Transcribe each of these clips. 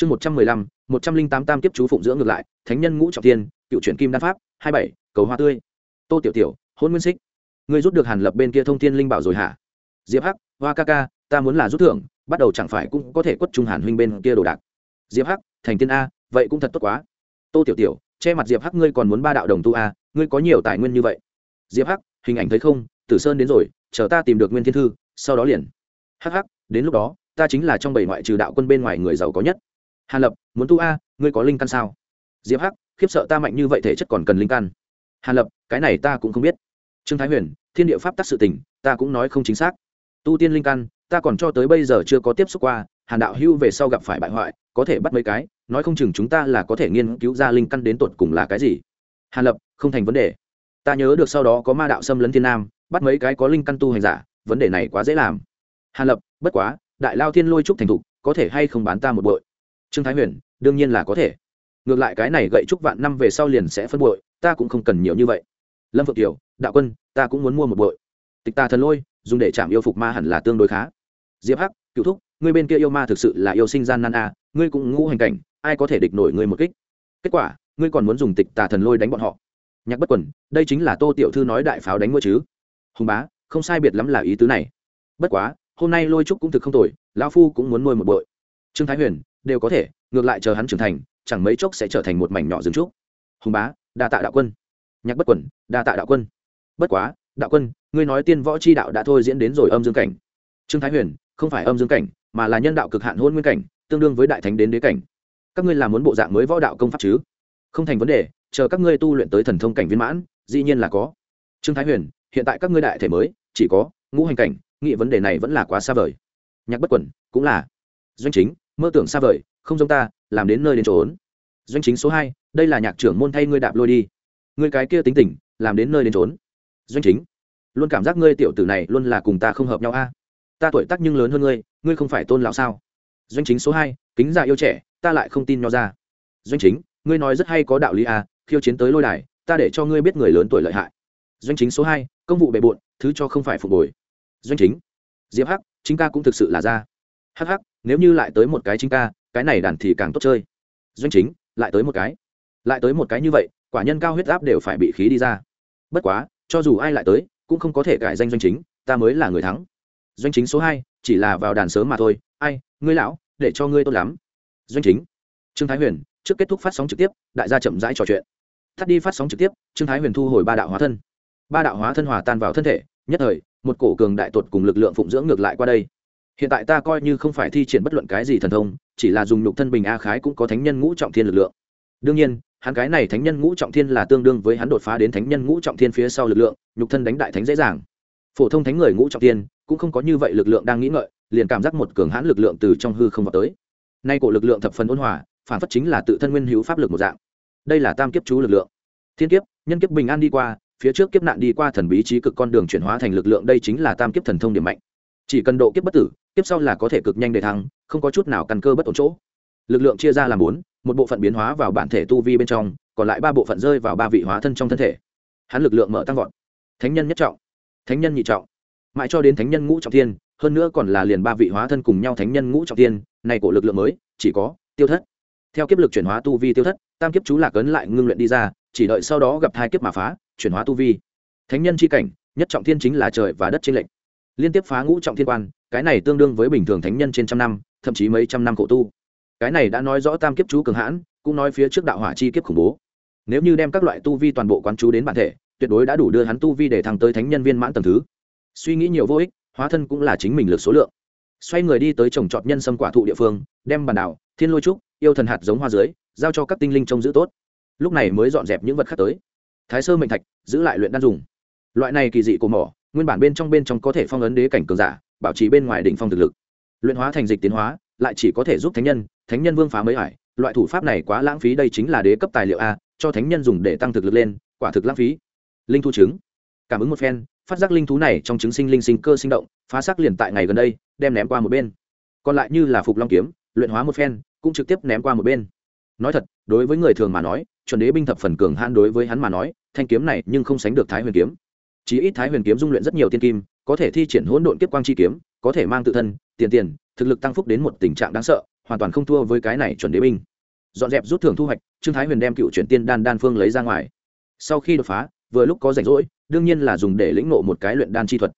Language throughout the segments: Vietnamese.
chương một trăm mười lăm, một trăm linh tám tam tiếp chú phụng dưỡng ngược lại, thánh nhân ngũ trọng tiên cựu truyện kim đan pháp, hai bảy, cầu hoa tươi. Tô tiểu tiểu, hôn nguyên xích. Ngươi rút được hàn lập bên kia thông tin linh bảo rồi hả? Diệp hắc, hoa ca ca, ta muốn là rút thưởng, bắt đầu chẳng phải cũng có thể quất trung hàn huynh bên kia đồ đạc. Diệp hắc, thành tiên a, vậy cũng thật tốt quá. Tô tiểu tiểu, che mặt diệp hắc, ngươi còn muốn ba đạo đồng tu a, ngươi có nhiều tài nguyên như vậy. Diệp hắc, hình ảnh thấy không, tử sơn đến rồi, chờ ta tìm được nguyên thiên thư, sau đó liền. Hắc hắc, đến lúc đó, ta chính là trong bảy ngoại trừ đạo quân bên ngoài người giàu có nhất hàn lập, muốn tu a, ngươi có linh căn sao? Diệp hắc, khiếp sợ ta mạnh như vậy thể chất còn cần linh căn. Hàn lập, cái này ta cũng không biết. Trương thái huyền, thiên địa pháp tắc sự tình, ta cũng nói không chính xác. Tu tiên linh căn, ta còn cho tới bây giờ chưa có tiếp xúc qua, hàn đạo hưu về sau gặp phải bại hoại, có thể bắt mấy cái, nói không chừng chúng ta là có thể nghiên cứu ra linh căn đến tột cùng là cái gì. Hàn lập, không thành vấn đề. Ta nhớ được sau đó có ma đạo xâm lấn thiên nam, bắt mấy cái có linh căn tu hành giả, vấn đề này quá dễ làm. Hàn lập, bất quá, đại lao thiên lôi trúc thành thục, có thể hay không bán ta một bội? Trương thái huyền, đương nhiên là có thể. Ngược lại cái này gậy trúc vạn năm về sau liền sẽ phân bội, ta cũng không cần nhiều như vậy. Lâm phượng kiều, đạo quân, ta cũng muốn mua một bội. Tịch Ta thần lôi, dùng để chạm yêu phục ma hẳn là tương đối khá. Diệp hắc, cựu thúc, ngươi bên kia yêu ma thực sự là yêu sinh gian nan a ngươi cũng ngũ hành cảnh, ai có thể địch nổi ngươi một kích? Kết quả, ngươi còn muốn dùng tịch tà thần lôi đánh bọn họ. Nhạc bất quần, đây chính là tô tiểu thư nói đại pháo đánh ngôi chứ. Hùng bá, không sai biệt lắm là ý tứ này. Bất quá, hôm nay lôi trúc cũng thực không tồi, lão phu cũng muốn nuôi một bội. Trương thái huyền đều có thể, ngược lại chờ hắn trưởng thành, chẳng mấy chốc sẽ trở thành một mảnh nhỏ rừng trúc. Hùng bá, đa tạ đạo quân. Nhạc bất quần, đa tạ đạo quân. Bất quá, đạo quân, ngươi nói tiên võ c h i đạo đã thôi diễn đến rồi âm dương cảnh. Trương thái huyền, không phải âm dương cảnh, mà là nhân đạo cực hạn hôn nguyên cảnh, tương đương với đại thánh đến đế cảnh. Các ngươi làm muốn bộ dạng mới võ đạo công pháp chứ? Không thành vấn đề, chờ các ngươi tu luyện tới thần thông cảnh viên mãn, dĩ nhiên là có. Trương thái huyền, hiện tại các ngươi đại thể mới, chỉ có ngũ hành cảnh nghị vấn đề này vẫn là quá xa vời. Nhạc bất quẩn cũng là doanh chính mơ tưởng xa vời, không giống ta, làm đến nơi đến trốn doanh chính số hai, đây là nhạc trưởng môn thay ngươi đạp lôi đi. Ngươi cái kia tính tình, làm đến nơi đến trốn doanh chính, luôn cảm giác ngươi tiểu tử này luôn là cùng ta không hợp nhau a. Ta tuổi tác nhưng lớn hơn ngươi ngươi không phải tôn lão sao? Doanh chính số hai, kính già yêu trẻ, ta lại không tin nho ra. Doanh chính, ngươi nói rất hay có đạo lý a, khiêu chiến tới lôi đài, ta để cho ngươi biết người lớn tuổi lợi hại. Doanh chính số hai, công vụ bề bộn, thứ cho không phải phục hồi. Doanh chính, diệp hắc, chính ca cũng thực sự là ra. Hắc hắc nếu như lại tới một cái chính ca, cái này đàn thì càng tốt chơi. Doanh chính, lại tới một cái. Lại tới một cái như vậy, quả nhân cao huyết áp đều phải bị khí đi ra. Bất quá, cho dù ai lại tới, cũng không có thể cải danh doanh chính, ta mới là người thắng. Doanh chính số hai, chỉ là vào đàn sớm mà thôi. Ai, ngươi lão, để cho ngươi tốt lắm. Doanh chính. Trương thái huyền, trước kết thúc phát sóng trực tiếp, đại gia chậm rãi trò chuyện. Thắt đi phát sóng trực tiếp, trương thái huyền thu hồi ba đạo hóa thân. Ba đạo hóa thân hòa tan vào thân thể, nhất thời, một cổ cường đại tột cùng lực lượng phụng dưỡng ngược lại qua đây hiện tại ta coi như không phải thi triển bất luận cái gì thần thông, chỉ là dùng nhục thân bình a khái cũng có thánh nhân ngũ trọng thiên lực lượng. Đương nhiên, hắn cái này thánh nhân ngũ trọng thiên là tương đương với hắn đột phá đến thánh nhân ngũ trọng thiên phía sau lực lượng, nhục thân đánh đại thánh dễ dàng. Phổ thông thánh người ngũ trọng thiên cũng không có như vậy lực lượng đang nghĩ ngợi, liền cảm giác một cường hãn lực lượng từ trong hư không vào tới. Nay cổ lực lượng thập phần ôn hòa, phản phất chính là tự thân nguyên hữu pháp lực một dạng. Đây là tam kiếp chú lực lượng. Thiên kiếp, nhân kiếp bình an đi qua, phía trước kiếp nạn đi qua thần bí trí cực con đường chuyển hóa thành lực lượng, đây chính là tam kiếp thần thông điểm mạnh chỉ cần độ kiếp bất tử, kiếp sau là có thể cực nhanh để thăng, không có chút nào căn cơ bất ổn chỗ. Lực lượng chia ra làm bốn, một bộ phận biến hóa vào bản thể tu vi bên trong, còn lại ba bộ phận rơi vào ba vị hóa thân trong thân thể. Hắn lực lượng mở tăng vọt. Thánh nhân nhất trọng, thánh nhân nhị trọng. Mãi cho đến thánh nhân ngũ trọng thiên, hơn nữa còn là liền ba vị hóa thân cùng nhau thánh nhân ngũ trọng thiên, này của lực lượng mới, chỉ có tiêu thất. Theo kiếp lực chuyển hóa tu vi tiêu thất, tam kiếp chú lạc ấn lại ngưng luyện đi ra, chỉ đợi sau đó gặp hai kiếp mà phá, chuyển hóa tu vi. Thánh nhân c h i cảnh, nhất trọng thiên chính là trời và đất t r ê n lệch liên tiếp phá ngũ trọng thiên quan, cái này tương đương với bình thường thánh nhân trên trăm năm, thậm chí mấy trăm năm cổ tu. Cái này đã nói rõ tam kiếp chú cường hãn, cũng nói phía trước đạo hỏa chi kiếp khủng bố. Nếu như đem các loại tu vi toàn bộ quán chú đến bản thể, tuyệt đối đã đủ đưa hắn tu vi để thăng tới thánh nhân viên mãn tầm thứ. Suy nghĩ nhiều vô ích, hóa thân cũng là chính mình lực số lượng. Xoay người đi tới trồng trọt nhân sâm quả thụ địa phương, đem bàn đảo, thiên lôi trúc, yêu thần hạt giống hoa dưới, giao cho các tinh linh trông giữ tốt. Lúc này mới dọn dẹp những vật khác tới. Thái sơ mệnh thạch, giữ lại luyện đan dùng. Loại này kỳ dị cổ mỏ nguyên bản bên trong bên trong có thể phong ấn đế cảnh cường giả, bảo trì bên ngoài đỉnh phong thực lực. Luyện hóa thành dịch tiến hóa, lại chỉ có thể giúp thánh nhân thánh nhân vương phá mới ải loại thủ pháp này quá lãng phí, đây chính là đế cấp tài liệu a, cho thánh nhân dùng để tăng thực lực lên, quả thực lãng phí. Linh thu trứng. Cảm ứng một phen, phát giác linh thú này trong trứng sinh linh sinh cơ sinh động, phá xác liền tại ngày gần đây, đem ném qua một bên. Còn lại như là phục long kiếm, luyện hóa một phen, cũng trực tiếp ném qua một bên. Nói thật, đối với người thường mà nói, chuẩn đế binh thập phần cường hãn đối với hắn mà nói, thanh kiếm này nhưng không sánh được thái huyền kiếm chí ít thái huyền kiếm dung luyện rất nhiều tiên kim, có thể thi triển hỗn độn kiếp quang chi kiếm, có thể mang tự thân, tiền tiền, thực lực tăng phúc đến một tình trạng đáng sợ, hoàn toàn không thua với cái này chuẩn đế binh. Dọn dẹp rút thưởng thu hoạch, trương thái huyền đem cựu chuyển tiên đan đan phương lấy ra ngoài. Sau khi đột phá, vừa lúc có rảnh rỗi, đương nhiên là dùng để lĩnh nộ một cái luyện đan chi thuật.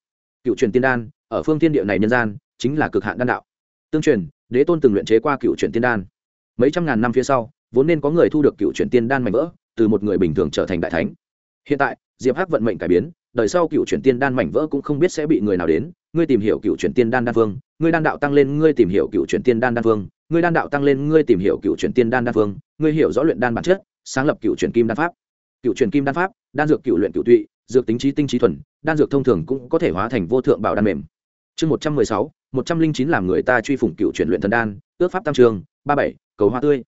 Cựu truyền tiên đan, ở phương tiên địa này nhân gian, chính là cực hạn đan đạo. Tương truyền, đế tôn từng luyện chế qua cựu truyền tiên đan. Mấy trăm ngàn năm phía sau, vốn nên có người thu được cựu truyền tiên đan mạnh vỡ, từ một người bình thường trở thành đại thánh. Hiện tại diệp hắc vận mệnh cải biến, đời sau cựu truyền tiên đan mảnh vỡ cũng không biết sẽ bị người nào đến. Ngươi tìm hiểu cựu truyền tiên đan đan phương ngươi đan đạo tăng lên, ngươi tìm hiểu cựu truyền tiên đan đan phương ngươi đan đạo tăng lên, ngươi tìm hiểu cựu truyền tiên đan đan phương ngươi hiểu rõ luyện đan bản chất, sáng lập cựu truyền kim đan pháp. Cựu truyền kim đan pháp, đan dược cựu luyện cựu tụy, dược tính trí tinh trí thuần, đan dược thông thường cũng có thể hóa thành vô thượng bảo đan mềm. Chương một trăm mười sáu, một trăm linh chín làm người ta truy phủng cựu truyền luyện thần đan, ước pháp tam trường, ba bảy, cầu hoa tươi.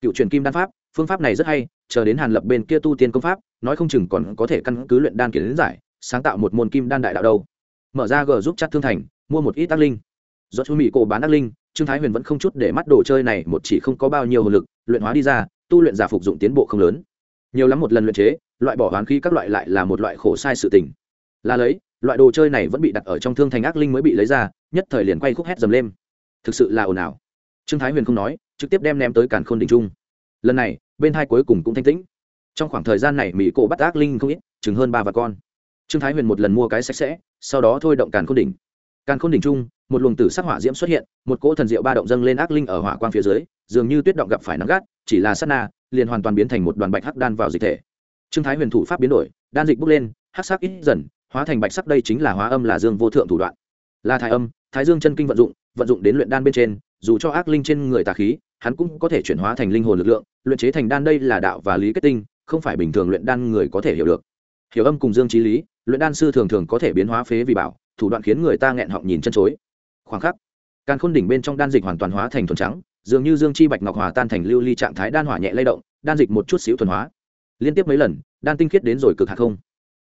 Cựu truyền kim đan pháp phương pháp này rất hay, chờ đến hàn lập bên kia tu tiên công pháp, nói không chừng còn có thể căn cứ luyện đan kiến giải, sáng tạo một môn kim đan đại đạo đâu. Mở ra g giúp chắc thương thành, mua một ít ác linh. Do chú mỹ cổ bán ác linh, trương thái huyền vẫn không chút để mắt đồ chơi này, một chỉ không có bao nhiêu hồn lực, luyện hóa đi ra, tu luyện giả phục dụng tiến bộ không lớn. Nhiều lắm một lần luyện chế, loại bỏ hoán khí các loại lại là một loại khổ sai sự tình. Là lấy, loại đồ chơi này vẫn bị đặt ở trong thương thành ác linh mới bị lấy ra, nhất thời liền quay khúc hét dầm lên. Thực sự là ồn ào. Trương thái huyền không nói, trực tiếp đem ném tới càn khôn đình trung lần này, bên hai cuối cùng cũng thanh tĩnh. Trong khoảng thời gian này, mỹ cổ bắt ác linh không ít, chừng hơn ba và con. Trương thái huyền một lần mua cái sạch sẽ, sau đó thôi động càn khôn đỉnh. Càn khôn đỉnh trung một luồng tử sắc hỏa diễm xuất hiện, một cỗ thần diệu ba động dâng lên ác linh ở hỏa quang phía dưới, dường như tuyết động gặp phải nắng gắt, chỉ là sát na, liền hoàn toàn biến thành một đoàn bạch hắc đan vào dịch thể. Trương thái huyền thủ pháp biến đổi, đan dịch bốc lên, hắc sắc ít dần, hóa thành bạch sắc đây chính là hóa âm là dương vô thượng thủ đoạn. Là thái âm, thái dương chân kinh vận dụng vận dụng đến luyện đan bên trên, dù cho ác linh trên người tà khí, hắn cũng có thể chuyển hóa thành linh hồn lực lượng luyện chế thành đan đây là đạo và lý kết tinh, không phải bình thường luyện đan người có thể hiểu được. Hiểu âm cùng dương trí lý, luyện đan sư thường thường có thể biến hóa phế vì bảo, thủ đoạn khiến người ta nghẹn họng nhìn chân chối. Khoảng khắc càng khôn đỉnh bên trong đan dịch hoàn toàn hóa thành thuần trắng, dường như dương chi bạch ngọc hòa tan thành lưu ly trạng thái đan hỏa nhẹ lay động, đan dịch một chút xíu thuần hóa. Liên tiếp mấy lần, đan tinh khiết đến rồi cực hạt không.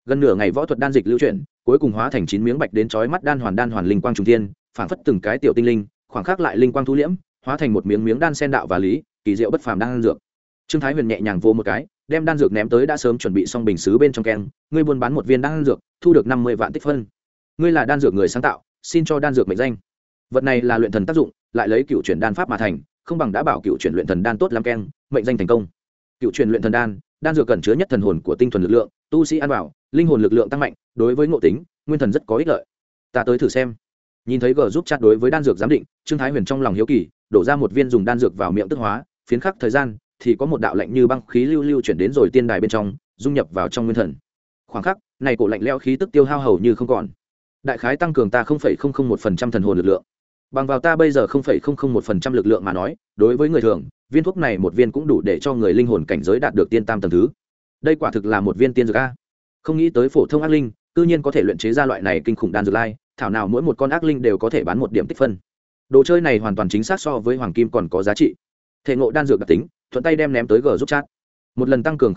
Gần nửa ngày võ thuật đan dịch lưu chuyển, cuối cùng hóa thành chín miếng bạch đến chói mắt đan hoàn đan hoàn linh quang trung thiên, phảng phất từng cái tiểu tinh linh, khoảng khắc lại linh quang thu liễm, hóa thành một miếng miếng đan sen đạo và lý, kỳ diệu bất phàm đan dược trương thái huyền nhẹ nhàng vô một cái đem đan dược ném tới đã sớm chuẩn bị xong bình xứ bên trong keng ngươi buôn bán một viên đan dược thu được năm mươi vạn tích phân. Ngươi là đan dược người sáng tạo xin cho đan dược mệnh danh. Vật này là luyện thần tác dụng lại lấy cựu chuyển đan pháp mà thành không bằng đã bảo cựu chuyển luyện thần đan tốt lắm keng mệnh danh thành công. Cựu chuyển luyện thần đan đan dược cần chứa nhất thần hồn của tinh thuần lực lượng tu sĩ ăn bảo, linh hồn lực lượng tăng mạnh đối với ngộ tính nguyên thần rất có ích lợi. Ta tới thử xem. Nhìn thấy g giúp chat đối với đan dược giám định trương thái huyền trong lòng hiếu kỳ đổ ra một viên dùng đan dược vào miệng tức hóa phiến khắc thời gian thì có một đạo lạnh như băng khí lưu lưu chuyển đến rồi tiên đài bên trong, dung nhập vào trong nguyên thần. Khoảng khắc, này cổ lạnh leo khí tức tiêu hao hầu như không còn. Đại khái tăng cường ta một phần trăm thần hồn lực lượng. Bằng vào ta bây giờ một phần trăm lực lượng mà nói, đối với người thường, viên thuốc này một viên cũng đủ để cho người linh hồn cảnh giới đạt được tiên tam tầng thứ. Đây quả thực là một viên tiên dược a. Không nghĩ tới phổ thông ác linh tự nhiên có thể luyện chế ra loại này kinh khủng đan dược lai, thảo nào mỗi một con ác linh đều có thể bán một điểm tích phân. Đồ chơi này hoàn toàn chính xác so với hoàng kim còn có giá trị. Thể ngộ đan dược đặc tính thuận tay đem ném tới g giúp chat. Một lần tăng cường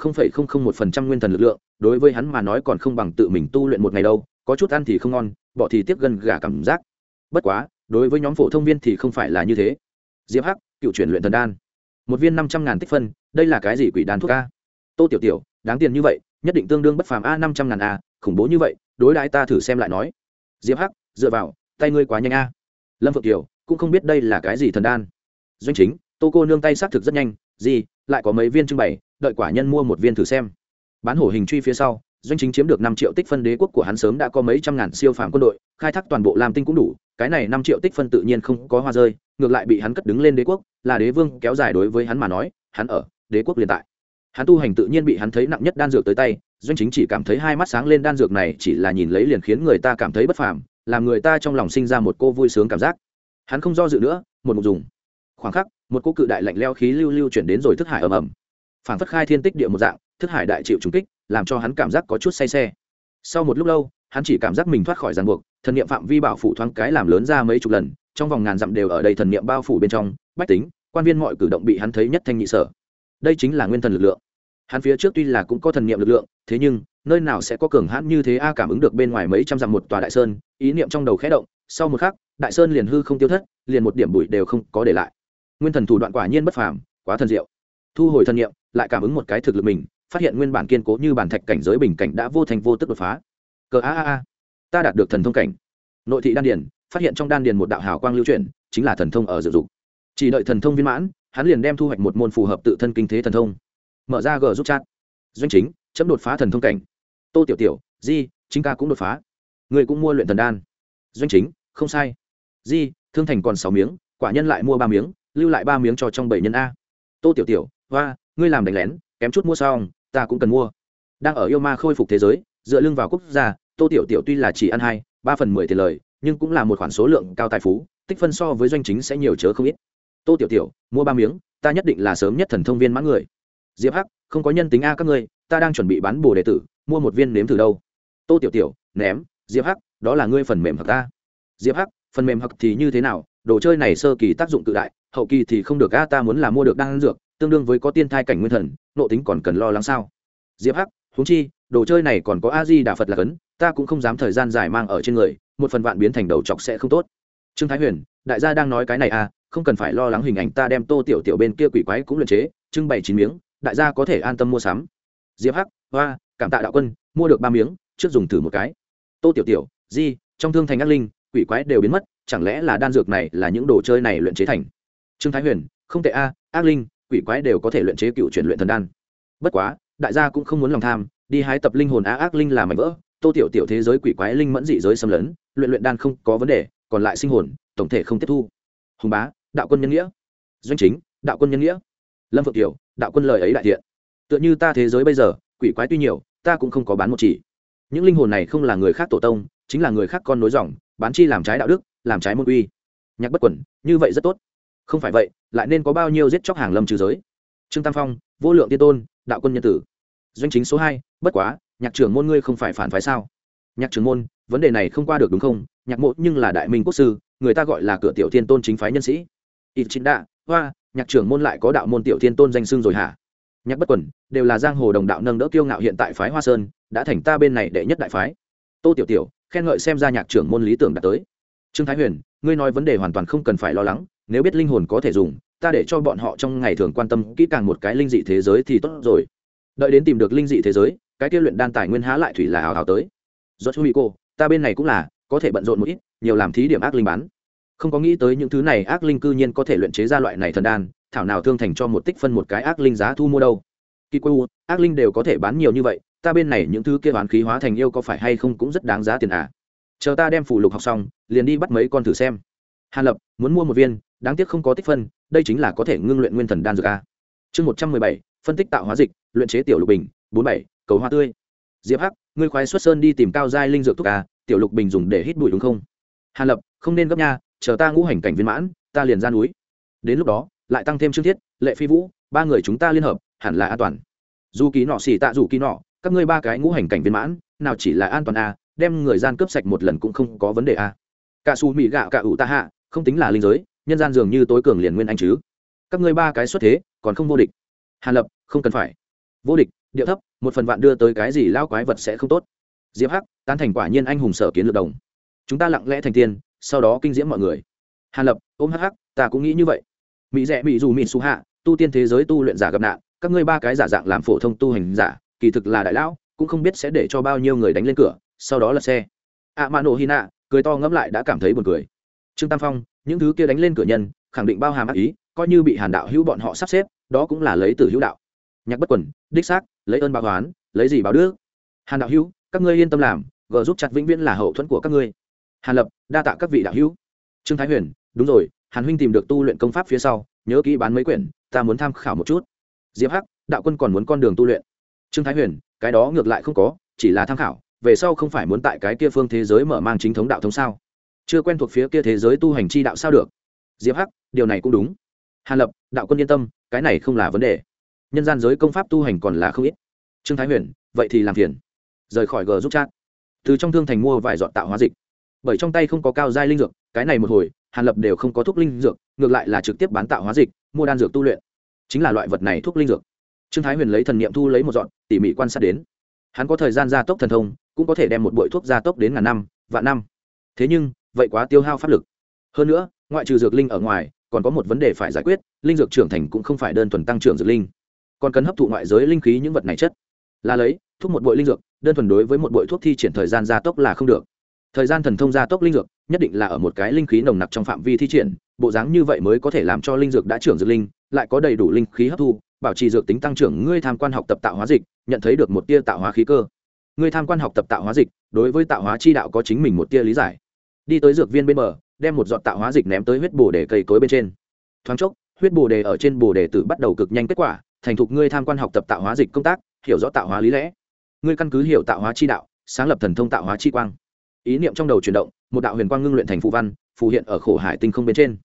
một phần trăm nguyên thần lực lượng đối với hắn mà nói còn không bằng tự mình tu luyện một ngày đâu có chút ăn thì không ngon bỏ thì tiếp gần gà cảm giác. Bất quá đối với nhóm phổ thông viên thì không phải là như thế. Diệp hắc cựu chuyển luyện thần đan. Một viên năm trăm ngàn tích phân đây là cái gì quỷ đan thuốc a? Tô tiểu tiểu đáng tiền như vậy nhất định tương đương bất phàm a năm trăm ngàn a khủng bố như vậy đối đãi ta thử xem lại nói. Diệp hắc dựa vào tay ngươi quá nhanh a. Lâm phượng Tiểu, cũng không biết đây là cái gì thần đan. Doanh chính tô cô nương tay xác thực rất nhanh gì, lại có mấy viên trưng bày, đợi quả nhân mua một viên thử xem. Bán hổ hình truy phía sau, doanh chính chiếm được năm triệu tích phân đế quốc của hắn sớm đã có mấy trăm ngàn siêu phàm quân đội, khai thác toàn bộ làm tinh cũng đủ, cái này năm triệu tích phân tự nhiên không có hoa rơi, ngược lại bị hắn cất đứng lên đế quốc, là đế vương kéo dài đối với hắn mà nói, hắn ở đế quốc liền tại. Hắn tu hành tự nhiên bị hắn thấy nặng nhất đan dược tới tay, doanh chính chỉ cảm thấy hai mắt sáng lên đan dược này chỉ là nhìn lấy liền khiến người ta cảm thấy bất phàm, làm người ta trong lòng sinh ra một cô vui sướng cảm giác. Hắn không do dự nữa, một mục dùng khoảng khắc, một cô cự đại lạnh leo khí lưu lưu chuyển đến rồi thức hải ầm ầm. Phản phất khai thiên tích địa một dạng, thức hải đại chịu trùng kích, làm cho hắn cảm giác có chút say xe. Sau một lúc lâu, hắn chỉ cảm giác mình thoát khỏi ràng buộc, thần niệm phạm vi bảo phủ thoáng cái làm lớn ra mấy chục lần, trong vòng ngàn dặm đều ở đây thần niệm bao phủ bên trong, bách tính, quan viên mọi cử động bị hắn thấy nhất thanh nhị sở. Đây chính là nguyên thần lực lượng. Hắn phía trước tuy là cũng có thần niệm lực lượng, thế nhưng, nơi nào sẽ có cường hãn như thế a cảm ứng được bên ngoài mấy trăm dặm một tòa đại sơn, ý niệm trong đầu khẽ động, sau một khắc, đại sơn liền hư không tiêu thất, liền một điểm bụi đều không có để lại nguyên thần thủ đoạn quả nhiên bất phàm, quá thần diệu. Thu hồi thần nhiệm lại cảm ứng một cái thực lực mình, phát hiện nguyên bản kiên cố như bản thạch cảnh giới bình cảnh đã vô thành vô tức đột phá. Cờ a a a, ta đạt được thần thông cảnh. Nội thị đan điền, phát hiện trong đan điền một đạo hào quang lưu chuyển, chính là thần thông ở dự dục. Chỉ đợi thần thông viên mãn, hắn liền đem thu hoạch một môn phù hợp tự thân kinh thế thần thông. Mở ra g giúp chat. Doanh chính, chấm đột phá thần thông cảnh. Tô tiểu tiểu, di, chính ca cũng đột phá. Người cũng mua luyện thần đan. Doanh chính, không sai. Di, thương thành còn sáu miếng, quả nhân lại mua ba miếng lưu lại ba miếng cho trong bảy nhân a. Tô tiểu tiểu, hoa, ngươi làm đánh lén, kém chút mua xong, ta cũng cần mua. Đang ở yêu ma khôi phục thế giới, dựa lưng vào quốc gia, tô tiểu tiểu tuy là chỉ ăn hai, ba phần mười tiền lời, nhưng cũng là một khoản số lượng cao tài phú, tích phân so với doanh chính sẽ nhiều chớ không ít. Tô tiểu tiểu, mua ba miếng, ta nhất định là sớm nhất thần thông viên mãn người. Diệp hắc, không có nhân tính a các ngươi, ta đang chuẩn bị bán bồ đệ tử, mua một viên nếm thử đâu. Tô tiểu tiểu, ném, diệp hắc, đó là ngươi phần mềm hoặc ta. Diệp hắc, phần mềm hoặc thì như thế nào, đồ chơi này sơ kỳ tác dụng tự đại hậu kỳ thì không được, a, ta muốn là mua được đan dược, tương đương với có tiên thai cảnh nguyên thần, nộ tính còn cần lo lắng sao? Diệp hắc, huống chi, đồ chơi này còn có a di đà phật là cấn, ta cũng không dám thời gian dài mang ở trên người, một phần vạn biến thành đầu chọc sẽ không tốt. Trương thái huyền, đại gia đang nói cái này à không cần phải lo lắng hình ảnh ta đem tô tiểu tiểu bên kia quỷ quái cũng luyện chế, trưng bày chín miếng, đại gia có thể an tâm mua sắm. Diệp hắc, hoa, cảm tạ đạo quân, mua được ba miếng, trước dùng thử một cái. Tô tiểu tiểu, di, trong thương thành ác linh, quỷ quái đều biến mất, chẳng lẽ là đan dược này là những đồ chơi này luyện chế thành? Trương thái huyền, không tệ a, ác linh, quỷ quái đều có thể luyện chế cựu chuyển luyện thần đan. Bất quá, đại gia cũng không muốn lòng tham, đi hái tập linh hồn á, ác linh là mảnh vỡ, tô tiểu tiểu thế giới quỷ quái linh mẫn dị giới xâm lấn, luyện luyện đan không có vấn đề, còn lại sinh hồn, tổng thể không tiếp thu. Hùng bá, đạo quân nhân nghĩa. Doanh chính, đạo quân nhân nghĩa. Lâm phượng tiểu đạo quân lời ấy đại thiện. Tựa như ta thế giới bây giờ, quỷ quái tuy nhiều, ta cũng không có bán một chỉ. Những linh hồn này không là người khác tổ tông, chính là người khác con nối dòng, bán chi làm trái đạo đức, làm trái môn uy. Nhạc bất quẩn, như vậy rất tốt không phải vậy, lại nên có bao nhiêu giết chóc hàng lâm trừ giới? Trương tam phong, vô lượng tiên tôn, đạo quân nhân tử. Doanh chính số hai, bất quá, nhạc trưởng môn ngươi không phải phản phái sao? Nhạc trưởng môn, vấn đề này không qua được đúng không? Nhạc mộ nhưng là đại minh quốc sư, người ta gọi là cửa tiểu thiên tôn chính phái nhân sĩ. Ít chính đạ, hoa, nhạc trưởng môn lại có đạo môn tiểu thiên tôn danh xưng rồi hả? Nhạc bất quẩn đều là giang hồ đồng đạo nâng đỡ kiêu ngạo hiện tại phái hoa sơn, đã thành ta bên này đệ nhất đại phái. Tô tiểu tiểu, khen ngợi xem ra nhạc trưởng môn lý tưởng đã tới. Trương thái huyền, ngươi nói vấn đề hoàn toàn không cần phải lo lắng nếu biết linh hồn có thể dùng, ta để cho bọn họ trong ngày thường quan tâm kỹ càng một cái linh dị thế giới thì tốt rồi. Đợi đến tìm được linh dị thế giới, cái kia luyện đan tài nguyên há lại thủy là hào hào tới. Do chú mỹ cô ta bên này cũng là, có thể bận rộn một ít, nhiều làm thí điểm ác linh bán. Không có nghĩ tới những thứ này ác linh cư nhiên có thể luyện chế ra loại này thần đan, thảo nào thương thành cho một tích phân một cái ác linh giá thu mua đâu. Kỳ quê u ác linh đều có thể bán nhiều như vậy, ta bên này những thứ kia bán khí hóa thành yêu có phải hay không cũng rất đáng giá tiền à. Chờ ta đem phủ lục học xong, liền đi bắt mấy con thử xem. Hàn lập, muốn mua một viên đáng tiếc không có tích phân, đây chính là có thể ngưng luyện nguyên thần đan dược a. Chương một trăm mười bảy, phân tích tạo hóa dịch, luyện chế tiểu lục bình, bốn bảy, cầu hoa tươi. Diệp hắc, ngươi khoái xuất sơn đi tìm cao giai linh dược thuốc a, tiểu lục bình dùng để hít bụi đúng không? Hàn lập, không nên gấp nha, chờ ta ngũ hành cảnh viên mãn, ta liền ra núi. Đến lúc đó, lại tăng thêm chương thiết, lệ phi vũ, ba người chúng ta liên hợp, hẳn là an toàn. Dù ký nọ xỉ tạ dù ký nọ, các ngươi ba cái ngũ hành cảnh viên mãn, nào chỉ là an toàn a, đem người gian cướp sạch một lần cũng không có vấn đề a. Cả xù mỹ gạo cả ủ ta hạ, không tính là linh giới nhân gian dường như tối cường liền nguyên anh chứ. Các ngươi ba cái xuất thế, còn không vô địch. Hàn lập, không cần phải. Vô địch, điệu thấp, một phần vạn đưa tới cái gì lao quái vật sẽ không tốt. Diệp hắc, tán thành quả nhiên anh hùng sở kiến lược đồng. Chúng ta lặng lẽ thành tiên, sau đó kinh diễm mọi người. Hàn lập, ôm hắc hắc, ta cũng nghĩ như vậy. Mỹ rẽ mỹ dù, mỹ su hạ, tu tiên thế giới tu luyện giả gặp nạn, các ngươi ba cái giả dạng làm phổ thông tu hành giả, kỳ thực là đại lão, cũng không biết sẽ để cho bao nhiêu người đánh lên cửa, sau đó là xe. A mano hina cười to ngẫm lại đã cảm thấy buồn cười. Trương tam phong những thứ kia đánh lên cửa nhân, khẳng định bao hàm ác ý, coi như bị hàn đạo hữu bọn họ sắp xếp, đó cũng là lấy từ hữu đạo. Nhạc bất quần, đích xác, lấy ơn báo toán lấy gì báo đức? Hàn đạo hữu, các ngươi yên tâm làm, gờ giúp chặt vĩnh viễn là hậu thuẫn của các ngươi. Hàn lập, đa tạ các vị đạo hữu. Trương thái huyền, đúng rồi, hàn huynh tìm được tu luyện công pháp phía sau, nhớ kỹ bán mấy quyển, ta muốn tham khảo một chút. Diệp hắc, đạo quân còn muốn con đường tu luyện. Trương thái huyền, cái đó ngược lại không có, chỉ là tham khảo, về sau không phải muốn tại cái kia phương thế giới mở mang chính thống đạo thống sao? Chưa quen thuộc phía kia thế giới tu hành chi đạo sao được? Diệp hắc, điều này cũng đúng. Hàn lập, đạo quân yên tâm, cái này không là vấn đề. Nhân gian giới công pháp tu hành còn là không ít. Trương thái huyền, vậy thì làm phiền. Rời khỏi g giúp chat. Từ trong thương thành mua vài dọn tạo hóa dịch. Bởi trong tay không có cao giai linh dược, cái này một hồi, hàn lập đều không có thuốc linh dược, ngược lại là trực tiếp bán tạo hóa dịch, mua đan dược tu luyện. Chính là loại vật này thuốc linh dược. Trương thái huyền lấy thần niệm thu lấy một dọn tỉ mỉ quan sát đến. Hắn có thời gian gia tốc thần thông, cũng có thể đem một bội thuốc gia tốc đến ngàn năm, vạn năm. Thế nhưng vậy quá tiêu hao pháp lực. Hơn nữa, ngoại trừ dược linh ở ngoài, còn có một vấn đề phải giải quyết, linh dược trưởng thành cũng không phải đơn thuần tăng trưởng dược linh. Còn cần hấp thụ ngoại giới linh khí những vật này chất. Là lấy, thuốc một bội linh dược, đơn thuần đối với một bội thuốc thi triển thời gian gia tốc là không được. Thời gian thần thông gia tốc linh dược, nhất định là ở một cái linh khí nồng nặc trong phạm vi thi triển, bộ dáng như vậy mới có thể làm cho linh dược đã trưởng dược linh, lại có đầy đủ linh khí hấp thu, bảo trì dược tính tăng trưởng. Ngươi tham quan học tập tạo hóa dịch, nhận thấy được một tia tạo hóa khí cơ. Ngươi tham quan học tập tạo hóa dịch, đối với tạo hóa chi đạo có chính mình một tia lý giải đi tới dược viên bên bờ đem một giọt tạo hóa dịch ném tới huyết bồ đề cây cối bên trên. Thoáng chốc huyết bồ đề ở trên bồ đề tử bắt đầu cực nhanh kết quả thành thục ngươi tham quan học tập tạo hóa dịch công tác hiểu rõ tạo hóa lý lẽ. Ngươi căn cứ hiểu tạo hóa chi đạo sáng lập thần thông tạo hóa chi quang. Ý niệm trong đầu chuyển động một đạo huyền quang ngưng luyện thành phù văn phù hiện ở khổ hải tinh không bên trên.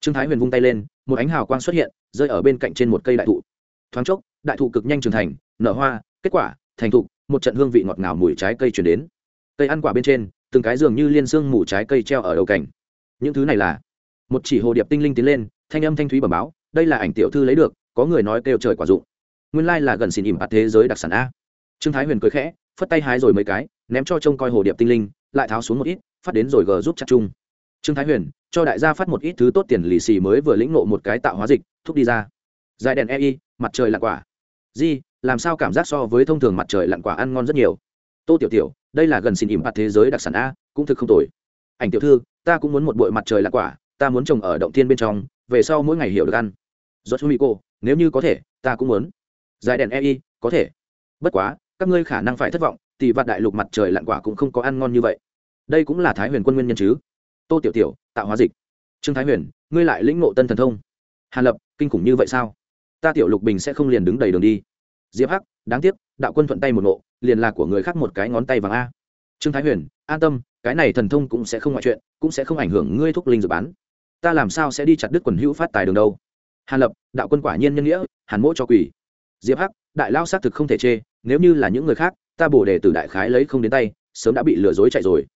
Trương thái huyền vung tay lên một ánh hào quang xuất hiện rơi ở bên cạnh trên một cây đại thụ. Thoáng chốc đại thụ cực nhanh trưởng thành nở hoa kết quả thành thục, một trận hương vị ngọt ngào mùi trái cây chuyển đến. Cây ăn quả bên trên từng cái dường như liên xương mù trái cây treo ở đầu cảnh những thứ này là, một chỉ hồ điệp tinh linh tiến lên, thanh âm thanh thúy bẩm báo, đây là ảnh tiểu thư lấy được, có người nói kêu trời quả dụng. Nguyên lai là gần xin ỉm ạt thế giới đặc sản a. Trương thái huyền cười khẽ, phất tay hái rồi mấy cái, ném cho trông coi hồ điệp tinh linh, lại tháo xuống một ít, phát đến rồi gờ giúp chặt chung. Trương thái huyền, cho đại gia phát một ít thứ tốt tiền lì xì mới vừa lĩnh nộ một cái tạo hóa dịch, thúc đi ra. Dài đèn ei mặt trời lặn quả. Di, làm sao cảm giác so với thông thường mặt trời lặn quả ăn ngon rất nhiều? Tô tiểu tiểu đây là gần xin ỉm mặt thế giới đặc sản a, cũng thực không tồi. Ảnh tiểu thư, ta cũng muốn một bụi mặt trời lặn quả, ta muốn trồng ở động thiên bên trong, về sau mỗi ngày hiểu được ăn. Do chú mỹ cô nếu như có thể, ta cũng muốn. Dài đèn ei có thể. Bất quá, các ngươi khả năng phải thất vọng, tỷ vạt đại lục mặt trời lặn quả cũng không có ăn ngon như vậy. Đây cũng là thái huyền quân nguyên nhân chứ? Tô tiểu tiểu, tạo hóa dịch. Trương thái huyền, ngươi lại lĩnh ngộ tân thần thông. Hàn lập, kinh khủng như vậy sao? Ta tiểu lục bình sẽ không liền đứng đầy đường đi. Diệp hắc, đáng tiếc, đạo quân thuận tay một nộ liền là của người khác một cái ngón tay vàng a. Trương thái huyền, an tâm, cái này thần thông cũng sẽ không ngoại chuyện, cũng sẽ không ảnh hưởng ngươi thúc linh dự bán. Ta làm sao sẽ đi chặt đứt quần hữu phát tài đường đâu? Hàn lập, đạo quân quả nhiên nhân nghĩa, hàn mỗ cho quỷ. Diệp hắc, đại lao xác thực không thể chê, nếu như là những người khác, ta bổ đề từ đại khái lấy không đến tay, sớm đã bị lừa dối chạy rồi.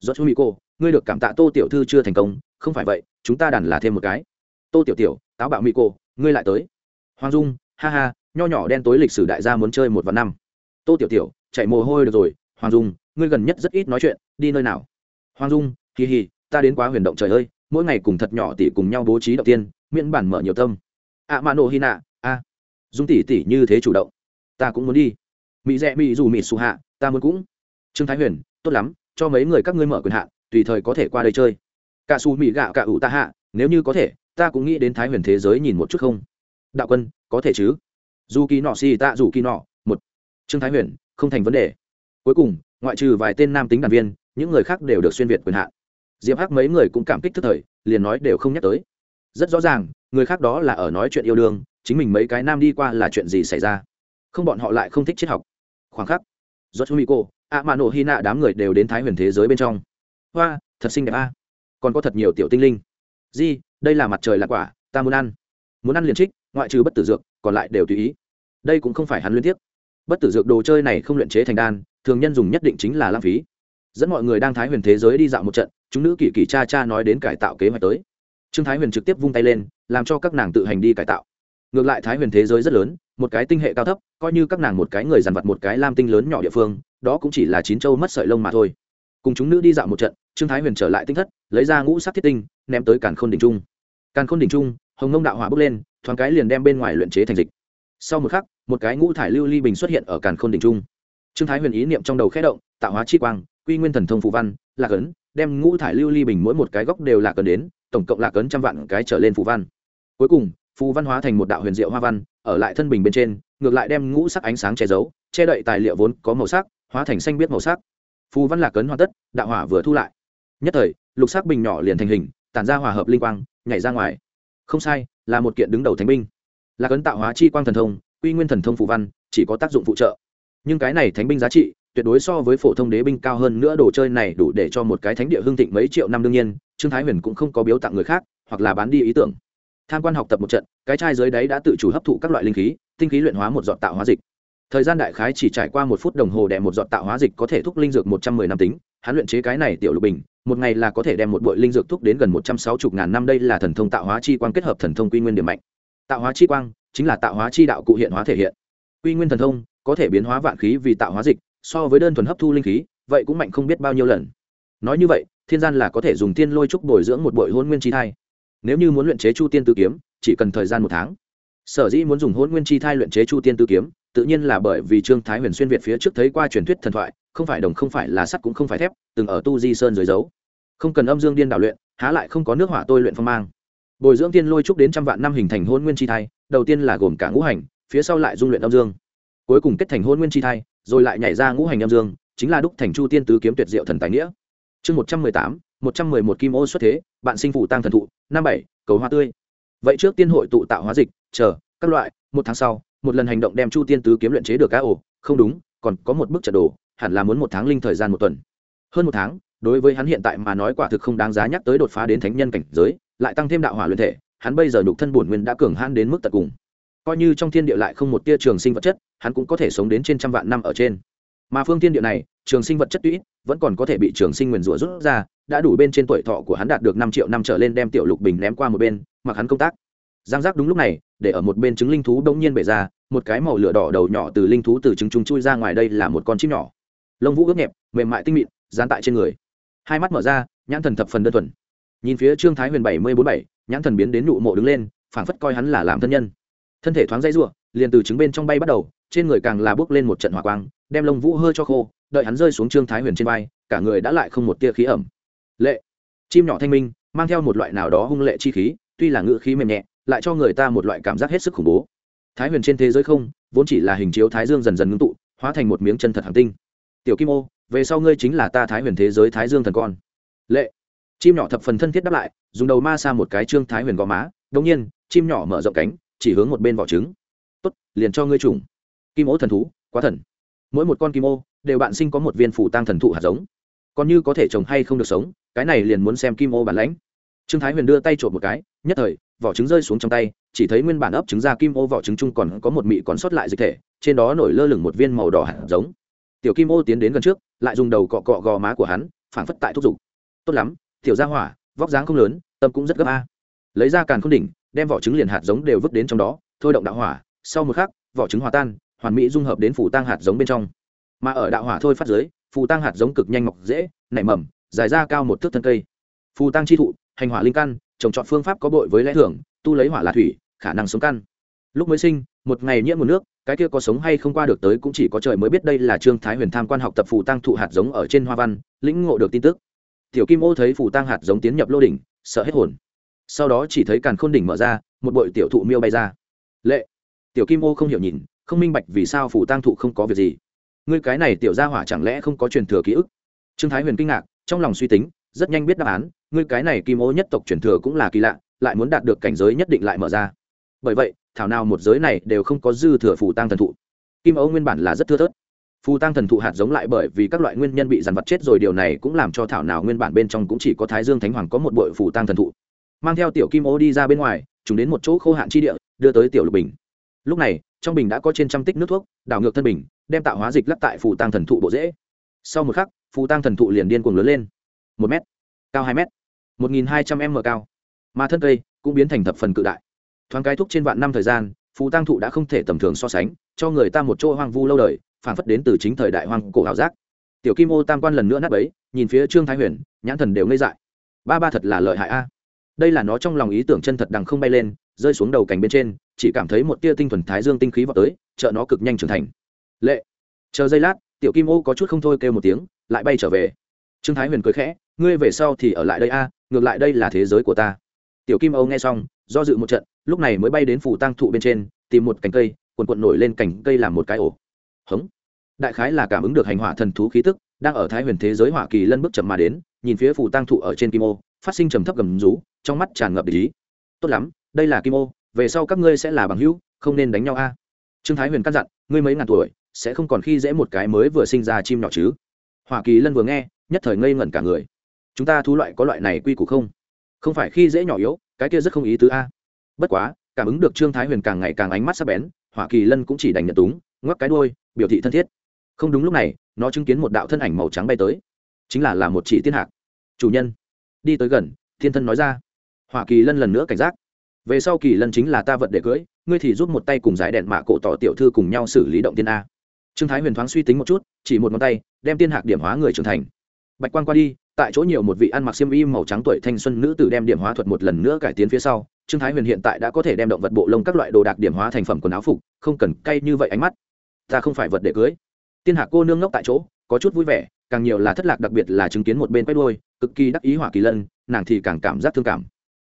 Do chú mỹ cô, ngươi được cảm tạ tô tiểu thư chưa thành công, không phải vậy, chúng ta đàn là thêm một cái. Tô tiểu tiểu, táo bạo mỹ cô, ngươi lại tới. Hoàng dung, ha ha, nho nhỏ đen tối lịch sử đại gia muốn chơi một vạn năm. Tô tiểu tiểu chạy mồ hôi được rồi hoàng dung ngươi gần nhất rất ít nói chuyện đi nơi nào? Hoàng dung hì hì ta đến quá huyền động trời ơi mỗi ngày cùng thật nhỏ tỷ cùng nhau bố trí đầu tiên miễn bản mở nhiều tâm. Ạ à, mạ nổ hi nạ a dung tỷ tỷ như thế chủ động. Ta cũng muốn đi. Mỹ rẽ mỹ dù mỹ xù hạ ta muốn cũng. Trương thái huyền tốt lắm cho mấy người các ngươi mở quyền hạn tùy thời có thể qua đây chơi. Cả xù mỹ gạo cả ủ ta hạ nếu như có thể ta cũng nghĩ đến thái huyền thế giới nhìn một chút không? Đạo quân có thể chứ? Dù kỳ nọ xì tạ dù kỳ nọ một. Trương thái huyền không thành vấn đề. Cuối cùng, ngoại trừ vài tên nam tính đàn viên, những người khác đều được xuyên việt quyền hạn. Diệp hắc mấy người cũng cảm kích thức thời, liền nói đều không nhắc tới. Rất rõ ràng, người khác đó là ở nói chuyện yêu đương, chính mình mấy cái nam đi qua là chuyện gì xảy ra. Không bọn họ lại không thích triết học. Khoảng khắc do chú mỹ cô ạ mạ nổ hy nạ đám người đều đến thái huyền thế giới bên trong. Hoa, thật xinh đẹp a. Còn có thật nhiều tiểu tinh linh. Di, đây là mặt trời lạc quả, ta muốn ăn. Muốn ăn liền trích, ngoại trừ bất tử dược, còn lại đều tùy ý. Đây cũng không phải hắn liên tiếp bất tử dược đồ chơi này không luyện chế thành đan, thường nhân dùng nhất định chính là lãng phí. Dẫn mọi người đang thái huyền thế giới đi dạo một trận, chúng nữ kỳ kỳ cha cha nói đến cải tạo kế hoạch tới. Trương thái huyền trực tiếp vung tay lên, làm cho các nàng tự hành đi cải tạo. Ngược lại thái huyền thế giới rất lớn, một cái tinh hệ cao thấp, coi như các nàng một cái người dằn vặt một cái lam tinh lớn nhỏ địa phương, đó cũng chỉ là chín châu mất sợi lông mà thôi. Cùng chúng nữ đi dạo một trận, trương thái huyền trở lại tinh thất, lấy ra ngũ sắc thiết tinh, ném tới càn khôn đỉnh trung. Càn khôn đỉnh trung, hồng ngông đạo hỏa bước lên, thoáng cái liền đem bên ngoài luyện chế thành dịch. Sau một khắc một cái ngũ thải lưu ly bình xuất hiện ở càn khôn đỉnh trung. Trương thái huyền ý niệm trong đầu khẽ động, tạo hóa chi quang, quy nguyên thần thông phù văn, lạc ấn, đem ngũ thải lưu ly bình mỗi một cái góc đều lạc ấn đến, tổng cộng lạc ấn trăm vạn cái trở lên phù văn. Cuối cùng, phù văn hóa thành một đạo huyền diệu hoa văn, ở lại thân bình bên trên, ngược lại đem ngũ sắc ánh sáng che giấu, che đậy tài liệu vốn có màu sắc, hóa thành xanh biết màu sắc. Phù văn lạc ấn hoàn tất, đạo hỏa vừa thu lại. Nhất thời, lục sắc bình nhỏ liền thành hình, tản ra hòa hợp linh quang, nhảy ra ngoài. Không sai, là một kiện đứng đầu thánh binh. Lạc ấn tạo hóa chi quang thần thông quy nguyên thần thông phụ văn, chỉ có tác dụng phụ trợ. Nhưng cái này thánh binh giá trị, tuyệt đối so với phổ thông đế binh cao hơn nữa, đồ chơi này đủ để cho một cái thánh địa hương thịnh mấy triệu năm đương nhiên, trương thái huyền cũng không có biếu tặng người khác, hoặc là bán đi ý tưởng. Tham quan học tập một trận, cái chai dưới đáy đã tự chủ hấp thụ các loại linh khí, tinh khí luyện hóa một giọt tạo hóa dịch. Thời gian đại khái chỉ trải qua một phút đồng hồ đè một giọt tạo hóa dịch có thể thúc linh dược một trăm mười năm tính, hắn luyện chế cái này tiểu lục bình, một ngày là có thể đem một bội linh dược thúc đến gần một trăm sáu mươi ngàn năm, đây là thần thông tạo hóa chi quang kết hợp thần thông quy nguyên điểm mạnh. Tạo hóa chi quang chính là tạo hóa chi đạo cụ hiện hóa thể hiện. Quy nguyên thần thông có thể biến hóa vạn khí vì tạo hóa dịch, so với đơn thuần hấp thu linh khí, vậy cũng mạnh không biết bao nhiêu lần. Nói như vậy, thiên gian là có thể dùng tiên lôi trúc bồi dưỡng một bội hôn nguyên chi thai. Nếu như muốn luyện chế chu tiên tư kiếm, chỉ cần thời gian một tháng. Sở dĩ muốn dùng hôn nguyên chi thai luyện chế chu tiên tư kiếm, tự nhiên là bởi vì trương thái huyền xuyên việt phía trước thấy qua truyền thuyết thần thoại, không phải đồng không phải là sắt cũng không phải thép, từng ở tu di sơn dưới dấu. Không cần âm dương điên đảo luyện, há lại không có nước hỏa tôi luyện phong mang bồi dưỡng tiên lôi trúc đến trăm vạn năm hình thành hôn nguyên chi thai, đầu tiên là gồm cả ngũ hành, phía sau lại dung luyện âm dương. Cuối cùng kết thành hôn nguyên chi thai, rồi lại nhảy ra ngũ hành âm dương, chính là đúc thành chu tiên tứ kiếm tuyệt diệu thần tài nghĩa. Chương một trăm mười tám, một trăm mười một kim ô xuất thế, bạn sinh phủ tăng thần thụ, năm bảy, cầu hoa tươi. Vậy trước tiên hội tụ tạo hóa dịch, chờ, các loại, một tháng sau, một lần hành động đem chu tiên tứ kiếm luyện chế được cá ổ không đúng, còn có một bức trận đồ, hẳn là muốn một tháng linh thời gian một tuần. Hơn một tháng đối với hắn hiện tại mà nói quả thực không đáng giá nhắc tới đột phá đến thánh nhân cảnh giới, lại tăng thêm đạo hỏa luyện thể, hắn bây giờ nhục thân bổn nguyên đã cường hãn đến mức tận cùng. Coi như trong thiên địa lại không một tia trường sinh vật chất, hắn cũng có thể sống đến trên trăm vạn năm ở trên. Mà phương thiên địa này, trường sinh vật chất tuy vẫn còn có thể bị trường sinh nguyền rủa rút ra, đã đủ bên trên tuổi thọ của hắn đạt được năm triệu năm trở lên đem tiểu lục bình ném qua một bên, mặc hắn công tác. Giang giác đúng lúc này, để ở một bên trứng linh thú đông nhiên bể ra, một cái màu lửa đỏ đầu nhỏ từ linh thú từ trứng trùng chui ra ngoài đây là một con chim nhỏ. Lông vũ ướt nhẹp, mềm mại tinh mịn, dán tại trên người hai mắt mở ra, nhãn thần thập phần đơn thuần. Nhìn phía trương thái huyền bảy mươi bốn bảy, nhãn thần biến đến nụ mộ đứng lên, phảng phất coi hắn là làm thân nhân. Thân thể thoáng dây r liền từ trứng bên trong bay bắt đầu, trên người càng là bước lên một trận hỏa quang, đem lông vũ hơi cho khô, đợi hắn rơi xuống trương thái huyền trên vai, cả người đã lại không một tia khí ẩm. Lệ, chim nhỏ thanh minh, mang theo một loại nào đó hung lệ chi khí, tuy là ngữ khí mềm nhẹ, lại cho người ta một loại cảm giác hết sức khủng bố. Thái huyền trên thế giới không, vốn chỉ là hình chiếu thái dương dần dần ngưng tụ, hóa thành một miếng chân thật hàng tinh. Tiểu kim ô về sau ngươi chính là ta thái huyền thế giới thái dương thần con. Lệ. Chim nhỏ thập phần thân thiết đáp lại, dùng đầu ma xa một cái trương thái huyền gò má đông nhiên, chim nhỏ mở rộng cánh, chỉ hướng một bên vỏ trứng. Tốt, liền cho ngươi trùng. Kim ô thần thú, quá thần. Mỗi một con kim ô, đều bạn sinh có một viên phủ tăng thần thụ hạt giống. Còn như có thể trồng hay không được sống, cái này liền muốn xem kim ô bản lãnh. Trương thái huyền đưa tay trộm một cái, nhất thời, vỏ trứng rơi xuống trong tay, chỉ thấy nguyên bản ấp trứng ra kim ô vỏ trứng chung còn có một mị còn sót lại dịch thể, trên đó nổi lơ lửng một viên màu đỏ hạt giống tiểu kim ô tiến đến gần trước, lại dùng đầu cọ cọ gò má của hắn, phảng phất tại thúc giục. Tốt lắm, tiểu gia hỏa, vóc dáng không lớn, tâm cũng rất gấp a. Lấy ra càn khôn đỉnh, đem vỏ trứng liền hạt giống đều vứt đến trong đó, thôi động đạo hỏa, sau một khắc, vỏ trứng hòa tan, hoàn mỹ dung hợp đến phủ tăng hạt giống bên trong. Mà ở đạo hỏa thôi phát giới phù tăng hạt giống cực nhanh mọc dễ, nảy mầm, dài ra cao một thước thân cây. Phù tăng chi thụ, hành hỏa linh căn, trồng trọt phương pháp có bội với lẽ thưởng tu lấy hỏa là thủy, khả năng sống căn. Lúc mới sinh, một ngày nhiễm một nước cái kia có sống hay không qua được tới cũng chỉ có trời mới biết đây là trương thái huyền tham quan học tập phù tăng thụ hạt giống ở trên hoa văn, lĩnh ngộ được tin tức. Tiểu kim ô thấy phù tăng hạt giống tiến nhập lô đỉnh, sợ hết hồn. Sau đó chỉ thấy càn khôn đỉnh mở ra, một bội tiểu thụ miêu bay ra. Lệ! Tiểu kim ô không hiểu nhìn, không minh bạch vì sao phù tăng thụ không có việc gì. Ngươi cái này tiểu gia hỏa chẳng lẽ không có truyền thừa ký ức? Trương thái huyền kinh ngạc, trong lòng suy tính, rất nhanh biết đáp án, ngươi cái này kim ô nhất tộc truyền thừa cũng là kỳ lạ, lại muốn đạt được cảnh giới nhất định lại mở ra. Bởi vậy thảo nào một giới này đều không có dư thừa phù tăng thần thụ. Kim ấu nguyên bản là rất thưa thớt. Phù tăng thần thụ hạt giống lại bởi vì các loại nguyên nhân bị dằn vặt chết rồi, điều này cũng làm cho thảo nào nguyên bản bên trong cũng chỉ có thái dương thánh hoàng có một bội phù tăng thần thụ. Mang theo tiểu kim ô đi ra bên ngoài chúng đến một chỗ khô hạn chi địa, đưa tới tiểu lục bình. Lúc này, trong bình đã có trên trăm tích nước thuốc, đảo ngược thân bình, đem tạo hóa dịch lắp tại phù tăng thần thụ bộ dễ sau một khắc, phù tăng thần thụ liền điên cuồng lớn lên. Một m cao hai m một nghìn hai trăm m cao. Mà thân cây cũng biến thành thập phần cự đại thoáng cái thúc trên vạn năm thời gian, phù tăng thụ đã không thể tầm thường so sánh, cho người ta một chỗ hoang vu lâu đời phản phất đến từ chính thời đại hoang cổ ảo giác. Tiểu kim ô tam quan lần nữa nát ấy nhìn phía trương thái huyền, nhãn thần đều ngây dại. Ba ba thật là lợi hại a. Đây là nó trong lòng ý tưởng chân thật đằng không bay lên, rơi xuống đầu cành bên trên, chỉ cảm thấy một tia tinh thuần thái dương tinh khí vào tới, trợ nó cực nhanh trưởng thành. Lệ. Chờ giây lát, tiểu kim ô có chút không thôi kêu một tiếng, lại bay trở về. Trương thái huyền cười khẽ, ngươi về sau thì ở lại đây a, ngược lại đây là thế giới của ta tiểu kim Âu nghe xong, do dự một trận, lúc này mới bay đến phủ tăng thụ bên trên, tìm một cành cây quần quận nổi lên cành cây làm một cái ổ. Hống. Đại khái là cảm ứng được hành hỏa thần thú khí tức, đang ở thái huyền thế giới hỏa kỳ lân bước chậm mà đến, nhìn phía phủ tăng thụ ở trên kim ô, phát sinh trầm thấp gầm rú, trong mắt tràn ngập ý. Tốt lắm, đây là kim ô, về sau các ngươi sẽ là bằng hữu, không nên đánh nhau a. Trương thái huyền căn dặn, ngươi mấy ngàn tuổi, sẽ không còn khi dễ một cái mới vừa sinh ra chim nhỏ chứ. Hoa kỳ lân vừa nghe, nhất thời ngây ngẩn cả người. Chúng ta thú loại có loại này quy củ không? Không phải khi dễ nhỏ yếu, cái kia rất không ý tứ a. Bất quá, cảm ứng được trương thái huyền càng ngày càng ánh mắt sắc bén hoa kỳ lân cũng chỉ đành nhận túng, ngoắc cái đôi biểu thị thân thiết. Không đúng lúc này, nó chứng kiến một đạo thân ảnh màu trắng bay tới. Chính là là một chỉ tiên hạc. Chủ nhân. Đi tới gần, thiên thân nói ra. Hoa kỳ lân lần nữa cảnh giác. Về sau kỳ lân chính là ta vận để cưỡi ngươi thì giúp một tay cùng giải đèn mạ cổ tỏ tiểu thư cùng nhau xử lý động tiên a. Trương thái huyền thoáng suy tính một chút, chỉ một ngón tay, đem tiên hạc điểm hóa người trưởng thành. Bạch quan qua đi tại chỗ nhiều một vị ăn mặc xiêm y màu trắng tuổi thanh xuân nữ tử đem điểm hóa thuật một lần nữa cải tiến phía sau, trương thái huyền hiện tại đã có thể đem động vật bộ lông các loại đồ đạc điểm hóa thành phẩm quần áo phục, không cần cay như vậy ánh mắt. Ta không phải vật để cưới. Tiên hạc cô nương ngốc tại chỗ, có chút vui vẻ, càng nhiều là thất lạc đặc biệt là chứng kiến một bên quét đôi cực kỳ đắc ý hỏa kỳ lân, nàng thì càng cảm giác thương cảm.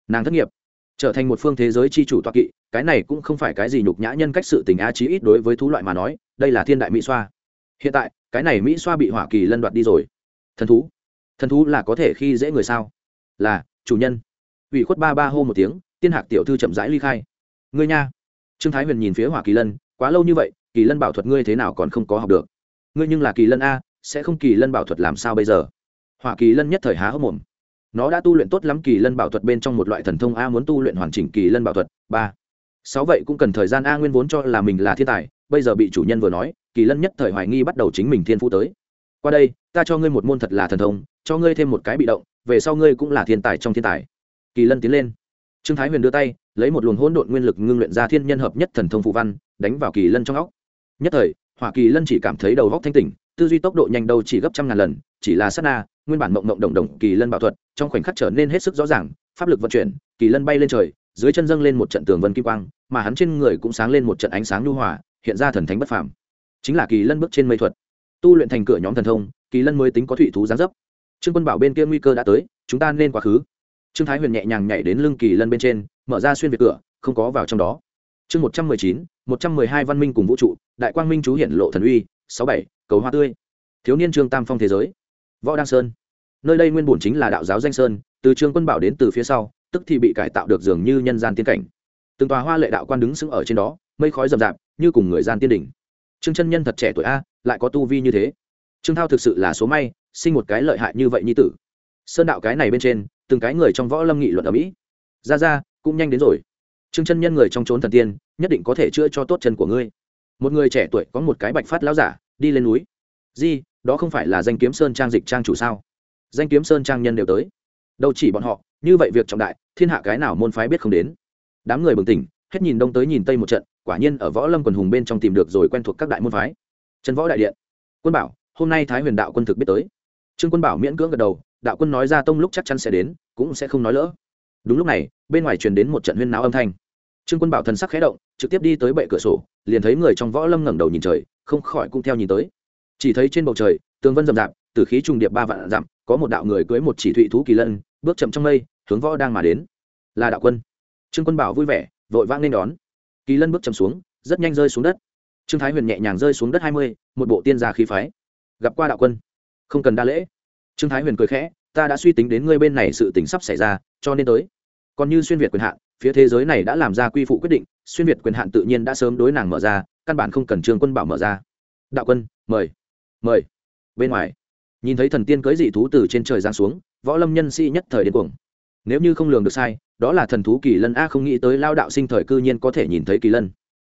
Nàng thất nghiệp, trở thành một phương thế giới chi chủ toa kỵ, cái này cũng không phải cái gì nhục nhã nhân cách sự tình a chí ít đối với thú loại mà nói, đây là thiên đại mỹ xoa. Hiện tại, cái này mỹ xoa bị hỏa kỳ lân đoạt đi rồi. Thần thú thần thú là có thể khi dễ người sao? Là, chủ nhân. Ủy khuất ba ba hô một tiếng, tiên hạc tiểu thư chậm rãi ly khai. Ngươi nha. Trương thái huyền nhìn phía hỏa kỳ lân, quá lâu như vậy, kỳ lân bảo thuật ngươi thế nào còn không có học được. Ngươi nhưng là kỳ lân a, sẽ không kỳ lân bảo thuật làm sao bây giờ? Hỏa kỳ lân nhất thời há hốc mồm. Nó đã tu luyện tốt lắm, kỳ lân bảo thuật bên trong một loại thần thông a muốn tu luyện hoàn chỉnh kỳ lân bảo thuật. Ba. Sáu vậy cũng cần thời gian a, nguyên vốn cho là mình là thiên tài, bây giờ bị chủ nhân vừa nói, kỳ lân nhất thời hoài nghi bắt đầu chính mình thiên phú tới. Qua đây, ta cho ngươi một môn thật là thần thông cho ngươi thêm một cái bị động, về sau ngươi cũng là thiên tài trong thiên tài. Kỳ lân tiến lên. Trương thái huyền đưa tay, lấy một luồng hỗn độn nguyên lực ngưng luyện ra thiên nhân hợp nhất thần thông phụ văn, đánh vào kỳ lân trong óc. Nhất thời, hỏa kỳ lân chỉ cảm thấy đầu óc thanh tỉnh, tư duy tốc độ nhanh đâu chỉ gấp trăm ngàn lần, chỉ là sát na, nguyên bản mộng mộng đồng đồng kỳ lân bảo thuật, trong khoảnh khắc trở nên hết sức rõ ràng, pháp lực vận chuyển, kỳ lân bay lên trời, dưới chân dâng lên một trận tường vân kim quang, mà hắn trên người cũng sáng lên một trận ánh sáng nhu hòa, hiện ra thần thánh bất phàm. Chính là kỳ lân bước trên mây thuật. Tu luyện thành cửa nhóm thần thông, kỳ lân mới tính có thụy thú giáng dấp trương quân bảo bên kia nguy cơ đã tới, chúng ta nên quá khứ. Trương thái huyền nhẹ nhàng nhảy đến lưng kỳ lân bên trên, mở ra xuyên việt cửa, không có vào trong đó. Chương một trăm mười chín, một trăm mười hai văn minh cùng vũ trụ, đại quang minh chú hiển lộ thần uy, sáu bảy, cầu hoa tươi. Thiếu niên trương tam phong thế giới. Võ đăng sơn. Nơi đây nguyên bổn chính là đạo giáo danh sơn, từ trương quân bảo đến từ phía sau, tức thì bị cải tạo được dường như nhân gian tiên cảnh. Từng tòa hoa lệ đạo quan đứng sững ở trên đó, mây khói rậm rạp, như cùng người gian tiên đỉnh. Trương chân nhân thật trẻ tuổi a, lại có tu vi như thế trương thao thực sự là số may, sinh một cái lợi hại như vậy như tử. Sơn đạo cái này bên trên, từng cái người trong võ lâm nghị luận ở mỹ. Ra ra, cũng nhanh đến rồi. Trương chân nhân người trong trốn thần tiên, nhất định có thể chữa cho tốt chân của ngươi. Một người trẻ tuổi có một cái bạch phát lão giả, đi lên núi. Di, đó không phải là danh kiếm sơn trang dịch trang chủ sao? Danh kiếm sơn trang nhân đều tới. Đâu chỉ bọn họ, như vậy việc trọng đại, thiên hạ cái nào môn phái biết không đến. Đám người bừng tỉnh, hết nhìn đông tới nhìn tây một trận, quả nhiên ở võ lâm quần hùng bên trong tìm được rồi quen thuộc các đại môn phái. Trần võ đại điện. Quân bảo hôm nay thái huyền đạo quân thực biết tới. Trương quân bảo miễn cưỡng gật đầu, đạo quân nói ra tông lúc chắc chắn sẽ đến, cũng sẽ không nói lỡ. Đúng lúc này, bên ngoài truyền đến một trận huyên náo âm thanh. Trương quân bảo thần sắc khẽ động, trực tiếp đi tới bệ cửa sổ, liền thấy người trong võ lâm ngẩng đầu nhìn trời, không khỏi cũng theo nhìn tới. Chỉ thấy trên bầu trời, tường vân rậm rạp, từ khí trùng điệp ba vạn dặm, có một đạo người cưới một chỉ thụy thú kỳ lân, bước chậm trong mây, hướng võ đang mà đến. Là đạo quân. Trương quân bảo vui vẻ, vội vã nên đón. Kỳ lân bước chậm xuống, rất nhanh rơi xuống đất. Trương thái huyền nhẹ nhàng rơi xuống đất hai mươi, một bộ tiên gia khí phái gặp qua đạo quân. Không cần đa lễ. Trương thái huyền cười khẽ, ta đã suy tính đến ngươi bên này sự tình sắp xảy ra, cho nên tới. Còn như xuyên việt quyền hạn, phía thế giới này đã làm ra quy phụ quyết định, xuyên việt quyền hạn tự nhiên đã sớm đối nàng mở ra, căn bản không cần trương quân bảo mở ra. Đạo quân, mời. Mời. Bên ngoài, nhìn thấy thần tiên cưới dị thú từ trên trời giáng xuống, võ lâm nhân sĩ nhất thời điên cuồng. Nếu như không lường được sai, đó là thần thú kỳ lân a không nghĩ tới lao đạo sinh thời cư nhiên có thể nhìn thấy kỳ lân.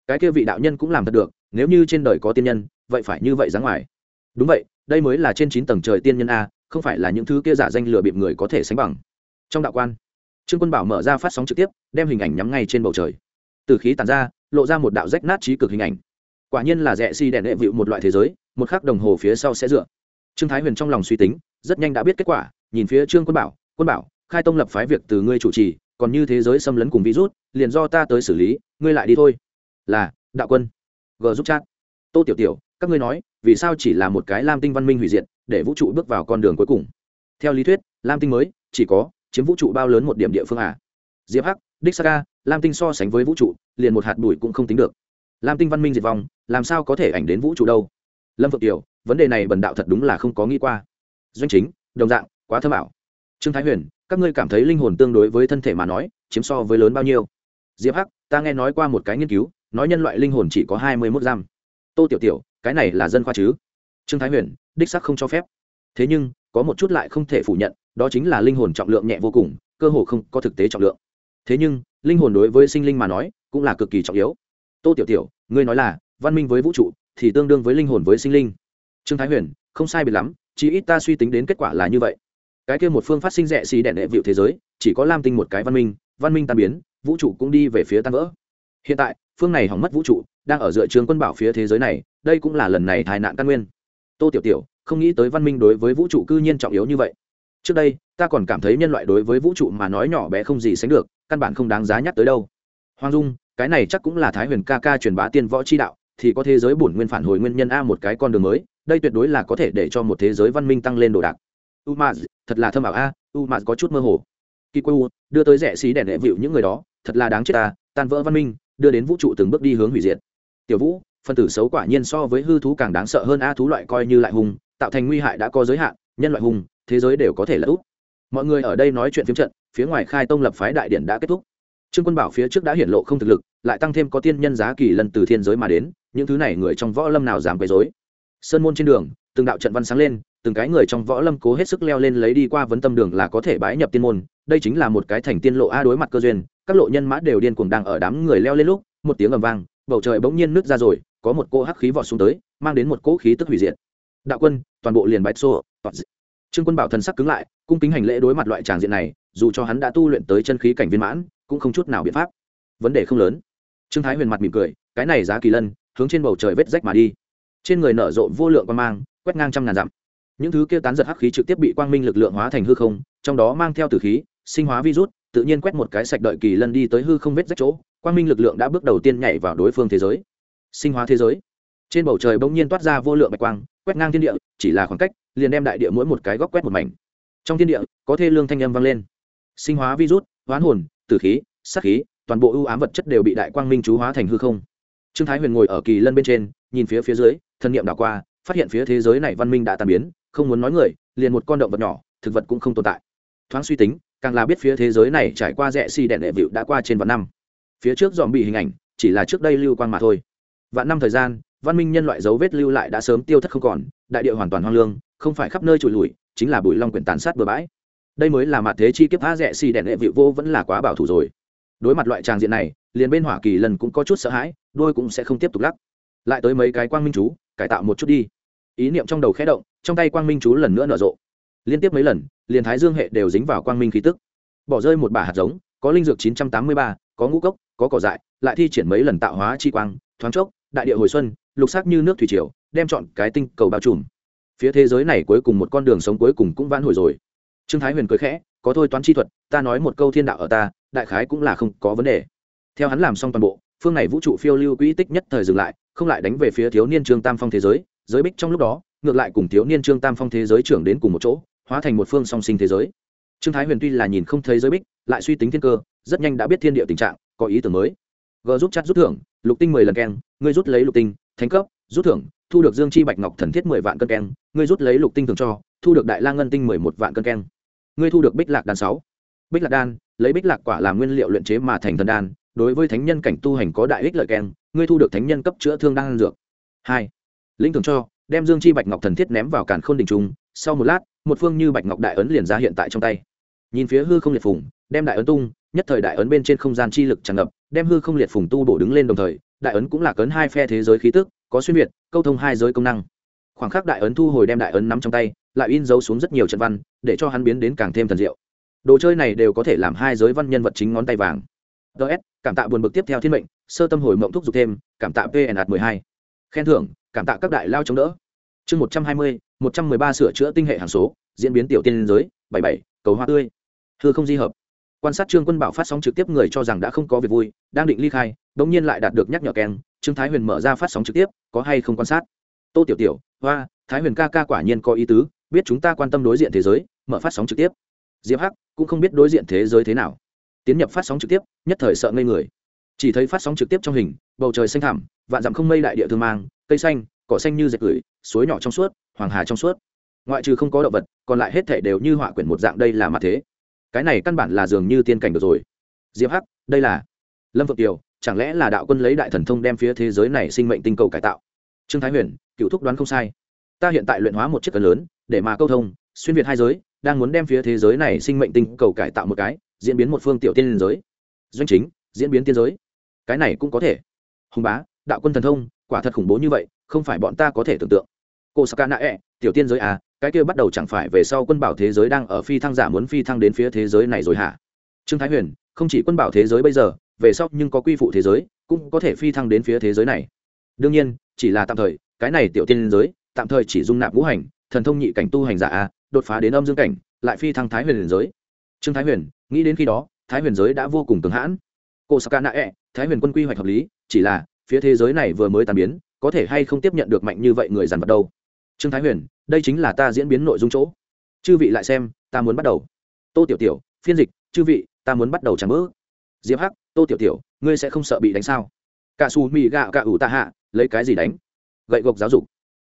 Cái kia vị đạo nhân cũng làm thật được, nếu như trên đời có tiên nhân, vậy phải như vậy dáng ngoài đúng vậy, đây mới là trên chín tầng trời tiên nhân a, không phải là những thứ kia giả danh lừa bịp người có thể sánh bằng. Trong đạo quan, trương quân bảo mở ra phát sóng trực tiếp, đem hình ảnh nhắm ngay trên bầu trời. Từ khí tàn ra, lộ ra một đạo rách nát trí cực hình ảnh. Quả nhiên là rẽ si đèn hệ vịu một loại thế giới, một khắc đồng hồ phía sau sẽ dựa. Trương thái huyền trong lòng suy tính, rất nhanh đã biết kết quả, nhìn phía trương quân bảo quân bảo, khai tông lập phái việc từ ngươi chủ trì, còn như thế giới xâm lấn cùng virus, liền do ta tới xử lý, ngươi lại đi thôi. Là, đạo quân. G giúp chat. Tô tiểu tiểu các ngươi nói, vì sao chỉ là một cái lam tinh văn minh hủy diệt, để vũ trụ bước vào con đường cuối cùng? Theo lý thuyết, lam tinh mới, chỉ có chiếm vũ trụ bao lớn một điểm địa phương à? Diệp hắc, đích saka lam tinh so sánh với vũ trụ, liền một hạt bụi cũng không tính được. Lam tinh văn minh diệt vong, làm sao có thể ảnh đến vũ trụ đâu? Lâm phượng tiểu vấn đề này bần đạo thật đúng là không có nghĩ qua. Doanh chính, đồng dạng, quá thơ bảo trương thái huyền, các ngươi cảm thấy linh hồn tương đối với thân thể mà nói, chiếm so với lớn bao nhiêu? Diệp hắc, ta nghe nói qua một cái nghiên cứu, nói nhân loại linh hồn chỉ có hai mươi mốt giam. Tô tiểu tiểu cái này là dân khoa chứ? Trương thái huyền, đích sắc không cho phép. Thế nhưng, có một chút lại không thể phủ nhận, đó chính là linh hồn trọng lượng nhẹ vô cùng, cơ hồ không có thực tế trọng lượng. Thế nhưng, linh hồn đối với sinh linh mà nói, cũng là cực kỳ trọng yếu. Tô tiểu tiểu, ngươi nói là, văn minh với vũ trụ, thì tương đương với linh hồn với sinh linh. Trương thái huyền, không sai biệt lắm, chỉ ít ta suy tính đến kết quả là như vậy. Cái kia một phương phát sinh rẻ xì đẻ đệ vịu thế giới, chỉ có lam tinh một cái văn minh văn minh tan biến, vũ trụ cũng đi về phía tan vỡ. Hiện tại phương này hỏng mất vũ trụ, đang ở dựa trường quân bảo phía thế giới này, đây cũng là lần này tai nạn căn nguyên. Tô tiểu tiểu, không nghĩ tới văn minh đối với vũ trụ cư nhiên trọng yếu như vậy. Trước đây, ta còn cảm thấy nhân loại đối với vũ trụ mà nói nhỏ bé không gì sánh được, căn bản không đáng giá nhắc tới đâu. Hoàng dung, cái này chắc cũng là thái huyền ca ca truyền bá tiên võ chi đạo, thì có thế giới bổn nguyên phản hồi nguyên nhân a một cái con đường mới, đây tuyệt đối là có thể để cho một thế giới văn minh tăng lên đồ đạc. U ma thật là thâm ảo a u ma có chút mơ hồ. Kiku đưa tới rẻ xí đèn đệ vịu những người đó, thật là đáng chết ta, tan vỡ văn minh đưa đến vũ trụ từng bước đi hướng hủy diệt. Tiểu vũ phân tử xấu quả nhiên so với hư thú càng đáng sợ hơn a thú loại coi như lại hung, tạo thành nguy hại đã có giới hạn, nhân loại hung, thế giới đều có thể là út. Mọi người ở đây nói chuyện phiếm trận, phía ngoài khai tông lập phái đại điển đã kết thúc. Trương quân bảo phía trước đã hiển lộ không thực lực, lại tăng thêm có tiên nhân giá kỳ lần từ thiên giới mà đến, những thứ này người trong võ lâm nào dám quấy dối sơn môn trên đường, từng đạo trận văn sáng lên từng cái người trong võ lâm cố hết sức leo lên lấy đi qua vấn tâm đường là có thể bái nhập tiên môn, đây chính là một cái thành tiên lộ a đối mặt cơ duyên, các lộ nhân mã đều điên cuồng đang ở đám người leo lên lúc, một tiếng ầm vang, bầu trời bỗng nhiên nứt ra rồi, có một cỗ hắc khí vọt xuống tới, mang đến một cỗ khí tức hủy diệt. Đạo quân, toàn bộ liền bạch xô trương quân bảo thần sắc cứng lại, cung kính hành lễ đối mặt loại tràng diện này, dù cho hắn đã tu luyện tới chân khí cảnh viên mãn, cũng không chút nào biện pháp. Vấn đề không lớn. Trương thái huyền mặt mỉm cười, cái này giá kỳ lân, hướng trên bầu trời vết rách mà đi. Trên người nở rộ vô lượng quan mang, quét ngang trăm ngàn dặm những thứ kia tán giật hắc khí trực tiếp bị quang minh lực lượng hóa thành hư không, trong đó mang theo tử khí, sinh hóa virus, tự nhiên quét một cái sạch đợi kỳ lân đi tới hư không vết rách chỗ, quang minh lực lượng đã bước đầu tiên nhảy vào đối phương thế giới. Sinh hóa thế giới. Trên bầu trời bỗng nhiên toát ra vô lượng bạch quang, quét ngang thiên địa, chỉ là khoảng cách, liền đem đại địa mỗi một cái góc quét một mảnh. Trong thiên địa, có thê lương thanh âm vang lên. Sinh hóa virus, hoán hồn, tử khí, sát khí, toàn bộ ưu ám vật chất đều bị đại quang minh chú hóa thành hư không. Trương thái huyền ngồi ở kỳ lân bên trên, nhìn phía phía dưới thân nhiệm đảo qua, phát hiện phía thế giới này văn minh đã tàn biến không muốn nói người, liền một con động vật nhỏ, thực vật cũng không tồn tại. Thoáng suy tính, càng là biết phía thế giới này trải qua rẽ xi đèn đệ vịu đã qua trên vạn năm. Phía trước dòm bị hình ảnh, chỉ là trước đây lưu quan mà thôi. Vạn năm thời gian, văn minh nhân loại dấu vết lưu lại đã sớm tiêu thất không còn, đại địa hoàn toàn hoang lương, không phải khắp nơi trụi lùi, chính là bụi long quyển tàn sát bừa bãi. Đây mới là mặt thế chi kiếp phá rẽ xi đèn đệ vịu vô vẫn là quá bảo thủ rồi. Đối mặt loại tràng diện này, liền bên hỏa kỳ lần cũng có chút sợ hãi, đôi cũng sẽ không tiếp tục lắc. Lại tới mấy cái quang minh chú, cải tạo một chút đi. Ý niệm trong đầu khẽ động trong tay quang minh chú lần nữa nở rộ. Liên tiếp mấy lần, liền thái dương hệ đều dính vào quang minh khí tức. Bỏ rơi một bả hạt giống, có linh dược chín trăm tám mươi ba, có ngũ cốc, có cỏ dại, lại thi triển mấy lần tạo hóa chi quang, thoáng chốc, đại địa hồi xuân, lục sắc như nước thủy triều, đem chọn cái tinh cầu bao trùm. Phía thế giới này cuối cùng một con đường sống cuối cùng cũng vãn hồi rồi. Trương thái huyền cười khẽ, có thôi toán chi thuật, ta nói một câu thiên đạo ở ta, đại khái cũng là không có vấn đề. Theo hắn làm xong toàn bộ, phương này vũ trụ phiêu lưu quỹ tích nhất thời dừng lại, không lại đánh về phía thiếu niên trương tam phong thế giới giới bích trong lúc đó ngược lại cùng thiếu niên trương tam phong thế giới trưởng đến cùng một chỗ, hóa thành một phương song sinh thế giới. Trương thái huyền tuy là nhìn không thấy giới bích, lại suy tính thiên cơ, rất nhanh đã biết thiên địa tình trạng, có ý tưởng mới. G giúp chặt rút thưởng, lục tinh mười lần keng, ngươi rút lấy lục tinh, thánh cấp rút thưởng, thu được dương chi bạch ngọc thần thiết mười vạn cân keng, ngươi rút lấy lục tinh thường cho, thu được đại la ngân tinh mười một vạn cân keng. Ngươi thu được bích lạc đan sáu. Bích lạc đan, lấy bích lạc quả làm nguyên liệu luyện chế mà thành thần đan, đối với thánh nhân cảnh tu hành có đại ích lợi keng, ngươi thu được thánh nhân cấp chữa thương đan dược. Hai. Lĩnh thường cho đem dương chi bạch ngọc thần thiết ném vào càn khôn đình trung, sau một lát, một phương như bạch ngọc đại ấn liền ra hiện tại trong tay. Nhìn phía hư không liệt phùng, đem đại ấn tung, nhất thời đại ấn bên trên không gian chi lực tràn ngập, đem hư không liệt phùng tu bổ đứng lên đồng thời, đại ấn cũng là cấn hai phe thế giới khí tức, có xuyên việt, câu thông hai giới công năng. Khoảng khắc đại ấn thu hồi đem đại ấn nắm trong tay, lại in dấu xuống rất nhiều trận văn, để cho hắn biến đến càng thêm thần diệu. Đồ chơi này đều có thể làm hai giới văn nhân vật chính ngón tay vàng. Ts cảm tạ buồn bực tiếp theo thiên mệnh, sơ tâm hồi mộng thúc giục thêm, cảm tạ pn mười hai khen thưởng, cảm tạ các đại lao chống đỡ. Chương một trăm hai mươi, một trăm mười ba sửa chữa tinh hệ hàng số, diễn biến tiểu tiên giới, bảy bảy, cầu hoa tươi. Thưa không di hợp. Quan sát trương quân bảo phát sóng trực tiếp người cho rằng đã không có việc vui, đang định ly khai đ ỗ n g nhiên lại đạt được nhắc nhở kèn, trương thái huyền mở ra phát sóng trực tiếp, có hay không quan sát? Tô tiểu tiểu, hoa, thái huyền ca ca quả nhiên có ý tứ, biết chúng ta quan tâm đối diện thế giới, mở phát sóng trực tiếp. Diệp hắc cũng không biết đối diện thế giới thế nào. Tiến nhập phát sóng trực tiếp, nhất thời sợ ngây người chỉ thấy phát sóng trực tiếp trong hình, bầu trời xanh thẳm, vạn dặm không mây đại địa thương mang, cây xanh, cỏ xanh như dệt gửi, suối nhỏ trong suốt, hoàng hà trong suốt. Ngoại trừ không có động vật, còn lại hết thể đều như họa quyển một dạng đây là mặt thế. Cái này căn bản là dường như tiên cảnh được rồi. Diệp hắc, đây là lâm phượng kiều, chẳng lẽ là đạo quân lấy đại thần thông đem phía thế giới này sinh mệnh tinh cầu cải tạo? Trương thái huyền, cựu thúc đoán không sai. Ta hiện tại luyện hóa một chiếc cờ lớn, để mà câu thông, xuyên việt hai giới, đang muốn đem phía thế giới này sinh mệnh tinh cầu cải tạo một cái, diễn biến một phương tiểu tiên giới. Doanh chính, diễn biến tiên giới cái này cũng có thể. Hùng bá, đạo quân thần thông, quả thật khủng bố như vậy, không phải bọn ta có thể tưởng tượng. Cô sakana e tiểu tiên giới à cái kia bắt đầu chẳng phải về sau quân bảo thế giới đang ở phi thăng giả muốn phi thăng đến phía thế giới này rồi hả? Trương thái huyền, không chỉ quân bảo thế giới bây giờ, về sau nhưng có quy phụ thế giới, cũng có thể phi thăng đến phía thế giới này. Đương nhiên, chỉ là tạm thời, cái này tiểu tiên giới, tạm thời chỉ dung nạp ngũ hành, thần thông nhị cảnh tu hành giả a đột phá đến âm dương cảnh, lại phi thăng thái huyền giới. Trương thái huyền, nghĩ đến khi đó, thái huyền giới đã vô cùng cường hãn. Cô sakana e thái huyền quân quy hoạch hợp lý, chỉ là, phía thế giới này vừa mới tàn biến, có thể hay không tiếp nhận được mạnh như vậy người dàn vật đâu? Trương thái huyền, đây chính là ta diễn biến nội dung chỗ. Chư vị lại xem, ta muốn bắt đầu. Tô tiểu tiểu, phiên dịch, chư vị, ta muốn bắt đầu chẳng mỡ. diệp hắc, tô tiểu tiểu, ngươi sẽ không sợ bị đánh sao? Cả xù mì gạo cả ủ tạ hạ, lấy cái gì đánh? Gậy gộc giáo dục.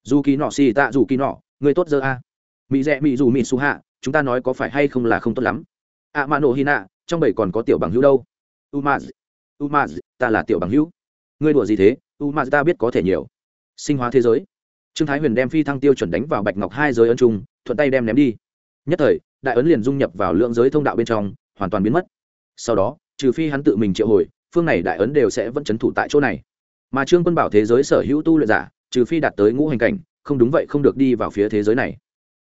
Dù kỳ nọ xì tạ dù kỳ nọ, ngươi tốt dơ a. Mỹ rẽ mỹ dù mỹ su hạ, chúng ta nói có phải hay không là không tốt lắm. A ma nổ hi nạ trong bảy còn có tiểu bằng hữu đâu? Umaz ta là tiểu bằng hữu. Ngươi đùa gì thế? Umaz ta biết có thể nhiều. Sinh hóa thế giới. Trương thái huyền đem phi thăng tiêu chuẩn đánh vào bạch ngọc hai giới ân trung, thuận tay đem ném đi. Nhất thời, đại ấn liền dung nhập vào lượng giới thông đạo bên trong, hoàn toàn biến mất. Sau đó, trừ phi hắn tự mình triệu hồi, phương này đại ấn đều sẽ vẫn c thủ tại chỗ này. Mà trương quân bảo thế giới sở hữu tu luyện giả, trừ phi đạt tới ngũ hành cảnh, không đúng vậy không được đi vào phía thế giới này.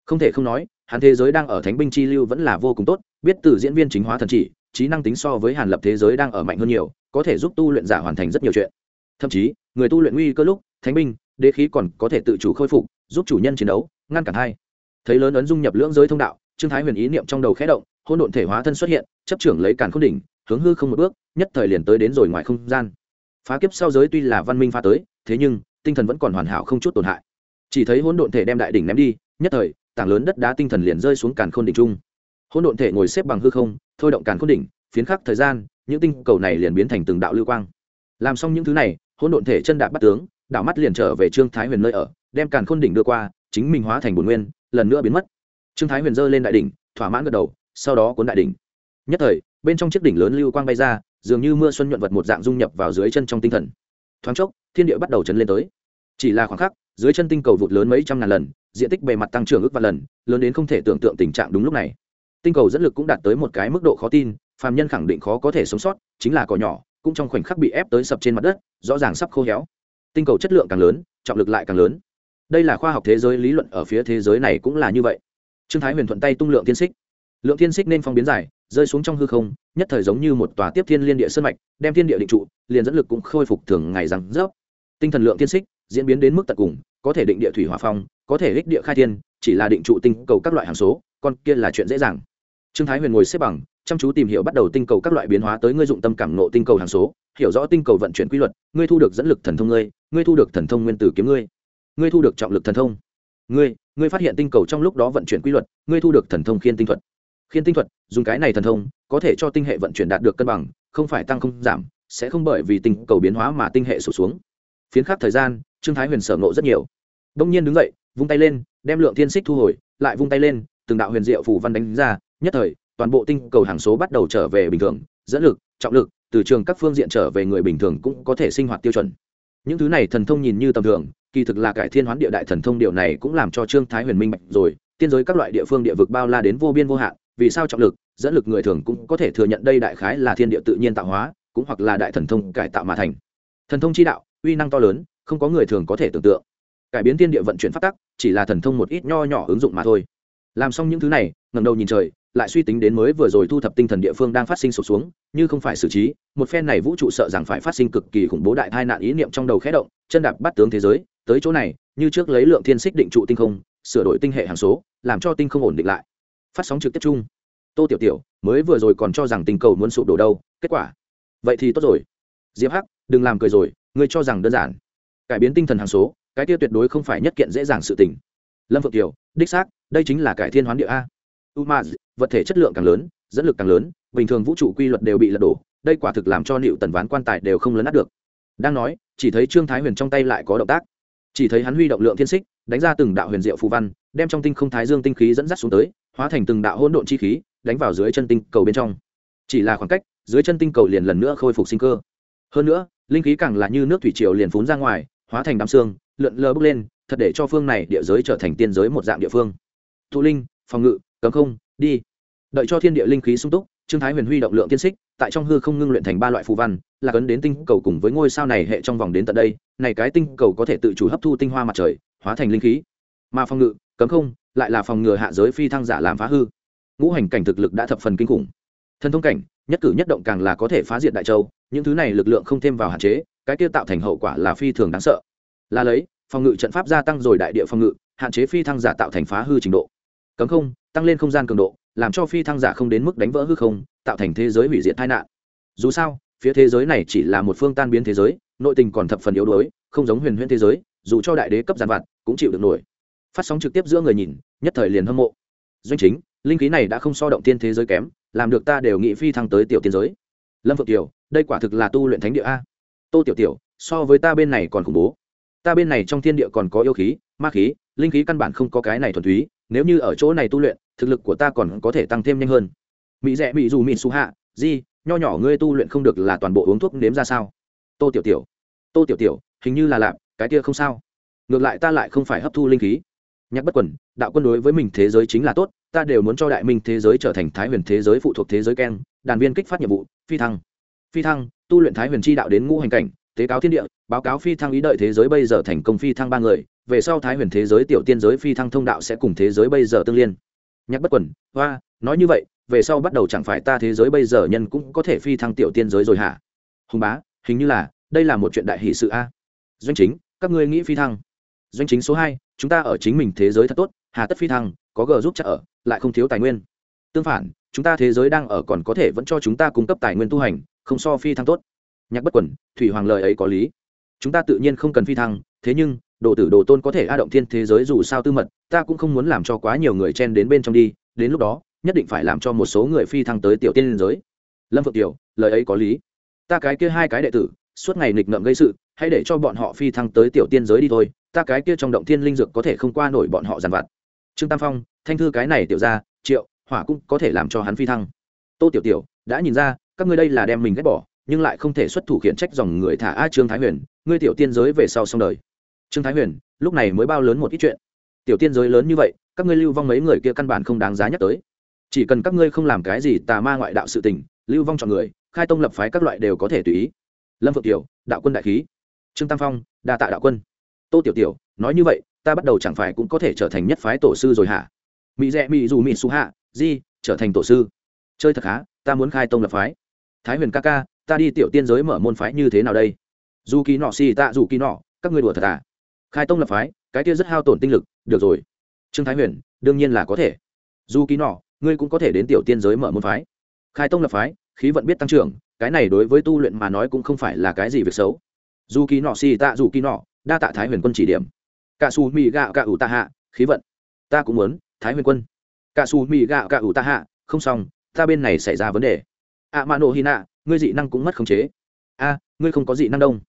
Không thể không nói, hắn thế giới đang ở thánh binh chi lưu vẫn là vô cùng tốt, biết từ diễn viên chính hóa thần chỉ trí năng tính so với hàn lập thế giới đang ở mạnh hơn nhiều, có thể giúp tu luyện giả hoàn thành rất nhiều chuyện. Thậm chí, người tu luyện nguy cơ lúc, thánh binh, đế khí còn có thể tự chủ khôi phục, giúp chủ nhân chiến đấu, ngăn cản hai thấy lớn ấn dung nhập lưỡng giới thông đạo, trương thái huyền ý niệm trong đầu khẽ động hôn độn thể hóa thân xuất hiện, chấp trưởng lấy càn khôn đỉnh, hướng hư không một bước, nhất thời liền tới đến rồi ngoài không gian. Phá kiếp sau giới tuy là văn minh pha tới, thế nhưng, tinh thần vẫn còn hoàn hảo không chút tổn hại. Chỉ thấy hôn độn thể đem đại đỉnh ném đi, nhất thời, tảng lớn đất đá tinh thần liền rơi xuống càn khôn đỉnh trung Hỗn độn thể ngồi xếp bằng hư không, thôi động càn khôn đỉnh, phiến khắc thời gian, những tinh cầu này liền biến thành từng đạo lưu quang. Làm xong những thứ này, hỗn độn thể chân đạp bắt tướng, đảo mắt liền trở về trương thái huyền nơi ở, đem càn khôn đỉnh đưa qua, chính mình hóa thành bồn nguyên, lần nữa biến mất. Trương thái huyền giơ lên đại đỉnh, thỏa mãn gật đầu, sau đó cuốn đại đỉnh. Nhất thời, bên trong chiếc đỉnh lớn lưu quang bay ra, dường như mưa xuân nhuận vật một dạng dung nhập vào dưới chân trong tinh thần. Thoáng chốc, thiên địa bắt đầu chấn lên tới. Chỉ là khoảng khắc, dưới chân tinh cầu vụt lớn mấy trăm ngàn lần, diện tích bề mặt tăng trưởng ước vạn lần, lớn đến không thể tưởng tượng tình trạng đúng lúc này tinh cầu dẫn lực cũng đạt tới một cái mức độ khó tin, phàm nhân khẳng định khó có thể sống sót, chính là cỏ nhỏ, cũng trong khoảnh khắc bị ép tới sập trên mặt đất, rõ ràng sắp khô héo. Tinh cầu chất lượng càng lớn, trọng lực lại càng lớn. Đây là khoa học thế giới lý luận ở phía thế giới này cũng là như vậy. Trương thái huyền thuận tay tung lượng thiên xích. Lượng thiên xích nên phong biến dài, rơi xuống trong hư không, nhất thời giống như một tòa tiếp thiên liên địa sơn mạch, đem thiên địa định trụ, liền dẫn lực cũng khôi phục thường ngày rằng rớp. Tinh thần lượng thiên xích diễn biến đến mức tận cùng, có thể định địa thủy hỏa phong, có thể hích địa khai thiên, chỉ là định trụ tinh cầu các loại hàng số còn kia là chuyện dễ dàng trương thái huyền ngồi xếp bằng, chăm chú tìm hiểu bắt đầu tinh cầu các loại biến hóa tới ngươi dụng tâm cảm nộ tinh cầu hàng số, hiểu rõ tinh cầu vận chuyển quy luật, ngươi thu được dẫn lực thần thông ngươi ngươi thu được thần thông nguyên tử kiếm ngươi ngươi thu được trọng lực thần thông ngươi ngươi phát hiện tinh cầu trong lúc đó vận chuyển quy luật, ngươi thu được thần thông khiên tinh thuật. Khiên tinh thuật, dùng cái này thần thông, có thể cho tinh hệ vận chuyển đạt được cân bằng, không phải tăng không giảm, sẽ không bởi vì tinh cầu biến hóa mà tinh hệ sụt xuống. Phiến khắc thời gian, trương thái huyền sở ngộ rất nhiều. Đông nhiên đứng dậy, vung tay lên, đem lượng thiên xích thu hồi, lại vung tay lên, từng đạo huyền diệu phủ văn đánh ra nhất thời, toàn bộ tinh cầu hàng số bắt đầu trở về bình thường, dẫn lực, trọng lực, từ trường các phương diện trở về người bình thường cũng có thể sinh hoạt tiêu chuẩn. Những thứ này thần thông nhìn như tầm thường, kỳ thực là cải thiên hoán địa đại thần thông điều này cũng làm cho trương thái huyền minh mạnh rồi, tiên giới các loại địa phương địa vực bao la đến vô biên vô hạn, vì sao trọng lực, dẫn lực người thường cũng có thể thừa nhận đây đại khái là thiên địa tự nhiên tạo hóa, cũng hoặc là đại thần thông cải tạo mà thành. Thần thông chi đạo, uy năng to lớn, không có người thường có thể tưởng tượng. Cải biến thiên địa vận chuyển phát tắc, chỉ là thần thông một ít nho nhỏ ứng dụng mà thôi. Làm xong những thứ này ngầm đầu nhìn trời lại suy tính đến mới vừa rồi thu thập tinh thần địa phương đang phát sinh sụp xuống, như không phải xử trí, một phen này vũ trụ sợ rằng phải phát sinh cực kỳ khủng bố đại tai nạn ý niệm trong đầu khẽ động, chân đạp bắt tướng thế giới, tới chỗ này, như trước lấy lượng thiên xích định trụ tinh không, sửa đổi tinh hệ hàng số, làm cho tinh không ổn định lại. Phát sóng trực tiếp chung. Tô tiểu tiểu, mới vừa rồi còn cho rằng tình cầu muốn sụp đổ đâu, kết quả? Vậy thì tốt rồi. Diệp hắc, đừng làm cười rồi, ngươi cho rằng đơn giản. Cải biến tinh thần hàng số, cái kia tuyệt đối không phải nhất kiện dễ dàng sự tình. Lâm phượng kiều, đích xác, đây chính là cải thiên hoán địa a umaz, vật thể chất lượng càng lớn, dẫn lực càng lớn, bình thường vũ trụ quy luật đều bị lật đổ, đây quả thực làm cho liệu tần ván quan tài đều không lấn át được. Đang nói, chỉ thấy trương thái huyền trong tay lại có động tác. Chỉ thấy hắn huy động lượng thiên xích, đánh ra từng đạo huyền diệu phù văn, đem trong tinh không thái dương tinh khí dẫn dắt xuống tới, hóa thành từng đạo hỗn độn chi khí, đánh vào dưới chân tinh cầu bên trong. Chỉ là khoảng cách, dưới chân tinh cầu liền lần nữa khôi phục sinh cơ. Hơn nữa, linh khí càng là như nước thủy triều liền phún ra ngoài, hóa thành đám xương, lượn lờ bước lên, thật để cho phương này địa giới trở thành tiên giới một dạng địa phương. Thụ linh, phòng ngự cấm không, đi. Đợi cho thiên địa linh khí sung túc, trương thái huyền huy động lượng tiên xích, tại trong hư không ngưng luyện thành ba loại phù văn, là cấn đến tinh cầu cùng với ngôi sao này hệ trong vòng đến tận đây, này cái tinh cầu có thể tự chủ hấp thu tinh hoa mặt trời, hóa thành linh khí. Mà phòng ngự, cấm không, lại là phòng ngừa hạ giới phi thăng giả làm phá hư. Ngũ hành cảnh thực lực đã thập phần kinh khủng. Thân thông cảnh, nhất cử nhất động càng là có thể phá diệt đại châu, những thứ này lực lượng không thêm vào hạn chế, cái kia tạo thành hậu quả là phi thường đáng sợ. Là lấy, phòng ngự trận pháp gia tăng rồi đại địa phòng ngự, hạn chế phi thăng giả tạo thành phá hư trình độ. Cấm không tăng lên không gian cường độ, làm cho phi thăng giả không đến mức đánh vỡ hư không, tạo thành thế giới hủy diệt tai nạn. Dù sao, phía thế giới này chỉ là một phương tan biến thế giới, nội tình còn thập phần yếu đuối, không giống huyền huyễn thế giới, dù cho đại đế cấp giàn vặt, cũng chịu được nổi. Phát sóng trực tiếp giữa người nhìn, nhất thời liền hâm mộ. Doanh chính, linh khí này đã không so động tiên thế giới kém, làm được ta đều nghĩ phi thăng tới tiểu tiên giới. Lâm phượng tiểu, đây quả thực là tu luyện thánh địa a. Tô tiểu tiểu, so với ta bên này còn khủng bố ta bên này trong thiên địa còn có yêu khí, ma khí, linh khí căn bản không có cái này thuần túy, nếu như ở chỗ này tu luyện, thực lực của ta còn có thể tăng thêm nhanh hơn. Mỹ rẽ mỹ dù mỹ su hạ, di, nho nhỏ ngươi tu luyện không được là toàn bộ uống thuốc nếm ra sao? Tô tiểu tiểu, tô tiểu tiểu, hình như là lạp, cái kia không sao. Ngược lại ta lại không phải hấp thu linh khí. Nhắc bất quần, đạo quân đối với mình thế giới chính là tốt, ta đều muốn cho đại minh thế giới trở thành thái huyền thế giới phụ thuộc thế giới keng, đàn viên kích phát nhiệm vụ, phi thăng. Phi thăng, tu luyện thái huyền chi đạo đến ngũ hành cảnh tế cáo thiên địa, báo cáo phi thăng ý đợi thế giới bây giờ thành công phi thăng ba người, về sau thái huyền thế giới, tiểu tiên giới phi thăng thông đạo sẽ cùng thế giới bây giờ tương liên. Nhắc bất quần hoa nói như vậy, về sau bắt đầu chẳng phải ta thế giới bây giờ nhân cũng có thể phi thăng tiểu tiên giới rồi hả? Hùng bá, hình như là, đây là một chuyện đại hỷ sự a. Doanh chính, các ngươi nghĩ phi thăng. Doanh chính số hai, chúng ta ở chính mình thế giới thật tốt, hà tất phi thăng, có g giúp trợ ở, lại không thiếu tài nguyên. Tương phản, chúng ta thế giới đang ở còn có thể vẫn cho chúng ta cung cấp tài nguyên tu hành, không so phi thăng tốt nhạc bất quẩn thủy hoàng lời ấy có lý. Chúng ta tự nhiên không cần phi thăng, thế nhưng, đồ tử đồ tôn có thể a động thiên thế giới dù sao tư mật, ta cũng không muốn làm cho quá nhiều người chen đến bên trong đi, đến lúc đó, nhất định phải làm cho một số người phi thăng tới tiểu tiên liên giới. Lâm phượng tiểu, lời ấy có lý. Ta cái kia hai cái đệ tử, suốt ngày nghịch ngợm gây sự, hãy để cho bọn họ phi thăng tới tiểu tiên giới đi thôi, ta cái kia trong động thiên linh dược có thể không qua nổi bọn họ giàn vặt. Trương tam phong, thanh thư cái này tiểu ra triệu, hỏa cũng có thể làm cho hắn phi thăng. Tô tiểu tiểu, đã nhìn ra, các ngươi đây là đem mình ghét bỏ nhưng lại không thể xuất thủ khiển trách dòng người thả a trương thái huyền, ngươi tiểu tiên giới về sau xong đời. Trương thái huyền, lúc này mới bao lớn một ít chuyện. Tiểu tiên giới lớn như vậy, các ngươi lưu vong mấy người kia căn bản không đáng giá nhắc tới. Chỉ cần các ngươi không làm cái gì tà ma ngoại đạo sự tình, lưu vong chọn người, khai tông lập phái các loại đều có thể tùy ý. Lâm phượng tiểu, đạo quân đại khí. Trương tam phong, đa tạ đạo quân. Tô tiểu tiểu, nói như vậy, ta bắt đầu chẳng phải cũng có thể trở thành nhất phái tổ sư rồi hả? Mỹ rẽ mỹ dù mỹ su hạ, di, trở thành tổ sư. Chơi thật khá, ta muốn khai tông lập phái. Thái huyền ca ca ta đi tiểu tiên giới mở môn phái như thế nào đây? Dù kỳ nọ xì tạ dù kỳ nọ, các người đùa thật à? Khai tông lập phái, cái kia rất hao tổn tinh lực, được rồi. Trương thái huyền, đương nhiên là có thể. Dù kỳ nọ, ngươi cũng có thể đến tiểu tiên giới mở môn phái. Khai tông lập phái, khí vận biết tăng trưởng, cái này đối với tu luyện mà nói cũng không phải là cái gì việc xấu. Dù kỳ nọ xì tạ dù kỳ nọ, đa tạ thái huyền quân chỉ điểm. Cả xù mì gạo cả ủ tạ hạ, khí vận. Ta cũng muốn, thái huyền quân. Cả xù mì gạo cả ủ tạ hạ, không xong, ta bên này xảy ra vấn đề. Ạ mạ nổ hy nạ ngươi dị năng cũng mất khống chế. A, ngươi không có dị năng đông.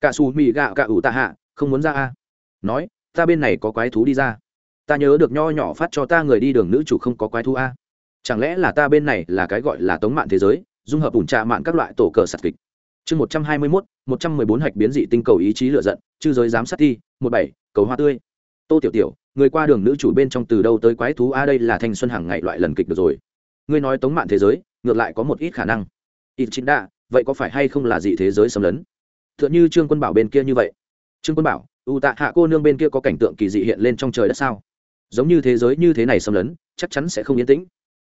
Cả xù mì gạo cả ủ tạ hạ, không muốn ra a. Nói, ta bên này có quái thú đi ra. Ta nhớ được nho nhỏ phát cho ta người đi đường nữ chủ không có quái thú a. Chẳng lẽ là ta bên này là cái gọi là tống mạng thế giới, dung hợp ủn trạ mạng các loại tổ cờ sạt kịch. Chương một trăm hai mươi mốt, một trăm mười bốn hạch biến dị tinh cầu ý chí lựa giận, chư giới giám sát thi, một bảy, cầu hoa tươi. Tô tiểu tiểu, người qua đường nữ chủ bên trong từ đâu tới quái thú a đây là thanh xuân hàng ngày loại lần kịch được rồi. Ngươi nói tống mạng thế giới, ngược lại có một ít khả năng ít chính đa vậy có phải hay không là dị thế giới xâm lấn? T h ư ợ n h ư trương quân bảo bên kia như vậy. Trương quân bảo ưu tạ hạ cô nương bên kia có cảnh tượng kỳ dị hiện lên trong trời đất sao? Giống như thế giới như thế này xâm lấn, chắc chắn sẽ không yên tĩnh.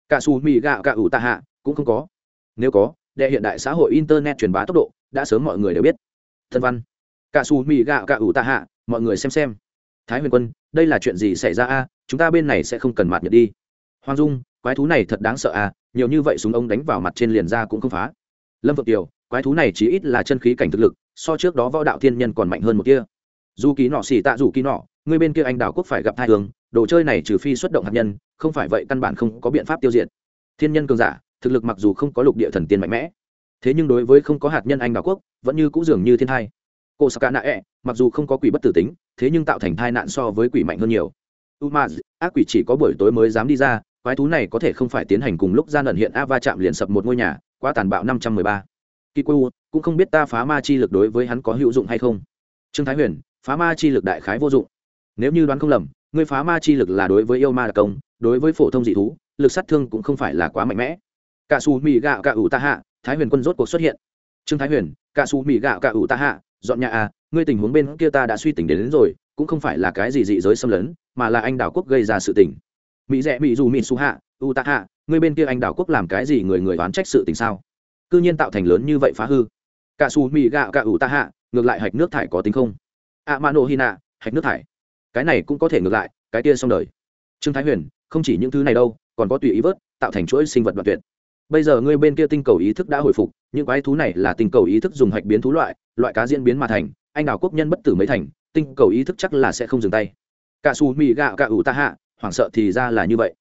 Cả xù mì gạo cả ủ tạ hạ cũng không có. Nếu có, đệ hiện đại xã hội internet truyền bá tốc độ, đã sớm mọi người đều biết. Thân văn. Cả xù mì gạo cả ủ tạ hạ mọi người xem xem. Thái huyền quân, đây là chuyện gì xảy ra a? Chúng ta bên này sẽ không cần mạt nhật đi. Hoàng dung quái thú này thật đáng sợ à nhiều như vậy súng ống đánh vào mặt trên liền ra cũng không phá. Lâm vượng kiều quái thú này chỉ ít là chân khí cảnh thực lực, so trước đó võ đạo thiên nhân còn mạnh hơn một kia. Dù ký nọ xỉ tạ dù ký nọ, người bên kia anh đảo quốc phải gặp hai hướng đồ chơi này trừ phi xuất động hạt nhân, không phải vậy căn bản không có biện pháp tiêu diệt. Thiên nhân cường giả, thực lực mặc dù không có lục địa thần tiên mạnh mẽ, thế nhưng đối với không có hạt nhân anh đảo quốc, vẫn như cũng dường như thiên thai. Cô saka nạ ẹ e, mặc dù không có quỷ bất tử tính, thế nhưng tạo thành thai nạn so với quỷ mạnh hơn nhiều. Umaz, ác quỷ chỉ có buổi tối mới dám đi ra quái thú này có thể không phải tiến hành cùng lúc gian ẩn hiện a va chạm liền sập một ngôi nhà quá tàn bạo năm trăm mười ba. Kiku cũng không biết ta phá ma chi lực đối với hắn có hữu dụng hay không. Trương thái huyền phá ma chi lực đại khái vô dụng. Nếu như đoán không lầm ngươi phá ma chi lực là đối với yêu ma đặc công đối với phổ thông dị thú lực sát thương cũng không phải là quá mạnh mẽ. Cả xù mì gạo cả ủ ta hạ thái huyền quân rốt cuộc xuất hiện. Trương thái huyền cả xù mì gạo cả ủ ta hạ dọn nhà à ngươi tình huống bên kia ta đã suy tỉnh đến, đến rồi cũng không phải là cái gì dị giới xâm lấn mà là anh đảo quốc gây ra sự tình mỹ rẽ mỹ dù mỹ su hạ, u tạ hạ, người bên kia anh đảo quốc làm cái gì người người đoán trách sự tình sao? Cư nhiên tạo thành lớn như vậy phá hư. Cả su mỹ gạo cả u tạ hạ, ngược lại hạch nước thải có tính không? A mano hina hạch nước thải. Cái này cũng có thể ngược lại, cái kia xong đời. Trương thái huyền, không chỉ những thứ này đâu, còn có tùy ý vớt, tạo thành chuỗi sinh vật đoạn tuyệt. Bây giờ ngươi bên kia tinh cầu ý thức đã hồi phục, những quái thú này là tinh cầu ý thức dùng hạch biến thú loại loại cá diễn biến mà thành, anh đào quốc nhân bất tử mấy thành, tinh cầu ý thức chắc là sẽ không dừng tay. Cả su mì gạo cả ủ ta hạ hoảng sợ thì ra là như vậy.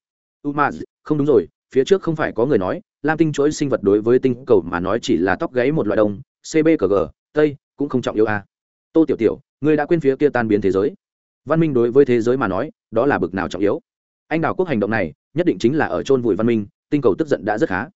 Umaz, không đúng rồi, phía trước không phải có người nói, lam tinh chuỗi sinh vật đối với tinh cầu mà nói chỉ là tóc gáy một loại đông cbg tây, cũng không trọng yếu a. Tô tiểu tiểu, ngươi đã quên phía kia tan biến thế giới. Văn minh đối với thế giới mà nói, đó là bực nào trọng yếu. Anh đào quốc hành động này, nhất định chính là ở chôn vùi văn minh, tinh cầu tức giận đã rất khá.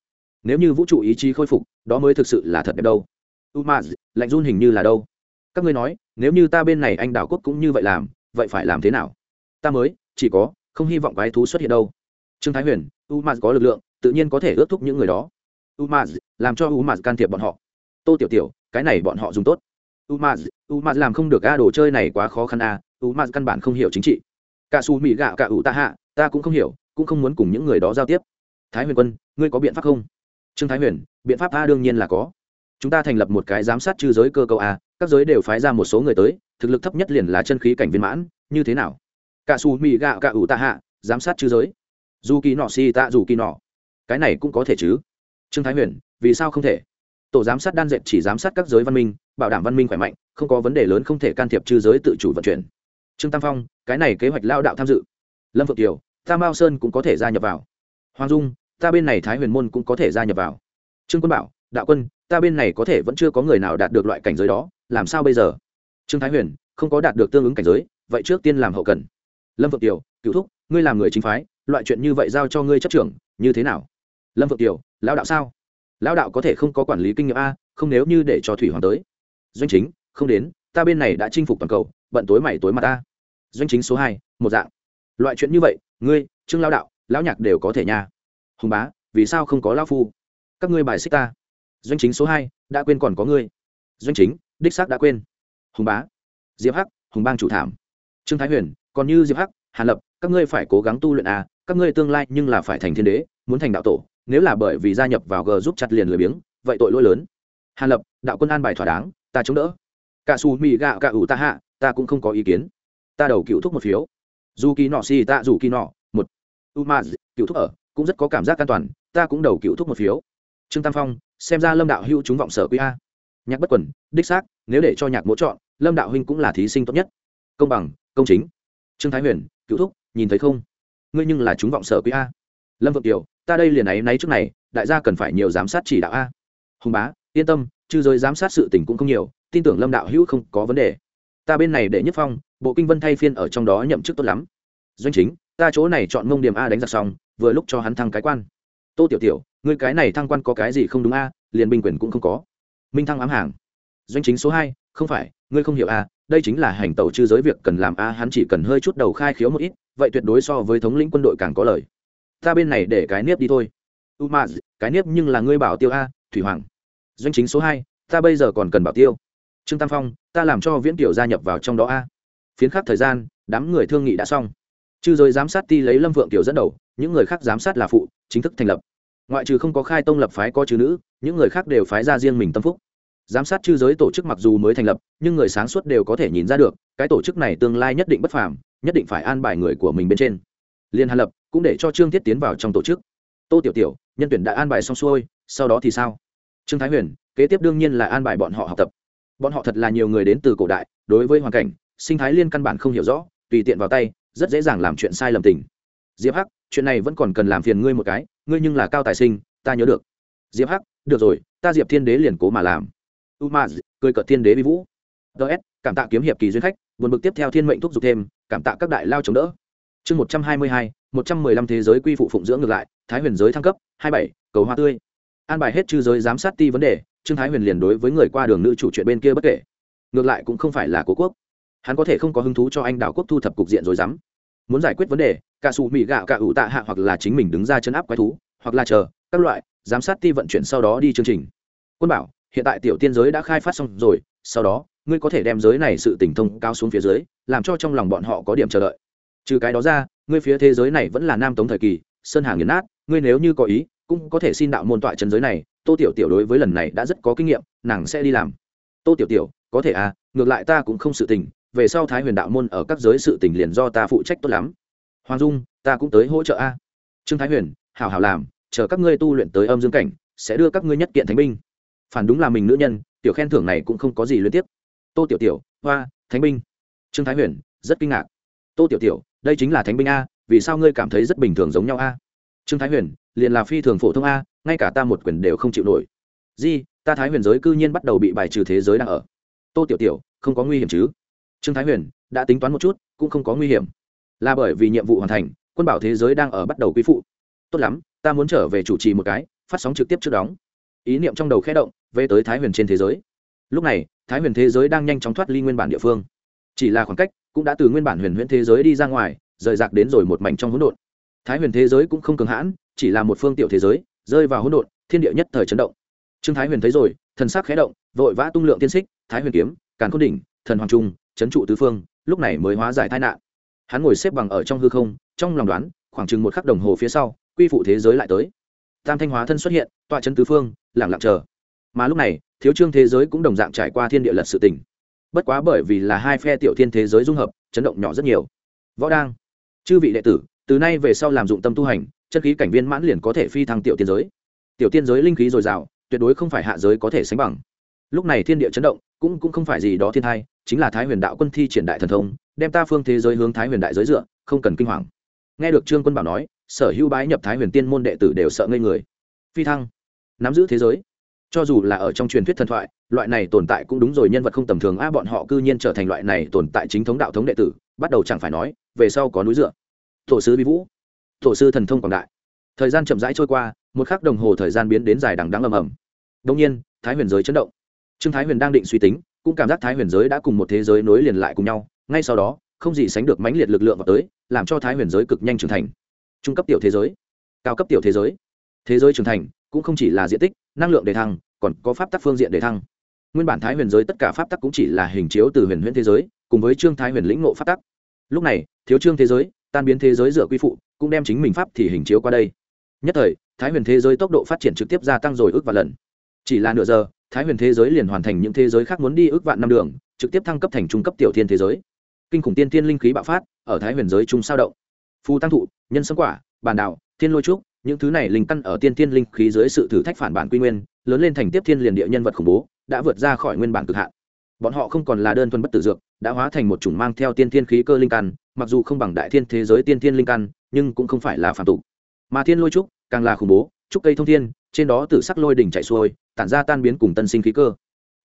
Nếu như vũ trụ ý chí khôi phục, đó mới thực sự là thật đẹp đâu. U ma lạnh run hình như là đâu. Các ngươi nói, nếu như ta bên này anh đào quốc cũng như vậy làm, vậy phải làm thế nào? Ta mới, chỉ có không hy vọng quái thú xuất hiện đâu. Trương thái huyền u ma có lực lượng, tự nhiên có thể ước thúc những người đó. U ma làm cho u ma can thiệp bọn họ. Tô tiểu tiểu, cái này bọn họ dùng tốt. U ma u ma làm không được a, đồ chơi này quá khó khăn a u ma căn bản không hiểu chính trị. Cả su mỹ gạo cả u ta hạ, ta cũng không hiểu, cũng không muốn cùng những người đó giao tiếp. Thái huyền quân, ngươi có biện pháp không? Trương thái huyền, biện pháp a đương nhiên là có. Chúng ta thành lập một cái giám sát chư giới cơ cầu a, các giới đều phái ra một số người tới, thực lực thấp nhất liền là chân khí cảnh viên mãn, như thế nào? Cả xù mì gạo cả ủ tạ hạ, giám sát chư giới. Dù kỳ nọ si tạ dù kỳ nọ. Cái này cũng có thể chứ? Trương thái huyền, vì sao không thể? Tổ giám sát đan dệt chỉ giám sát các giới văn minh, bảo đảm văn minh khỏe mạnh, không có vấn đề lớn không thể can thiệp chư giới tự chủ vận chuyển. Trương tam phong, cái này kế hoạch lao đạo tham dự. Lâm phượng kiều tam mao sơn cũng có thể gia nhập vào. Hoàng dung, ta bên này thái huyền môn cũng có thể gia nhập vào. Trương quân bảo, đạo quân, ta bên này có thể vẫn chưa có người nào đạt được loại cảnh giới đó, làm sao bây giờ? Trương thái huyền, không có đạt được tương ứng cảnh giới, vậy trước tiên làm hậu cần lâm vượng tiểu cựu thúc, ngươi làm người chính phái, loại chuyện như vậy giao cho ngươi chấp trưởng, như thế nào? Lâm vượng tiểu lão đạo sao? Lão đạo có thể không có quản lý kinh nghiệm a, không nếu như để cho thủy hoàng tới. Doanh chính, không đến, ta bên này đã chinh phục toàn cầu, bận tối mày tối mặt ta doanh chính số hai, một dạng. Loại chuyện như vậy, ngươi, trương lao đạo, lão nhạc đều có thể nha. Hùng bá, vì sao không có lao phu? Các ngươi bài xích ta doanh chính số hai, đã quên còn có ngươi. Doanh chính, đích xác đã quên. Hùng bá. Diệp hắc, hùng bang chủ thảm. Trương thái huyền còn như diệp hắc, hàn lập, các ngươi phải cố gắng tu luyện à các ngươi tương lai nhưng là phải thành thiên đế, muốn thành đạo tổ, nếu là bởi vì gia nhập vào g giúp chặt liền lười biếng, vậy tội lỗi lớn. Hàn lập, đạo quân an bài thỏa đáng, ta chống đỡ. Cả xù mì gạo cả ủ ta hạ, ta cũng không có ý kiến. Ta đầu cựu thúc một phiếu. Dù kỳ nọ xì ta dù kỳ nọ, một. U ma cựu thúc ở, cũng rất có cảm giác an toàn, ta cũng đầu cựu thúc một phiếu. Trương tam phong, xem ra lâm đạo hữu chúng vọng sở quý a. Nhạc bất quần, đích xác, nếu để cho nhạc mỗ chọn, lâm đạo huynh cũng là thí sinh tốt nhất. Công bằng, công chính trương thái huyền, cựu thúc, nhìn thấy không? Ngươi nhưng là chúng vọng sở quý a. Lâm vượng kiều, ta đây liền ấy náy trước này, đại gia cần phải nhiều giám sát chỉ đạo a. Hùng bá, yên tâm chư giới giám sát sự tình cũng không nhiều, tin tưởng lâm đạo hữu không có vấn đề. Ta bên này để nhất phong, bộ kinh vân thay phiên ở trong đó nhậm chức tốt lắm. Doanh chính, ta chỗ này chọn mông điểm a đánh giặc xong, vừa lúc cho hắn thăng cái quan. Tô tiểu tiểu, ngươi cái này thăng quan có cái gì không đúng a, liền binh quyền cũng không có. Minh thăng ám hàng. Doanh chính số hai, không phải, ngươi không hiểu a đây chính là hành tẩu chư giới việc cần làm a à, hắn chỉ cần hơi chút đầu khai khiếu một ít, vậy tuyệt đối so với thống lĩnh quân đội càng có lời ta bên này để cái nếp đi thôi. U ma cái nếp nhưng là ngươi bảo tiêu a, thủy hoàng. Doanh chính số hai, ta bây giờ còn cần bảo tiêu. Trương tam phong, ta làm cho viễn tiểu gia nhập vào trong đó a. Phiến khắc thời gian, đám người thương nghị đã xong. Chư giới giám sát ti lấy lâm vượng tiểu dẫn đầu, những người khác giám sát là phụ, chính thức thành lập. Ngoại trừ không có khai tông lập phái có chữ nữ, những người khác đều phái ra riêng mình tâm phúc giám sát chư giới tổ chức mặc dù mới thành lập, nhưng người sáng suốt đều có thể nhìn ra được, cái tổ chức này tương lai nhất định bất phàm, nhất định phải an bài người của mình bên trên. Liên hàn lập cũng để cho trương thiết tiến vào trong tổ chức. Tô tiểu tiểu, nhân tuyển đã an bài xong xuôi, sau đó thì sao? Trương thái huyền, kế tiếp đương nhiên là an bài bọn họ học tập. Bọn họ thật là nhiều người đến từ cổ đại, đối với hoàn cảnh, sinh thái liên căn bản không hiểu rõ, tùy tiện vào tay, rất dễ dàng làm chuyện sai lầm tình. Diệp hắc, chuyện này vẫn còn cần làm phiền ngươi một cái, ngươi nhưng là cao tài sinh, ta nhớ được. Diệp hắc, được rồi, ta diệp thiên đế liền cố mà làm umaz, cười cợt thiên đế vi vũ. Ts cảm tạ kiếm hiệp kỳ duyên khách, buồn bực tiếp theo thiên mệnh thúc giục thêm, cảm tạ các đại lao chống đỡ. Chương một trăm hai mươi hai, một trăm mười lăm thế giới quy phụ phụng dưỡng ngược lại, thái huyền giới thăng cấp, hai bảy, cầu hoa tươi. An bài hết chư giới giám sát ti vấn đề, trương thái huyền liền đối với người qua đường nữ chủ chuyện bên kia bất kể. Ngược lại cũng không phải là cố quốc. Hắn có thể không có hứng thú cho anh đảo quốc thu thập cục diện rồi dám. Muốn giải quyết vấn đề, cả sụ mỹ gạo cả ủ tạ hạ hoặc là chính mình đứng ra chấn áp quái thú, hoặc là chờ, các loại, giám sát ti vận chuyển sau đó đi chương trình. Quân bảo hiện tại tiểu tiên giới đã khai phát xong rồi, sau đó, ngươi có thể đem giới này sự tỉnh thông cao xuống phía dưới, làm cho trong lòng bọn họ có điểm chờ đợi. Trừ cái đó ra, ngươi phía thế giới này vẫn là nam tống thời kỳ, sơn hà nghiền nát, ngươi nếu như có ý, cũng có thể xin đạo môn tọa chân giới này, tô tiểu tiểu đối với lần này đã rất có kinh nghiệm, nàng sẽ đi làm. Tô tiểu tiểu, có thể à ngược lại ta cũng không sự tình, về sau thái huyền đạo môn ở các giới sự tình liền do ta phụ trách tốt lắm. Hoàng dung, ta cũng tới hỗ trợ a. Trương thái huyền, hảo hảo làm, chờ các ngươi tu luyện tới âm dương cảnh, sẽ đưa các ngươi nhất kiện thánh binh phản đúng là mình nữ nhân, tiểu khen thưởng này cũng không có gì liên tiếp. Tô tiểu tiểu, hoa, thánh binh. Trương thái huyền, rất kinh ngạc. Tô tiểu tiểu, đây chính là thánh binh a, vì sao ngươi cảm thấy rất bình thường giống nhau a? Trương thái huyền, liền là phi thường phổ thông a, ngay cả ta một quyền đều không chịu nổi. Di, ta thái huyền giới cư nhiên bắt đầu bị bài trừ thế giới đang ở. Tô tiểu tiểu, không có nguy hiểm chứ? Trương thái huyền, đã tính toán một chút, cũng không có nguy hiểm. Là bởi vì nhiệm vụ hoàn thành, quân bảo thế giới đang ở bắt đầu quy phụ. Tốt lắm, ta muốn trở về chủ trì một cái, phát sóng trực tiếp trước đóng ý niệm trong đầu khẽ động, về tới thái huyền trên thế giới. Lúc này, thái huyền thế giới đang nhanh chóng thoát ly nguyên bản địa phương. Chỉ là khoảng cách, cũng đã từ nguyên bản huyền huyễn thế giới đi ra ngoài, rời rạc đến rồi một mảnh trong hỗn độn. Thái huyền thế giới cũng không cường hãn, chỉ là một phương tiểu thế giới, rơi vào hỗn độn, thiên địa nhất thời chấn động. Trương thái huyền thấy rồi, thần sắc khẽ động, vội vã tung lượng tiên xích, thái huyền kiếm, càn cốt đỉnh, thần hoàng trung, chấn trụ tứ phương, lúc này mới hóa giải tai nạn. Hắn ngồi xếp bằng ở trong hư không, trong lòng đoán, khoảng chừng một khắc đồng hồ phía sau, quy phụ thế giới lại tới tam thanh hóa thân xuất hiện, tọa chân tứ phương lẳng lặng chờ. Mà lúc này, thiếu trương thế giới cũng đồng dạng trải qua thiên địa lật sự tình. Bất quá bởi vì là hai phe tiểu thiên thế giới dung hợp, chấn động nhỏ rất nhiều. Võ đang, chư vị đệ tử, từ nay về sau làm dụng tâm tu hành, chân khí cảnh viên mãn liền có thể phi thăng tiểu tiên giới. Tiểu tiên giới linh khí dồi dào, tuyệt đối không phải hạ giới có thể sánh bằng. Lúc này thiên địa chấn động, cũng cũng không phải gì đó thiên thai chính là thái huyền đạo quân thi triển đại thần thông, đem ta phương thế giới hướng thái huyền đại giới dựa, không cần kinh hoàng. Nghe được trương quân bảo nói sở hữu bái nhập thái huyền tiên môn đệ tử đều sợ ngây người. Phi thăng, nắm giữ thế giới. Cho dù là ở trong truyền thuyết thần thoại, loại này tồn tại cũng đúng rồi, nhân vật không tầm thường a bọn họ cư nhiên trở thành loại này tồn tại chính thống đạo thống đệ tử, bắt đầu chẳng phải nói, về sau có núi dựa. Tổ sư bi vũ, tổ sư thần thông quảng đại. Thời gian chậm rãi trôi qua, một khắc đồng hồ thời gian biến đến dài đằng đắng ầm ầm. Đông nhiên, thái huyền giới chấn động. Trương thái huyền đang định suy tính, cũng cảm giác thái huyền giới đã cùng một thế giới nối liền lại cùng nhau, ngay sau đó, không gì sánh được mãnh liệt lực lượng vào tới, làm cho thái huyền giới cực nhanh trưởng thành trung cấp tiểu thế giới, cao cấp tiểu thế giới. Thế giới trưởng thành cũng không chỉ là diện tích, năng lượng đề thăng, còn có pháp tắc phương diện đề thăng. Nguyên bản thái huyền giới tất cả pháp tắc cũng chỉ là hình chiếu từ huyền huyễn thế giới, cùng với trương thái huyền lĩnh ngộ pháp tắc. Lúc này, thiếu trương thế giới, tan biến thế giới dựa quy phụ, cũng đem chính mình pháp thì hình chiếu qua đây. Nhất thời, thái huyền thế giới tốc độ phát triển trực tiếp gia tăng rồi ước và lần. Chỉ là nửa giờ, thái huyền thế giới liền hoàn thành những thế giới khác muốn đi ước vạn năm đường, trực tiếp thăng cấp thành trung cấp tiểu thiên thế giới. Kinh khủng tiên thiên linh khí bạo phát, ở thái huyền giới trung sao động. Phù tăng thụ nhân sâm quả, bàn đảo thiên lôi trúc, những thứ này linh căn ở tiên thiên linh khí dưới sự thử thách phản bản quy nguyên, lớn lên thành tiếp thiên liền địa nhân vật khủng bố, đã vượt ra khỏi nguyên bản cực hạn. Bọn họ không còn là đơn thuần bất tử dược, đã hóa thành một chủng mang theo tiên thiên khí cơ linh căn, mặc dù không bằng đại thiên thế giới tiên thiên linh căn, nhưng cũng không phải là phản tục. Mà thiên lôi trúc, càng là khủng bố, trúc cây thông thiên, trên đó tử sắc lôi đỉnh chạy xuôi, tản ra tan biến cùng tân sinh khí cơ.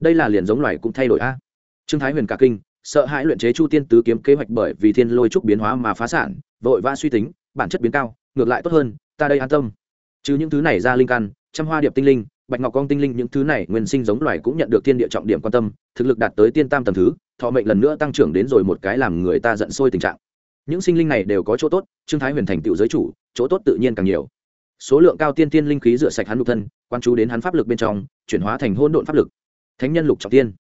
Đây là liền giống loài cũng thay đổi a. Trương thái huyền cả kinh, sợ hãi luyện chế chu tiên tứ kiếm kế hoạch bởi vì thiên lôi trúc biến hóa mà phá sản, vội vã suy tính bản chất biến cao, ngược lại tốt hơn, ta đây an tâm. Chứ những thứ này ra linh căn, trăm hoa điệp tinh linh, bạch ngọc con tinh linh, những thứ này nguyên sinh giống loài cũng nhận được thiên địa trọng điểm quan tâm, thực lực đạt tới tiên tam tầm thứ, thọ mệnh lần nữa tăng trưởng đến rồi một cái làm người ta giận sôi tình trạng. Những sinh linh này đều có chỗ tốt, trương thái huyền thành tựu giới chủ, chỗ tốt tự nhiên càng nhiều. Số lượng cao tiên tiên linh khí rửa sạch hắn lục thân, quan chú đến hắn pháp lực bên trong, chuyển hóa thành hôn độn pháp lực. Thánh nhân lục trọng tiên.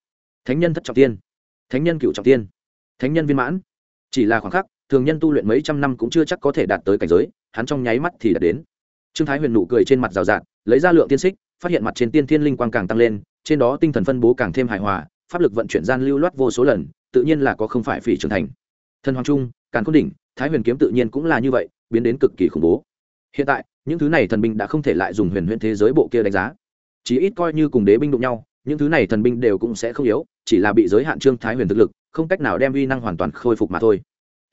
Thánh nhân thất trọng tiên. Thánh nhân cựu trọng tiên. Thánh nhân viên mãn. Chỉ là khoảng khắc thường nhân tu luyện mấy trăm năm cũng chưa chắc có thể đạt tới cảnh giới, hắn trong nháy mắt thì đạt đến. Trương thái huyền nụ cười trên mặt rào rạt, lấy ra lượng tiên xích, phát hiện mặt trên tiên thiên linh quang càng tăng lên, trên đó tinh thần phân bố càng thêm hài hòa, pháp lực vận chuyển gian lưu loát vô số lần, tự nhiên là có không phải phỉ trưởng thành. Thần hoàng trung càng khôn đỉnh, thái huyền kiếm tự nhiên cũng là như vậy, biến đến cực kỳ khủng bố. Hiện tại, những thứ này thần binh đã không thể lại dùng huyền huyền thế giới bộ kia đánh giá. Chỉ ít coi như cùng đế binh đụng nhau, những thứ này thần binh đều cũng sẽ không yếu, chỉ là bị giới hạn trương thái huyền thực lực, không cách nào đem uy năng hoàn toàn khôi phục mà thôi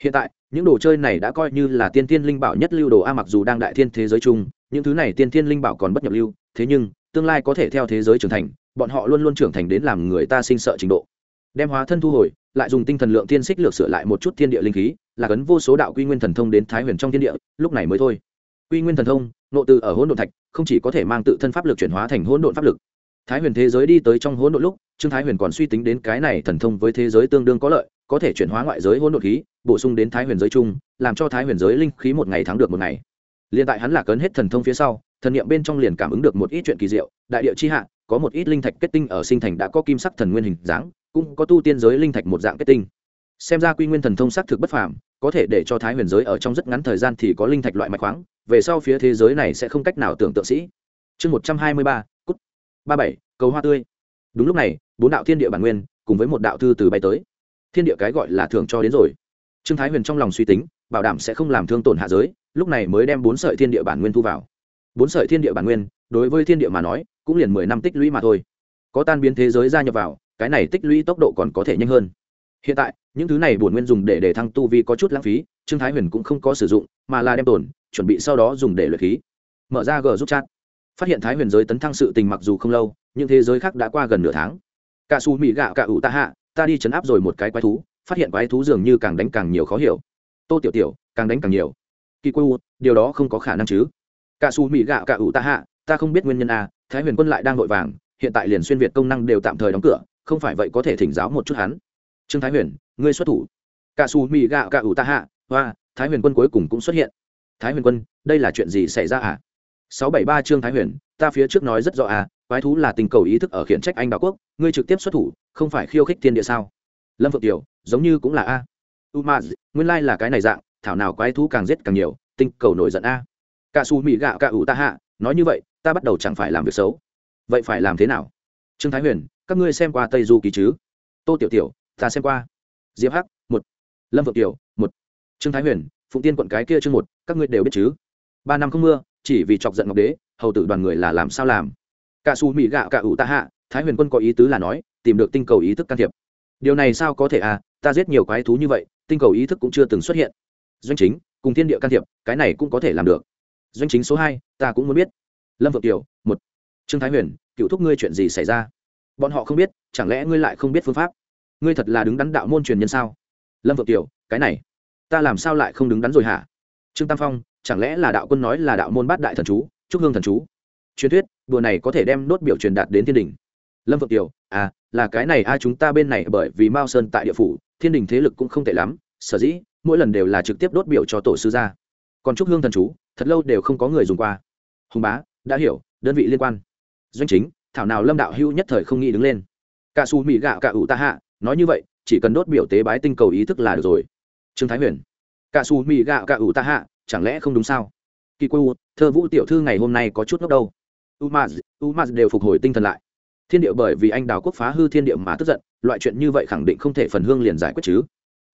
hiện tại, những đồ chơi này đã coi như là tiên tiên linh bảo nhất lưu đồ a, mặc dù đang đại thiên thế giới chung, những thứ này tiên tiên linh bảo còn bất nhập lưu, thế nhưng, tương lai có thể theo thế giới trưởng thành, bọn họ luôn luôn trưởng thành đến làm người ta sinh sợ trình độ. Đem hóa thân thu hồi, lại dùng tinh thần lượng tiên xích lược sửa lại một chút thiên địa linh khí, là cấn vô số đạo quy nguyên thần thông đến thái huyền trong thiên địa, lúc này mới thôi. Quy nguyên thần thông, nộ từ ở hỗn độn thạch, không chỉ có thể mang tự thân pháp lực chuyển hóa thành hỗn độn pháp lực. Thái huyền thế giới đi tới trong hỗn độn lúc trương thái huyền còn suy tính đến cái này thần thông với thế giới tương đương có lợi, có thể chuyển hóa ngoại giới hỗn độn khí, bổ sung đến thái huyền giới chung, làm cho thái huyền giới linh khí một ngày thắng được một ngày. Liền tại hắn là cấn hết thần thông phía sau, thần niệm bên trong liền cảm ứng được một ít chuyện kỳ diệu, đại địa chi hạ, có một ít linh thạch kết tinh ở sinh thành đã có kim sắc thần nguyên hình dáng, cũng có tu tiên giới linh thạch một dạng kết tinh. Xem ra quy nguyên thần thông xác thực bất phàm, có thể để cho thái huyền giới ở trong rất ngắn thời gian thì có linh thạch loại mạch khoáng, về sau phía thế giới này sẽ không cách nào tưởng tượng sĩ. Chương một trăm hai mươi ba, cút. Ba bảy, cầu hoa tươi. Đúng lúc này bốn đạo thiên địa bản nguyên cùng với một đạo thư từ bay tới. Thiên địa cái gọi là thường cho đến rồi. Trương thái huyền trong lòng suy tính, bảo đảm sẽ không làm thương tổn hạ giới, lúc này mới đem bốn sợi thiên địa bản nguyên thu vào. Bốn sợi thiên địa bản nguyên, đối với thiên địa mà nói, cũng liền mười năm tích lũy mà thôi. Có tan biến thế giới gia nhập vào, cái này tích lũy tốc độ còn có thể nhanh hơn. Hiện tại, những thứ này bổn nguyên dùng để để thăng tu vi có chút lãng phí, trương thái huyền cũng không có sử dụng, mà là đem tổn, chuẩn bị sau đó dùng để luyện khí. Mở ra g giúp chat. Phát hiện thái huyền giới tấn thăng sự tình mặc dù không lâu, nhưng thế giới khác đã qua gần nửa tháng cả xù mỹ gạo cả ủ ta hạ, ta đi chấn áp rồi một cái quái thú, phát hiện quái thú dường như càng đánh càng nhiều khó hiểu. Tô tiểu tiểu, càng đánh càng nhiều. Kỳ quê điều đó không có khả năng chứ. Cả xù mỹ gạo cả ủ ta hạ, ta không biết nguyên nhân à thái huyền quân lại đang vội vàng, hiện tại liền xuyên việt công năng đều tạm thời đóng cửa, không phải vậy có thể thỉnh giáo một chút hắn. Trương thái huyền, ngươi xuất thủ. Cả xù mỹ gạo cả ủ ta hạ và thái huyền quân cuối cùng cũng xuất hiện. Thái huyền quân, đây là chuyện gì xảy ra à? Sáu bảy ba trương thái huyền, ta phía trước nói rất rõ à quái thú là tình cầu ý thức ở khiển trách anh đạo quốc, ngươi trực tiếp xuất thủ, không phải khiêu khích thiên địa sao? Lâm phượng tiểu, giống như cũng là a. U ma nguyên lai là cái này dạng, thảo nào quái thú càng giết càng nhiều tinh cầu nổi giận a. Cả su mỹ gạo cả ủ ta hạ, nói như vậy, ta bắt đầu chẳng phải làm việc xấu. Vậy phải làm thế nào? Trương thái huyền, các ngươi xem qua tây du ký chứ? Tô tiểu tiểu, ta xem qua. Diệp hắc, một. Lâm vượng tiểu, một. Trương thái huyền, phụng tiên quận cái kia chương một, các ngươi đều biết chứ? Ba năm không mưa, chỉ vì chọc giận ngọc đế, hầu tử đoàn người là làm sao làm? Cả xù mỹ gạo cả ủ ta hạ, thái huyền quân có ý tứ là nói, tìm được tinh cầu ý thức can thiệp. Điều này sao có thể à ta giết nhiều quái thú như vậy, tinh cầu ý thức cũng chưa từng xuất hiện. Doanh chính, cùng thiên địa can thiệp, cái này cũng có thể làm được. Doanh chính số hai, ta cũng muốn biết. Lâm vượng kiều, một. Trương thái huyền, cựu thúc ngươi chuyện gì xảy ra? Bọn họ không biết, chẳng lẽ ngươi lại không biết phương pháp? Ngươi thật là đứng đắn đạo môn truyền nhân sao? Lâm vượng kiều, cái này, ta làm sao lại không đứng đắn rồi hả? Trương tam phong, chẳng lẽ là đạo quân nói là đạo môn bát đại thần chú, trúc hương thần chú? Truyền thuyết đùa này có thể đem nốt biểu truyền đạt đến thiên đình. Lâm vượng tiểu, à là cái này a chúng ta bên này bởi vì mao sơn tại địa phủ thiên đình thế lực cũng không tệ lắm sở dĩ mỗi lần đều là trực tiếp đốt biểu cho tổ sư gia. Còn trúc hương thần chú thật lâu đều không có người dùng qua. Hùng bá đã hiểu đơn vị liên quan. Doanh chính thảo nào lâm đạo hữu nhất thời không nghĩ đứng lên. Cả su mỹ gạo cả ủ ta hạ nói như vậy chỉ cần đốt biểu tế bái tinh cầu ý thức là được rồi. Trương thái huyền cả su mỹ gạo cả ủ ta hạ chẳng lẽ không đúng sao? Kỳ quê thơ vũ tiểu thư ngày hôm nay có chút ngốc đâu umaz umaz đều phục hồi tinh thần lại. Thiên địa bởi vì anh đào quốc phá hư thiên địa mà tức giận, loại chuyện như vậy khẳng định không thể phần hương liền giải quyết chứ.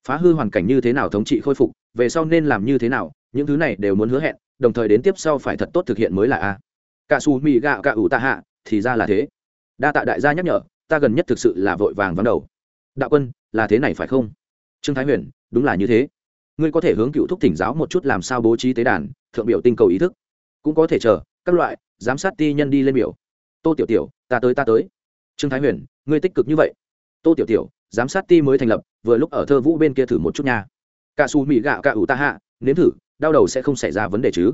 Phá hư hoàn cảnh như thế nào thống trị khôi phục, về sau nên làm như thế nào, những thứ này đều muốn hứa hẹn, đồng thời đến tiếp sau phải thật tốt thực hiện mới là a. Cả xù mì gạo cả ủ tạ hạ, thì ra là thế. Đa tạ đại gia nhắc nhở, ta gần nhất thực sự là vội vàng vắng đầu. Đạo quân, là thế này phải không? Trương thái huyền, đúng là như thế. Ngươi có thể hướng cựu thúc thỉnh giáo một chút làm sao bố trí tế đàn, thượng biểu tinh cầu ý thức. Cũng có thể chờ, các loại giám sát ti nhân đi lên biểu. Tô tiểu tiểu, ta tới ta tới. Trương thái huyền, ngươi tích cực như vậy. Tô tiểu tiểu, giám sát ti mới thành lập, vừa lúc ở thơ vũ bên kia thử một chút nha. Cả xù mỹ gạo cả ủ ta hạ, nếm thử, đau đầu sẽ không xảy ra vấn đề chứ.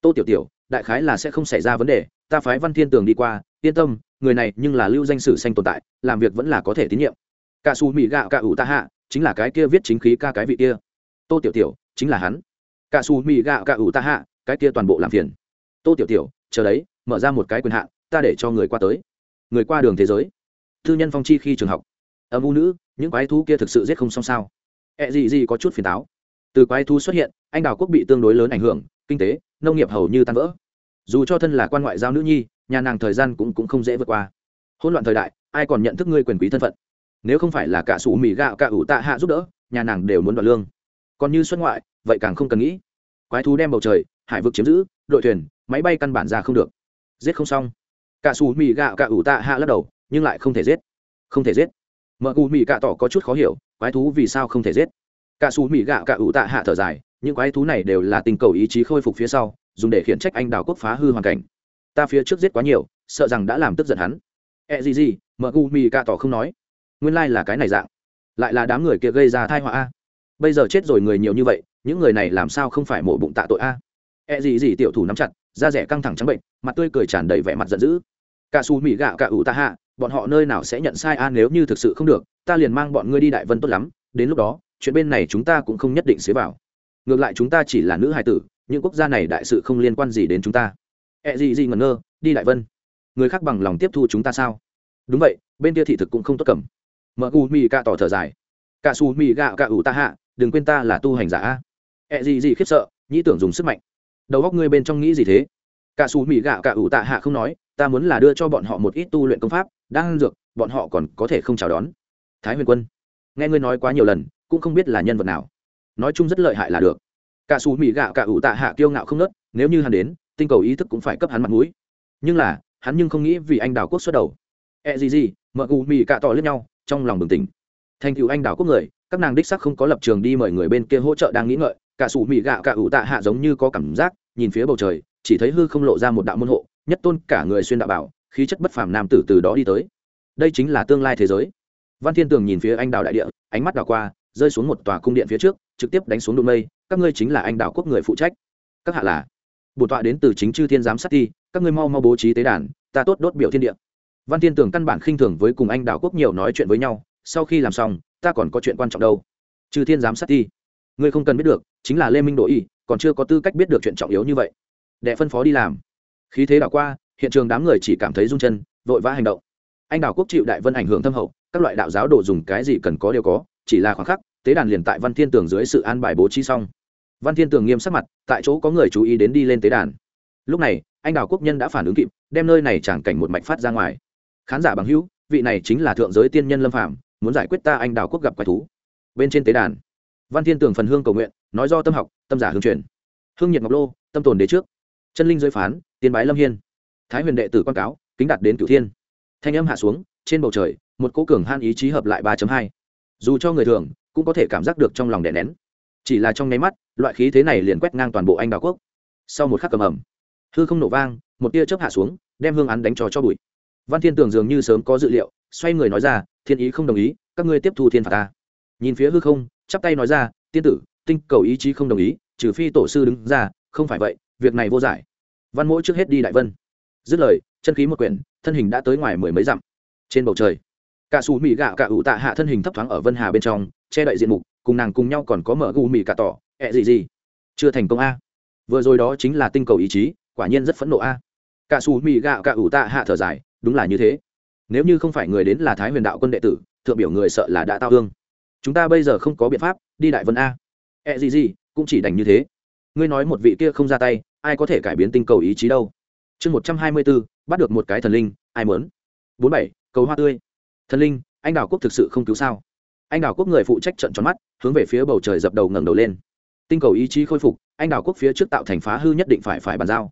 Tô tiểu tiểu, đại khái là sẽ không xảy ra vấn đề, ta phái văn thiên tường đi qua, yên tâm, người này nhưng là lưu danh sử xanh tồn tại, làm việc vẫn là có thể tín nhiệm. Cả xù mỹ gạo cả ủ ta hạ, chính là cái kia viết chính khí ca cái vị kia. Tô tiểu tiểu, chính là hắn. Cả xù mỹ gạo cả ủ ta hạ, cái kia toàn bộ làm phiền. Tô tiểu tiểu, chờ đấy mở ra một cái quyền hạn ta để cho người qua tới. Người qua đường thế giới. Thư nhân phong chi khi trường học. Âm u nữ những quái thú kia thực sự giết không xong sao? E gì gì có chút phiền táo. Từ quái thú xuất hiện anh đào quốc bị tương đối lớn ảnh hưởng kinh tế nông nghiệp hầu như tan vỡ. Dù cho thân là quan ngoại giao nữ nhi nhà nàng thời gian cũng, cũng không dễ vượt qua. Hỗn loạn thời đại ai còn nhận thức ngươi quyền quý thân phận? Nếu không phải là cả sủ mì gạo cả ủ tạ hạ giúp đỡ nhà nàng đều muốn đoạt lương. Còn như xuất ngoại vậy càng không cần nghĩ. Quái thú đem bầu trời hải vực chiếm giữ đội thuyền máy bay căn bản ra không được giết không xong. Cả xù mì gạo cả ủ tạ hạ lắc đầu, nhưng lại không thể giết. Không thể giết. Mợ cù mì cạ tỏ có chút khó hiểu, quái thú vì sao không thể giết? Cả xù mì gạo cả ủ tạ hạ thở dài, những quái thú này đều là tình cầu ý chí khôi phục phía sau, dùng để khiển trách anh đào quốc phá hư hoàn cảnh. Ta phía trước giết quá nhiều, sợ rằng đã làm tức giận hắn. E gì gì, mợ cù mì cạ tỏ không nói. Nguyên lai là cái này dạng. Lại là đám người kia gây ra thai họa a. Bây giờ chết rồi người nhiều như vậy, những người này làm sao không phải mổ bụng tạ tội a? E gì gì tiểu thủ nắm chặt da rẻ căng thẳng trắng bệnh, mặt tươi cười tràn đầy vẻ mặt giận dữ. Cả xù mỹ gạo cả ủ ta hạ, bọn họ nơi nào sẽ nhận sai a nếu như thực sự không được, ta liền mang bọn ngươi đi đại vân tốt lắm, đến lúc đó, chuyện bên này chúng ta cũng không nhất định xế vào. Ngược lại chúng ta chỉ là nữ hài tử, những quốc gia này đại sự không liên quan gì đến chúng ta. Ẹ e gì gì ngẩn ngơ, đi đại vân. Người khác bằng lòng tiếp thu chúng ta sao? Đúng vậy, bên kia thị thực cũng không tốt cầm. Mợ u mì cạ tỏ thở dài. Cạ xù mì gạo cạ ủ ta hạ, đừng quên ta là tu hành giả a. Ẹ e gì gì khiếp sợ, nhĩ tưởng dùng sức mạnh đầu góc ngươi bên trong nghĩ gì thế? Cả xù mỹ gạo cả ủ tạ hạ không nói, ta muốn là đưa cho bọn họ một ít tu luyện công pháp đang dược, bọn họ còn có thể không chào đón. Thái huyền quân, nghe ngươi nói quá nhiều lần, cũng không biết là nhân vật nào. Nói chung rất lợi hại là được. Cả xù mỹ gạo cả ủ tạ hạ kiêu ngạo không nớt, nếu như hắn đến, tinh cầu ý thức cũng phải cấp hắn mặt mũi. Nhưng là, hắn nhưng không nghĩ vì anh đào quốc xuất đầu. E gì gì mợ gù mỹ cạ tỏ lẫn nhau, trong lòng bừng tỉnh. Thành cựu anh đào quốc người, các nàng đích sắc không có lập trường đi mời người bên kia hỗ trợ đang nghĩ ngợi, cả sủ mỹ gạo cả ủ tạ hạ giống như có cảm giác nhìn phía bầu trời, chỉ thấy hư không lộ ra một đạo môn hộ, nhất tôn cả người xuyên đạo bảo, khí chất bất phàm nam tử từ đó đi tới. Đây chính là tương lai thế giới. Văn thiên tường nhìn phía anh đào đại địa, ánh mắt đào qua, rơi xuống một tòa cung điện phía trước, trực tiếp đánh xuống đụng mây, các ngươi chính là anh đào quốc người phụ trách. Các hạ là bổn tọa đến từ chính chư thiên giám sát thi, các ngươi mau mau bố trí tế đàn, ta tốt đốt biểu thiên địa. Văn thiên tường căn bản khinh thường với cùng anh đào quốc nhiều nói chuyện với nhau, sau khi làm xong, ta còn có chuyện quan trọng đâu. Chư thiên giám sát thi, ngươi không cần biết được, chính là lê minh đỗ y còn chưa có tư cách biết được chuyện trọng yếu như vậy. Đệ phân phó đi làm. Khí thế đảo qua, hiện trường đám người chỉ cảm thấy rung chân, vội vã hành động. Anh đảo quốc chịu đại vân ảnh hưởng thâm hậu, các loại đạo giáo đồ dùng cái gì cần có đều có, chỉ là khoảng khắc, tế đàn liền tại văn thiên tường dưới sự an bài bố trí xong. Văn thiên tường nghiêm sắc mặt, tại chỗ có người chú ý đến đi lên tế đàn. Lúc này, anh đào quốc nhân đã phản ứng kịp, đem nơi này chẳng cảnh một mạch phát ra ngoài. Khán giả bằng hữu, vị này chính là thượng giới tiên nhân lâm phạm muốn giải quyết ta anh đào quốc gặp quái thú. Bên trên tế đàn, văn thiên tường phần hương cầu nguyện nói do tâm học, tâm giả hương truyền hương nhiệt ngọc lô, tâm tồn đế trước. Chân linh giới phán, tiên bái lâm hiên. Thái huyền đệ tử quan cáo, kính đạt đến cửu thiên. Thanh âm hạ xuống, trên bầu trời, một cố cường han ý chí hợp lại ba hai. Dù cho người thường, cũng có thể cảm giác được trong lòng đè nén. Chỉ là trong nháy mắt, loại khí thế này liền quét ngang toàn bộ anh đào quốc. Sau một khắc cầm ẩm, hư không nổ vang, một tia chớp hạ xuống, đem hương án đánh trò cho bụi. Văn thiên tưởng dường như sớm có dự liệu, xoay người nói ra, thiên ý không đồng ý, các ngươi tiếp thu thiên phạt ta. Nhìn phía hư không, chắp tay nói ra, tiên tử tinh cầu ý chí không đồng ý, trừ phi tổ sư đứng ra, không phải vậy, việc này vô giải. Văn mỗi trước hết đi đại vân. Dứt lời, chân khí một quyển, thân hình đã tới ngoài mười mấy dặm. Trên bầu trời cả xù mì gạo cả ủ tạ hạ thân hình thấp thoáng ở vân hà bên trong, che đậy diện mục, cùng nàng cùng nhau còn có mở gu mì cả tỏ, ẹ gì gì? Chưa thành công a. Vừa rồi đó chính là tinh cầu ý chí, quả nhiên rất phẫn nộ a. Cả xù mì gạo cả ủ tạ hạ thở dài, đúng là như thế. Nếu như không phải người đến là thái huyền đạo quân đệ tử, thượng biểu người sợ là đã tao hương. Chúng ta bây giờ không có biện pháp, đi đại vân a ẹ gì gì cũng chỉ đành như thế. Ngươi nói một vị kia không ra tay, ai có thể cải biến tinh cầu ý chí đâu? Chương một trăm hai mươi bốn, bắt được một cái thần linh, ai mớn bốn bảy, cầu hoa tươi. Thần linh, anh đào quốc thực sự không cứu sao? Anh đào quốc người phụ trách trận tròn mắt, hướng về phía bầu trời dập đầu ngẩng đầu lên. Tinh cầu ý chí khôi phục, anh đào quốc phía trước tạo thành phá hư nhất định phải phải bàn giao.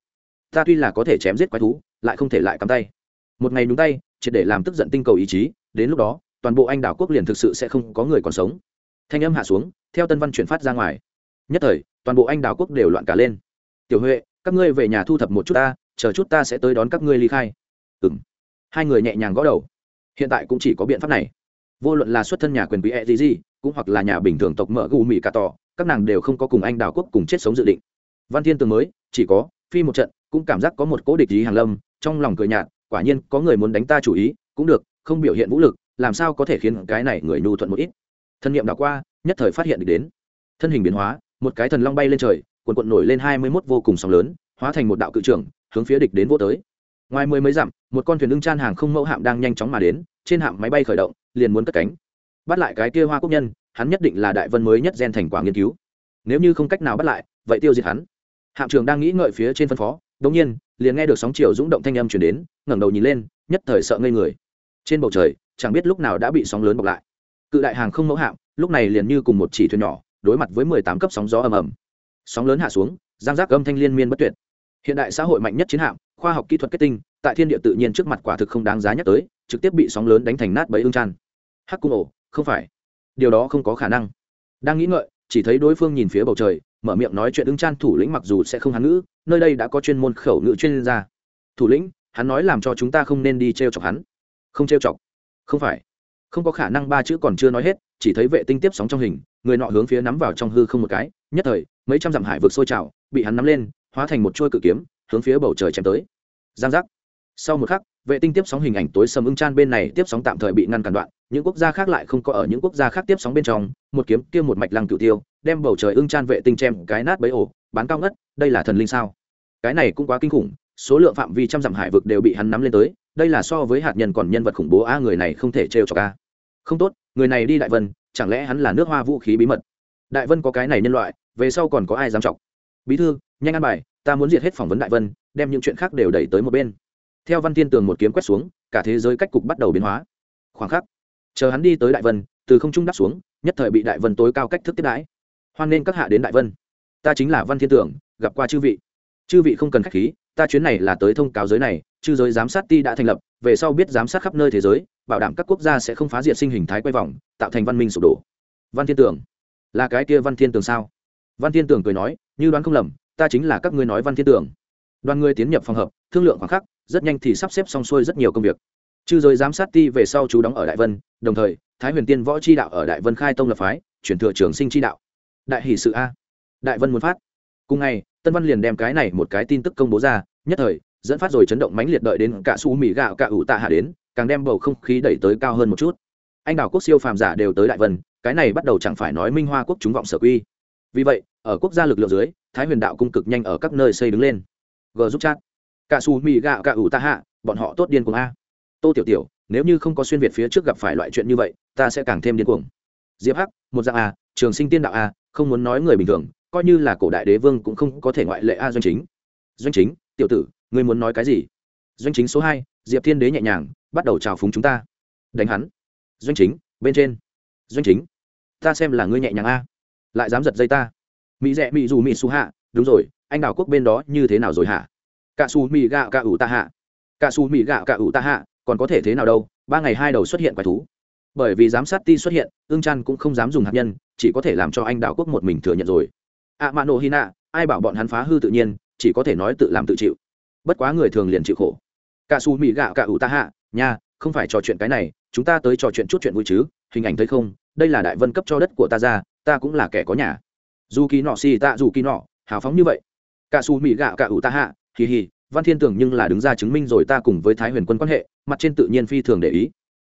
Ta tuy là có thể chém giết quái thú, lại không thể lại cắm tay. Một ngày đúng tay, triệt để làm tức giận tinh cầu ý chí, đến lúc đó, toàn bộ anh đảo quốc liền thực sự sẽ không có người còn sống. Thanh âm hạ xuống theo tân văn chuyển phát ra ngoài. Nhất thời, toàn bộ anh đào quốc đều loạn cả lên. Tiểu huệ, các ngươi về nhà thu thập một chút ta, chờ chút ta sẽ tới đón các ngươi ly khai. Ừ m hai người nhẹ nhàng gõ đầu. Hiện tại cũng chỉ có biện pháp này. Vô luận là xuất thân nhà quyền quý e gì gì cũng hoặc là nhà bình thường tộc mỡ gù mỹ cả tỏ, các nàng đều không có cùng anh đào quốc cùng chết sống dự định. Văn thiên tường mới, chỉ có, phi một trận, cũng cảm giác có một cố địch ý hàng lâm, trong lòng cười nhạt, quả nhiên có người muốn đánh ta chủ ý, cũng được, không biểu hiện vũ lực, làm sao có thể khiến cái này người nhu thuận một ít. Thân nhiệm đảo qua nhất thời phát hiện được đến. Thân hình biến hóa, một cái thần long bay lên trời quần quận nổi lên hai mươi mốt vô cùng sóng lớn, hóa thành một đạo cự trưởng, hướng phía địch đến vô tới. Ngoài mười mấy dặm, một con thuyền ưng chan hàng không mẫu hạm đang nhanh chóng mà đến, trên hạm máy bay khởi động, liền muốn cất cánh. Bắt lại cái kia hoa quốc nhân, hắn nhất định là đại vân mới nhất gen thành quả nghiên cứu. Nếu như không cách nào bắt lại, vậy tiêu diệt hắn. Hạm trưởng đang nghĩ ngợi phía trên phân phó đống nhiên, liền nghe được sóng chiều rung động thanh âm chuyển đến, ngẩng đầu nhìn lên, nhất thời sợ ngây người. Trên bầu trời, chẳng biết lúc nào đã bị sóng lớn bọc lại. Cự đại hàng không mẫu hạm lúc này liền như cùng một chỉ thuyền nhỏ, đối mặt với mười tám cấp sóng gió ầm ầm. Sóng lớn hạ xuống, giang giác âm thanh liên miên bất tuyệt. Hiện đại xã hội mạnh nhất chiến hạm, khoa học kỹ thuật kết tinh, tại thiên địa tự nhiên trước mặt quả thực không đáng giá nhắc tới, trực tiếp bị sóng lớn đánh thành nát bẫy ương tràn. Hắc cung ổ, không phải. Điều đó không có khả năng. Đang nghĩ ngợi, chỉ thấy đối phương nhìn phía bầu trời, mở miệng nói chuyện ưng chan thủ lĩnh mặc dù sẽ không hán ngữ, nơi đây đã có chuyên môn khẩu ngữ chuyên gia. Thủ lĩnh, hắn nói làm cho chúng ta không nên đi t r e o chọc hắn. Không t r e o chọc. Không phải. Không có khả năng ba chữ còn chưa nói hết chỉ thấy vệ tinh tiếp sóng trong hình, người nọ hướng phía nắm vào trong hư không một cái, nhất thời, mấy trăm dặm hải vực sôi trào, bị hắn nắm lên, hóa thành một chuôi cự kiếm, hướng phía bầu trời chém tới. Giang giác. Sau một khắc, vệ tinh tiếp sóng hình ảnh tối sầm ưng chan bên này tiếp sóng tạm thời bị ngăn cản đoạn, những quốc gia khác lại không có ở những quốc gia khác tiếp sóng bên trong, một kiếm kia một mạch lăng cửu tiêu, đem bầu trời ưng chan vệ tinh chém cái nát bấy ổ bán cao ngất, đây là thần linh sao? Cái này cũng quá kinh khủng, số lượng phạm vi trăm dặm hải vực đều bị hắn nắm lên tới, đây là so với hạt nhân còn nhân vật khủng bố a, người này không thể trêu cho ca không tốt, người này đi đại vân, chẳng lẽ hắn là nước hoa vũ khí bí mật? Đại vân có cái này nhân loại, về sau còn có ai dám chọc? Bí thư, nhanh ăn bài, ta muốn diệt hết phỏng vấn đại vân, đem những chuyện khác đều đẩy tới một bên. Theo văn thiên tường một kiếm quét xuống, cả thế giới cách cục bắt đầu biến hóa. Khoảng khắc, chờ hắn đi tới đại vân, từ không trung đáp xuống, nhất thời bị đại vân tối cao cách thức tiếp đãi. Hoan nên các hạ đến đại vân. Ta chính là văn thiên tưởng gặp qua chư vị. Chư vị không cần khách khí ta chuyến này là tới thông cáo giới này, chư giới giám sát ti đã thành lập, về sau biết giám sát khắp nơi thế giới, bảo đảm các quốc gia sẽ không phá diệt sinh hình thái quay vòng, tạo thành văn minh sụp đổ. Văn thiên tưởng. Là cái kia văn thiên tường sao? Văn thiên tường cười nói, như đoán không lầm, ta chính là các ngươi nói văn thiên tường đoàn người tiến nhập phòng hợp thương lượng khoảng khắc, rất nhanh thì sắp xếp xong xuôi rất nhiều công việc. Chư giới giám sát ti về sau chú đóng ở đại vân, đồng thời, thái huyền tiên võ chi đạo ở đại vân khai tông lập phái, chuyển thừa trường sinh chi đạo. Đại hỷ sự a. Đại vân muốn phát cùng ngày, tân văn liền đem cái này một cái tin tức công bố ra, nhất thời, dẫn phát rồi chấn động mãnh liệt đợi đến cả su mì gạo cả ủ tạ hạ đến, càng đem bầu không khí đẩy tới cao hơn một chút. Anh đào quốc siêu phàm giả đều tới đại vân, cái này bắt đầu chẳng phải nói minh hoa quốc chúng vọng sở quy. Vì vậy, ở quốc gia lực lượng dưới, thái huyền đạo cung cực nhanh ở các nơi xây đứng lên. G giúp chat. Cả su mì gạo cả ủ tạ hạ, bọn họ tốt điên cuồng a. Tô tiểu tiểu, nếu như không có xuyên việt phía trước gặp phải loại chuyện như vậy, ta sẽ càng thêm điên cuồng. Diệp hắc, một dạng a, trường sinh tiên đạo a, không muốn nói người bình thường coi như là cổ đại đế vương cũng không có thể ngoại lệ a doanh chính. Doanh chính, tiểu tử, ngươi muốn nói cái gì? Doanh chính số hai, diệp thiên đế nhẹ nhàng, bắt đầu trào phúng chúng ta. Đánh hắn. Doanh chính, bên trên. Doanh chính, ta xem là ngươi nhẹ nhàng a. Lại dám giật dây ta. Mỹ rẽ mỹ dù mỹ su hạ, đúng rồi, anh đào quốc bên đó như thế nào rồi hả? Cả su mỹ gạo cả ủ ta hạ. Cả su mỹ gạo cả ủ ta hạ, còn có thể thế nào đâu, ba ngày hai đầu xuất hiện quái thú. Bởi vì giám sát ti xuất hiện, ương trăn cũng không dám dùng hạt nhân, chỉ có thể làm cho anh đảo quốc một mình thừa nhận rồi. À, ạ mạ nổ hy nạ ai bảo bọn hắn phá hư tự nhiên, chỉ có thể nói tự làm tự chịu. Bất quá người thường liền chịu khổ. Cả xù mỹ gạo cả ủ ta hạ, nha, không phải trò chuyện cái này, chúng ta tới trò chuyện chút chuyện vui chứ, hình ảnh thấy không, đây là đại vân cấp cho đất của ta ra, ta cũng là kẻ có nhà. Dù kỳ nọ xì tạ dù kỳ nọ, hào phóng như vậy. Cả xù mỹ gạo cả ủ ta hạ, hì hì, văn thiên tưởng nhưng là đứng ra chứng minh rồi ta cùng với thái huyền quân quan hệ, mặt trên tự nhiên phi thường để ý.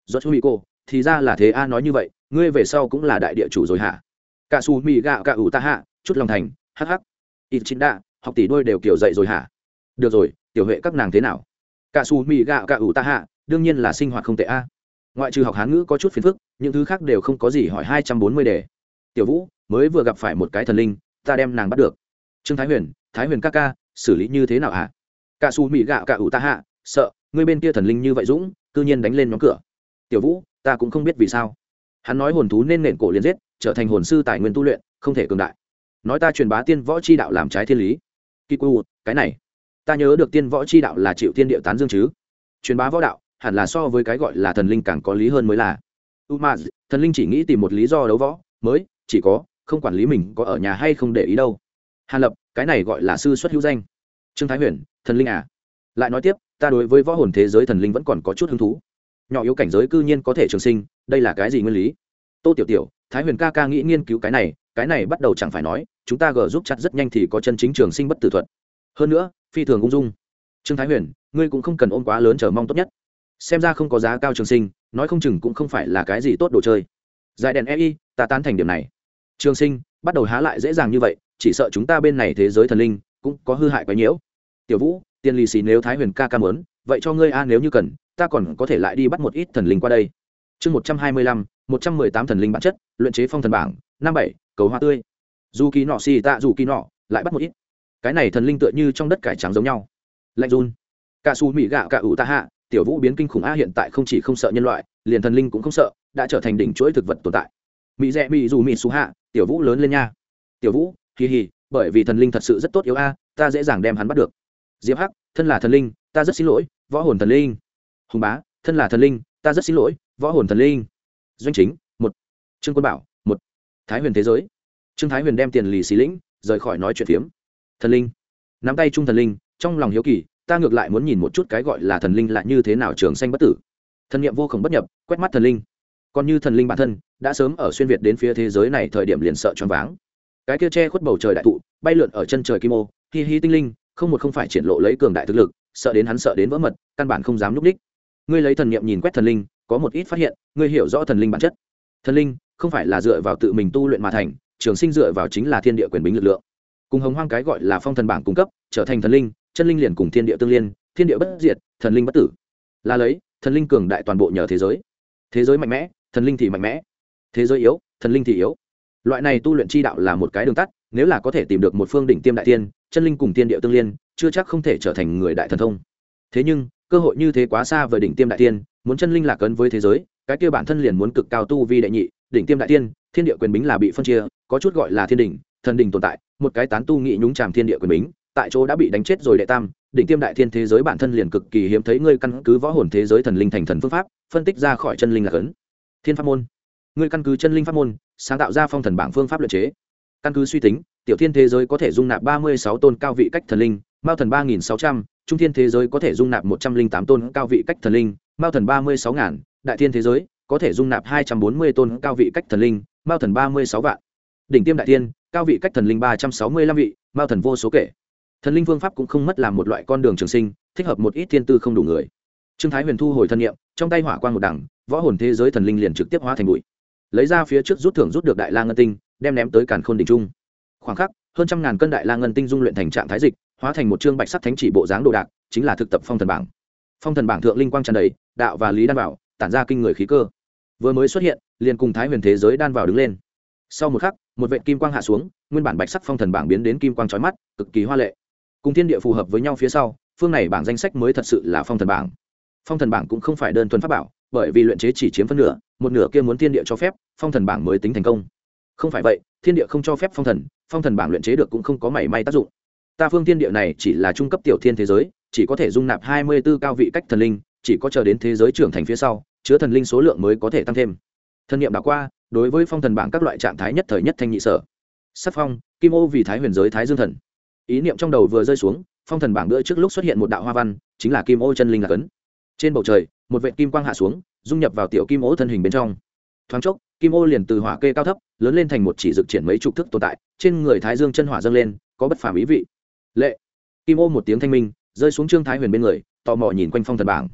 Do chú mỹ cô, thì ra là thế a, nói như vậy, ngươi về sau cũng là đại địa chủ rồi hả? Cả xù mỹ gạo cả ủ ta hạ chút lòng thành, hắc hắc. Ít chính đa, học tỷ đôi đều kiểu dậy rồi hả? Được rồi, tiểu huệ các nàng thế nào? Cả su mì gạo cả ủ ta hạ, đương nhiên là sinh hoạt không tệ a. Ngoại trừ học hán ngữ có chút phiền phức, những thứ khác đều không có gì hỏi hai trăm bốn mươi đề. Tiểu vũ, mới vừa gặp phải một cái thần linh, ta đem nàng bắt được. Trương thái huyền thái huyền ca ca, xử lý như thế nào hả? Cả su mì gạo cả ủ ta hạ, sợ, người bên kia thần linh như vậy dũng, cư nhiên đánh lên nhóm cửa. Tiểu vũ, ta cũng không biết vì sao. Hắn nói hồn thú nên nện cổ liền giết, trở thành hồn sư tài nguyên tu luyện, không thể cường đại nói ta truyền bá tiên võ chi đạo làm trái thiên lý. Kỳ cái này, ta nhớ được tiên võ chi đạo là chịu tiên điệu tán dương chứ. Truyền bá võ đạo, hẳn là so với cái gọi là thần linh càng có lý hơn mới là. U thần linh chỉ nghĩ tìm một lý do đấu võ, mới, chỉ có, không quản lý mình có ở nhà hay không để ý đâu. Hàn lập, cái này gọi là sư xuất hữu danh. Trương thái huyền, thần linh à? Lại nói tiếp, ta đối với võ hồn thế giới thần linh vẫn còn có chút hứng thú. Nhỏ yếu cảnh giới cư nhiên có thể trường sinh, đây là cái gì nguyên lý? Tô tiểu tiểu thái huyền ca ca nghĩ nghiên cứu cái này cái này bắt đầu chẳng phải nói, chúng ta gờ giúp chặt rất nhanh thì có chân chính trường sinh bất tử thuật. Hơn nữa, phi thường ung dung. Trương thái huyền, ngươi cũng không cần ôm quá lớn chờ mong tốt nhất. Xem ra không có giá cao trường sinh, nói không chừng cũng không phải là cái gì tốt đồ chơi. Giải đèn ei ta tán thành điểm này. Trường sinh, bắt đầu há lại dễ dàng như vậy, chỉ sợ chúng ta bên này thế giới thần linh cũng có hư hại quái nhiễu. Tiểu vũ tiền lì xì nếu thái huyền ca ca mớn vậy cho ngươi a nếu như cần, ta còn có thể lại đi bắt một ít thần linh qua đây. Chương một trăm hai mươi lăm một trăm mười tám thần linh bản chất, luyện chế phong thần bảng, năm bảy, cầu hoa tươi. Dù kỳ nọ xì tạ, dù kỳ nọ, lại bắt một ít. Cái này thần linh tựa như trong đất cải trắng giống nhau. Lạnh run. Cả xù mỹ gạo cả ủ ta hạ, tiểu vũ biến kinh khủng a hiện tại không chỉ không sợ nhân loại, liền thần linh cũng không sợ, đã trở thành đỉnh chuỗi thực vật tồn tại. Mỹ rẽ mỹ dù mỹ xù hạ, tiểu vũ lớn lên nha. Tiểu vũ hì hì bởi vì thần linh thật sự rất tốt yếu a, ta dễ dàng đem hắn bắt được. Diệp hắc, thân là thần linh, ta rất xin lỗi, võ hồn thần linh. Hùng bá, thân là thần linh, ta rất xin lỗi, võ hồn thần linh doanh chính, một. Trương quân bảo, một. Thái huyền thế giới. Trương thái huyền đem tiền lì xí lĩnh, rời khỏi nói chuyện phiếm. Thần linh. Nắm tay trung thần linh, trong lòng hiếu kỳ, ta ngược lại muốn nhìn một chút cái gọi là thần linh là như thế nào trường sanh bất tử. Thần nghiệm vô khổng bất nhập, quét mắt thần linh. Còn như thần linh bản thân, đã sớm ở xuyên việt đến phía thế giới này thời điểm liền sợ choáng váng. Cái kia che khuất bầu trời đại thụ, bay lượn ở chân trời kim ô, hi hi tinh linh, không một không phải triển lộ lấy cường đại thực lực, sợ đến hắn sợ đến vỡ mật, căn bản không dám núp đích. Ngươi lấy thần niệm nhìn quét thần linh có một ít phát hiện, ngươi hiểu rõ thần linh bản chất. Thần linh không phải là dựa vào tự mình tu luyện mà thành, trường sinh dựa vào chính là thiên địa quyền bính lực lượng. Cùng hồng hoang cái gọi là phong thần bảng cung cấp, trở thành thần linh, chân linh liền cùng thiên địa tương liên, thiên địa bất diệt, thần linh bất tử. Là lấy, thần linh cường đại toàn bộ nhờ thế giới. Thế giới mạnh mẽ, thần linh thì mạnh mẽ. Thế giới yếu, thần linh thì yếu. Loại này tu luyện chi đạo là một cái đường tắt, nếu là có thể tìm được một phương đỉnh tiêm đại tiên chân linh cùng tiên địa tương liên, chưa chắc không thể trở thành người đại thần thông. Thế nhưng, cơ hội như thế quá xa với đỉnh tiêm đại tiên muốn chân linh lạc ấn với thế giới, cái kia bản thân liền muốn cực cao tu vi đệ nhị, đỉnh tiêm đại tiên, thiên địa quyền bính là bị phân chia, có chút gọi là thiên đỉnh, thần đỉnh tồn tại, một cái tán tu nghị nhúng chàm thiên địa quyền bính, tại chỗ đã bị đánh chết rồi đệ tam, đỉnh tiêm đại thiên thế giới bản thân liền cực kỳ hiếm thấy ngươi căn cứ võ hồn thế giới thần linh thành thần phương pháp, phân tích ra khỏi chân linh lạc ấn. Thiên pháp môn. Ngươi căn cứ chân linh pháp môn, sáng tạo ra phong thần bảng phương pháp luận chế. Căn cứ suy tính, tiểu thiên thế giới có thể dung nạp ba mươi sáu tôn cao vị cách thần linh, mao thần ba nghìn sáu trăm, trung thiên thế giới có thể dung nạp một trăm linh tám tôn cao vị cách thần linh mao thần ba mươi sáu ngàn, đại thiên thế giới, có thể dung nạp hai trăm bốn mươi tôn cao vị cách thần linh, mao thần ba mươi sáu vạn. Đỉnh tiêm đại thiên, cao vị cách thần linh ba trăm sáu mươi lăm vị, mao thần vô số kể. Thần linh phương pháp cũng không mất làm một loại con đường trường sinh, thích hợp một ít thiên tư không đủ người. Trương thái huyền thu hồi thân nhiệm trong tay hỏa quan một đẳng, võ hồn thế giới thần linh liền trực tiếp hóa thành bụi. Lấy ra phía trước rút thưởng rút được đại la ngân tinh, đem ném tới càn khôn đỉnh trung. Khoảng khắc, hơn trăm ngàn cân đại la ngân tinh dung luyện thành trạng thái dịch, hóa thành một chương bạch sắc thánh chỉ bộ dáng đồ đạc, chính là thực tập phong thần bảng. Phong thần bảng thượng linh quang tràn đầy đạo và lý đan vào, tản ra kinh người khí cơ. Vừa mới xuất hiện, liền cùng thái huyền thế giới đan vào đứng lên. Sau một khắc, một vệ kim quang hạ xuống, nguyên bản bạch sắc phong thần bảng biến đến kim quang trói mắt, cực kỳ hoa lệ. Cùng thiên địa phù hợp với nhau phía sau, phương này bảng danh sách mới thật sự là phong thần bảng. Phong thần bảng cũng không phải đơn thuần pháp bảo, bởi vì luyện chế chỉ chiếm phân nửa, một nửa kia muốn thiên địa cho phép, phong thần bảng mới tính thành công. Không phải vậy, thiên địa không cho phép phong thần phong thần bảng luyện chế được cũng không có mảy may tác dụng. Ta phương thiên địa này chỉ là trung cấp tiểu thiên thế giới, chỉ có thể dung nạp hai mươi b ố cao vị cách thần linh chỉ có chờ đến thế giới trưởng thành phía sau, chứa thần linh số lượng mới có thể tăng thêm. Thân nhiệm đã qua, đối với phong thần bảng các loại trạng thái nhất thời nhất thanh nhị sở. Sắc phong, kim ô vì thái huyền giới thái dương thần. Ý niệm trong đầu vừa rơi xuống, phong thần bảng bữa trước lúc xuất hiện một đạo hoa văn, chính là kim ô chân linh là cấn. Trên bầu trời, một vệ kim quang hạ xuống, dung nhập vào tiểu kim ô thân hình bên trong. Thoáng chốc, kim ô liền từ hỏa kê cao thấp, lớn lên thành một chỉ dực triển mấy chục thức tồn tại, trên người thái dương chân hỏa dâng lên, có bất phàm ý vị. Lệ. Kim ô một tiếng thanh minh, rơi xuống trương thái huyền bên người, tò mò nhìn quanh phong thần bảng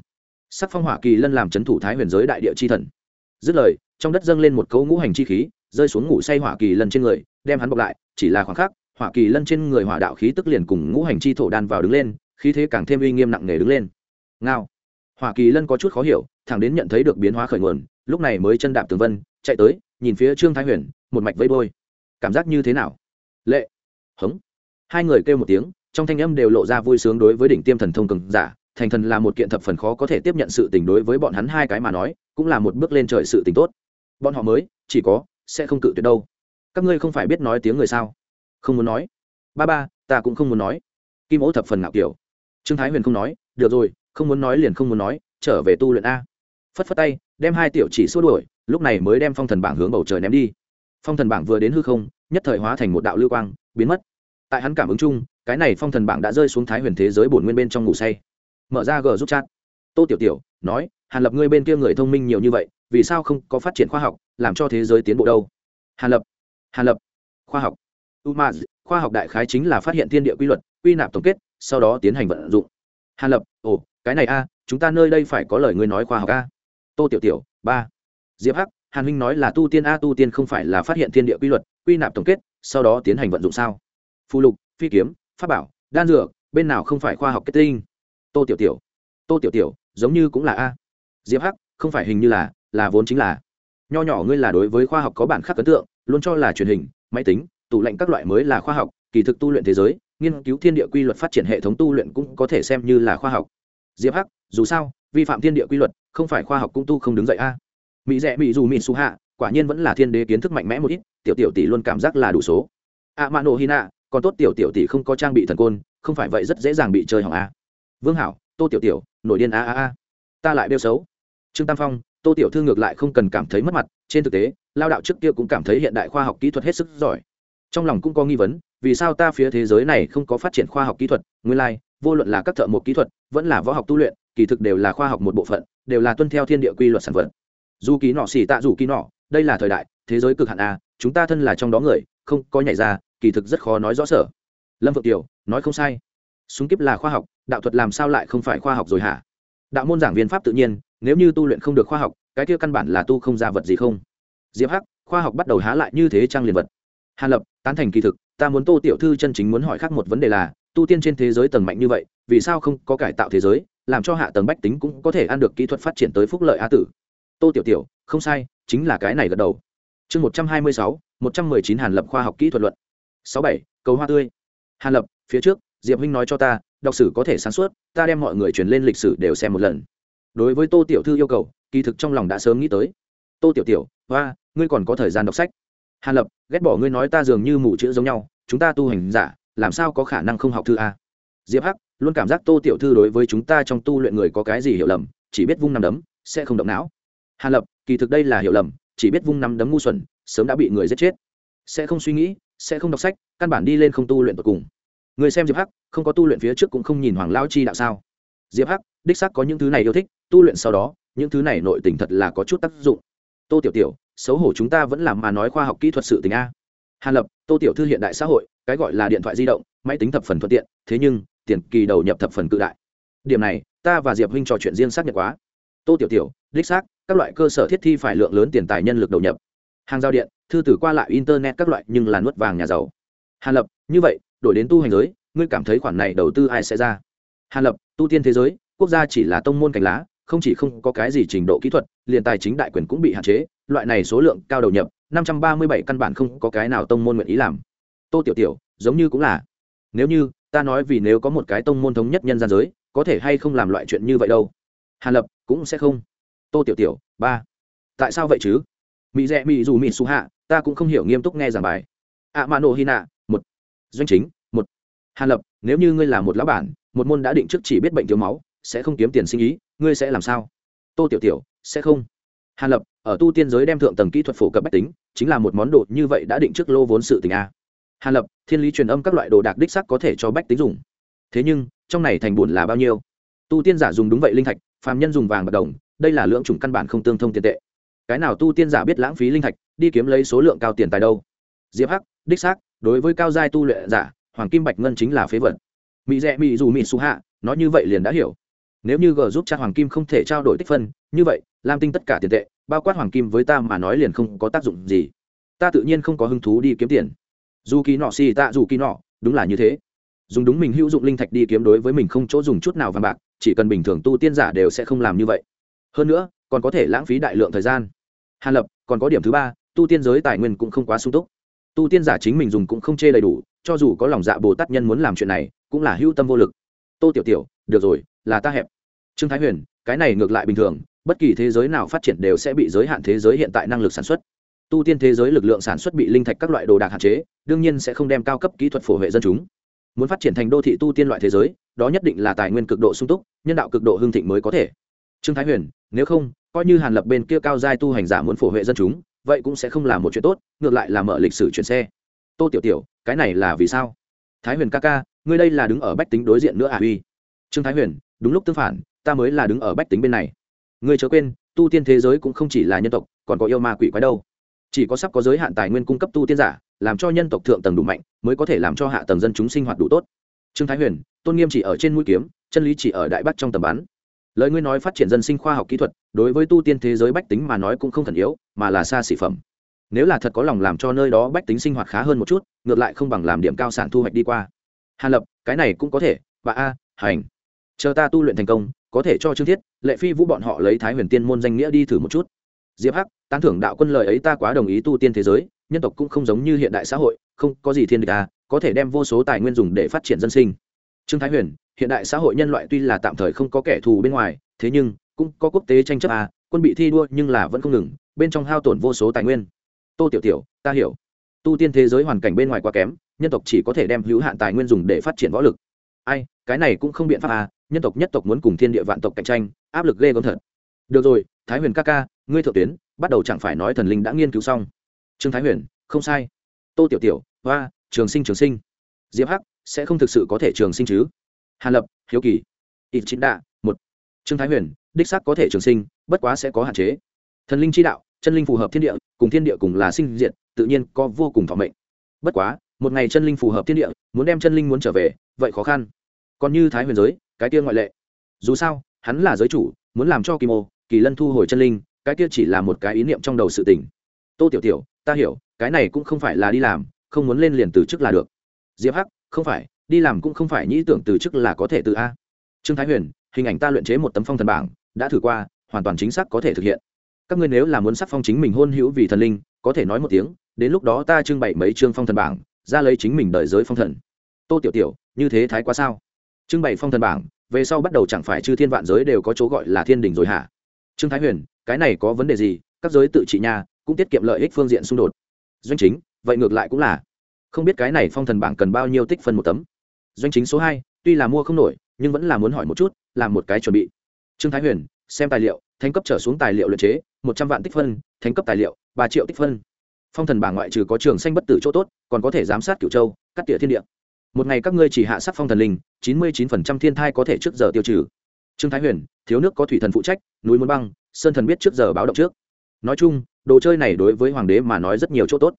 sắc phong hỏa kỳ lân làm c h ấ n thủ thái huyền giới đại địa chi thần. Dứt lời, trong đất dâng lên một cấu ngũ hành chi khí, rơi xuống ngủ say hỏa kỳ lân trên người, đem hắn bọc lại, chỉ là khoảng khắc, hỏa kỳ lân trên người hỏa đạo khí tức liền cùng ngũ hành chi thổ đan vào đứng lên, khí thế càng thêm uy nghiêm nặng nề đứng lên. Ngao. Hỏa kỳ lân có chút khó hiểu, thẳng đến nhận thấy được biến hóa khởi nguồn, lúc này mới chân đạp tường vân, chạy tới, nhìn phía trương thái huyền, một mạch vây bôi. Cảm giác như thế nào? Lệ. Hống. Hai người kêu một tiếng, trong thanh âm đều lộ ra vui sướng đối với đỉnh tiêm thần thông cường giả thành thần là một kiện thập phần khó có thể tiếp nhận sự tình đối với bọn hắn hai cái mà nói, cũng là một bước lên trời sự tình tốt. Bọn họ mới, chỉ có, sẽ không cự tuyệt đâu. Các ngươi không phải biết nói tiếng người sao? Không muốn nói. Ba ba, ta cũng không muốn nói. Kim ố thập phần ngạo kiểu. Trương thái huyền không nói, được rồi, không muốn nói liền không muốn nói, trở về tu luyện a. Phất phất tay, đem hai tiểu chỉ xua đuổi, lúc này mới đem phong thần bảng hướng bầu trời ném đi. Phong thần bảng vừa đến hư không, nhất thời hóa thành một đạo lưu quang, biến mất. Tại hắn cảm ứng chung, cái này phong thần bảng đã rơi xuống thái huyền thế giới bổn nguyên bên trong ngủ say mở ra g giúp chat. Tô tiểu tiểu nói, hàn lập ngươi bên kia người thông minh nhiều như vậy, vì sao không có phát triển khoa học, làm cho thế giới tiến bộ đâu? Hàn lập hàn lập, khoa học. Umaz, khoa học đại khái chính là phát hiện thiên địa quy luật, quy nạp tổng kết, sau đó tiến hành vận dụng. Hàn lập, ồ, cái này a, chúng ta nơi đây phải có lời ngươi nói khoa học a. Tô tiểu tiểu, ba. Diệp hắc, hàn huynh nói là tu tiên a, tu tiên không phải là phát hiện thiên địa quy luật, quy nạp tổng kết, sau đó tiến hành vận dụng sao? Phù lục, phi kiếm, pháp bảo, đan dược, bên nào không phải khoa học kết tinh? Tô tiểu tiểu. Tô tiểu tiểu, giống như cũng là a. Diệp hắc, không phải hình như là là vốn chính là. Nho nhỏ ngươi là đối với khoa học có bản khắc ấn tượng, luôn cho là truyền hình, máy tính, tủ lạnh các loại mới là khoa học, kỳ thực tu luyện thế giới, nghiên cứu thiên địa quy luật phát triển hệ thống tu luyện cũng có thể xem như là khoa học. Diệp hắc, dù sao, vi phạm thiên địa quy luật, không phải khoa học cũng tu không đứng dậy a. Mỹ rẽ mỹ dù mỹ su hạ, quả nhiên vẫn là thiên đế kiến thức mạnh mẽ một ít, tiểu tiểu tỷ luôn cảm giác là đủ số. A mã nổ hina, còn tốt tiểu tiểu tỷ không có trang bị thần côn, không phải vậy rất dễ dàng bị chơi hỏng a vương hảo tô tiểu tiểu nổi điên a a a. Ta lại đeo xấu. Trương tam phong tô tiểu thư ngược lại không cần cảm thấy mất mặt trên thực tế lao đạo trước kia cũng cảm thấy hiện đại khoa học kỹ thuật hết sức giỏi. Trong lòng cũng có nghi vấn vì sao ta phía thế giới này không có phát triển khoa học kỹ thuật nguyên lai、like, vô luận là các thợ một kỹ thuật vẫn là võ học tu luyện kỳ thực đều là khoa học một bộ phận đều là tuân theo thiên địa quy luật sản vật. Dù ký nọ xỉ tạ dù ký nọ đây là thời đại thế giới cực hạn a chúng ta thân là trong đó người không có nhảy ra kỳ thực rất khó nói rõ sở. Lâm vượng tiểu nói không sai. Súng kíp là khoa học đạo thuật làm sao lại không phải khoa học rồi hả? Đạo môn giảng viên pháp tự nhiên, nếu như tu luyện không được khoa học, cái kia căn bản là tu không ra vật gì không? Diệp hắc, khoa học bắt đầu há lại như thế trang liền vật. Hàn lập, tán thành kỳ thực, ta muốn tô tiểu thư chân chính muốn hỏi khác một vấn đề là, tu tiên trên thế giới tầng mạnh như vậy, vì sao không có cải tạo thế giới, làm cho hạ tầng bách tính cũng có thể ăn được kỹ thuật phát triển tới phúc lợi á tử? Tô tiểu tiểu, không sai, chính là cái này gật đầu. Chương một trăm hai mươi sáu, một trăm mười chín hàn lập khoa học kỹ thuật luận. Sáu bảy, cầu hoa tươi. Hàn lập, phía trước, diệp huynh nói cho ta đọc sử có thể sáng suốt, ta đem mọi người truyền lên lịch sử đều xem một lần. Đối với tô tiểu thư yêu cầu, kỳ thực trong lòng đã sớm nghĩ tới. Tô tiểu tiểu, hoa, ngươi còn có thời gian đọc sách. Hàn lập, ghét bỏ ngươi nói ta dường như mù chữ giống nhau, chúng ta tu hành giả, làm sao có khả năng không học thư a? Diệp hắc, luôn cảm giác tô tiểu thư đối với chúng ta trong tu luyện người có cái gì hiểu lầm, chỉ biết vung nằm đấm, sẽ không động não. Hàn lập, kỳ thực đây là hiểu lầm, chỉ biết vung nằm đấm ngu xuẩn, sớm đã bị người giết chết. Sẽ không suy nghĩ, sẽ không đọc sách, căn bản đi lên không tu luyện tột cùng người xem diệp hắc, không có tu luyện phía trước cũng không nhìn hoàng lao chi đạo sao? Diệp hắc, đích sắc có những thứ này yêu thích, tu luyện sau đó, những thứ này nội tình thật là có chút tác dụng. Tô tiểu tiểu, xấu hổ chúng ta vẫn làm mà nói khoa học kỹ thuật sự tình a. Hàn lập, tô tiểu thư hiện đại xã hội, cái gọi là điện thoại di động, máy tính thập phần thuận tiện, thế nhưng, tiền kỳ đầu nhập thập phần cự đại. Điểm này, ta và diệp huynh trò chuyện riêng xác nhận quá. Tô tiểu tiểu, đích xác, các loại cơ sở thiết thi phải lượng lớn tiền tài nhân lực đầu nhập. Hàng giao điện, thư tử qua lại internet các loại nhưng là nuốt vàng nhà giàu. Hàn lập, như vậy đổi đến tu hành giới, ngươi cảm thấy khoản này đầu tư ai sẽ ra? Hàn lập, tu tiên thế giới, quốc gia chỉ là tông môn cành lá, không chỉ không có cái gì trình độ kỹ thuật, liền tài chính đại quyền cũng bị hạn chế, loại này số lượng cao đầu nhập, năm trăm ba mươi bảy căn bản không có cái nào tông môn nguyện ý làm. Tô tiểu tiểu, giống như cũng là. Nếu như, ta nói vì nếu có một cái tông môn thống nhất nhân gian giới, có thể hay không làm loại chuyện như vậy đâu? Hàn lập, cũng sẽ không. Tô tiểu tiểu, ba. Tại sao vậy chứ? Mỹ rẽ mỹ dù mỹ su hạ, ta cũng không hiểu nghiêm túc nghe giảng bài. Ạ mã nổ hy nạ doanh chính, một. Hàn lập, nếu như ngươi là một lão bản, một môn đã định trước chỉ biết bệnh thiếu máu, sẽ không kiếm tiền sinh ý, ngươi sẽ làm sao? Tô tiểu tiểu, sẽ không. Hàn lập, ở tu tiên giới đem thượng tầng kỹ thuật phổ cập bách tính, chính là một món đồ như vậy đã định trước lô vốn sự tình a. Hàn lập, thiên lý truyền âm các loại đồ đạc đích sắc có thể cho bách tính dùng. Thế nhưng, trong này thành bùn là bao nhiêu? Tu tiên giả dùng đúng vậy linh thạch, phàm nhân dùng vàng bạc đồng, đây là lượng chủng căn bản không tương thông tiền tệ. Cái nào tu tiên giả biết lãng phí linh thạch, đi kiếm lấy số lượng cao tiền tài đâu? Diệp hắc, đích xác đối với cao giai tu luyện giả, hoàng kim bạch ngân chính là phế vật. Mỹ rẽ mỹ dù mỹ su hạ nói như vậy liền đã hiểu. Nếu như g giúp cha hoàng kim không thể trao đổi tích phân, như vậy, lam tinh tất cả tiền tệ, bao quát hoàng kim với ta mà nói liền không có tác dụng gì. Ta tự nhiên không có hứng thú đi kiếm tiền. Dù kỳ nọ xì tạ dù kỳ nọ, đúng là như thế. Dùng đúng mình hữu dụng linh thạch đi kiếm đối với mình không chỗ dùng chút nào vàng bạc, chỉ cần bình thường tu tiên giả đều sẽ không làm như vậy. Hơn nữa, còn có thể lãng phí đại lượng thời gian. Hàn lập, còn có điểm thứ ba, tu tiên giới tài nguyên cũng không quá sung túc tu tiên giả chính mình dùng cũng không chê đầy đủ, cho dù có lòng dạ bồ tát nhân muốn làm chuyện này, cũng là hữu tâm vô lực. Tô tiểu tiểu, được rồi, là ta hẹp. Trương thái huyền, cái này ngược lại bình thường, bất kỳ thế giới nào phát triển đều sẽ bị giới hạn thế giới hiện tại năng lực sản xuất. Tu tiên thế giới lực lượng sản xuất bị linh thạch các loại đồ đạc hạn chế, đương nhiên sẽ không đem cao cấp kỹ thuật phổ hệ dân chúng. Muốn phát triển thành đô thị tu tiên loại thế giới, đó nhất định là tài nguyên cực độ sung túc, nhân đạo cực độ hương thịnh mới có thể. Trương thái huyền, nếu không, coi như hàn lập bên kia cao giai tu hành giả muốn phổ hệ dân chúng vậy cũng sẽ không là một chuyện tốt, ngược lại là mở lịch sử chuyển xe. Tô tiểu tiểu, cái này là vì sao? Thái huyền ca ca, ngươi đây là đứng ở bách tính đối diện nữa à uy? Trương thái huyền, đúng lúc tương phản, ta mới là đứng ở bách tính bên này. Ngươi chớ quên, tu tiên thế giới cũng không chỉ là nhân tộc, còn có yêu ma quỷ quái đâu. Chỉ có sắp có giới hạn tài nguyên cung cấp tu tiên giả, làm cho nhân tộc thượng tầng đủ mạnh, mới có thể làm cho hạ tầng dân chúng sinh hoạt đủ tốt. Trương thái huyền, tôn nghiêm chỉ ở trên mũi kiếm, chân lý chỉ ở đại bắc trong tầm bắn lời ngươi nói phát triển dân sinh khoa học kỹ thuật, đối với tu tiên thế giới bách tính mà nói cũng không thần yếu, mà là xa xỉ phẩm. Nếu là thật có lòng làm cho nơi đó bách tính sinh hoạt khá hơn một chút, ngược lại không bằng làm điểm cao sản thu hoạch đi qua. Hàn lập, cái này cũng có thể, bà a, hành. Chờ ta tu luyện thành công, có thể cho trương thiết, lệ phi vũ bọn họ lấy thái huyền tiên môn danh nghĩa đi thử một chút. Diệp hắc, tán thưởng đạo quân lời ấy ta quá đồng ý tu tiên thế giới, nhân tộc cũng không giống như hiện đại xã hội, không có gì thiên địch à có thể đem vô số tài nguyên dùng để phát triển dân sinh trương thái huyền, hiện đại xã hội nhân loại tuy là tạm thời không có kẻ thù bên ngoài, thế nhưng cũng có quốc tế tranh chấp à quân bị thi đua nhưng là vẫn không ngừng, bên trong hao tổn vô số tài nguyên. Tô tiểu tiểu, ta hiểu. Tu tiên thế giới hoàn cảnh bên ngoài quá kém, nhân tộc chỉ có thể đem hữu hạn tài nguyên dùng để phát triển võ lực. Ai, cái này cũng không biện pháp à nhân tộc nhất tộc muốn cùng thiên địa vạn tộc cạnh tranh, áp lực ghê gớm thật. Được rồi, thái huyền ca ca, ngươi thượng tuyến, bắt đầu chẳng phải nói thần linh đã nghiên cứu xong. Trương thái huyền, không sai. Tô tiểu tiểu, hoa, trường sinh trường sinh. Diệp hắc sẽ không thực sự có thể trường sinh chứ? Hàn lập, hiếu kỳ, ít chính đạ, một. Trương thái huyền, đích xác có thể trường sinh, bất quá sẽ có hạn chế. Thần linh chi đạo, chân linh phù hợp thiên địa, cùng thiên địa cùng là sinh diện tự nhiên có vô cùng thọ mệnh. Bất quá, một ngày chân linh phù hợp thiên địa, muốn đem chân linh muốn trở về, vậy khó khăn. Còn như thái huyền giới, cái kia ngoại lệ. Dù sao, hắn là giới chủ, muốn làm cho kỳ mô, kỳ lân thu hồi chân linh, cái kia chỉ là một cái ý niệm trong đầu sự tình. Tô tiểu tiểu, ta hiểu, cái này cũng không phải là đi làm, không muốn lên liền từ chức là được. Diệp hắc không phải, đi làm cũng không phải nhĩ tưởng từ chức là có thể từ a. Trương thái huyền, hình ảnh ta luyện chế một tấm phong thần bảng, đã thử qua, hoàn toàn chính xác có thể thực hiện. Các ngươi nếu là muốn sắc phong chính mình hôn hữu vì thần linh, có thể nói một tiếng, đến lúc đó ta trưng bày mấy chương phong thần bảng, ra lấy chính mình đợi giới phong thần. Tô tiểu tiểu, như thế thái quá sao? Trưng bày phong thần bảng, về sau bắt đầu chẳng phải chư thiên vạn giới đều có chỗ gọi là thiên đình rồi hả? Trương thái huyền, cái này có vấn đề gì? Các giới tự trị nhà cũng tiết kiệm lợi ích phương diện xung đột. Doanh chính, vậy ngược lại cũng là không biết cái này phong thần bảng cần bao nhiêu tích phân một tấm. Doanh chính số hai, tuy là mua không nổi, nhưng vẫn là muốn hỏi một chút, làm một cái chuẩn bị. Trương thái huyền, xem tài liệu, thánh cấp trở xuống tài liệu luyện chế, một trăm vạn tích phân, thánh cấp tài liệu, ba triệu tích phân. Phong thần bảng ngoại trừ có trường xanh bất tử chỗ tốt, còn có thể giám sát cửu châu, cắt tỉa thiên địa. Một ngày các ngươi chỉ hạ sắc phong thần linh, chín mươi chín phần trăm thiên thai có thể trước giờ tiêu trừ. Trương thái huyền, thiếu nước có thủy thần phụ trách, núi muốn băng, sơn thần biết trước giờ báo động trước. Nói chung, đồ chơi này đối với hoàng đế mà nói rất nhiều chỗ tốt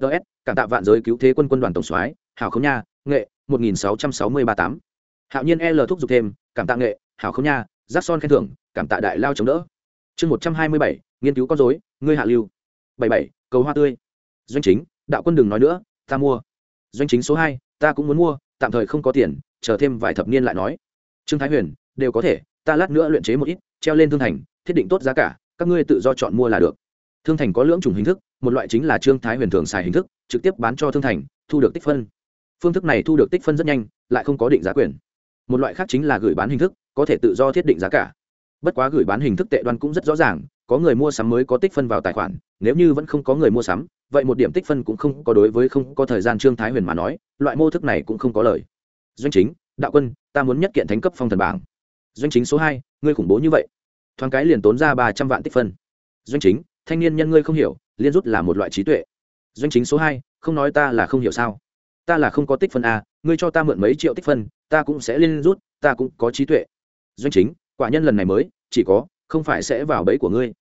ts cảm tạ vạn giới cứu thế quân quân đoàn tổng soái, hảo không nha, nghệ, một nghìn sáu trăm sáu mươi ba tám. Hạo nhiên l thúc giục thêm, cảm tạ nghệ, hảo không nha, giác son khen thưởng, cảm tạ đại lao chống đỡ. Chương một trăm hai mươi bảy, nghiên cứu con dối ngươi hạ lưu. bảy bảy, cầu hoa tươi. Doanh chính, đạo quân đừng nói nữa, ta mua. Doanh chính số hai, ta cũng muốn mua, tạm thời không có tiền, chờ thêm vài thập niên lại nói. Trương thái huyền, đều có thể, ta lát nữa luyện chế một ít, treo lên thương thành, thiết định tốt giá cả, các ngươi tự do chọn mua là được thương thành có lưỡng chủng hình thức, một loại chính là trương thái huyền thường xài hình thức, trực tiếp bán cho thương thành, thu được tích phân. Phương thức này thu được tích phân rất nhanh, lại không có định giá quyền. Một loại khác chính là gửi bán hình thức, có thể tự do thiết định giá cả. Bất quá gửi bán hình thức tệ đoan cũng rất rõ ràng, có người mua sắm mới có tích phân vào tài khoản, nếu như vẫn không có người mua sắm, vậy một điểm tích phân cũng không có đối với không có thời gian trương thái huyền mà nói, loại mô thức này cũng không có lời. Doanh chính, đạo quân, ta muốn nhất kiện thánh cấp phong thần bảng. Doanh chính số hai, ngươi khủng bố như vậy. Thoáng cái liền tốn ra ba trăm vạn tích phân. Doanh chính thanh niên nhân ngươi không hiểu, liên rút là một loại trí tuệ. Doanh chính số hai, không nói ta là không hiểu sao? Ta là không có tích phân a ngươi cho ta mượn mấy triệu tích phân, ta cũng sẽ liên rút, ta cũng có trí tuệ. Doanh chính, quả nhân lần này mới, chỉ có, không phải sẽ vào bẫy của ngươi.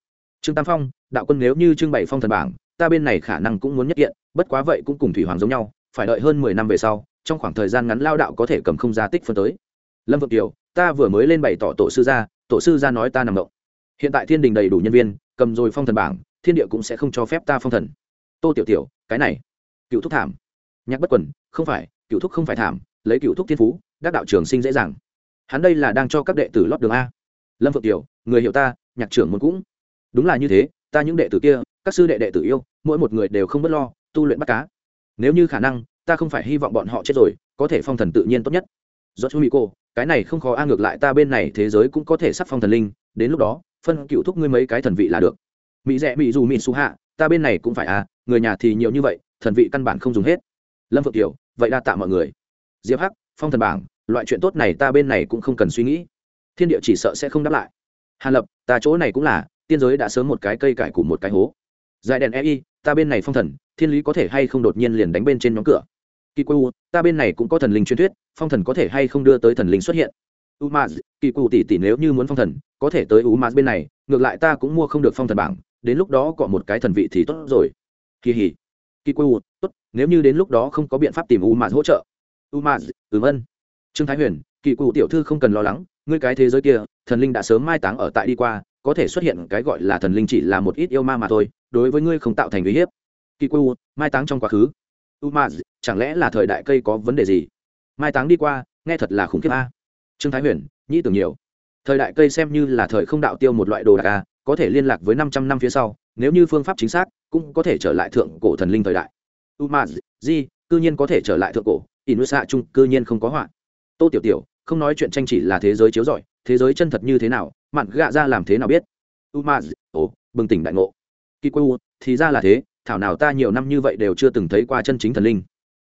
Trương tam phong, đạo quân nếu như trưng bày phong thần bảng, ta bên này khả năng cũng muốn nhất kiện, bất quá vậy cũng cùng thủy hoàng giống nhau, phải đợi hơn mười năm về sau, trong khoảng thời gian ngắn lao đạo có thể cầm không ra tích phân tới. Lâm vượng kiều ta vừa mới lên bày tỏ tổ sư gia tổ sư gia nói ta nằm động. Hiện tại thiên đình đầy đủ nhân viên cầm rồi phong thần bảng, thiên địa cũng sẽ không cho phép ta phong thần. Tô tiểu tiểu, cái này, cựu thúc thảm. Nhạc bất quần, không phải, cựu thúc không phải thảm, lấy cựu thúc thiên phú, đắc đạo trường sinh dễ dàng. Hắn đây là đang cho các đệ tử lót đường a. Lâm phượng tiểu, người hiểu ta, nhạc trưởng muốn cũng. Đúng là như thế, ta những đệ tử kia, các sư đệ đệ tử yêu, mỗi một người đều không b ấ t lo, tu luyện bắt cá. Nếu như khả năng, ta không phải hy vọng bọn họ chết rồi, có thể phong thần tự nhiên tốt nhất. Do chú mỹ cô, cái này không khó a, ngược lại ta bên này thế giới cũng có thể sắp phong thần linh, đến lúc đó phân cựu thúc ngươi mấy cái thần vị là được. Mỹ rẽ mỹ dù mỹ su hạ, ta bên này cũng phải à người nhà thì nhiều như vậy, thần vị căn bản không dùng hết. Lâm phượng kiều, vậy đa tạ mọi người. Diệp hắc, phong thần bảng, loại chuyện tốt này ta bên này cũng không cần suy nghĩ. Thiên địa chỉ sợ sẽ không đáp lại. Hàn lập, ta chỗ này cũng là, tiên giới đã sớm một cái cây cải cùng một cái hố. Dài đèn ei ta bên này phong thần, thiên lý có thể hay không đột nhiên liền đánh bên trên nhóm cửa? Kỳ quê ta bên này cũng có thần linh truyền thuyết, phong thần có thể hay không đưa tới thần linh xuất hiện? U kỳ cụ tỷ tỷ nếu như muốn phong thần, có thể tới u bên này, ngược lại ta cũng mua không được phong thần bảng, đến lúc đó cọ một cái thần vị thì tốt rồi. Kỳ hỉ. Kỳ cụ, tốt, nếu như đến lúc đó không có biện pháp tìm u hỗ trợ. U ma ừm ân vâng. trương thái huyền, kỳ cụ tiểu thư không cần lo lắng, ngươi cái thế giới kia, thần linh đã sớm mai táng ở tại đi qua, có thể xuất hiện cái gọi là thần linh chỉ là một ít yêu ma mà thôi, đối với ngươi không tạo thành uy hiếp. Kỳ cụ, mai táng trong quá khứ. U chẳng lẽ là thời đại cây có vấn đề gì? Mai táng đi qua, nghe thật là khủng khiếp a trương thái huyền, nhĩ tưởng nhiều. Thời đại cây xem như là thời không đạo tiêu một loại đồ đạc a có thể liên lạc với năm trăm năm phía sau, nếu như phương pháp chính xác, cũng có thể trở lại thượng cổ thần linh thời đại. Umaz di cư nhiên có thể trở lại thượng cổ in chung cư nhiên không có họa. Tô tiểu tiểu, không nói chuyện tranh chỉ là thế giới chiếu rọi, thế giới chân thật như thế nào mặn gạ ra làm thế nào biết? Umaz, ồ, bừng tỉnh đại ngộ. Kỳ quê u thì ra là thế, thảo nào ta nhiều năm như vậy đều chưa từng thấy qua chân chính thần linh.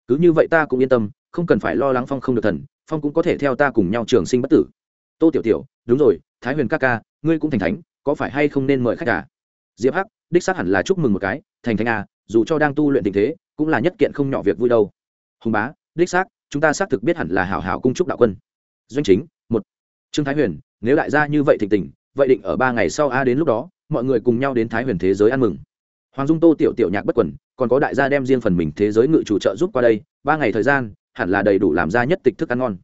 Cứ như vậy ta cũng yên tâm, không cần phải lo lắng phong không được thần phong cũng có thể theo ta cùng nhau trường sinh bất tử. Tô tiểu tiểu, đúng rồi, thái huyền ca ca, ngươi cũng thành thánh, có phải hay không nên mời khách à? Diệp hắc, đích xác hẳn là chúc mừng một cái, thành thánh à dù cho đang tu luyện tình thế, cũng là nhất kiện không nhỏ việc vui đâu. Hùng bá, đích xác, chúng ta xác thực biết hẳn là hảo hảo cung trúc đạo quân. Doanh chính, một. Trương thái huyền, nếu đại gia như vậy thịnh tình, vậy định ở ba ngày sau a đến lúc đó, mọi người cùng nhau đến thái huyền thế giới ăn mừng. Hoàng dung tô tiểu tiểu nhạc bất quần, còn có đại gia đem riêng phần mình thế giới ngự chủ trợ giúp qua đây, ba ngày thời gian hẳn là đầy đủ làm ra nhất tịch thức ăn ngon.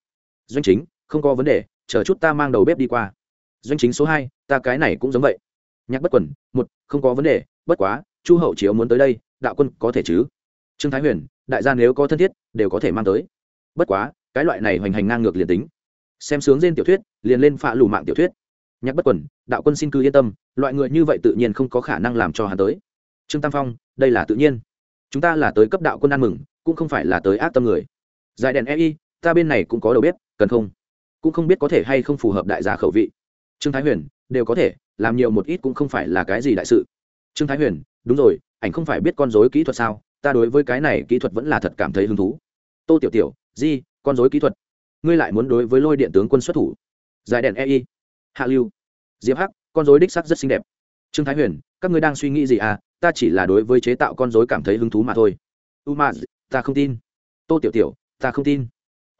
Doanh chính, không có vấn đề, chờ chút ta mang đầu bếp đi qua. Doanh chính số hai, ta cái này cũng giống vậy. Nhạc bất quần, một, không có vấn đề, bất quá, chu hậu chiếu muốn tới đây, đạo quân có thể chứ? Trương thái huyền, đại gia nếu có thân thiết, đều có thể mang tới. Bất quá, cái loại này hoành hành ngang ngược liền tính. Xem sướng trên tiểu thuyết, liền lên phạ lù mạng tiểu thuyết. Nhạc bất quần, đạo quân xin cứ yên tâm, loại người như vậy tự nhiên không có khả năng làm cho hắn tới. Trương tam phong, đây là tự nhiên. Chúng ta là tới cấp đạo quân ăn mừng, cũng không phải là tới ác tâm người giải đèn ei ta bên này cũng có đầu bếp, cần không? Cũng không biết có thể hay không phù hợp đại gia khẩu vị. Trương thái huyền, đều có thể, làm nhiều một ít cũng không phải là cái gì đại sự. Trương thái huyền, đúng rồi, ảnh không phải biết con dối kỹ thuật sao? Ta đối với cái này kỹ thuật vẫn là thật cảm thấy hứng thú. Tô tiểu tiểu, di, con dối kỹ thuật. Ngươi lại muốn đối với lôi điện tướng quân xuất thủ. Giải đèn ei hạ lưu. Diệp hắc, con dối đích sắc rất xinh đẹp. Trương thái huyền, các ngươi đang suy nghĩ gì à? Ta chỉ là đối với chế tạo con dối cảm thấy hứng thú mà thôi. U ma ta không tin. Tô tiểu tiểu ta không tin.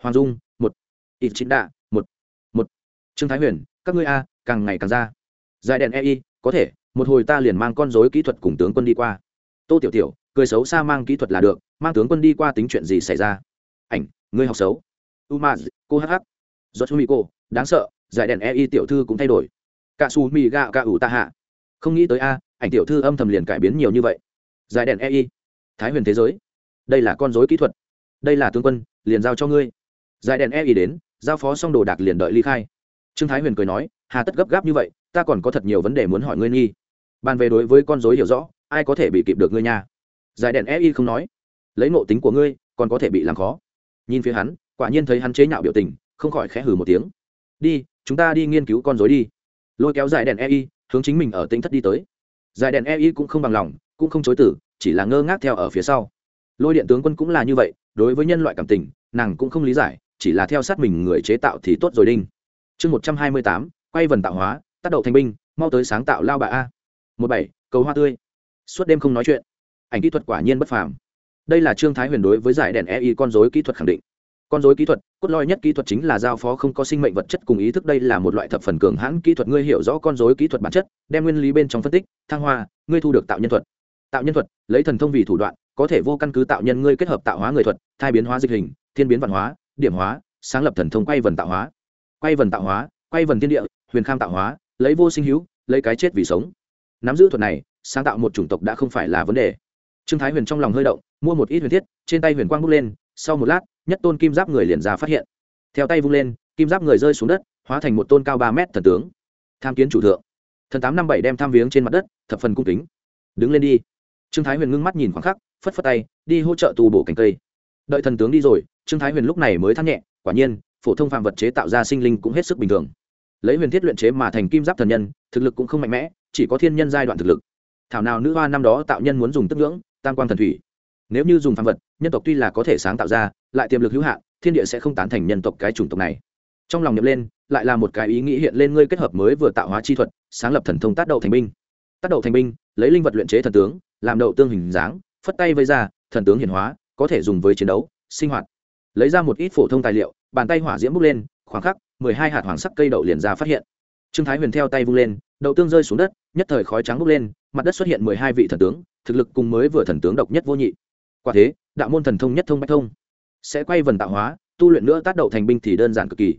Hoàng dung, một. Ít chính đạ, một. Một. Trương thái huyền, các ngươi a, càng ngày càng ra. Dài đèn ei có thể, một hồi ta liền mang con dối kỹ thuật cùng tướng quân đi qua. Tô tiểu tiểu, cười xấu xa mang kỹ thuật là được, mang tướng quân đi qua tính chuyện gì xảy ra? Ảnh, ngươi học xấu. Umaz, cô hh do chú mỹ cô đáng sợ giải đèn ei tiểu thư cũng thay đổi. Cả su mì gạo cả ủ ta hạ. Không nghĩ tới a, ảnh tiểu thư âm thầm liền cải biến nhiều như vậy. Giải đèn ei thái huyền thế giới. Đây là con dối kỹ thuật. Đây là tướng quân liền giao cho ngươi. Giải đèn e ý đến giao phó xong đồ đạc liền đợi ly khai. Trương thái huyền cười nói hà tất gấp gáp như vậy ta còn có thật nhiều vấn đề muốn hỏi ngươi nghi. Bàn về đối với con dối hiểu rõ ai có thể bị kịp được ngươi nha? Giải đèn e y không nói lấy ngộ tính của ngươi còn có thể bị làm khó. Nhìn phía hắn quả nhiên thấy hắn chế nhạo biểu tình không khỏi khẽ hừ một tiếng. Đi chúng ta đi nghiên cứu con dối đi. Lôi kéo giải đèn e y, hướng chính mình ở tính thất đi tới. Giải đèn e y cũng không bằng lòng cũng không chối tử chỉ là ngơ ngác theo ở phía sau. Lôi điện tướng quân cũng là như vậy đối với nhân loại cảm tình, nàng cũng không lý giải, chỉ là theo sát mình người chế tạo thì tốt rồi đinh. Chương một trăm hai mươi tám, quay vần tạo hóa, tác đầu thành binh, mau tới sáng tạo lao bà a. Một bảy, cầu hoa tươi. Suốt đêm không nói chuyện. Ảnh kỹ thuật quả nhiên bất phàm. Đây là trương thái huyền đối với giải đèn ei con dối kỹ thuật khẳng định. Con dối kỹ thuật, cốt lõi nhất kỹ thuật chính là giao phó không có sinh mệnh vật chất cùng ý thức, đây là một loại thập phần cường hãn kỹ thuật, ngươi hiểu rõ con dối kỹ thuật bản chất, đem nguyên lý bên trong phân tích, thăng hoa, ngươi thu được tạo nhân thuật tạo nhân thuật, lấy thần thông vì thủ đoạn, có thể vô căn cứ tạo nhân ngươi kết hợp tạo hóa người thuật, thai biến hóa dịch hình, thiên biến văn hóa, điểm hóa, sáng lập thần thông quay vần tạo hóa. Quay vần tạo hóa, quay vần thiên địa, huyền kham tạo hóa, lấy vô sinh hữu, lấy cái chết vì sống. Nắm giữ thuật này, sáng tạo một chủng tộc đã không phải là vấn đề. Trương thái huyền trong lòng hơi động, mua một ít huyền thiết, trên tay huyền quang bước lên, sau một lát, nhất tôn kim giáp người liền ra phát hiện. Theo tay vung lên, kim giáp người rơi xuống đất, hóa thành một tôn cao ba mét thần tướng. Tham kiến chủ thượng. Thần tám năm bảy đem tham viếng trên mặt đất, thập phần cung kính. Đứng lên đi trương thái huyền ngưng mắt nhìn khoảng khắc, phất phất tay, đi hỗ trợ tu bổ cành cây. Đợi thần tướng đi rồi, trương thái huyền lúc này mới thắt nhẹ, quả nhiên, phổ thông phạm vật chế tạo ra sinh linh cũng hết sức bình thường. Lấy huyền thiết luyện chế mà thành kim giáp thần nhân, thực lực cũng không mạnh mẽ, chỉ có thiên nhân giai đoạn thực lực. Thảo nào nữ hoa năm đó tạo nhân muốn dùng tức ngưỡng, tam quan thần thủy. Nếu như dùng phạm vật, nhân tộc tuy là có thể sáng tạo ra, lại tiềm lực hữu hạn, thiên địa sẽ không tán thành nhân tộc cái chủng tộc này. Trong lòng nhậm lên, lại là một cái ý nghĩ hiện lên ngươi kết hợp mới vừa tạo hóa chi thuật, sáng lập thần thông tác đậu thành binh tác đậu thành binh, lấy linh vật luyện chế thần tướng, làm đậu tương hình dáng, phất tay vây ra, thần tướng hiển hóa, có thể dùng với chiến đấu, sinh hoạt. Lấy ra một ít phổ thông tài liệu, bàn tay hỏa diễm bốc lên, khoảng khắc mười hai hạt hoàng sắc cây đậu liền ra phát hiện. Trương thái huyền theo tay vung lên, đậu tương rơi xuống đất, nhất thời khói trắng bốc lên, mặt đất xuất hiện mười hai vị thần tướng, thực lực cùng mới vừa thần tướng độc nhất vô nhị. Quả thế, đạo môn thần thông nhất thông bách thông. Sẽ quay vần tạo hóa, tu luyện nữa tác đậu thành binh thì đơn giản cực kỳ.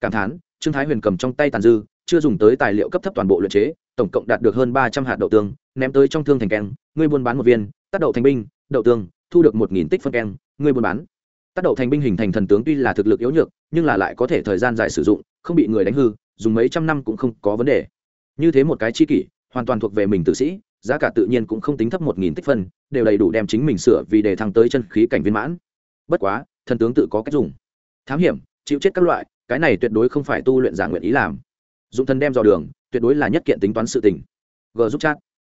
Cảm thán, trương thái huyền cầm trong tay tàn dư, chưa dùng tới tài liệu cấp thấp toàn bộ luyện chế tổng cộng đạt được hơn ba trăm hạt đậu tương, ném tới trong thương thành keng, ngươi buôn bán một viên, tác đậu thành binh, đậu tương, thu được một nghìn tích phân keng, ngươi buôn bán. Tác đậu thành binh hình thành thần tướng tuy là thực lực yếu nhược, nhưng là lại có thể thời gian dài sử dụng, không bị người đánh hư, dùng mấy trăm năm cũng không có vấn đề. Như thế một cái chi kỷ, hoàn toàn thuộc về mình tử sĩ, giá cả tự nhiên cũng không tính thấp một nghìn tích phân, đều đầy đủ đem chính mình sửa vì để thăng tới chân khí cảnh viên mãn. Bất quá, thần tướng tự có cách dùng. Thám hiểm, chịu chết các loại, cái này tuyệt đối không phải tu luyện giả nguyện ý làm. Dụng thần đem dò đường tuyệt đối là nhất kiện tính toán sự tình. G giúp chat.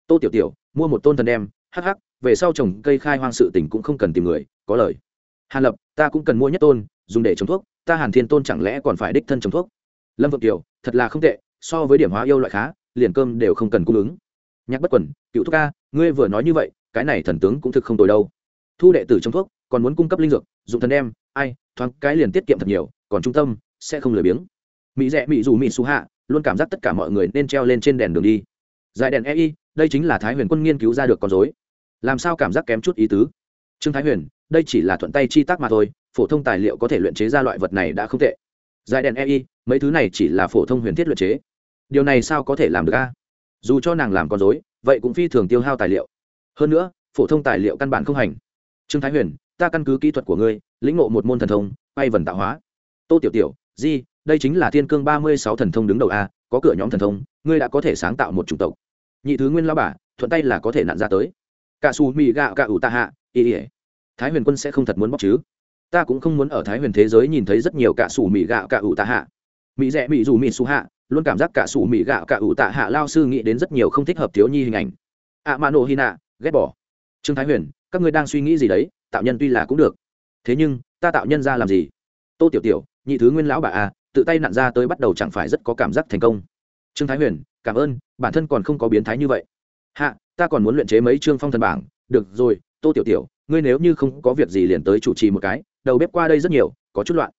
Tô tiểu tiểu, mua một tôn thần đem hh về sau trồng cây khai hoang sự tình cũng không cần tìm người, có lời. Hàn lập, ta cũng cần mua nhất tôn, dùng để trồng thuốc, ta hàn thiên tôn chẳng lẽ còn phải đích thân trồng thuốc? Lâm vượng tiểu thật là không tệ, so với điểm hóa yêu loại khá, liền cơm đều không cần cung ứng. Nhắc bất quần cựu thuốc ca, ngươi vừa nói như vậy, cái này thần tướng cũng thực không tồi đâu. Thu đệ tử trồng thuốc, còn muốn cung cấp linh dược, dùng thần đem, ai, thoáng cái liền tiết kiệm thật nhiều, còn trung tâm, sẽ không lười biếng. Mỹ rẽ mỹ dù mỹ xu hạ luôn cảm giác tất cả mọi người nên treo lên trên đèn đường đi. Dài đèn ei đây chính là thái huyền quân nghiên cứu ra được con dối làm sao cảm giác kém chút ý tứ? Trương thái huyền, đây chỉ là thuận tay chi tác mà thôi, phổ thông tài liệu có thể luyện chế ra loại vật này đã không tệ. Dài đèn ei mấy thứ này chỉ là phổ thông huyền thiết luyện chế. Điều này sao có thể làm được a? Dù cho nàng làm con dối vậy cũng phi thường tiêu hao tài liệu. Hơn nữa, phổ thông tài liệu căn bản không hành. Trương thái huyền, ta căn cứ kỹ thuật của ngươi, lĩnh ngộ một môn thần thông bay vần tạo hóa. Tô tiểu tiểu, di đây chính là thiên cương ba mươi sáu thần thông đứng đầu a, có cửa nhóm thần thông, ngươi đã có thể sáng tạo một chủng tộc. Nhị thứ nguyên lao bà, thuận tay là có thể nạn ra tới. Cả su mì gạo cả ủ tạ hạ ý ỉa thái huyền quân sẽ không thật muốn bóc chứ? Ta cũng không muốn ở thái huyền thế giới nhìn thấy rất nhiều cả xù mì gạo cả ủ tạ hạ. Mỹ rẽ mỹ dù mỹ su hạ, luôn cảm giác cả xù mì gạo cả ủ tạ hạ lao sư nghĩ đến rất nhiều không thích hợp thiếu nhi hình ảnh. A mano hina ghét bỏ. Trương thái huyền, các ngươi đang suy nghĩ gì đấy? Tạo nhân tuy là cũng được. Thế nhưng, ta tạo nhân ra làm gì? Tô tiểu tiểu, nhị thứ nguyên lão bà a tự tay nặn ra tới bắt đầu chẳng phải rất có cảm giác thành công. Trương thái huyền, cảm ơn, bản thân còn không có biến thái như vậy. Hạ, ta còn muốn luyện chế mấy chương phong thần bảng. Được rồi, tô tiểu tiểu, ngươi nếu như không có việc gì liền tới chủ trì một cái. Đầu bếp qua đây rất nhiều, có chút loạn.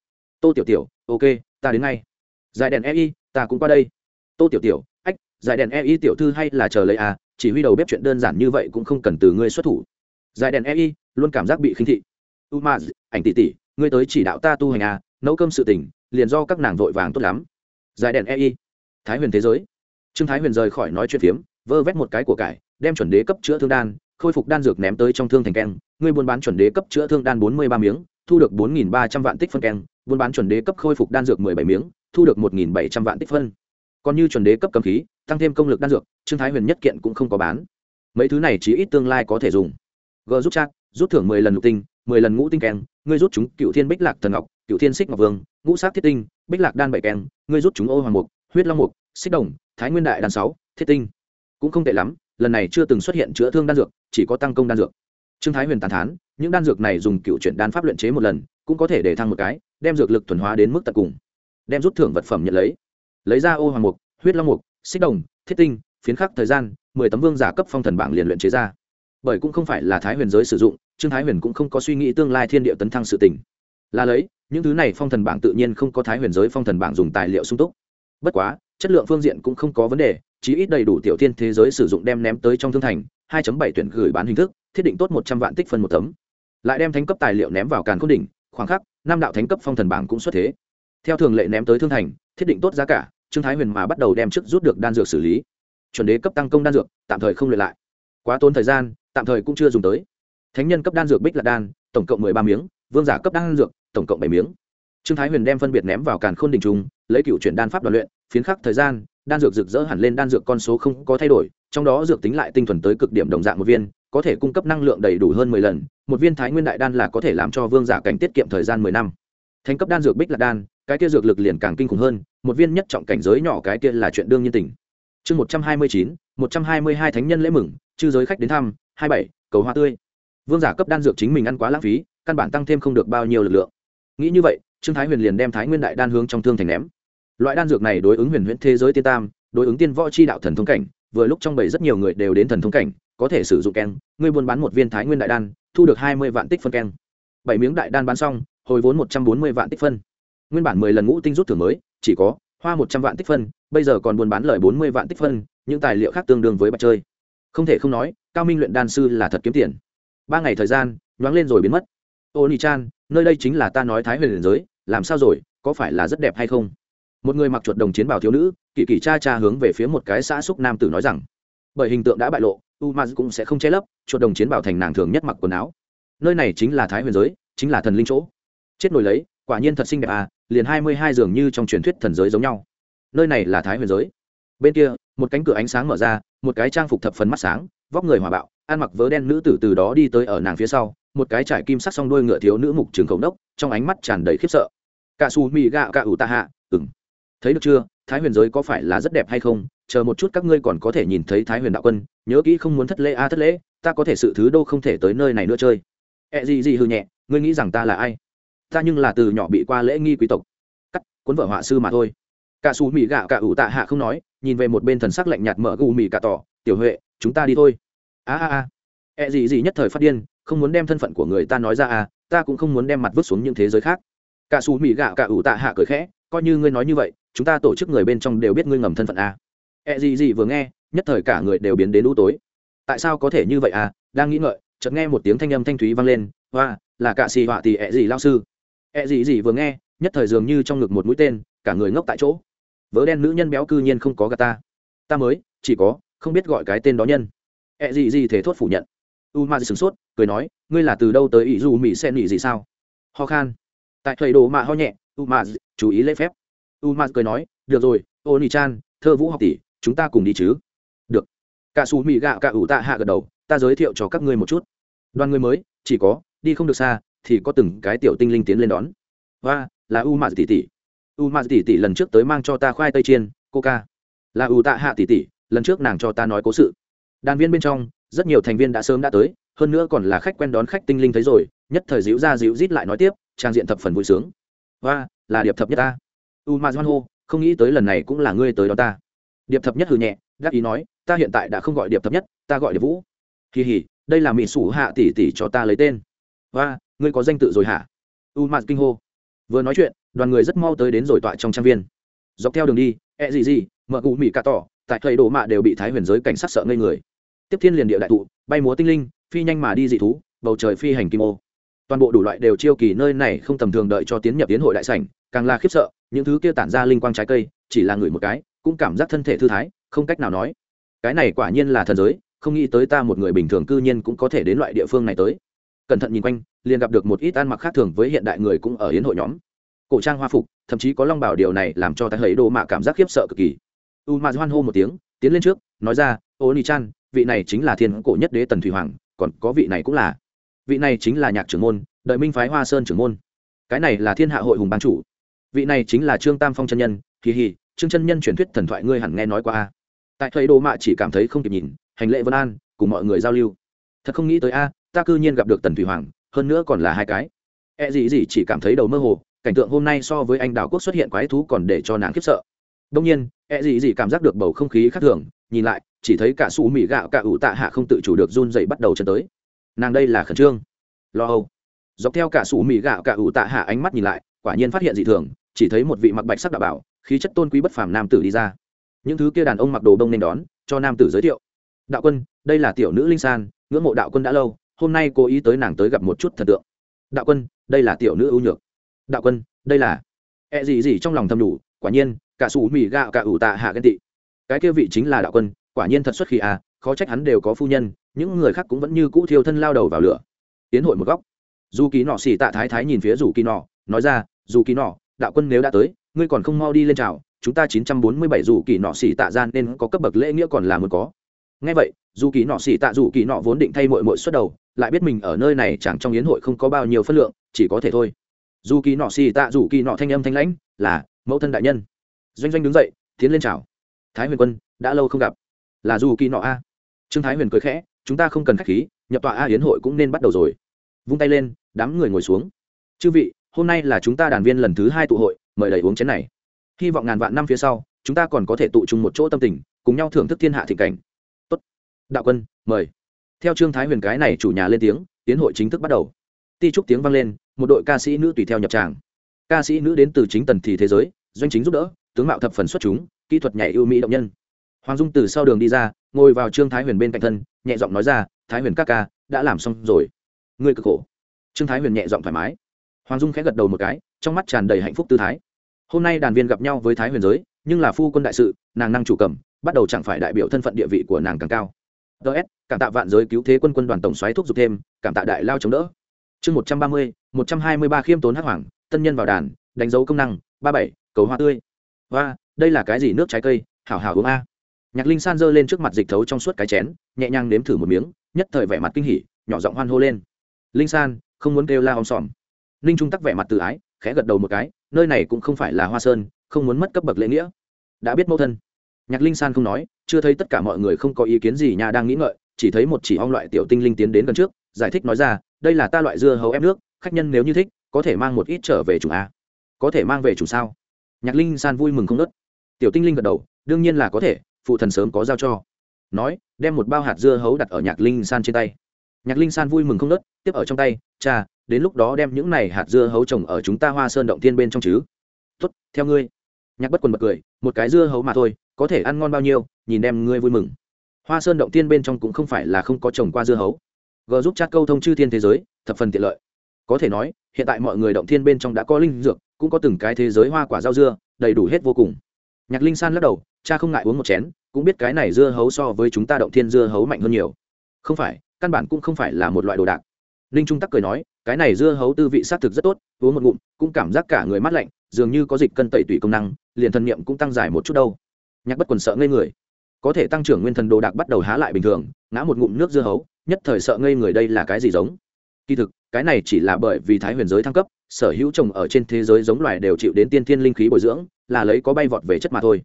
Tô tiểu tiểu, ok, ta đến ngay. Giải đèn ei ta cũng qua đây. Tô tiểu tiểu, ách, giải đèn ei tiểu thư hay là chờ lấy à? Chỉ huy đầu bếp chuyện đơn giản như vậy cũng không cần từ ngươi xuất thủ. Giải đèn ei luôn cảm giác bị khinh thị. U ma ảnh tỷ tỷ, ngươi tới chỉ đạo ta tu hành à? Nấu cơm sự tỉnh liền do các nàng vội vàng tốt lắm. Giải đèn ei thái huyền thế giới. Trương thái huyền rời khỏi nói chuyện phiếm, vơ vét một cái của cải, đem chuẩn đế cấp chữa thương đan, khôi phục đan dược ném tới trong thương thành keng. Người buôn bán chuẩn đế cấp chữa thương đan bốn mươi ba miếng, thu được bốn nghìn ba trăm vạn tích phân keng. Buôn bán chuẩn đế cấp khôi phục đan dược mười bảy miếng, thu được một nghìn bảy trăm vạn tích phân. Còn như chuẩn đế cấp cầm khí, tăng thêm công lực đan dược, trương thái huyền nhất kiện cũng không có bán. Mấy thứ này chỉ ít tương lai có thể dùng. G rút chắc rút thưởng mười lần lục tinh, mười lần ngũ tinh keng. Ngươi rút chúng cựu thiên bích lạc thần ngọc cựu thiên xích ngọc vương, ngũ sát thiết tinh, bích lạc đan bảy keng, ngươi rút chúng ô hoàng mục, huyết long mục, xích đồng, thái nguyên đại đan sáu, thiết tinh. Cũng không tệ lắm, lần này chưa từng xuất hiện chữa thương đan dược, chỉ có tăng công đan dược. Trương thái huyền tàn thán, những đan dược này dùng cựu chuyển đan pháp luyện chế một lần, cũng có thể để thăng một cái, đem dược lực thuần hóa đến mức tận cùng. Đem rút thưởng vật phẩm nhận lấy. Lấy ra ô hoàng mục, huyết long mục, xích đồng, thiết tinh, phiến khắc thời gian, mười tấm vương giả cấp phong thần bảng liền luyện chế ra. Bởi cũng không phải là thái huyền giới sử dụng, trương thái huyền cũng không có suy nghĩ tương lai thiên địa tấn thăng sự tỉnh là lấy những thứ này phong thần bảng tự nhiên không có thái huyền giới phong thần bảng dùng tài liệu sung túc. Bất quá, chất lượng phương diện cũng không có vấn đề, chí ít đầy đủ tiểu thiên thế giới sử dụng đem ném tới trong thương thành 2.7 tuyển gửi bán hình thức, thiết định tốt một trăm vạn tích phân một tấm. Lại đem thánh cấp tài liệu ném vào càn khôn đỉnh, khoảng khắc, năm đạo thánh cấp phong thần bảng cũng xuất thế. Theo thường lệ ném tới thương thành, thiết định tốt giá cả, trương thái huyền mà bắt đầu đem trước rút được đan dược xử lý. Chuẩn đế cấp tăng công đan dược, tạm thời không luyện lại. Quá tốn thời gian, tạm thời cũng chưa dùng tới. Thánh nhân cấp đan dược bích là đan, tổng cộng mười ba miếng, vương giả cấp đan dược tổng cộng bảy miếng. Trương thái huyền đem phân biệt ném vào càn khôn đỉnh trung lấy cựu chuyển đan pháp đoàn luyện, phiến khắc thời gian, đan dược rực rỡ hẳn lên đan dược con số không có thay đổi, trong đó dược tính lại tinh thuần tới cực điểm đồng dạng một viên, có thể cung cấp năng lượng đầy đủ hơn mười lần, một viên thái nguyên đại đan là có thể làm cho vương giả cảnh tiết kiệm thời gian mười năm. Thành cấp đan dược bích lạc đan, cái kia dược lực liền càng kinh khủng hơn, một viên nhất trọng cảnh giới nhỏ cái kia là chuyện đương nhiên tình. Chương một trăm hai mươi chín, một trăm hai mươi hai thánh nhân lễ mừng, chư giới khách đến thăm, hai bảy, cầu hoa tươi. Vương giả cấp đan dược chính mình ăn quá lãng phí, căn bản tăng thêm không được bao nhiêu lực lượng nghĩ như vậy, trương thái huyền liền đem thái nguyên đại đan hướng trong thương thành ném. Loại đan dược này đối ứng huyền huyễn thế giới tiên tam, đối ứng tiên võ chi đạo thần thông cảnh, vừa lúc trong bảy rất nhiều người đều đến thần thông cảnh, có thể sử dụng keng, ngươi buôn bán một viên thái nguyên đại đan, thu được hai mươi vạn tích phân keng. Bảy miếng đại đan bán xong, hồi vốn một trăm bốn mươi vạn tích phân. Nguyên bản mười lần ngũ tinh rút thưởng mới, chỉ có hoa một trăm vạn tích phân, bây giờ còn buôn bán lời bốn mươi vạn tích phân, những tài liệu khác tương đương với bạch chơi. Không thể không nói, cao minh luyện đan sư là thật kiếm tiền. Ba ngày thời gian, nhoáng lên rồi biến mất ô nhi chan nơi đây chính là ta nói thái huyền giới, làm sao rồi, có phải là rất đẹp hay không? Một người mặc chuột đồng chiến bào thiếu nữ kỳ kỳ cha cha hướng về phía một cái xã xúc nam tử nói rằng, bởi hình tượng đã bại lộ u ma cũng sẽ không che lấp, chuột đồng chiến bảo thành nàng thường nhất mặc quần áo. Nơi này chính là thái huyền giới, chính là thần linh chỗ. Chết nổi lấy, quả nhiên thật xinh đẹp à liền hai mươi hai dường như trong truyền thuyết thần giới giống nhau. Nơi này là thái huyền giới. Bên kia, một cánh cửa ánh sáng mở ra, một cái trang phục thập phần mắt sáng, vóc người hòa bạo, ăn mặc vớ đen nữ tử từ đó đi tới ở nàng phía sau một cái trải kim sắc song đôi ngựa thiếu nữ mục trường khổng đốc, trong ánh mắt tràn đầy khiếp sợ. Cả su mì gạo cả ủ tạ hạ ừng thấy được chưa? Thái huyền giới có phải là rất đẹp hay không? Chờ một chút các ngươi còn có thể nhìn thấy thái huyền đạo quân, nhớ kỹ không muốn thất lễ a à thất lễ, ta có thể sự thứ đâu không thể tới nơi này nữa chơi. Ẹ gì gì hư nhẹ, ngươi nghĩ rằng ta là ai? Ta nhưng là từ nhỏ bị qua lễ nghi quý tộc. Cắt, cuốn vợ họa sư mà thôi. Cả xù mì gạo cả ủ tạ hạ không nói, nhìn về một bên thần sắc lạnh nhạt mở gù mì cả tỏ, tiểu huệ, chúng ta đi thôi. A a a. Ẹ gì gì nhất thời phát điên không muốn đem thân phận của người ta nói ra à ta cũng không muốn đem mặt vứt xuống những thế giới khác. Cả xù mì gạo cả ủ tạ hạ cười khẽ, coi như ngươi nói như vậy, chúng ta tổ chức người bên trong đều biết ngươi ngầm thân phận à? ẹ gì gì vừa nghe, nhất thời cả người đều biến đến u tối. Tại sao có thể như vậy à đang nghĩ ngợi, chợt nghe một tiếng thanh âm thanh thúy vang lên, hoa, là cả xì họa thì ẹ e gì lao sư. Ẹ gì gì vừa nghe, nhất thời dường như trong ngực một mũi tên, cả người ngốc tại chỗ. Vớ đen nữ nhân béo cư nhiên không có gà ta. Ta mới, chỉ có, không biết gọi cái tên đó nhân. Ẹ gì gì thế thốt phủ nhận u ma sửng sốt, cười nói, ngươi là từ đâu tới ý dù mỹ sen nghỉ gì sao? Ho khan. Tại thầy đồ mạ ho nhẹ, u ma chú ý lễ phép. U ma cười nói, được rồi ô nỉ chan thơ vũ học tỷ, chúng ta cùng đi chứ. Được. Cả xù mì gạo cả ủ tạ hạ gật đầu, ta giới thiệu cho các ngươi một chút. Đoàn người mới, chỉ có, đi không được xa, thì có từng cái tiểu tinh linh tiến lên đón. Và là u ma tỷ tỷ. U ma tỷ tỷ lần trước tới mang cho ta khoai tây chiên coca là u tạ hạ tỷ tỷ, lần trước nàng cho ta nói cố sự. Đàn viên bên trong rất nhiều thành viên đã sớm đã tới, hơn nữa còn là khách quen đón khách tinh linh thấy rồi, nhất thời dịu ra dịu rít lại nói tiếp, trang diện thập phần vui sướng. Và là điệp thập nhất ta. U ma hoan hô không nghĩ tới lần này cũng là ngươi tới đó ta. Điệp thập nhất hừ nhẹ gác ý nói, ta hiện tại đã không gọi điệp thập nhất, ta gọi điệp vũ. Kỳ hỉ đây là mỹ sủ hạ tỷ tỷ cho ta lấy tên. Và ngươi có danh tự rồi hả? U ma kinh hô. Vừa nói chuyện, đoàn người rất mau tới đến rồi tọa trong trang viên. Dọc theo đường đi ẹ、e、gì gì gì mợ cụ mỹ cà tỏ, tại thầy đồ mạ đều bị thái huyền giới cảnh sát sợ ngây người tiếp thiên liền địa đại thụ, bay múa tinh linh phi nhanh mà đi dị thú bầu trời phi hành kim ô. Toàn bộ đủ loại đều chiêu kỳ nơi này không tầm thường đợi cho tiến nhập tiến hội đại sảnh càng là khiếp sợ những thứ kia tản ra linh quang trái cây chỉ là người một cái cũng cảm giác thân thể thư thái không cách nào nói. Cái này quả nhiên là thần giới không nghĩ tới ta một người bình thường cư nhiên cũng có thể đến loại địa phương này tới. Cẩn thận nhìn quanh liền gặp được một ít ăn mặc khác thường với hiện đại người cũng ở hiến hội nhóm. Cổ trang hoa phục thậm chí có long bảo điều này làm cho ta thấy đồ mạ cảm giác khiếp sợ cực kỳ. U ma hoan hô một tiếng tiến lên trước nói ra ô ni chan vị này chính là thiên cổ nhất đế tần thủy hoàng, còn có vị này cũng là. Vị này chính là nhạc trưởng môn, đợi minh phái hoa sơn trưởng môn. Cái này là thiên hạ hội hùng ban chủ. Vị này chính là trương tam phong chân nhân kỳ hì, trương chân nhân truyền thuyết thần thoại ngươi hẳn nghe nói qua tại thầy đồ mạ chỉ cảm thấy không kịp nhìn, hành lệ vân an, cùng mọi người giao lưu. Thật không nghĩ tới a, ta cư nhiên gặp được tần thủy hoàng, hơn nữa còn là hai cái. E gì gì chỉ cảm thấy đầu mơ hồ, cảnh tượng hôm nay so với anh đào quốc xuất hiện quái thú còn để cho nàng khiếp sợ. Đông nhiên E gì gì cảm giác được bầu không khí khác thường nhìn lại, chỉ thấy cả xù mì gạo cả ủ tạ hạ không tự chủ được run dậy bắt đầu chân tới. Nàng đây là khẩn trương. Lo âu. Dọc theo cả xù mì gạo cả ủ tạ hạ ánh mắt nhìn lại, quả nhiên phát hiện dị thường, chỉ thấy một vị mặc bạch sắc đạo bảo, khí chất tôn quý bất phàm nam tử đi ra. Những thứ kia đàn ông mặc đồ đông nên đón, cho nam tử giới thiệu. Đạo quân, đây là tiểu nữ linh san, ngưỡng mộ đạo quân đã lâu, hôm nay cố ý tới nàng tới gặp một chút thần tượng. Đạo quân, đây là tiểu nữ ưu nhược. Đạo quân, đây là e gì gì trong lòng thầm đủ, quả nhiên, cả xù mì gạo cả ủ tạ hạ ghen tị cái kia vị chính là đạo quân, quả nhiên thật xuất khi à khó trách hắn đều có phu nhân, những người khác cũng vẫn như cũ thiêu thân lao đầu vào lửa. Tiến hội một góc. Dù kỳ nọ xì tạ thái thái nhìn phía dù kỳ nọ, nói ra, dù kỳ nọ, đạo quân nếu đã tới, ngươi còn không mau đi lên chào, chúng ta chín trăm bốn mươi bảy dù kỳ nọ xì tạ gian nên có cấp bậc lễ nghĩa còn là muốn có. Ngay vậy, dù kỳ nọ xì tạ dù kỳ nọ vốn định thay mội mội xuất đầu, lại biết mình ở nơi này chẳng trong yến hội không có bao nhiêu phân lượng, chỉ có thể thôi. Dù kỳ nọ xì tạ dù kỳ nọ thanh âm thanh lãnh là, mẫu thân đại nhân. Doanh doanh đứng dậy, tiến lên chào thái huyền quân, đã lâu không gặp. Là dù kỳ nọ a. Trương thái huyền cười khẽ, chúng ta không cần khách khí, nhập tọa a hiến hội cũng nên bắt đầu rồi. Vung tay lên, đám người ngồi xuống. Chư vị, hôm nay là chúng ta đàn viên lần thứ hai tụ hội, mời đầy uống chén này. Hy vọng ngàn vạn năm phía sau, chúng ta còn có thể tụ chung một chỗ tâm tình, cùng nhau thưởng thức thiên hạ thịnh cảnh. Tốt. Đạo quân, mời. Theo trương thái huyền cái này chủ nhà lên tiếng tiến hội chính thức bắt đầu. Ti trúc tiếng vang lên, một đội ca sĩ nữ tùy theo nhập tràng. Ca sĩ nữ đến từ chính tần thì thế giới, doanh chính giúp đỡ, tướng mạo thập phần xuất chúng kỹ thuật nhảy ưu mỹ động nhân. Hoàng dung từ sau đường đi ra, ngồi vào trương thái huyền bên cạnh thân, nhẹ giọng nói ra, thái huyền các ca, đã làm xong rồi. Ngươi cực khổ. Trương thái huyền nhẹ giọng thoải mái. Hoàng dung khẽ gật đầu một cái, trong mắt tràn đầy hạnh phúc tư thái. Hôm nay đàn viên gặp nhau với thái huyền giới, nhưng là phu quân đại sự, nàng năng chủ cầm, bắt đầu chẳng phải đại biểu thân phận địa vị của nàng càng cao. Ts cảm tạ vạn giới cứu thế quân quân đoàn tổng xoáy thuốc giục thêm, cảm tạ đại lao chống đỡ. Chương một trăm ba mươi, một trăm hai mươi ba khiêm tốn hắc hoàng, tân nhân vào đàn, đánh dấu công năng, ba bảy, cầu hoa tươi. Hoa đây là cái gì nước trái cây, hảo hảo uống a. Nhạc linh san giơ lên trước mặt dịch thấu trong suốt cái chén, nhẹ nhàng nếm thử một miếng, nhất thời vẻ mặt kinh hỉ, nhỏ giọng hoan hô lên. Linh san, không muốn kêu la om sòm. Ninh trung tắc vẻ mặt tự ái, khẽ gật đầu một cái, nơi này cũng không phải là hoa sơn, không muốn mất cấp bậc lễ nghĩa. Đã biết mẫu thân. Nhạc linh san không nói, chưa thấy tất cả mọi người không có ý kiến gì nhà đang nghĩ ngợi, chỉ thấy một chỉ ong loại tiểu tinh linh tiến đến gần trước, giải thích nói ra, đây là ta loại dưa hấu ép nước, khách nhân nếu như thích, có thể mang một ít trở về chủ a. Có thể mang về chủ sao? Nhạc linh san vui mừng không nớt tiểu tinh linh gật đầu, đương nhiên là có thể, phụ thần sớm có giao cho. Nói, đem một bao hạt dưa hấu đặt ở nhạc linh san trên tay. Nhạc linh san vui mừng không nớt, tiếp ở trong tay, cha, đến lúc đó đem những này hạt dưa hấu trồng ở chúng ta hoa sơn động thiên bên trong chứ. Tốt, theo ngươi. Nhạc bất quần bật cười, một cái dưa hấu mà thôi, có thể ăn ngon bao nhiêu, nhìn đem ngươi vui mừng. Hoa sơn động thiên bên trong cũng không phải là không có trồng qua dưa hấu. G giúp chat câu thông chư thiên thế giới, thập phần tiện lợi. Có thể nói, hiện tại mọi người động thiên bên trong đã có linh dược, cũng có từng cái thế giới hoa quả rau dưa, đầy đủ hết vô cùng nhạc linh san lắc đầu, cha không ngại uống một chén, cũng biết cái này dưa hấu so với chúng ta động thiên dưa hấu mạnh hơn nhiều. Không phải, căn bản cũng không phải là một loại đồ đạc. Ninh trung tắc cười nói, cái này dưa hấu tư vị s á t thực rất tốt, uống một ngụm, cũng cảm giác cả người mát lạnh, dường như có dịch cân tẩy tủy công năng, liền thần niệm cũng tăng dài một chút đâu. Nhạc bất quần sợ ngây người. Có thể tăng trưởng nguyên thần đồ đạc bắt đầu há lại bình thường, ngã một ngụm nước dưa hấu, nhất thời sợ ngây người đây là cái gì giống? Kỳ thực, cái này chỉ là bởi vì thái huyền giới thăng cấp sở hữu trồng ở trên thế giới giống loài đều chịu đến tiên thiên linh khí bồi dưỡng, là lấy có bay vọt về chất mà thôi.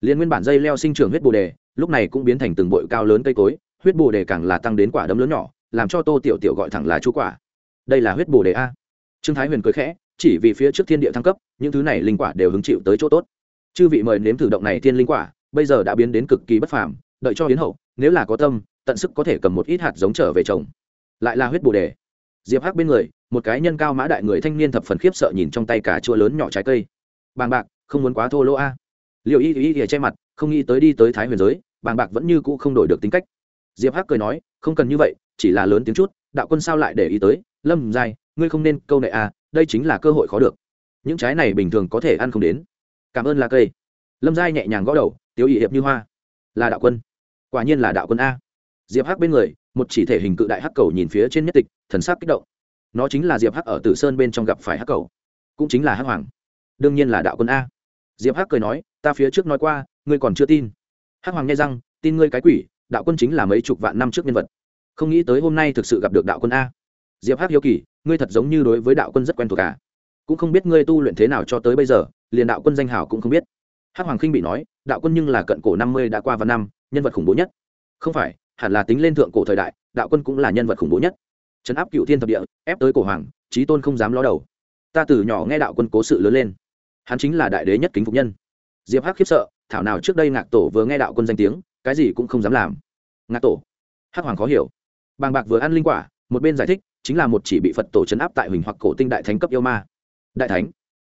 Liên nguyên bản dây leo sinh trưởng huyết bồ đề, lúc này cũng biến thành từng bội cao lớn cây cối, huyết bồ đề càng là tăng đến quả đấm lớn nhỏ, làm cho tô tiểu tiểu gọi thẳng là chú quả. Đây là huyết bồ đề a. Trương thái huyền cười khẽ, chỉ vì phía trước thiên địa thăng cấp, những thứ này linh quả đều hứng chịu tới chỗ tốt. Chư vị mời nếm thử động này thiên linh quả, bây giờ đã biến đến cực kỳ bất phàm, đợi cho hiến hậu, nếu là có tâm, tận sức có thể cầm một ít hạt giống trở về trồng. Lại là huyết bồ đề. Diệp hắc bên người một cái nhân cao mã đại người thanh niên thập phần khiếp sợ nhìn trong tay cả chua lớn nhỏ trái cây. Bàng bạc, không muốn quá thô lỗ a. Liệu y y y che mặt, không nghĩ tới đi tới thái huyền giới, bàng bạc vẫn như cũ không đổi được tính cách. Diệp hắc cười nói, không cần như vậy, chỉ là lớn tiếng chút, đạo quân sao lại để ý tới? Lâm giai, ngươi không nên câu nệ a, đây chính là cơ hội khó được. Những trái này bình thường có thể ăn không đến. Cảm ơn là cây. Lâm giai nhẹ nhàng gõ đầu, tiếu ỵ hiệp như hoa. Là đạo quân. Quả nhiên là đạo quân a. Diệp hắc bên người, một chỉ thể hình cự đại hắc cầu nhìn phía trên nhất tịch, thần sắc kích động nó chính là diệp hắc ở tử sơn bên trong gặp phải hắc cầu. Cũng chính là hắc hoàng. Đương nhiên là đạo quân a. Diệp hắc cười nói, ta phía trước nói qua, ngươi còn chưa tin. Hắc hoàng nghe rằng, tin ngươi cái quỷ, đạo quân chính là mấy chục vạn năm trước nhân vật. Không nghĩ tới hôm nay thực sự gặp được đạo quân a. Diệp hắc hiếu kỳ, ngươi thật giống như đối với đạo quân rất quen thuộc cả cũng không biết ngươi tu luyện thế nào cho tới bây giờ, liền đạo quân danh hào cũng không biết. Hắc hoàng khinh bị nói, đạo quân nhưng là cận cổ năm mươi đã qua vạn năm, nhân vật khủng bố nhất. Không phải, hẳn là tính lên thượng cổ thời đại, đạo quân cũng là nhân vật khủng bố nhất trấn áp cựu thiên thập địa, ép tới cổ hoàng trí tôn không dám ló đầu. Ta từ nhỏ nghe đạo quân cố sự lớn lên. Hắn chính là đại đế nhất kính phục nhân. Diệp hắc khiếp sợ, thảo nào trước đây ngạc tổ vừa nghe đạo quân danh tiếng, cái gì cũng không dám làm. Ngạc tổ? Hắc hoàng khó hiểu. Bàng bạc vừa ăn linh quả, một bên giải thích, chính là một chỉ bị phật tổ chấn áp tại huỳnh hoặc cổ tinh đại thánh cấp yêu ma. Đại thánh?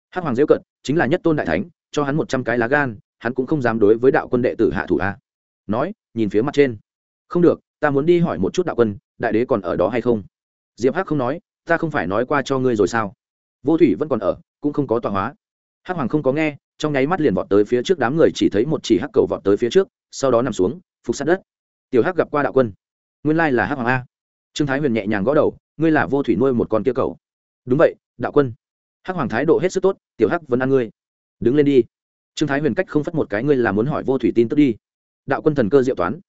Hắc hoàng diễu cận chính là nhất tôn đại thánh, cho hắn một trăm cái lá gan, hắn cũng không dám đối với đạo quân đệ tử hạ thủ a. Nói, nhìn phía mặt trên. Không được, ta muốn đi hỏi một chút đạo quân, đại đế còn ở đó hay không? Diệp hắc không nói, ta không phải nói qua cho ngươi rồi sao? Vô thủy vẫn còn ở, cũng không có tọa hóa. Hắc hoàng không có nghe, trong nháy mắt liền vọt tới phía trước đám người chỉ thấy một chỉ hắc cầu vọt tới phía trước, sau đó nằm xuống, phục sát đất. Tiểu hắc gặp qua đạo quân. Nguyên lai là hắc hoàng a. Trương thái huyền nhẹ nhàng gõ đầu, ngươi là vô thủy nuôi một con kia cầu đúng vậy, đạo quân. Hắc hoàng thái độ hết sức tốt, tiểu hắc vẫn ăn ngươi. Đứng lên đi. Trương thái huyền cách không phất một cái, ngươi là muốn hỏi vô thủy tin tức đi. Đạo quân thần cơ diệu toán.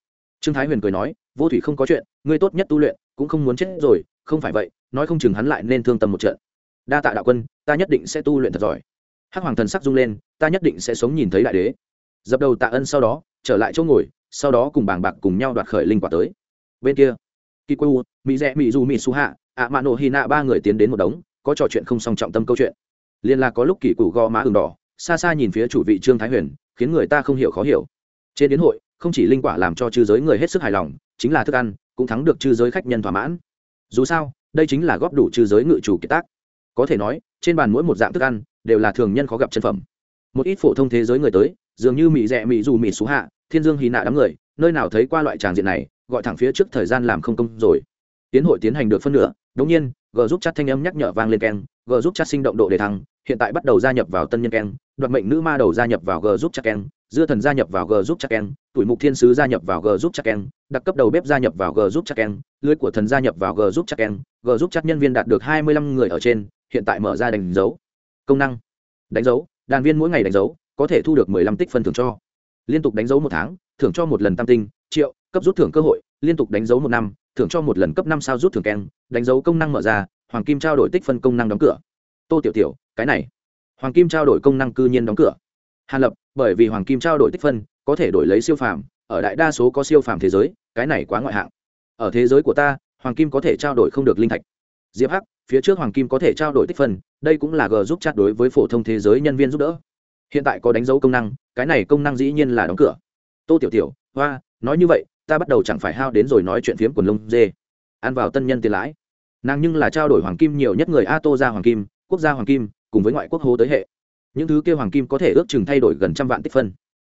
Trương thái huyền cười nói, vô thủy không có chuyện, ngươi tốt nhất tu luyện, cũng không muốn chết rồi không phải vậy, nói không chừng hắn lại nên thương tâm một trận. Đa tạ đạo quân, ta nhất định sẽ tu luyện thật giỏi. Hắc hoàng thần sắc rung lên, ta nhất định sẽ sống nhìn thấy đại đế. Dập đầu tạ ân sau đó, trở lại chỗ ngồi, sau đó cùng bảng bạc cùng nhau đoạt khởi linh quả tới. Bên kia kỳ quê mỹ rẽ mỹ du mỹ su hạ, ạ mạ nổ hy nạ ba người tiến đến một đống, có trò chuyện không song trọng tâm câu chuyện. Liên là có lúc kỳ cụ gò má ừng đỏ, xa xa nhìn phía chủ vị trương thái huyền, khiến người ta không hiểu khó hiểu. Trên đến hội, không chỉ linh quả làm cho chư giới người hết sức hài lòng, chính là thức ăn, cũng thắng được chư giới khách nhân thỏa mãn dù sao, đây chính là góp đủ trừ giới ngự chủ kiệt tác. Có thể nói, trên bàn mỗi một dạng thức ăn, đều là thường nhân khó gặp chân phẩm. Một ít phổ thông thế giới người tới, dường như mỹ rẻ mỹ dù mỹ xú hạ, thiên dương hì nạ đám người, nơi nào thấy qua loại tràng diện này, gọi thẳng phía trước thời gian làm không công rồi. Tiến hội tiến hành được phân nửa, đống nhiên, g giúp chat thanh âm nhắc nhở vang lên keng, g giúp chat sinh động độ đề thăng, hiện tại bắt đầu gia nhập vào tân nhân keng, đoạt mệnh nữ ma đầu gia nhập vào g giúp chat keng dưa thần gia nhập vào g giúp chắc keng tuổi mục thiên sứ gia nhập vào g giúp chắc keng đặc cấp đầu bếp gia nhập vào g giúp chắc keng lưới của thần gia nhập vào g giúp chắc keng g giúp chắc nhân viên đạt được hai mươi lăm người ở trên, hiện tại mở ra đánh dấu. Công năng. Đánh dấu. Đàn viên mỗi ngày đánh dấu, có thể thu được mười lăm tích phân thưởng cho. Liên tục đánh dấu một tháng, thưởng cho một lần tam tinh, triệu, cấp rút thưởng cơ hội, liên tục đánh dấu một năm, thưởng cho một lần cấp năm sao rút thưởng keng, đánh dấu công năng mở ra, hoàng kim trao đổi tích phân công năng đóng cửa. Tô tiểu tiểu, cái này. Hoàng kim trao đổi công năng cư nhiên đóng cửa. Hàn lập bởi vì hoàng kim trao đổi tích phân, có thể đổi lấy siêu phàm, ở đại đa số có siêu phàm thế giới, cái này quá ngoại hạng. Ở thế giới của ta, hoàng kim có thể trao đổi không được linh thạch. Diệp hắc, phía trước hoàng kim có thể trao đổi tích phân, đây cũng là g giúp chat đối với phổ thông thế giới nhân viên giúp đỡ. Hiện tại có đánh dấu công năng, cái này công năng dĩ nhiên là đóng cửa. Tô tiểu tiểu, hoa, nói như vậy, ta bắt đầu chẳng phải hao đến rồi nói chuyện phiếm quần lông dê. Ăn vào tân nhân tiền lãi. Nàng nhưng là trao đổi hoàng kim nhiều nhất người a tô ra hoàng kim, quốc gia hoàng kim, cùng với ngoại quốc hố tới hệ những thứ kêu hoàng kim có thể ước chừng thay đổi gần trăm vạn tích phân.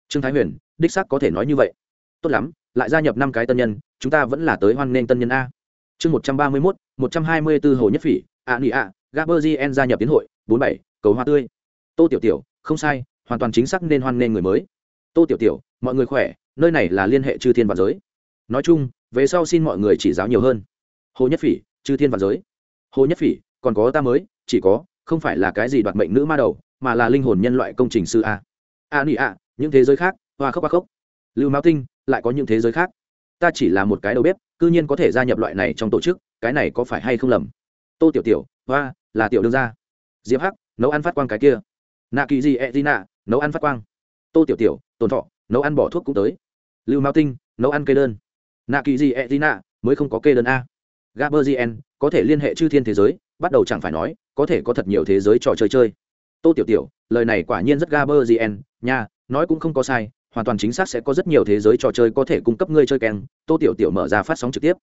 Trương thái huyền, đích xác có thể nói như vậy. Tốt lắm, lại gia nhập năm cái tân nhân, chúng ta vẫn là tới hoan nghênh tân nhân a. Chương một trăm ba mươi mốt, một trăm hai mươi b ố hồ nhất phỉ a nị a gn gia nhập tiến hội, bốn bảy, cầu hoa tươi. Tô tiểu tiểu, không sai, hoàn toàn chính xác nên hoan nghênh người mới. Tô tiểu tiểu, mọi người khỏe, nơi này là liên hệ chư thiên và giới. Nói chung, về sau xin mọi người chỉ giáo nhiều hơn. Hồ nhất phỉ, chư thiên và giới. Hồ nhất phỉ, còn có ta mới, chỉ có, không phải là cái gì đoạt mệnh nữ ma đầu mà là linh hồn nhân loại công trình sư a. A nị a, những thế giới khác, hoa khóc hoa khóc lưu mao tinh, lại có những thế giới khác. Ta chỉ là một cái đầu bếp, cư nhiên có thể gia nhập loại này trong tổ chức, cái này có phải hay không lầm? Tô tiểu tiểu, hoa, là tiểu đương gia. Diệp hắc, nấu ăn phát quang cái kia. Nạ kỳ gì e d nạ, nấu ăn phát quang. Tô tiểu tiểu, tồn thọ, nấu ăn bỏ thuốc cũng tới. Lưu mao tinh, nấu ăn kê đơn. Nạ kỳ gì e d nạ, mới không có kê đơn a. Gaberzien có thể liên hệ chư thiên thế giới, bắt đầu chẳng phải nói, có thể có thật nhiều thế giới trò chơi chơi tô tiểu tiểu, lời này quả nhiên rất gaberzien nha, nói cũng không có sai, hoàn toàn chính xác sẽ có rất nhiều thế giới trò chơi có thể cung cấp ngươi chơi keng. Tô tiểu tiểu mở ra phát sóng trực tiếp.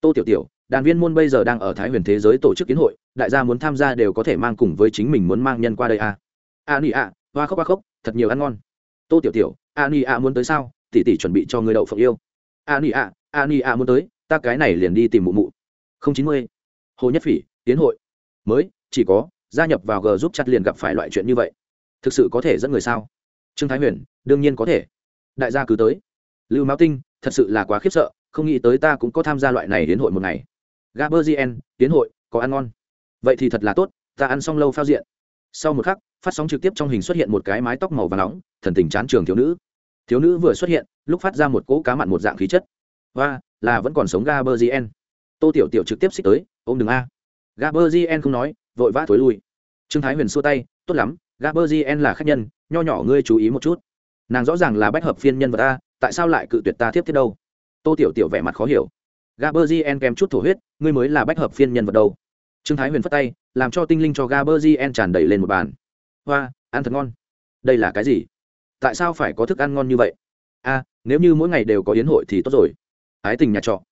Tô tiểu tiểu, đàn viên môn bây giờ đang ở thái huyền thế giới tổ chức kiến hội, đại gia muốn tham gia đều có thể mang cùng với chính mình muốn mang nhân qua đây à. a nị a, hoa khóc hoa khóc, thật nhiều ăn ngon. Tô tiểu tiểu, a nị a muốn tới sao? Tỷ tỷ chuẩn bị cho người đậu phộng yêu. A nị a a nị a muốn tới, ta cái này liền đi tìm mụ mụ. Không chín mươi. Hồ nhất phỉ, tiến hội. Mới, chỉ có gia nhập vào g giúp chặt liền gặp phải loại chuyện như vậy. Thực sự có thể dẫn người sao? Trương thái huyền, đương nhiên có thể. Đại gia cứ tới. Lưu mão tinh, thật sự là quá khiếp sợ, không nghĩ tới ta cũng có tham gia loại này đến hội một ngày. Gaberzien tiến hội, có ăn ngon. Vậy thì thật là tốt, ta ăn xong lâu phao diện. Sau một khắc, phát sóng trực tiếp trong hình xuất hiện một cái mái tóc màu và nóng, thần tình chán trường thiếu nữ. Thiếu nữ vừa xuất hiện, lúc phát ra một cỗ cá mặn một dạng khí chất. Và là vẫn còn sống gaberzien tô tiểu tiểu trực tiếp xích tới, ôm đừng a. Gaberzien không nói vội vã thối lui. Trương thái huyền xua tay, tốt lắm gaberzien là khách nhân, nho nhỏ ngươi chú ý một chút. Nàng rõ ràng là bách hợp phiên nhân vật ta, tại sao lại cự tuyệt ta tiếp thiết đâu? Tô tiểu tiểu vẻ mặt khó hiểu. Gaberzien kèm chút thổ huyết, ngươi mới là bách hợp phiên nhân vật đâu. Trương thái huyền phất tay, làm cho tinh linh cho gaberzien tràn đầy lên một bàn. Hoa, ăn thật ngon. Đây là cái gì? Tại sao phải có thức ăn ngon như vậy? A, nếu như mỗi ngày đều có yến hội thì tốt rồi. Ái tình nhà trọ.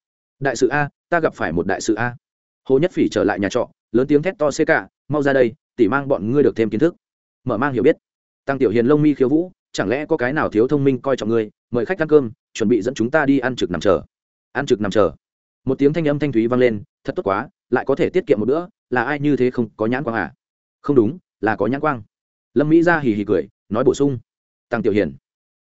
Đại sự a, ta gặp phải một đại sự a. Hồ nhất phỉ trở lại nhà trọ lớn tiếng thét to xê cả mau ra đây tỉ mang bọn ngươi được thêm kiến thức. Mở mang hiểu biết. Tăng tiểu hiền lông mi khiếu vũ chẳng lẽ có cái nào thiếu thông minh coi trọng ngươi mời khách ăn cơm chuẩn bị dẫn chúng ta đi ăn trực nằm chờ. Ăn trực nằm chờ. Một tiếng thanh âm thanh thúy vang lên thật tốt quá lại có thể tiết kiệm một bữa là ai như thế không có nhãn quang à? Không đúng là có nhãn quang. Lâm mỹ ra hì hì cười nói bổ sung. Tăng tiểu hiền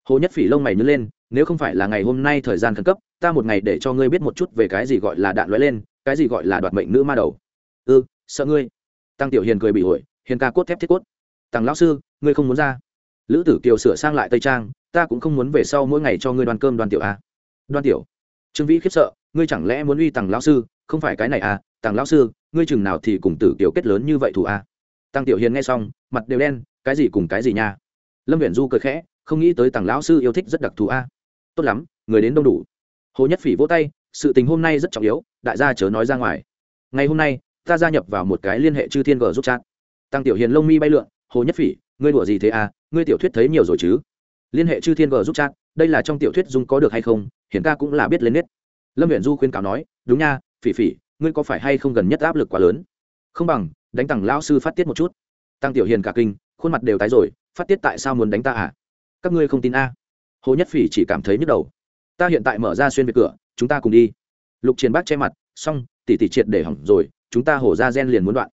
hồ nhất phỉ lông mày nhớ lên nếu không phải là ngày hôm nay thời gian khẩn cấp ta một ngày để cho ngươi biết một chút về cái gì gọi là đạn lóe lên cái gì gọi là đoạt mệnh nữ ma đầu. Ư ừ, sợ ngươi. Tăng tiểu hiền cười bị ổi, hiền ca cốt thép thiết cốt. Tăng lão sư, ngươi không muốn ra. Lữ tử kiều sửa sang lại tây trang, ta cũng không muốn về sau mỗi ngày cho ngươi đoàn cơm đoàn tiểu a đoàn tiểu. Trương vĩ khiếp sợ, ngươi chẳng lẽ muốn uy tằng lão sư? Không phải cái này à tằng lão sư, ngươi chừng nào thì cùng tử kiều kết lớn như vậy thủ a tăng tiểu hiền nghe xong, mặt đều đen, cái gì cùng cái gì nha. Lâm viện du cười khẽ, không nghĩ tới tằng lão sư yêu thích rất đặc thù a tốt lắm, người đến đông đủ. Hồ nhất phỉ vỗ tay, sự tình hôm nay rất trọng yếu, đại gia chớ nói ra ngoài. Ngày hôm nay ta gia nhập vào một cái liên hệ chư thiên g giúp chat. Tăng tiểu hiền lông mi bay lượn, hồ nhất phỉ, ngươi đùa gì thế à? Ngươi tiểu thuyết thấy nhiều rồi chứ? Liên hệ chư thiên g giúp chat, đây là trong tiểu thuyết dung có được hay không? Hiển ca cũng là biết lên nết. Lâm huyện du khuyên cáo nói, đúng nha, phỉ phỉ, ngươi có phải hay không gần nhất áp lực quá lớn? Không bằng, đánh tặng lão sư phát tiết một chút. Tăng tiểu hiền cả kinh, khuôn mặt đều tái rồi, phát tiết tại sao muốn đánh ta à? Các ngươi không tin a? Hồ nhất phỉ chỉ cảm thấy nhức đầu. Ta hiện tại mở ra xuyên về cửa, chúng ta cùng đi. Lục chiến bác che mặt, xong tỉ tỉ triệt để hỏng rồi chúng ta hổ ra gen liền muốn đoạn.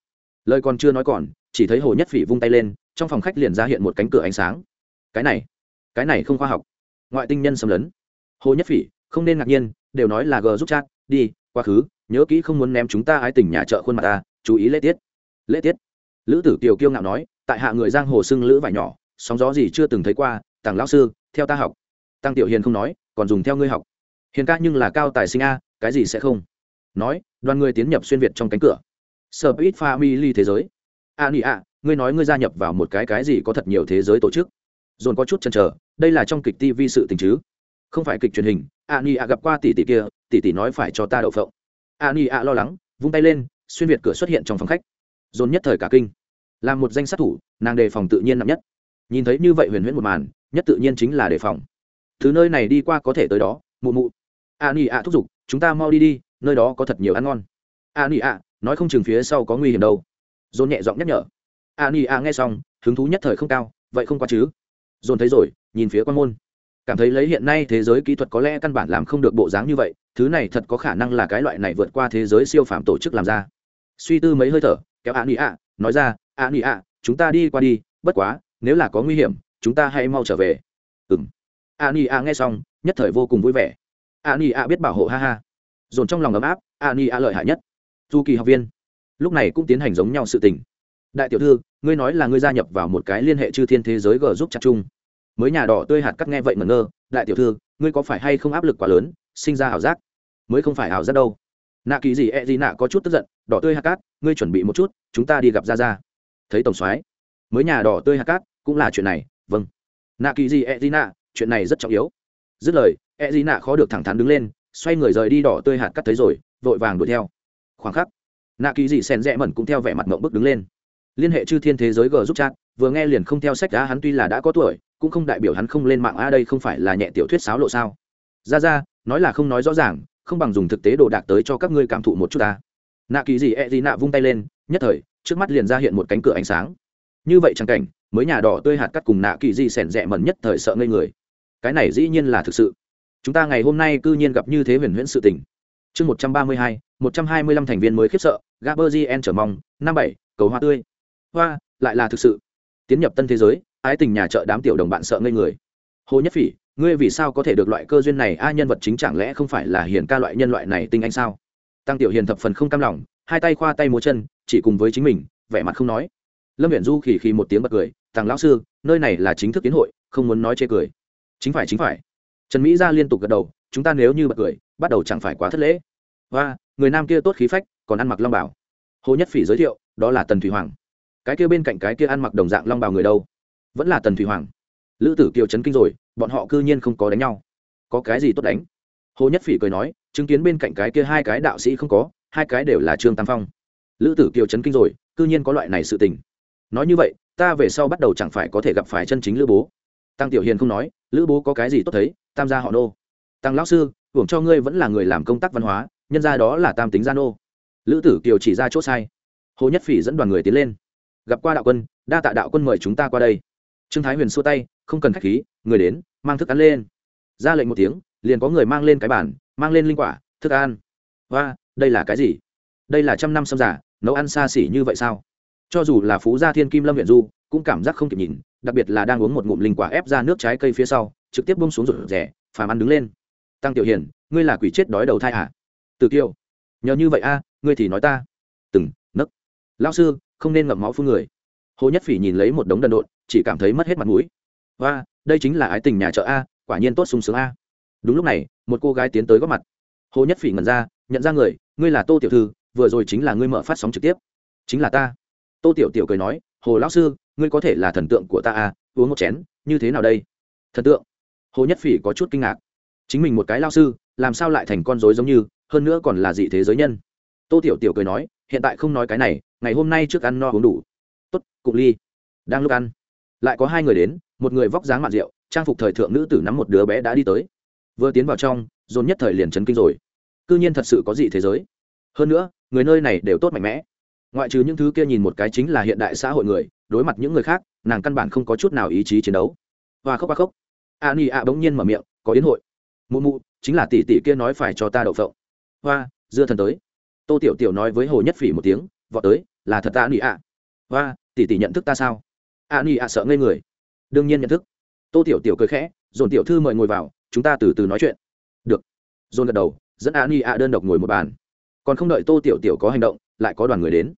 Lời còn chưa nói còn, chỉ thấy hồ nhất phỉ vung tay lên, trong phòng khách liền ra hiện một cánh cửa ánh sáng. Cái này cái này không khoa học. Ngoại tinh nhân xâm lấn. Hồ nhất phỉ, không nên ngạc nhiên, đều nói là g giúp chat, đi, quá khứ, nhớ kỹ không muốn ném chúng ta ái tình nhà chợ khuôn mặt ta, chú ý lễ tiết. Lễ tiết. Lữ tử kiều kiêu ngạo nói, tại hạ người giang hồ xưng lữ vải nhỏ, sóng gió gì chưa từng thấy qua, tàng lão sư, theo ta học. Tăng tiểu hiền không nói, còn dùng theo ngươi học. Hiền ca nhưng là cao tài sinh a, cái gì sẽ không? Nói đoàn người tiến nhập xuyên việt trong cánh cửa. Sở ít family thế giới. A nị a ngươi nói ngươi gia nhập vào một cái cái gì có thật nhiều thế giới tổ chức? Dồn có chút chần trở đây là trong kịch tv sự tình chứ? Không phải kịch truyền hình a nị a gặp qua tỷ tỷ kia, tỷ tỷ nói phải cho ta đậu phộng. A nị a lo lắng, vung tay lên, xuyên việt cửa xuất hiện trong phòng khách. Dồn nhất thời cả kinh. Là một danh sát thủ, nàng đề phòng tự nhiên nặng nhất. Nhìn thấy như vậy huyền huyễn một màn, nhất tự nhiên chính là đề phòng. Thứ nơi này đi qua có thể tới đó, mụ mụ. A nị a thúc giục, chúng ta mau đi đi nơi đó có thật nhiều ăn ngon. A nị ạ nói không chừng phía sau có nguy hiểm đâu. Dồn nhẹ giọng nhắc nhở. A nị ạ nghe xong, hứng thú nhất thời không cao, vậy không qua chứ? Dồn thấy rồi, nhìn phía quan môn. Cảm thấy lấy hiện nay thế giới kỹ thuật có lẽ căn bản làm không được bộ dáng như vậy, thứ này thật có khả năng là cái loại này vượt qua thế giới siêu phạm tổ chức làm ra. Suy tư mấy hơi thở, kéo a nị ạ nói ra, a nị ạ chúng ta đi qua đi, bất quá, nếu là có nguy hiểm, chúng ta hãy mau trở về. Ừng a nị ạ nghe xong, nhất thời vô cùng vui vẻ. A nị ạ biết bảo hộ ha ha dồn trong lòng ấm áp, a ni a lợi hại nhất. Du kỳ học viên, lúc này cũng tiến hành giống nhau sự tình. Đại tiểu thư, ngươi nói là ngươi gia nhập vào một cái liên hệ chư thiên thế giới g giúp chặt chung. Mới nhà đỏ tươi hạt cắt nghe vậy mà ngơ, đại tiểu thư, ngươi có phải hay không áp lực quá lớn, sinh ra ảo giác? Mới không phải ảo giác đâu. Nạ kỳ gì e gì nạ có chút tức giận, đỏ tươi hạt cát, ngươi chuẩn bị một chút, chúng ta đi gặp ra ra thấy tổng soái, mới nhà đỏ tươi hạt cát, cũng là chuyện này vâng. Nạ kỳ gì e gì nạ, chuyện này rất trọng yếu. Dứt lời e gì nạ khó được thẳng thắn đứng lên xoay người rời đi đỏ tươi hạt cắt thấy rồi, vội vàng đuổi theo. Khoảng khắc, nạ kỳ dị sen rẽ mẩn cũng theo vẻ mặt mộng bức đứng lên. Liên hệ chư thiên thế giới g giúp chat, vừa nghe liền không theo sách đá hắn tuy là đã có tuổi, cũng không đại biểu hắn không lên mạng a đây không phải là nhẹ tiểu thuyết sáo lộ sao? Ra ra, nói là không nói rõ ràng, không bằng dùng thực tế đồ đạc tới cho các ngươi cảm thụ một chút ta. Nạ kỳ dị e gì nạ vung tay lên, nhất thời, trước mắt liền ra hiện một cánh cửa ánh sáng. Như vậy chẳng cảnh, mới nhà đỏ tươi hạt cắt cùng nạ kỳ dị sẻn rẽ mẩn nhất thời sợ ngây người. Cái này dĩ nhiên là thực sự chúng ta ngày hôm nay cư nhiên gặp như thế huyền huyễn sự tình. Chương một trăm ba mươi hai, một trăm hai mươi lăm thành viên mới khiếp sợ gaberzien trở mong, năm bảy, cầu hoa tươi. Hoa, lại là thực sự. Tiến nhập tân thế giới, ái tình nhà chợ đám tiểu đồng bạn sợ ngây người. Hồ nhất phỉ, ngươi vì sao có thể được loại cơ duyên này? A nhân vật chính chẳng lẽ không phải là hiền ca loại nhân loại này tinh anh sao? Tăng tiểu hiền thập phần không cam lòng, hai tay khoa tay múa chân, chỉ cùng với chính mình, vẻ mặt không nói. Lâm viện du khỉ khỉ một tiếng bật cười thằng lão sư, nơi này là chính thức kiến hội, không muốn nói chê cười. Chính phải chính phải trần mỹ ra liên tục gật đầu, chúng ta nếu như bật cười, bắt đầu chẳng phải quá thất lễ. Và người nam kia tốt khí phách, còn ăn mặc long bảo. Hồ nhất phỉ giới thiệu, đó là tần thủy hoàng. Cái kia bên cạnh cái kia ăn mặc đồng dạng long bảo người đâu? Vẫn là tần thủy hoàng. Lữ tử kiều chấn kinh rồi, bọn họ cư nhiên không có đánh nhau. Có cái gì tốt đánh? Hồ nhất phỉ cười nói, chứng kiến bên cạnh cái kia hai cái đạo sĩ không có, hai cái đều là trương tam phong. Lữ tử kiều chấn kinh rồi, cư nhiên có loại này sự tình. Nói như vậy, ta về sau bắt đầu chẳng phải có thể gặp phải chân chính lữ bố tăng tiểu hiền không nói, lữ bố có cái gì tốt thấy? Tam gia họ nô. Tăng lão sư, hưởng cho ngươi vẫn là người làm công tác văn hóa, nhân ra đó là tam tính gia nô. Lữ tử kiều chỉ ra chỗ sai. Hồ nhất phỉ dẫn đoàn người tiến lên. Gặp qua đạo quân, đa tạ đạo quân mời chúng ta qua đây. Trương thái huyền xua tay, không cần khách khí, người đến, mang thức ăn lên. Ra lệnh một tiếng, liền có người mang lên cái bản mang lên linh quả, thức ăn. Và đây là cái gì? Đây là trăm năm xâm giả, nấu ăn xa xỉ như vậy sao? Cho dù là phú gia thiên kim lâm huyện du, cũng cảm giác không kịp nhìn, đặc biệt là đang uống một ngụm linh quả ép ra nước trái cây phía sau, trực tiếp bông xuống rụt rẻ, phàm ăn đứng lên. Tăng tiểu hiền, ngươi là quỷ chết đói đầu thai hả? Từ kiều nhờ như vậy a, ngươi thì nói ta. Từng, nấc. Lao sư, không nên ngậm máu phun người. Hồ nhất phỉ nhìn lấy một đống đần độn, chỉ cảm thấy mất hết mặt mũi. Và đây chính là ái tình nhà chợ a, quả nhiên tốt sung sướng a. Đúng lúc này, một cô gái tiến tới góp mặt. Hồ nhất phỉ ngẩn ra, nhận ra người, ngươi là tô tiểu thư, vừa rồi chính là ngươi mở phát sóng trực tiếp. Chính là ta tô tiểu tiểu cười nói, hồ lão sư, ngươi có thể là thần tượng của ta à uống một chén, như thế nào đây? Thần tượng? Hồ nhất phỉ có chút kinh ngạc. Chính mình một cái lao sư, làm sao lại thành con dối giống như, hơn nữa còn là dị thế giới nhân. Tô tiểu tiểu cười nói, hiện tại không nói cái này, ngày hôm nay trước ăn no uống đủ. Tốt, cụng ly. Đang lúc ăn, lại có hai người đến, một người vóc dáng mạn rượu, trang phục thời thượng nữ tử nắm một đứa bé đã đi tới. Vừa tiến vào trong, dồn nhất thời liền chấn kinh rồi. C nhiên thật sự có dị thế giới. Hơn nữa, người nơi này đều tốt mạnh mẽ ngoại trừ những thứ kia nhìn một cái chính là hiện đại xã hội người, đối mặt những người khác, nàng căn bản không có chút nào ý chí chiến đấu. Hoa khóc ba khóc. A ni a bỗng nhiên mở miệng, có yến hội. Mụ mụ, chính là tỷ tỷ kia nói phải cho ta đậu phộng. Hoa, dưa thần tới. Tô tiểu tiểu nói với hồ nhất phỉ một tiếng vọt tới, là thật ta ni a. Hoa, tỷ tỷ nhận thức ta sao? A ni a sợ ngây người. Đương nhiên nhận thức. Tô tiểu tiểu cười khẽ, dồn tiểu thư mời ngồi vào, chúng ta từ từ nói chuyện. Được. Dồn gật đầu, dẫn a ni a đơn độc ngồi một bàn. Còn không đợi tô tiểu tiểu có hành động lại có đoàn người đến.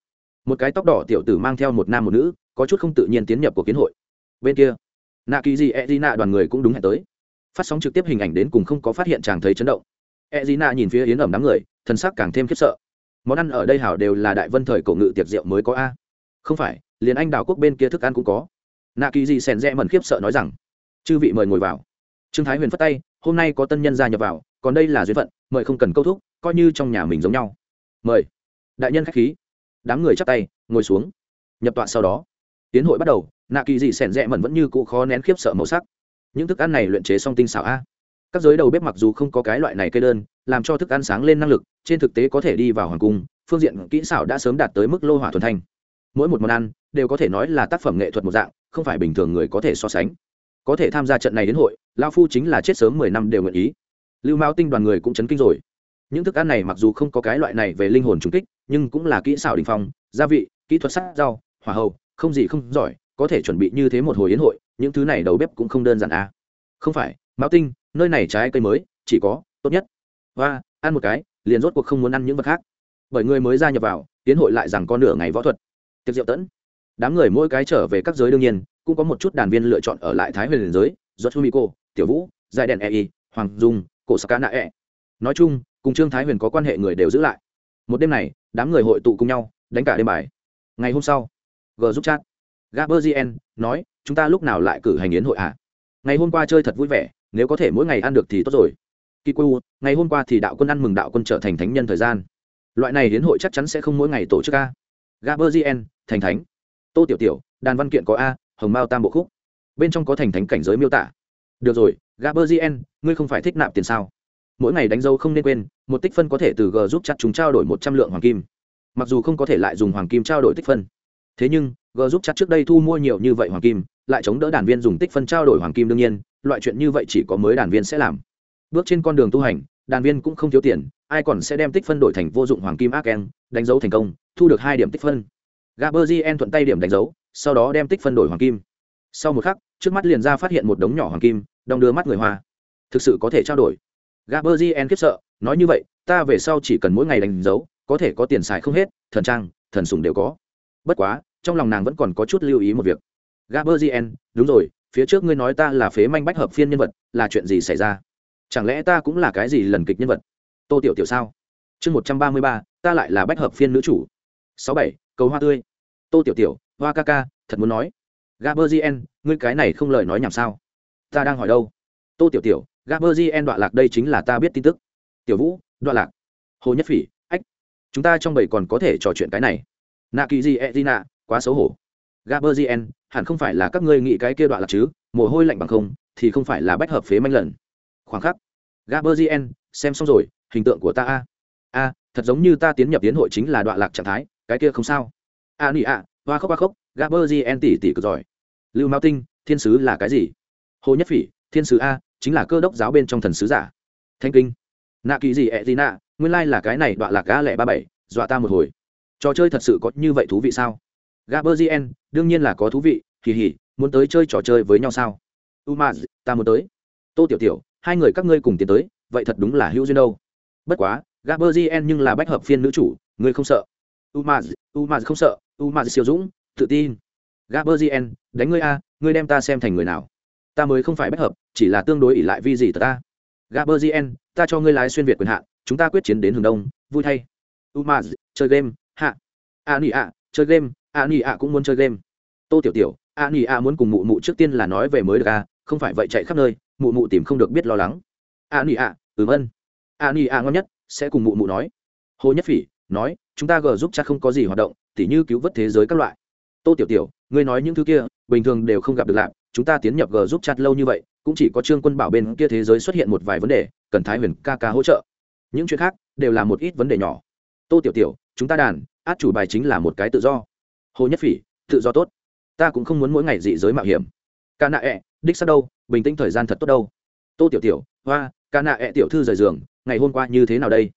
Một cái tóc đỏ tiểu tử mang theo một nam một nữ, có chút không tự nhiên tiến nhập cuộc kiến hội. Bên kia nạ kỳ gì e d i nạ đoàn người cũng đúng hẹn tới. Phát sóng trực tiếp hình ảnh đến cùng không có phát hiện chàng thấy chấn động. E d i nạ nhìn phía yến ẩm đám người thân xác càng thêm khiếp sợ. Món ăn ở đây hảo đều là đại vân thời cổ ngự tiệc rượu mới có a. Không phải, liền anh đào quốc bên kia thức ăn cũng có. Nạ kỳ gì sèn rẽ mẩn khiếp sợ nói rằng, chư vị mời ngồi vào. Trương thái huyền phất tay, hôm nay có tân nhân gia nhập vào, còn đây là duyên phận, mời không cần câu thúc, coi như trong nhà mình giống nhau. Mời đại nhân khách khí. Đám người chắp tay, ngồi xuống. Nhập tọa sau đó, tiến hội bắt đầu, nạ kỳ dị sẻn rẽ mẩn vẫn như cụ khó nén khiếp sợ màu sắc. Những thức ăn này luyện chế song tinh xảo a. Các giới đầu bếp mặc dù không có cái loại này cây đơn, làm cho thức ăn sáng lên năng lực, trên thực tế có thể đi vào hoàng cung, phương diện kỹ xảo đã sớm đạt tới mức lô hỏa thuần thanh. Mỗi một món ăn đều có thể nói là tác phẩm nghệ thuật một dạng, không phải bình thường người có thể so sánh. Có thể tham gia trận này đến hội lao phu chính là chết sớm mười năm đều nguyện ý. Lưu mao tinh đoàn người cũng chấn kinh rồi những thức ăn này mặc dù không có cái loại này về linh hồn trùng kích, nhưng cũng là kỹ xảo đình phong, gia vị, kỹ thuật sắc rau, hỏa hậu không gì không giỏi, có thể chuẩn bị như thế một hồi yến hội, những thứ này đầu bếp cũng không đơn giản à. Không phải, mão tinh, nơi này trái cây mới, chỉ có, tốt nhất. Và, ăn một cái, liền rốt cuộc không muốn ăn những vật khác. Bởi người mới gia nhập vào tiến hội lại rằng con nửa ngày võ thuật. Tiệc rượu tẫn. Đám người mỗi cái trở về các giới đương nhiên, cũng có một chút đàn viên lựa chọn ở lại thái huyền giới do chumiko tiểu vũ, giai đèn ei hoàng dung, cổ sakana e. Nói chung cùng trương thái huyền có quan hệ người đều giữ lại. Một đêm này, đám người hội tụ cùng nhau, đánh cả đêm bài. Ngày hôm sau, g giúp chat. Gaberzien nói, chúng ta lúc nào lại cử hành yến hội ạ à? ngày hôm qua chơi thật vui vẻ, nếu có thể mỗi ngày ăn được thì tốt rồi. Kiku, ngày hôm qua thì đạo quân ăn mừng đạo quân trở thành thánh nhân thời gian. Loại này hiến hội chắc chắn sẽ không mỗi ngày tổ chức a. Gaberzien thành thánh. Tô tiểu tiểu đàn văn kiện có a, hồng mao tam bộ khúc. Bên trong có thành thánh cảnh giới miêu tả. Được rồi gaberzien ngươi không phải thích nạp tiền sao? Mỗi ngày đánh dấu không nên quên, một tích phân có thể từ g giúp chặt chúng trao đổi một trăm lượng hoàng kim. Mặc dù không có thể lại dùng hoàng kim trao đổi tích phân. Thế nhưng, g giúp chặt trước đây thu mua nhiều như vậy hoàng kim, lại chống đỡ đàn viên dùng tích phân trao đổi hoàng kim đương nhiên, loại chuyện như vậy chỉ có mới đàn viên sẽ làm. Bước trên con đường tu hành, đàn viên cũng không thiếu tiền, ai còn sẽ đem tích phân đổi thành vô dụng hoàng kim aken đánh dấu thành công, thu được hai điểm tích phân. Gaberzien thuận tay điểm đánh dấu, sau đó đem tích phân đổi hoàng kim. Sau một khắc, trước mắt liền ra phát hiện một đống nhỏ hoàng kim, đong đưa mắt người hoa. Thực sự có thể trao đổi gaberzien khiếp sợ, nói như vậy, ta về sau chỉ cần mỗi ngày đánh dấu, có thể có tiền xài không hết, thần trang, thần sùng đều có. Bất quá, trong lòng nàng vẫn còn có chút lưu ý một việc. Gaberzien đúng rồi, phía trước ngươi nói ta là phế manh bách hợp phiên nhân vật, là chuyện gì xảy ra? Chẳng lẽ ta cũng là cái gì lần kịch nhân vật? Tô tiểu tiểu sao? Chương một trăm ba mươi ba, ta lại là bách hợp phiên nữ chủ. sáu bảy, cầu hoa tươi. Tô tiểu tiểu, hoa ca ca, thật muốn nói. Gaberzien ngươi cái này không lời nói nhảm sao? Ta đang hỏi đâu? Tô tiểu tiểu gaberzien đoạn lạc đây chính là ta biết tin tức. Tiểu vũ, đoạn lạc. Hồ nhất phỉ, ách. Chúng ta trong bầy còn có thể trò chuyện cái này. Nạ kỳ gì e quá xấu hổ. Gaberzien hẳn không phải là các ngươi nghĩ cái kia đoạn lạc chứ? Mồ hôi lạnh bằng không, thì không phải là bách hợp phế manh lần. Khoảng khắc. Gaberzien xem xong rồi, hình tượng của ta a. A, thật giống như ta tiến nhập tiến hội chính là đoạn lạc trạng thái, cái kia không sao. A nị a, hoa khóc hoa khóc gaberzien tỷ tỷ cực giỏi. Lưu mao tinh, thiên sứ là cái gì? Hồ nhất phỉ, thiên sứ a chính là cơ đốc giáo bên trong thần sứ giả. Thanh kinh. Nạ kỳ gì ẹ gì nạ, nguyên lai là cái này đoạn lạc gã lẻ ba bảy, dọa ta một hồi. Trò chơi thật sự có như vậy thú vị sao? Gaberzien đương nhiên là có thú vị kỳ hỉ muốn tới chơi trò chơi với nhau sao? Umaz, ta muốn tới. Tô tiểu tiểu, hai người các ngươi cùng tiến tới, vậy thật đúng là hữu duyên đâu. Bất quá gaberzien nhưng là bách hợp phiên nữ chủ, ngươi không sợ. Umaz umaz không sợ, umaz siêu dũng, tự tin. Gaberzien đánh ngươi a, ngươi đem ta xem thành người nào? Ta mới không phải bách hợp, chỉ là tương đối ỷ lại vi gì tờ ta. Gaberzien ta cho ngươi lái xuyên việt quyền hạn, chúng ta quyết chiến đến hướng đông, vui thay. Umaz, chơi game, hạ. A nỉ ạ chơi game a nỉ ạ cũng muốn chơi game. Tô tiểu tiểu a nỉ ạ muốn cùng mụ mụ trước tiên là nói về mới được a không phải vậy chạy khắp nơi, mụ mụ tìm không được biết lo lắng. A nỉ ạ ừm ân a nỉ ạ ngon nhất, sẽ cùng mụ mụ nói. Hồ nhất phỉ, nói, chúng ta gờ giúp cha không có gì hoạt động, tỉ như cứu vớt thế giới các loại. Tô tiểu tiểu, ngươi nói những thứ kia, bình thường đều không gặp được lạc chúng ta tiến nhập g giúp chat lâu như vậy cũng chỉ có trương quân bảo bên kia thế giới xuất hiện một vài vấn đề cần thái huyền ca ca hỗ trợ. Những chuyện khác đều là một ít vấn đề nhỏ. Tô tiểu tiểu chúng ta đàn át chủ bài chính là một cái tự do. Hồ nhất phỉ tự do tốt. Ta cũng không muốn mỗi ngày dị giới mạo hiểm. Ca nạ ẹ、e, đích sắc đâu bình tĩnh thời gian thật tốt đâu. Tô tiểu tiểu hoa ca nạ ẹ、e、tiểu thư rời giường ngày hôm qua như thế nào đây?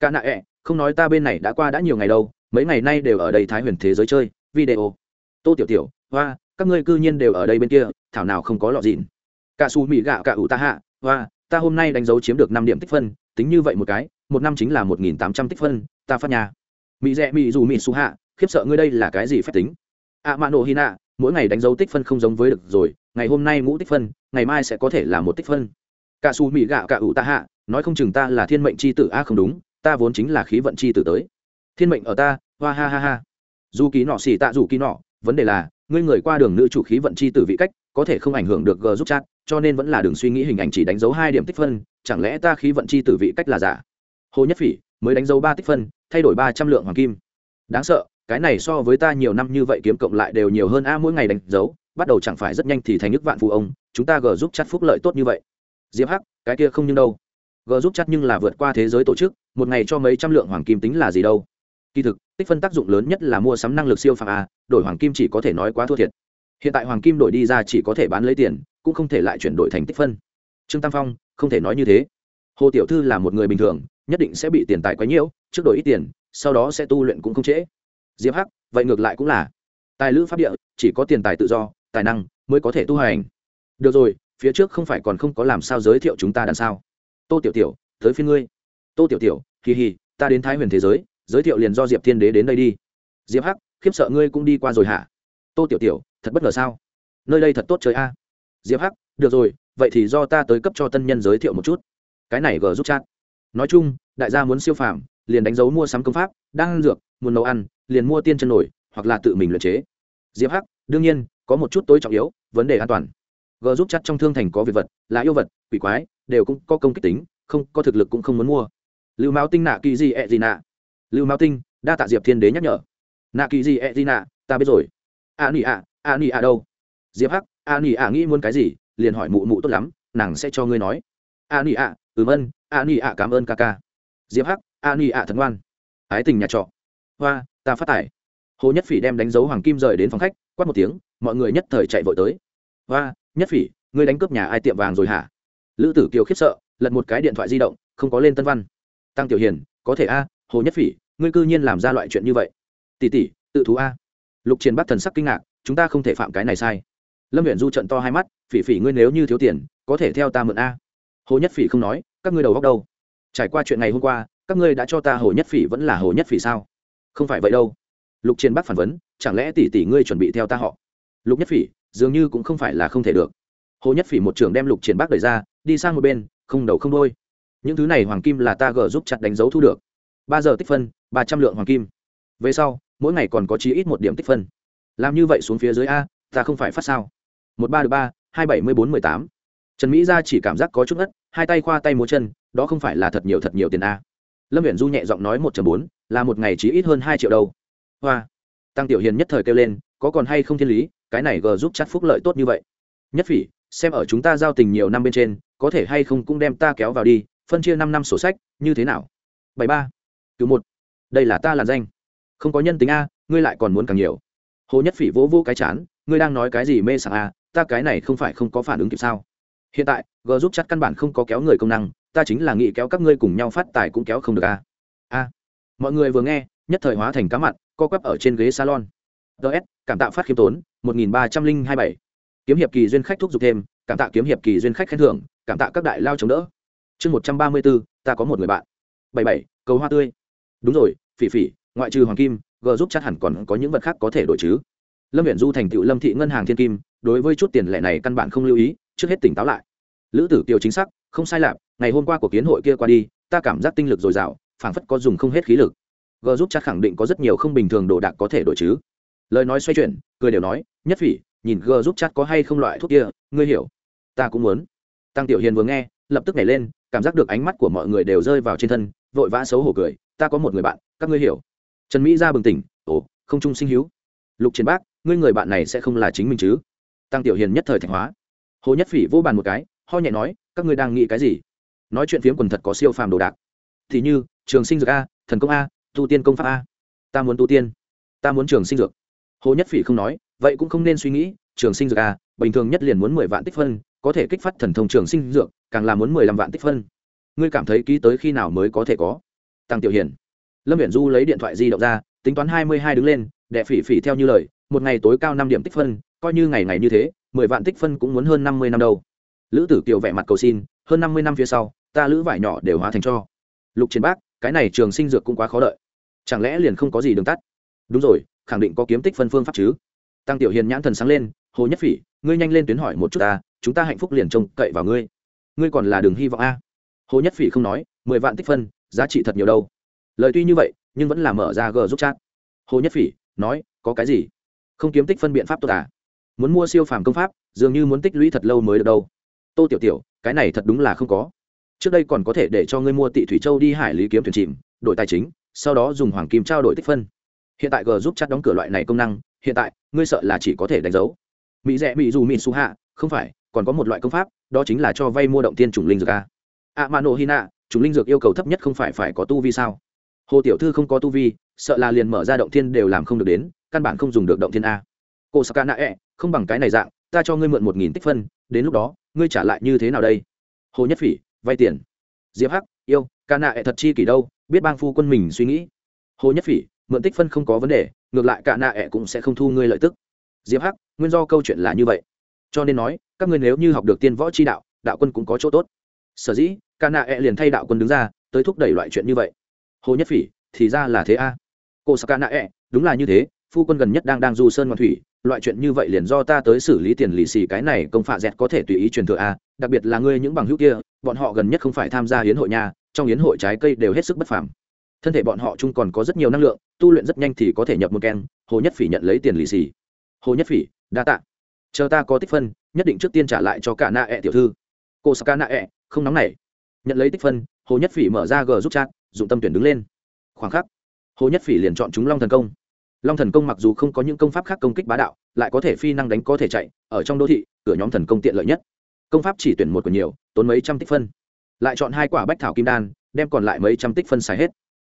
Ca nạ ẹ、e, không nói ta bên này đã qua đã nhiều ngày đâu mấy ngày nay đều ở đây thái huyền thế giới chơi video. Tô tiểu tiểu hoa các ngươi cư nhiên đều ở đây bên kia, thảo nào không có lọ dịn. Cả xù mỹ gạo cả ủ ta hạ, hoa, ta hôm nay đánh dấu chiếm được năm điểm tích phân, tính như vậy một cái, một năm chính là một nghìn tám trăm tích phân, ta phát nhà mỹ rẽ mỹ dù mỹ su hạ, khiếp sợ ngươi đây là cái gì phép tính? Ạ mạ nổ hy nạ, mỗi ngày đánh dấu tích phân không giống với được rồi, ngày hôm nay ngũ tích phân, ngày mai sẽ có thể là một tích phân. Cả xù mỹ gạo cả ủ ta hạ, nói không chừng ta là thiên mệnh c h i tử, a không đúng, ta vốn chính là khí vận c h i tử tới. Thiên mệnh ở ta, hoa ha ha ha. Dù ký nọ xì tạ dù ký nọ, vấn đề là ngươi người qua đường nữ chủ khí vận chi từ vị cách, có thể không ảnh hưởng được g giúp chat, cho nên vẫn là đường suy nghĩ hình ảnh chỉ đánh dấu hai điểm tích phân, chẳng lẽ ta khí vận chi từ vị cách là giả? Hồ nhất phỉ, mới đánh dấu ba tích phân, thay đổi ba trăm lượng hoàng kim. Đáng sợ, cái này so với ta nhiều năm như vậy kiếm cộng lại đều nhiều hơn a mỗi ngày đánh dấu, bắt đầu chẳng phải rất nhanh thì thành nước vạn phụ ông, chúng ta g giúp chat phúc lợi tốt như vậy. Diệp hắc, cái kia không nhưng đâu. G giúp chat nhưng là vượt qua thế giới tổ chức, một ngày cho mấy trăm lượng hoàng kim tính là gì đâu? Kỳ thực, tích phân tác dụng lớn nhất là mua sắm năng lực siêu phàm a, đổi hoàng kim chỉ có thể nói quá thua thiệt. Hiện tại hoàng kim đổi đi ra chỉ có thể bán lấy tiền, cũng không thể lại chuyển đổi thành tích phân. Trương tam phong, không thể nói như thế. Hồ tiểu thư là một người bình thường, nhất định sẽ bị tiền tài quấy nhiễu, trước đổi ít tiền, sau đó sẽ tu luyện cũng không trễ. Diệp hắc, vậy ngược lại cũng là. Tài lữ pháp địa, chỉ có tiền tài tự do, tài năng mới có thể tu hành. Được rồi, phía trước không phải còn không có làm sao giới thiệu chúng ta đằng sau. Tô tiểu tiểu, tới phiên ngươi. Tô tiểu tiểu, kỳ hì, ta đến thái huyền thế giới giới thiệu liền do diệp thiên đế đến đây đi diệp hắc khiếp sợ ngươi cũng đi qua rồi hả tô tiểu tiểu thật bất ngờ sao nơi đây thật tốt trời a diệp hắc được rồi vậy thì do ta tới cấp cho tân nhân giới thiệu một chút cái này gờ giúp chat nói chung đại gia muốn siêu phàm liền đánh dấu mua sắm công pháp đang ăn dược muốn nấu ăn liền mua tiên chân nổi hoặc là tự mình luyện chế diệp hắc đương nhiên có một chút tối trọng yếu vấn đề an toàn g giúp chặt trong thương thành có việc vật là yêu vật quỷ quái đều cũng có công kích tính không có thực lực cũng không muốn mua lưu máu tinh nạ kỳ gì ẹ gì nạ lưu Mao tinh, đa tạ diệp thiên đế nhắc nhở. Nạ kỳ gì e gì nạ, ta biết rồi. A nỉ ạ a nỉ ạ đâu? Diệp hắc, a nỉ ạ nghĩ muốn cái gì, liền hỏi mụ mụ tốt lắm, nàng sẽ cho ngươi nói. A nỉ ạ ừm ân a ừ vâng, nỉ ạ cảm ơn ca ca. Diệp hắc, a nỉ ạ thật ngoan ái tình nhà trọ. Hoa, ta phát tải hồ nhất phỉ đem đánh dấu hoàng kim rời đến phòng khách, quát một tiếng, mọi người nhất thời chạy vội tới. Hoa, nhất phỉ, ngươi đánh cướp nhà ai tiệm vàng rồi hả? Lữ tử kiều khiếp sợ, lật một cái điện thoại di động, không có lên tân văn. Tăng tiểu hiền, có thể a hồ nhất phỉ, ngươi cư nhiên làm ra loại chuyện như vậy. Tỷ tỷ, tự thú a. Lục triền bắc thần sắc kinh ngạc, chúng ta không thể phạm cái này sai. Lâm huyện du trận to hai mắt, phỉ phỉ, ngươi nếu như thiếu tiền, có thể theo ta mượn a. Hồ nhất phỉ không nói, các ngươi đầu góc đâu? Trải qua chuyện ngày hôm qua, các ngươi đã cho ta hồ nhất phỉ vẫn là hồ nhất phỉ sao? Không phải vậy đâu. Lục triền bắc phản vấn, chẳng lẽ tỷ tỷ ngươi chuẩn bị theo ta họ? Lục nhất phỉ, dường như cũng không phải là không thể được. Hồ nhất phỉ một trường đem lục triển bắc đẩy ra, đi sang một bên, không đầu không đôi những thứ này hoàng kim là ta gờ giúp chặt đánh dấu thu được ba giờ tích phân, ba trăm lượng hoàng kim. Về sau, mỗi ngày còn có chí ít một điểm tích phân. Làm như vậy xuống phía dưới a, ta không phải phát sao. Một ba được ba, hai bảy mươi bốn mười tám. Trần mỹ ra chỉ cảm giác có chút ngất, hai tay khoa tay múa chân, đó không phải là thật nhiều thật nhiều tiền a. Lâm viện du nhẹ giọng nói một bốn, là một ngày chí ít hơn hai triệu đâu. Hoa. Tăng tiểu hiền nhất thời kêu lên, có còn hay không thiên lý, cái này gờ giúp chắc phúc lợi tốt như vậy. Nhất phỉ, xem ở chúng ta giao tình nhiều năm bên trên, có thể hay không cũng đem ta kéo vào đi, phân chia năm năm sổ sách, như thế nào? Bảy ba cứu một. Đây là ta là danh. Không có nhân tính a, ngươi lại còn muốn càng nhiều. Hồ nhất phỉ vỗ vỗ cái chán, ngươi đang nói cái gì mê sảng a, ta cái này không phải không có phản ứng kịp sao? Hiện tại, g giúp chắc căn bản không có kéo người công năng, ta chính là nghĩ kéo các ngươi cùng nhau phát tài cũng kéo không được a. A. Mọi người vừa nghe, nhất thời hóa thành cá mặt co quắp ở trên ghế salon. Ts cảm tạ phát khiêm tốn, một nghìn ba trăm linh hai bảy. Kiếm hiệp kỳ duyên khách thúc giục thêm, cảm tạ kiếm hiệp kỳ duyên khách khen thưởng, cảm tạ các đại lao chống đỡ. Chương một trăm ba mươi bốn ta có một người bạn. Bảy bảy, cầu hoa tươi đúng rồi, phỉ phỉ, ngoại trừ hoàng kim, g giúp chắc hẳn còn có những vật khác có thể đổi chứ. Lâm viện du thành tựu lâm thị ngân hàng thiên kim, đối với chút tiền lệ này căn bản không lưu ý, trước hết tỉnh táo lại. Lữ tử kiều chính xác, không sai lạc ngày hôm qua của kiến hội kia qua đi, ta cảm giác tinh lực dồi dào, phảng phất có dùng không hết khí lực. G giúp chắc khẳng định có rất nhiều không bình thường đồ đạc có thể đổi chứ. Lời nói xoay chuyển, cười đều nói, nhất phỉ, nhìn g giúp chắc có hay không loại thuốc kia, ngươi hiểu. Ta cũng muốn. Tăng tiểu hiền vừa nghe, lập tức nhảy lên, cảm giác được ánh mắt của mọi người đều rơi vào trên thân, vội vã xấu hổ cười ta có một người bạn, các ngươi hiểu. Trần mỹ ra bừng tỉnh, ồ, không trung sinh hiếu lục chiến bác, ngươi người bạn này sẽ không là chính mình chứ? Tăng tiểu hiền nhất thời thạch hóa. Hồ nhất phỉ vô bàn một cái, ho nhẹ nói, các ngươi đang nghĩ cái gì? Nói chuyện phiếm quần thật có siêu phàm đồ đạc. Thì như, trường sinh dược a, thần công a, tu tiên công pháp a. Ta muốn tu tiên, ta muốn trường sinh dược. Hồ nhất phỉ không nói, vậy cũng không nên suy nghĩ, trường sinh dược a, bình thường nhất liền muốn mười vạn tích phân, có thể kích phát thần thông trường sinh dược, càng là muốn mười lăm vạn tích phân. Ngươi cảm thấy ký tới khi nào mới có thể có? Tăng tiểu hiền. Lâm viễn du lấy điện thoại di động ra, tính toán hai mươi hai đứng lên, đệ phỉ phỉ theo như lời, một ngày tối cao năm điểm tích phân, coi như ngày ngày như thế, mười vạn tích phân cũng muốn hơn năm mươi năm đâu. Lữ tử kiều vẻ mặt cầu xin, hơn năm mươi năm phía sau, ta lữ vải nhỏ đều hóa thành cho. Lục chiến bác, cái này trường sinh dược cũng quá khó đợi. Chẳng lẽ liền không có gì đường tắt? Đúng rồi, khẳng định có kiếm tích phân phương pháp chứ. Tăng tiểu hiền nhãn thần sáng lên, hồ nhất phỉ, ngươi nhanh lên tuyến hỏi một chút ta, chúng ta hạnh phúc liền trông cậy vào ngươi. Ngươi còn là đường hy vọng a? Hồ nhất phỉ không nói, mười vạn tích phân giá trị thật nhiều đâu. Lời tuy như vậy, nhưng vẫn là mở ra g giúp chat. Hồ nhất phỉ nói, có cái gì? Không kiếm tích phân biện pháp tốt à? Muốn mua siêu phàm công pháp, dường như muốn tích lũy thật lâu mới được đâu. Tô tiểu tiểu, cái này thật đúng là không có. Trước đây còn có thể để cho ngươi mua tị thủy châu đi hải lý kiếm thuyền chìm, đổi tài chính, sau đó dùng hoàng kim trao đổi tích phân. Hiện tại g giúp chat đóng cửa loại này công năng, hiện tại, ngươi sợ là chỉ có thể đánh dấu. Mỹ rẽ mỹ dù mỹ su hạ, không phải, còn có một loại công pháp, đó chính là cho vay mua động tiên chủng linh dược a. A mano hina Chúng linh dược yêu cầu thấp nhất không phải phải có tu vi sao? Hồ tiểu thư không có tu vi, sợ là liền mở ra động thiên đều làm không được đến, căn bản không dùng được động thiên a. Cô saka nạ ẹ, không bằng cái này dạng, ta cho ngươi mượn một nghìn tích phân, đến lúc đó, ngươi trả lại như thế nào đây? Hồ nhất phỉ, vay tiền. Diệp hắc, yêu, ca nạ ẹ thật chi kỷ đâu, biết bang phu quân mình suy nghĩ. Hồ nhất phỉ, mượn tích phân không có vấn đề, ngược lại cả nạ ẹ cũng sẽ không thu ngươi lợi tức. Diệp hắc, nguyên do câu chuyện là như vậy. Cho nên nói, các ngươi nếu như học được tiên võ chi đạo đạo quân cũng có chỗ tốt sở dĩ ca nạ e liền thay đạo quân đứng ra tới thúc đẩy loại chuyện như vậy hồ nhất phỉ thì ra là thế a à. cô sa ca nạ e, đúng là như thế phu quân gần nhất đang đang du sơn ngoan thủy loại chuyện như vậy liền do ta tới xử lý tiền lì xì cái này công phạ dẹt có thể tùy ý truyền thừa a đặc biệt là ngươi những bằng hữu kia bọn họ gần nhất không phải tham gia hiến hội nhà trong hiến hội trái cây đều hết sức bất phàm thân thể bọn họ chung còn có rất nhiều năng lượng tu luyện rất nhanh thì có thể nhập một keng. hồ nhất phỉ nhận lấy tiền lì xì hồ nhất phỉ đa tạ chờ ta có tích phân nhất định trước tiên trả lại cho cả na ẹ tiểu thư cô sa ca na ẹ không nóng nảy. Nhận lấy tích phân, hồ nhất phỉ mở ra g giúp chat, dụng tâm tuyển đứng lên. Khoảng khắc, hồ nhất phỉ liền chọn chúng long thần công. Long thần công mặc dù không có những công pháp khác công kích bá đạo, lại có thể phi năng đánh có thể chạy, ở trong đô thị, cửa nhóm thần công tiện lợi nhất. Công pháp chỉ tuyển một của nhiều, tốn mấy trăm tích phân. Lại chọn hai quả bách thảo kim đan, đem còn lại mấy trăm tích phân xài hết.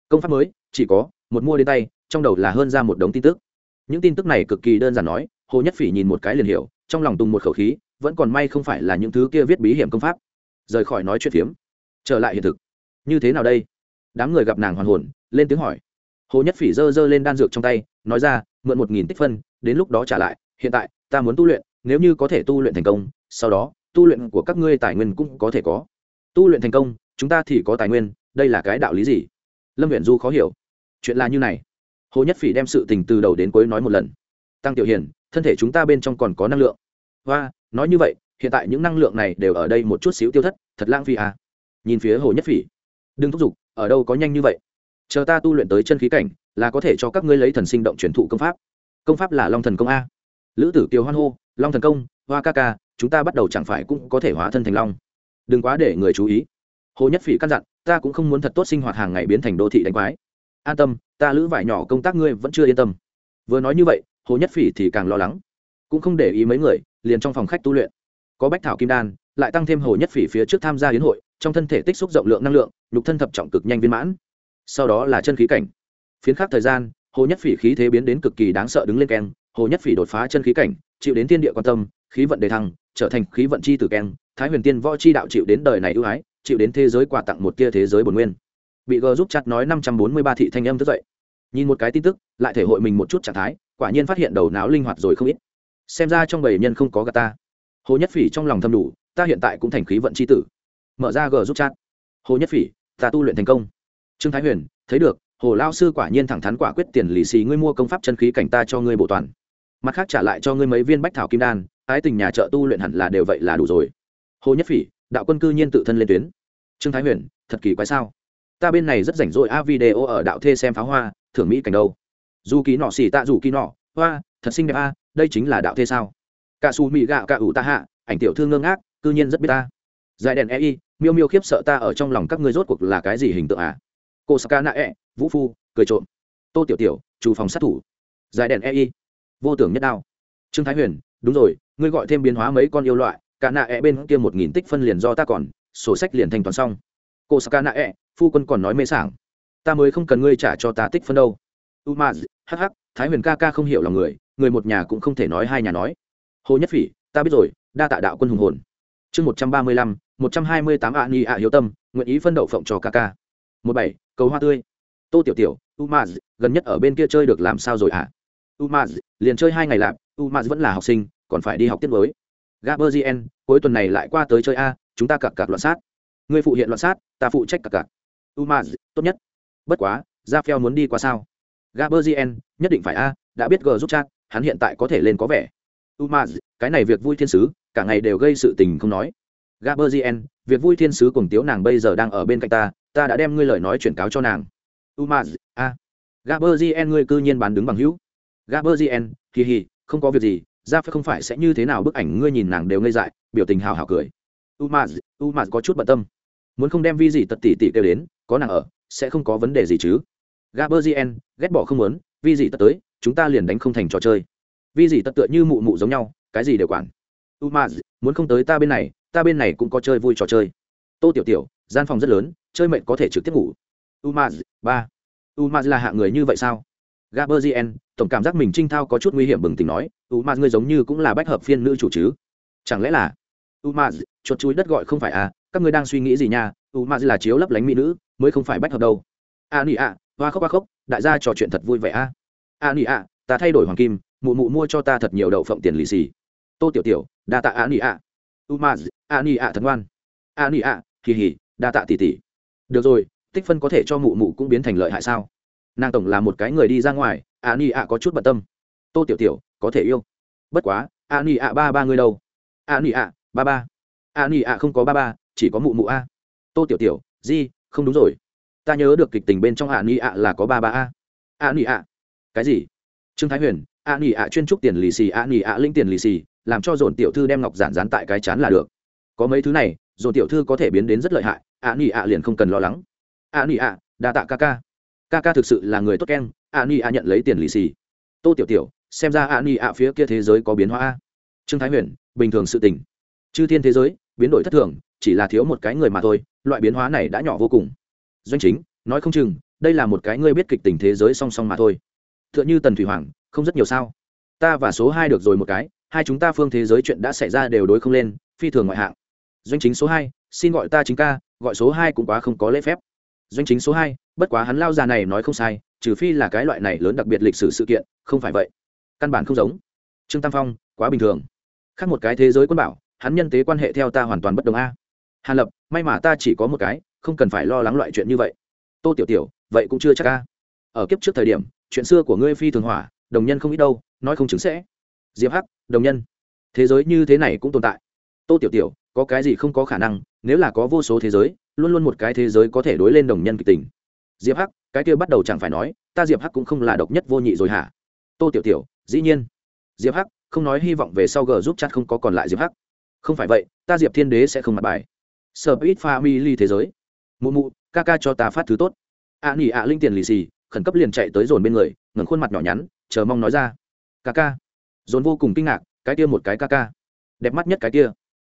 Công pháp mới, chỉ có một mua đến tay, trong đầu là hơn ra một đống tin tức. Những tin tức này cực kỳ đơn giản nói, hồ nhất phỉ nhìn một cái liền hiểu, trong lòng tùng một khẩu khí, vẫn còn may không phải là những thứ kia viết bí hiểm công pháp rời khỏi nói chuyện phiếm. Trở lại hiện thực. Như thế nào đây? Đám người gặp nàng hoàn hồn, lên tiếng hỏi. Hồ nhất phỉ giơ giơ lên đan dược trong tay, nói ra, mượn một nghìn tích phân, đến lúc đó trả lại, hiện tại, ta muốn tu luyện, nếu như có thể tu luyện thành công, sau đó, tu luyện của các ngươi tài nguyên cũng có thể có. Tu luyện thành công, chúng ta thì có tài nguyên, đây là cái đạo lý gì? Lâm viện du khó hiểu. Chuyện là như này. Hồ nhất phỉ đem sự tình từ đầu đến cuối nói một lần. Tăng tiểu hiền, thân thể chúng ta bên trong còn có năng lượng. Và nói như vậy hiện tại những năng lượng này đều ở đây một chút xíu tiêu thất, thật lãng phí à. Nhìn phía hồ nhất phỉ. Đừng thúc giục, ở đâu có nhanh như vậy. Chờ ta tu luyện tới chân khí cảnh, là có thể cho các ngươi lấy thần sinh động truyền thụ công pháp. Công pháp là long thần công a. Lữ tử kiều hoan hô, long thần công, hoa ca ca, chúng ta bắt đầu chẳng phải cũng có thể hóa thân thành long. Đừng quá để người chú ý. Hồ nhất phỉ căn dặn, ta cũng không muốn thật tốt sinh hoạt hàng ngày biến thành đô thị đánh quái. An tâm, ta lữ vải nhỏ công tác ngươi vẫn chưa yên tâm. Vừa nói như vậy, hồ nhất phỉ thì càng lo lắng. Cũng không để ý mấy người, liền trong phòng khách tu luyện có bách thảo kim đan, lại tăng thêm hồ nhất phỉ phía trước tham gia hiến hội, trong thân thể tích xúc rộng lượng năng lượng, nhục thân thập trọng cực nhanh viên mãn. Sau đó là chân khí cảnh. Phiến khắc thời gian, hồ nhất phỉ khí thế biến đến cực kỳ đáng sợ đứng lên keng, hồ nhất phỉ đột phá chân khí cảnh, chịu đến thiên địa quan tâm, khí vận đề thăng, trở thành khí vận chi tử keng, thái huyền tiên võ chi đạo chịu đến đời này ưu ái, chịu đến thế giới quà tặng một tia thế giới bồn nguyên. Bị g giúp chặt nói năm trăm bốn mươi ba thị thanh âm thức dậy. Nhìn một cái tin tức, lại thể hội mình một chút trạng thái, quả nhiên phát hiện đầu não linh hoạt rồi không ít. Xem ra trong bảy nhân không có gà ta hồ nhất phỉ trong lòng thâm đủ, ta hiện tại cũng thành khí vận c h i tử. Mở ra g giúp chat. Hồ nhất phỉ, ta tu luyện thành công. Trương thái huyền, thấy được, hồ lao sư quả nhiên thẳng thắn quả quyết tiền lì xì ngươi mua công pháp chân khí cảnh ta cho ngươi bộ toàn. Mặt khác trả lại cho ngươi mấy viên bách thảo kim đan, ái tình nhà trợ tu luyện hẳn là đều vậy là đủ rồi. Hồ nhất phỉ, đạo quân cư nhiên tự thân lên tuyến. Trương thái huyền, thật kỳ quái sao? Ta bên này rất rảnh rỗi a video ở đạo thê xem pháo hoa, thưởng mỹ cảnh đâu. Dù ký nọ xỉ tạ dù ký nọ, hoa, thật xinh đẹp a, đây chính là đạo thê sao? Cả xù mỹ gạo cả ủ ta hạ, ảnh tiểu thương ngơ ngác, cư nhiên rất biết ta. Giải đèn ei miêu miêu khiếp sợ ta ở trong lòng các ngươi rốt cuộc là cái gì hình tượng à? Cô saka nạ e vũ phu, cười trộm. Tô tiểu tiểu, chủ phòng sát thủ. Giải đèn ei vô tưởng nhất đao. Trương thái huyền, đúng rồi, ngươi gọi thêm biến hóa mấy con yêu loại, cả nạ e bên kia một nghìn tích phân liền do ta còn, sổ sách liền thanh toán xong. Cô saka nạ e phu quân còn nói mê sảng. Ta mới không cần ngươi trả cho ta tích phân đâu. Umaz hh thái huyền ca ca không hiểu lòng người người một nhà cũng không thể nói hai nhà nói hồ nhất phỉ, ta biết rồi, đa tạ đạo quân hùng hồn. Chương một trăm ba mươi lăm, một trăm hai mươi tám ạ ni ạ hiếu tâm, nguyện ý phân đậu phộng cho ca ca. Một bảy, cầu hoa tươi. Tô tiểu tiểu u ma gần nhất ở bên kia chơi được làm sao rồi ạ? À? u ma liền chơi hai ngày lạp u ma vẫn là học sinh, còn phải đi học tiết mới gaberzien cuối tuần này lại qua tới chơi a, chúng ta cặp cặp loạn sát. Người phụ hiện loạn sát, ta phụ trách cặp cặp u ma tốt nhất. Bất quá ra phèo muốn đi qua sao? Gaberzien nhất định phải a, đã biết g giúp chat, hắn hiện tại có thể lên có vẻ umaz, cái này việc vui thiên sứ, cả ngày đều gây sự tình không nói. Gaberzien việc vui thiên sứ cùng tiếu nàng bây giờ đang ở bên cạnh ta ta đã đem ngươi lời nói chuyển cáo cho nàng. Umaz, a. Gaberzien ngươi cư nhiên bán đứng bằng hữu. Gaberzien kỳ hì, không có việc gì, ra phải không phải sẽ như thế nào bức ảnh ngươi nhìn nàng đều ngây dại, biểu tình hào hào cười. Umaz umaz có chút bận tâm. Muốn không đem vi gì tật tỉ tỉ kêu đến, có nàng ở, sẽ không có vấn đề gì chứ. Gaberzien ghét bỏ không muốn, vi gì tật tới, chúng ta liền đánh không thành trò chơi. Vì gì tật tựa như mụ mụ giống nhau, cái gì đều quản. U ma, muốn không tới ta bên này, ta bên này cũng có chơi vui trò chơi. Tô tiểu tiểu, gian phòng rất lớn, chơi mệnh có thể trực tiếp ngủ. U ma, ba. U ma là hạ người như vậy sao? Gaberzien tổng cảm giác mình trinh thao có chút nguy hiểm bừng tỉnh nói, u ma, ngươi giống như cũng là bách hợp phiên nữ chủ chứ? Chẳng lẽ là, u ma, chuột chuối đất gọi không phải à các ngươi đang suy nghĩ gì nha? U ma là chiếu lấp lánh mỹ nữ, mới không phải bách hợp đâu. A nị ạ hoa khóc hoa khóc, đại gia trò chuyện thật vui vẻ a. A nị ạ ta thay đổi hoàng kim mụ mụ mua cho ta thật nhiều đậu phộng tiền lì xì. Tô tiểu tiểu, đa tạ a nị ạ. U ma a nị ạ thật ngoan. A nị ạ kỳ hỉ đa tạ tỷ tỷ. Được rồi, tích phân có thể cho mụ mụ cũng biến thành lợi hại sao? Nàng tổng là một cái người đi ra ngoài a nị ạ có chút bận tâm. Tô tiểu tiểu, có thể yêu. Bất quá a nị ạ ba ba người đâu? A nị ạ, ba ba. A nị ạ không có ba ba, chỉ có mụ mụ a. Tô tiểu tiểu, di, không đúng rồi. Ta nhớ được kịch tình bên trong a nị ạ là có ba ba a. A nị ạ. Cái gì? Trương thái huyền a nỉ ạ chuyên trúc tiền lì xì, a nỉ ạ linh tiền lì xì, làm cho dồn tiểu thư đem ngọc giản dán tại cái chán là được. Có mấy thứ này, dồn tiểu thư có thể biến đến rất lợi hại, a nỉ ạ liền không cần lo lắng. A nỉ ạ, đa tạ ca ca. Ca ca thực sự là người tốt keng, a nỉ ạ nhận lấy tiền lì xì. Tô tiểu tiểu, xem ra a nỉ ạ phía kia thế giới có biến hóa a. Trương thái huyền, bình thường sự tình. Chư thiên thế giới, biến đổi thất thường, chỉ là thiếu một cái người mà thôi, loại biến hóa này đã nhỏ vô cùng. Doanh chính, nói không chừng, đây là một cái ngươi biết kịch tình thế giới song song mà thôi. T h ư ợ n h ư tần thủy hoàng không rất nhiều sao. Ta và số hai được rồi một cái, hai chúng ta phương thế giới chuyện đã xảy ra đều đối không lên, phi thường ngoại hạng. Doanh chính số hai, xin gọi ta chính ca, gọi số hai cũng quá không có lễ phép. Doanh chính số hai, bất quá hắn lao già này nói không sai, trừ phi là cái loại này lớn đặc biệt lịch sử sự kiện, không phải vậy. Căn bản không giống. Trương tam phong, quá bình thường. Khác một cái thế giới quân bảo, hắn nhân tế quan hệ theo ta hoàn toàn bất đồng a. Hàn lập, may mà ta chỉ có một cái, không cần phải lo lắng loại chuyện như vậy. Tô tiểu tiểu, vậy cũng chưa chắc ca ở kiếp trước thời điểm, chuyện xưa của ngươi phi thường hỏa đồng nhân không ít đâu nói không chứng sẽ. Diệp hắc đồng nhân. Thế giới như thế này cũng tồn tại. Tô tiểu tiểu có cái gì không có khả năng nếu là có vô số thế giới luôn luôn một cái thế giới có thể đối lên đồng nhân kịch tình. Diệp hắc cái kia bắt đầu chẳng phải nói ta diệp hắc cũng không là độc nhất vô nhị rồi hả? Tô tiểu tiểu dĩ nhiên. Diệp hắc không nói hy vọng về sau g giúp chat không có còn lại diệp hắc. Không phải vậy ta diệp thiên đế sẽ không mặt bài. Sở ít family thế giới. Mụ mụ ca ca cho ta phát thứ tốt. Ạ à, nỉ ạ linh tiền lì xì khẩn cấp liền chạy tới dồn bên người ngẩng khuôn mặt nhỏ nhắn chờ mong nói ra. Ca ca. Dồn vô cùng kinh ngạc, cái kia một cái ca ca. Đẹp mắt nhất cái kia.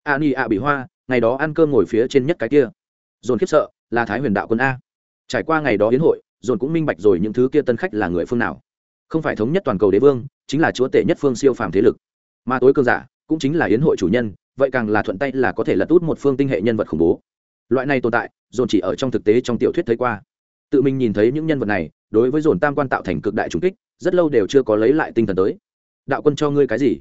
A ni a ạ bị hoa, ngày đó ăn cơm ngồi phía trên nhất cái kia. Dồn khiếp sợ, là thái huyền đạo quân a. Trải qua ngày đó hiến hội, dồn cũng minh bạch rồi những thứ kia tân khách là người phương nào. Không phải thống nhất toàn cầu đế vương, chính là chúa tể nhất phương siêu phàm thế lực. Mà tối cơn giả, cũng chính là hiến hội chủ nhân, vậy càng là thuận tay là có thể lật út một phương tinh hệ nhân vật khủng bố. Loại này tồn tại, dồn chỉ ở trong thực tế trong tiểu thuyết thấy qua. Tự mình nhìn thấy những nhân vật này, đối với dồn tam quan tạo thành cực đại trùng kích rất lâu đều chưa có lấy lại tinh thần tới. Đạo quân cho ngươi cái gì?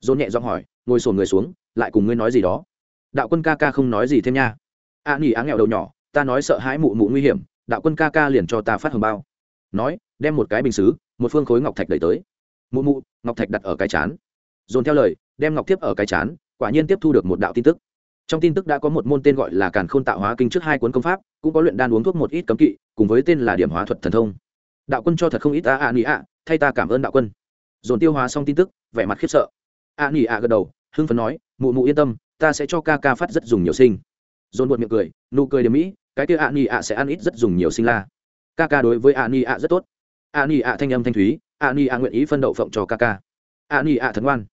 Dồn nhẹ giọng hỏi ngồi sồn người xuống lại cùng ngươi nói gì đó. Đạo quân ca ca không nói gì thêm nha. A à, nghỉ á nghèo đầu nhỏ ta nói sợ hãi mụ mụ nguy hiểm đạo quân ca ca liền cho ta phát hồng bao. Nói đem một cái bình xứ một phương khối ngọc thạch đẩy tới. Mụ mụ ngọc thạch đặt ở cái chán. Dồn theo lời đem ngọc tiếp ở cái chán quả nhiên tiếp thu được một đạo tin tức. Trong tin tức đã có một môn tên gọi là càn khôn tạo hóa kinh trước hai cuốn công pháp cũng có luyện đan uống thuốc một ít cấm kỵ cùng với tên là điểm hóa thuật thần thông. Đạo quân cho thật không ít a a nị ạ thay ta cảm ơn đạo quân. Dồn tiêu hóa xong tin tức, vẻ mặt khiếp sợ. A nỉ a gật đầu, hưng phấn nói, mụ mụ yên tâm, ta sẽ cho ca ca phát rất dùng nhiều sinh. Dồn buột miệng cười, nụ cười điểm mỹ, cái kia a nỉ a sẽ ăn ít rất dùng nhiều sinh la. Ca ca đối với a nỉ a rất tốt. A nỉ a thanh âm thanh thúy, a nỉ a nguyện ý phân đậu phộng cho ca ca. A nỉ a thần ngoan.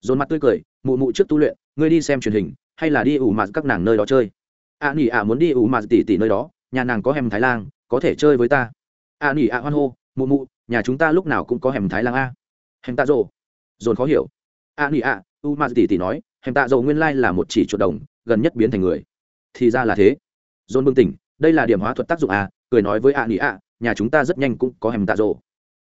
Dồn mặt tươi cười, mụ mụ trước tu luyện, ngươi đi xem truyền hình, hay là đi ủ mặt các nàng nơi đó chơi? A nỉ a muốn đi ủ mặt tỉ tỉ nơi đó, nhà nàng có hẻm thái lan, có thể chơi với ta. A nỉ a hoan hô, mụ mụ nhà chúng ta lúc nào cũng có hẻm thái lang a. Hẻm tạ rồ. Dồn khó hiểu. A nị nỉ u ma tỉ tỉ nói hẻm tạ rồ nguyên lai là một chỉ chuột đồng gần nhất biến thành người. Thì ra là thế. Dồn bừng tỉnh đây là điểm hóa thuật tác dụng a cười nói với a nỉ a, nhà chúng ta rất nhanh cũng có hẻm tạ rồ.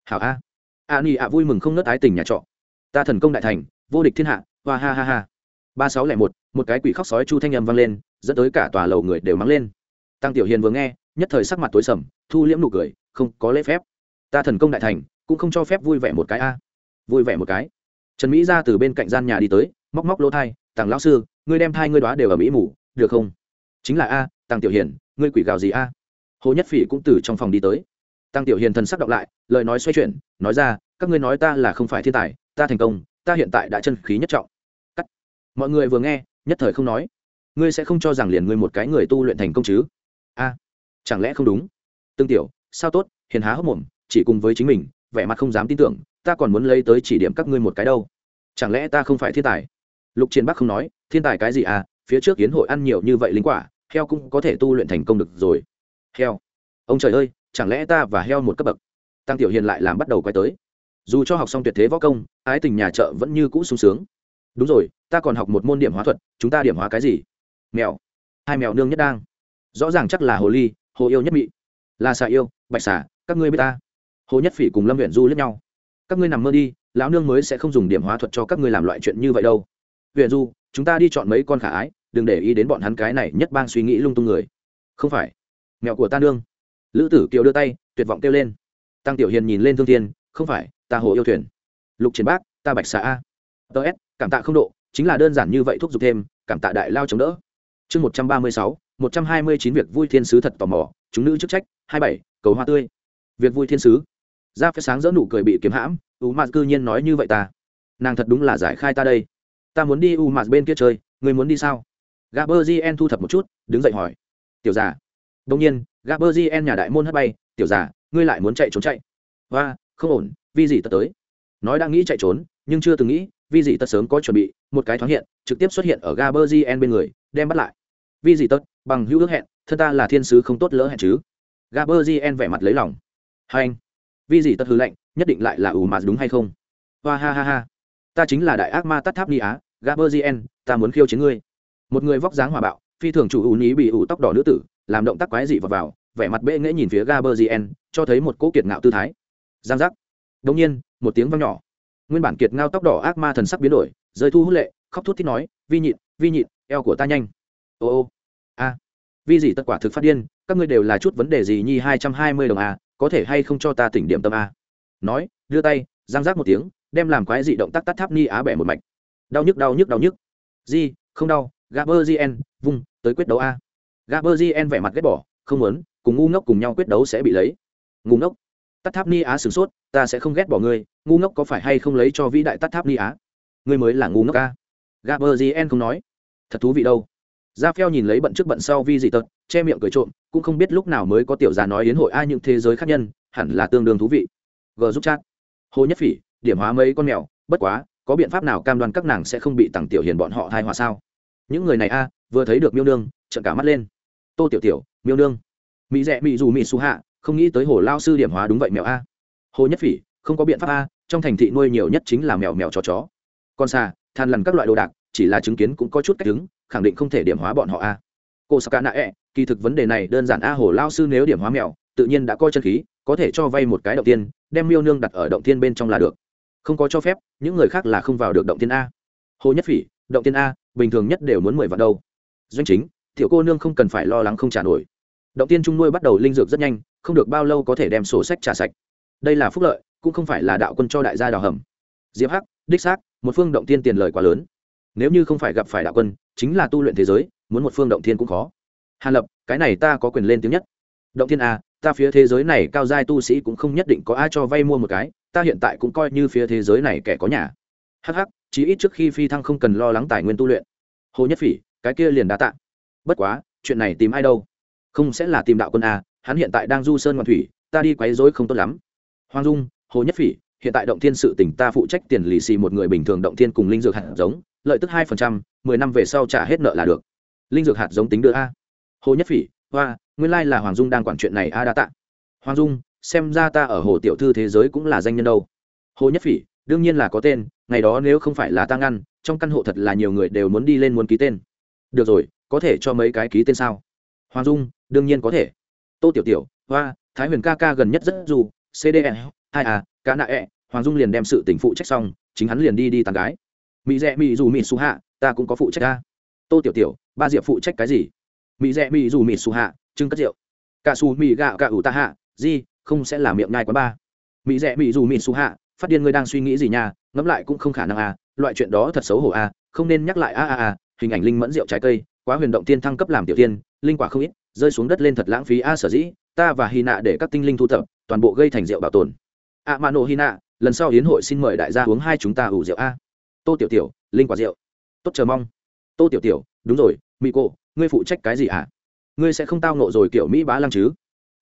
Hảo a. A nỉ a vui mừng không nớt ái tình nhà trọ. Ta thần công đại thành vô địch thiên hạ hoa ha ha ha. Ba sáu lẻ một một cái quỷ khóc sói chu thanh âm vang lên dẫn tới cả tòa lầu người đều mắng lên. Tăng tiểu hiền vừa nghe nhất thời sắc mặt tối sầm thu liễm nụ cười không có lễ phép ta thần công đại thành, cũng không cho phép vui vẻ một cái a. Vui vẻ một cái. Trần mỹ ra từ bên cạnh gian nhà đi tới, móc móc lỗ thai tàng lão sư, ngươi đem thai ngươi đoá đều ở mỹ mủ được không? Chính là a tăng tiểu hiền, ngươi quỷ gào gì a? Hồ nhất phỉ cũng từ trong phòng đi tới. Tăng tiểu hiền thần sắc đọc lại, lời nói xoay chuyển, nói ra, các ngươi nói ta là không phải thiên tài, ta thành công, ta hiện tại đã chân khí nhất trọng. Cắt. Mọi người vừa nghe, nhất thời không nói. Ngươi sẽ không cho rằng liền ngươi một cái người tu luyện thành công chứ? A, chẳng lẽ không đúng? Tương tiểu, sao tốt, hiền há hốc mồm chỉ cùng với chính mình, vẻ mặt không dám tin tưởng, ta còn muốn lấy tới chỉ điểm các ngươi một cái đâu. Chẳng lẽ ta không phải thiên tài? Lục chiến bắc không nói, thiên tài cái gì à phía trước hiến hội ăn nhiều như vậy linh quả, heo cũng có thể tu luyện thành công được rồi. Heo. Ông trời ơi, chẳng lẽ ta và heo một cấp bậc? Tăng tiểu hiền lại làm bắt đầu quay tới. Dù cho học xong tuyệt thế võ công, ái tình nhà chợ vẫn như cũ sung sướng. Đúng rồi, ta còn học một môn điểm hóa thuật, chúng ta điểm hóa cái gì? Mèo. Hai mèo nương nhất đang. Rõ ràng chắc là hồ ly, hồ yêu nhất mị. Là xà yêu, bạch xà, các ngươi biết ta hồ nhất phỉ cùng lâm huyện du lẫn nhau. Các ngươi nằm mơ đi, lão nương mới sẽ không dùng điểm hóa thuật cho các ngươi làm loại chuyện như vậy đâu. Huyện du, chúng ta đi chọn mấy con khả ái, đừng để ý đến bọn hắn cái này nhất bang suy nghĩ lung tung người. Không phải. Mẹo của ta nương. Lữ tử kiều đưa tay, tuyệt vọng kêu lên. Tăng tiểu hiền nhìn lên thương thiên, không phải, ta hồ yêu thuyền. Lục triển bác, ta bạch xà a. Ts cảm tạ không độ, chính là đơn giản như vậy thúc giục thêm, cảm tạ đại lao chống đỡ. Chương một trăm ba mươi sáu, một trăm hai mươi chín việc vui thiên sứ thật tò mò, chúng nữ chức trách, hai bảy, cầu hoa tươi. Việc vui thiên sứ ra phía sáng dỡ nụ cười bị kiếm hãm u mạt cư nhiên nói như vậy ta. Nàng thật đúng là giải khai ta đây. Ta muốn đi u mạt bên kia chơi người muốn đi sao? Gaberzien thu thập một chút đứng dậy hỏi. Tiểu giả, đông nhiên gaberzien nhà đại môn hất bay tiểu giả, ngươi lại muốn chạy trốn chạy. Và không ổn vì gì tất tới. Nói đang nghĩ chạy trốn nhưng chưa từng nghĩ vi gì tất sớm có chuẩn bị một cái thoáng hiện trực tiếp xuất hiện ở gaber gn bên người đem bắt lại. Vi gì tất bằng hữu ước hẹn thân ta là thiên sứ không tốt lỡ hẹn chứ. Gaberzien vẻ mặt lấy lòng. Hai anh vì gì tất hư lệnh nhất định lại là ủ mà đúng hay không? Hoa ha ha ha. Ta chính là đại ác ma tắt tháp ni á gaberzien ta muốn khiêu chiến ngươi. Một người vóc dáng hòa bạo, phi thường chủ ủ ní bị ủ tóc đỏ nữ tử, làm động tác quái dị vào vào, vẻ mặt bệ nghễ nhìn phía gaberzien cho thấy một cỗ kiệt ngạo tư thái. Giang giác. Đống nhiên, một tiếng vang nhỏ. Nguyên bản kiệt ngao tóc đỏ ác ma thần sắc biến đổi, rơi thu hút lệ, khóc thút thít nói, vi nhịn vi nhịn, eo của ta nhanh. Ô ô. A. Vi gì tất quả thực phát điên, các ngươi đều là chút vấn đề gì nhi hai trăm hai mươi đồng a có thể hay không cho ta tỉnh điểm tâm a? Nói, đưa tay giang giác một tiếng, đem làm quái dị động tác tắt tháp ni á bẻ một mạch. Đau nhức đau nhức đau nhức. Di, không đau gaberzien vung, tới quyết đấu a. Gaberzien vẻ mặt ghét bỏ, không muốn, cùng ngu ngốc cùng nhau quyết đấu sẽ bị lấy. Ngu ngốc. Tắt tháp ni á sửng sốt, ta sẽ không ghét bỏ ngươi, ngu ngốc có phải hay không lấy cho vĩ đại tắt tháp ni á? Ngươi mới là ngu ngốc a. Gaberzien không nói. Thật thú vị đâu. Gia Phèo nhìn lấy bận trước bận sau vi dị tật, che miệng cười trộm, cũng không biết lúc nào mới có tiểu gia nói yến hội ai những thế giới khác nhân, hẳn là tương đương thú vị. G giúp chat. Hồ Nhất Phỉ, điểm hóa mấy con mèo, bất quá, có biện pháp nào cam đoan các nàng sẽ không bị tặng tiểu hiền bọn họ thai hòa sao? Những người này a, vừa thấy được Miêu Nương, trợn cả mắt lên. Tô Tiểu Tiểu, Miêu Nương. Mỹ Dệ Mỹ dù Mỹ Su Hạ, không nghĩ tới Hồ lao sư điểm hóa đúng vậy mèo a. Hồ Nhất Phỉ, không có biện pháp a, trong thành thị nuôi nhiều nhất chính là mèo mèo chó chó. Con xa, than lần các loại đồ đạc, chỉ là chứng kiến cũng có chút cách đứng, khẳng định không thể điểm hóa bọn họ a. Cô saka nạ ẹ kỳ thực vấn đề này đơn giản a, hồ lao sư nếu điểm hóa mèo, tự nhiên đã coi chân khí, có thể cho vay một cái động tiên, đem miêu nương đặt ở động tiên bên trong là được. Không có cho phép, những người khác là không vào được động tiên a. Hồ nhất phỉ, động tiên a, bình thường nhất đều muốn mười vạn đâu. Doanh chính, tiểu cô nương không cần phải lo lắng không trả nổi. Động tiên trung nuôi bắt đầu linh dược rất nhanh, không được bao lâu có thể đem sổ sách trả sạch. Đây là phúc lợi, cũng không phải là đạo quân cho đại gia đào hầm. Diệp hắc, đích xác, một phương động tiên tiền lời quá lớn. Nếu như không phải gặp phải đạo quân chính là tu luyện thế giới muốn một phương động thiên cũng khó. Hàn lập cái này ta có quyền lên tiếng nhất. Động thiên a à, ta phía thế giới này cao giai tu sĩ cũng không nhất định có ai cho vay mua một cái ta hiện tại cũng coi như phía thế giới này kẻ có nhà. Hh chí ít trước khi phi thăng không cần lo lắng tài nguyên tu luyện. Hồ nhất phỉ cái kia liền đã tạ. Bất quá chuyện này tìm ai đâu? Không sẽ là tìm đạo quân a à, hắn hiện tại đang du sơn ngoạn thủy ta đi quấy rối không tốt lắm. Hoàng dung hồ nhất phỉ hiện tại động thiên sự tỉnh ta phụ trách tiền lì xì một người bình thường động thiên cùng linh dược hạt giống lợi tức hai phần trăm, mười năm về sau trả hết nợ là được. Linh dược hạt giống tính đưa a. Hồ nhất phỉ, hoa, nguyên lai là hoàng dung đang quản chuyện này a đã tạ. Hoàng dung, xem ra ta ở hồ tiểu thư thế giới cũng là danh nhân đâu. Hồ nhất phỉ, đương nhiên là có tên, ngày đó nếu không phải là ta ngăn trong căn hộ thật là nhiều người đều muốn đi lên muốn ký tên. Được rồi, có thể cho mấy cái ký tên sao? Hoàng dung, đương nhiên có thể. Tô tiểu tiểu, hoa, thái huyền ca ca gần nhất rất dù cdn hai a cá nạ e. Hoàng dung liền đem sự tình phụ trách xong, chính hắn liền đi đi tàn gái mỹ rẽ mỹ dù mỹ su hạ ta cũng có phụ trách ta tô tiểu tiểu ba diệp phụ trách cái gì? Mỹ rẽ mỹ dù mỹ su hạ trưng cất rượu cả su mỹ gạo cả ủ ta hạ di không sẽ là miệng nhai quá ba. Mỹ rẽ mỹ dù mỹ su hạ phát điên ngươi đang suy nghĩ gì nha ngẫm lại cũng không khả năng à loại chuyện đó thật xấu hổ à không nên nhắc lại a a a hình ảnh linh mẫn rượu trái cây quá huyền động tiên thăng cấp làm tiểu tiên linh quả không ít rơi xuống đất lên thật lãng phí a sở dĩ ta và hy nạ để các tinh linh thu thập toàn bộ gây thành rượu bảo tồn. A à, mano hy nạ lần sau hiến hội xin mời đại gia uống hai chúng ta ủ rượu a tô tiểu tiểu, linh quả rượu. Tốt, chờ mong. Tô tiểu tiểu, đúng rồi mỹ cô, ngươi phụ trách cái gì à? ngươi sẽ không tao nộ rồi kiểu mỹ bá lăng chứ?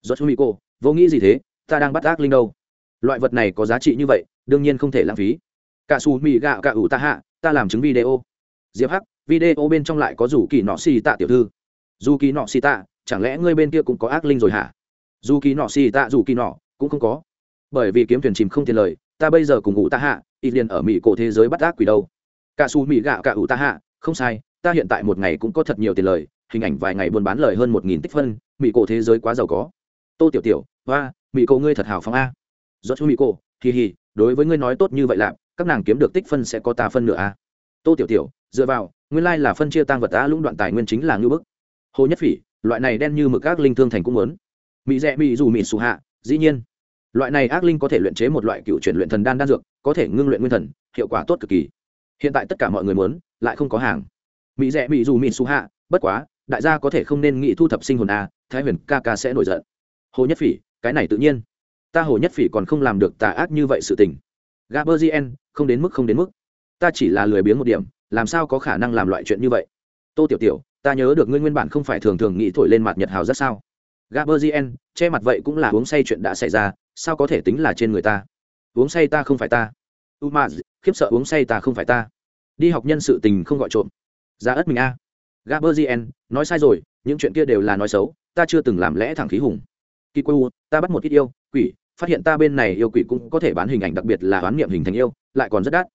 Do chú mỹ cô, vô nghĩ gì thế? Ta đang bắt ác linh đâu? Loại vật này có giá trị như vậy, đương nhiên không thể lãng phí. Cả xù mỹ gạo cả ủ ta hạ, ta làm chứng video. Diệp hắc, video bên trong lại có rủ kỳ nọ xì tạ tiểu thư. Dù kỳ nọ xì tạ, chẳng lẽ ngươi bên kia cũng có ác linh rồi hả? Dù kỳ nọ xì tạ, dù kỳ nọ, cũng không có. Bởi vì kiếm thuyền chìm không tiền lời ta bây giờ cùng ngủ ta hạ, ít liền ở mỹ cổ thế giới bắt ác quỷ đâu. Cả xù mỹ gạo cả ủ ta hạ, không sai, ta hiện tại một ngày cũng có thật nhiều tiền lời, hình ảnh vài ngày buôn bán lời hơn một nghìn tích phân, mỹ cổ thế giới quá giàu có. Tô tiểu tiểu, hoa, mỹ cổ ngươi thật hào phóng a. Do chú mỹ cổ hì hì đối với ngươi nói tốt như vậy lạp các nàng kiếm được tích phân sẽ có ta phân nửa a. Tô tiểu tiểu, dựa vào, nguyên lai là phân chia tăng vật ta lũng đoạn tài nguyên chính là ngưỡng bức. Hồ nhất phỉ, loại này đen như mực các linh thương thành cũng muốn. Mỹ rẽ mỹ dù, mỹ sù hạ, dĩ nhiên loại này ác linh có thể luyện chế một loại cựu chuyển luyện thần đan đan dược, có thể ngưng luyện nguyên thần, hiệu quả tốt cực kỳ. Hiện tại tất cả mọi người muốn, lại không có hàng. Mỹ rẽ mỹ dù mỹ su hạ, bất quá, đại gia có thể không nên nghĩ thu thập sinh hồn a thái huyền ca ca sẽ nổi giận. Hồ nhất phỉ, cái này tự nhiên. Ta hồ nhất phỉ còn không làm được tà ác như vậy sự tình. Gaberzien không đến mức, không đến mức. Ta chỉ là lười biếng một điểm, làm sao có khả năng làm loại chuyện như vậy? Tô tiểu tiểu, ta nhớ được ngươi nguyên bản không phải thường thường nghĩ thổi lên mặt nhật hào rất sao? Gaberzien che mặt vậy cũng là uống say chuyện đã xảy ra sao có thể tính là trên người ta? Uống say ta không phải ta. Umaz, khiếp sợ uống say ta không phải ta. Đi học nhân sự tình không gọi trộm. Ra ớt mình a. Gaberzien nói sai rồi những chuyện kia đều là nói xấu ta chưa từng làm lẽ thẳng khí hùng. Kỳ ta bắt một ít yêu quỷ phát hiện ta bên này yêu quỷ cũng có thể bán hình ảnh đặc biệt là hoán niệm hình thành yêu lại còn rất đắt.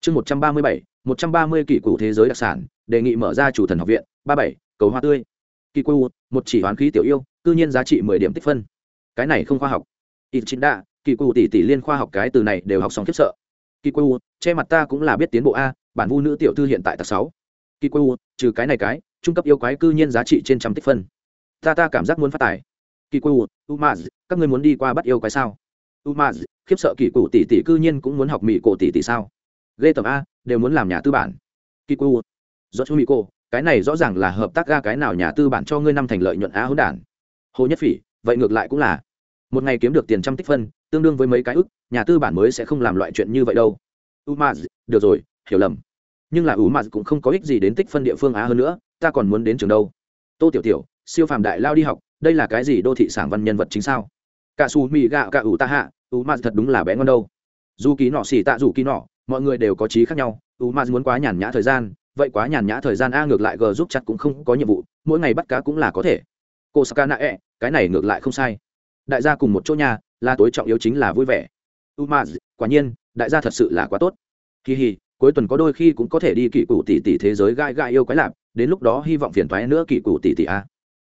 Chương một trăm ba mươi bảy một trăm ba mươi kỷ cụ thế giới đặc sản đề nghị mở ra chủ thần học viện ba bảy cầu hoa tươi. Kỳ một chỉ hoán khí tiểu yêu cư nhiên giá trị mười điểm tích phân. Cái này không khoa học. Ít chính đa kỳ cụ tỷ tỷ liên khoa học cái từ này đều học xong khiếp sợ. Kỳ quê che mặt ta cũng là biết tiến bộ a, bản vu nữ tiểu thư hiện tại tạc sáu. Kỳ quê trừ cái này cái, trung cấp yêu quái cư nhiên giá trị trên trăm tích phân. Ta ta cảm giác muốn phát tài. Kỳ quê u umaz, các ngươi muốn đi qua bắt yêu quái sao? Umaz, khiếp sợ kỳ cụ tỷ tỷ cư nhiên cũng muốn học mỹ cổ tỷ tỷ sao? Ghê tầm a, đều muốn làm nhà tư bản. Kỳ quê u do chú mỹ cô cái này rõ ràng là hợp tác ga cái nào nhà tư bản cho ngươi năm thành lợi nhuận á hỗn đản hồ nhất phỉ, vậy ngược lại cũng là. Một ngày kiếm được tiền trăm tích phân, tương đương với mấy cái ức, nhà tư bản mới sẽ không làm loại chuyện như vậy đâu. U umaz, được rồi, hiểu lầm. Nhưng là u umaz cũng không có ích gì đến tích phân địa phương á hơn nữa, ta còn muốn đến trường đâu. Tô tiểu tiểu, siêu phàm đại lao đi học, đây là cái gì đô thị sản văn nhân vật chính sao? Cả su mì gạo cả ủ ta hạ u umaz thật đúng là bé ngon đâu. Dù ký nọ xỉ tạ dù ký nọ, mọi người đều có trí khác nhau u umaz muốn quá nhàn nhã thời gian, vậy quá nhàn nhã thời gian a ngược lại g giúp chặt cũng không có nhiệm vụ, mỗi ngày bắt cá cũng là có thể cô saka nạ e, cái này ngược lại không sai. Đại gia cùng một chỗ nhà là tối trọng yếu chính là vui vẻ. Umaz, quả nhiên, đại gia thật sự là quá tốt. Kỳ hì, cuối tuần có đôi khi cũng có thể đi kỷ cụ tỷ tỷ thế giới gai gai yêu quái lạp, đến lúc đó hy vọng phiền thoái nữa kỷ cụ tỷ tỷ a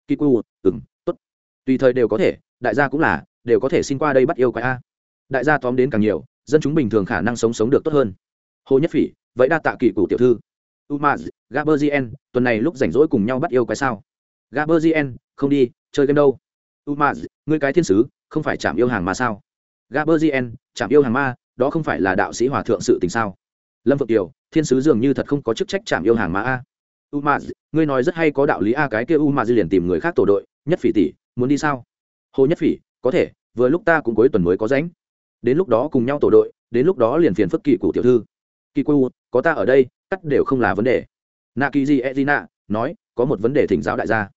kỳ cụ ừng tốt. Tùy thời đều có thể, đại gia cũng là, đều có thể xin qua đây bắt yêu quái a. Đại gia tóm đến càng nhiều, dân chúng bình thường khả năng sống sống được tốt hơn. Hồ nhất phỉ, vậy đa tạ kỷ cụ tiểu thư. Umaz gaberzien tuần này lúc rảnh rỗi cùng nhau bắt yêu quái sao? Gaberzien không đi, chơi game đâu. Umaz, ngươi cái thiên sứ, không phải chạm yêu hàng mà sao? Gaberzien chạm yêu hàng ma, đó không phải là đạo sĩ hòa thượng sự tình sao? Lâm phượng kiều, thiên sứ dường như thật không có chức trách chạm yêu hàng ma a. Umaz, ngươi nói rất hay có đạo lý a, cái kia umaz liền tìm người khác tổ đội, nhất phỉ tỷ, muốn đi sao? Hồ nhất phỉ, có thể, vừa lúc ta cũng cuối tuần mới có rảnh. Đến lúc đó cùng nhau tổ đội, đến lúc đó liền phiền phức kỳ cụ tiểu thư. Kỳ quê có ta ở đây, cắt đều không là vấn đề. Nạ kỳ gì edina nói, có một vấn đề thỉnh giáo đại gia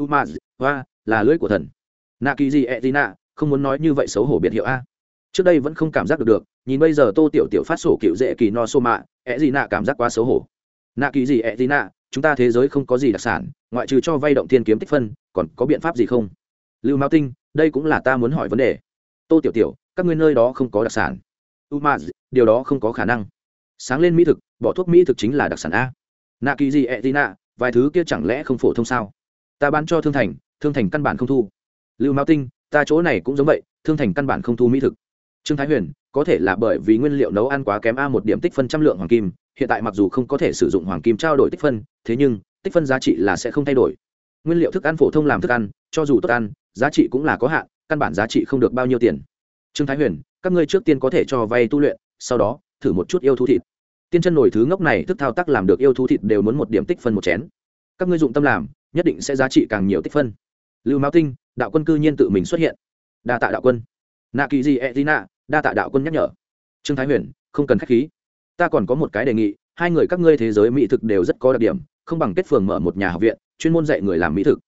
umaz hoa, là lưỡi của thần. Nạ kỳ gì edina, không muốn nói như vậy xấu hổ biệt hiệu a. Trước đây vẫn không cảm giác được được, nhìn bây giờ tô tiểu tiểu phát sổ cựu dễ kỳ no sô mạ ẹ gì nạ cảm giác quá xấu hổ. Nạ kỳ gì ẹ gì nạ chúng ta thế giới không có gì đặc sản, ngoại trừ cho vay động thiên kiếm tích phân, còn có biện pháp gì không? Lưu mao tinh, đây cũng là ta muốn hỏi vấn đề. Tô tiểu tiểu, các ngươi nơi đó không có đặc sản. Umaz điều đó không có khả năng. Sáng lên mỹ thực, bỏ thuốc mỹ thực chính là đặc sản a. Nạ kỳ gì ẹ gì nạ vài thứ kia chẳng lẽ không phổ thông sao? Ta bán cho thương thành thương thành căn bản không thu. Lưu mao tinh, ta chỗ này cũng giống vậy, thương thành căn bản không thu mỹ thực. Trương thái huyền, có thể là bởi vì nguyên liệu nấu ăn quá kém a một điểm tích phân trăm lượng hoàng kim, hiện tại mặc dù không có thể sử dụng hoàng kim trao đổi tích phân, thế nhưng, tích phân giá trị là sẽ không thay đổi. Nguyên liệu thức ăn phổ thông làm thức ăn, cho dù tốt ăn, giá trị cũng là có hạn, căn bản giá trị không được bao nhiêu tiền. Trương thái huyền, các ngươi trước tiên có thể cho vay tu luyện, sau đó, thử một chút yêu thú thịt. Tiên chân nổi thứ ngốc này thức thao tác làm được yêu thú thịt đều muốn một điểm tích phân một chén. Các ngươi dụng tâm làm nhất định sẽ giá trị càng nhiều tích phân. Lưu mão tinh, đạo quân cư nhiên tự mình xuất hiện. Đa tạ đạo quân. Nạ kỳ di e nạ đa tạ đạo quân nhắc nhở. Trương thái huyền, không cần k h á c h khí. Ta còn có một cái đề nghị, hai người các ngươi thế giới mỹ thực đều rất có đặc điểm, không bằng kết phường mở một nhà học viện, chuyên môn dạy người làm mỹ thực.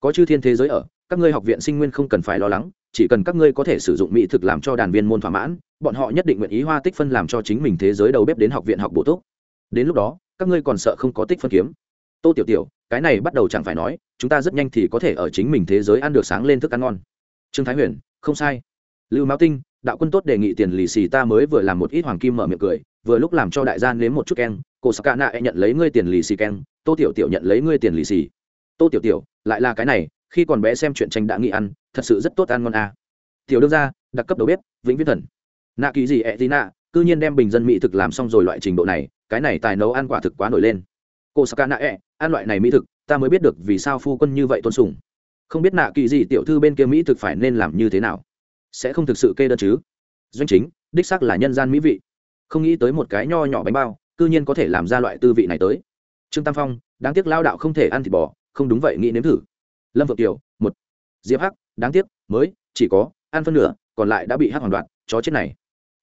Có chư thiên thế giới ở, các ngươi học viện sinh nguyên không cần phải lo lắng, chỉ cần các ngươi có thể sử dụng mỹ thực làm cho đàn viên môn thỏa mãn, bọn họ nhất định nguyện ý hoa tích phân làm cho chính mình thế giới đầu bếp đến học viện học bổ túc. Đến lúc đó, các ngươi còn sợ không có tích phân kiếm tô tiểu tiểu, cái này bắt đầu chẳng phải nói, chúng ta rất nhanh thì có thể ở chính mình thế giới ăn được sáng lên thức ăn ngon. Trương thái huyền, không sai. Lưu mão tinh, đạo quân tốt đề nghị tiền lì xì ta mới vừa làm một ít hoàng kim mở miệng cười, vừa lúc làm cho đại gia nếm một chút keng, cô sắc nạ e nhận lấy ngươi tiền lì xì keng, tô tiểu tiểu nhận lấy ngươi tiền lì xì. Tô tiểu tiểu, lại là cái này, khi còn bé xem chuyện tranh đã nghĩ ăn, thật sự rất tốt ăn ngon à. tiểu đương ra đặc cấp đầu bếp, vĩnh viễn thần. Nạ kỳ gì ẹ tí nạ, cư nhiên đem bình dân mỹ thực làm xong rồi loại trình độ này, cái này tài nấu ăn quả thực quá nổi lên. Cô sắc nạ e ăn loại này mỹ thực, ta mới biết được vì sao phu quân như vậy tôn sùng. Không biết nạ kỳ gì tiểu thư bên kia mỹ thực phải nên làm như thế nào? Sẽ không thực sự kê đơn chứ? Doanh chính, đích xác là nhân gian mỹ vị. Không nghĩ tới một cái nho nhỏ bánh bao, cư nhiên có thể làm ra loại tư vị này tới. Trương tam phong, đáng tiếc lao đạo không thể ăn thịt bò, không đúng vậy, nghĩ nếm thử. Lâm vượng kiều, một. Diệp hắc, đáng tiếc, mới, chỉ có, ăn phân nửa, còn lại đã bị hắc hoàn đoạn, chó chết này.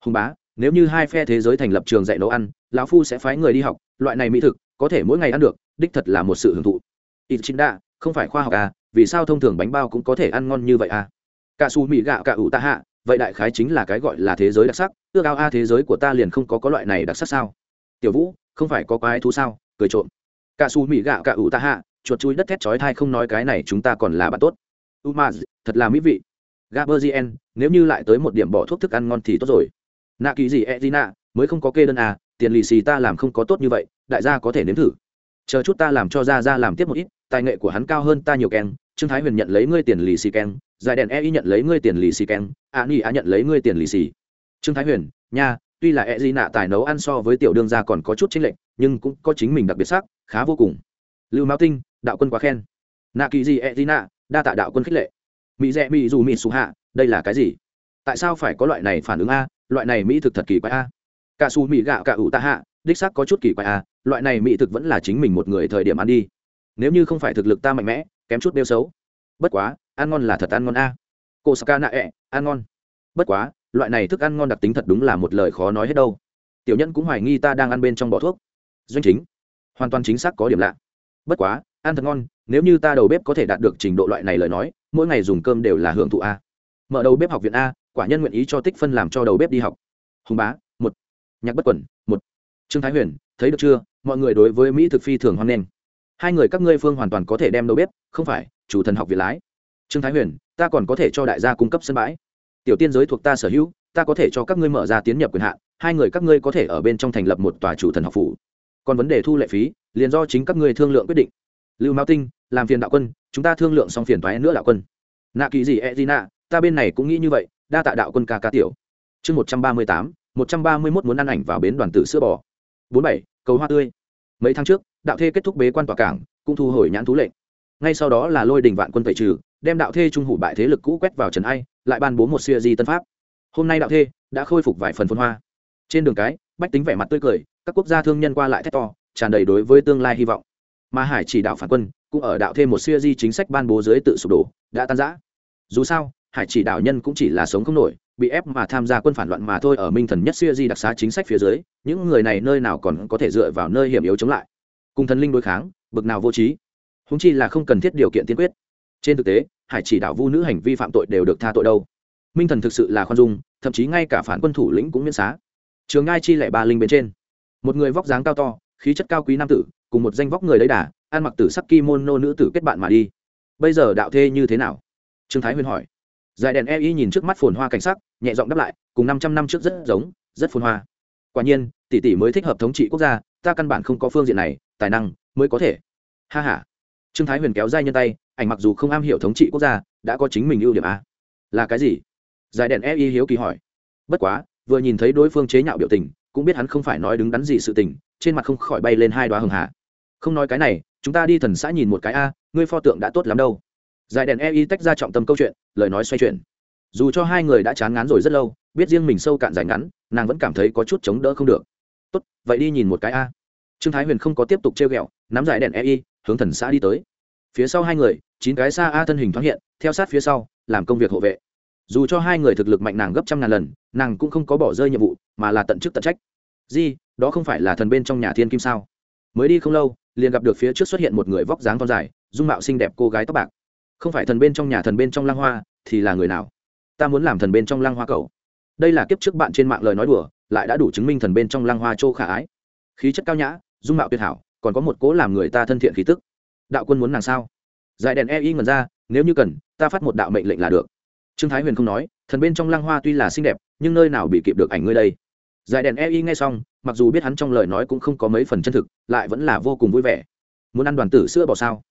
Hùng bá, nếu như hai phe thế giới thành lập trường dạy nấu ăn, lão phu sẽ phái người đi học, loại này mỹ thực, có thể mỗi ngày ăn được đích thật là một sự hưởng thụ. Ít chính đa không phải khoa học à vì sao thông thường bánh bao cũng có thể ăn ngon như vậy à? Cả su mỹ gạo cả ủ ta hạ, vậy đại khái chính là cái gọi là thế giới đặc sắc, ước ao a thế giới của ta liền không có có loại này đặc sắc sao? Tiểu vũ, không phải có quái thú sao? Cười trộm. Cả su mỹ gạo cả ủ ta hạ, chuột chui đất thét chói thai không nói cái này chúng ta còn là bạn tốt. Umaz, thật là mỹ vị. Gaberzien nếu như lại tới một điểm bỏ thuốc thức ăn ngon thì tốt rồi. Nạ kỳ gì e nạ mới không có kê đơn à tiền lì xì ta làm không có tốt như vậy, đại gia có thể nếm thử chờ chút ta làm cho ra ra làm tiếp một ít, tài nghệ của hắn cao hơn ta nhiều keng, trương thái huyền nhận lấy ngươi tiền lì xì keng, giải đèn e y nhận lấy ngươi tiền lì xì keng, a ni a nhận lấy ngươi tiền lì xì. Trương thái huyền, nha, tuy là e di nạ tài nấu ăn so với tiểu đương gia còn có chút chênh lệch, nhưng cũng có chính mình đặc biệt sắc, khá vô cùng. Lưu mao tinh, đạo quân quá khen. Nạ kỳ gì e di nạ, đa tạ đạo quân khích lệ. Mỹ rẽ mỹ dù mỹ xù hạ, đây là cái gì? Tại sao phải có loại này phản ứng a? Loại này mỹ thực thật kỳ quái a. Cả xù mỹ gạo cả ủ ta hạ, đích sắc có chút kỳ quái a loại này mỹ thực vẫn là chính mình một người thời điểm ăn đi. Nếu như không phải thực lực ta mạnh mẽ, kém chút đeo xấu. Bất quá, ăn ngon là thật ăn ngon a. Cô saka nạ ẹ e, ăn ngon. Bất quá, loại này thức ăn ngon đặc tính thật đúng là một lời khó nói hết đâu. Tiểu nhân cũng hoài nghi ta đang ăn bên trong bỏ thuốc. Doanh chính. Hoàn toàn chính xác có điểm lạ. Bất quá, ăn thật ngon, nếu như ta đầu bếp có thể đạt được trình độ loại này lời nói, mỗi ngày dùng cơm đều là hưởng thụ a. Mở đầu bếp học viện a, quả nhân nguyện ý cho tích phân làm cho đầu bếp đi học. Hùng bá, một. Nhạc bất quẩn, một. Trương thái huyền thấy được chưa? Mọi người đối với mỹ thực phi thường hoan nghênh. Hai người các ngươi phương hoàn toàn có thể đem đầu bếp, không phải, chủ thần học viện lái. Trương thái huyền, ta còn có thể cho đại gia cung cấp sân bãi. Tiểu tiên giới thuộc ta sở hữu, ta có thể cho các ngươi mở ra tiến nhập quyền hạn, hai người các ngươi có thể ở bên trong thành lập một tòa chủ thần học phủ. Còn vấn đề thu lệ phí, liền do chính các ngươi thương lượng quyết định. Lưu mao tinh, làm phiền đạo quân, chúng ta thương lượng xong phiền toái nữa đạo quân. Nạ kỳ gì e d nạ, ta bên này cũng nghĩ như vậy, đa tạ đạo quân ca ca tiểu. Chương một trăm ba mươi tám, một trăm ba mươi mốt muốn ăn ảnh vào bến đoàn tử sữa bò. Bốn bảy cầu hoa tươi. Mấy tháng trước, đạo thê kết thúc bế quan tòa cảng, cũng thu hồi nhãn thú lệnh. Ngay sau đó là lôi đình vạn quân tẩy trừ, đem đạo thê trung hủ bại thế lực cũ quét vào trần ai, lại ban bố một siêu di tân pháp. Hôm nay đạo thê đã khôi phục vài phần phân hoa. Trên đường cái, bách tính vẻ mặt tươi cười, các quốc gia thương nhân qua lại thét to, tràn đầy đối với tương lai hy vọng. Mà hải chỉ đạo phản quân, cũng ở đạo thêm một siêu di chính sách ban bố dưới tự sụp đổ, đã tan rã. Dù sao, hải chỉ đạo nhân cũng chỉ là sống không nổi bị ép mà tham gia quân phản loạn mà thôi ở minh thần nhất siêu di đặc xá chính sách phía dưới, những người này nơi nào còn có thể dựa vào nơi hiểm yếu chống lại. Cùng thần linh đối kháng, bực nào vô trí. Húng chi là không cần thiết điều kiện tiên quyết. Trên thực tế, hải chỉ đạo vu nữ hành vi phạm tội đều được tha tội đâu. Minh thần thực sự là khoan dung, thậm chí ngay cả phản quân thủ lĩnh cũng miễn xá. Trường ngai chi lẻ ba linh bên trên. Một người vóc dáng cao to, khí chất cao quý nam tử, cùng một danh vóc người lấy đà, ăn mặc tử sắc kimono nữ tử kết bạn mà đi. Bây giờ đạo thê như thế nào? Trương thái huyền hỏi giải đèn e y nhìn trước mắt phồn hoa cảnh sắc, nhẹ giọng đáp lại, cùng năm trăm năm trước rất giống, rất phồn hoa. Quả nhiên, tỷ tỷ mới thích hợp thống trị quốc gia, ta căn bản không có phương diện này, tài năng mới có thể. Ha h a trương thái huyền kéo dai nhân tay, ảnh mặc dù không am hiểu thống trị quốc gia, đã có chính mình ưu điểm a. Là cái gì? Giải đèn e y hiếu kỳ hỏi. Bất quá, vừa nhìn thấy đối phương chế nhạo biểu tình, cũng biết hắn không phải nói đứng đắn gì sự tình, trên mặt không khỏi bay lên hai đoá hường hạ không nói cái này, chúng ta đi thần xã nhìn một cái a, ngươi pho tượng đã tốt lắm đâu giải đèn e tách ra trọng tâm câu chuyện, lời nói xoay chuyển. Dù cho hai người đã chán ngán rồi rất lâu, biết riêng mình sâu cạn dài ngắn, nàng vẫn cảm thấy có chút chống đỡ không được. Tốt, vậy đi nhìn một cái a. Trương thái huyền không có tiếp tục treo ghẹo, nắm giải đèn e hướng thần xã đi tới. Phía sau hai người, chín cái xa a thân hình thoáng hiện, theo sát phía sau, làm công việc hộ vệ. Dù cho hai người thực lực mạnh nàng gấp trăm ngàn lần, nàng cũng không có bỏ rơi nhiệm vụ, mà là tận chức tận trách. Di, đó không phải là thần bên trong nhà thiên kim sao? Mới đi không lâu, liền gặp được phía trước xuất hiện một người vóc dáng thon dài, dung mạo xinh đẹp cô gái tóc bạc không phải thần bên trong nhà thần bên trong lang hoa, thì là người nào? Ta muốn làm thần bên trong lang hoa cầu đây là kiếp trước bạn trên mạng lời nói đùa, lại đã đủ chứng minh thần bên trong lang hoa châu khả ái. Khí chất cao nhã, dung mạo tuyệt hảo, còn có một cố làm người ta thân thiện khí tức. Đạo quân muốn nàng sao? Giải đèn e y ngần ra, nếu như cần, ta phát một đạo mệnh lệnh là được. Trương thái huyền không nói, thần bên trong lang hoa tuy là xinh đẹp, nhưng nơi nào bị kịp được ảnh ngươi đây? Giải đèn e y nghe xong, mặc dù biết hắn trong lời nói cũng không có mấy phần chân thực, lại vẫn là vô cùng vui vẻ. Muốn ăn đoàn tử sữa bỏ sao?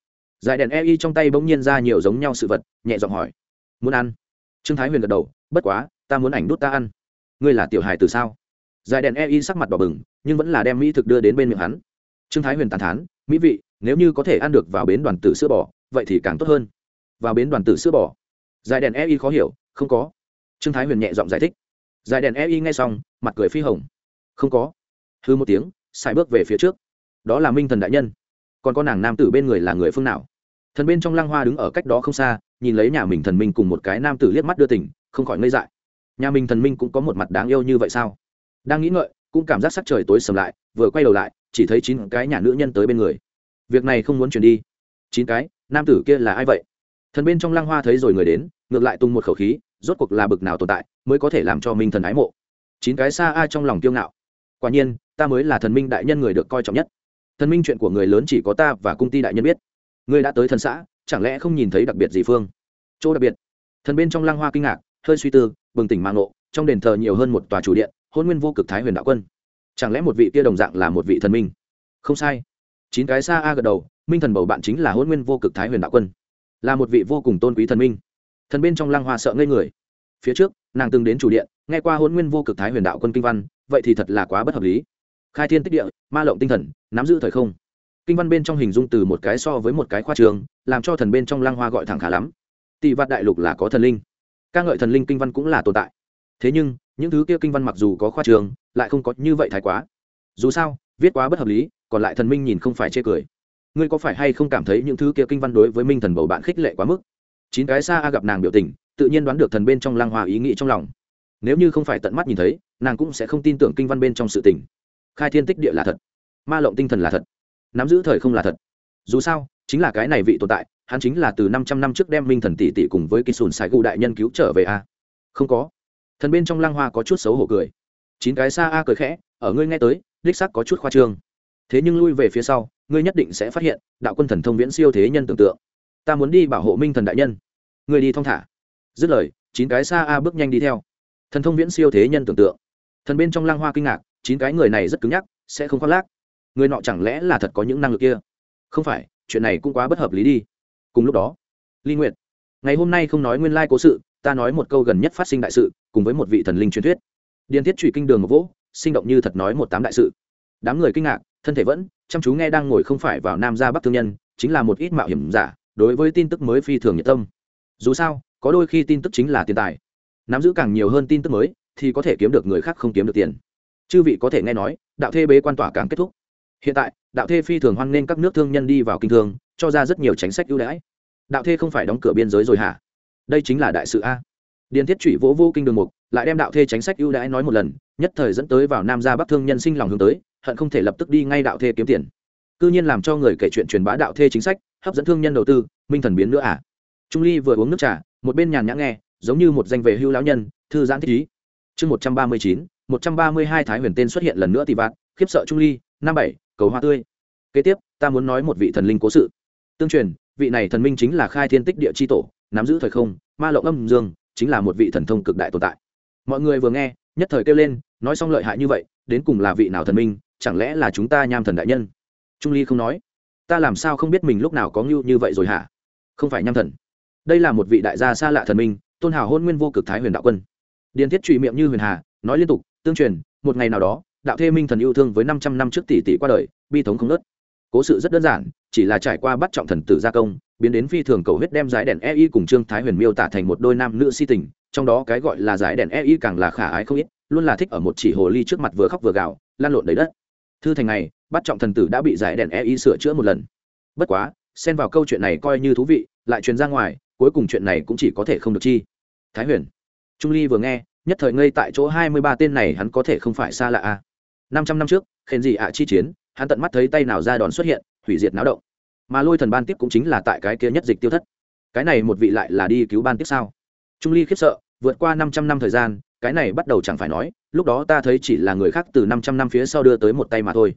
Giải đèn Ei trong tay bỗng nhiên ra nhiều giống nhau sự vật, nhẹ giọng hỏi. Muốn ăn? Trương thái huyền gật đầu. Bất quá, ta muốn ảnh đút ta ăn. Ngươi là tiểu hài từ sao? Giải đèn Ei sắc mặt đỏ bừng, nhưng vẫn là đem mỹ thực đưa đến bên miệng hắn. Trương thái huyền tàn thán. Mỹ vị, nếu như có thể ăn được vào bến đoàn tử sữa bò, vậy thì càng tốt hơn. Vào bến đoàn tử sữa bò? Giải đèn Ei khó hiểu. Không có. Trương thái huyền nhẹ giọng giải thích. Giải đèn Ei nghe xong, mặt cười phi hồng. Không có. Hư một tiếng xài bước về phía trước. Đó là minh thần đại nhân còn có nàng nam tử bên người là người phương nào? Thần bên trong lăng hoa đứng ở cách đó không xa, nhìn lấy nhà mình thần minh cùng một cái nam tử liếc mắt đưa tỉnh không khỏi ngây dại. Nhà mình thần minh cũng có một mặt đáng yêu như vậy sao? Đang nghĩ ngợi, cũng cảm giác sắc trời tối sầm lại, vừa quay đầu lại, chỉ thấy chín cái nhà nữ nhân tới bên người. Việc này không muốn chuyển đi. Chín cái, nam tử kia là ai vậy? Thần bên trong lăng hoa thấy rồi người đến, ngược lại tung một khẩu khí, rốt cuộc là bực nào tồn tại, mới có thể làm cho minh thần ái mộ. Chín cái xa ai trong lòng kiêu ngạo? Quả nhiên, ta mới là thần minh đại nhân người được coi trọng nhất thần minh chuyện của người lớn chỉ có ta và cung ty đại nhân biết. Ngươi đã tới thần xã, chẳng lẽ không nhìn thấy đặc biệt gì phương? Chỗ đặc biệt. Thần bên trong lăng hoa kinh ngạc, hơi suy tư, bừng tỉnh mang nộ trong đền thờ nhiều hơn một tòa chủ điện, hôn nguyên vô cực thái huyền đạo quân. Chẳng lẽ một vị kia đồng dạng là một vị thần minh? Không sai. Chín cái xa a gật đầu, minh thần bầu bạn chính là hôn nguyên vô cực thái huyền đạo quân. Là một vị vô cùng tôn quý thần minh. Thần bên trong lăng hoa sợ ngây người. Phía trước, nàng từng đến chủ điện, nghe qua hôn nguyên vô cực thái huyền đạo quân kinh văn, vậy thì thật là quá bất hợp lý khai thiên tích địa, ma lộng tinh thần, nắm giữ thời không. Kinh văn bên trong hình dung từ một cái so với một cái khoa trường, làm cho thần bên trong lang hoa gọi thẳng khá lắm. Tỷ vạn đại lục là có thần linh. Ca ngợi thần linh kinh văn cũng là tồn tại. Thế nhưng, những thứ kia kinh văn mặc dù có khoa trường, lại không có như vậy thái quá. Dù sao, viết quá bất hợp lý, còn lại thần minh nhìn không phải chê cười. Ngươi có phải hay không cảm thấy những thứ kia kinh văn đối với minh thần bầu bạn khích lệ quá mức? Chín cái xa a gặp nàng biểu tình, tự nhiên đoán được thần bên trong lang hoa ý nghĩ trong lòng. Nếu như không phải tận mắt nhìn thấy, nàng cũng sẽ không tin tưởng kinh văn bên trong sự tình khai thiên tích địa là thật. Ma lộng tinh thần là thật. Nắm giữ thời không là thật. Dù sao, chính là cái này vị tồn tại, hắn chính là từ năm trăm năm trước đem minh thần tỷ tỷ cùng với kỳ sùn sài gù đại nhân cứu trở về a. Không có. Thần bên trong lang hoa có chút xấu hổ cười. Chín cái xa a cười khẽ, ở ngươi nghe tới, đích sắc có chút khoa trương. Thế nhưng lui về phía sau, ngươi nhất định sẽ phát hiện, đạo quân thần thông viễn siêu thế nhân tưởng tượng. Ta muốn đi bảo hộ minh thần đại nhân. Ngươi đi thong thả. Dứt lời, chín cái xa a bước nhanh đi theo. Thần thông viễn siêu thế nhân tưởng tượng. Thần bên trong lang hoa kinh ngạc chín cái người này rất cứng nhắc, sẽ không khoác lác. Người nọ chẳng lẽ là thật có những năng lực kia? Không phải, chuyện này cũng quá bất hợp lý đi. Cùng lúc đó, ly nguyệt, ngày hôm nay không nói nguyên lai sự, ta nói một câu gần nhất phát sinh đại sự, cùng với một vị thần linh truyền thuyết. Điền thiết trụy kinh đường một vỗ, sinh động như thật nói một tám đại sự. Đám người kinh ngạc, thân thể vẫn, chăm chú nghe đang ngồi không phải vào nam gia bắc thương nhân, chính là một ít mạo hiểm giả, đối với tin tức mới phi thường nhiệt tâm. Dù sao, có đôi khi tin tức chính là tiền tài. Nắm giữ càng nhiều hơn tin tức mới, thì có thể kiếm được người khác không kiếm được tiền chư vị có thể nghe nói, đạo thê bế quan tỏa càng kết thúc. Hiện tại, đạo thê phi thường hoan nghênh các nước thương nhân đi vào kinh thương, cho ra rất nhiều chính sách ưu đãi. Đạo thê không phải đóng cửa biên giới rồi hả? Đây chính là đại sự a. Điền thiết trụy vỗ vô kinh đường mục, lại đem đạo thê chính sách ưu đãi nói một lần, nhất thời dẫn tới vào nam gia bắc thương nhân sinh lòng hướng tới, hận không thể lập tức đi ngay đạo thê kiếm tiền. Cư nhiên làm cho người kể chuyện truyền bá đạo thê chính sách, hấp dẫn thương nhân đầu tư, minh thần biến nữa à? Trung ly vừa uống nước trà, một bên nhàn nhã nghe, giống như một danh về hưu lão nhân, thư giãn thích ý. Chương một trăm ba mươi chín một trăm ba mươi hai thái huyền tên xuất hiện lần nữa tỷ vạn, khiếp sợ trung ly, năm bảy, cầu hoa tươi. Kế tiếp, ta muốn nói một vị thần linh cố sự. Tương truyền, vị này thần minh chính là khai thiên tích địa chi tổ, nắm giữ thời không, ma lộng âm dương, chính là một vị thần thông cực đại tồn tại. Mọi người vừa nghe, nhất thời kêu lên, nói xong lợi hại như vậy, đến cùng là vị nào thần minh, chẳng lẽ là chúng ta nham thần đại nhân? Trung ly không nói. Ta làm sao không biết mình lúc nào có ngưu như vậy rồi hả? Không phải nham thần. Đây là một vị đại gia xa lạ thần minh, tôn hào hôn nguyên vô cực thái huyền đạo quân. Điền thiết trụy miệng như huyền hà, nói liên tục tương truyền, một ngày nào đó, đạo thê minh thần yêu thương với năm trăm năm trước tỷ tỷ qua đời, bi thống không nớt. Cố sự rất đơn giản, chỉ là trải qua bắt trọng thần tử gia công, biến đến phi thường cầu huyết đem giải đèn ei cùng trương thái huyền miêu tả thành một đôi nam nữ si tình, trong đó cái gọi là giải đèn ei càng là khả ái không ít, luôn là thích ở một chỉ hồ ly trước mặt vừa khóc vừa gào, lan lộn đầy đất. Thư thành này, bắt trọng thần tử đã bị giải đèn ei sửa chữa một lần. Bất quá, xen vào câu chuyện này coi như thú vị, lại truyền ra ngoài, cuối cùng chuyện này cũng chỉ có thể không được chi. Thái huyền, trung ly vừa nghe nhất thời ngây tại chỗ hai mươi ba tên này hắn có thể không phải xa lạ a à. năm trăm năm trước khen gì ạ chi chiến, hắn tận mắt thấy tay nào ra đòn xuất hiện, hủy diệt náo động. Mà lôi thần ban tiếp cũng chính là tại cái kia nhất dịch tiêu thất. Cái này một vị lại là đi cứu ban tiếp sao? Trung ly khiếp sợ, vượt qua năm trăm năm thời gian, cái này bắt đầu chẳng phải nói, lúc đó ta thấy chỉ là người khác từ năm trăm năm phía sau đưa tới một tay mà thôi.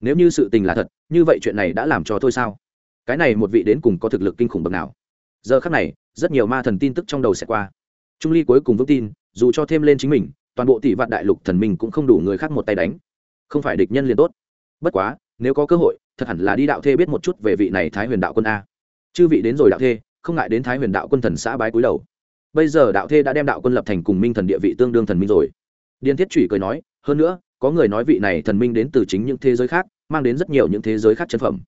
Nếu như sự tình là thật, như vậy chuyện này đã làm cho tôi sao? Cái này một vị đến cùng có thực lực kinh khủng bậc nào? Giờ khác này, rất nhiều ma thần tin tức trong đầu sẽ qua. Trung ly cuối cùng vững tin dù cho thêm lên chính mình, toàn bộ tỷ vạn đại lục thần mình cũng không đủ người khác một tay đánh. Không phải địch nhân liền tốt. Bất quá, nếu có cơ hội, thật hẳn là đi đạo thê biết một chút về vị này thái huyền đạo quân a. Chư vị đến rồi đạo thê, không ngại đến thái huyền đạo quân thần xã bái cúi đầu. Bây giờ đạo thê đã đem đạo quân lập thành cùng minh thần địa vị tương đương thần minh rồi. Điền thiết chủy cười nói, hơn nữa, có người nói vị này thần minh đến từ chính những thế giới khác, mang đến rất nhiều những thế giới khác chân phẩm.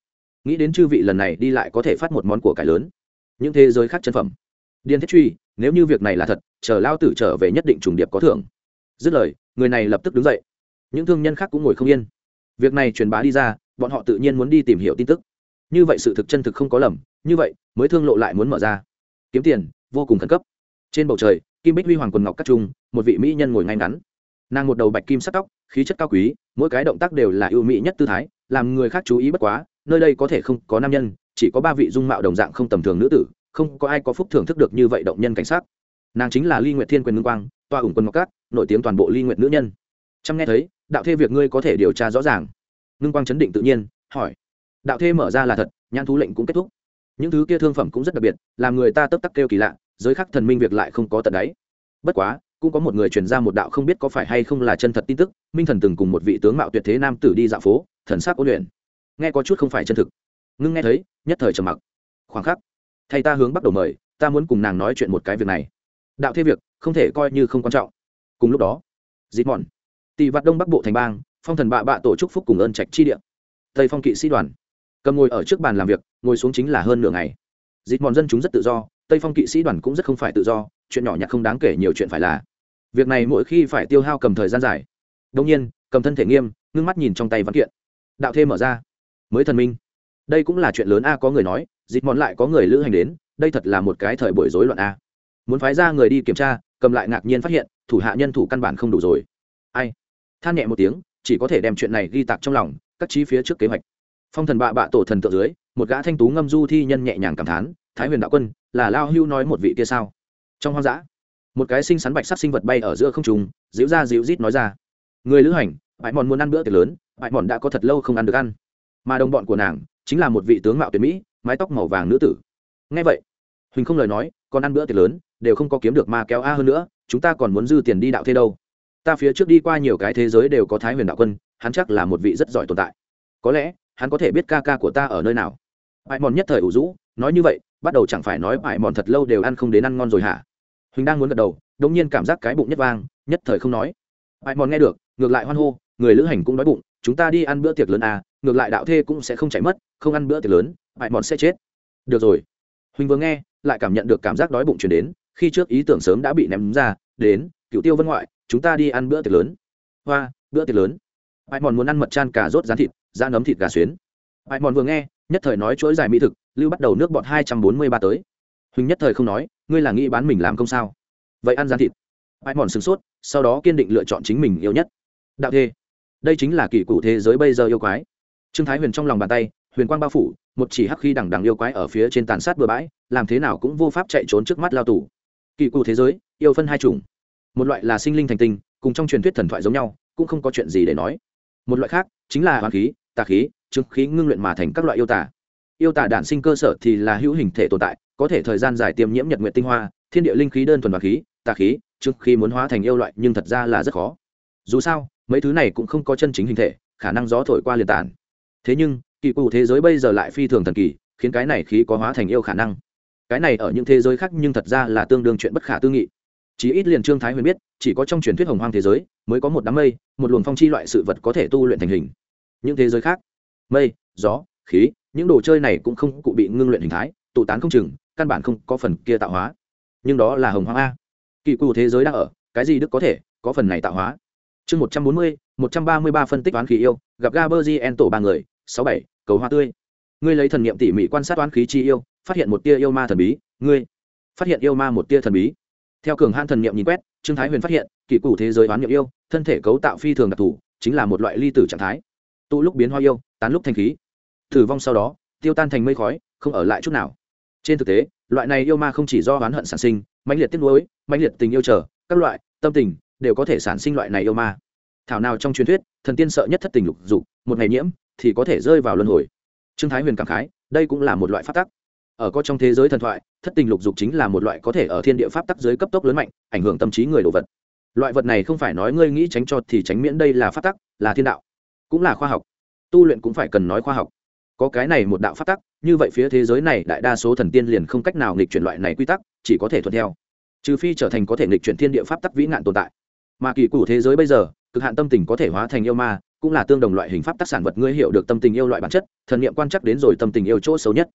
Nghĩ đến chư vị lần này đi lại có thể phát một món của cải lớn. Những thế giới khác chân phẩm. Điền thiết truy nếu như việc này là thật, chờ lao tử trở về nhất định trùng điệp có thưởng. Dứt lời, người này lập tức đứng dậy. Những thương nhân khác cũng ngồi không yên. Việc này truyền bá đi ra, bọn họ tự nhiên muốn đi tìm hiểu tin tức. Như vậy sự thực chân thực không có lầm, như vậy, mới thương lộ lại muốn mở ra. Kiếm tiền, vô cùng khẩn cấp. Trên bầu trời, kim bích huy hoàng quần ngọc cắt trung một vị mỹ nhân ngồi ngay ngắn. Nàng một đầu bạch kim sắc tóc, khí chất cao quý, mỗi cái động tác đều là ưu mỹ nhất tư thái, làm người khác chú ý bất quá, nơi đây có thể không có nam nhân, chỉ có ba vị dung mạo đồng dạng không tầm thường nữ tử không có ai có phúc thưởng thức được như vậy động nhân cảnh sát nàng chính là ly nguyệt thiên quyền ngưng quang toa ủng quân ngọc cát, nổi tiếng toàn bộ ly nguyệt nữ nhân. Chăm nghe thấy, đạo thê việc ngươi có thể điều tra rõ ràng. Ngưng quang chấn định tự nhiên, hỏi. Đạo thê mở ra là thật nhan thú lệnh cũng kết thúc. Những thứ kia thương phẩm cũng rất đặc biệt, làm người ta tấp tắc kêu kỳ lạ, giới khắc thần minh việc lại không có tận đáy. Bất quá, cũng có một người truyền ra một đạo không biết có phải hay không là chân thật tin tức, minh thần từng cùng một vị tướng mạo tuyệt thế nam tử đi dạo phố, thần sắc ôn luyện. Nghe có chút không phải chân thực. Ngưng nghe thấy, nhất thời trầm mặc. Khoảng khắc thay ta hướng bắt đầu mời, ta muốn cùng nàng nói chuyện một cái việc này. Đạo thế việc, không thể coi như không quan trọng. Cùng lúc đó dịp mòn tỷ vạt đông bắc bộ thành bang, phong thần bạ bạ tổ chức phúc cùng ơn trạch chi địa. Tây phong kỵ sĩ đoàn, cầm ngồi ở trước bàn làm việc, ngồi xuống chính là hơn nửa ngày. Dịp mòn dân chúng rất tự do, tây phong kỵ sĩ đoàn cũng rất không phải tự do, chuyện nhỏ nhặt không đáng kể nhiều chuyện phải là. Việc này mỗi khi phải tiêu hao cầm thời gian dài. Đông nhiên, cầm thân thể nghiêm, ngưng mắt nhìn trong tay văn kiện. Đạo thêm mở ra. Mới thần minh đây cũng là chuyện lớn a, có người nói dịt mòn lại có người lữ hành đến, đây thật là một cái thời buổi rối loạn a. Muốn phái ra người đi kiểm tra, cầm lại ngạc nhiên phát hiện, thủ hạ nhân thủ căn bản không đủ rồi. Ai? Than nhẹ một tiếng, chỉ có thể đem chuyện này ghi tạc trong lòng, các trí phía trước kế hoạch. Phong thần bạ bạ tổ thần tượng dưới, một gã thanh tú ngâm du thi nhân nhẹ nhàng cảm thán, thái huyền đạo quân, là lao hưu nói một vị kia sao? Trong hoang dã, một cái sinh sắn bạch sắc sinh vật bay ở giữa không trùng dịu ra dịu rít nói ra, người lữ hành, bại mòn muốn ăn bữa tiệc lớn, bại mòn đã có thật lâu không ăn được ăn. Mà đồng bọn của nàng chính là một vị tướng mạo tuyệt mỹ, mái tóc màu vàng nữ tử. Ngay vậy, huỳnh không lời nói, còn ăn bữa tiệc lớn, đều không có kiếm được ma kéo a hơn nữa, chúng ta còn muốn dư tiền đi đạo thế đâu. Ta phía trước đi qua nhiều cái thế giới đều có thái huyền đạo quân, hắn chắc là một vị rất giỏi tồn tại. Có lẽ, hắn có thể biết ca ca của ta ở nơi nào. Bại mòn nhất thời ủ rũ, nói như vậy, bắt đầu chẳng phải nói bại mòn thật lâu đều ăn không đến ăn ngon rồi hả? Huỳnh đang muốn gật đầu đông nhiên cảm giác cái bụng nhất vang, nhất thời không nói. Bại mòn nghe được, ngược lại hoan hô, người lữ hành cũng đói bụng chúng ta đi ăn bữa tiệc lớn à ngược lại đạo thê cũng sẽ không chạy mất, không ăn bữa tiệc lớn, bại mòn sẽ chết. Được rồi. Huỳnh vừa nghe, lại cảm nhận được cảm giác đói bụng chuyển đến, khi trước ý tưởng sớm đã bị ném ra, đến, cựu tiêu vân ngoại, chúng ta đi ăn bữa tiệc lớn. Hoa, bữa tiệc lớn. Bại mòn muốn ăn mật chan cà rốt rán thịt, da nấm thịt gà xuyến. Bại mòn vừa nghe, nhất thời nói chuỗi dài mỹ thực, lưu bắt đầu nước bọt hai trăm bốn mươi ba tới. Huỳnh nhất thời không nói, ngươi là nghĩ bán mình làm công sao? Vậy ăn rán thịt. Bại mòn sửng sốt, sau đó kiên định lựa chọn chính mình yêu nhất. Đạo thê đây chính là kỳ cụ thế giới bây giờ yêu quái. Trương thái huyền trong lòng bàn tay, huyền quang bao phủ, một chỉ hắc khi đằng đằng yêu quái ở phía trên tàn sát bừa bãi, làm thế nào cũng vô pháp chạy trốn trước mắt lao tù. Kỳ cụ thế giới, yêu phân hai chủng. Một loại là sinh linh thành tinh, cùng trong truyền thuyết thần thoại giống nhau, cũng không có chuyện gì để nói. Một loại khác, chính là hoàng khí, tà khí, chứng khí ngưng luyện mà thành các loại yêu tả yêu tả đản sinh cơ sở thì là hữu hình thể tồn tại, có thể thời gian dài tiêm nhiễm nhật nguyện tinh hoa, thiên địa linh khí đơn thuần và khí, tà khí, chứng khí muốn hóa thành yêu loại nhưng thật ra là rất khó. Dù sao mấy thứ này cũng không có chân chính hình thể, khả năng gió thổi qua liền tản. Thế nhưng, kỳ cụ thế giới bây giờ lại phi thường thần kỳ, khiến cái này khí có hóa thành yêu khả năng. Cái này ở những thế giới khác nhưng thật ra là tương đương chuyện bất khả tư nghị. Chỉ ít liền trương thái huyền biết, chỉ có trong truyền thuyết hồng hoang thế giới, mới có một đám mây, một luồng phong chi loại sự vật có thể tu luyện thành hình. Những thế giới khác, mây, gió, khí, những đồ chơi này cũng không cụ bị ngưng luyện hình thái, tụ tán không chừng, căn bản không có phần kia tạo hóa. Nhưng đó là hồng hoang a. Kỳ cụ thế giới đang ở, cái gì đức có thể, có phần này tạo hóa chương một trăm bốn mươi, một trăm ba mươi ba phân tích toán khí yêu, gặp gaberzien tổ ba người, sáu bảy, cầu hoa tươi. Ngươi lấy thần niệm tỉ mỉ quan sát toán khí chi yêu, phát hiện một tia yêu ma thần bí, ngươi phát hiện yêu ma một tia thần bí. Theo cường han thần niệm nhìn quét, trương thái huyền phát hiện, kỳ cụ thế giới oán niệm yêu, thân thể cấu tạo phi thường đặc thù, chính là một loại ly tử trạng thái. Tụ lúc biến hoa yêu, tán lúc thành khí. Thử vong sau đó, tiêu tan thành mây khói, không ở lại chút nào. Trên thực tế, loại này yêu ma không chỉ do oán hận sản sinh, mãnh liệt tiếc nuối, mãnh liệt tình yêu chờ, các loại, tâm tình đều có thể sản sinh loại này yêu ma. Thảo nào trong truyền thuyết, thần tiên sợ nhất thất tình lục dục, một ngày nhiễm, thì có thể rơi vào luân hồi. Trương thái huyền cảm khái, đây cũng là một loại pháp tắc. Ở có trong thế giới thần thoại, thất tình lục dục chính là một loại có thể ở thiên địa pháp tắc dưới cấp tốc lớn mạnh, ảnh hưởng tâm trí người đồ vật. Loại vật này không phải nói ngươi nghĩ tránh cho thì tránh miễn, đây là pháp tắc, là thiên đạo, cũng là khoa học. Tu luyện cũng phải cần nói khoa học. Có cái này một đạo pháp tắc, như vậy phía thế giới này đại đa số thần tiên liền không cách nào nghịch chuyển loại này quy tắc, chỉ có thể thuận theo. Trừ phi trở thành có thể nghịch chuyển thiên địa pháp tắc vĩ nạn tồn tại mà kỳ cụ thế giới bây giờ, cực hạn tâm tình có thể hóa thành yêu ma, cũng là tương đồng loại hình pháp tác sản vật, ngươi hiểu được tâm tình yêu loại bản chất, thần niệm quan chắc đến rồi tâm tình yêu chỗ xấu nhất.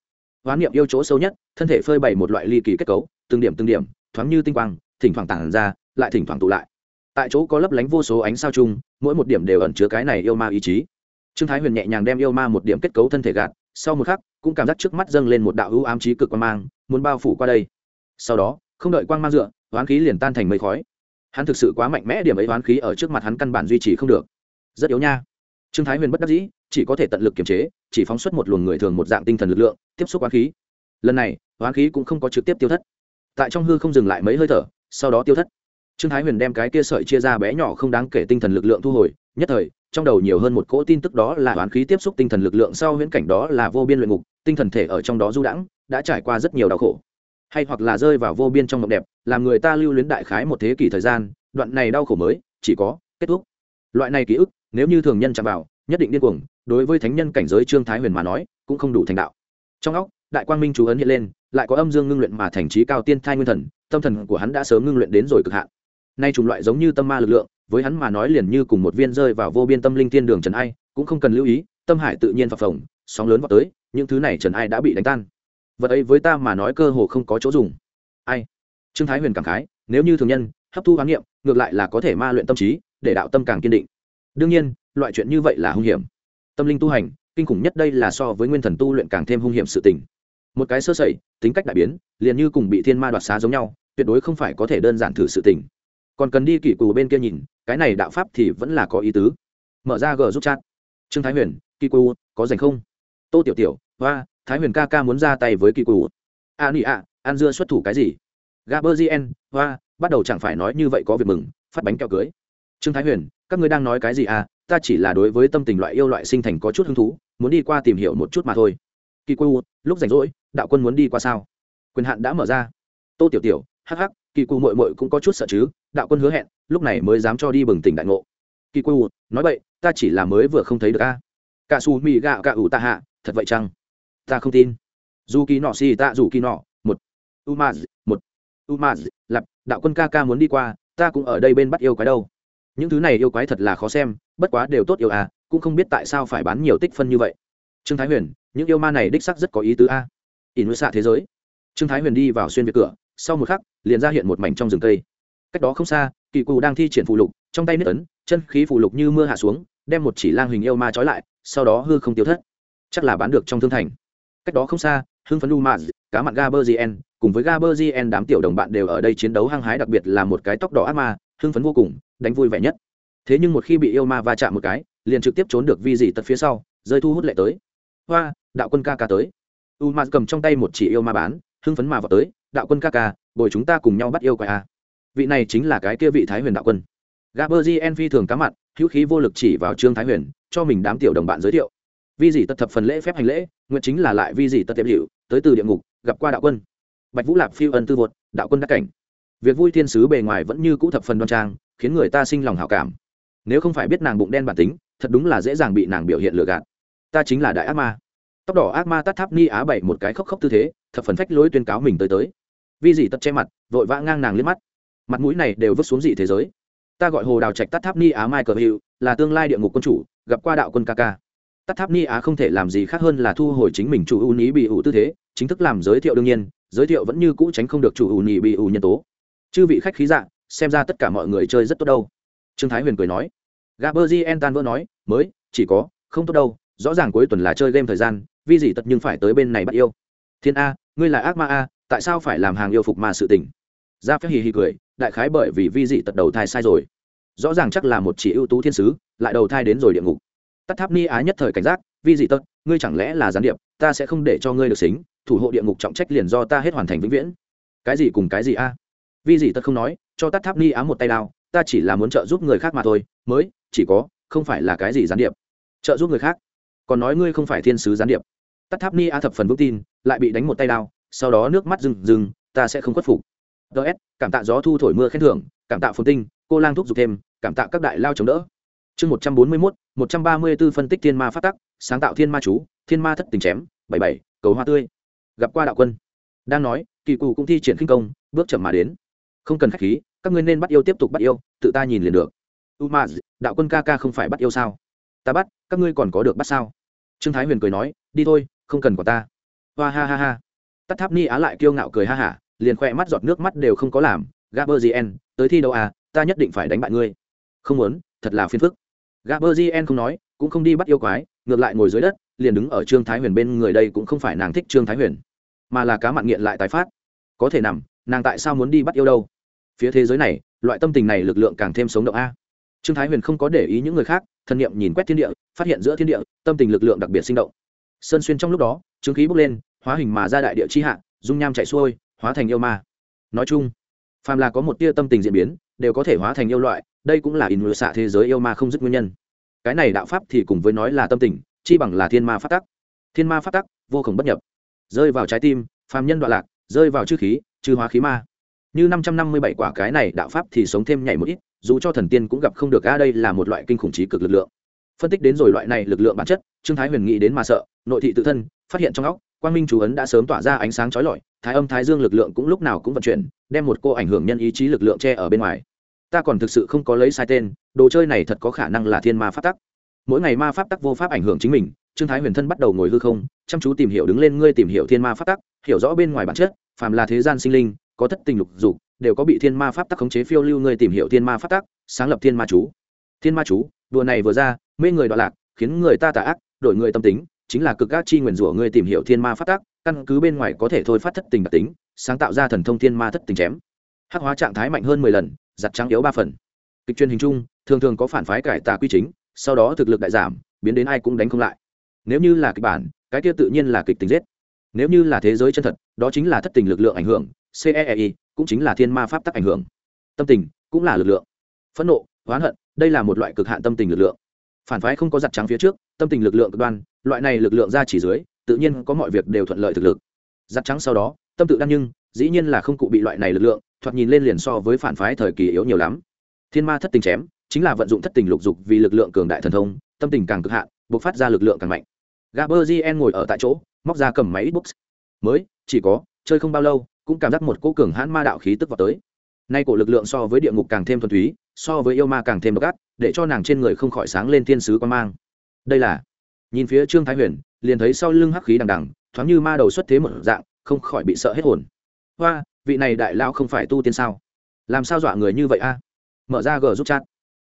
Hoán niệm yêu chỗ sâu nhất, thân thể phơi bày một loại ly kỳ kết cấu, từng điểm từng điểm, thoáng như tinh quang, thỉnh thoảng tản ra, lại thỉnh thoảng tụ lại. Tại chỗ có lấp lánh vô số ánh sao chung, mỗi một điểm đều ẩn chứa cái này yêu ma ý chí. Trương thái huyền nhẹ nhàng đem yêu ma một điểm kết cấu thân thể gạt, sau một khắc, cũng cảm giác trước mắt dâng lên một đạo hữu ám trí cực quan mang, muốn bao phủ qua đây. Sau đó, không đợi quang mang dựa, hoán khí liền tan thành mây khói hắn thực sự quá mạnh mẽ, điểm ấy oán khí ở trước mặt hắn căn bản duy trì không được. Rất yếu nha. Trương thái huyền bất đắc dĩ, chỉ có thể tận lực kiềm chế, chỉ phóng xuất một luồng người thường một dạng tinh thần lực lượng, tiếp xúc oán khí. Lần này, oán khí cũng không có trực tiếp tiêu thất. Tại trong hư không dừng lại mấy hơi thở, sau đó tiêu thất. Trương thái huyền đem cái kia sợi chia ra bé nhỏ không đáng kể tinh thần lực lượng thu hồi, nhất thời, trong đầu nhiều hơn một cỗ tin tức đó là oán khí tiếp xúc tinh thần lực lượng sau huyễn cảnh đó là vô biên luyện ngục, tinh thần thể ở trong đó du đãng, đã trải qua rất nhiều đau khổ hay hoặc là rơi vào vô biên trong mộng đẹp, làm người ta lưu luyến đại khái một thế kỷ thời gian, đoạn này đau khổ mới, chỉ có kết thúc. Loại này ký ức, nếu như thường nhân chạm vào, nhất định điên cuồng, đối với thánh nhân cảnh giới trương thái huyền mà nói, cũng không đủ thành đạo. Trong óc, đại quang minh chú ấn hiện lên, lại có âm dương ngưng luyện mà thành trí cao tiên thai nguyên thần, tâm thần của hắn đã sớm ngưng luyện đến rồi cực hạn. Nay chủng loại giống như tâm ma lực lượng, với hắn mà nói liền như cùng một viên rơi vào vô biên tâm linh thiên đường trần ai, cũng không cần lưu ý, tâm hải tự nhiên phập phồng, sóng lớn vào tới, những thứ này trần ai đã bị đánh tan vật ấy với ta mà nói cơ hồ không có chỗ dùng. Ai? Trương thái huyền cảm khái, nếu như thường nhân hấp thu hoán niệm, ngược lại là có thể ma luyện tâm trí, để đạo tâm càng kiên định. Đương nhiên, loại chuyện như vậy là hung hiểm. Tâm linh tu hành, kinh khủng nhất đây là so với nguyên thần tu luyện càng thêm hung hiểm sự tình. Một cái sơ sẩy, tính cách đại biến, liền như cùng bị thiên ma đoạt xá giống nhau, tuyệt đối không phải có thể đơn giản thử sự tình. Còn cần đi kỷ cù bên kia nhìn, cái này đạo pháp thì vẫn là có ý tứ. Mở ra g giúp chat. Trương thái huyền, kỳ cù có dành không? Tô tiểu tiểu, hoa thái huyền ca ca muốn ra tay với kỳ cù a nị ạ an dưa xuất thủ cái gì? Gaberzien hoa, bắt đầu chẳng phải nói như vậy có việc mừng, phát bánh kẹo cưới. Trương thái huyền, các ngươi đang nói cái gì à? Ta chỉ là đối với tâm tình loại yêu loại sinh thành có chút hứng thú, muốn đi qua tìm hiểu một chút mà thôi. Kỳ cu lúc rảnh rỗi, đạo quân muốn đi qua sao? Quyền hạn đã mở ra. Tô tiểu tiểu, hắc hắc, kỳ cu mội mội cũng có chút sợ chứ, đạo quân hứa hẹn, lúc này mới dám cho đi bừng tỉnh đại ngộ. Kỳ cu nói vậy ta chỉ là mới vừa không thấy được a. Cả su mì gạo cả ủ ta hạ, thật vậy chăng? Ta không tin. Dù kỳ nọ xì ta dù kỳ nọ, một. Umaz một. Umaz lặp đạo quân ca ca muốn đi qua, ta cũng ở đây bên bắt yêu quái đâu. Những thứ này yêu quái thật là khó xem, bất quá đều tốt yêu à cũng không biết tại sao phải bán nhiều tích phân như vậy. Trương thái huyền, những yêu ma này đích sắc rất có ý tứ a. In với xạ thế giới. Trương thái huyền đi vào xuyên việt cửa, sau một khắc, liền ra hiện một mảnh trong rừng cây. Cách đó không xa, kỳ cụ đang thi triển phụ lục, trong tay nước ấn, chân khí phụ lục như mưa hạ xuống, đem một chỉ lang hình yêu ma trói lại, sau đó hư không tiêu thất. Chắc là bán được trong thương thành cách đó không xa, hưng phấn umaz cá mặn gaberzien cùng với gaberzien đám tiểu đồng bạn đều ở đây chiến đấu hăng hái, đặc biệt là một cái tóc đỏ ác ma, hưng phấn vô cùng, đánh vui vẻ nhất. Thế nhưng một khi bị yêu ma va chạm một cái, liền trực tiếp trốn được vi dị tật phía sau, rơi thu hút lệ tới. Hoa, đạo quân ca ca tới. Umaz cầm trong tay một chỉ yêu ma bán, hưng phấn mà vào tới, đạo quân ca ca, bồi chúng ta cùng nhau bắt yêu quái a vị này chính là cái kia vị thái huyền đạo quân. Gaberzien phi thường cá mặn, hữu khí vô lực chỉ vào trương thái huyền, cho mình đám tiểu đồng bạn giới thiệu vi dị tật thập phần lễ phép hành lễ, nguyện chính là lại vi dị tật tiệm hiệu tới từ địa ngục, gặp qua đạo quân. Bạch vũ lạp phiêu ân tư vột, đạo quân đắc cảnh. Việc vui thiên sứ bề ngoài vẫn như cũ thập phần đoan trang, khiến người ta sinh lòng hảo cảm. Nếu không phải biết nàng bụng đen bản tính, thật đúng là dễ dàng bị nàng biểu hiện lừa gạt. Ta chính là đại ác ma. Tóc đỏ ác ma tắt tháp ni á bảy một cái khóc khóc tư thế, thập phần phách lối tuyên cáo mình tới tới. Vi dị tật che mặt, vội vã ngang nàng liếc mắt. Mặt mũi này đều vứt xuống dị thế giới. Ta gọi hồ đào trạch tắt tháp ni á mai cờ hiệu là tương lai địa ngục quân chủ, gặp qua đạo quân ca ca tắt tháp ni á không thể làm gì khác hơn là thu hồi chính mình chủ ưu ní bị ủ tư thế, chính thức làm giới thiệu đương nhiên, giới thiệu vẫn như cũ tránh không được chủ ưu ní bị ủ nhân tố. Chư vị khách khí dạ xem ra tất cả mọi người chơi rất tốt đâu. Trương thái huyền cười nói. Gaberzien tan vỡ nói, mới, chỉ có, không tốt đâu, rõ ràng cuối tuần là chơi game thời gian, vì gì tật nhưng phải tới bên này bắt yêu. Thiên a, ngươi là ác ma a, tại sao phải làm hàng yêu phục ma sự tình? Ra phép hì hì cười, đại khái bởi vì vi dị tật đầu thai sai rồi. Rõ ràng chắc là một chỉ ưu tú thiên sứ, lại đầu thai đến rồi địa ngục tắt tháp ni á nhất thời cảnh giác, vi dị tật, ngươi chẳng lẽ là gián điệp? Ta sẽ không để cho ngươi được xính, thủ hộ địa ngục trọng trách liền do ta hết hoàn thành vĩnh viễn. Cái gì cùng cái gì a? Vì gì tất không nói, cho tắt tháp ni Á một tay đao, ta chỉ là muốn trợ giúp người khác mà thôi, mới, chỉ có, không phải là cái gì gián điệp. Trợ giúp người khác? Còn nói ngươi không phải thiên sứ gián điệp. Tắt tháp ni Á thập phần vững tin, lại bị đánh một tay đao, sau đó nước mắt rừng rừng, ta sẽ không khuất phục. Ts cảm tạ gió thu thổi mưa khen thưởng, cảm tạ phồn tinh, cô lang thúc giục thêm, cảm tạ các đại lao chống đỡ chương một trăm bốn mươi mốt, một trăm ba mươi b ố phân tích thiên ma phát tắc, sáng tạo thiên ma chú, thiên ma thất tình chém, bảy bảy, cầu hoa tươi. Gặp qua đạo quân. Đang nói, kỳ cụ cũng thi triển khinh công, bước chậm mà đến. Không cần khách khí, các ngươi nên bắt yêu tiếp tục bắt yêu, tự ta nhìn liền được. U ma đạo quân ca ca không phải bắt yêu sao? Ta bắt, các ngươi còn có được bắt sao? Trương thái huyền cười nói, đi thôi, không cần của ta. Hoa ha ha ha. Tắt tháp ni á lại kiêu ngạo cười ha hả, liền khoe mắt giọt nước mắt đều không có làm. Gaberzien tới thi đâu à ta nhất định phải đánh bại ngươi. Không muốn, thật là phiền phức gaberzien không nói, cũng không đi bắt yêu quái, ngược lại ngồi dưới đất, liền đứng ở trương thái huyền bên người đây cũng không phải nàng thích trương thái huyền, mà là cá mặn nghiện lại tái phát. Có thể nằm, nàng tại sao muốn đi bắt yêu đâu? Phía thế giới này, loại tâm tình này lực lượng càng thêm sống động a. Trương thái huyền không có để ý những người khác, thân niệm nhìn quét thiên địa, phát hiện giữa thiên địa, tâm tình lực lượng đặc biệt sinh động. Sơn xuyên trong lúc đó, chứng khí bốc lên, hóa hình mà ra đại địa chi hạ, dung nham chạy xuôi, hóa thành yêu ma. Nói chung, phàm là có một tia tâm tình diễn biến, đều có thể hóa thành yêu loại đây cũng là in xạ thế giới yêu ma không dứt nguyên nhân. Cái này đạo pháp thì cùng với nói là tâm tình, chi bằng là thiên ma phát tắc. Thiên ma phát tắc, vô khổng bất nhập. Rơi vào trái tim, phàm nhân đoạn lạc, rơi vào chư khí, chư hóa khí ma. Như năm trăm năm mươi bảy quả cái này đạo pháp thì sống thêm nhảy một ít, dù cho thần tiên cũng gặp không được, a, đây là một loại kinh khủng trí cực lực lượng. Phân tích đến rồi loại này lực lượng bản chất, trương thái huyền nghĩ đến mà sợ, nội thị tự thân, phát hiện trong óc, quang minh chú ấn đã sớm tỏa ra ánh sáng chói lọi, thái âm, thái dương lực lượng cũng lúc nào cũng vận chuyển, đem một cô ảnh hưởng nhân ý chí lực lượng che ở bên ngoài ta còn thực sự không có lấy sai tên, đồ chơi này thật có khả năng là thiên ma pháp tắc. Mỗi ngày ma pháp tắc vô pháp ảnh hưởng chính mình, trương thái huyền thân bắt đầu ngồi hư không, chăm chú tìm hiểu đứng lên ngươi tìm hiểu thiên ma pháp tắc, hiểu rõ bên ngoài bản chất, phàm là thế gian sinh linh, có thất tình lục dục, đều có bị thiên ma pháp tắc khống chế phiêu lưu ngươi tìm hiểu thiên ma pháp tắc, sáng lập thiên ma chú. Thiên ma chú, đùa này vừa ra, mê người đọa lạc, khiến người ta tà ác, đổi người tâm tính, chính là cực ác chi nguyền rủa ngươi tìm hiểu thiên ma pháp tắc, căn cứ bên ngoài có thể thôi phát thất tình đặc tính, sáng tạo ra thần thông thiên ma thất tình chém. Hắc hóa trạng thái mạnh hơn mười lần giặt trắng yếu ba phần. Kịch truyền hình chung, thường thường có phản phái cải tà quy chính, sau đó thực lực đại giảm, biến đến ai cũng đánh không lại. Nếu như là kịch bản, cái kia tự nhiên là kịch tình giết. Nếu như là thế giới chân thật, đó chính là thất tình lực lượng ảnh hưởng ceei cũng chính là thiên ma pháp tắc ảnh hưởng. Tâm tình cũng là lực lượng. Phẫn nộ, oán hận, đây là một loại cực hạn tâm tình lực lượng. Phản phái không có giặt trắng phía trước, tâm tình lực lượng cực đoan, loại này lực lượng ra chỉ dưới, tự nhiên có mọi việc đều thuận lợi thực lực. Giặt trắng sau đó, tâm tự đan nhưng, dĩ nhiên là không cụ bị loại này lực lượng thoạt nhìn lên liền so với phản phái thời kỳ yếu nhiều lắm. Thiên ma thất tình chém, chính là vận dụng thất tình lục dục vì lực lượng cường đại thần thông, tâm tình càng cực hạn buộc phát ra lực lượng càng mạnh. Gaberzien ngồi ở tại chỗ, móc ra cầm máy xbox. Mới, chỉ có, chơi không bao lâu, cũng cảm giác một cỗ cường hãn ma đạo khí tức vào tới. Nay cổ lực lượng so với địa ngục càng thêm thuần túy, so với yêu ma càng thêm độc ác, để cho nàng trên người không khỏi sáng lên thiên sứ quan mang. Đây là, nhìn phía trương thái huyền, liền thấy sau lưng hắc khí đằng đằng, thoáng như ma đầu xuất thế một dạng, không khỏi bị sợ hết hồn. Hoa vị này đại lao không phải tu tiên sao? Làm sao dọa người như vậy a? Mở ra g giúp chat.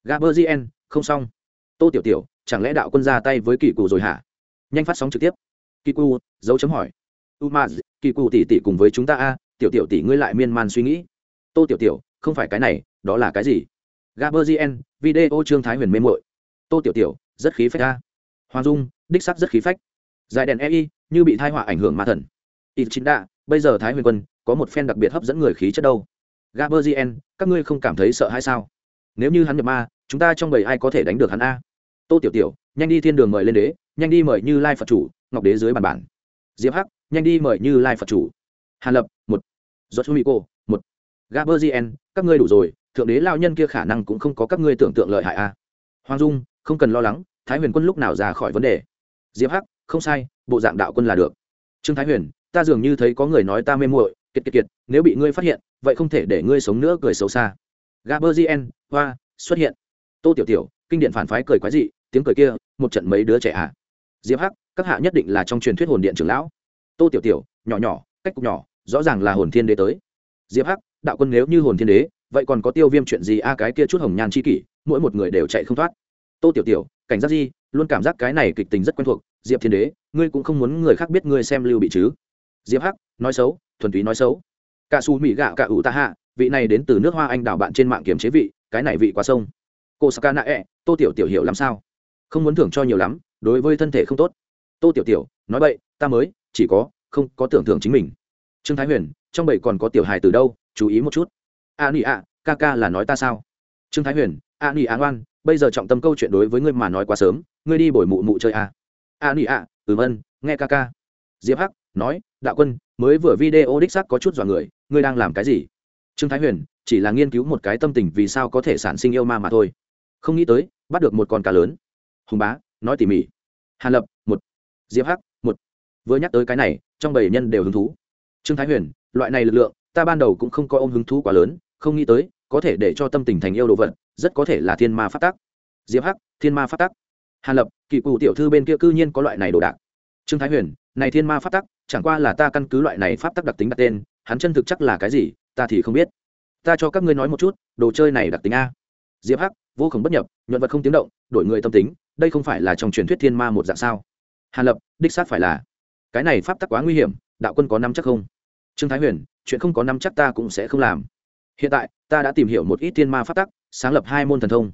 Gaberzien không xong. Tô tiểu tiểu, chẳng lẽ đạo quân ra tay với kỳ cụ rồi hả? Nhanh phát sóng trực tiếp. Kỳ cụ dấu chấm hỏi. Umaz kỳ cụ tỷ tỷ cùng với chúng ta a, tiểu tiểu tỷ ngươi lại miên man suy nghĩ. Tô tiểu tiểu, không phải cái này, đó là cái gì? Gaberzien video trương thái huyền mê mội tô tiểu tiểu, rất khí phách a. Hoàng dung, đích sắc rất khí phách. Dài đèn ei như bị thai họa ảnh hưởng ma thần. Ít chính đạ bây giờ thái huyền quân có một phen đặc biệt hấp dẫn người khí chất đâu. Gaberzien các ngươi không cảm thấy sợ hay sao? Nếu như hắn nhập ma, chúng ta trong bầy ai có thể đánh được hắn a? Tô tiểu tiểu, nhanh đi thiên đường mời lên đế, nhanh đi mời như lai phật chủ, ngọc đế dưới bàn bản. Diệp hắc, nhanh đi mời như lai phật chủ. Hàn lập, một. Giọt mỹ cô, một. Gaberzien các ngươi đủ rồi, thượng đế lao nhân kia khả năng cũng không có các ngươi tưởng tượng lợi hại a. Hoàng dung, không cần lo lắng, thái huyền quân lúc nào ra khỏi vấn đề. Diệp hắc, không sai, bộ dạng đạo quân là được. Trương thái huyền, ta dường như thấy có người nói ta mê muội kiệt kiệt kiệt, nếu bị ngươi phát hiện, vậy không thể để ngươi sống nữa, cười xấu xa. Gaberzien hoa, xuất hiện. Tô tiểu tiểu, kinh điển phản phái cười quái dị, tiếng cười kia, một trận mấy đứa trẻ ạ à. diệp hắc, các hạ nhất định là trong truyền thuyết hồn điện trưởng lão. Tô tiểu tiểu, nhỏ nhỏ, cách cục nhỏ, rõ ràng là hồn thiên đế tới. Diệp hắc, đạo quân nếu như hồn thiên đế, vậy còn có tiêu viêm chuyện gì a à, cái kia chút hồng nhan chi kỷ, mỗi một người đều chạy không thoát. Tô tiểu tiểu, cảnh giác gì, luôn cảm giác cái này kịch tình rất quen thuộc. Diệp thiên đế, ngươi cũng không muốn người khác biết ngươi xem lưu bị chứ diệp hắc, nói xấu, thuần túy nói xấu. Cả su mỹ gạo cả ủ ta hạ, vị này đến từ nước hoa anh đảo bạn trên mạng kiểm chế vị, cái này vị quá sông. Cô saka nạ ẹ e, tô tiểu tiểu hiểu làm sao? Không muốn thưởng cho nhiều lắm, đối với thân thể không tốt. Tô tiểu tiểu, nói vậy ta mới, chỉ có, không có tưởng thưởng chính mình. Trương thái huyền, trong bảy còn có tiểu hài từ đâu, chú ý một chút. A nị ạ, ca ca là nói ta sao? Trương thái huyền, a nị ạ ngoan, bây giờ trọng tâm câu chuyện đối với ngươi mà nói quá sớm, ngươi đi bồi mụ mụ chơi a a nị ạ, ừm ân, nghe ca ca. Diệp hắc, nói đạo quân, mới vừa video đích sắc có chút dọa người, ngươi đang làm cái gì? Trương thái huyền, chỉ là nghiên cứu một cái tâm tình vì sao có thể sản sinh yêu ma mà thôi. Không nghĩ tới, bắt được một con cá lớn. Hùng bá, nói tỉ mỉ. Hàn lập, một. Diệp hắc, một. Vừa nhắc tới cái này, trong bảy nhân đều hứng thú. Trương thái huyền, loại này lực lượng, ta ban đầu cũng không có ôm hứng thú quá lớn, không nghĩ tới, có thể để cho tâm tình thành yêu đồ vật, rất có thể là thiên ma phát tắc. Diệp hắc, thiên ma phát tắc. Hàn lập, kỳ cụ tiểu thư bên kia cư nhiên có loại này đồ đạc. Trương thái huyền này thiên ma pháp tắc, chẳng qua là ta căn cứ loại này pháp tắc đặc tính đặt tên, hắn chân thực chắc là cái gì, ta thì không biết. Ta cho các ngươi nói một chút, đồ chơi này đặc tính a. Diệp hắc, vô khổng bất nhập, nhuận vật không tiếng động, đổi người tâm tính, đây không phải là trong truyền thuyết thiên ma một dạng sao? Hàn lập, đích xác phải là. Cái này pháp tắc quá nguy hiểm, đạo quân có năm chắc không? Trương thái huyền, chuyện không có năm chắc ta cũng sẽ không làm. Hiện tại, ta đã tìm hiểu một ít thiên ma pháp tắc, sáng lập hai môn thần thông.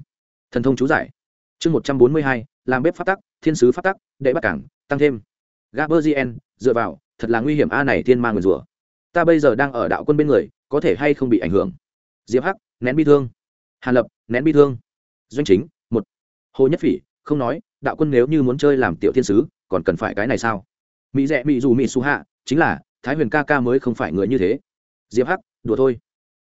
Thần thông chú giải. Chương một trăm bốn mươi hai, làm bếp pháp tắc, thiên sứ pháp tắc, đệ bắt cảng, tăng thêm gaberzien dựa vào, thật là nguy hiểm a này thiên ma người rủa. Ta bây giờ đang ở đạo quân bên người, có thể hay không bị ảnh hưởng? Diệp hắc, nén bi thương. Hàn lập, nén bi thương. Doanh chính, một. Hồ nhất phỉ, không nói, đạo quân nếu như muốn chơi làm tiểu thiên sứ, còn cần phải cái này sao? Mỹ Dạ mỹ dù, mỹ su hạ, chính là, thái huyền ca ca mới không phải người như thế. Diệp hắc, đùa thôi.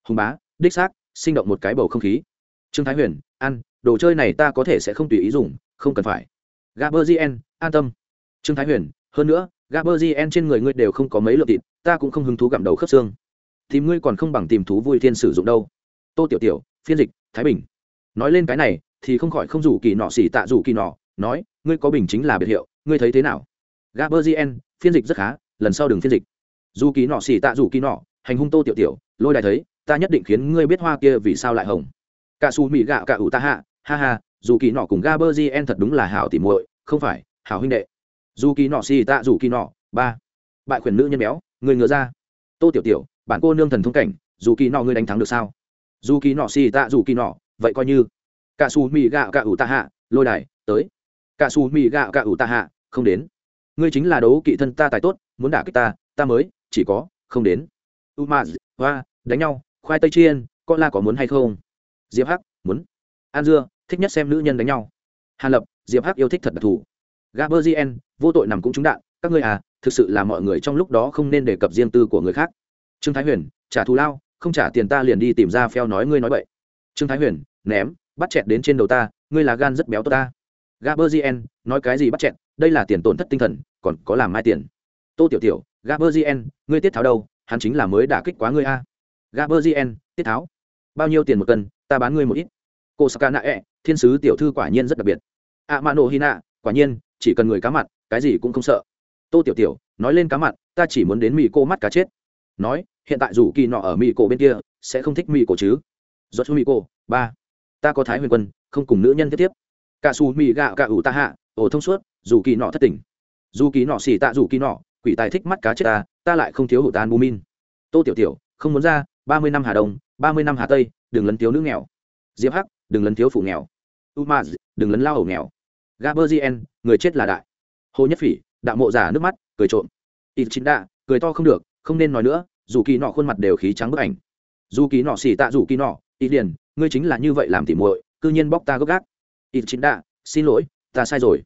Hùng bá, đích xác, sinh động một cái bầu không khí. Trương thái huyền, ăn, đồ chơi này ta có thể sẽ không tùy ý dùng, không cần phải. Gaberzien an tâm. Trương thái huyền hơn nữa gaberzien trên người ngươi đều không có mấy lượng thịt, ta cũng không hứng thú gặm đầu khớp xương. Tìm ngươi còn không bằng tìm thú vui thiên sử dụng đâu. Tô tiểu tiểu, phiên dịch, thái bình. Nói lên cái này, thì không khỏi không rủ kỳ nọ xỉ tạ rủ kỳ nọ, nói, ngươi có bình chính là biệt hiệu, ngươi thấy thế nào? Gaberzien phiên dịch rất khá, lần sau đừng phiên dịch. Dù kỳ nọ xỉ tạ rủ kỳ nọ, hành hung tô tiểu tiểu, lôi đài thấy, ta nhất định khiến ngươi biết hoa kia vì sao lại hồng. Cả su mỹ gạo cả ủ ta hạ, ha ha, dù kỳ nọ cùng gaberzien thật đúng là hảo tỉ muội, không phải, hảo huynh đệ dù kỳ nọ xì tạ dù kỳ nọ, ba. Bại quyền nữ nhân béo, người ngựa ra. Tô tiểu tiểu, bản cô nương thần thông cảnh, dù kỳ nọ ngươi đánh thắng được sao? Dù kỳ nọ xì tạ dù kỳ nọ, vậy coi như. Cả xù mì gạo cả ủ ta hạ, lôi đài, tới. Cả xù mì gạo cả ủ ta hạ, không đến. Ngươi chính là đấu kỵ thân ta tài tốt, muốn đả kích ta ta mới, chỉ có, không đến. U ma hoa, đánh nhau, khoai tây chiên con la có muốn hay không? Diệp hắc, muốn. An dưa, thích nhất xem nữ nhân đánh nhau. Hàn lập, diệp hắc yêu thích thật đặc thù. Gaberzien vô tội nằm cũng trúng đạn, các ngươi à thực sự là mọi người trong lúc đó không nên đề cập riêng tư của người khác. Trương thái huyền, trả thù lao, không trả tiền ta liền đi tìm ra phèo nói ngươi nói vậy trương thái huyền, ném, bắt chẹt đến trên đầu ta, ngươi là gan rất béo tốt ta. Gaberzien, nói cái gì bắt chẹt, đây là tiền tổn thất tinh thần, còn có làm mai tiền. Tô tiểu tiểu, gaberzien, ngươi tiết tháo đâu, hắn chính là mới đả kích quá ngươi a. Gaberzien, tiết tháo. Bao nhiêu tiền một cân, ta bán ngươi một ít. Cô saka nạ thiên sứ tiểu thư quả nhiên rất đặc biệt. A mano hina quả nhiên, chỉ cần người cá mặt cái gì cũng không sợ. Tô tiểu tiểu nói lên cá mặn ta chỉ muốn đến mỹ cô mắt cá chết. Nói hiện tại dù kỳ nọ ở mỹ cổ bên kia sẽ không thích mỹ cổ chứ. Do chú mỹ cổ, ba. Ta có thái huyền quân không cùng nữ nhân tiếp tiếp. Cả xù mỹ gạo cả ủ ta hạ ổ thông suốt dù kỳ nọ thất tình. Dù kỳ nọ xỉ tạ dù kỳ nọ quỷ tài thích mắt cá chết ta ta lại không thiếu hụt an bu min. Tô tiểu tiểu không muốn ra ba mươi năm hà đông ba mươi năm hà tây đừng lấn thiếu nữ nghèo. Diệp hắc đừng lấn thiếu phụ nghèo. U ma đừng lấn lao hầu nghèo. Gaberzien người chết là đại hồ nhất phỉ đạo mộ giả nước mắt, cười trộm. Ít chính đạ, cười to không được, không nên nói nữa, dù kỳ nọ khuôn mặt đều khí trắng bức ảnh. Dù kỳ nọ xỉ tạ dù kỳ nọ, ít liền, ngươi chính là như vậy làm tỉ muội, cư nhiên bóc ta gốc gác ít chính đạ, xin lỗi, ta sai rồi.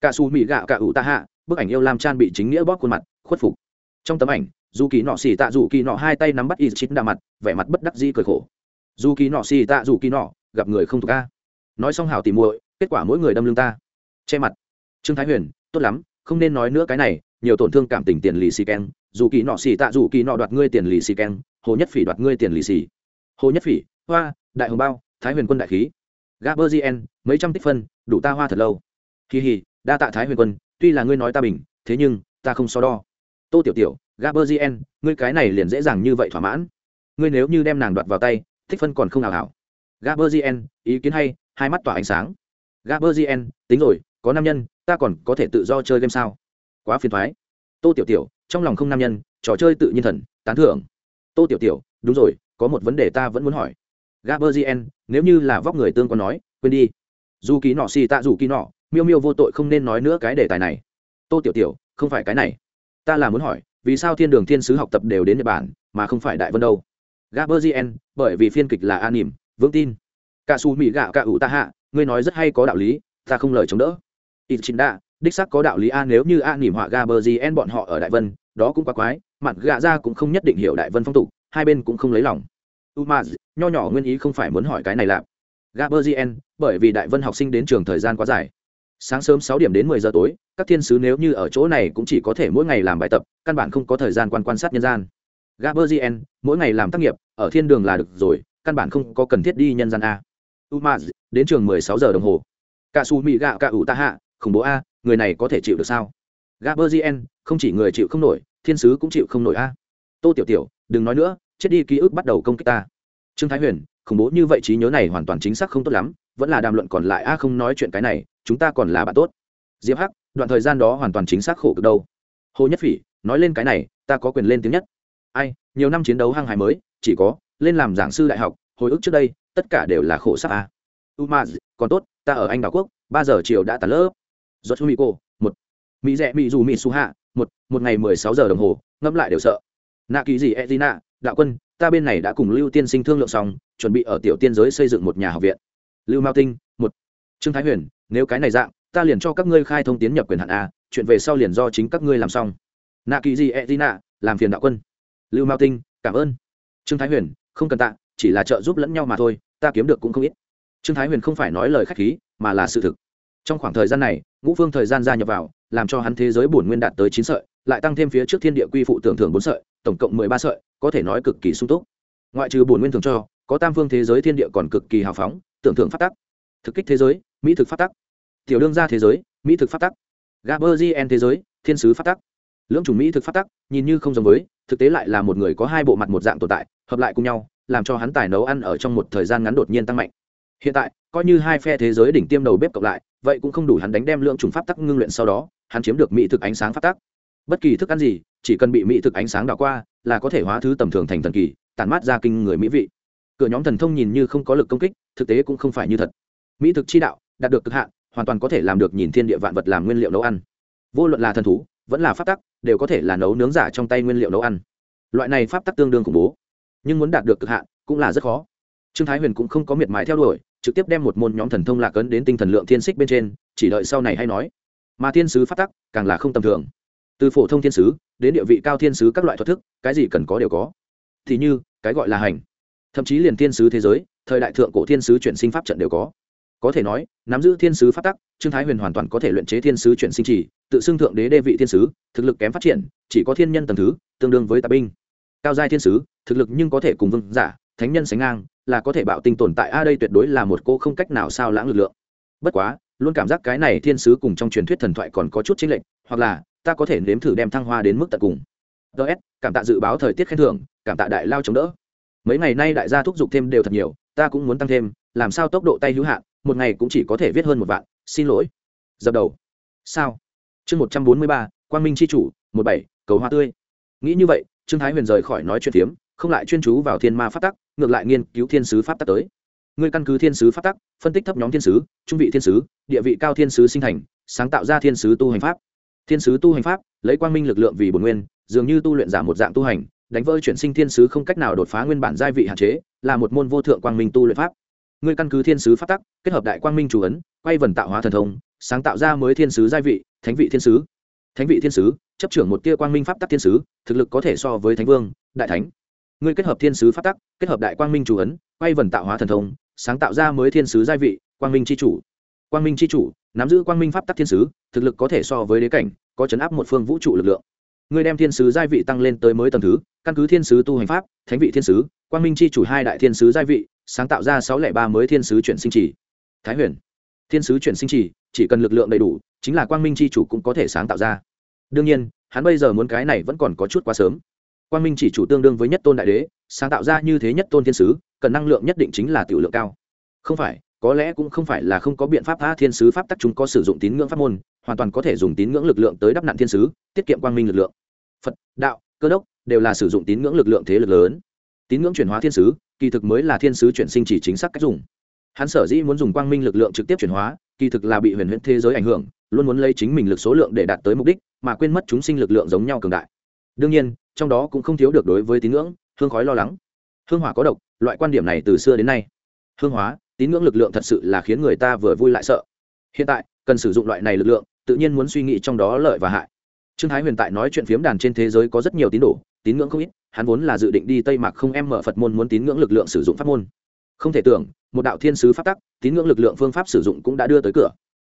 Cả xù mỹ gạo cả ủ ta hạ, bức ảnh yêu lam chan bị chính nghĩa bóc khuôn mặt, khuất phục. Trong tấm ảnh, dù kỳ nọ xỉ tạ dù kỳ nọ hai tay nắm bắt ít chính đạ mặt, vẻ mặt bất đắc dĩ cười khổ. Dù kỳ nọ xỉ tạ dù kỳ nọ, gặp người không thuộc ca nói xong hảo tỉ muội, kết quả mỗi người đâm lưng ta. Che mặt. Trương thái huyền tốt lắm, không nên nói nữa cái này, nhiều tổn thương cảm tình tiền lì xì keng, dù kỳ nọ xì tạ dù kỳ nọ đoạt ngươi tiền lì xì keng, hồ nhất phỉ đoạt ngươi tiền lì xì. Hồ nhất phỉ, hoa, đại hồng bao, thái huyền quân đại khí. Gaberzien mấy trăm tích phân, đủ ta hoa thật lâu. Kỳ hì, đa tạ thái huyền quân, tuy là ngươi nói ta bình, thế nhưng, ta không so đo. Tô tiểu tiểu gaberzien ngươi cái này liền dễ dàng như vậy thỏa mãn. Ngươi nếu như đem nàng đoạt vào tay, tích phân còn không nào hảo gn ý kiến hay, hai mắt tỏa ánh sáng. Gaberzien tính rồi, có nam nhân ta còn có thể tự do chơi game sao? Quá phiền thoái. Tô tiểu tiểu, trong lòng không nam nhân, trò chơi tự nhiên thần, tán thưởng. Tô tiểu tiểu, đúng rồi, có một vấn đề ta vẫn muốn hỏi. Gaberzien nếu như là vóc người tương có nói, quên đi. Dù ký nọ xì tạ dù ký nọ, miêu miêu vô tội không nên nói nữa cái đề tài này. Tô tiểu tiểu, không phải cái này. Ta là muốn hỏi, vì sao thiên đường thiên sứ học tập đều đến nhật bản, mà không phải đại vân đâu? Gaberzien bởi vì phiên kịch là an nỉm, vững tin. Cả su mỹ gạo cả ủ ta hạ, ngươi nói rất hay có đạo lý, ta không lời chống đỡ ít chính đa đích sắc có đạo lý a, nếu như a nỉm họa ga bờ en bọn họ ở đại vân, đó cũng quá quái, mặt gạ ra cũng không nhất định hiểu đại vân phong tục, hai bên cũng không lấy lòng. Umaz, nho nhỏ nguyên ý không phải muốn hỏi cái này lạp ga bờ en, bởi vì đại vân học sinh đến trường thời gian quá dài. Sáng sớm sáu điểm đến mười giờ tối, các thiên sứ nếu như ở chỗ này cũng chỉ có thể mỗi ngày làm bài tập, căn bản không có thời gian quan quan sát nhân gian. Gaberzien mỗi ngày làm tác nghiệp, ở thiên đường là được rồi, căn bản không có cần thiết đi nhân gian a. Umaz, đến trường mười sáu giờ đồng hồ. Cả su mỹ gạo cả ủ ta hạ khủng bố a, người này có thể chịu được sao? Gaberzien không chỉ người chịu không nổi, thiên sứ cũng chịu không nổi a. Tô tiểu tiểu, đừng nói nữa, chết đi, ký ức bắt đầu công kích ta. Trương thái huyền, khủng bố như vậy trí nhớ này hoàn toàn chính xác không tốt lắm, vẫn là đàm luận còn lại a, không nói chuyện cái này, chúng ta còn là bạn tốt. Diệp hắc, đoạn thời gian đó hoàn toàn chính xác khổ cực đâu. Hồ nhất phỉ, nói lên cái này, ta có quyền lên tiếng nhất. Ai, nhiều năm chiến đấu hăng hải mới, chỉ có, lên làm giảng sư đại học, hồi ức trước đây, tất cả đều là khổ sắc a. Umaz, còn tốt, ta ở anh đảo quốc, ba giờ chiều đã tàn lớp rốt chú mỹ cô một. Mỹ rẽ mỹ dù mỹ su hạ, một. Một ngày mười sáu giờ đồng hồ, ngẫm lại đều sợ. Nạ kỳ gì edina, đạo quân, ta bên này đã cùng lưu tiên sinh thương lượng xong, chuẩn bị ở tiểu tiên giới xây dựng một nhà học viện. Lưu mao tinh, một. Trương thái huyền, nếu cái này dạng, ta liền cho các ngươi khai thông tiến nhập quyền hạn a, chuyện về sau liền do chính các ngươi làm xong. Nạ kỳ gì edina, làm phiền đạo quân. Lưu mao tinh, cảm ơn. Trương thái huyền, không cần tạ, chỉ là trợ giúp lẫn nhau mà thôi, ta kiếm được cũng không ít. Trương thái huyền không phải nói lời k h á c h khí, mà là sự thực trong khoảng thời gian này, ngũ phương thời gian gia nhập vào, làm cho hắn thế giới bổn nguyên đạt tới chín sợi, lại tăng thêm phía trước thiên địa quy phụ tưởng thưởng bốn sợi, tổng cộng mười ba sợi, có thể nói cực kỳ sung túc. Ngoại trừ bổn nguyên thường cho, có tam phương thế giới thiên địa còn cực kỳ hào phóng, tưởng thưởng phát tắc, thực kích thế giới, mỹ thực phát tắc, tiểu đương gia thế giới, mỹ thực phát tắc gaberzien thế giới, thiên sứ phát tắc, lưỡng chủng mỹ thực phát tắc, nhìn như không giống với, thực tế lại là một người có hai bộ mặt một dạng tồn tại, hợp lại cùng nhau, làm cho hắn tài nấu ăn ở trong một thời gian ngắn đột nhiên tăng mạnh. Hiện tại coi như hai phe thế giới đỉnh tiêm đầu bếp cộng lại, vậy cũng không đủ hắn đánh đem lượng trùng pháp tắc ngưng luyện sau đó, hắn chiếm được mỹ thực ánh sáng pháp tắc. Bất kỳ thức ăn gì, chỉ cần bị mỹ thực ánh sáng đảo qua, là có thể hóa thứ tầm thường thành thần kỳ, tản mát ra kinh người mỹ vị. Cửa nhóm thần thông nhìn như không có lực công kích, thực tế cũng không phải như thật. Mỹ thực chi đạo, đạt được cực hạn, hoàn toàn có thể làm được nhìn thiên địa vạn vật làm nguyên liệu nấu ăn. Vô luận là thần thú, vẫn là pháp tắc, đều có thể là nấu nướng giả trong tay nguyên liệu nấu ăn. Loại này pháp tắc tương đương khủng bố, nhưng muốn đạt được cực hạn, cũng là rất khó. Trương thái huyền cũng không có miệt mài theo đuổi trực tiếp đem một môn nhóm thần thông lạc ấn đến tinh thần lượng thiên xích bên trên, chỉ đợi sau này hay nói. Mà thiên sứ phát tắc, càng là không tầm thường. Từ phổ thông thiên sứ, đến địa vị cao thiên sứ các loại thuật thức, cái gì cần có đều có. Thì như, cái gọi là hành. Thậm chí liền thiên sứ thế giới, thời đại thượng cổ thiên sứ chuyển sinh pháp trận đều có. Có thể nói, nắm giữ thiên sứ pháp tắc, trương thái huyền hoàn toàn có thể luyện chế thiên sứ chuyển sinh chỉ, tự xưng thượng đế đê vị thiên sứ, thực lực kém phát triển, chỉ có thiên nhân tầm thứ, tương đương với tà binh. Cao giai thiên sứ, thực lực nhưng có thể cùng vương giả, thánh nhân sánh ngang là có thể bạo tinh tồn tại. A, đây tuyệt đối là một cô không cách nào sao lãng lực lượng. Bất quá, luôn cảm giác cái này thiên sứ cùng trong truyền thuyết thần thoại còn có chút chính lệnh hoặc là, ta có thể nếm thử đem thăng hoa đến mức tận cùng. Ts cảm tạ dự báo thời tiết khen thưởng, cảm tạ đại lao chống đỡ. Mấy ngày nay đại gia thúc giục thêm đều thật nhiều, ta cũng muốn tăng thêm, làm sao tốc độ tay hữu hạn, một ngày cũng chỉ có thể viết hơn một vạn, xin lỗi. Dập đầu. Sao? Chương một trăm bốn mươi ba, quang minh c h i chủ, một bảy, cầu hoa tươi. Nghĩ như vậy, trương thái huyền rời khỏi nói chuyện phiếm, không lại chuyên chú vào thiên ma phát tắc ngược lại nghiên cứu thiên sứ pháp tắc tới. Ngươi căn cứ thiên sứ pháp tắc, phân tích thấp nhóm thiên sứ, trung vị thiên sứ, địa vị cao thiên sứ sinh thành, sáng tạo ra thiên sứ tu hành pháp. Thiên sứ tu hành pháp, lấy quang minh lực lượng vì bồn nguyên, dường như tu luyện giả một dạng tu hành, đánh vỡ chuyển sinh thiên sứ không cách nào đột phá nguyên bản giai vị hạn chế, là một môn vô thượng quang minh tu luyện pháp. Ngươi căn cứ thiên sứ pháp tắc, kết hợp đại quang minh chủ ấn, quay vần tạo hóa thần thông, sáng tạo ra mới thiên sứ giai vị, thánh vị thiên sứ. Thánh vị thiên sứ, chấp trưởng một tia quang minh pháp tắc thiên sứ, thực lực có thể so với thánh vương, đại thánh ngươi kết hợp thiên sứ pháp tắc, kết hợp đại quang minh chủ ấn, quay vần tạo hóa thần thông, sáng tạo ra mới thiên sứ giai vị, quang minh c h i chủ. Quang minh c h i chủ, nắm giữ quang minh pháp tắc thiên sứ, thực lực có thể so với đế cảnh, có chấn áp một phương vũ trụ lực lượng. Ngươi đem thiên sứ giai vị tăng lên tới mới tầng thứ, căn cứ thiên sứ tu hành pháp, thánh vị thiên sứ, quang minh c h i chủ hai đại thiên sứ giai vị, sáng tạo ra sáu lẻ ba mới thiên sứ chuyển sinh trì. Thái huyền, thiên sứ chuyển sinh trì, chỉ cần lực lượng đầy đủ, chính là quang minh c h i chủ cũng có thể sáng tạo ra. Đương nhiên, hắn bây giờ muốn cái này vẫn còn có chút quá sớm quang minh chỉ chủ tương đương với nhất tôn đại đế, sáng tạo ra như thế nhất tôn thiên sứ, cần năng lượng nhất định chính là tiểu lượng cao. Không phải, có lẽ cũng không phải là không có biện pháp tha thiên sứ pháp tắc chúng có sử dụng tín ngưỡng pháp môn, hoàn toàn có thể dùng tín ngưỡng lực lượng tới đắp nạn thiên sứ, tiết kiệm quang minh lực lượng. Phật, đạo, cơ đốc đều là sử dụng tín ngưỡng lực lượng thế lực lớn. Tín ngưỡng chuyển hóa thiên sứ, kỳ thực mới là thiên sứ chuyển sinh chỉ chính xác cách dùng. Hắn sở dĩ muốn dùng quang minh lực lượng trực tiếp chuyển hóa, kỳ thực là bị huyền huyễn thế giới ảnh hưởng, luôn muốn lấy chính mình lực số lượng để đạt tới mục đích, mà quên mất chúng sinh lực lượng giống nhau cường đại. Đương nhiên trong đó cũng không thiếu được đối với tín ngưỡng, hương khói lo lắng. Hương hỏa có độc, loại quan điểm này từ xưa đến nay. Hương hóa, tín ngưỡng lực lượng thật sự là khiến người ta vừa vui lại sợ. Hiện tại, cần sử dụng loại này lực lượng, tự nhiên muốn suy nghĩ trong đó lợi và hại. Trương thái huyền tại nói chuyện phiếm đàn trên thế giới có rất nhiều tín đồ, tín ngưỡng không ít, hắn vốn là dự định đi tây mạc không em mở phật môn muốn tín ngưỡng lực lượng sử dụng pháp môn. Không thể tưởng, một đạo thiên sứ pháp tắc, tín ngưỡng lực lượng phương pháp sử dụng cũng đã đưa tới cửa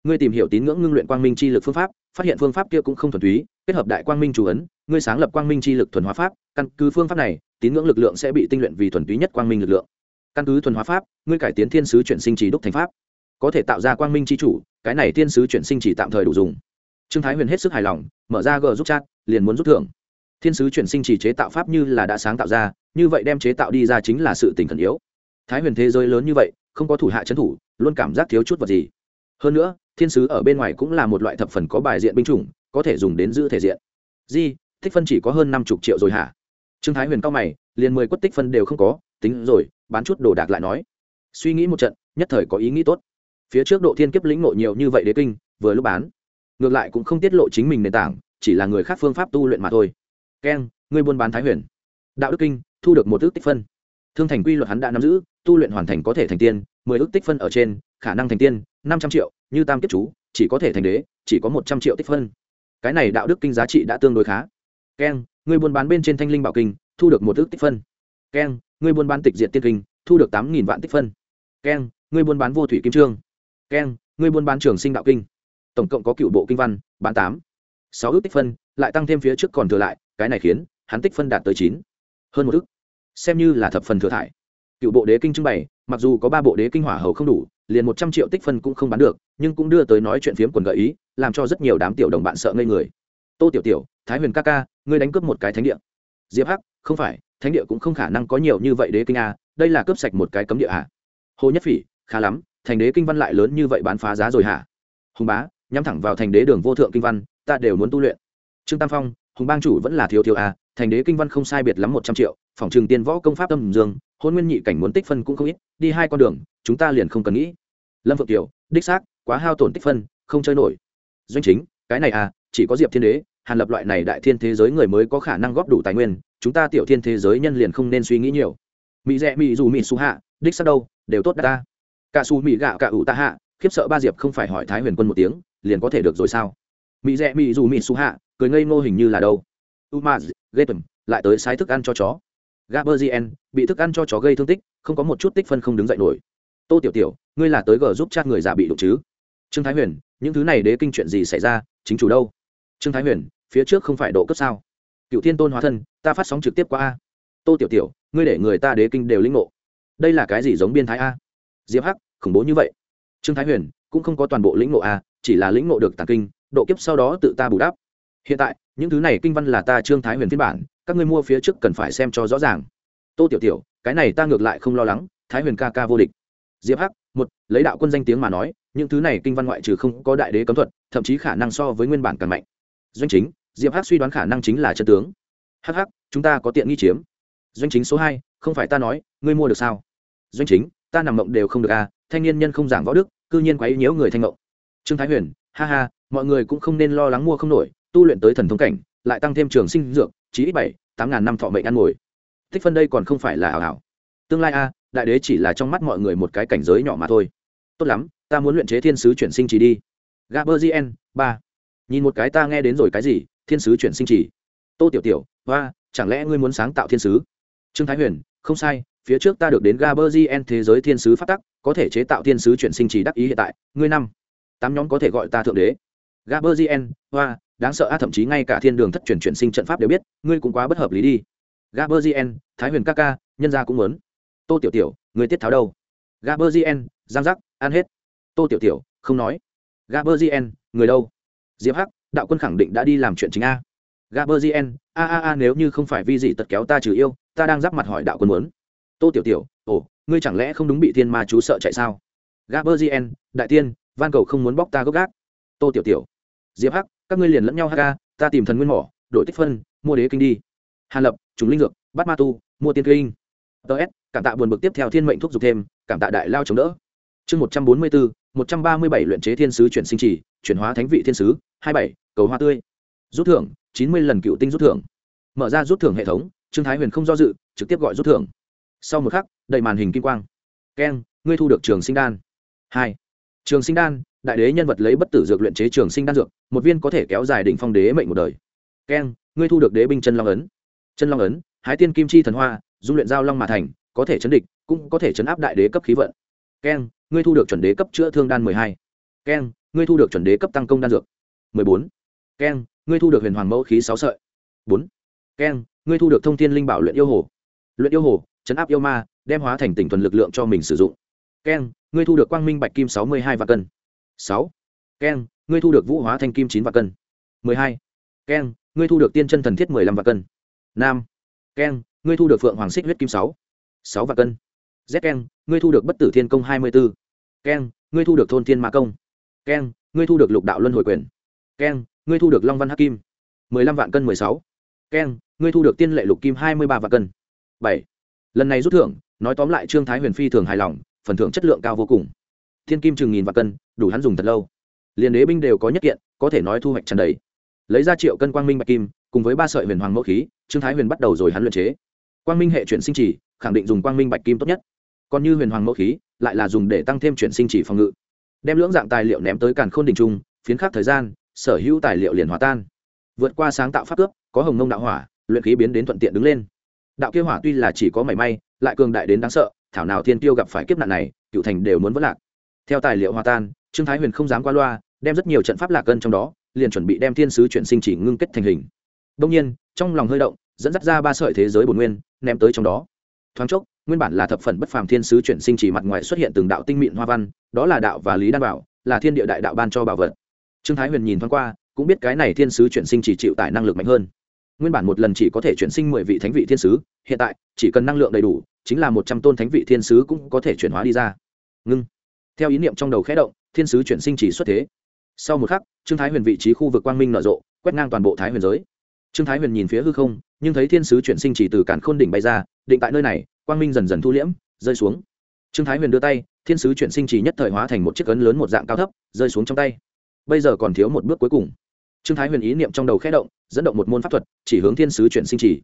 ngươi tìm hiểu tín ngưỡng ngưng luyện quang minh chi lực phương pháp, phát hiện phương pháp kia cũng không thuần túy, kết hợp đại quang minh chủ ấn, ngươi sáng lập quang minh chi lực thuần hóa pháp, căn cứ phương pháp này, tín ngưỡng lực lượng sẽ bị tinh luyện vì thuần túy nhất quang minh lực lượng. Căn cứ thuần hóa pháp, ngươi cải tiến thiên sứ chuyển sinh chỉ đúc thành pháp. Có thể tạo ra quang minh chi chủ, cái này thiên sứ chuyển sinh chỉ tạm thời đủ dùng. Trương thái huyền hết sức hài lòng, mở ra g giúp chat, liền muốn rút thưởng. Thiên sứ chuyển sinh chỉ chế tạo pháp như là đã sáng tạo ra, như vậy đem chế tạo đi ra chính là sự tình khẩn yếu. Thái huyền thế giới lớn như vậy, không có thủ hạ trấn thủ, luôn cảm giác thiếu chút vật gì hơn nữa, thiên sứ ở bên ngoài cũng là một loại thập phần có bài diện binh chủng, có thể dùng đến giữ thể diện. Di, tích phân chỉ có hơn năm chục triệu rồi hả? Trương thái huyền cao mày, liền mười quất tích phân đều không có, tính rồi, bán chút đồ đạc lại nói. Suy nghĩ một trận, nhất thời có ý nghĩ tốt. Phía trước độ thiên kiếp lĩnh ngộ nhiều như vậy đế kinh, vừa lúc bán. Ngược lại cũng không tiết lộ chính mình nền tảng, chỉ là người khác phương pháp tu luyện mà thôi. Keng ngươi buôn bán thái huyền. Đạo đức kinh, thu được một ước tích phân. Thương thành quy luật hắn đã nắm giữ, tu luyện hoàn thành có thể thành tiên, mười ước tích phân ở trên, khả năng thành tiên năm trăm triệu, như tam kiếp chú, chỉ có thể thành đế, chỉ có một trăm triệu tích phân. Cái này đạo đức kinh giá trị đã tương đối khá. Keng ngươi buôn bán bên trên thanh linh bảo kinh, thu được một ước tích phân. Keng ngươi buôn bán tịch diện tiên kinh, thu được tám nghìn vạn tích phân. Keng ngươi buôn bán vô thủy kim trương. Keng ngươi buôn bán trường sinh đạo kinh. Tổng cộng có cựu bộ kinh văn, bán tám. Sáu ước tích phân, lại tăng thêm phía trước còn thừa lại, cái này khiến hắn tích phân đạt tới chín. Hơn một ước. Xem như là thập phần thừa thải. Cựu bộ đế kinh trưng bày, mặc dù có ba bộ đế kinh hỏa hầu không đủ liền một trăm triệu tích phân cũng không bán được, nhưng cũng đưa tới nói chuyện phiếm quần gợi ý, làm cho rất nhiều đám tiểu đồng bạn sợ ngây người. Tô tiểu tiểu, thái huyền ca ca, ngươi đánh cướp một cái thánh địa. Diệp hắc, không phải, thánh địa cũng không khả năng có nhiều như vậy đế kinh a đây là cướp sạch một cái cấm địa à. Hồ nhất phỉ, khá lắm, thành đế kinh văn lại lớn như vậy bán phá giá rồi hả? Hùng bá, nhắm thẳng vào thành đế đường vô thượng kinh văn, ta đều muốn tu luyện. Trương tam phong, hùng bang chủ vẫn là thiếu thiếu a thành đế kinh văn không sai biệt lắm một trăm triệu, phòng trường tiên võ công pháp tâm dương hôn nguyên nhị cảnh muốn tích phân cũng không ít, đi hai con đường, chúng ta liền không cần nghĩ. Lâm phượng kiều, đích xác, quá hao tổn tích phân, không chơi nổi. Doanh chính, cái này à chỉ có diệp thiên đế, hàn lập loại này đại thiên thế giới người mới có khả năng góp đủ tài nguyên, chúng ta tiểu thiên thế giới nhân liền không nên suy nghĩ nhiều. Mỹ rẽ mỹ dù mỹ su hạ, đích xác đâu, đều tốt ta. Cả su mỹ gạo cả ủ ta hạ, khiếp sợ ba diệp không phải hỏi thái huyền quân một tiếng, liền có thể được rồi sao? Mỹ rẽ mỹ dù mỹ su hạ, cười ngây ngô hình như là đâu. Umaz ghê tầm lại tới sai thức ăn cho chó gaberzien bị thức ăn cho chó gây thương tích, không có một chút tích phân không đứng dậy nổi. Tô tiểu tiểu, ngươi là tới gờ giúp chat người giả bị đụng chứ? Trương thái huyền, những thứ này đế kinh chuyện gì xảy ra, chính chủ đâu? Trương thái huyền, phía trước không phải độ cấp sao? Cựu thiên tôn hóa thân, ta phát sóng trực tiếp qua a. Tô tiểu tiểu, ngươi để người ta đế kinh đều linh ngộ. Đây là cái gì giống biên thái a? Diệp hắc, khủng bố như vậy. Trương thái huyền, cũng không có toàn bộ lĩnh ngộ a, chỉ là lĩnh ngộ được tàng kinh, độ kiếp sau đó tự ta bù đắp. Hiện tại, những thứ này kinh văn là ta trương thái huyền phiên bản các ngươi mua phía trước cần phải xem cho rõ ràng. Tô tiểu tiểu, cái này ta ngược lại không lo lắng, thái huyền ca ca vô địch. Diệp hắc, một, lấy đạo quân danh tiếng mà nói, những thứ này kinh văn ngoại trừ không có đại đế cấm thuật, thậm chí khả năng so với nguyên bản càng mạnh. Doanh chính, diệp hắc suy đoán khả năng chính là chân tướng. Hh chúng ta có tiện nghi chiếm. Doanh chính số hai, không phải ta nói, ngươi mua được sao? Doanh chính, ta nằm mộng đều không được à thanh niên nhân không giảng võ đức, cư nhiên quấy nhiễu người thanh mộng. Trương thái huyền, ha ha, mọi người cũng không nên lo lắng mua không nổi, tu luyện tới thần thông cảnh, lại tăng thêm trường sinh dược chí ít bảy, tám ngàn năm thọ mệnh ăn ngồi. Tích phân đây còn không phải là ảo ảo tương lai a, đại đế chỉ là trong mắt mọi người một cái cảnh giới nhỏ mà thôi. Tốt lắm, ta muốn luyện chế thiên sứ chuyển sinh chỉ đi. Gaberzien ba. Nhìn một cái ta nghe đến rồi cái gì, thiên sứ chuyển sinh chỉ. Tô tiểu tiểu hoa chẳng lẽ ngươi muốn sáng tạo thiên sứ? Trương thái huyền, không sai, phía trước ta được đến gaberzien thế giới thiên sứ phát tắc, có thể chế tạo thiên sứ chuyển sinh chỉ đắc ý hiện tại, ngươi năm. Tám nhóm có thể gọi ta thượng đế gaberzien hoa, đáng sợ a, thậm chí ngay cả thiên đường thất truyền chuyển sinh trận pháp đều biết, ngươi cũng quá bất hợp lý đi. Gaberzien thái huyền ca ca, nhân gia cũng muốn. Tô tiểu tiểu ngươi tiết tháo đâu? Gaberzien giang giác, ăn hết. Tô tiểu tiểu, không nói. Gaberzien người đâu? Diệp hắc, đạo quân khẳng định đã đi làm chuyện chính a. Gaberzien a a a, nếu như không phải vi dị tật kéo ta trừ yêu, ta đang giáp mặt hỏi đạo quân muốn. Tô tiểu tiểu, ồ, ngươi chẳng lẽ không đúng bị thiên ma chú sợ chạy sao? Gaberzien đại tiên, van cầu không muốn bóc ta gốc gác. Tô tiểu tiểu diệp hắc, các ngươi liền lẫn nhau hk ta tìm thần nguyên mỏ, đổi tích phân, mua đế kinh đi. Hàn lập chúng linh dược bắt ma tu, mua tiên kinh. Ts cảm tạ buồn bực tiếp theo thiên mệnh thúc giục thêm, cảm tạ đại lao chống đỡ. Chương một trăm bốn mươi bốn, một trăm ba mươi bảy luyện chế thiên sứ chuyển sinh trì chuyển hóa thánh vị thiên sứ, hai bảy, cầu hoa tươi. Rút thưởng, chín mươi lần cựu tinh rút thưởng. Mở ra rút thưởng hệ thống, trương thái huyền không do dự, trực tiếp gọi rút thưởng. Sau một khắc, đầy màn hình kim quang. Keng, ngươi thu được trường sinh đan. Hai. Trường sinh đan đại đế nhân vật lấy bất tử dược luyện chế trường sinh đan dược, một viên có thể kéo dài đỉnh phong đế mệnh một đời. Keng ngươi thu được đế binh chân long ấn. Chân long ấn, hái tiên kim chi thần hoa, dung luyện giao long mà thành, có thể chấn địch, cũng có thể chấn áp đại đế cấp khí vận. Keng ngươi thu được chuẩn đế cấp chữa thương đan mười hai. Keng ngươi thu được chuẩn đế cấp tăng công đan dược mười bốn. Keng ngươi thu được huyền hoàng mẫu khí sáu sợi bốn. Keng ngươi thu được thông thiên linh bảo luyện yêu hồ. Luyện yêu hồ, chấn áp yêu ma, đem hóa thành tỉnh thuần lực lượng cho mình sử dụng. Keng ngươi thu được quang minh bạch kim sáu mươi hai và cân sáu. Keng ngươi thu được vũ hóa thanh kim chín vạn cân. Mười hai. Keng ngươi thu được tiên chân thần thiết mười lăm vạn cân. Nam. Keng ngươi thu được phượng hoàng xích huyết kim sáu. Sáu vạn cân. Z keng ngươi thu được bất tử thiên công hai mươi b ố keng ngươi thu được thôn thiên ma công. Keng ngươi thu được lục đạo luân hồi quyền. Keng ngươi thu được long văn hắc kim. mười lăm vạn cân mười sáu. Keng ngươi thu được tiên lệ lục kim hai mươi ba vạn cân. Bảy. Lần này rút thưởng, nói tóm lại trương thái huyền phi thường hài lòng, phần thưởng chất lượng cao vô cùng thiên kim chừng nghìn vạn cân, đủ hắn dùng thật lâu. Liền đế binh đều có nhất kiện, có thể nói thu hoạch trần đầy. Lấy ra triệu cân quang minh bạch kim, cùng với ba sợi huyền hoàng mẫu khí, trương thái huyền bắt đầu rồi hắn luyện chế. Quang minh hệ chuyển sinh chỉ, khẳng định dùng quang minh bạch kim tốt nhất. Còn như huyền hoàng mẫu khí, lại là dùng để tăng thêm chuyển sinh chỉ phòng ngự. Đem lưỡng dạng tài liệu ném tới càn khôn đình trung, phiến khắc thời gian, sở hữu tài liệu liền hòa tan. Vượt qua sáng tạo pháp cướp có hồng nông đạo hỏa, luyện khí biến đến thuận tiện đứng lên. Đạo kia hỏa tuy là chỉ có mảy may, lại cường đại đến đáng sợ, thảo nào thiên tiêu gặp phải kiếp nạn này, cựu thành đều muốn vất lạc theo tài liệu hòa tan, trương thái huyền không dám qua loa, đem rất nhiều trận pháp lạc cân trong đó, liền chuẩn bị đem thiên sứ chuyển sinh chỉ ngưng kết thành hình. Đông nhiên, trong lòng hơi động, dẫn dắt ra ba sợi thế giới bồn nguyên, ném tới trong đó. Thoáng chốc, nguyên bản là thập phần bất phàm thiên sứ chuyển sinh chỉ mặt ngoài xuất hiện từng đạo tinh mịn hoa văn, đó là đạo và lý đan bảo, là thiên địa đại đạo ban cho bảo vật. Trương thái huyền nhìn thoáng qua, cũng biết cái này thiên sứ chuyển sinh chỉ chịu tải năng lực mạnh hơn. Nguyên bản một lần chỉ có thể chuyển sinh mười vị thánh vị thiên sứ, hiện tại, chỉ cần năng lượng đầy đủ, chính là một trăm tôn thánh vị thiên sứ cũng có thể chuyển hóa đi ra. Ngưng theo ý niệm trong đầu khẽ động, thiên sứ chuyển sinh chỉ xuất thế. Sau một khắc, trương thái huyền vị trí khu vực quang minh nở rộ, quét ngang toàn bộ thái huyền giới. Trương thái huyền nhìn phía hư không, nhưng thấy thiên sứ chuyển sinh chỉ từ cản khôn đỉnh bay ra, định tại nơi này, quang minh dần dần thu liễm, rơi xuống. Trương thái huyền đưa tay, thiên sứ chuyển sinh chỉ nhất thời hóa thành một chiếc ấn lớn một dạng cao thấp, rơi xuống trong tay. Bây giờ còn thiếu một bước cuối cùng. Trương thái huyền ý niệm trong đầu khẽ động, dẫn động một môn pháp thuật, chỉ hướng thiên sứ chuyển sinh chỉ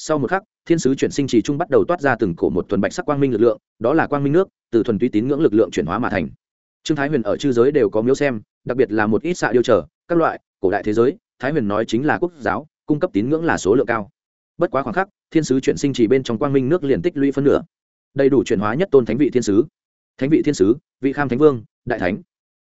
sau một khắc, thiên sứ chuyển sinh chỉ trung bắt đầu toát ra từng cổ một thuần bạch sắc quang minh lực lượng, đó là quang minh nước, từ thuần túy tín ngưỡng lực lượng chuyển hóa mà thành. Trương thái huyền ở chư giới đều có miếu xem, đặc biệt là một ít xạ điêu trở, các loại, cổ đại thế giới, thái huyền nói chính là quốc giáo, cung cấp tín ngưỡng là số lượng cao. Bất quá khoảng khắc, thiên sứ chuyển sinh chỉ bên trong quang minh nước liền tích lũy phân nửa. Đầy đủ chuyển hóa nhất tôn thánh vị thiên sứ. Thánh vị thiên sứ, vị kham thánh vương, đại thánh.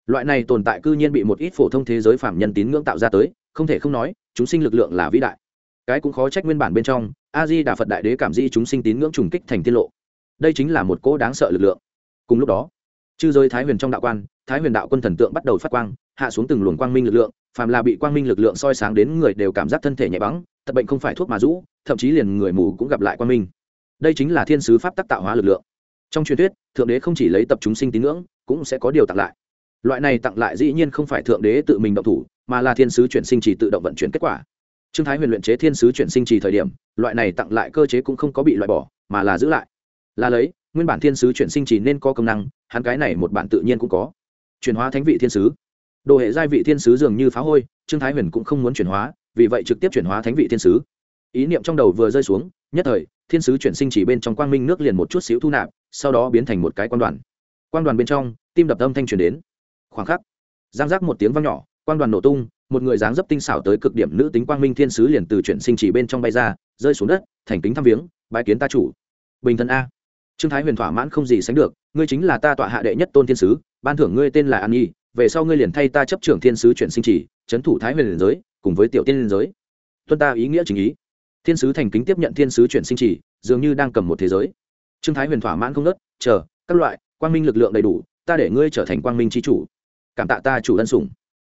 Loại này tồn tại cư nhiên bị một ít phổ thông thế giới phạm nhân tín ngưỡng tạo ra tới, không thể không nói, chúng sinh lực lượng là vĩ đại cái cũng khó trách nguyên bản bên trong a di đà phật đại đế cảm di chúng sinh tín ngưỡng trùng kích thành tiết lộ. Đây chính là một cỗ đáng sợ lực lượng. Cùng lúc đó, chư giới thái huyền trong đạo quan, thái huyền đạo quân thần tượng bắt đầu phát quang, hạ xuống từng luồng quang minh lực lượng, phàm là bị quang minh lực lượng soi sáng đến người đều cảm giác thân thể nhẹ bắn tật bệnh không phải thuốc mà rũ, thậm chí liền người mù cũng gặp lại quang minh. Đây chính là thiên sứ pháp tác tạo hóa lực lượng. Trong truyền thuyết, thượng đế không chỉ lấy tập chúng sinh tín ngưỡng, cũng sẽ có điều tặng lại. Loại này tặng lại dĩ nhiên không phải thượng đế tự mình động thủ, mà là thiên sứ chuyển sinh chỉ tự động vận chuyển kết quả trương thái huyền luyện chế thiên sứ chuyển sinh trì thời điểm, loại này tặng lại cơ chế cũng không có bị loại bỏ, mà là giữ lại. Là lấy, nguyên bản thiên sứ chuyển sinh trì nên có công năng, hắn cái này một bản tự nhiên cũng có. Chuyển hóa thánh vị thiên sứ. Đồ hệ giai vị thiên sứ dường như phá hôi, trương thái huyền cũng không muốn chuyển hóa, vì vậy trực tiếp chuyển hóa thánh vị thiên sứ. Ý niệm trong đầu vừa rơi xuống, nhất thời, thiên sứ chuyển sinh chỉ bên trong quang minh nước liền một chút xíu thu nạp, sau đó biến thành một cái quan đoàn. Quan đoàn bên trong, tim đập âm thanh truyền đến. Khoảng khắc, giang giác một tiếng vang nhỏ quan đoàn nổ tung một người dáng dấp tinh xảo tới cực điểm nữ tính quang minh thiên sứ liền từ chuyển sinh chỉ bên trong bay ra, rơi xuống đất, thành kính thăm viếng, bái kiến ta chủ. Bình thân a. Trương thái huyền thỏa mãn không gì sánh được, ngươi chính là ta tọa hạ đệ nhất tôn thiên sứ, ban thưởng ngươi tên là an nhi, về sau ngươi liền thay ta chấp trưởng thiên sứ chuyển sinh chỉ trấn thủ thái huyền liền giới, cùng với tiểu tiên liền giới. Tuân ta ý nghĩa chính ý. Thiên sứ thành kính tiếp nhận thiên sứ chuyển sinh chỉ, dường như đang cầm một thế giới. Trương thái huyền thỏa mãn không nớt, chờ, các loại, quang minh lực lượng đầy đủ, ta để ngươi trở thành quang minh tri chủ. Cảm tạ ta chủ ân sủng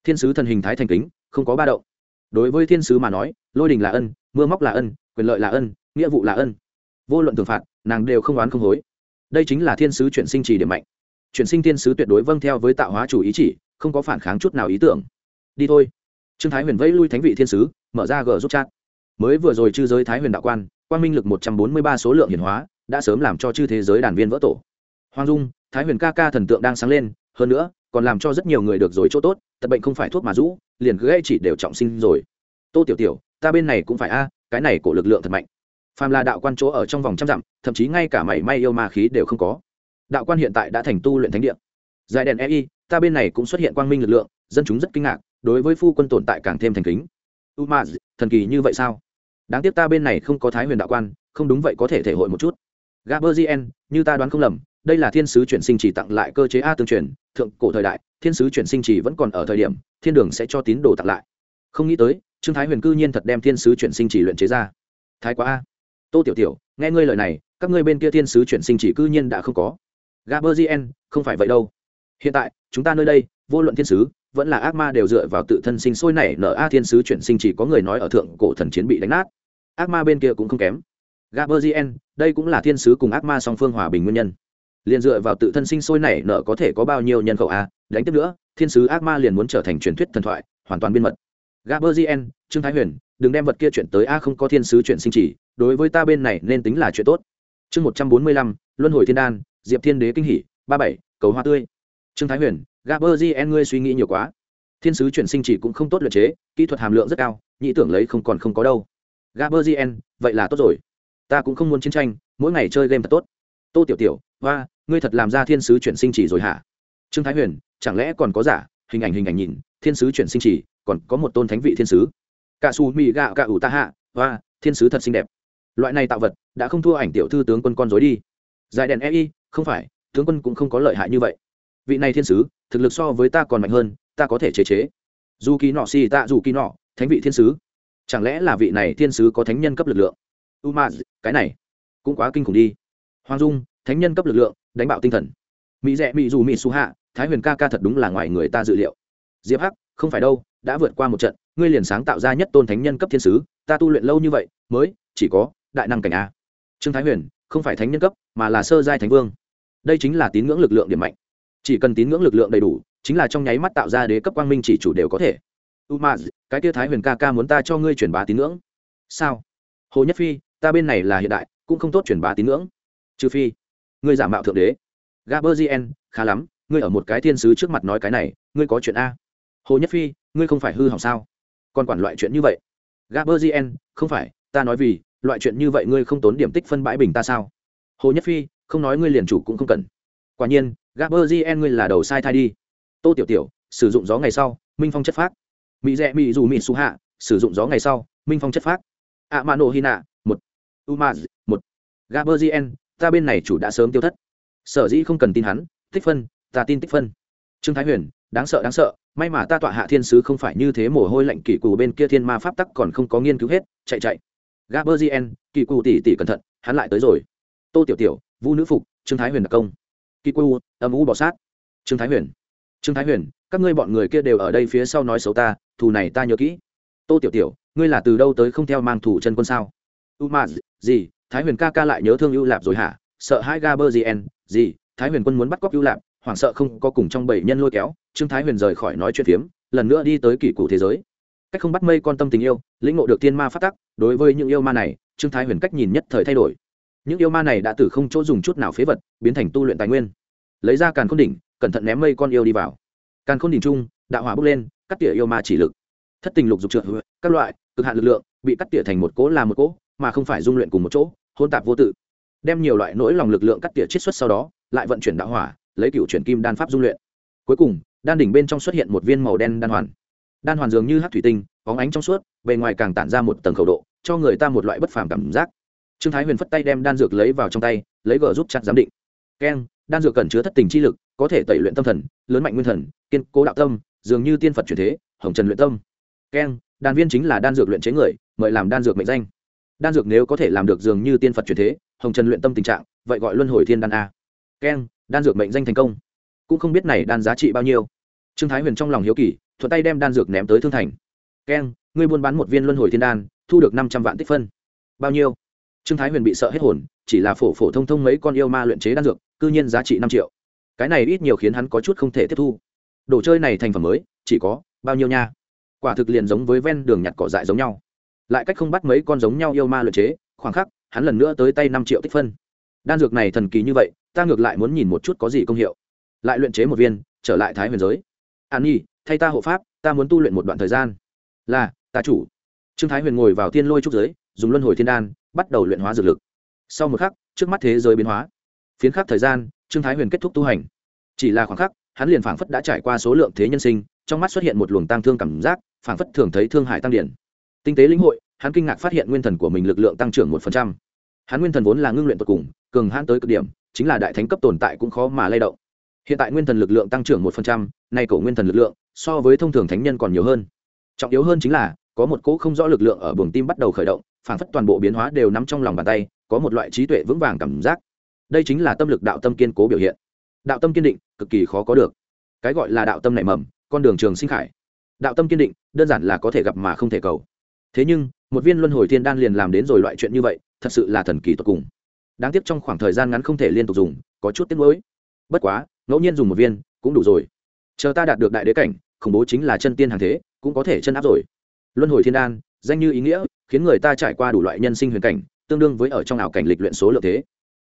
thiên sứ thần hình thái thành kính, không có ba động. Đối với thiên sứ mà nói, lôi đình là ân, mưa móc là ân, quyền lợi là ân, nghĩa vụ là ân. Vô luận thường phạt, nàng đều không oán không hối. Đây chính là thiên sứ chuyển sinh chỉ điểm mạnh. Chuyển sinh thiên sứ tuyệt đối vâng theo với tạo hóa chủ ý chỉ, không có phản kháng chút nào ý tưởng. Đi thôi. Trương thái huyền vẫy lui thánh vị thiên sứ, mở ra gờ giúp chat. Mới vừa rồi chư giới thái huyền đạo quan quan minh lực một trăm bốn mươi ba số lượng hiển hóa, đã sớm làm cho chư thế giới đàn viên vỡ tổ. Hoàng dung, thái huyền ca ca thần tượng đang sáng lên, hơn nữa còn làm cho rất nhiều người được rồi chỗ tốt tật bệnh không phải thuốc mà rũ, liền gây chỉ đều trọng sinh rồi. Tô tiểu tiểu, ta bên này cũng phải a, cái này của lực lượng thật mạnh. Phàm là đạo quan chỗ ở trong vòng trăm dặm, thậm chí ngay cả mảy may yêu ma khí đều không có. Đạo quan hiện tại đã thành tu luyện thánh địa. Giải đèn ei ta bên này cũng xuất hiện quang minh lực lượng, dân chúng rất kinh ngạc, đối với phu quân tồn tại càng thêm thành kính. U ma thần kỳ như vậy sao? Đáng tiếc ta bên này không có thái huyền đạo quan, không đúng vậy có thể thể hội một chút. Gaberzien như ta đoán không lầm đây là thiên sứ chuyển sinh chỉ tặng lại cơ chế a tương truyền, thượng cổ thời đại, thiên sứ chuyển sinh chỉ vẫn còn ở thời điểm, thiên đường sẽ cho tín đồ tặng lại. Không nghĩ tới, trương thái huyền cư nhiên thật đem thiên sứ chuyển sinh chỉ luyện chế ra. Thái quá a. Tô tiểu tiểu, nghe ngươi lời này, các ngươi bên kia thiên sứ chuyển sinh chỉ cư nhiên đã không có. Gaberzien không phải vậy đâu. Hiện tại, chúng ta nơi đây, vô luận thiên sứ, vẫn là ác ma đều dựa vào tự thân sinh sôi nảy nở a thiên sứ chuyển sinh chỉ có người nói ở thượng cổ thần chiến bị đánh nát. Ác ma bên kia cũng không kém. Gaberzien đây cũng là thiên sứ cùng ác ma song phương hòa bình nguyên nhân liền dựa vào tự thân sinh sôi nảy nở có thể có bao nhiêu nhân khẩu a, đánh tiếp nữa, thiên sứ ác ma liền muốn trở thành truyền thuyết thần thoại, hoàn toàn biên mật. Gaberzien trương thái huyền, đừng đem vật kia chuyển tới a, không có thiên sứ chuyển sinh chỉ, đối với ta bên này nên tính là chuyện tốt. Chương một trăm bốn mươi lăm, luân hồi thiên đan, diệp thiên đế kinh hỷ, ba bảy, cầu hoa tươi. Trương thái huyền gaberzien ngươi suy nghĩ nhiều quá. Thiên sứ chuyển sinh chỉ cũng không tốt luyện chế, kỹ thuật hàm lượng rất cao, nhị tưởng lấy không còn không có đâu. Gaberzien vậy là tốt rồi. Ta cũng không muốn chiến tranh, mỗi ngày chơi game thật tốt. Tô tiểu tiểu, hoa ngươi thật làm ra thiên sứ chuyển sinh chỉ rồi hả? Trương thái huyền, chẳng lẽ còn có giả? Hình ảnh hình ảnh nhìn, thiên sứ chuyển sinh chỉ, còn có một tôn thánh vị thiên sứ. Cả su mì gạo cả ủ ta hạ và thiên sứ thật xinh đẹp. Loại này tạo vật, đã không thua ảnh tiểu thư tướng quân con dối đi. Giải đèn ei không phải, tướng quân cũng không có lợi hại như vậy. Vị này thiên sứ, thực lực so với ta còn mạnh hơn, ta có thể chế chế. Dù kỳ nọ xì tạ dù kỳ nọ thánh vị thiên sứ. Chẳng lẽ là vị này thiên sứ có thánh nhân cấp lực lượng? U ma cái này cũng quá kinh khủng đi. Hoàng dung, thánh nhân cấp lực lượng đánh bạo tinh thần. Mỹ rẽ mỹ dù mỹ su hạ, thái huyền ca ca thật đúng là ngoài người ta dự liệu. Diệp hắc, không phải đâu, đã vượt qua một trận, ngươi liền sáng tạo ra nhất tôn thánh nhân cấp thiên sứ, ta tu luyện lâu như vậy, mới chỉ có đại năng cảnh a. Trương thái huyền, không phải thánh nhân cấp, mà là sơ giai thánh vương. Đây chính là tín ngưỡng lực lượng điểm mạnh. Chỉ cần tín ngưỡng lực lượng đầy đủ, chính là trong nháy mắt tạo ra đế cấp quang minh chỉ chủ đều có thể. U ma, cái kia thái huyền ca ca muốn ta cho ngươi truyền bá tín ngưỡng. Sao? Hồ nhất phi, ta bên này là hiện đại, cũng không tốt truyền bá tín ngưỡng. Trừ phi ngươi giả mạo thượng đế. Gaberzien khá lắm, ngươi ở một cái thiên sứ trước mặt nói cái này, ngươi có chuyện a. Hồ nhất phi, ngươi không phải hư hỏng sao? Còn quản loại chuyện như vậy. Gaberzien không phải, ta nói vì, loại chuyện như vậy ngươi không tốn điểm tích phân bãi bình ta sao? Hồ nhất phi, không nói ngươi liền chủ cũng không cần. Quả nhiên gaberzien ngươi là đầu sai thai đi. Tô tiểu tiểu, sử dụng gió ngày sau, minh phong chất phác. Mỹ rẽ mỹ dù mỹ su hạ, sử dụng gió ngày sau, minh phong chất phác. A mano hina, một. Umaz, một. Gaberzien ta bên này chủ đã sớm tiêu thất. Sở dĩ không cần tin hắn, tích phân, ta tin tích phân. Trương thái huyền, đáng sợ đáng sợ, may mà ta tọa hạ thiên sứ không phải như thế mồ hôi lạnh kỳ cù bên kia thiên ma pháp tắc còn không có nghiên cứu hết, chạy chạy. Gaberzien kỳ cù tỉ tỉ cẩn thận, hắn lại tới rồi. Tô tiểu tiểu, vu nữ phục, trương thái huyền đặc công. Kỳ cù, âm u bỏ sát. Trương thái huyền. Trương thái huyền, các ngươi bọn người kia đều ở đây phía sau nói xấu ta, thù này ta nhớ kỹ. Tô tiểu tiểu, ngươi là từ đâu tới không theo mang thủ chân quân sao? U ma gì? Thái huyền ca ca lại nhớ thương ưu lạp rồi hả? Sợ hai ga bơ gn gì? Thái huyền quân muốn bắt cóc ưu lạp, hoảng sợ không có cùng trong bảy nhân lôi kéo, trương thái huyền rời khỏi nói chuyện phiếm, lần nữa đi tới kỷ cụ thế giới. Cách không bắt mây con tâm tình yêu, lĩnh ngộ được tiên ma phát tắc, đối với những yêu ma này, trương thái huyền cách nhìn nhất thời thay đổi. Những yêu ma này đã từ không chỗ dùng chút nào phế vật, biến thành tu luyện tài nguyên. Lấy ra càn khôn đỉnh, cẩn thận ném mây con yêu đi vào. Càn khôn đỉnh trung đạo hỏa bốc lên, cắt tỉa yêu ma chỉ lực. Thất tình lục dục trượt, các loại, cực hạn lực lượng, bị cắt tỉa thành một cỗ là một cỗ, mà không phải dung luyện cùng một chỗ hôn tạp vô tự, đem nhiều loại nỗi lòng lực lượng cắt tỉa chiết xuất sau đó, lại vận chuyển đạo hỏa, lấy cựu chuyển kim đan pháp dung luyện. Cuối cùng, đan đỉnh bên trong xuất hiện một viên màu đen đan hoàn. Đan hoàn dường như hát thủy tinh, bóng ánh trong suốt, bề ngoài càng tản ra một tầng khẩu độ, cho người ta một loại bất phàm cảm giác. Trương thái huyền phất tay đem đan dược lấy vào trong tay, lấy gờ giúp chặt giám định. Keng, đan dược cần chứa thất tình chi lực, có thể tẩy luyện tâm thần, lớn mạnh nguyên thần, kiên cố đạo tâm, dường như tiên phật truyền thế, hồng trần luyện tâm. Keng, đan viên chính là đan dược luyện chế người, mời làm đan dược mệnh danh đan dược nếu có thể làm được dường như tiên phật truyền thế, hồng trần luyện tâm tình trạng, vậy gọi luân hồi thiên đan a. Keng, đan dược mệnh danh thành công. Cũng không biết này đan giá trị bao nhiêu. Trương thái huyền trong lòng hiếu kỳ, thuận tay đem đan dược ném tới thương thành. Keng, ngươi buôn bán một viên luân hồi thiên đan, thu được năm trăm vạn tích phân. Bao nhiêu? Trương thái huyền bị sợ hết hồn, chỉ là phổ phổ thông thông mấy con yêu ma luyện chế đan dược, cư nhiên giá trị năm triệu. Cái này ít nhiều khiến hắn có chút không thể tiếp thu. Đồ chơi này thành phẩm mới, chỉ có bao nhiêu nha? Quả thực liền giống với ven đường nhặt cỏ dại giống nhau lại cách không bắt mấy con giống nhau yêu ma luyện chế, khoảng khắc, hắn lần nữa tới tay năm triệu tích phân. Đan dược này thần kỳ như vậy, ta ngược lại muốn nhìn một chút có gì công hiệu. Lại luyện chế một viên, trở lại thái huyền giới. An nhi, thay ta hộ pháp, ta muốn tu luyện một đoạn thời gian. Là ta chủ. Trương thái huyền ngồi vào thiên lôi trúc giới, dùng luân hồi thiên đan, bắt đầu luyện hóa dược lực. Sau một khắc, trước mắt thế giới biến hóa. Phiến khắc thời gian, trương thái huyền kết thúc tu hành. Chỉ là khoảng khắc, hắn liền phảng phất đã trải qua số lượng thế nhân sinh, trong mắt xuất hiện một luồng tăng thương cảm giác, phảng phất thường thấy thương hải tăng điển tinh tế lĩnh hội, hắn kinh ngạc phát hiện nguyên thần của mình lực lượng tăng trưởng một phần trăm. Hắn nguyên thần vốn là ngưng luyện tột cùng, cường hãn tới cực điểm, chính là đại thánh cấp tồn tại cũng khó mà lay động. Hiện tại nguyên thần lực lượng tăng trưởng một phần trăm, nay cổ nguyên thần lực lượng, so với thông thường thánh nhân còn nhiều hơn. Trọng yếu hơn chính là, có một cỗ không rõ lực lượng ở buồng tim bắt đầu khởi động phảng phất toàn bộ biến hóa đều nắm trong lòng bàn tay, có một loại trí tuệ vững vàng cảm giác. Đây chính là tâm lực đạo tâm kiên cố biểu hiện. Đạo tâm kiên định, cực kỳ khó có được. Cái gọi là đạo tâm nảy mầm, con đường trường sinh khải. Đạo tâm kiên định, đơn giản là có thể gặp mà không thể cầu thế nhưng, một viên luân hồi thiên đan liền làm đến rồi loại chuyện như vậy, thật sự là thần kỳ tột cùng. Đáng tiếc trong khoảng thời gian ngắn không thể liên tục dùng, có chút tiếc nuối. Bất quá, ngẫu nhiên dùng một viên, cũng đủ rồi. Chờ ta đạt được đại đế cảnh, khủng bố chính là chân tiên hàng thế, cũng có thể chân áp rồi. Luân hồi thiên đan, danh như ý nghĩa, khiến người ta trải qua đủ loại nhân sinh huyền cảnh, tương đương với ở trong ảo cảnh lịch luyện số lượng thế.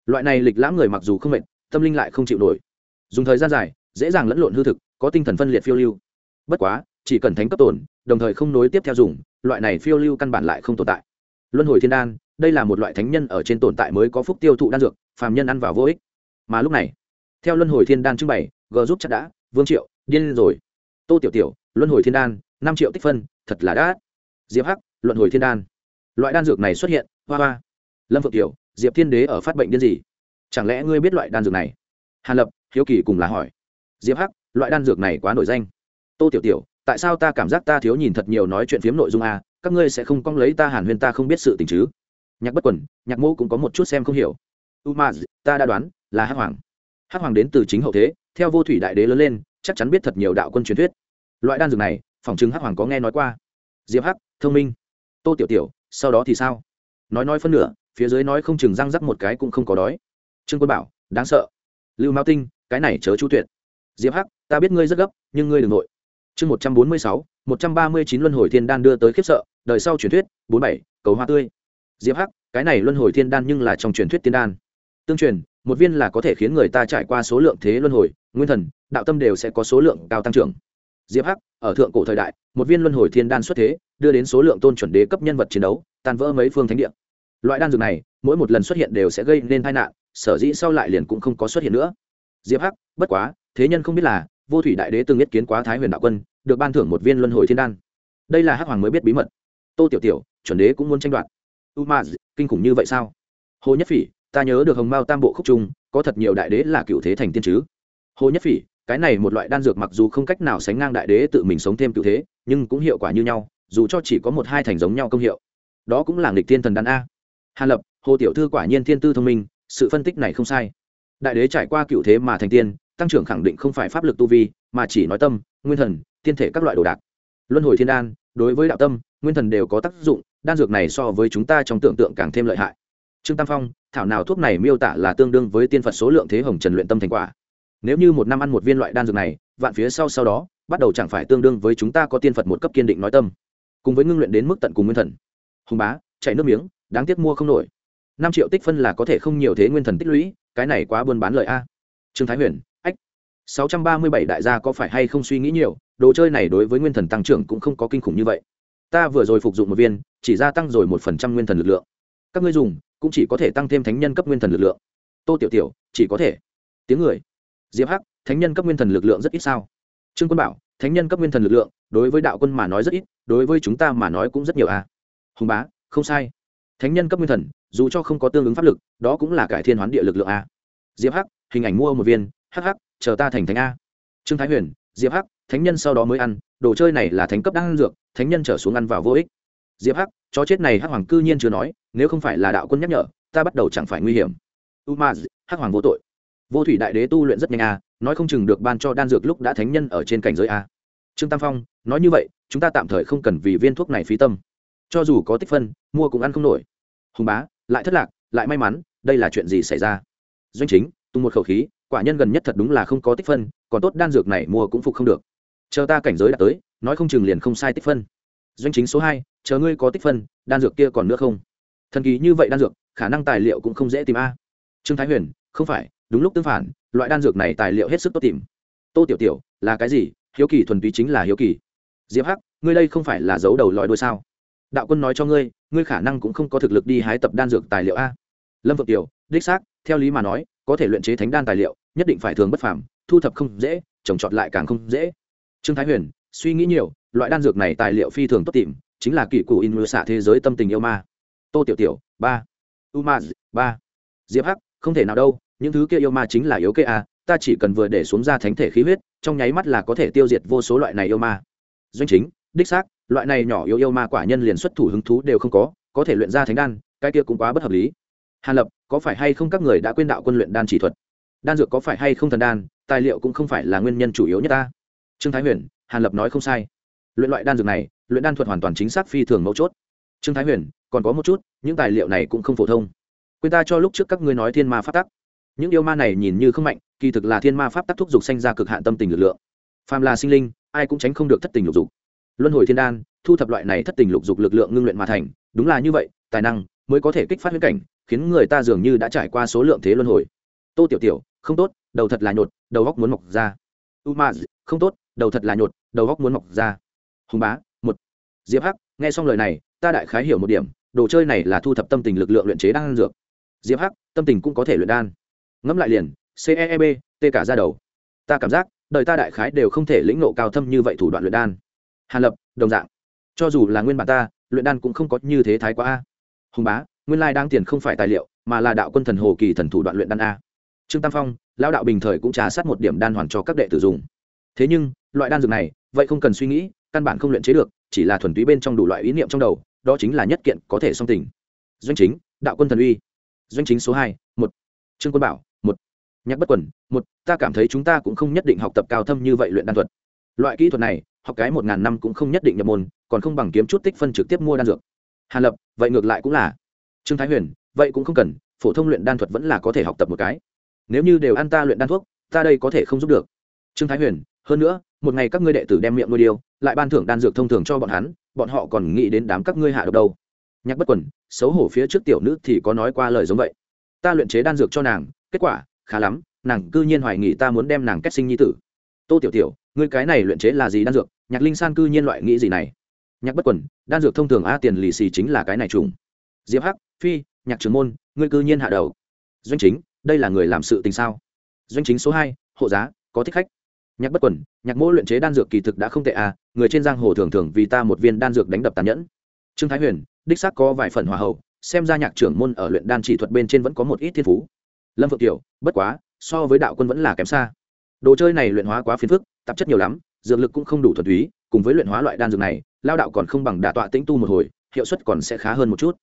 Loại này lịch lãm người mặc dù không mệt, tâm linh lại không chịu nổi. Dùng thời gian dài, dễ dàng lẫn lộn hư thực, có tinh thần phân liệt phiêu lưu. Bất quá chỉ cần thánh cấp tổn đồng thời không nối tiếp theo dùng loại này phiêu lưu căn bản lại không tồn tại. Luân hồi thiên đan đây là một loại thánh nhân ở trên tồn tại mới có phúc tiêu thụ đan dược phàm nhân ăn vào vô ích. Mà lúc này theo luân hồi thiên đan trưng bày g giúp chắc đã vương triệu điên rồi. Tô tiểu tiểu luân hồi thiên đan năm triệu tích phân thật là đã diệp hắc luận hồi thiên đan. Loại đan dược này xuất hiện hoa hoa. Lâm phượng tiểu, diệp thiên đế ở phát bệnh điên gì? Chẳng lẽ ngươi biết loại đan dược này? Hàn lập hiếu kỳ cùng là hỏi. Diệp hắc loại đan dược này quá nổi danh. Tô tiểu tiểu tại sao ta cảm giác ta thiếu nhìn thật nhiều nói chuyện phiếm nội dung a các ngươi sẽ không cong lấy ta hàn huyên ta không biết sự tình chứ? Nhạc bất quần, nhạc mô cũng có một chút xem không hiểu. U ma ta đã đoán, là hắc hoàng. Hắc hoàng đến từ chính hậu thế, theo vô thủy đại đế lớn lên, chắc chắn biết thật nhiều đạo quân truyền thuyết. Loại đan dược này phỏng chứng hắc hoàng có nghe nói qua. Diệp hắc, thông minh. Tô tiểu tiểu, sau đó thì sao? Nói nói phân nửa, phía dưới nói không chừng răng rắc một cái cũng không có đói. Trương quân bảo, đáng sợ. Lưu mao tinh, cái này chớ chu tuyệt. Diệp hắc, ta biết ngươi rất gấp, nhưng ngươi đ ừ n g nội chương một trăm bốn mươi sáu, một trăm ba mươi chín luân hồi thiên đan đưa tới khiếp sợ, đời sau truyền thuyết, bốn bảy, cầu hoa tươi. Diệp hắc, cái này luân hồi thiên đan nhưng là trong truyền thuyết tiên đan. Tương truyền, một viên là có thể khiến người ta trải qua số lượng thế luân hồi, nguyên thần, đạo tâm đều sẽ có số lượng cao tăng trưởng. Diệp hắc, ở thượng cổ thời đại, một viên luân hồi thiên đan xuất thế, đưa đến số lượng tôn chuẩn đế cấp nhân vật chiến đấu, tan vỡ mấy phương thánh địa. Loại đan dược này, mỗi một lần xuất hiện đều sẽ gây nên tai nạn, sở dĩ sau lại liền cũng không có xuất hiện nữa. Diệp hắc, bất quá, thế nhân không biết là vô thủy đại đế từng nhất kiến quá thái huyền đạo quân, được ban thưởng một viên luân hồi thiên đan. Đây là hắc hoàng mới biết bí mật. Tô tiểu tiểu, chuẩn đế cũng muốn tranh đoạt. Umaz, kinh khủng như vậy sao? Hồ nhất phỉ, ta nhớ được hồng mao tam bộ khúc trung, có thật nhiều đại đế là cựu thế thành tiên chứ. Hồ nhất phỉ, cái này một loại đan dược mặc dù không cách nào sánh ngang đại đế tự mình sống thêm cựu thế, nhưng cũng hiệu quả như nhau, dù cho chỉ có một hai thành giống nhau công hiệu. Đó cũng là nghịch thiên thần đan a. Hàn lập, hồ tiểu thư quả nhiên thiên tư thông minh, sự phân tích này không sai. Đại đế trải qua cựu thế mà thành tiên tăng trưởng khẳng định không phải pháp lực tu vi, mà chỉ nói tâm, nguyên thần, tiên thể các loại đồ đạc. Luân hồi thiên đan, đối với đạo tâm, nguyên thần đều có tác dụng, đan dược này so với chúng ta trong tưởng tượng càng thêm lợi hại. Trương tam phong, thảo nào thuốc này miêu tả là tương đương với tiên phật số lượng thế hồng trần luyện tâm thành quả. Nếu như một năm ăn một viên loại đan dược này, vạn phía sau sau đó, bắt đầu chẳng phải tương đương với chúng ta có tiên phật một cấp kiên định nói tâm. Cùng với ngưng luyện đến mức tận cùng nguyên thần. Hùng bá chạy nước miếng, đáng tiếc mua không nổi. Năm triệu tích phân là có thể không nhiều thế nguyên thần tích lũy, cái này quá buôn bán lợi a. Trương thái huyền ách sáu trăm ba mươi bảy đại gia có phải hay không suy nghĩ nhiều, đồ chơi này đối với nguyên thần tăng trưởng cũng không có kinh khủng như vậy. Ta vừa rồi phục dụng một viên, chỉ gia tăng rồi một phần trăm nguyên thần lực lượng. Các ngươi dùng, cũng chỉ có thể tăng thêm thánh nhân cấp nguyên thần lực lượng. Tô tiểu tiểu, chỉ có thể. Tiếng người. Diệp hắc, thánh nhân cấp nguyên thần lực lượng rất ít sao? Trương quân bảo, thánh nhân cấp nguyên thần lực lượng, đối với đạo quân mà nói rất ít, đối với chúng ta mà nói cũng rất nhiều à? Hùng bá, không sai. Thánh nhân cấp nguyên thần, dù cho không có tương ứng pháp lực, đó cũng là cải thiên hoán địa lực lượng a diệp hắc, hình ảnh mua một viên, hắc hắc chờ ta thành thánh a. Trương thái huyền, diệp hắc, thánh nhân sau đó mới ăn, đồ chơi này là thánh cấp đang ăn dược, thánh nhân trở xuống ăn vào vô ích. Diệp hắc, chó chết này hắc hoàng cư nhiên chưa nói, nếu không phải là đạo quân nhắc nhở, ta bắt đầu chẳng phải nguy hiểm. Umaz, hắc hoàng vô tội. Vô thủy đại đế tu luyện rất nhanh a, nói không chừng được ban cho đan dược lúc đã thánh nhân ở trên cảnh giới a. Trương tam phong, nói như vậy, chúng ta tạm thời không cần vì viên thuốc này phí tâm. Cho dù có tích phân, mua cũng ăn không nổi. Hùng bá, lại thất lạc, lại may mắn, đây là chuyện gì xảy ra? Doanh chính, tung một khẩu khí quả nhân gần nhất thật đúng là không có tích phân, còn tốt đan dược này mua cũng phục không được. Chờ ta cảnh giới đã tới, nói không chừng liền không sai tích phân. Doanh chính số hai, chờ ngươi có tích phân, đan dược kia còn nữa không? Thần kỳ như vậy đan dược, khả năng tài liệu cũng không dễ tìm a. Trương thái huyền, không phải, đúng lúc tương phản, loại đan dược này tài liệu hết sức tốt tìm. Tô tiểu tiểu, là cái gì? Hiếu kỳ thuần túy chính là hiếu kỳ. Diệp hắc, ngươi đây không phải là giấu đầu lòi đôi sao? Đạo quân nói cho ngươi ngươi khả năng cũng không có thực lực đi hái tập đan dược tài liệu a. Lâm vượng tiểu, đích xác, theo lý mà nói có thể luyện chế thánh đan tài liệu, nhất định phải thường bất phàm, thu thập không dễ, trồng trọt lại càng không dễ. Trương thái huyền, suy nghĩ nhiều, loại đan dược này tài liệu phi thường tốt tìm, chính là kỷ cụ in mưa xạ thế giới tâm tình yêu ma. Tô tiểu tiểu, ba. U ma ba. Diệp hắc, không thể nào đâu, những thứ kia yêu ma chính là yếu kê a, ta chỉ cần vừa để xuống ra thánh thể khí huyết, trong nháy mắt là có thể tiêu diệt vô số loại này yêu ma. Doanh chính, đích xác, loại này nhỏ yêu yêu ma quả nhân liền xuất thủ hứng thú đều không có có thể luyện ra thánh đan, cái kia cũng quá bất hợp lý hàn lập, có phải hay không các người đã quên đạo quân luyện đan chỉ thuật? Đan dược có phải hay không thần đan, tài liệu cũng không phải là nguyên nhân chủ yếu nhất ta. Trương thái huyền, hàn lập nói không sai. Luyện loại đan dược này, luyện đan thuật hoàn toàn chính xác phi thường mấu chốt. Trương thái huyền, còn có một chút, những tài liệu này cũng không phổ thông. Quên ta cho lúc trước các ngươi nói thiên ma pháp tắc. Những yêu ma này nhìn như không mạnh, kỳ thực là thiên ma pháp tắc thúc giục sanh ra cực hạn tâm tình lực lượng. Phàm là sinh linh, ai cũng tránh không được thất tình lục dục. Luân hồi thiên đan, thu thập loại này thất tình lục dục lực lượng ngưng luyện mà thành, đúng là như vậy, tài năng mới có thể kích phát huyết cảnh khiến người ta dường như đã trải qua số lượng thế luân hồi. Tô tiểu tiểu, không tốt, đầu thật là nhột, đầu góc muốn mọc ra. U ma không tốt, đầu thật là nhột, đầu góc muốn mọc ra. Hùng bá, một. Diệp hắc, nghe xong lời này, ta đại khái hiểu một điểm, đồ chơi này là thu thập tâm tình lực lượng luyện chế đan dược. Diệp hắc, tâm tình cũng có thể luyện đan. Ngẫm lại liền ceeb t cả ra đầu. Ta cảm giác, đời ta đại khái đều không thể lĩnh nộ cao thâm như vậy thủ đoạn luyện đan. Hàn lập, đồng dạng. Cho dù là nguyên bản ta, luyện đan cũng không có như thế thái quá a. Hùng bá nguyên lai đáng tiền không phải tài liệu, mà là đạo quân thần hồ kỳ thần thủ đoạn luyện đan a. Trương tam phong, lão đạo bình thời cũng trà sát một điểm đan hoàn cho các đệ tử dùng. Thế nhưng, loại đan dược này, vậy không cần suy nghĩ, căn bản không luyện chế được, chỉ là thuần túy bên trong đủ loại ý niệm trong đầu, đó chính là nhất kiện có thể song tình. Doanh chính, đạo quân thần uy. Doanh chính số hai, một. Trương quân bảo, một. Nhắc bất quần, một. Ta cảm thấy chúng ta cũng không nhất định học tập cao thâm như vậy luyện đan thuật. Loại kỹ thuật này, học cái một ngàn năm cũng không nhất định nhập môn, còn không bằng kiếm chút tích phân trực tiếp mua đan dược. Hàn lập, vậy ngược lại cũng là trương thái huyền, vậy cũng không cần, phổ thông luyện đan thuật vẫn là có thể học tập một cái. Nếu như đều ăn ta luyện đan thuốc, ta đây có thể không giúp được. Trương thái huyền, hơn nữa, một ngày các ngươi đệ tử đem miệng nuôi điêu, lại ban thưởng đan dược thông thường cho bọn hắn, bọn họ còn nghĩ đến đám các ngươi hạ độc đâu. Nhắc bất quần, xấu hổ phía trước tiểu nữ thì có nói qua lời giống vậy. Ta luyện chế đan dược cho nàng, kết quả, khá lắm, nàng cư nhiên hoài nghị ta muốn đem nàng kết sinh nhi tử. Tô tiểu tiểu, ngươi cái này luyện chế là gì đan dược? Nhạc linh san cư nhiên loại nghĩ gì này? Nhạc bất quần, đan dược thông thường a tiền lì xì chính là cái này trùng diệp hắc, phi, nhạc trưởng môn, ngươi cư nhiên hạ đầu. Doanh chính, đây là người làm sự tình sao? Doanh chính số hai, hộ giá, có thích khách. Nhạc bất quẩn, nhạc mỗ luyện chế đan dược kỳ thực đã không tệ à người trên giang hồ thường thường vì ta một viên đan dược đánh đập tàn nhẫn. Trương thái huyền, đích xác có vài phần hòa hậu, xem ra nhạc trưởng môn ở luyện đan chỉ thuật bên trên vẫn có một ít thiên phú. Lâm phượng tiểu bất quá, so với đạo quân vẫn là kém xa. Đồ chơi này luyện hóa quá phiền phức, tạp chất nhiều lắm, dược lực cũng không đủ thuần túy, cùng với luyện hóa loại đan dược này, lao đạo còn không bằng đả tọa tĩnh tu một hồi, hiệu suất còn sẽ khá hơn một chút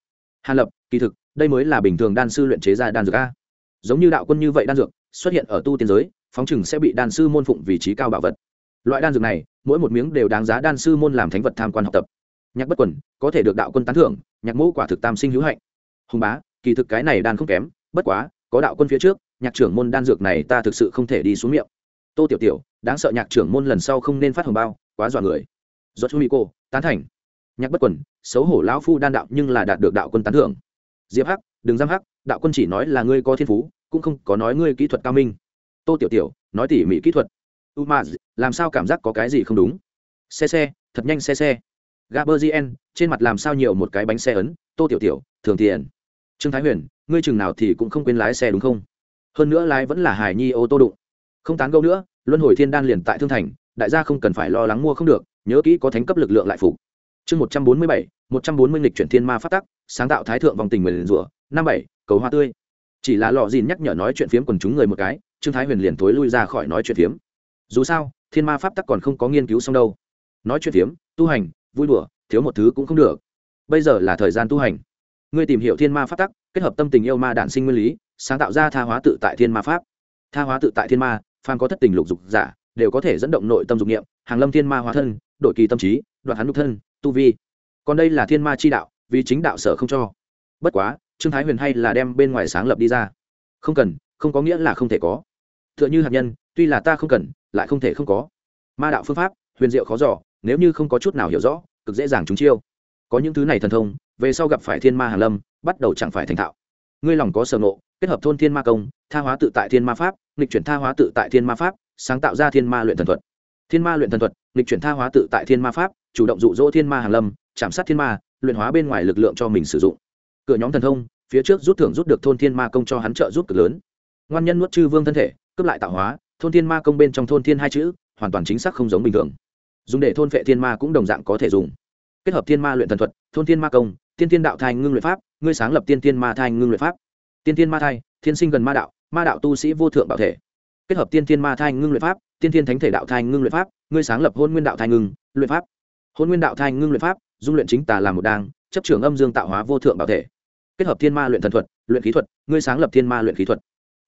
hàn lập, kỳ thực, đây mới là bình thường đan sư luyện chế ra đan dược a. Giống như đạo quân như vậy đan dược, xuất hiện ở tu tiên giới, phóng chừng sẽ bị đan sư môn phụng vị trí cao bảo vật. Loại đan dược này, mỗi một miếng đều đáng giá đan sư môn làm thánh vật tham quan học tập. Nhạc bất quần, có thể được đạo quân tán thưởng, nhạc mẫu quả thực tam sinh hữu hạnh. Hùng bá, kỳ thực cái này đan không kém, bất quá, có đạo quân phía trước, nhạc trưởng môn đan dược này ta thực sự không thể đi xuống miệng. Tô tiểu tiểu, đáng sợ nhạc trưởng môn lần sau không nên phát hồng bao, quá dọa người. Do chú mỹ cô tán thành nhạc bất quần, xấu hổ lão phu đan đạo nhưng là đạt được đạo quân tán thưởng. Diệp hắc, đừng giam hắc, đạo quân chỉ nói là ngươi có thiên phú, cũng không có nói ngươi kỹ thuật cao minh. Tô tiểu tiểu, nói tỉ mỉ kỹ thuật. U ma làm sao cảm giác có cái gì không đúng? Xe xe, thật nhanh xe xe. Gaberzien trên mặt làm sao nhiều một cái bánh xe ấn? Tô tiểu tiểu, thường tiền. Trương thái huyền, ngươi chừng nào thì cũng không quên lái xe đúng không? Hơn nữa lái vẫn là hải nhi ô tô đụng. Không tán gâu nữa, luân hồi thiên đan liền tại thương thành, đại gia không cần phải lo lắng mua không được, nhớ kỹ có thánh cấp lực lượng lại phục chương một trăm bốn mươi bảy, một trăm bốn mươi nghịch chuyển thiên ma phát tắc, sáng tạo thái thượng vòng tình nguyện rủa. Năm bảy, cầu hoa tươi. Chỉ là lọ dìn nhắc nhở nói chuyện phiếm quần chúng người một cái, trương thái huyền liền thối lui ra khỏi nói chuyện phiếm. Dù sao, thiên ma pháp tắc còn không có nghiên cứu xong đâu. Nói chuyện phiếm, tu hành, vui đùa, thiếu một thứ cũng không được. Bây giờ là thời gian tu hành. Ngươi tìm hiểu thiên ma pháp tắc, kết hợp tâm tình yêu ma đản sinh nguyên lý, sáng tạo ra tha hóa tự tại thiên ma pháp. Tha hóa tự tại thiên ma phan có thất tình lục dục giả, đều có thể dẫn động nội tâm dục nghiệm hàng lâm thiên ma hóa thân, đổi kỳ tâm trí đoạn hắn nhục thân tu vi. Còn đây là thiên ma chi đạo, vì chính đạo sở không cho. Bất quá, trương thái huyền hay là đem bên ngoài sáng lập đi ra. Không cần, không có nghĩa là không thể có. T h ư ợ n h ư hạt nhân, tuy là ta không cần, lại không thể không có. Ma đạo phương pháp, huyền diệu khó giỏ nếu như không có chút nào hiểu rõ, cực dễ dàng chúng chiêu. Có những thứ này thần thông, về sau gặp phải thiên ma hàn lâm, bắt đầu chẳng phải thành thạo. Ngươi lòng có sở nộ kết hợp thôn thiên ma công, tha hóa tự tại thiên ma pháp, nghịch chuyển tha hóa tự tại thiên ma pháp, sáng tạo ra thiên ma luyện thần thuật. Thiên ma luyện thần thuật, nghịch chuyển tha hóa tự tại thiên ma pháp chủ động dụ dỗ thiên ma hàng lâm, chạm sát thiên ma, luyện hóa bên ngoài lực lượng cho mình sử dụng. Cửa nhóm thần thông, phía trước rút thưởng rút được thôn thiên ma công cho hắn trợ giúp cực lớn. Ngoan nhân nuốt chư vương thân thể, cướp lại tạo hóa, thôn thiên ma công bên trong thôn thiên hai chữ, hoàn toàn chính xác không giống bình thường. Dùng để thôn vệ thiên ma cũng đồng dạng có thể dùng. Kết hợp thiên ma luyện thần thuật, thôn thiên ma công, tiên thiên đạo thai ngưng luyện pháp, ngươi sáng lập tiên thiên ma thai ngưng luyện pháp. Tiên thiên ma thai, thiên sinh gần ma đạo ma đạo tu sĩ vô thượng bảo thể. Kết hợp tiên thiên ma thai ngưng luyện pháp, tiên thiên thánh thể đạo thai ngưng luyện pháp, ngươi sáng lập hôn nguyên đạo thai ngưng, luyện pháp hôn nguyên đạo thai ngưng luyện pháp, dung luyện chính tà làm một đang chấp trưởng âm dương tạo hóa vô thượng bảo thể. Kết hợp thiên ma luyện thần thuật, luyện khí thuật, ngươi sáng lập thiên ma luyện khí thuật.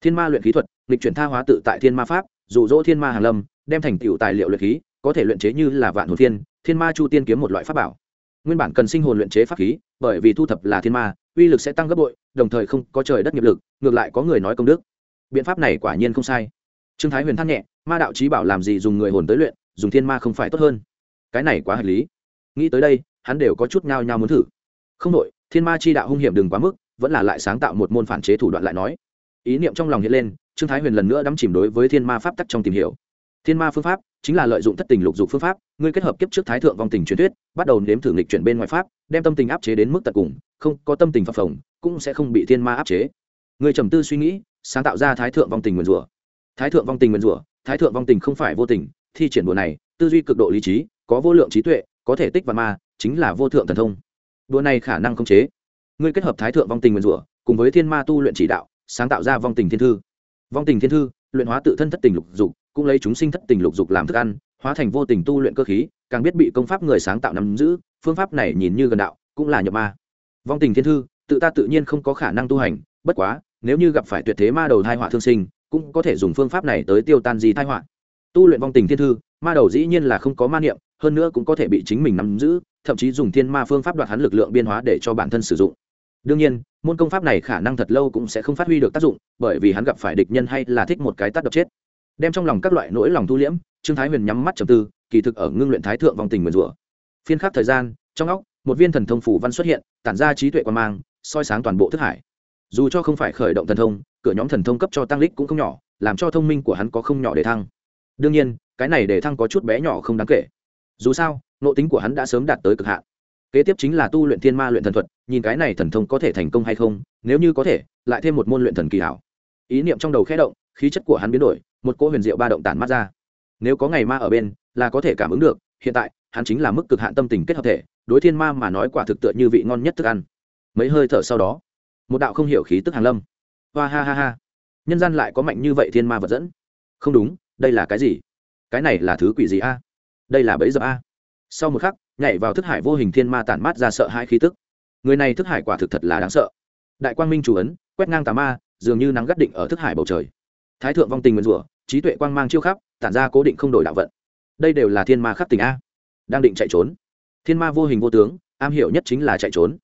Thiên ma luyện khí thuật lịch chuyển tha hóa tự tại thiên ma pháp, dụ dỗ thiên ma hàn lâm, đem thành tựu tài liệu luyện khí, có thể luyện chế như là vạn hồn thiên thiên ma chu tiên kiếm một loại pháp bảo. Nguyên bản cần sinh hồn luyện chế pháp khí, bởi vì thu thập là thiên ma, uy lực sẽ tăng gấp bội, đồng thời không có trời đất nghiệp lực, ngược lại có người nói công đức. Biện pháp này quả nhiên không sai. Trương thái huyền thắt nhẹ, ma đạo trí bảo làm gì dùng người hồn tới luyện, dùng thiên ma không phải tốt hơn cái này quá hợp lý. Nghĩ tới đây, hắn đều có chút nhao nhao muốn thử. Không đội thiên ma chi đạo hung hiểm đừng quá mức, vẫn là lại sáng tạo một môn phản chế thủ đoạn lại nói. Ý niệm trong lòng hiện lên, trương thái huyền lần nữa đắm chìm đối với thiên ma pháp tắc trong tìm hiểu. Thiên ma phương pháp chính là lợi dụng thất tình lục dục phương pháp, ngươi kết hợp kiếp trước thái thượng vong tình truyền thuyết, bắt đầu nếm thử nghịch chuyển bên ngoài pháp, đem tâm tình áp chế đến mức tận cùng, không có tâm tình phập phồng, cũng sẽ không bị thiên ma áp chế. Ngươi trầm tư suy nghĩ, sáng tạo ra thái thượng vong tình nguyền rủa. Thái thượng vong tình nguyền rủa, thái thượng vong tình không phải vô tình, thi triển đùa này, tư duy cực độ lý trí có vô lượng trí tuệ, có thể tích và ma, chính là vô thượng thần thông. Đùa này khả năng không chế. Ngươi kết hợp thái thượng vong tình nguyên rủa, cùng với thiên ma tu luyện chỉ đạo, sáng tạo ra vong tình thiên thư. Vong tình thiên thư, luyện hóa tự thân thất tình lục dục, cũng lấy chúng sinh thất tình lục dục làm thức ăn, hóa thành vô tình tu luyện cơ khí, càng biết bị công pháp người sáng tạo nắm giữ, phương pháp này nhìn như gần đạo, cũng là nhập ma. Vong tình thiên thư, tự ta tự nhiên không có khả năng tu hành, bất quá, nếu như gặp phải tuyệt thế ma đầu thai họa thương sinh, cũng có thể dùng phương pháp này tới tiêu tan gì thai họa. Tu luyện vong tình thiên thư, ma đầu dĩ nhiên là không có ma niệm hơn nữa cũng có thể bị chính mình nắm giữ, thậm chí dùng thiên ma phương pháp đoạt hắn lực lượng biên hóa để cho bản thân sử dụng. Đương nhiên, môn công pháp này khả năng thật lâu cũng sẽ không phát huy được tác dụng, bởi vì hắn gặp phải địch nhân hay là thích một cái tắt đập chết. Đem trong lòng các loại nỗi lòng thu liễm, trương thái huyền nhắm mắt trầm tư, kỳ thực ở ngưng luyện thái thượng vòng tình nguyền rủa. Phiên khắc thời gian, trong óc, một viên thần thông phủ văn xuất hiện, tản ra trí tuệ quan mang, soi sáng toàn bộ thức hải. Dù cho không phải khởi động thần thông, cửa nhóm thần thông cấp cho tăng lích cũng không nhỏ, làm cho thông minh của hắn có không nhỏ để thăng. Đương nhiên, cái này để thăng có chút bé nhỏ không đáng kể dù sao nộ tính của hắn đã sớm đạt tới cực hạn. Kế tiếp chính là tu luyện thiên ma luyện thần thuật, nhìn cái này thần thông có thể thành công hay không, nếu như có thể, lại thêm một môn luyện thần kỳ hảo. Ý niệm trong đầu khẽ động, khí chất của hắn biến đổi, một cỗ huyền diệu ba động tản mắt ra. Nếu có ngày ma ở bên, là có thể cảm ứng được, hiện tại, hắn chính là mức cực hạn tâm tình kết hợp thể, đối thiên ma mà nói quả thực tựa như vị ngon nhất thức ăn. Mấy hơi thở sau đó, một đạo không hiểu khí tức hàng lâm. Hoa ha ha ha. Nhân gian lại có mạnh như vậy thiên ma vật dẫn. Không đúng, đây là cái gì? Cái này là thứ quỷ gì a? Đây là bẫy dập a. Sau một khắc, nhảy vào thức hải vô hình thiên ma tản mát ra sợ hai khí tức. Người này thức hải quả thực thật là đáng sợ. Đại quang minh chủ ấn, quét ngang tà ma, dường như nắng gắt định ở thức hải bầu trời. Thái thượng vong tình nguyên rủa, trí tuệ quang mang chiêu khắp, tản ra cố định không đổi đạo vận. Đây đều là thiên ma khắc tình a. Đang định chạy trốn. Thiên ma vô hình vô tướng, am hiểu nhất chính là chạy trốn.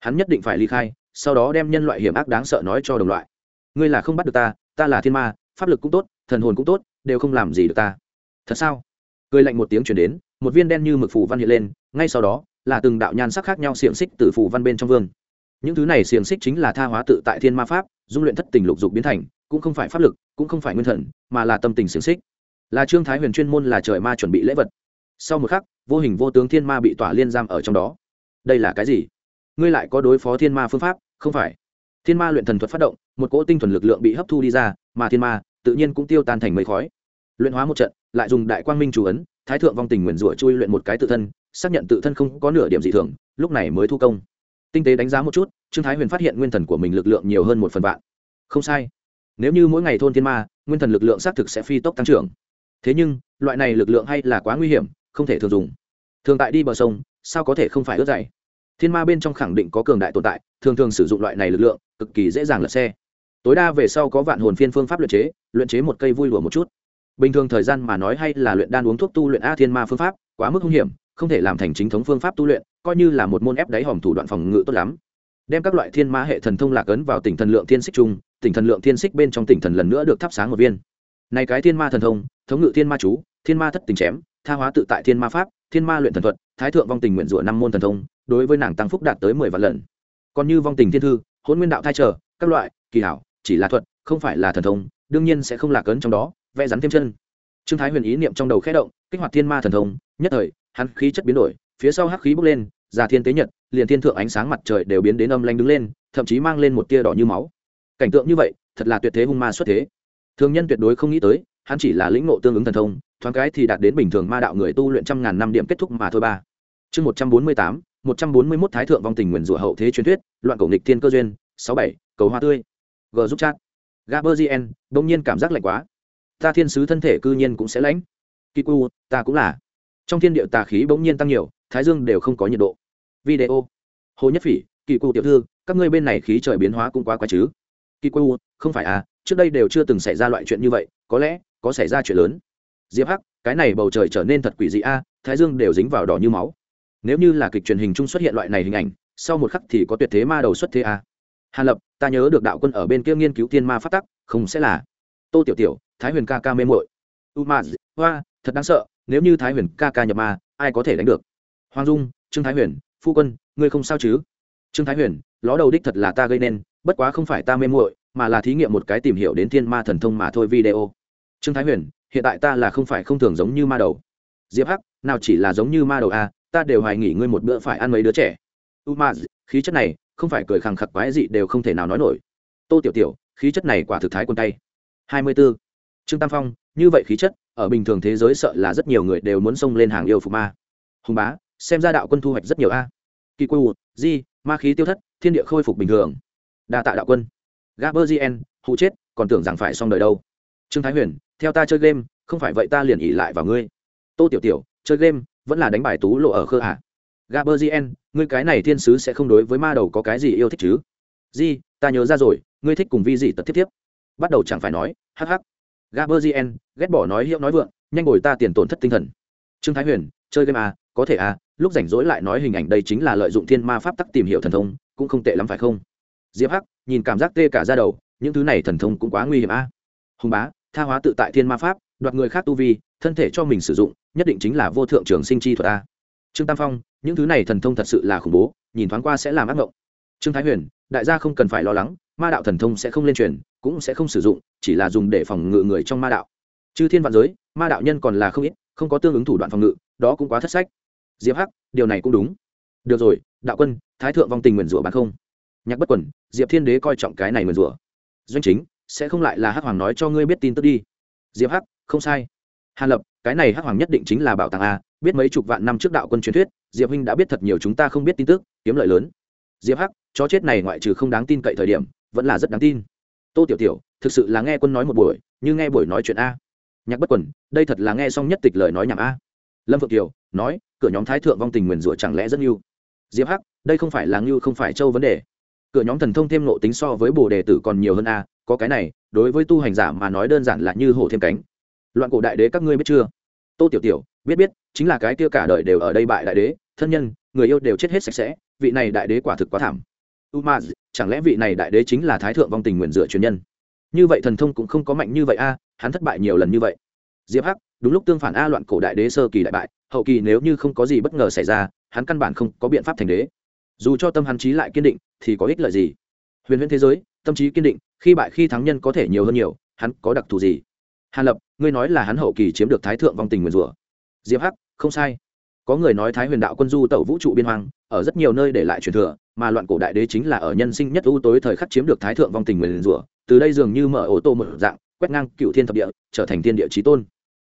Hắn nhất định phải ly khai, sau đó đem nhân loại hiểm ác đáng sợ nói cho đồng loại. Ngươi là không bắt được ta ta là thiên ma, pháp lực cũng tốt, thần hồn cũng tốt, đều không làm gì được ta. Thật sao? Cười lạnh một tiếng chuyển đến, một viên đen như mực phù văn hiện lên, ngay sau đó là từng đạo nhan sắc khác nhau xiềng xích từ phù văn bên trong vương. Những thứ này xiềng xích chính là tha hóa tự tại thiên ma pháp, dung luyện thất tình lục dục biến thành, cũng không phải pháp lực, cũng không phải nguyên thần, mà là tâm tình xiềng xích. Là trương thái huyền chuyên môn là trời ma chuẩn bị lễ vật. Sau một khắc, vô hình vô tướng thiên ma bị tỏa liên giam ở trong đó. Đây là cái gì? Ngươi lại có đối phó thiên ma phương pháp, không phải? Thiên ma luyện thần thuật phát động, một cỗ tinh thuần lực lượng bị hấp thu đi ra, mà thiên ma tự nhiên cũng tiêu tan thành mây khói luyện hóa một trận, lại dùng đại quang minh chủ ấn, thái thượng vong tình nguyền rủa chui luyện một cái tự thân, xác nhận tự thân không có nửa điểm dị thường, lúc này mới thu công. Tinh tế đánh giá một chút, trương thái huyền phát hiện nguyên thần của mình lực lượng nhiều hơn một phần vạn. Không sai. Nếu như mỗi ngày thôn thiên ma, nguyên thần lực lượng xác thực sẽ phi tốc tăng trưởng. Thế nhưng, loại này lực lượng hay là quá nguy hiểm, không thể thường dùng. Thường tại đi bờ sông, sao có thể không phải ướt dày thiên ma bên trong khẳng định có cường đại tồn tại, thường thường sử dụng loại này lực lượng, cực kỳ dễ dàng lật xe. Tối đa về sau có vạn hồn phiên phương pháp luyện chế luyện chế một cây vui lùa một chút bình thường thời gian mà nói hay là luyện đan uống thuốc tu luyện a thiên ma phương pháp, quá mức hung hiểm, không thể làm thành chính thống phương pháp tu luyện, coi như là một môn ép đáy hòm thủ đoạn phòng ngự tốt lắm. Đem các loại thiên ma hệ thần thông lạc ấn vào tỉnh thần lượng thiên xích chung, tỉnh thần lượng thiên xích bên trong tỉnh thần lần nữa được thắp sáng một viên. Này cái thiên ma thần thông, thống ngự thiên ma chú, thiên ma thất tình chém, tha hóa tự tại thiên ma pháp, thiên ma luyện thần thuật, thái thượng vong tình nguyện rủa năm môn thần thông, đối với nàng tăng phúc đạt tới mười vạn lần. Còn như vong tình thiên thư hôn nguyên đạo thai trở, các loại, kỳ hảo, chỉ là thuật, không phải là thần thông, đương nhiên sẽ không lạc ấn trong đó vẽ rắn thêm chân. Trương thái huyền ý niệm trong đầu khẽ động, kích hoạt thiên ma thần thông, nhất thời, hắn khí chất biến đổi, phía sau hắc khí bốc lên, già thiên tế nhật, liền thiên thượng ánh sáng mặt trời đều biến đến âm lanh đứng lên, thậm chí mang lên một tia đỏ như máu. Cảnh tượng như vậy, thật là tuyệt thế hung ma xuất thế. Thường nhân tuyệt đối không nghĩ tới, hắn chỉ là lĩnh ngộ tương ứng thần thông, thoáng cái thì đạt đến bình thường ma đạo người tu luyện trăm ngàn năm điểm kết thúc mà thôi ba. Chương một trăm bốn mươi tám, một trăm bốn mươi mốt thái thượng vong tình nguyền rủa hậu thế truyền thuyết, loạn cổ nghịch thiên cơ duyên, sáu bảy, cầu hoa tươi, g giúp chat. Gaberzien đông nhiên cảm giác lạnh quá ta thiên sứ thân thể cư nhiên cũng sẽ lãnh. Kỳ cu ta cũng là. Trong thiên địa tà khí bỗng nhiên tăng nhiều, thái dương đều không có nhiệt độ. Video. Hồ nhất phỉ kỳ cụ tiểu thư, các ngươi bên này khí trời biến hóa cũng quá quá chứ. Kỳ cu không phải à trước đây đều chưa từng xảy ra loại chuyện như vậy, có lẽ, có xảy ra chuyện lớn. Diệp hắc, cái này bầu trời trở nên thật quỷ dị a, thái dương đều dính vào đỏ như máu. Nếu như là kịch truyền hình chung xuất hiện loại này hình ảnh, sau một khắc thì có tuyệt thế ma đầu xuất thế a. Hàn lập, ta nhớ được đạo quân ở bên kia nghiên cứu thiên ma phát tắc, không sẽ là. Tô tiểu tiểu thái huyền ca ca mê mội u ma hoa, thật đáng sợ, nếu như thái huyền ca ca nhập ma, ai có thể đánh được? Hoàng dung, trương thái huyền, phu quân, ngươi không sao chứ? Trương thái huyền, ló đầu đích thật là ta gây nên, bất quá không phải ta mê muội, mà là thí nghiệm một cái tìm hiểu đến thiên ma thần thông mà thôi video. Trương thái huyền, hiện tại ta là không phải không thường giống như ma đầu. Diệp hắc, nào chỉ là giống như ma đầu a ta đều hoài nghỉ ngươi một bữa phải ăn mấy đứa trẻ. U ma khí chất này, không phải cười khẳng khặc quái dị đều không thể nào nói nổi. Tô tiểu tiểu, khí chất này quả thực thái quân tay. Hai mươi b ố trương tam phong, như vậy khí chất, ở bình thường thế giới sợ là rất nhiều người đều muốn xông lên hàng yêu phục ma. Hùng bá, xem ra đạo quân thu hoạch rất nhiều a. Kỳ quê di, ma khí tiêu thất, thiên địa khôi phục bình thường. Đa tạ đạo quân. Gaberzien hụ chết, còn tưởng rằng phải xong đời đâu. Trương thái huyền, theo ta chơi game, không phải vậy ta liền ỉ lại vào ngươi. Tô tiểu tiểu, chơi game, vẫn là đánh bài tú lộ ở khơ à. hạ gn ngươi cái này thiên sứ sẽ không đối với ma đầu có cái gì yêu thích chứ? Di, ta nhớ ra rồi, ngươi thích cùng vi dị tật thiết tiếp. Bắt đầu chẳng phải nói hh gaberzien ghét bỏ nói hiệu nói vượng, nhanh ngồi ta tiền tổn thất tinh thần. Trương thái huyền, chơi game à có thể à lúc rảnh rỗi lại nói hình ảnh đây chính là lợi dụng thiên ma pháp tắc tìm hiểu thần thông, cũng không tệ lắm phải không? Diệp hắc, nhìn cảm giác tê cả da đầu, những thứ này thần thông cũng quá nguy hiểm a à? hùng bá, tha hóa tự tại thiên ma pháp, đoạt người khác tu vi, thân thể cho mình sử dụng, nhất định chính là vô thượng trường sinh chi thuật a trương tam phong, những thứ này thần thông thật sự là khủng bố, nhìn thoáng qua sẽ làm ác mộng trương thái huyền, đại gia không cần phải lo lắng ma đạo thần thông sẽ không lên truyền, cũng sẽ không sử dụng, chỉ là dùng để phòng ngự người trong ma đạo. Chư thiên vạn giới, ma đạo nhân còn là không ít, không có tương ứng thủ đoạn phòng ngự, đó cũng quá thất sách. Diệp hắc, điều này cũng đúng. Được rồi, đạo quân, thái thượng vong tình nguyền rủa bán không? Nhạc bất quần, diệp thiên đế coi trọng cái này nguyền rủa. Doanh chính, sẽ không lại là hắc hoàng nói cho ngươi biết tin tức đi. Diệp hắc, không sai. Hàn lập, cái này hắc hoàng nhất định chính là bảo tàng a, biết mấy chục vạn năm trước đạo quân truyền thuyết, diệp huynh đã biết thật nhiều chúng ta không biết tin tức, kiếm lợi lớn. Diệp hắc, chó chết này ngoại trừ không đáng tin cậy thời điểm vẫn là rất đáng tin. Tô tiểu tiểu, thực sự là nghe quân nói một buổi, như nghe buổi nói chuyện a. Nhạc bất quần, đây thật là nghe xong nhất tịch lời nói nhảm a. Lâm phượng kiều, nói, cửa nhóm thái thượng vong tình nguyền rủa chẳng lẽ rất ngưu diệp hắc, đây không phải là ngưu không phải châu vấn đề. Cửa nhóm thần thông thêm nộ tính so với bồ đề tử còn nhiều hơn a, có cái này, đối với tu hành giả mà nói đơn giản là như hổ thêm cánh. Loạn cổ đại đế các ngươi biết chưa? Tô tiểu tiểu, biết biết, chính là cái kia cả đời đều ở đây bại đại đế, thân nhân, người yêu đều chết hết sạch sẽ, vị này đại đế quả thực quá thảm umaz, chẳng lẽ vị này đại đế chính là thái thượng vong tình nguyện dựa truyền nhân? Như vậy thần thông cũng không có mạnh như vậy a, hắn thất bại nhiều lần như vậy. Diệp hắc, đúng lúc tương phản a loạn cổ đại đế sơ kỳ đại bại, hậu kỳ nếu như không có gì bất ngờ xảy ra, hắn căn bản không có biện pháp thành đế. Dù cho tâm hắn trí lại kiên định, thì có ích lợi gì? Huyền huyễn thế giới, tâm trí kiên định, khi bại khi thắng nhân có thể nhiều hơn nhiều, hắn có đặc thù gì? Hàn lập, ngươi nói là hắn hậu kỳ chiếm được thái thượng vong tình nguyền rủa diệp hắc, không sai. Có người nói thái huyền đạo quân du tẩu vũ trụ biên hoang ở rất nhiều nơi để lại truyền thừa, mà loạn cổ đại đế chính là ở nhân sinh nhất ưu tối thời khắc chiếm được thái thượng vong tình nguyền rủa, từ đây dường như mở ô tô một dạng, quét ngang cựu thiên thập địa, trở thành thiên địa trí tôn.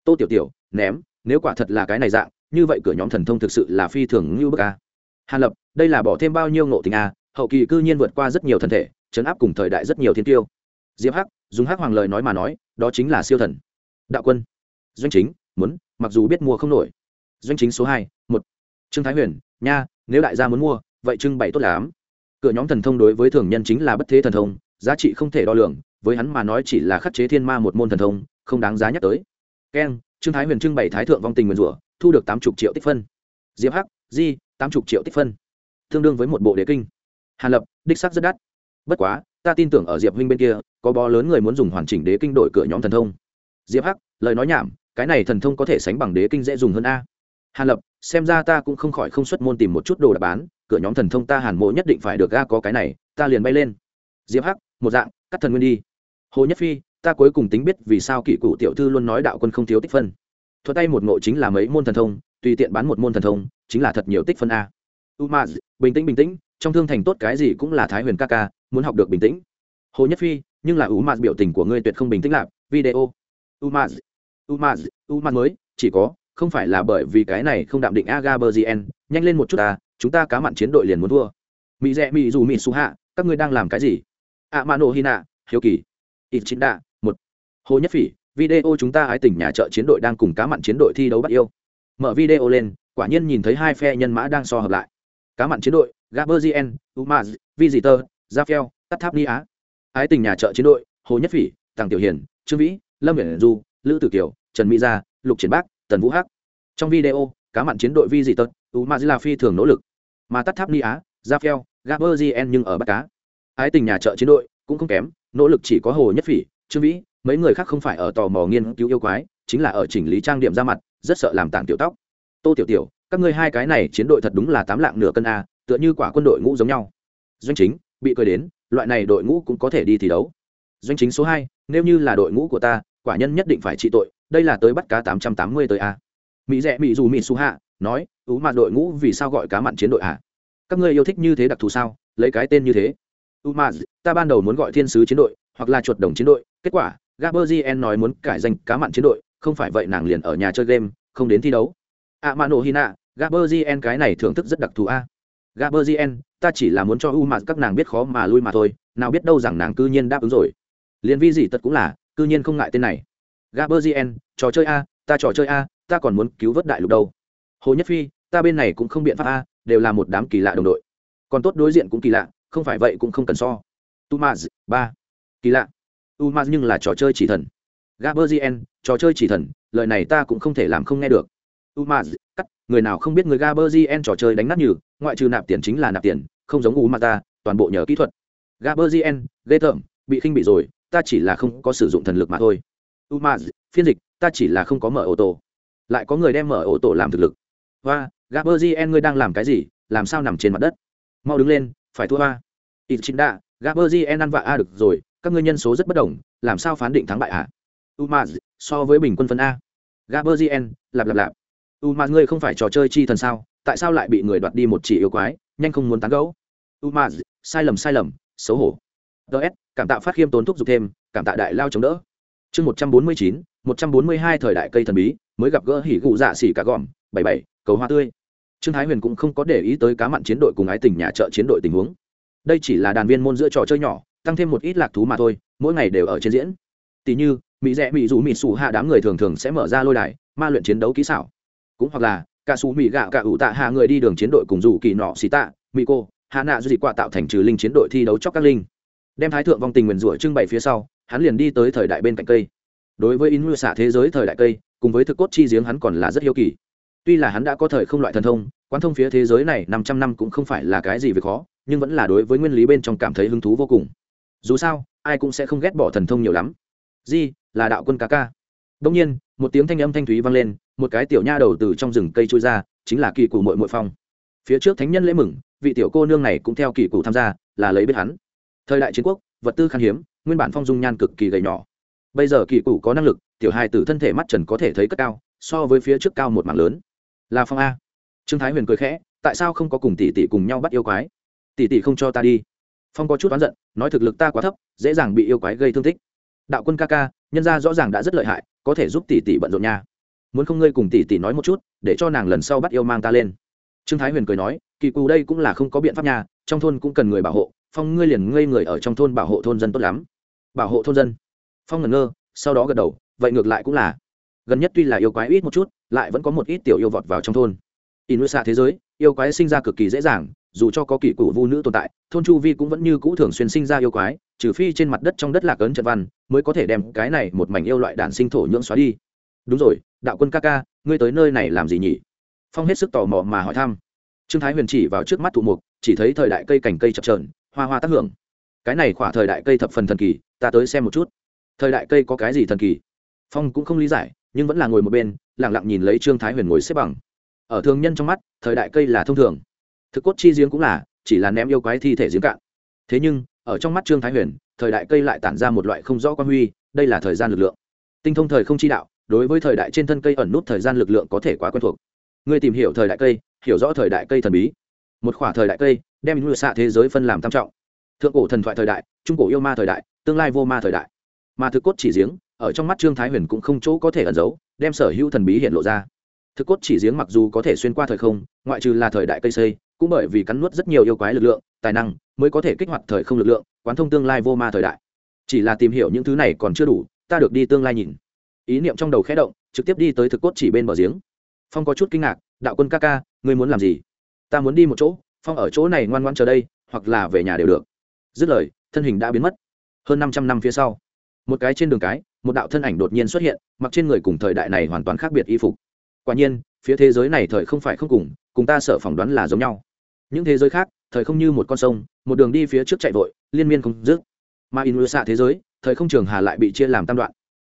Tô tiểu tiểu, ném, nếu quả thật là cái này dạng, như vậy cửa nhóm thần thông thực sự là phi thường như bức a. Hàn lập, đây là bỏ thêm bao nhiêu ngộ tình a, hậu kỳ cư nhiên vượt qua rất nhiều thần thể, chấn áp cùng thời đại rất nhiều thiên tiêu. Diệp hắc, dùng hắc hoàng lời nói mà nói, đó chính là siêu thần. Đạo quân. Doanh chính, muốn, mặc dù biết mua không nổi. Doanh chính số hai, một. Trương thái huyền, nha nếu đại gia muốn mua, vậy trưng bày tốt lắm cửa nhóm thần thông đối với thường nhân chính là bất thế thần thông, giá trị không thể đo lường, với hắn mà nói chỉ là khắc chế thiên ma một môn thần thông, không đáng giá nhắc tới. Keng, trương thái huyền trưng bày thái thượng vong tình nguyền rủa, thu được tám chục triệu tích phân. Diệp hắc, di, tám chục triệu tích phân. Tương đương với một bộ đế kinh. Hàn lập, đích sắc rất đắt. Bất quá, ta tin tưởng ở diệp huynh bên kia, có bó lớn người muốn dùng hoàn chỉnh đế kinh đổi cửa nhóm thần thông. Diệp hắc, lời nói nhảm, cái này thần thông có thể sánh bằng đế kinh dễ dùng hơn a. Hàn lập xem ra ta cũng không khỏi không xuất môn tìm một chút đồ đạc bán, cửa nhóm thần thông ta hàn mộ nhất định phải được ga có cái này, ta liền bay lên. Diệp hắc, một dạng, cắt thần nguyên đi. Hồ nhất phi, ta cuối cùng tính biết vì sao kỵ cụ tiểu thư luôn nói đạo quân không thiếu tích phân. Thuật tay một ngộ chính là mấy môn thần thông, tùy tiện bán một môn thần thông, chính là thật nhiều tích phân a. Umaz, bình tĩnh bình tĩnh, trong thương thành tốt cái gì cũng là thái huyền ca ca, muốn học được bình tĩnh. Hồ nhất phi, nhưng là umaz biểu tình của ngươi tuyệt không bình tĩnh lạp video. Umaz umaz umaz mới, chỉ có không phải là bởi vì cái này không đạm định Agaberzien, nhanh lên một chút ta chúng ta cá mặn chiến đội liền muốn thua. Mị rẽ mị dù mị su hạ các ngươi đang làm cái gì? À, Ạ mã hina hiếu kỳ. Ichinda, một. Hồ nhất phỉ video chúng ta ái tình nhà trợ chiến đội đang cùng cá mặn chiến đội thi đấu bắt yêu. Mở video lên quả nhiên nhìn thấy hai phe nhân mã đang so hợp lại. Cá mặn chiến đội gaberzien umaz visitor rafael tắt tháp ni á ái tình nhà trợ chiến đội hồ nhất phỉ Tằng tiểu hiền trương vĩ lâm biển du lữ tử kiều trần mỹ gia lục triển bác tần vũ hắc. Trong video, cá mặn chiến đội vi dị tật umaz là phi thường nỗ lực. Mà tắt tháp ni á rafael gaberzien nhưng ở bắt cá ái tình nhà trợ chiến đội cũng không kém, nỗ lực chỉ có hồ nhất phỉ, trương vĩ, mấy người khác không phải ở tò mò nghiên cứu yêu quái, chính là ở chỉnh lý trang điểm ra mặt, rất sợ làm tàn tiểu tóc. Tô tiểu tiểu, các ngươi hai cái này chiến đội thật đúng là tám lạng nửa cân a, tựa như quả quân đội ngũ giống nhau. Doanh chính, bị cười đến, loại này đội ngũ cũng có thể đi thi đấu. Doanh chính số hai, nếu như là đội ngũ của ta, quả nhân nhất định phải trị tội đây là tới bắt cá tám trăm tám mươi tới a. Mỹ rẽ mỹ dù mỹ su hạ nói ú mà đội ngũ vì sao gọi cá mặn chiến đội à? Các ngươi yêu thích như thế đặc thù sao? Lấy cái tên như thế. U ma ta ban đầu muốn gọi thiên sứ chiến đội hoặc là chuột đồng chiến đội. Kết quả gaberzien nói muốn cải danh cá mặn chiến đội không phải vậy nàng liền ở nhà chơi game không đến thi đấu. A à, mano hina gaberzien cái này thưởng thức rất đặc thù a. Gaberzien ta chỉ là muốn cho u mà các nàng biết khó mà lui mà thôi nào biết đâu rằng nàng cư nhiên đáp ứng rồi. Liên vi gì tật cũng là cư nhiên không ngại tên này gaberzien trò chơi a, ta trò chơi a, ta còn muốn cứu vớt đại lục đâu. Hồ nhất phi, ta bên này cũng không biện pháp a, đều là một đám kỳ lạ đồng đội. Còn tốt đối diện cũng kỳ lạ, không phải vậy cũng không cần so. Tumaz ba. Kỳ lạ. Tumaz nhưng là trò chơi chỉ thần. Gaberzien trò chơi chỉ thần, lời này ta cũng không thể làm không nghe được. Tumaz cắt, người nào không biết người gaberzien trò chơi đánh nát như ngoại trừ nạp tiền chính là nạp tiền, không giống umaz ta, toàn bộ nhờ kỹ thuật. Gaberzien ghê tởm, bị khinh bị rồi, ta chỉ là không có sử dụng thần lực mà thôi umaz, phiên dịch, ta chỉ là không có mở ô tô. Lại có người đem mở ô tô làm thực lực. Và gaberzien ngươi đang làm cái gì? Làm sao nằm trên mặt đất? Mau đứng lên, phải thua ba ít chính đa gaberzien ăn vạ a được rồi, các ngươi nhân số rất bất đồng, làm sao phán định thắng bại ạ à? umaz, so với bình quân phân a. Gaberzien lạp lạp lạp. Umaz, ngươi không phải trò chơi chi thần sao? Tại sao lại bị người đoạt đi một chỉ yêu quái, nhanh không muốn tán gẫu? Umaz, sai lầm sai lầm, xấu hổ. Ts cảm tạ phát khiêm tốn thúc giục thêm, cảm tạ đại lao chống đỡ chương một trăm bốn mươi chín, một trăm bốn mươi hai thời đại cây thần bí, mới gặp gỡ hỉ gụ dạ xỉ cả gòm, bảy bảy, cầu hoa tươi. Trương thái huyền cũng không có để ý tới cá mặn chiến đội cùng ái tình nhà trợ chiến đội tình huống. Đây chỉ là đàn viên môn giữa trò chơi nhỏ, tăng thêm một ít lạc thú mà thôi, mỗi ngày đều ở trên diễn. Tỷ như, mỹ rẽ mỹ dù mỹ xù hạ đám người thường thường sẽ mở ra lôi đài, ma luyện chiến đấu kỹ xảo. Cũng hoặc là cả xù mỹ gạo cả ủ tạ hạ người đi đường chiến đội cùng dù kỳ nọ xì tạ mỹ cô hạ nạ dù dị quạ tạo thành trừ linh chiến đội thi đấu chóc các linh đem thái thượng vong tình nguyền rủa trưng bày phía sau, hắn liền đi tới thời đại bên cạnh cây. Đối với in mưa xả thế giới thời đại cây, cùng với thực cốt chi giếng hắn còn là rất hiếu kỳ. Tuy là hắn đã có thời không loại thần thông quan thông phía thế giới này năm trăm năm cũng không phải là cái gì về khó, nhưng vẫn là đối với nguyên lý bên trong cảm thấy hứng thú vô cùng. Dù sao, ai cũng sẽ không ghét bỏ thần thông nhiều lắm. Di, là đạo quân ca ca. Đông nhiên, một tiếng thanh âm thanh thúy vang lên, một cái tiểu nha đầu từ trong rừng cây trôi ra, chính là kỳ cụ mội mội phong. Phía trước thánh nhân lễ mừng, vị tiểu cô nương này cũng theo kỳ cụ tham gia, là lấy biết hắn thời đại chiến quốc, vật tư khan hiếm, nguyên bản phong dung nhan cực kỳ gầy nhỏ. Bây giờ kỳ cụ có năng lực, tiểu hài tử thân thể mắt trần có thể thấy cất cao, so với phía trước cao một mảng lớn. Là phong a. Trương thái huyền cười khẽ, tại sao không có cùng tỷ tỷ cùng nhau bắt yêu quái? Tỷ tỷ không cho ta đi. Phong có chút oán giận, nói thực lực ta quá thấp, dễ dàng bị yêu quái gây thương tích. Đạo quân ca ca, nhân gia rõ ràng đã rất lợi hại, có thể giúp tỷ tỷ bận rộn nha. Muốn không ngươi cùng tỷ tỷ nói một chút, để cho nàng lần sau bắt yêu mang ta lên. Trương thái huyền cười nói, kỳ cù đây cũng là không có biện pháp nhà trong thôn cũng cần người bảo hộ phong ngươi liền ngây người ở trong thôn bảo hộ thôn dân tốt lắm. Bảo hộ thôn dân. Phong ngẩn ngơ, sau đó gật đầu, vậy ngược lại cũng là. Gần nhất tuy là yêu quái ít một chút, lại vẫn có một ít tiểu yêu vọt vào trong thôn. In xạ thế giới, yêu quái sinh ra cực kỳ dễ dàng, dù cho có kỳ cụ vu nữ tồn tại, thôn chu vi cũng vẫn như cũ thường xuyên sinh ra yêu quái, trừ phi trên mặt đất trong đất lạc ấn trận văn, mới có thể đem cái này một mảnh yêu loại đàn sinh thổ nhưỡng xóa đi. Đúng rồi, đạo quân ca ca, ngươi tới nơi này làm gì nhỉ? Phong hết sức tò mò mà hỏi thăm. Trương thái huyền chỉ vào trước mắt thụ mục, chỉ thấy thời đại cây cành cây chập trờn hoa hoa tác hưởng. Cái này khỏa thời đại cây thập phần thần kỳ, ta tới xem một chút. Thời đại cây có cái gì thần kỳ? Phong cũng không lý giải, nhưng vẫn là ngồi một bên lẳng lặng nhìn lấy trương thái huyền ngồi xếp bằng. Ở thường nhân trong mắt, thời đại cây là thông thường. Thực cốt chi giếng cũng là, chỉ là ném yêu quái thi thể giếng cạn. Thế nhưng, ở trong mắt trương thái huyền, thời đại cây lại tản ra một loại không rõ quan huy, đây là thời gian lực lượng. Tinh thông thời không chi đạo, đối với thời đại trên thân cây ẩn nút thời gian lực lượng có thể quá quen thuộc. Ngươi tìm hiểu thời đại cây, hiểu rõ thời đại cây thần bí một khỏa thời đại cây, đem ngựa xạ thế giới phân làm tam trọng. Thượng cổ thần thoại thời đại, trung cổ yêu ma thời đại, tương lai vô ma thời đại. Mà thực cốt chỉ giếng, ở trong mắt trương thái huyền cũng không chỗ có thể ẩn giấu, đem sở hữu thần bí hiện lộ ra. Thực cốt chỉ giếng mặc dù có thể xuyên qua thời không, ngoại trừ là thời đại cây xây, cũng bởi vì cắn nuốt rất nhiều yêu quái lực lượng, tài năng, mới có thể kích hoạt thời không lực lượng, quán thông tương lai vô ma thời đại. Chỉ là tìm hiểu những thứ này còn chưa đủ, ta được đi tương lai nhìn. Ý niệm trong đầu khẽ động, trực tiếp đi tới thực cốt chỉ bên bờ giếng. Phong có chút kinh ngạc, đạo quân ca ca, ngươi muốn làm gì? Ta muốn đi một chỗ, phong ở chỗ này ngoan ngoan chờ đây, hoặc là về nhà đều được. Dứt lời, thân hình đã biến mất. Hơn năm trăm năm phía sau, một cái trên đường cái, một đạo thân ảnh đột nhiên xuất hiện, mặc trên người cùng thời đại này hoàn toàn khác biệt y phục. Quả nhiên, phía thế giới này thời không phải không cùng cùng ta sợ phỏng đoán là giống nhau. Những thế giới khác, thời không như một con sông, một đường đi phía trước chạy vội, liên miên không dứt. Mà in xạ thế giới, thời không trường hà lại bị chia làm tam đoạn.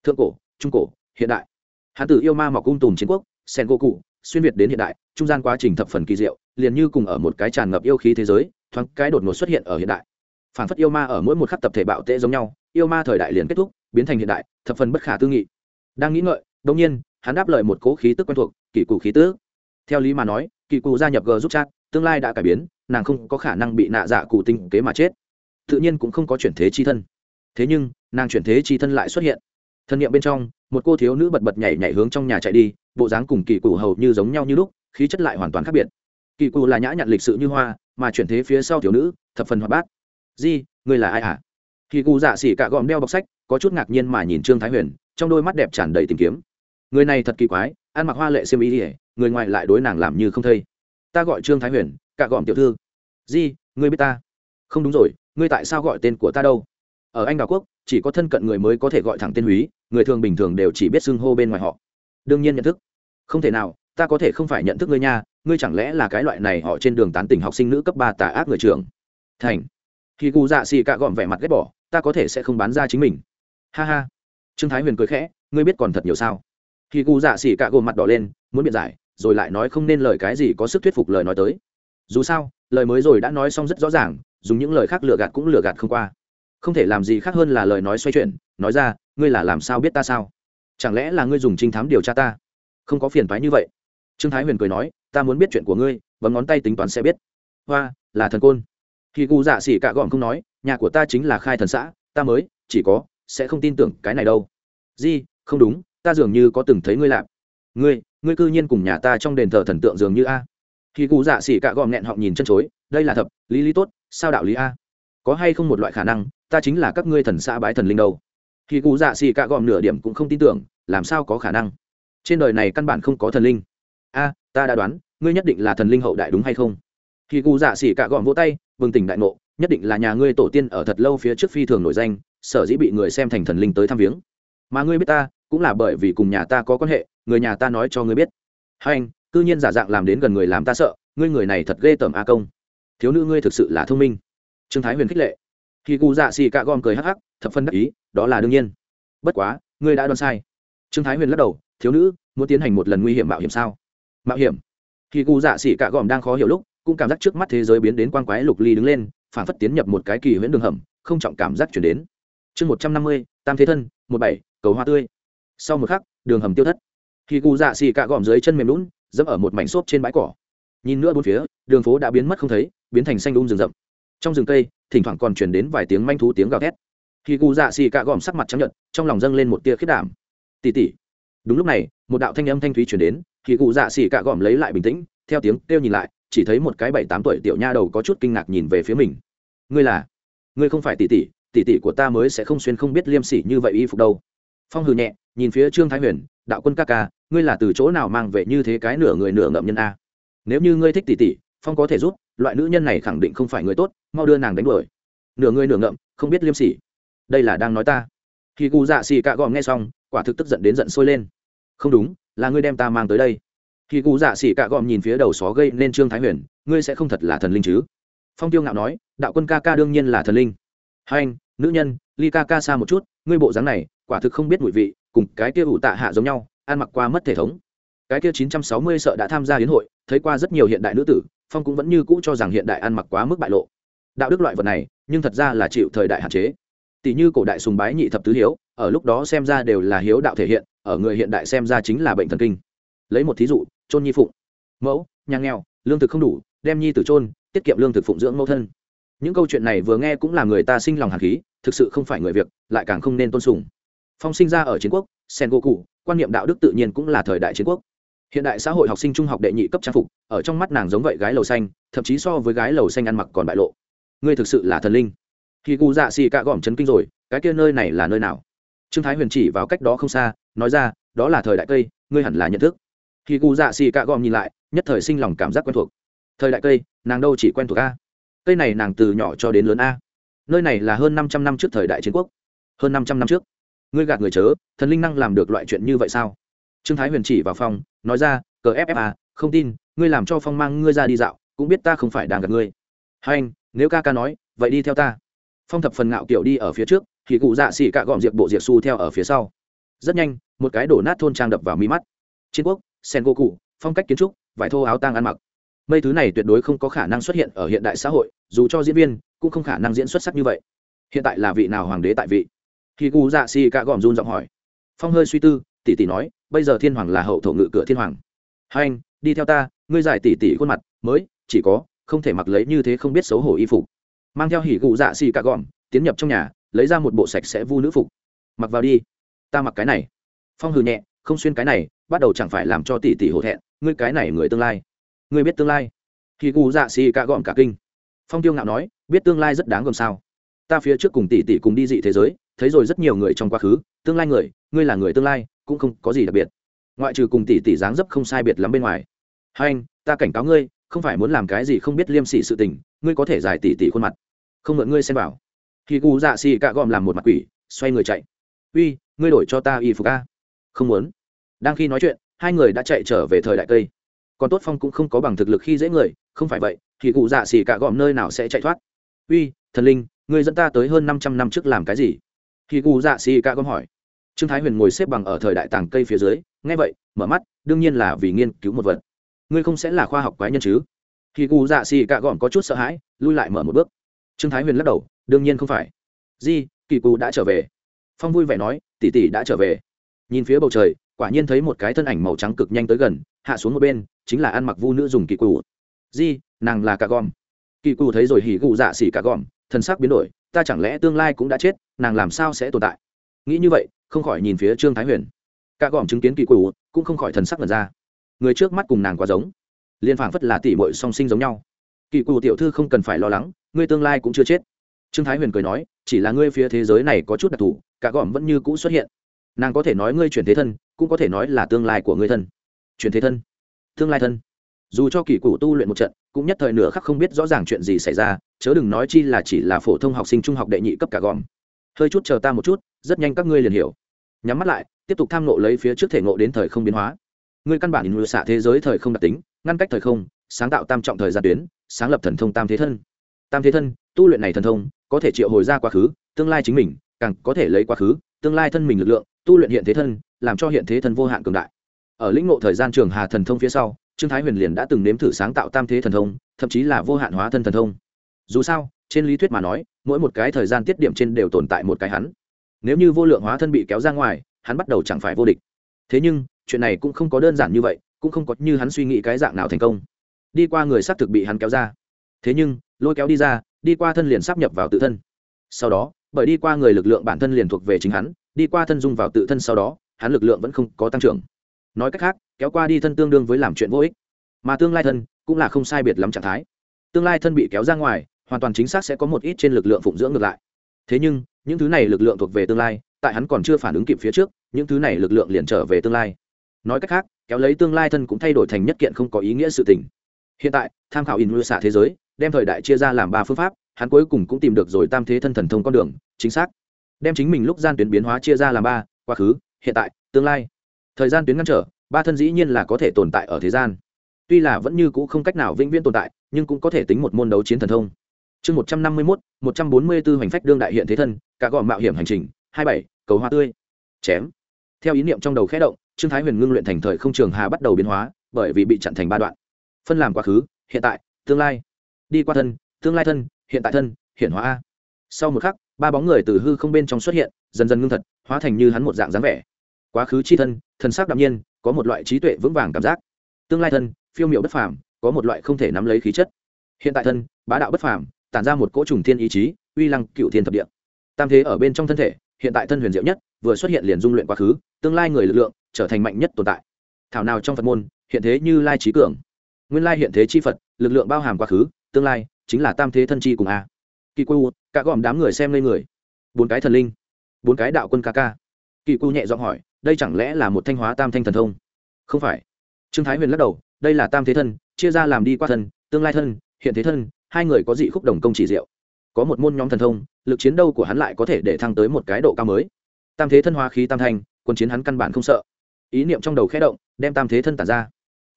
Thượng cổ, trung cổ, hiện đại. Hãn tử yêu ma mọc cung tùm chiến quốc sen gỗ cụ xuyên việt đến hiện đại, trung gian quá trình thập phần kỳ diệu liền như cùng ở một cái tràn ngập yêu khí thế giới, thoáng cái đột ngột xuất hiện ở hiện đại. Phản phất yêu ma ở mỗi một khắc tập thể bạo tệ giống nhau, yêu ma thời đại liền kết thúc, biến thành hiện đại, thập phần bất khả tư nghị. Đang nghĩ ngợi đông nhiên, hắn đáp lời một cố khí tức quen thuộc, kỳ cụ khí tức. Theo lý mà nói, kỳ cụ gia nhập g giúp chat, tương lai đã cải biến, nàng không có khả năng bị nạ dạ cụ tinh kế mà chết. Tự nhiên cũng không có chuyển thế chi thân. Thế nhưng, nàng chuyển thế chi thân lại xuất hiện. Thân nhiệm bên trong, một cô thiếu nữ bật bật nhảy nhảy hướng trong nhà chạy đi, bộ dáng cùng kỳ cụ hầu như giống nhau như lúc, khí chất lại hoàn toàn khác biệt kỳ cụ là nhã nhặn lịch sự như hoa, mà chuyển thế phía sau thiếu nữ, thập phần hoạt bát. Di ngươi là ai hả? Kỳ cụ dạ xỉ cả gòm đeo bọc sách, có chút ngạc nhiên mà nhìn trương thái huyền, trong đôi mắt đẹp tràn đầy tìm kiếm. Người này thật kỳ quái, ăn mặc hoa lệ xiêm ý ỉa người ngoài lại đối nàng làm như không thây. Ta gọi trương thái huyền, cả gòm tiểu thư. Di ngươi biết ta? Không đúng rồi ngươi tại sao gọi tên của ta đâu? Ở anh đào quốc, chỉ có thân cận người mới có thể gọi thẳng tên húy, người thường bình thường đều chỉ biết xưng hô bên ngoài họ. Đương nhiên nhận thức. Không thể nào, ta có thể không phải nhận thức ngươi nha ngươi chẳng lẽ là cái loại này họ trên đường tán tỉnh học sinh nữ cấp ba tà ác người trường thành. Khi cụ dạ xì cạ gọn vẻ mặt ghét bỏ, ta có thể sẽ không bán ra chính mình. Ha ha. Trương thái huyền cười khẽ, ngươi biết còn thật nhiều sao? Khi cụ dạ xì cạ gồm mặt đỏ lên, muốn biện giải, rồi lại nói không nên lời cái gì có sức thuyết phục lời nói tới. Dù sao, lời mới rồi đã nói xong rất rõ ràng, dùng những lời khác lừa gạt cũng lừa gạt không qua. Không thể làm gì khác hơn là lời nói xoay chuyển, nói ra, ngươi là làm sao biết ta sao? Chẳng lẽ là ngươi dùng trinh thám điều tra ta? Không có phiền thoái như vậy trương thái huyền cười nói, ta muốn biết chuyện của ngươi bấm ngón tay tính toán sẽ biết. Hoa, là thần côn. Khi gu dạ xỉ cạ gọn không nói, nhà của ta chính là khai thần xã, ta mới, chỉ có, sẽ không tin tưởng cái này đâu. Di, không đúng, ta dường như có từng thấy ngươi lạp ngươi ngươi cư nhiên cùng nhà ta trong đền thờ thần tượng dường như a. Khi cụ dạ xỉ cạ gọn nghẹn họ nhìn chân chối, đây là thập lý lý tốt, sao đạo lý a? Có hay không một loại khả năng, ta chính là các ngươi thần xã bái thần linh đâu? Khi cụ dạ xỉ cạ gọn nửa điểm cũng không tin tưởng, làm sao có khả năng? Trên đời này căn bản không có thần linh a, ta đã đoán, ngươi nhất định là thần linh hậu đại đúng hay không? Khi cụ dạ xỉ cạ gọn vỗ tay, bừng tỉnh đại ngộ, nhất định là nhà ngươi tổ tiên ở thật lâu phía trước phi thường nổi danh, sở dĩ bị người xem thành thần linh tới thăm viếng. Mà ngươi biết ta, cũng là bởi vì cùng nhà ta có quan hệ, người nhà ta nói cho ngươi biết. Hai anh, cư nhiên giả dạng làm đến gần người làm ta sợ, ngươi người này thật ghê tởm a công. Thiếu nữ ngươi thực sự là thông minh. Trương thái huyền khích lệ. Khi cụ dạ xì cạ gom cười hắc hắc, thập phân đắc ý, đó là đương nhiên. Bất quá, ngươi đã đoán sai. Trương thái huyền lắc đầu, thiếu nữ, muốn tiến hành một lần nguy hiểm mạo hiểm sao? Mạo hiểm. Khi cụ dạ xỉ cạ gòm đang khó hiểu lúc, cũng cảm giác trước mắt thế giới biến đến quang quái lục ly đứng lên, phản phất tiến nhập một cái kỳ huyễn đường hầm, không trọng cảm giác chuyển đến. Chương một trăm năm mươi, tam thế thân, một bảy, cầu hoa tươi. Sau một khắc, đường hầm tiêu thất. Khi cụ dạ xỉ cạ gòm dưới chân mềm lún, dẫm ở một mảnh xốp trên bãi cỏ. Nhìn nữa bốn phía, đường phố đã biến mất không thấy, biến thành xanh đun um rừng rậm. Trong rừng cây, thỉnh thoảng còn truyền đến vài tiếng manh thú tiếng gào thét. Khi cụ dạ xì cạ gòm sắc mặt trắng nhợt, trong lòng dâng lên một tia khiết đảm. Tỉ tỉ đúng lúc này, một đạo thanh âm thanh thúy truyền đến khi cụ dạ xỉ cạ gòm lấy lại bình tĩnh, theo tiếng kêu nhìn lại, chỉ thấy một cái bảy tám tuổi tiểu nha đầu có chút kinh ngạc nhìn về phía mình. Ngươi là? Ngươi không phải tỷ tỷ tỷ tỷ của ta mới sẽ không xuyên không biết liêm sỉ như vậy y phục đâu. Phong hừ nhẹ, nhìn phía trương thái huyền, đạo quân ca ca, ngươi là từ chỗ nào mang về như thế cái nửa người nửa ngậm nhân a? Nếu như ngươi thích tỷ tỷ, phong có thể giúp, loại nữ nhân này khẳng định không phải người tốt, mau đưa nàng đánh đuổi. Nửa người nửa ngậm, không biết liêm sỉ. Đây là đang nói ta. Khi cụ dạ xì cạ gòm nghe xong, quả thực tức giận đến giận sôi lên không đúng, là ngươi đem ta mang tới đây. Khi cụ dạ xỉ cạ gòm nhìn phía đầu xó gây nên trương thái huyền, ngươi sẽ không thật là thần linh chứ? Phong tiêu ngạo nói, đạo quân ca ca đương nhiên là thần linh. Hai anh, nữ nhân, ly ca ca xa một chút, ngươi bộ dáng này, quả thực không biết mùi vị, cùng cái kia ủ tạ hạ giống nhau, ăn mặc qua mất thể thống. Cái kia chín trăm sáu mươi sợ đã tham gia hiến hội, thấy qua rất nhiều hiện đại nữ tử, phong cũng vẫn như cũ cho rằng hiện đại ăn mặc quá mức bại lộ. Đạo đức loại vật này, nhưng thật ra là chịu thời đại hạn chế tỷ như cổ đại sùng bái nhị thập tứ hiếu, ở lúc đó xem ra đều là hiếu đạo thể hiện, ở người hiện đại xem ra chính là bệnh thần kinh. Lấy một thí dụ trôn nhi phụng. Mẫu, nhà nghèo, lương thực không đủ, đem nhi tử trôn tiết kiệm lương thực phụng dưỡng mẫu thân. Những câu chuyện này vừa nghe cũng là người ta sinh lòng hạt khí, thực sự không phải người việc, lại càng không nên tôn sùng. Phong sinh ra ở chiến quốc, sen gỗ cụ quan niệm đạo đức tự nhiên cũng là thời đại chiến quốc. Hiện đại xã hội học sinh trung học đệ nhị cấp trang phục, ở trong mắt nàng giống vậy gái lầu xanh, thậm chí so với gái lầu xanh ăn mặc còn bại lộ. Ngươi thực sự là thần linh khi cụ dạ xì cạ gỏm chấn kinh rồi, cái kia nơi này là nơi nào? Trương thái huyền chỉ vào cách đó không xa, nói ra, đó là thời đại cây, ngươi hẳn là nhận thức. Khi cụ dạ xì cạ gòm nhìn lại, nhất thời sinh lòng cảm giác quen thuộc. Thời đại cây, nàng đâu chỉ quen thuộc a? Cây này nàng từ nhỏ cho đến lớn a. Nơi này là hơn năm trăm năm trước thời đại chiến quốc. Hơn năm trăm năm trước. Ngươi gạt người chớ, thần linh năng làm được loại chuyện như vậy sao? Trương thái huyền chỉ vào phòng, nói ra, cờ ffa à, không tin, ngươi làm cho phong mang ngươi ra đi dạo, cũng biết ta không phải đang gạt ngươi. Hai anh, nếu ca ca nói, vậy đi theo ta phong thập phần ngạo kiểu đi ở phía trước, thì cụ dạ xỉ cạ gọn diệt bộ diệt su theo ở phía sau. Rất nhanh, một cái đổ nát thôn trang đập vào mi mắt. Chiến quốc sen go cụ phong cách kiến trúc, vải thô áo tang ăn mặc. Mấy thứ này tuyệt đối không có khả năng xuất hiện ở hiện đại xã hội, dù cho diễn viên cũng không khả năng diễn xuất sắc như vậy. Hiện tại là vị nào hoàng đế tại vị? Khi cụ dạ xì cạ gòm run giọng hỏi. Phong hơi suy tư, tỷ tỷ nói, bây giờ thiên hoàng là hậu thổ ngự cửa thiên hoàng. Hai anh, đi theo ta, ngươi giải tỷ tỷ khuôn mặt, mới, chỉ có, không thể mặc lấy như thế không biết xấu hổ y phục mang theo hỉ gù dạ xì cả gọn, tiến nhập trong nhà lấy ra một bộ sạch sẽ vu nữ phục. Mặc vào đi. Ta mặc cái này. Phong hừ nhẹ không xuyên cái này bắt đầu chẳng phải làm cho tỷ tỷ hổ thẹn ngươi cái này người tương lai. Ngươi biết tương lai. Hỉ gu dạ xì cả gọn cả kinh. Phong tiêu ngạo nói biết tương lai rất đáng gồm sao. Ta phía trước cùng tỷ tỷ cùng đi dị thế giới thấy rồi rất nhiều người trong quá khứ tương lai người ngươi là người tương lai cũng không có gì đặc biệt. Ngoại trừ cùng tỷ tỷ dáng dấp không sai biệt lắm bên ngoài. Hai anh ta cảnh cáo ngươi không phải muốn làm cái gì không biết liêm sỉ sự tình ngươi có thể giải tỷ tỷ khuôn mặt không mượn ngươi xem vào. Khi cụ dạ xì cạ gom làm một mặt quỷ, xoay người chạy. Uy, ngươi đổi cho ta y phục a. Không muốn. Đang khi nói chuyện, hai người đã chạy trở về thời đại cây. Còn tốt phong cũng không có bằng thực lực khi dễ người, không phải vậy, thì cụ dạ xì cạ gom nơi nào sẽ chạy thoát? Uy, thần linh, ngươi dẫn ta tới hơn năm trăm năm trước làm cái gì? Khi cụ dạ xì cạ gom hỏi. Trương thái huyền ngồi xếp bằng ở thời đại tàng cây phía dưới, nghe vậy, mở mắt, đương nhiên là vì nghiên cứu một vật. Ngươi không sẽ là khoa học quái nhân chứ? Khi cụ dạ xì cạ gom có chút sợ hãi, lui lại mở một bước trương thái huyền lắc đầu, đương nhiên không phải. Di, kỳ cụ đã trở về. Phong vui vẻ nói, tỷ tỷ đã trở về. Nhìn phía bầu trời, quả nhiên thấy một cái thân ảnh màu trắng cực nhanh tới gần, hạ xuống một bên, chính là ăn mặc vu nữ dùng kỳ cụ di, nàng là cả gom kỳ cụ thấy rồi hỉ gụ dạ xỉ cả gom thân xác biến đổi, ta chẳng lẽ tương lai cũng đã chết, nàng làm sao sẽ tồn tại? Nghĩ như vậy, không khỏi nhìn phía trương thái huyền. Cả gom chứng kiến kỳ cụ cũng không khỏi thần sắc lần ra. Người trước mắt cùng nàng quá giống. Liên phảng phất là tỷ muội song sinh giống nhau. Kỳ cụ tiểu thư không cần phải lo lắng ngươi tương lai cũng chưa chết. Trương thái huyền cười nói, chỉ là ngươi phía thế giới này có chút đặc thù, cả gòm vẫn như cũ xuất hiện. Nàng có thể nói ngươi chuyển thế thân, cũng có thể nói là tương lai của ngươi thân. Chuyển thế thân? Tương lai thân? Dù cho kỳ cụ tu luyện một trận, cũng nhất thời nửa khắc không biết rõ ràng chuyện gì xảy ra, chớ đừng nói chi là chỉ là phổ thông học sinh trung học đệ nhị cấp cả gòm hơi chút chờ ta một chút, rất nhanh các ngươi liền hiểu. Nhắm mắt lại, tiếp tục tham nộ lấy phía trước thể ngộ đến thời không biến hóa. Ngươi căn bản in xạ thế giới thời không đặc tính, ngăn cách thời không, sáng tạo tam trọng thời gian tuyến, sáng lập thần thông tam thế thân tam thế thân, tu luyện này thần thông, có thể triệu hồi ra quá khứ, tương lai chính mình, càng có thể lấy quá khứ, tương lai thân mình lực lượng, tu luyện hiện thế thân, làm cho hiện thế thân vô hạn cường đại. Ở lĩnh ngộ thời gian trường hà thần thông phía sau, trương thái huyền liền đã từng nếm thử sáng tạo tam thế thần thông, thậm chí là vô hạn hóa thân thần thông. Dù sao, trên lý thuyết mà nói, mỗi một cái thời gian tiết điểm trên đều tồn tại một cái hắn. Nếu như vô lượng hóa thân bị kéo ra ngoài, hắn bắt đầu chẳng phải vô địch. Thế nhưng, chuyện này cũng không có đơn giản như vậy, cũng không có như hắn suy nghĩ cái dạng nào thành công. Đi qua người xác thực bị hắn kéo ra. Thế nhưng lôi kéo đi ra, đi qua thân liền sắp nhập vào tự thân. Sau đó, bởi đi qua người lực lượng bản thân liền thuộc về chính hắn, đi qua thân dung vào tự thân sau đó, hắn lực lượng vẫn không có tăng trưởng. Nói cách khác, kéo qua đi thân tương đương với làm chuyện vô ích. Mà tương lai thân cũng là không sai biệt lắm trạng thái. Tương lai thân bị kéo ra ngoài, hoàn toàn chính xác sẽ có một ít trên lực lượng phụng dưỡng ngược lại. Thế nhưng, những thứ này lực lượng thuộc về tương lai, tại hắn còn chưa phản ứng kịp phía trước, những thứ này lực lượng liền trở về tương lai. Nói cách khác, kéo lấy tương lai thân cũng thay đổi thành nhất kiện không có ý nghĩa sự tình. Hiện tại, tham khảo in lưu xạ thế giới đem thời đại chia ra làm ba phương pháp, hắn cuối cùng cũng tìm được rồi tam thế thân thần thông con đường, chính xác. Đem chính mình lúc gian tuyến biến hóa chia ra làm ba, quá khứ, hiện tại, tương lai. Thời gian tuyến ngăn trở, ba thân dĩ nhiên là có thể tồn tại ở thế gian. Tuy là vẫn như cũ không cách nào vĩnh viễn tồn tại, nhưng cũng có thể tính một môn đấu chiến thần thông. Chương một trăm năm mươi mốt, một trăm bốn mươi b ố hành phách đương đại hiện thế thân, cả gọn mạo hiểm hành trình, hai bảy, cầu hoa tươi. Chém. Theo ý niệm trong đầu khẽ động, trương thái huyền ngưng luyện thành thời không trường hà bắt đầu biến hóa, bởi vì bị chặn thành ba đoạn. Phân làm quá khứ, hiện tại, tương lai đi qua thân, tương lai thân, hiện tại thân hiện hóa a. Sau một khắc, ba bóng người từ hư không bên trong xuất hiện, dần dần ngưng thật, hóa thành như hắn một dạng dáng vẻ. Quá khứ chi thân thân xác đạm nhiên, có một loại trí tuệ vững vàng cảm giác. Tương lai thân, phiêu miệu bất phàm, có một loại không thể nắm lấy khí chất. Hiện tại thân, bá đạo bất phàm, tản ra một cỗ trùng thiên ý chí, uy lăng cựu thiên thập địa. Tam thế ở bên trong thân thể, hiện tại thân huyền diệu nhất, vừa xuất hiện liền dung luyện quá khứ, tương lai người lực lượng, trở thành mạnh nhất tồn tại. Thảo nào trong phật môn, hiện thế như lai trí cường. Nguyên lai hiện thế chi phật, lực lượng bao hàm quá khứ tương lai chính là tam thế thân chi cùng a. Kỳ cu cả gòm đám người xem lên người. Bốn cái thần linh, bốn cái đạo quân ca ca. Kỳ cu nhẹ giọng hỏi, đây chẳng lẽ là một thanh hóa tam thanh thần thông? Không phải. Trương thái huyền lắc đầu, đây là tam thế thân, chia ra làm đi qua thân, tương lai thân, hiện thế thân, hai người có dị khúc đồng công chỉ diệu. Có một môn nhóm thần thông, lực chiến đấu của hắn lại có thể để thăng tới một cái độ cao mới. Tam thế thân hóa khí tam thanh, quân chiến hắn căn bản không sợ. Ý niệm trong đầu khẽ động, đem tam thế thân tản ra.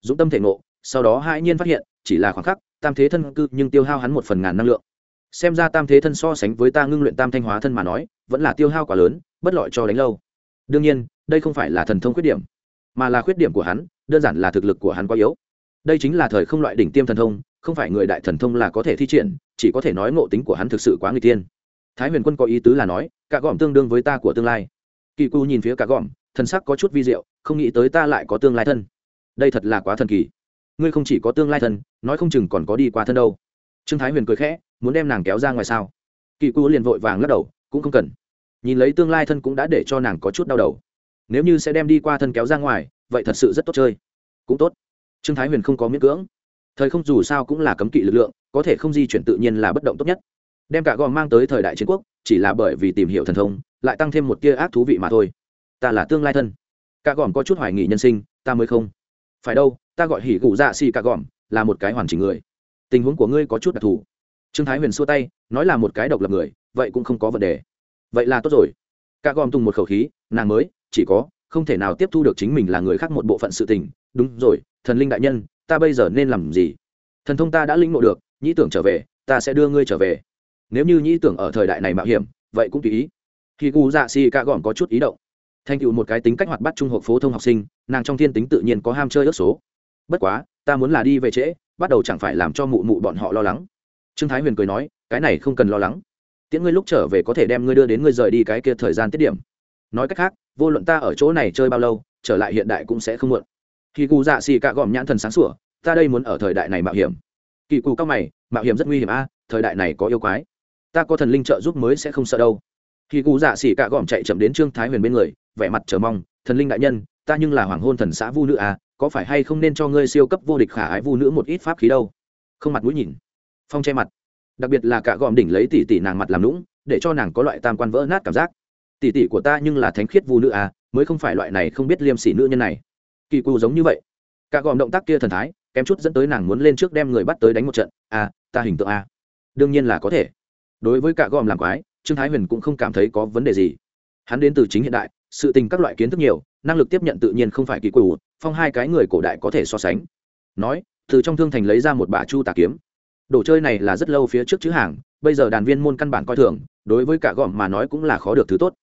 Dũng tâm thể ngộ sau đó hai nhiên phát hiện, chỉ là khoảng khắc, tam thế thân cư nhưng tiêu hao hắn một phần ngàn năng lượng. Xem ra tam thế thân so sánh với ta ngưng luyện tam thanh hóa thân mà nói, vẫn là tiêu hao quá lớn, bất lợi cho đánh lâu. Đương nhiên, đây không phải là thần thông khuyết điểm, mà là khuyết điểm của hắn, đơn giản là thực lực của hắn quá yếu. Đây chính là thời không loại đỉnh tiêm thần thông, không phải người đại thần thông là có thể thi triển, chỉ có thể nói ngộ tính của hắn thực sự quá người tiên thái huyền quân có ý tứ là nói, cả gòm tương đương với ta của tương lai. Kỳ cu nhìn phía cả gòm thần sắc có chút vi diệu, không nghĩ tới ta lại có tương lai thân. Đây thật là quá thần kỳ ngươi không chỉ có tương lai thân, nói không chừng còn có đi qua thân đâu. Trương thái huyền cười khẽ, muốn đem nàng kéo ra ngoài sao? Kỳ cu liền vội vàng lắc đầu, cũng không cần. Nhìn lấy tương lai thân cũng đã để cho nàng có chút đau đầu. Nếu như sẽ đem đi qua thân kéo ra ngoài, vậy thật sự rất tốt chơi. Cũng tốt. Trương thái huyền không có miễn cưỡng. Thời không dù sao cũng là cấm kỵ lực lượng, có thể không di chuyển tự nhiên là bất động tốt nhất. Đem cả gòm mang tới thời đại chiến quốc, chỉ là bởi vì tìm hiểu thần thông, lại tăng thêm một tia ác thú vị mà thôi. Ta là tương lai thân. Cả gòm có chút hoài nghị nhân sinh, ta mới không. Phải đâu ta gọi hỉ cụ dạ xì cả gòm, là một cái hoàn chỉnh người. Tình huống của ngươi có chút đặc thù. Trương thái huyền xua tay, nói là một cái độc lập người, vậy cũng không có vấn đề. Vậy là tốt rồi. Cả gòm tung một khẩu khí, nàng mới, chỉ có, không thể nào tiếp thu được chính mình là người khác một bộ phận sự tình. Đúng rồi, thần linh đại nhân, ta bây giờ nên làm gì? Thần thông ta đã linh ngộ được, nhĩ tưởng trở về, ta sẽ đưa ngươi trở về. Nếu như nhĩ tưởng ở thời đại này mạo hiểm, vậy cũng tùy ý. Khi gu dạ xì cạ gòm có chút ý động. Thành tựu một cái tính cách hoạt bắt trung học phổ thông học sinh, nàng trong thiên tính tự nhiên có ham chơi ước số bất quá, ta muốn là đi về trễ, bắt đầu chẳng phải làm cho mụ mụ bọn họ lo lắng. Trương thái huyền cười nói, cái này không cần lo lắng. Tiễn ngươi lúc trở về có thể đem ngươi đưa đến ngươi rời đi cái kia thời gian tiết điểm. Nói cách khác, vô luận ta ở chỗ này chơi bao lâu, trở lại hiện đại cũng sẽ không muộn. Khi cụ dạ xì cạ gòm nhãn thần sáng sủa, ta đây muốn ở thời đại này mạo hiểm. Kỳ cụ cao mày, mạo hiểm rất nguy hiểm a, thời đại này có yêu quái. Ta có thần linh trợ giúp mới sẽ không sợ đâu. Khi cụ dạ xì cạ gòm chạy chậm đến trương thái huyền bên người, vẻ mặt chờ mong, thần linh đại nhân, ta nhưng là hoàng hôn thần xã vu nữ a có phải hay không nên cho ngươi siêu cấp vô địch khả ái vu nữ một ít pháp khí đâu? Không mặt mũi nhìn. Phong che mặt. Đặc biệt là cả gòm đỉnh lấy tỷ tỷ nàng mặt làm lũng để cho nàng có loại tam quan vỡ nát cảm giác. Tỷ tỷ của ta nhưng là thánh khiết vu nữ à mới không phải loại này không biết liêm sỉ nữ nhân này. Kỳ cù giống như vậy. Cả gòm động tác kia thần thái, kém chút dẫn tới nàng muốn lên trước đem người bắt tới đánh một trận. À ta hình tượng à. Đương nhiên là có thể. Đối với cả gòm làm quái, trương thái huyền cũng không cảm thấy có vấn đề gì. Hắn đến từ chính hiện đại, sự tình các loại kiến thức nhiều, năng lực tiếp nhận tự nhiên không phải kỳ cù phong hai cái người cổ đại có thể so sánh. Nói, từ trong thương thành lấy ra một bả chu tà kiếm. Đồ chơi này là rất lâu phía trước chữ hàng, bây giờ đàn viên môn căn bản coi thường, đối với cả gòm mà nói cũng là khó được thứ tốt.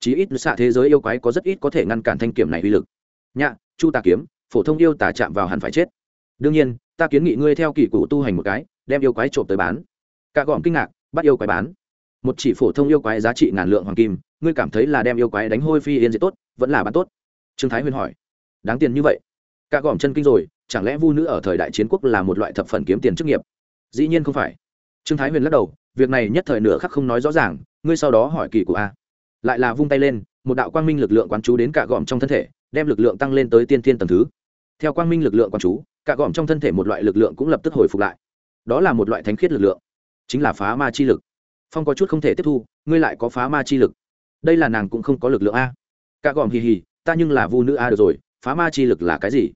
Chí ít xạ thế giới yêu quái có rất ít có thể ngăn cản thanh kiểm này uy lực. Nhạ, chu tà kiếm, phổ thông yêu tà chạm vào hẳn phải chết. Đương nhiên, ta kiến nghị ngươi theo kỷ cụ tu hành một cái, đem yêu quái trộm tới bán. Cả gòm kinh ngạc, bắt yêu quái bán. Một chỉ phổ thông yêu quái giá trị ngàn lượng hoàng kim, ngươi cảm thấy là đem yêu quái đánh hôi phi yên diệt tốt, vẫn là bán tốt? Trương thái huyên hỏi đáng tiền như vậy. Cả gòm chân kinh rồi, chẳng lẽ vu nữ ở thời đại chiến quốc là một loại thập phần kiếm tiền chức nghiệp? Dĩ nhiên không phải. Trương thái huyền lắc đầu, việc này nhất thời nửa khắc không nói rõ ràng, ngươi sau đó hỏi kỳ của a. Lại là vung tay lên, một đạo quang minh lực lượng quán chú đến cả gòm trong thân thể, đem lực lượng tăng lên tới tiên thiên tầng thứ. Theo quang minh lực lượng quán chú, cả gòm trong thân thể một loại lực lượng cũng lập tức hồi phục lại. Đó là một loại thánh khiết lực lượng, chính là phá ma chi lực. Phong có chút không thể tiếp thu, ngươi lại có phá ma chi lực. Đây là nàng cũng không có lực lượng a. Cả gòm hì hì, ta nhưng là vu nữ a được rồi phá ma chi lực là cái gì?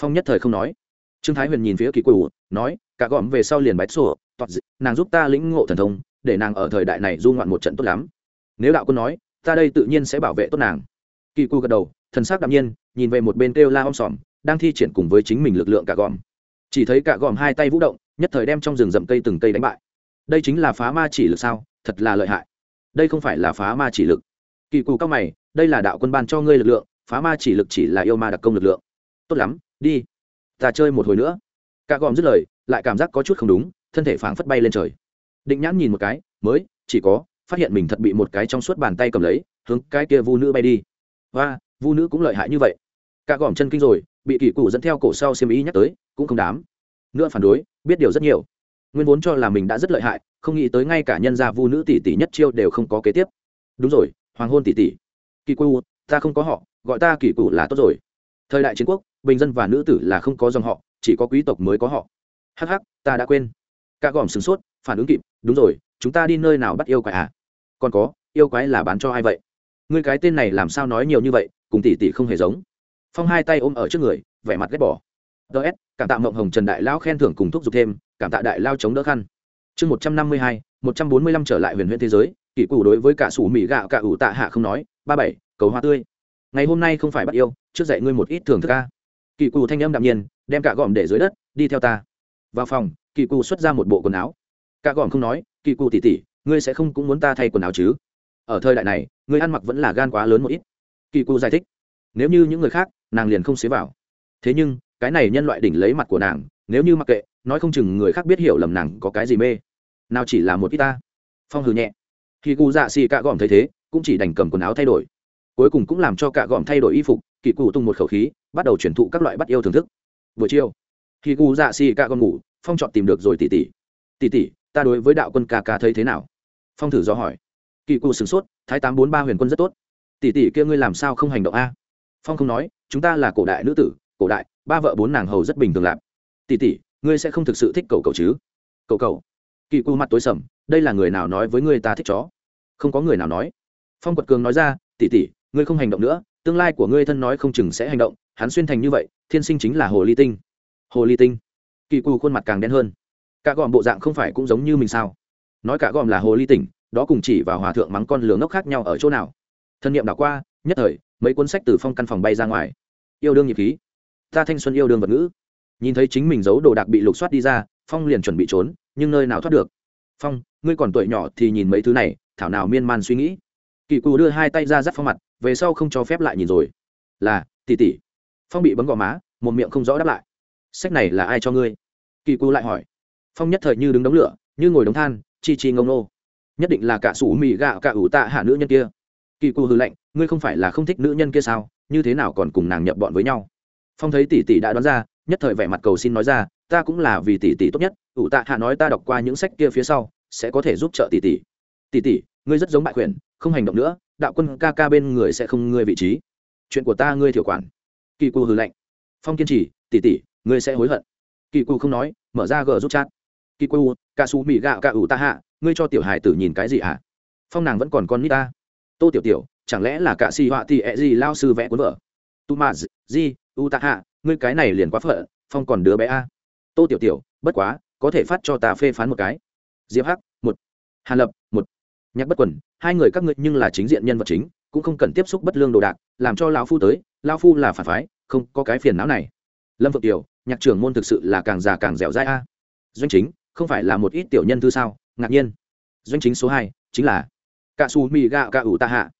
Phong nhất thời không nói. Trương thái huyền nhìn phía kỳ quỷ nói, cả gọm về sau liền bách sổ, toạt nàng giúp ta lĩnh ngộ thần thông, để nàng ở thời đại này du ngoạn một trận tốt lắm. Nếu đạo quân nói, ta đây tự nhiên sẽ bảo vệ tốt nàng. Kỳ quỷ gật đầu, thần sắc đạm nhiên, nhìn về một bên kêu la om sòm, đang thi triển cùng với chính mình lực lượng cả gọm. Chỉ thấy cả gọm hai tay vũ động, nhất thời đem trong rừng rậm cây từng cây đánh bại. Đây chính là phá ma chỉ lực sao? Thật là lợi hại. Đây không phải là phá ma chỉ lực. Kỳ cù cao mày, đây là đạo quân ban cho ngươi lực lượng phá ma chỉ lực chỉ là yêu ma đặc công lực lượng. Tốt lắm, đi. Ta chơi một hồi nữa. Cả gòm dứt lời, lại cảm giác có chút không đúng, thân thể phảng phất bay lên trời. Định nhãn nhìn một cái, mới, chỉ có, phát hiện mình thật bị một cái trong suốt bàn tay cầm lấy, hướng cái kia vu nữ bay đi. Và vu nữ cũng lợi hại như vậy. Cả gòm chân kinh rồi, bị kỷ cụ dẫn theo cổ sau xiêm ý nhắc tới, cũng không đám. Nữa phản đối, biết điều rất nhiều. Nguyên vốn cho là mình đã rất lợi hại, không nghĩ tới ngay cả nhân gia vu nữ tỷ tỷ nhất chiêu đều không có kế tiếp. Đúng rồi, hoàng hôn tỷ tỷ. Kỳ cụ ta không có họ gọi ta kỷ cụ là tốt rồi. Thời đại chiến quốc, bình dân và nữ tử là không có dòng họ, chỉ có quý tộc mới có họ. Hắc hắc, ta đã quên. Cả gòm sửng sốt, phản ứng kịp, đúng rồi, chúng ta đi nơi nào bắt yêu quái à? Còn có, yêu quái là bán cho ai vậy? Ngươi cái tên này làm sao nói nhiều như vậy, cùng tỷ tỷ không hề giống. Phong hai tay ôm ở trước người, vẻ mặt ghét bỏ. Ts cảm tạ mộng hồng trần đại lao khen thưởng cùng thúc giục thêm, cảm tạ đại lao chống đỡ khăn. Chương một trăm năm mươi hai, một trăm bốn mươi lăm trở lại huyền huyễn thế giới kỷ cụ đối với cả sủ mỹ gạo cả ủ tạ hạ không nói, ba bảy, cầu hoa tươi ngày hôm nay không phải bắt yêu, trước dạy ngươi một ít thưởng thức ca. Kỳ cù thanh âm đạm nhiên, đem cả gòm để dưới đất, đi theo ta. Vào phòng, kỳ cù xuất ra một bộ quần áo. Cả gòm không nói, kỳ cù tỉ tỉ, ngươi sẽ không cũng muốn ta thay quần áo chứ? Ở thời đại này ngươi ăn mặc vẫn là gan quá lớn một ít. Kỳ cù giải thích. Nếu như những người khác, nàng liền không xế vào. Thế nhưng, cái này nhân loại đỉnh lấy mặt của nàng, nếu như mặc kệ, nói không chừng người khác biết hiểu lầm nàng có cái gì mê. Nào chỉ là một ít ta. Phong hừ nhẹ. Khi cụ dạ xì cạ gòm thấy thế, cũng chỉ đành cầm quần áo thay đổi cuối cùng cũng làm cho cạ gòm thay đổi y phục, kỳ cụ tung một khẩu khí, bắt đầu chuyển thụ các loại bắt yêu thưởng thức. Buổi chiều, khi cụ dạ xì cạ gòm ngủ, phong chọn tìm được rồi tỉ tỉ tỉ tỉ ta đối với đạo quân ca ca thấy thế nào? Phong thử do hỏi. Kỳ cụ sửng sốt, thái tám bốn ba huyền quân rất tốt. Tỷ tỷ kia ngươi làm sao không hành động a? Phong không nói, chúng ta là cổ đại nữ tử, cổ đại, ba vợ bốn nàng hầu rất bình thường lạp tỷ tỷ, ngươi sẽ không thực sự thích cầu cầu chứ? Cầu cầu kỳ cù mặt tối sầm, đây là người nào nói với ngươi ta thích chó? Không có người nào nói. Phong quật cường nói ra tỉ tỉ ngươi không hành động nữa, tương lai của ngươi thân nói không chừng sẽ hành động, hắn xuyên thành như vậy, thiên sinh chính là hồ ly tinh. Hồ ly tinh? Kỳ cù khuôn mặt càng đen hơn. Cả gòm bộ dạng không phải cũng giống như mình sao? Nói cả gòm là hồ ly tinh, đó cùng chỉ và hòa thượng mắng con lửa ngốc khác nhau ở chỗ nào? Thân nhiệm đảo qua, nhất thời, mấy cuốn sách từ phong căn phòng bay ra ngoài. Yêu đương nhịp khí. Ta thanh xuân yêu đương vật ngữ. Nhìn thấy chính mình giấu đồ đạc bị lục soát đi ra, phong liền chuẩn bị trốn, nhưng nơi nào thoát được? Phong, ngươi còn tuổi nhỏ thì nhìn mấy thứ này, thảo nào miên man suy nghĩ? Kỳ cù đưa hai tay ra dắt phong mặt, về sau không cho phép lại nhìn rồi. Là tỉ tỉ phong bị bấm gò má, một miệng không rõ đáp lại. Sách này là ai cho ngươi? Kỳ cù lại hỏi. Phong nhất thời như đứng đống lửa, như ngồi đống than, chi chi ngông nô. Nhất định là cả sủ mì gạo cả ủ tạ hạ nữ nhân kia. Kỳ cù hư lệnh ngươi không phải là không thích nữ nhân kia sao? Như thế nào còn cùng nàng nhập bọn với nhau? Phong thấy tỷ tỷ đã đoán ra, nhất thời vẻ mặt cầu xin nói ra, ta cũng là vì tỷ tỷ tốt nhất, ủ tạ hạ nói ta đọc qua những sách kia phía sau, sẽ có thể giúp trợ tỷ tỷ. Tỷ tỷ ngươi rất giống bại quyền không hành động nữa, đạo quân ca ca bên người sẽ không ngươi vị trí. Chuyện của ta ngươi thiểu quản. Kỳ cụ hừ lệnh phong kiên trì, tỷ tỷ, ngươi sẽ hối hận. Kỳ cụ không nói, mở ra gờ giúp chat. Kỳ cụ ca su mỹ gạo ca ủ ta hạ, ngươi cho tiểu hải tử nhìn cái gì hả? Phong nàng vẫn còn con nít ta. Tô tiểu tiểu, chẳng lẽ là cả si họa thì ẹ gì lao sư vẽ cuốn vở? Tu ma di, u ta hạ, ngươi cái này liền quá phận, phong còn đứa bé a. Tô tiểu tiểu, bất quá, có thể phát cho ta phê phán một cái. Diệp hắc, một. Hàn lập nhắc bất quần, hai người các ngươi nhưng là chính diện nhân vật chính, cũng không cần tiếp xúc bất lương đồ đạc, làm cho lão phu tới, lão phu là phản phái, không có cái phiền não này. Lâm phượng tiểu nhạc trưởng môn thực sự là càng già càng dẻo dai a. Doanh chính, không phải là một ít tiểu nhân thư sao? Ngạc nhiên. Doanh chính số hai, chính là cạ xù mì gạo cạ ủ ta hạ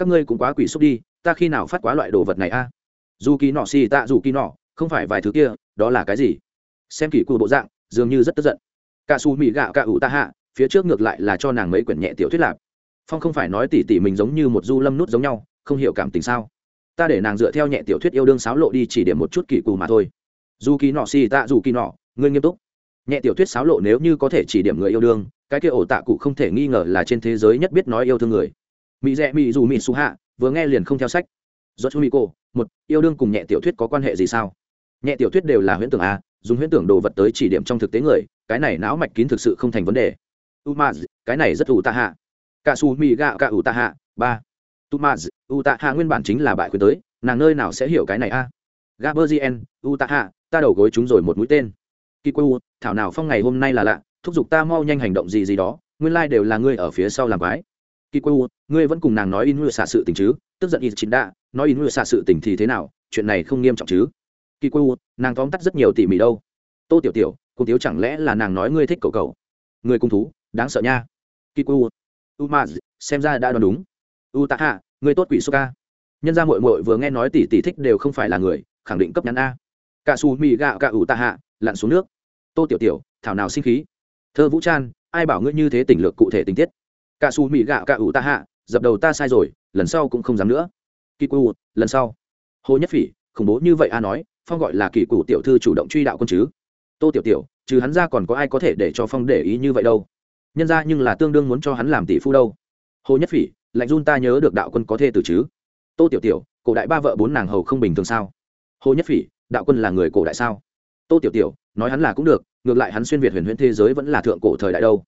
các ngươi cũng quá quỷ xúc đi, ta khi nào phát quá loại đồ vật này a? Dù kỳ nọ xì tạ dù kỳ nọ không phải vài thứ kia, đó là cái gì? Xem kỷ cụ bộ dạng, dường như rất tức giận. Cạ xù mì gạo cạ ủ ta hạ phía trước ngược lại là cho nàng mấy quyển nhẹ tiểu thuyết lạp phong không phải nói tỉ tỉ mình giống như một du lâm nút giống nhau, không hiểu cảm tình sao? Ta để nàng dựa theo nhẹ tiểu thuyết yêu đương sáo lộ đi chỉ điểm một chút kỳ cù mà thôi. Dù kỳ nọ xì tạ dù kỳ nọ ngươi nghiêm túc. Nhẹ tiểu thuyết sáo lộ nếu như có thể chỉ điểm người yêu đương, cái kia ổ tạ cụ không thể nghi ngờ là trên thế giới nhất biết nói yêu thương người. Mỹ rẽ mỹ dù mỹ xu hạ, vừa nghe liền không theo sách. Do chu mỹ cô một, yêu đương cùng nhẹ tiểu thuyết có quan hệ gì sao? Nhẹ tiểu thuyết đều là huyễn tưởng a, dùng huyễn tưởng đồ vật tới chỉ điểm trong thực tế người, cái này não mạch kín thực sự không thành vấn đề umaz, cái này rất ủ tạ hạ cả su mì gạo cả ủ tạ hạ ba. Tu ủ u tạ hạ nguyên bản chính là bại khuyến tới, nàng nơi nào sẽ hiểu cái này a? Gaberzien u tạ hạ ta đầu gối chúng rồi một mũi tên. Kỳ quê thảo nào phong ngày hôm nay là lạ, thúc giục ta mau nhanh hành động gì gì đó, nguyên lai、like、đều là ngươi ở phía sau làm quái. Kỳ quê ngươi vẫn cùng nàng nói in ngựa xạ sự tình chứ? Tức giận in chính đã nói in ngựa xạ sự tình thì thế nào? Chuyện này không nghiêm trọng chứ? Kỳ quê nàng tóm tắt rất nhiều tỉ mỉ đâu. Tô tiểu tiểu cùng tiếu chẳng lẽ là nàng nói ngươi thích cậu cậu? Người cung thú đáng sợ nha. Kỳ quê u xem ra đã đoán đúng. U tạ hạ người tốt quỷ số ca. Nhân ra mội mội vừa nghe nói tỷ tỷ thích đều không phải là người khẳng định cấp nhắn a. Cả su mì gạo cả ủ tạ hạ lặn xuống nước. Tô tiểu tiểu thảo nào sinh khí? Thơ vũ trang, ai bảo ngươi như thế tỉnh lược cụ thể tình tiết? Cả su mì gạo cả ủ tạ hạ dập đầu ta sai rồi lần sau cũng không dám nữa. Kỳ cụ lần sau. Hồ nhất phỉ khủng bố như vậy a nói phong gọi là kỳ cụ tiểu thư chủ động truy đạo quân chứ? Tô tiểu tiểu trừ hắn ra còn có ai có thể để cho phong để ý như vậy đâu? Nhân ra nhưng là tương đương muốn cho hắn làm tỷ phu đâu. Hồ nhất phỉ, lạnh run ta nhớ được đạo quân có thể từ chứ? Tô tiểu tiểu, cổ đại ba vợ bốn nàng hầu không bình thường sao? Hồ nhất phỉ, đạo quân là người cổ đại sao? Tô tiểu tiểu, nói hắn là cũng được, ngược lại hắn xuyên việt huyền huyễn thế giới vẫn là thượng cổ thời đại đâu.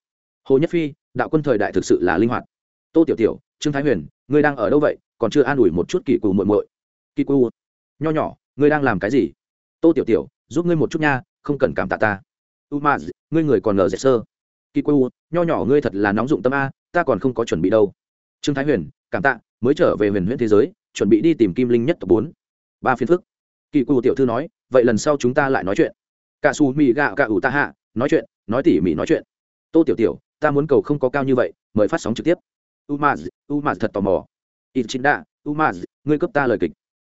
Hồ nhất phi đạo quân thời đại thực sự là linh hoạt. Tô tiểu tiểu, trương thái huyền, ngươi đang ở đâu vậy? Còn chưa an ủi một chút kỳ cù muội muội. Kỳ cù, nho nhỏ, ngươi đang làm cái gì? Tô tiểu tiểu, giúp ngươi một chút nha, không cần cảm tạ ta. U ma ngươi người còn ngờ dẹp sơ kỳ cù nho nhỏ ngươi thật là nóng dụng tâm a, ta còn không có chuẩn bị đâu. Trương thái huyền, cảm tạ, mới trở về huyền huyễn thế giới, chuẩn bị đi tìm kim linh nhất tập bốn. Ba phiên phức. Kỳ cù tiểu thư nói, vậy lần sau chúng ta lại nói chuyện. Cả xù mì gạo cả ủ ta hạ, nói chuyện, nói tỉ mỉ nói chuyện. Tô tiểu tiểu, ta muốn cầu không có cao như vậy, mời phát sóng trực tiếp. Umaz umaz thật tò mò. Ít chính đạ umaz, ngươi cấp ta lời kịch.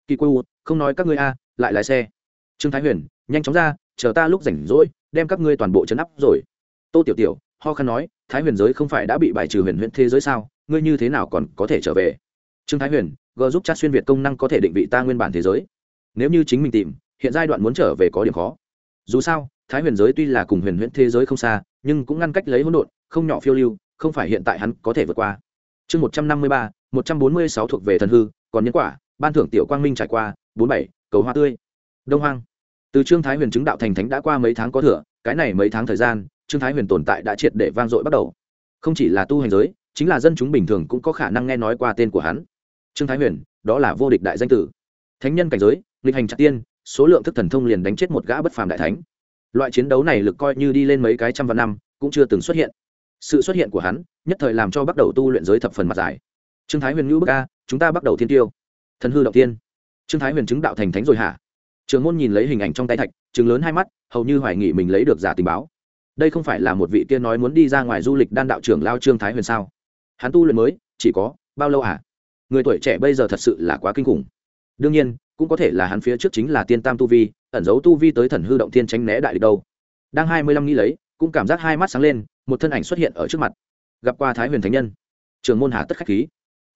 Kỳ quê không nói các ngươi a, lại lái xe. Trương thái huyền, nhanh chóng ra, chờ ta lúc rảnh rỗi, đem các ngươi toàn bộ chấn áp rồi. Tô tiểu tiểu ho khăn nói, thái huyền giới không phải đã bị bài trừ huyền Huyền thế giới sao? Ngươi như thế nào còn có thể trở về? Trương thái huyền g giúp chat xuyên việt công năng có thể định vị ta nguyên bản thế giới. Nếu như chính mình tìm, hiện giai đoạn muốn trở về có điểm khó. Dù sao, thái huyền giới tuy là cùng huyền huyễn thế giới không xa, nhưng cũng ngăn cách lấy hỗn độn, không nhỏ phiêu lưu, không phải hiện tại hắn có thể vượt qua. Chương một trăm năm mươi ba, một trăm bốn mươi sáu thuộc về thần hư, còn nhân quả, ban thưởng tiểu quang minh trải qua, bốn bảy, cầu hoa tươi. Đông hoang. Từ trương thái huyền chứng đạo thành thánh đã qua mấy tháng có thừa, cái này mấy tháng thời gian trương thái huyền tồn tại đã triệt để vang dội bắt đầu. Không chỉ là tu hành giới, chính là dân chúng bình thường cũng có khả năng nghe nói qua tên của hắn. Trương thái huyền, đó là vô địch đại danh tử. Thánh nhân cảnh giới, nghịch hành trạc tiên, số lượng thức thần thông liền đánh chết một gã bất phàm đại thánh. Loại chiến đấu này lực coi như đi lên mấy cái trăm vạn năm, cũng chưa từng xuất hiện. Sự xuất hiện của hắn, nhất thời làm cho bắt đầu tu luyện giới thập phần mặt dài. Trương thái huyền ngữ bức a, chúng ta bắt đầu thiên tiêu. Thần hư động tiên. Trương thái huyền chứng đạo thành thánh rồi hả? Trường môn nhìn lấy hình ảnh trong tay thạch chừng lớn hai mắt, hầu như hoài nghị mình lấy được giả tình báo đây không phải là một vị kia nói muốn đi ra ngoài du lịch đan đạo trưởng lao trương thái huyền sao? Hắn tu luyện mới, chỉ có bao lâu à? Người tuổi trẻ bây giờ thật sự là quá kinh khủng. Đương nhiên, cũng có thể là hắn phía trước chính là tiên tam tu vi, ẩn giấu tu vi tới thần hư động tiên tránh né đại địch đâu. Đang hai mươi lăm nghĩ lấy, cũng cảm giác hai mắt sáng lên, một thân ảnh xuất hiện ở trước mặt. Gặp qua thái huyền thánh nhân. Trường môn hà tất khách khí.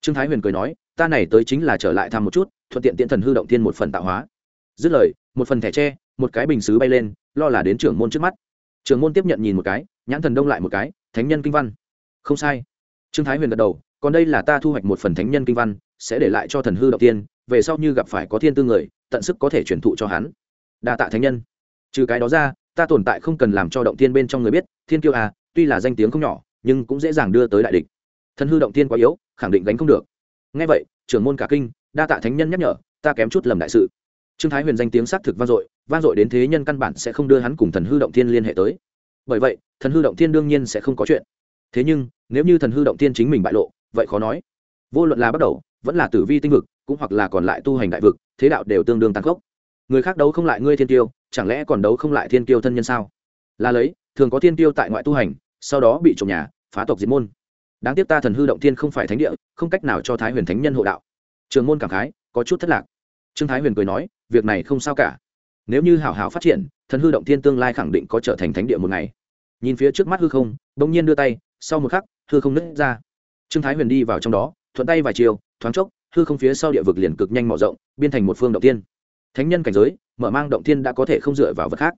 Trương thái huyền cười nói, ta này tới chính là trở lại thăm một chút, thuận tiện tiện thần hư động tiên một phần tạo hóa. Dứt lời, một phần thẻ tre, một cái bình xứ bay lên, lo là đến trưởng môn trước mắt. Trường môn tiếp nhận nhìn một cái, nhãn thần đông lại một cái, thánh nhân kinh văn. Không sai. Trương thái huyền gật đầu, còn đây là ta thu hoạch một phần thánh nhân kinh văn, sẽ để lại cho thần hư động tiên, về sau như gặp phải có thiên tư người, tận sức có thể truyền thụ cho hắn. Đa tạ thánh nhân. Trừ cái đó ra, ta tồn tại không cần làm cho động tiên bên trong người biết, thiên kiêu à tuy là danh tiếng không nhỏ, nhưng cũng dễ dàng đưa tới đại địch. Thần hư động tiên quá yếu, khẳng định gánh không được. Ngay vậy, trưởng môn cả kinh, đa tạ thánh nhân nhắc nhở, ta kém chút lầm đại sự trương thái huyền danh tiếng xác thực vang dội vang dội đến thế nhân căn bản sẽ không đưa hắn cùng thần hư động thiên liên hệ tới. Bởi vậy, thần hư động thiên đương nhiên sẽ không có chuyện. Thế nhưng, nếu như thần hư động thiên chính mình bại lộ, vậy khó nói. Vô luận là bắt đầu, vẫn là tử vi tinh vực, cũng hoặc là còn lại tu hành đại vực, thế đạo đều tương đương tăng khốc. Người khác đấu không lại ngươi thiên tiêu chẳng lẽ còn đấu không lại thiên tiêu thân nhân sao? Là lấy, thường có thiên tiêu tại ngoại tu hành, sau đó bị trộm nhà, phá tộc diệt môn. Đáng tiếc ta thần hư động thiên không phải thánh địa, không cách nào cho thái huyền thánh nhân hộ đạo. Trường môn cảm khái, có chút thất lạc trương thái huyền cười nói, việc này không sao cả. Nếu như hảo hảo phát triển, thần hư động thiên tương lai khẳng định có trở thành thánh địa một ngày. Nhìn phía trước mắt hư không, bỗng nhiên đưa tay, sau một khắc, hư không nứt ra. Trương thái huyền đi vào trong đó, thuận tay vài chiều, thoáng chốc, hư không phía sau địa vực liền cực nhanh mở rộng biên thành một phương động tiên thánh nhân cảnh giới, mở mang động thiên đã có thể không dựa vào vật khác.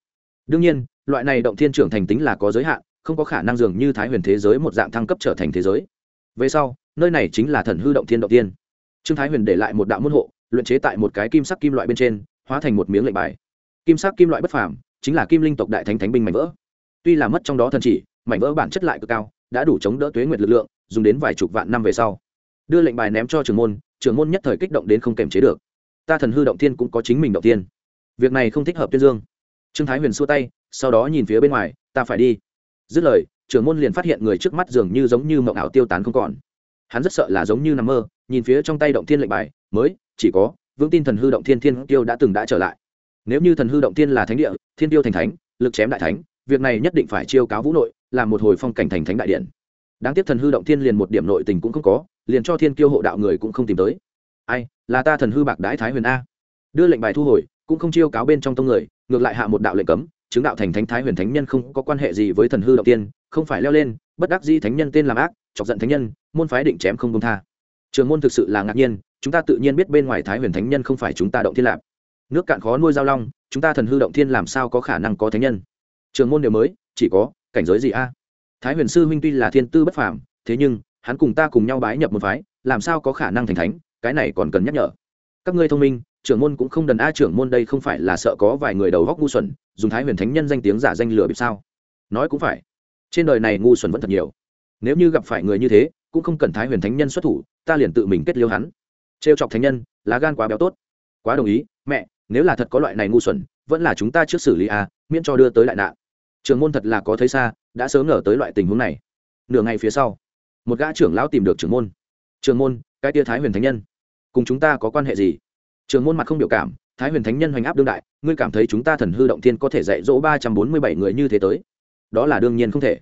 Đương nhiên, loại này động thiên trưởng thành tính là có giới hạn, không có khả năng dường như thái huyền thế giới một dạng thăng cấp trở thành thế giới. Về sau, nơi này chính là thần hư động thiên động tiên trương thái huyền để lại một đạo môn hộ luyện chế tại một cái kim sắc kim loại bên trên, hóa thành một miếng lệnh bài. Kim sắc kim loại bất phàm, chính là kim linh tộc đại thánh thánh binh mảnh vỡ. Tuy là mất trong đó thần chỉ, mảnh vỡ bản chất lại cực cao, đã đủ chống đỡ tuế nguyệt lực lượng, dùng đến vài chục vạn năm về sau. Đưa lệnh bài ném cho trường môn trường môn nhất thời kích động đến không kềm chế được. Ta thần hư động thiên cũng có chính mình động thiên. Việc này không thích hợp tuyên dương. Trương thái huyền xua tay, sau đó nhìn phía bên ngoài, ta phải đi. Dứt lời, trưởng môn liền phát hiện người trước mắt dường như giống như mộng ảo tiêu tán không còn. Hắn rất sợ là giống như nằm mơ, nhìn phía trong tay động thiên lệnh bài, mới chỉ có, vững tin thần hư động thiên thiên tiêu đã từng đã trở lại. Nếu như thần hư động thiên là thánh địa, thiên tiêu thành thánh, lực chém đại thánh, việc này nhất định phải chiêu cáo vũ nội, làm một hồi phong cảnh thành thánh đại điện. Đáng tiếc thần hư động thiên liền một điểm nội tình cũng không có, liền cho thiên kiêu hộ đạo người cũng không tìm tới. Ai, là ta thần hư bạc đái thái huyền a. Đưa lệnh bài thu hồi, cũng không chiêu cáo bên trong tông người, ngược lại hạ một đạo lệnh cấm, chứng đạo thành thánh thái huyền thánh nhân không có quan hệ gì với thần hư động tiên không phải leo lên, bất đắc di thánh nhân tên làm ác, chọc giận thánh nhân, môn phái định chém không công tha. Trường môn thực sự là ngạc nhiên chúng ta tự nhiên biết bên ngoài thái huyền thánh nhân không phải chúng ta động thiên lạp. Nước cạn khó nuôi giao long, chúng ta thần hư động thiên làm sao có khả năng có thánh nhân? Trường môn đều mới, chỉ có, cảnh giới gì a? Thái huyền sư huynh tuy là thiên tư bất phàm, thế nhưng, hắn cùng ta cùng nhau bái nhập một phái, làm sao có khả năng thành thánh? Cái này còn cần nhắc nhở. Các ngươi thông minh, trưởng môn cũng không đần a, trưởng môn đây không phải là sợ có vài người đầu góc ngu xuẩn, dùng thái huyền thánh nhân danh tiếng giả danh lừa bịp sao? Nói cũng phải. Trên đời này ngu xuẩn vẫn thật nhiều. Nếu như gặp phải người như thế, cũng không cần thái huyền thánh nhân xuất thủ, ta liền tự mình kết liêu hắn trêu chọc thánh nhân lá gan quá béo tốt. Quá đồng ý mẹ nếu là thật có loại này ngu xuẩn vẫn là chúng ta trước xử lý à, miễn cho đưa tới đại nạn. Trường môn thật là có thấy xa đã sớm ngờ tới loại tình huống này. Nửa ngày phía sau một gã trưởng lão tìm được trưởng môn. Trường môn cái tia thái huyền thánh nhân cùng chúng ta có quan hệ gì? Trường môn mặt không biểu cảm thái huyền thánh nhân hoành áp đương đại ngươi cảm thấy chúng ta thần hư động thiên có thể dạy dỗ ba trăm bốn mươi bảy người như thế tới? Đó là đương nhiên không thể.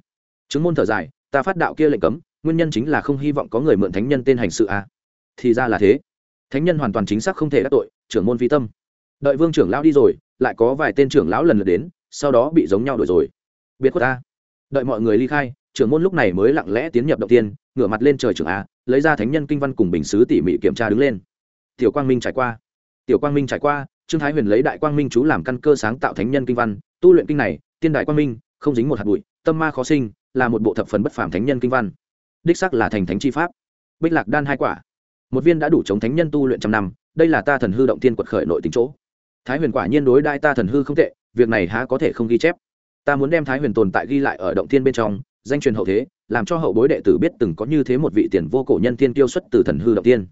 Chứng môn thở dài ta phát đạo kia lệnh cấm nguyên nhân chính là không hy vọng có người mượn thánh nhân tên hành sự a à. thì ra là thế thánh nhân hoàn toàn chính xác không thể đắc tội, trưởng môn vi tâm. Đợi vương trưởng lão đi rồi, lại có vài tên trưởng lão lần lượt đến, sau đó bị giống nhau đổi rồi. Biệt khuất ta đợi mọi người ly khai, trưởng môn lúc này mới lặng lẽ tiến nhập động tiên, ngửa mặt lên trời trưởng a, lấy ra thánh nhân kinh văn cùng bình sứ tỉ mỉ kiểm tra đứng lên. Tiểu quang minh trải qua. Tiểu quang minh trải qua, trương thái huyền lấy đại quang minh chú làm căn cơ sáng tạo thánh nhân kinh văn, tu luyện kinh này, tiên đại quang minh, không dính một hạt bụi, tâm ma khó sinh, là một bộ thập phần bất phàm thánh nhân kinh văn. Đích sắc là thành thánh chi pháp. Bích lạc đan hai quả một viên đã đủ chống thánh nhân tu luyện trăm năm, đây là ta thần hư động tiên quật khởi nội tính chỗ. Thái huyền quả nhiên đối đai ta thần hư không tệ, việc này há có thể không ghi chép. Ta muốn đem thái huyền tồn tại ghi lại ở động thiên bên trong, danh truyền hậu thế, làm cho hậu bối đệ tử biết từng có như thế một vị tiền vô cổ nhân tiên tiêu xuất từ thần hư động tiên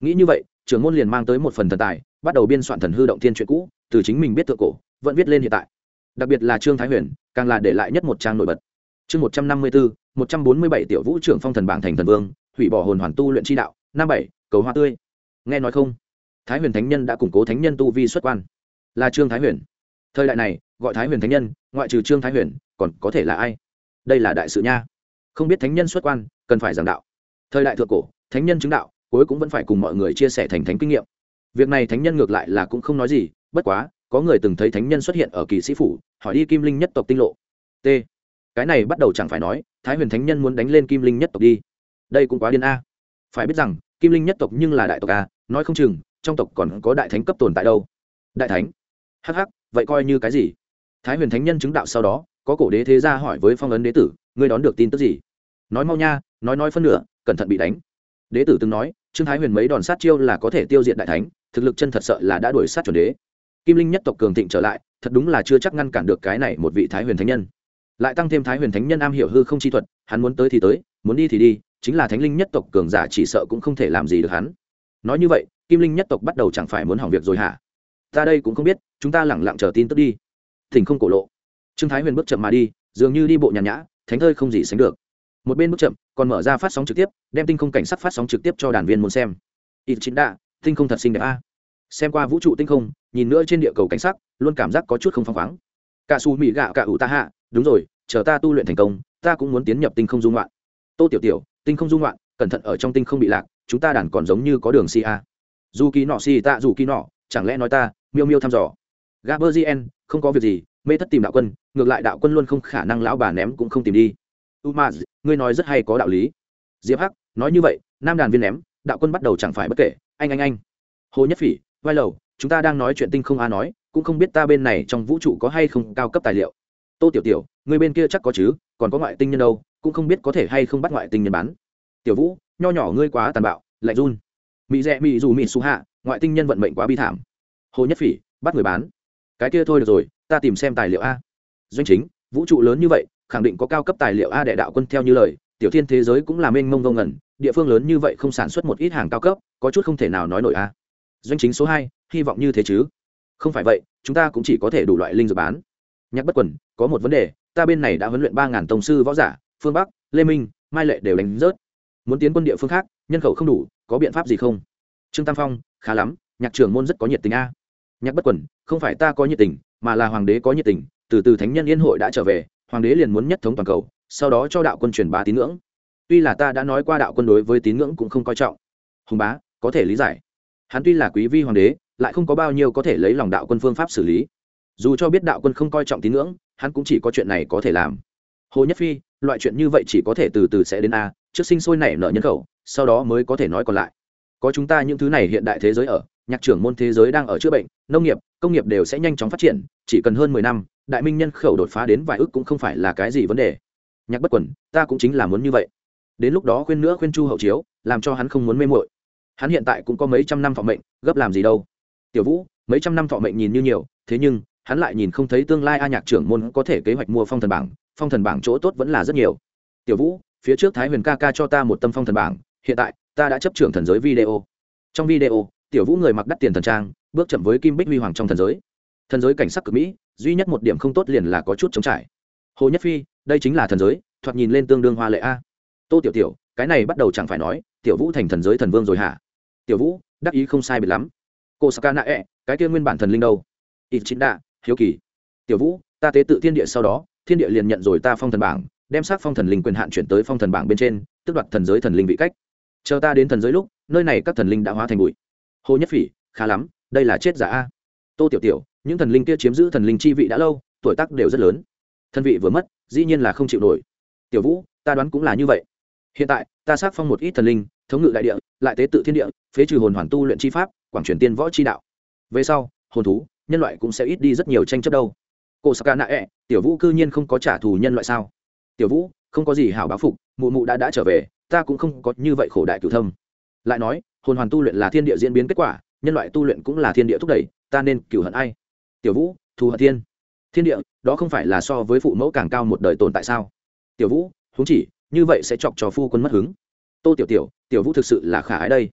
nghĩ như vậy, trưởng môn liền mang tới một phần thần tài, bắt đầu biên soạn thần hư động tiên chuyện cũ, từ chính mình biết thượng cổ, vẫn viết lên hiện tại. Đặc biệt là trương thái huyền, càng là để lại nhất một trang nổi bật. Chương một trăm năm mươi bốn một trăm bốn mươi bảy tiểu vũ trưởng phong thần bảng thành thần vương, hủy bỏ hồn hoàn tu luyện chi đạo, năm bảy cầu hoa tươi. Nghe nói không? Thái huyền thánh nhân đã củng cố thánh nhân tu vi xuất quan. Là trương thái huyền. Thời đại này, gọi thái huyền thánh nhân, ngoại trừ trương thái huyền, còn có thể là ai? Đây là đại sự nha. Không biết thánh nhân xuất quan, cần phải giảng đạo. Thời đại thượng cổ, thánh nhân chứng đạo, cuối cũng vẫn phải cùng mọi người chia sẻ thành thánh kinh nghiệm. Việc này thánh nhân ngược lại là cũng không nói gì, bất quá, có người từng thấy thánh nhân xuất hiện ở kỳ sĩ phủ, hỏi đi kim linh nhất tộc tinh lộ. T. Cái này bắt đầu chẳng phải nói, thái huyền thánh nhân muốn đánh lên kim linh nhất tộc đi. Đây cũng quá điên a. Phải biết rằng kim linh nhất tộc nhưng là đại tộc a, nói không chừng, trong tộc còn có đại thánh cấp tồn tại đâu. Đại thánh? Hh vậy coi như cái gì? Thái huyền thánh nhân chứng đạo sau đó, có cổ đế thế gia hỏi với phong ấn đế tử, ngươi đón được tin tức gì? Nói mau nha, nói nói phân nửa, cẩn thận bị đánh. Đế tử từng nói, trương thái huyền mấy đòn sát chiêu là có thể tiêu diệt đại thánh, thực lực chân thật sợ là đã đuổi sát chuẩn đế. Kim linh nhất tộc cường thịnh trở lại, thật đúng là chưa chắc ngăn cản được cái này một vị thái huyền thánh nhân. Lại tăng thêm thái huyền thánh nhân am hiểu hư không chi thuật, hắn muốn tới thì tới, muốn đi thì đi chính là thánh linh nhất tộc cường giả chỉ sợ cũng không thể làm gì được hắn. Nói như vậy, kim linh nhất tộc bắt đầu chẳng phải muốn hỏng việc rồi hả? Ta đây cũng không biết, chúng ta lẳng lặng chờ tin tức đi. Thỉnh không cổ lộ. Trương thái huyền bước chậm mà đi, dường như đi bộ nhàn nhã, thánh thơi không gì sánh được. Một bên bước chậm, còn mở ra phát sóng trực tiếp, đem tinh không cảnh sắc phát sóng trực tiếp cho đàn viên muốn xem. Ít chính đạ, tinh không thật xinh đẹp a. Xem qua vũ trụ tinh không, nhìn nữa trên địa cầu cảnh sắc, luôn cảm giác có chút không phăng khoáng. Cả xù mỹ gạo cả ủ ta hạ, đúng rồi, chờ ta tu luyện thành công, ta cũng muốn tiến nhập tinh không dung loạn. Tô tiểu tiểu tinh không dung loạn, cẩn thận ở trong tinh không bị lạc, chúng ta đàn còn giống như có đường si a. Dù kỳ nọ si tạ dù kỳ nọ, chẳng lẽ nói ta, miêu miêu thăm dò. Gaberzien không có việc gì, mê thất tìm đạo quân, ngược lại đạo quân luôn không khả năng lão bà ném cũng không tìm đi. Umaz, ngươi nói rất hay có đạo lý. Diệp hắc, nói như vậy, nam đàn viên ném, đạo quân bắt đầu chẳng phải bất kể, anh anh anh. Hồ nhất phỉ, vai lầu, chúng ta đang nói chuyện tinh không a nói, cũng không biết ta bên này trong vũ trụ có hay không cao cấp tài liệu. Tô tiểu tiểu, người bên kia chắc có chứ? Còn có ngoại tinh nhân đâu, cũng không biết có thể hay không bắt ngoại tinh nhân bán. Tiểu vũ, nho nhỏ ngươi quá tàn bạo, lạnh run. Mỹ rẽ mỹ dù mỹ xu hạ, ngoại tinh nhân vận mệnh quá bi thảm. Hồ nhất phỉ, bắt người bán. Cái kia thôi được rồi, ta tìm xem tài liệu a. Doanh chính, vũ trụ lớn như vậy, khẳng định có cao cấp tài liệu a để đạo quân theo như lời, tiểu thiên thế giới cũng là mênh mông vông ngẩn địa phương lớn như vậy không sản xuất một ít hàng cao cấp, có chút không thể nào nói nổi a. Doanh chính số hai, hy vọng như thế chứ? Không phải vậy, chúng ta cũng chỉ có thể đủ loại linh dược bán. Nhắc bất quần, có một vấn đề ta bên này đã huấn luyện ba ngàn tổng sư võ giả, phương bắc, lê minh, mai lệ đều đánh rớt. Muốn tiến quân địa phương khác, nhân khẩu không đủ, có biện pháp gì không? Trương tam phong, khá lắm, nhạc trưởng môn rất có nhiệt tình a. Nhạc bất quần, không phải ta có nhiệt tình, mà là hoàng đế có nhiệt tình, từ từ thánh nhân yên hội đã trở về, hoàng đế liền muốn nhất thống toàn cầu, sau đó cho đạo quân truyền bá tín ngưỡng. Tuy là ta đã nói qua đạo quân đối với tín ngưỡng cũng không coi trọng. Hùng bá, có thể lý giải. Hắn tuy là quý vi hoàng đế, lại không có bao nhiêu có thể lấy lòng đạo quân phương pháp xử lý. Dù cho biết đạo quân không coi trọng tín ngưỡng hắn cũng chỉ có chuyện này có thể làm. Hồ nhất phi, loại chuyện như vậy chỉ có thể từ từ sẽ đến a, trước sinh sôi nảy nở nhân khẩu, sau đó mới có thể nói còn lại. Có chúng ta những thứ này hiện đại thế giới ở, nhạc trưởng môn thế giới đang ở chữa bệnh, nông nghiệp, công nghiệp đều sẽ nhanh chóng phát triển, chỉ cần hơn mười năm, đại minh nhân khẩu đột phá đến vài ước cũng không phải là cái gì vấn đề. Nhạc bất quần ta cũng chính là muốn như vậy. Đến lúc đó khuyên nữa khuyên chu hậu chiếu, làm cho hắn không muốn mê mội hắn hiện tại cũng có mấy trăm năm thọ mệnh, gấp làm gì đâu. Tiểu vũ, mấy trăm năm thọ mệnh nhìn như nhiều, thế nhưng hắn lại nhìn không thấy tương lai a nhạc trưởng môn có thể kế hoạch mua phong thần bảng, phong thần bảng chỗ tốt vẫn là rất nhiều. Tiểu vũ, phía trước thái huyền ca ca cho ta một tâm phong thần bảng, hiện tại, ta đã chấp trưởng thần giới video. Trong video, tiểu vũ người mặc đắt tiền thần trang, bước chậm với kim bích huy hoàng trong thần giới. Thần giới cảnh sắc cực mỹ, duy nhất một điểm không tốt liền là có chút chống trải. Hồ nhất phi, đây chính là thần giới, thoạt nhìn lên tương đương hoa lệ a. Tô tiểu tiểu, cái này bắt đầu chẳng phải nói, tiểu vũ thành thần giới thần vương rồi hả? Tiểu vũ, đắc ý không sai biệt lắm. Cô saka nạ cái kia nguyên bản thần linh đâu? Ít chính đạ hiếu kỳ. Tiểu vũ, ta tế tự thiên địa sau đó, thiên địa liền nhận rồi ta phong thần bảng, đem xác phong thần linh quyền hạn chuyển tới phong thần bảng bên trên tức đoạt thần giới thần linh vị cách. Chờ ta đến thần giới lúc, nơi này các thần linh đã hóa thành bụi. Hồ nhất phỉ, khá lắm, đây là chết giả a. Tô tiểu tiểu, những thần linh kia chiếm giữ thần linh chi vị đã lâu, tuổi tác đều rất lớn. Thân vị vừa mất, dĩ nhiên là không chịu nổi. Tiểu vũ, ta đoán cũng là như vậy. Hiện tại, ta xác phong một ít thần linh, thống ngự đại địa, lại tế tự thiên địa, phế trừ hồn hoàn tu luyện chi pháp, quảng truyền tiên võ chi đạo. Về sau, hồn thú nhân loại cũng sẽ ít đi rất nhiều tranh chấp đâu. Cô saka nạ ẹ, tiểu vũ cư nhiên không có trả thù nhân loại sao? Tiểu vũ, không có gì hảo báo phục, mụ mụ đã đã trở về, ta cũng không có như vậy khổ đại cửu thâm. Lại nói, hồn hoàn tu luyện là thiên địa diễn biến kết quả, nhân loại tu luyện cũng là thiên địa thúc đẩy, ta nên cửu hận ai? Tiểu vũ, thù hận thiên. Thiên địa, đó không phải là so với phụ mẫu càng cao một đời tồn tại sao? Tiểu vũ húng chỉ, như vậy sẽ chọc cho phu quân mất hứng. Tô tiểu tiểu tiểu vũ thực sự là khả ái đây.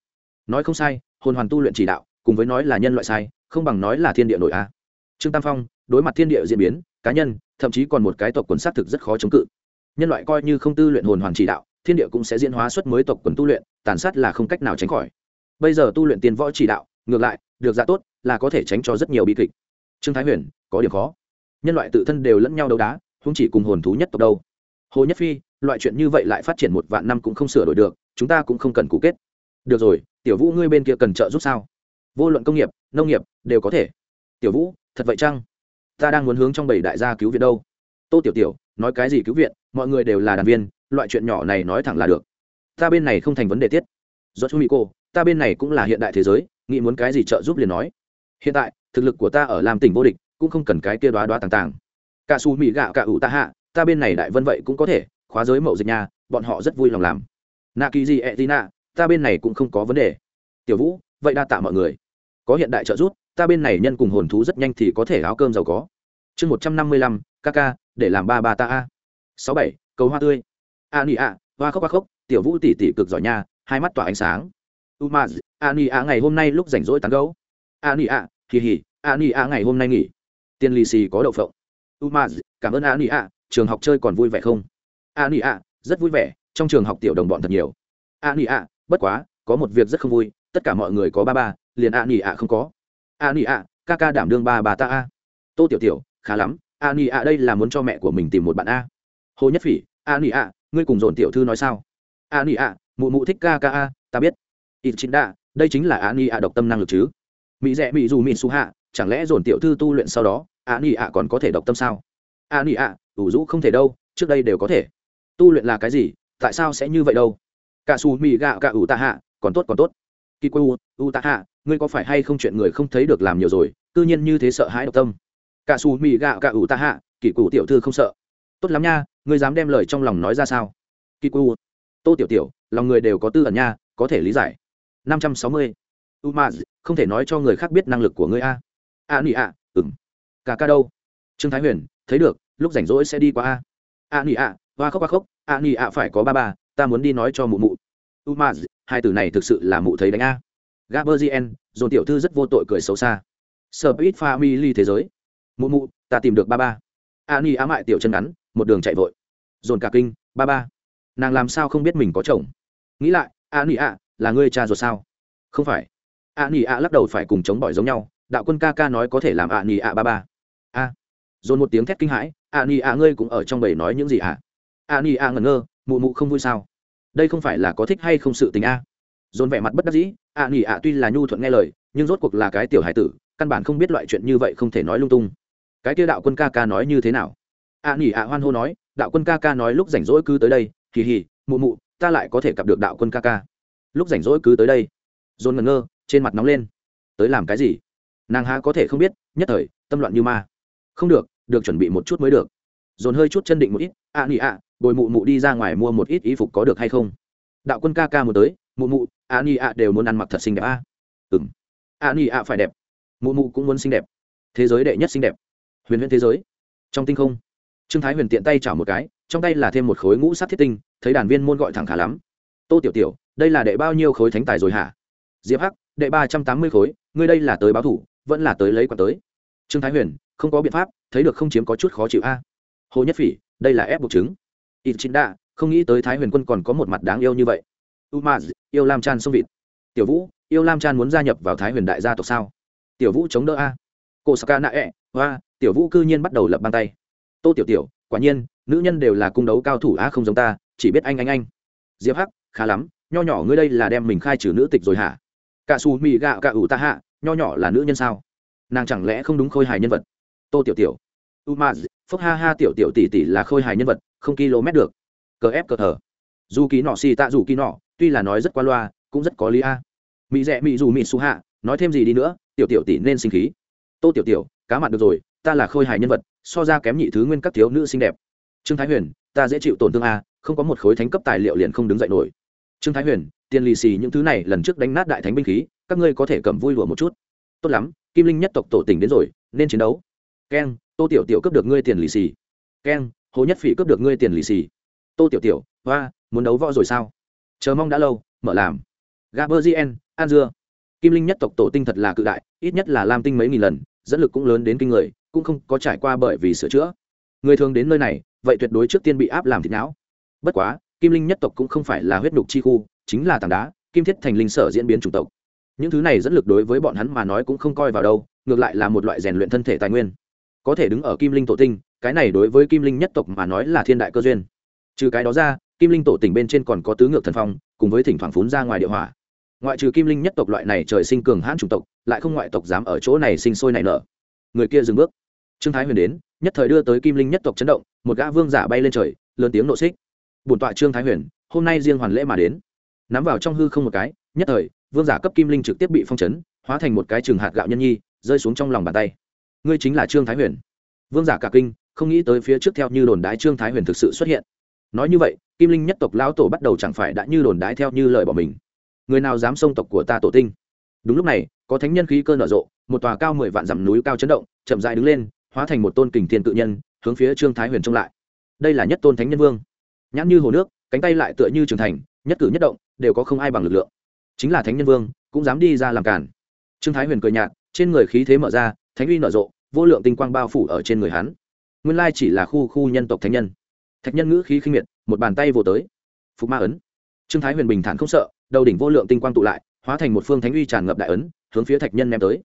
Nói không sai, hồn hoàn tu luyện chỉ đạo cùng với nói là nhân loại sai, không bằng nói là thiên địa nội a. Trương tam phong, đối mặt thiên địa diễn biến, cá nhân, thậm chí còn một cái tộc quần xác thực rất khó chống cự. Nhân loại coi như không tư luyện hồn hoàn chỉ đạo, thiên địa cũng sẽ diễn hóa xuất mới tộc quần tu luyện, tàn sát là không cách nào tránh khỏi. Bây giờ tu luyện tiền võ chỉ đạo, ngược lại, được ra tốt, là có thể tránh cho rất nhiều bi kịch. Trương thái huyền, có điểm khó. Nhân loại tự thân đều lẫn nhau đấu đá không chỉ cùng hồn thú nhất tộc đâu. Hồ nhất phi, loại chuyện như vậy lại phát triển một vạn năm cũng không sửa đổi được, chúng ta cũng không cần cũ kết. Được rồi, tiểu vũ ngươi bên kia cần trợ giúp sao? Vô luận công nghiệp, nông nghiệp, đều có thể. Tiểu vũ, thật vậy chăng? Ta đang muốn hướng trong bảy đại gia cứu viện đâu. Tô tiểu tiểu, nói cái gì cứu viện, mọi người đều là đàn viên, loại chuyện nhỏ này nói thẳng là được. Ta bên này không thành vấn đề tiết. Do chú mỹ cô ta bên này cũng là hiện đại thế giới, nghĩ muốn cái gì trợ giúp liền nói. Hiện tại, thực lực của ta ở làm tỉnh vô địch, cũng không cần cái kia đoá đoá tàng tàng. Cả xù mỹ gạo cả ủ ta hạ, ta bên này đại vân vậy cũng có thể, khóa giới mậu dịch nhà, bọn họ rất vui lòng làm. Nạ kỳ gì e nạ ta bên này cũng không có vấn đề. Tiểu vũ, vậy đa tạ mọi người có hiện đại trợ giúp, ta bên này nhân cùng hồn thú rất nhanh thì có thể áo cơm giàu có. Chương một trăm năm mươi lăm kk để làm ba ba ta a. sáu bảy, cầu hoa tươi. A nị a, hoa khóc hoa khóc, tiểu vũ tỷ tỷ cực giỏi nha, hai mắt tỏa ánh sáng. U a nị a ngày hôm nay lúc rảnh rỗi tán gấu a nị a kỳ hỉ a nị a ngày hôm nay nghỉ. Tiền lì xì có đậu phộng. U cảm ơn a nị a, trường học chơi còn vui vẻ không? A nị a, rất vui vẻ, trong trường học tiểu đồng bọn thật nhiều. A nị a, bất quá, có một việc rất không vui, tất cả mọi người có ba ba liền a nỉ ạ không có. A nỉ ạ ca ca đảm đương ba bà ta a. Tô tiểu tiểu, khá lắm, a nỉ ạ đây là muốn cho mẹ của mình tìm một bạn a. Hồ nhất phỉ, a nỉ ạ ngươi cùng dồn tiểu thư nói sao? A nỉ ạ mụ mụ thích ca ca a, ta biết. Ít chính đa đây chính là a nỉ ạ độc tâm năng lực chứ. Mỹ rẽ mỹ dù mỹ su hạ, chẳng lẽ dồn tiểu thư tu luyện sau đó, a nỉ ạ còn có thể độc tâm sao? A nỉ ạ ủ rũ không thể đâu, trước đây đều có thể. Tu luyện là cái gì, tại sao sẽ như vậy đâu? Cả xù mì gạo cả ủ tạ hạ, còn tốt còn tốt kỳ quê u u tạ hạ ngươi có phải hay không chuyện người không thấy được làm nhiều rồi tư nhiên như thế sợ hãi độc tâm. Cả xù mì gạo cả ủ tạ hạ kỳ cụ tiểu thư không sợ. Tốt lắm nha, ngươi dám đem lời trong lòng nói ra sao? Kỳ quê u tô tiểu tiểu, lòng người đều có tư ẩn nha, có thể lý giải. Năm trăm sáu mươi. U ma không thể nói cho người khác biết năng lực của ngươi a. A nị a ừng cả ca đâu? Trương thái huyền, thấy được, lúc rảnh rỗi sẽ đi qua a. A nị a, hoa khóc hoa khóc. A nị a phải có ba ba, ta muốn đi nói cho mụ mụ umaz, hai từ này thực sự là mụ thấy đánh a. Gaberzien dồn tiểu thư rất vô tội cười xấu xa. Sợ family thế giới. Mụ mụ, ta tìm được ba ba. A ám a mại tiểu chân ngắn, một đường chạy vội. Dồn cả kinh, ba ba. Nàng làm sao không biết mình có chồng? Nghĩ lại a ạ a là ngươi cha ruột sao? Không phải. A ạ a lắc đầu phải cùng chống bỏi giống nhau, đạo quân ca ca nói có thể làm a ạ a ba ba. A. Dồn một tiếng thét kinh hãi a ạ a ngươi cũng ở trong bầy nói những gì hả a ạ a ngẩn ngơ, mụ mụ không vui sao? Đây không phải là có thích hay không sự tình a. Dồn vẻ mặt bất đắc dĩ, ạ nị ạ. tuy là nhu thuận nghe lời, nhưng rốt cuộc là cái tiểu hải tử, căn bản không biết loại chuyện như vậy không thể nói lung tung. Cái kia đạo quân ca ca nói như thế nào? ạ nghỉ ạ hoan hô nói, đạo quân ca ca nói lúc rảnh rỗi cứ tới đây kỳ hì, mụ mụ, ta lại có thể gặp được đạo quân ca ca. Lúc rảnh rỗi cứ tới đây. Dồn ngẩn ngơ, trên mặt nóng lên. Tới làm cái gì? Nàng há có thể không biết, nhất thời, tâm loạn như ma. Không được được chuẩn bị một chút mới được. Dồn hơi chút chân định một ít, ạ nghỉ ạ bồi mụ mụ đi ra ngoài mua một ít y phục có được hay không? Đạo quân ca ca một tới, mụ mụ, a ni a đều muốn ăn mặc thật xinh đẹp a. Ừng a ni a phải đẹp. Mụ mụ cũng muốn xinh đẹp. Thế giới đệ nhất xinh đẹp. Huyền huyền thế giới. Trong tinh không. Trương thái huyền tiện tay chảo một cái, trong tay là thêm một khối ngũ sát thiết tinh, thấy đàn viên môn gọi thẳng khá lắm. Tô tiểu tiểu, đây là đệ bao nhiêu khối thánh tài rồi hả? Diệp hắc, đệ ba trăm tám mươi khối, ngươi đây là tới báo thủ, vẫn là tới lấy quả tới. Trương thái huyền, không có biện pháp, thấy được không chiếm có chút khó chịu a. Hồ nhất phỉ, đây là ép buộc chứng ít chính đa không nghĩ tới thái huyền quân còn có một mặt đáng yêu như vậy. U ma yêu lam chan sông vịt. Tiểu vũ, yêu lam chan muốn gia nhập vào thái huyền đại gia tộc sao? Tiểu vũ chống đỡ a. Cô saka nạ ẹ, hoa, tiểu vũ cư nhiên bắt đầu lập bàn tay. Tô tiểu tiểu, quả nhiên, nữ nhân đều là cung đấu cao thủ a không giống ta, chỉ biết anh anh anh. Diệp hắc, khá lắm, nho nhỏ ngươi đây là đem mình khai trừ nữ tịch rồi hả? Cả xù mì gạo cả ủ ta hạ, nho nhỏ là nữ nhân sao? Nàng chẳng lẽ không đúng khôi hài nhân vật? Tô tiểu tiểu. U ma phúc ha ha tiểu tiểu tỷ tỷ là khôi hài nhân vật không km được. Cờ ép cờ thờ. Dù kỳ nọ xì tạ dù kỳ nọ, tuy là nói rất qua loa, cũng rất có lý a. Mỹ rẽ mỹ dù mỹ su hạ, nói thêm gì đi nữa, tiểu tiểu tỷ nên sinh khí. Tô tiểu tiểu, cá mặt được rồi, ta là khôi hài nhân vật, so ra kém nhị thứ nguyên các thiếu nữ xinh đẹp. Trương thái huyền, ta dễ chịu tổn thương a, không có một khối thánh cấp tài liệu liền không đứng dậy nổi. Trương thái huyền, tiền lì xì những thứ này lần trước đánh nát đại thánh binh khí, các ngươi có thể cầm vui lùa một chút. Tốt lắm, kim linh nhất tộc tổ tỉnh đến rồi, nên chiến đấu. Keng, tô tiểu tiểu cấp được ngươi tiền lì xì. Keng hồ nhất phỉ cướp được ngươi tiền lì xì. Tô tiểu tiểu, hoa, muốn đấu võ rồi sao? Chờ mong đã lâu, mở làm. Gaberzien an dưa. Kim linh nhất tộc tổ tinh thật là cự đại, ít nhất là lam tinh mấy nghìn lần, dẫn lực cũng lớn đến kinh người, cũng không có trải qua bởi vì sửa chữa. Người thường đến nơi này, vậy tuyệt đối trước tiên bị áp làm thịt não. Bất quá, kim linh nhất tộc cũng không phải là huyết nhục chi khu, chính là tảng đá, kim thiết thành linh sở diễn biến chủng tộc. Những thứ này dẫn lực đối với bọn hắn mà nói cũng không coi vào đâu, ngược lại là một loại rèn luyện thân thể tài nguyên. Có thể đứng ở kim linh tổ tinh cái này đối với kim linh nhất tộc mà nói là thiên đại cơ duyên. Trừ cái đó ra, kim linh tổ tỉnh bên trên còn có tứ ngược thần phong, cùng với thỉnh thoảng phún ra ngoài địa hỏa. Ngoại trừ kim linh nhất tộc loại này trời sinh cường hãn chủng tộc, lại không ngoại tộc dám ở chỗ này sinh sôi nảy nở. Người kia dừng bước. Trương thái huyền đến, nhất thời đưa tới kim linh nhất tộc chấn động, một gã vương giả bay lên trời, lớn tiếng nộ xích. Bổn tọa trương thái huyền, hôm nay riêng hoàn lễ mà đến. Nắm vào trong hư không một cái, nhất thời, vương giả cấp kim linh trực tiếp bị phong chấn, hóa thành một cái trường hạt gạo nhân nhi, rơi xuống trong lòng bàn tay. Ngươi chính là trương thái huyền. Vương giả cả kinh không nghĩ tới phía trước theo như đồn đái trương thái huyền thực sự xuất hiện. Nói như vậy, kim linh nhất tộc lão tổ bắt đầu chẳng phải đã như đồn đái theo như lời bỏ mình. Người nào dám xông tộc của ta tổ tinh? Đúng lúc này, có thánh nhân khí cơ nở rộ, một tòa cao mười vạn dặm núi cao chấn động, chậm dại đứng lên, hóa thành một tôn kình thiên tự nhân, hướng phía trương thái huyền trông lại. Đây là nhất tôn thánh nhân vương. Nhãn như hồ nước, cánh tay lại tựa như trường thành, nhất cử nhất động, đều có không ai bằng lực lượng. Chính là thánh nhân vương, cũng dám đi ra làm cản. Trương thái huyền cười nhạt, trên người khí thế mở ra, thánh uy nở rộ, vô lượng tinh quang bao phủ ở trên người hắn nguyên lai chỉ là khu khu nhân tộc thánh nhân. Thạch nhân ngữ khí khinh miệt, một bàn tay vô tới. Phục ma ấn. Trương thái huyền bình thản không sợ, đầu đỉnh vô lượng tinh quang tụ lại, hóa thành một phương thánh uy tràn ngập đại ấn, hướng phía thạch nhân ném tới.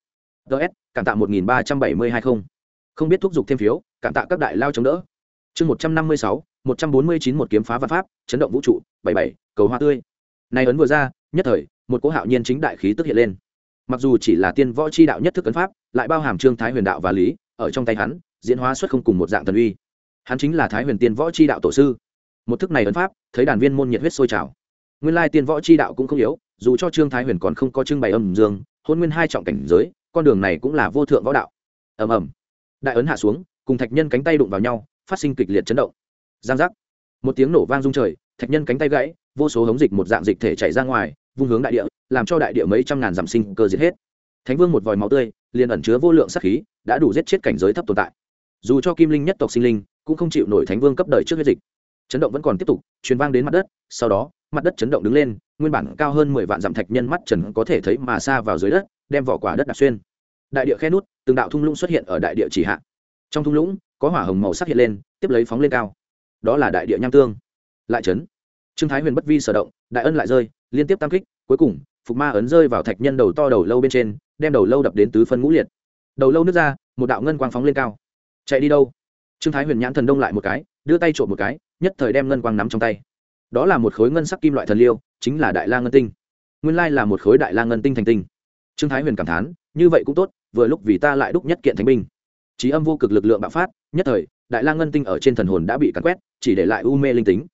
Ts cảm tạ một nghìn ba trăm bảy mươi hai không. Không biết thúc giục thêm phiếu, cảm tạ các đại lao chống đỡ. Chương một trăm năm mươi sáu, một trăm bốn mươi chín một kiếm phá văn pháp, chấn động vũ trụ, bảy bảy, cầu hoa tươi. Nay ấn vừa ra, nhất thời, một cỗ hạo nhiên chính đại khí tức hiện lên. Mặc dù chỉ là tiên võ c h i đạo nhất thức ấn pháp, lại bao hàm trương thái huyền đạo và lý, ở trong tay hắn diễn hóa xuất không cùng một dạng tần uy. Hắn chính là thái huyền tiên võ c h i đạo tổ sư. Một thức này ấn pháp, thấy đàn viên môn nhiệt huyết sôi trào. Nguyên lai tiên võ c h i đạo cũng không yếu, dù cho trương thái huyền còn không có trưng bày âm dương, hôn nguyên hai trọng cảnh giới, con đường này cũng là vô thượng võ đạo. Ầm ầm. Đại ấn hạ xuống, cùng thạch nhân cánh tay đụng vào nhau, phát sinh kịch liệt chấn động. Giang giác. Một tiếng nổ vang rung trời, thạch nhân cánh tay gãy, vô số hống dịch một dạng dịch thể chảy ra ngoài, vung hướng đại địa, làm cho đại địa mấy trăm ngàn giảm sinh cơ diệt hết. Thánh vương một vòi máu tươi, liền ẩn chứa vô lượng sát khí, đã đủ giết chết cảnh giới thấp tồn tại dù cho kim linh nhất tộc sinh linh cũng không chịu nổi thánh vương cấp đời trước huyết dịch. Chấn động vẫn còn tiếp tục, truyền vang đến mặt đất, sau đó, mặt đất chấn động đứng lên, nguyên bản cao hơn mười vạn dặm thạch nhân mắt trần có thể thấy mà xa vào dưới đất, đem vỏ quả đất đạp xuyên. Đại địa khe nút, từng đạo thung lũng xuất hiện ở đại địa chỉ hạ. Trong thung lũng, có hỏa hồng màu sắc hiện lên, tiếp lấy phóng lên cao. Đó là đại địa nham tương. Lại chấn. Trương thái huyền bất vi sở động, đại ân lại rơi, liên tiếp tam kích, cuối cùng, phục ma ấn rơi vào thạch nhân đầu to đầu lâu bên trên, đem đầu lâu đập đến tứ phân ngũ liệt. Đầu lâu nước ra, một đạo ngân quang phóng lên cao chạy đi đâu? Trương thái huyền nhãn thần đông lại một cái, đưa tay trộm một cái, nhất thời đem ngân quang nắm trong tay. Đó là một khối ngân sắc kim loại thần liêu, chính là đại la ngân tinh. Nguyên lai là một khối đại la ngân tinh thành tinh. Trương thái huyền cảm thán, như vậy cũng tốt, vừa lúc vì ta lại đúc nhất kiện thánh binh. Trí âm vô cực lực lượng bạo phát, nhất thời, đại la ngân tinh ở trên thần hồn đã bị cắn quét, chỉ để lại u mê linh tính.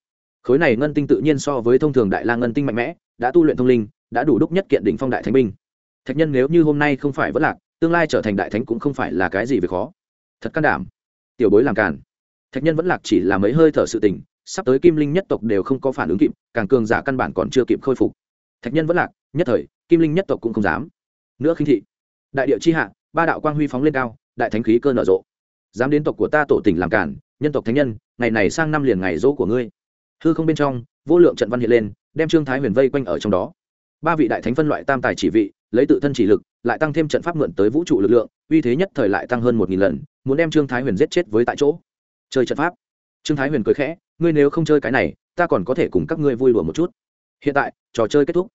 Khối này ngân tinh tự nhiên so với thông thường đại la ngân tinh mạnh mẽ, đã tu luyện thông linh, đã đủ đúc nhất kiện đỉnh phong đại thánh binh. Thạch nhân nếu như hôm nay không phải vất lạc, tương lai trở thành đại thánh cũng không phải là cái gì về khó thật can đảm. Tiểu bối làm càn. Thạch nhân vẫn lạc chỉ là mấy hơi thở sự tình, sắp tới kim linh nhất tộc đều không có phản ứng kịp, càng cường giả căn bản còn chưa kịp khôi phục. Thạch nhân vẫn lạc, nhất thời, kim linh nhất tộc cũng không dám. Nữa khinh thị. Đại địa chi hạ, ba đạo quang huy phóng lên cao, đại thánh khí cơ nở rộ. Dám đến tộc của ta tổ tỉnh làm cản nhân tộc thánh nhân, ngày này sang năm liền ngày dỗ của ngươi. Hư không bên trong, vô lượng trận văn hiện lên, đem trương thái huyền vây quanh ở trong đó. Ba vị đại thánh phân loại tam tài chỉ vị, lấy tự thân chỉ lực, lại tăng thêm trận pháp mượn tới vũ trụ lực lượng, uy thế nhất thời lại tăng hơn một nghìn lần muốn đem trương thái huyền giết chết với tại chỗ. Chơi trận pháp. Trương thái huyền cười khẽ, ngươi nếu không chơi cái này, ta còn có thể cùng các ngươi vui đùa một chút. Hiện tại, trò chơi kết thúc.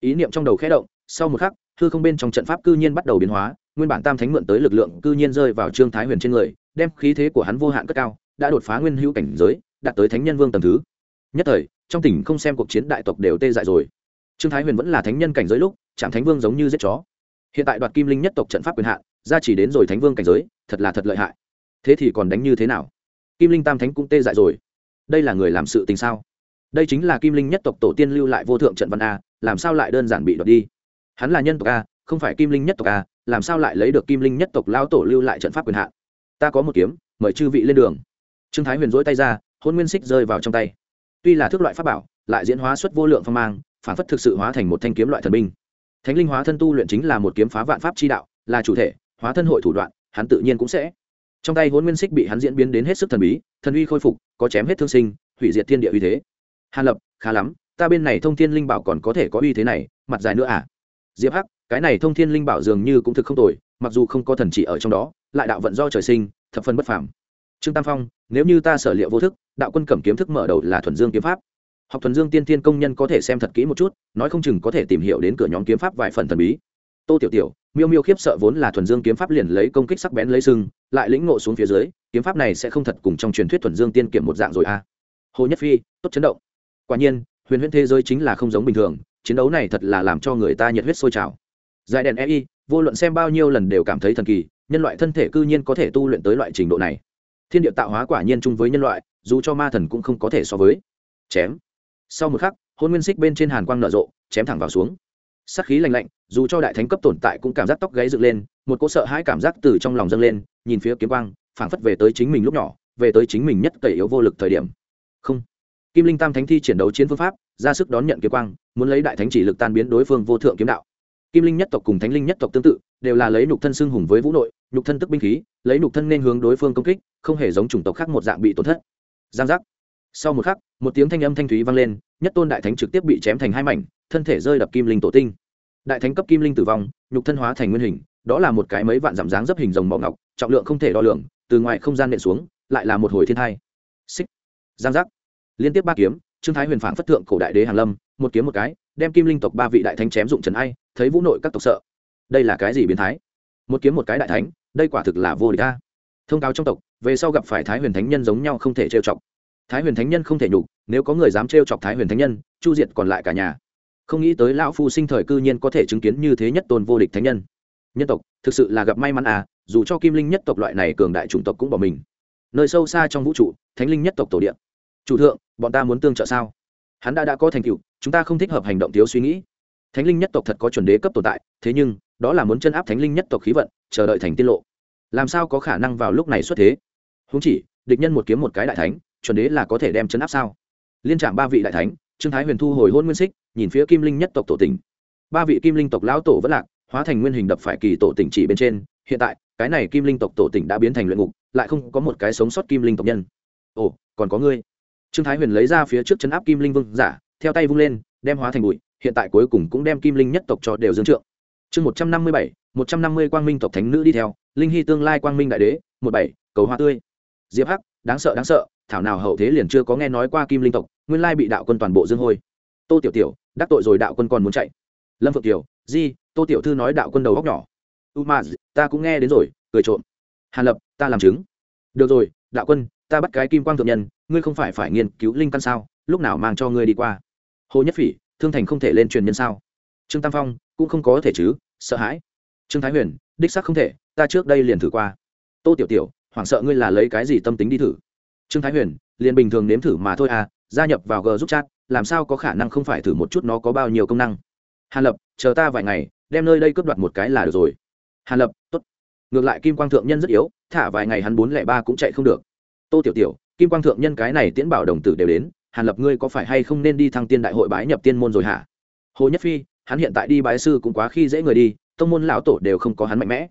Ý niệm trong đầu khẽ động, sau một khắc, hư không bên trong trận pháp cư nhiên bắt đầu biến hóa, nguyên bản tam thánh mượn tới lực lượng cư nhiên rơi vào trương thái huyền trên người, đem khí thế của hắn vô hạn cất cao, đã đột phá nguyên hữu cảnh giới, đạt tới thánh nhân vương tầm thứ. Nhất thời, trong tỉnh không xem cuộc chiến đại tộc đều tê dại rồi. Trương thái huyền vẫn là thánh nhân cảnh giới lúc chạm thánh vương giống như giết chó. Hiện tại đoạt kim linh nhất tộc trận pháp quyền hạn ra chỉ đến rồi thánh vương cảnh giới, thật là thật lợi hại. Thế thì còn đánh như thế nào? Kim linh tam thánh cũng tê dại rồi. Đây là người làm sự tình sao? Đây chính là kim linh nhất tộc tổ tiên lưu lại vô thượng trận văn a, làm sao lại đơn giản bị đoạt đi? Hắn là nhân tộc a, không phải kim linh nhất tộc a, làm sao lại lấy được kim linh nhất tộc lao tổ lưu lại trận pháp quyền hạn? Ta có một kiếm, mời chư vị lên đường. Trương thái huyền dỗi tay ra, hôn nguyên xích rơi vào trong tay. Tuy là thước loại pháp bảo, lại diễn hóa xuất vô lượng phong mang, phản phất thực sự hóa thành một thanh kiếm loại thần binh. Thánh linh hóa thân tu luyện chính là một kiếm phá vạn pháp chi đạo, là chủ thể hóa thân hội thủ đoạn, hắn tự nhiên cũng sẽ. Trong tay hôn nguyên xích bị hắn diễn biến đến hết sức thần bí, thần uy khôi phục, có chém hết thương sinh, hủy diệt thiên địa uy thế. Hàn lập, khá lắm, ta bên này thông thiên linh bảo còn có thể có uy thế này, mặt dài nữa à? Diệp hắc, cái này thông thiên linh bảo dường như cũng thực không tồi, mặc dù không có thần chỉ ở trong đó, lại đạo vận do trời sinh, thập phân bất phàm. Trương tam phong, nếu như ta sở liệu vô thức, đạo quân cẩm kiếm thức mở đầu là thuần dương kiếm pháp. Học thuần dương tiên thiên công nhân có thể xem thật kỹ một chút, nói không chừng có thể tìm hiểu đến cửa nhóm kiếm pháp vài phần thần bí tô tiểu tiểu, miêu miêu khiếp sợ vốn là thuần dương kiếm pháp liền lấy công kích sắc bén lấy sưng lại lĩnh ngộ xuống phía dưới, kiếm pháp này sẽ không thật cùng trong truyền thuyết thuần dương tiên kiểm một dạng rồi à. Hồ nhất phi, tốt chấn động. Quả nhiên, huyền huyễn thế giới chính là không giống bình thường, chiến đấu này thật là làm cho người ta nhiệt huyết sôi trào. Giải đèn ei vô luận xem bao nhiêu lần đều cảm thấy thần kỳ, nhân loại thân thể cư nhiên có thể tu luyện tới loại trình độ này. Thiên địa tạo hóa quả nhiên chung với nhân loại, dù cho ma thần cũng không có thể so với. Chém. Sau một khắc, hôn nguyên xích bên trên hàn quang nở rộ, chém thẳng vào xuống. Sắc khí lạnh lạnh dù cho đại thánh cấp tồn tại cũng cảm giác tóc gáy dựng lên, một cỗ sợ hãi cảm giác từ trong lòng dâng lên, nhìn phía kiếm quang, phảng phất về tới chính mình lúc nhỏ, về tới chính mình nhất cậy yếu vô lực thời điểm. Không. Kim linh tam thánh thi chiến đấu chiến phương pháp, ra sức đón nhận kiếm quang, muốn lấy đại thánh chỉ lực tan biến đối phương vô thượng kiếm đạo. Kim linh nhất tộc cùng thánh linh nhất tộc tương tự, đều là lấy nhục thân xưng hùng với vũ nội, nhục thân tức binh khí, lấy nhục thân nên hướng đối phương công kích, không hề giống chủng tộc khác một dạng bị tổn thất. Giang giác. Sau một khắc, một tiếng thanh âm thanh thúy vang lên, nhất tôn đại thánh trực tiếp bị chém thành hai mảnh, thân thể rơi đập kim linh tổ tinh đại thánh cấp kim linh tử vong, nhục thân hóa thành nguyên hình, đó là một cái mấy vạn giảm dáng dấp hình rồng bọ ngọc, trọng lượng không thể đo lường, từ ngoài không gian nện xuống, lại là một hồi thiên thai. Xích. Giang giác. Liên tiếp ba kiếm, trương thái huyền phảng phất thượng cổ đại đế hàn lâm, một kiếm một cái, đem kim linh tộc ba vị đại thánh chém dụng trần ai, thấy vũ nội các tộc sợ. Đây là cái gì biến thái? Một kiếm một cái đại thánh, đây quả thực là vô địch ta thông cáo trong tộc, về sau gặp phải thái huyền thánh nhân giống nhau không thể trêu chọc. Thái huyền thánh nhân không thể nhục, nếu có người dám trêu chọc thái huyền thánh nhân, chu diệt còn lại cả nhà không nghĩ tới lão phu sinh thời cư nhiên có thể chứng kiến như thế nhất tôn vô địch thánh nhân. Nhân tộc, thực sự là gặp may mắn à dù cho kim linh nhất tộc loại này cường đại chủng tộc cũng bỏ mình. Nơi sâu xa trong vũ trụ, thánh linh nhất tộc tổ điện chủ thượng, bọn ta muốn tương trợ sao? Hắn đã đã có thành tựu, chúng ta không thích hợp hành động thiếu suy nghĩ. Thánh linh nhất tộc thật có chuẩn đế cấp tồn tại, thế nhưng, đó là muốn chân áp thánh linh nhất tộc khí vận, chờ đợi thành tiết lộ. Làm sao có khả năng vào lúc này xuất thế? Húng chỉ, địch nhân một kiếm một cái đại thánh, chuẩn đế là có thể đem chân áp sao? Liên trạm ba vị đại thánh trương thái huyền thu hồi hôn nguyên xích, nhìn phía kim linh nhất tộc tổ tỉnh. Ba vị kim linh tộc lão tổ vẫn lạc, hóa thành nguyên hình đập phải kỳ tổ tỉnh chỉ bên trên. Hiện tại, cái này kim linh tộc tổ tỉnh đã biến thành luyện ngục, lại không có một cái sống sót kim linh tộc nhân. Ồ, còn có ngươi. Trương thái huyền lấy ra phía trước chân áp kim linh vương giả, theo tay vung lên, đem hóa thành bụi, hiện tại cuối cùng cũng đem kim linh nhất tộc cho đều dương trượng. Chương một trăm năm mươi bảy, một trăm năm mươi quang minh tộc thánh nữ đi theo, linh hy tương lai quang minh đại đế, một bảy, cầu hoa tươi. Diệp hắc, đáng sợ đáng sợ, thảo nào hậu thế liền chưa có nghe nói qua kim linh tộc nguyên lai bị đạo quân toàn bộ dương hôi. Tô tiểu tiểu, đắc tội rồi đạo quân còn muốn chạy. Lâm phượng tiểu di, tô tiểu thư nói đạo quân đầu góc nhỏ. U ma ta cũng nghe đến rồi, cười trộm. Hàn lập, ta làm chứng. Được rồi, đạo quân, ta bắt cái kim quang thượng nhân, ngươi không phải phải nghiên cứu linh căn sao? Lúc nào mang cho ngươi đi qua? Hồ nhất phỉ, thương thành không thể lên truyền nhân sao? Trương tam phong, cũng không có thể chứ, sợ hãi. Trương thái huyền, đích xác không thể, ta trước đây liền thử qua. Tô tiểu tiểu, hoảng sợ ngươi là lấy cái gì tâm tính đi thử? Trương thái huyền liền bình thường nếm thử mà thôi à gia nhập vào g giúp chat, làm sao có khả năng không phải thử một chút nó có bao nhiêu công năng? Hàn lập, chờ ta vài ngày, đem nơi đây cướp đoạt một cái là được rồi. Hàn lập t ố t ngược lại kim quang thượng nhân rất yếu, thả vài ngày hắn bốn lẻ ba cũng chạy không được. Tô tiểu tiểu, kim quang thượng nhân cái này tiễn bảo đồng tử đều đến, hàn lập ngươi có phải hay không nên đi thăng tiên đại hội bái nhập tiên môn rồi hả? Hồ nhất phi, hắn hiện tại đi bái sư cũng quá khi dễ người đi, tông môn lão tổ đều không có hắn mạnh mẽ.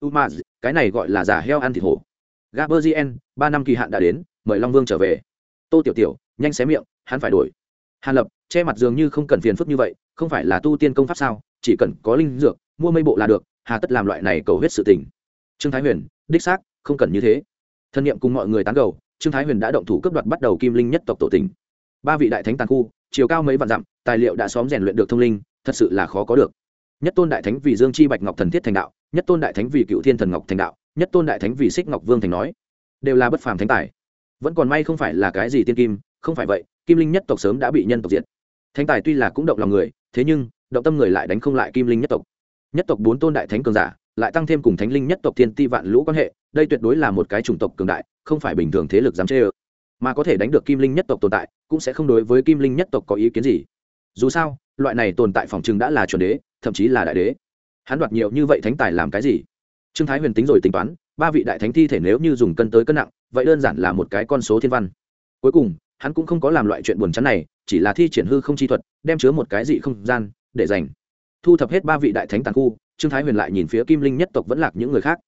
Umaz, cái này gọi là giả heo ăn thịt hổ. Gaberzien ba năm kỳ hạn đã đến mời long vương trở về. Tô tiểu tiểu, nhanh xé miệng, hắn phải đổi. Hàn lập, che mặt dường như không cần phiền phức như vậy, không phải là tu tiên công pháp sao? Chỉ cần có linh dược, mua mây bộ là được, hà tất làm loại này cầu hết sự tình. Trương thái huyền, đích xác, không cần như thế. Thân nhiệm cùng mọi người tán cầu trương thái huyền đã động thủ cấp đoạt bắt đầu kim linh nhất tộc tổ tỉnh ba vị đại thánh tàn khu, chiều cao mấy vạn dặm, tài liệu đã xóm rèn luyện được thông linh, thật sự là khó có được. Nhất tôn đại thánh vì dương chi bạch ngọc thần thiết thành đạo, nhất tôn đại thánh vì cựu thiên thần ngọc thành đạo, nhất tôn đại thánh vì xích ngọc vương thành nói, đều là bất phàm thánh tài vẫn còn may không phải là cái gì tiên kim, không phải vậy, kim linh nhất tộc sớm đã bị nhân tộc diệt. Thánh tài tuy là cũng động lòng người, thế nhưng, động tâm người lại đánh không lại kim linh nhất tộc. Nhất tộc bốn tôn đại thánh cường giả, lại tăng thêm cùng thánh linh nhất tộc thiên ti vạn lũ quan hệ, đây tuyệt đối là một cái chủng tộc cường đại, không phải bình thường thế lực dám chê ơ. Mà có thể đánh được kim linh nhất tộc tồn tại, cũng sẽ không đối với kim linh nhất tộc có ý kiến gì. Dù sao, loại này tồn tại phòng chừng đã là chuẩn đế, thậm chí là đại đế. Hắn đoạt nhiều như vậy thánh tài làm cái gì? Trương thái huyền tính rồi tính toán, ba vị đại thánh thi thể nếu như dùng cân tới cân nặng vậy đơn giản là một cái con số thiên văn. Cuối cùng, hắn cũng không có làm loại chuyện buồn chán này, chỉ là thi triển hư không chi thuật, đem chứa một cái dị không gian, để dành. Thu thập hết ba vị đại thánh tàn khu, trương thái huyền lại nhìn phía kim linh nhất tộc vẫn lạc những người khác.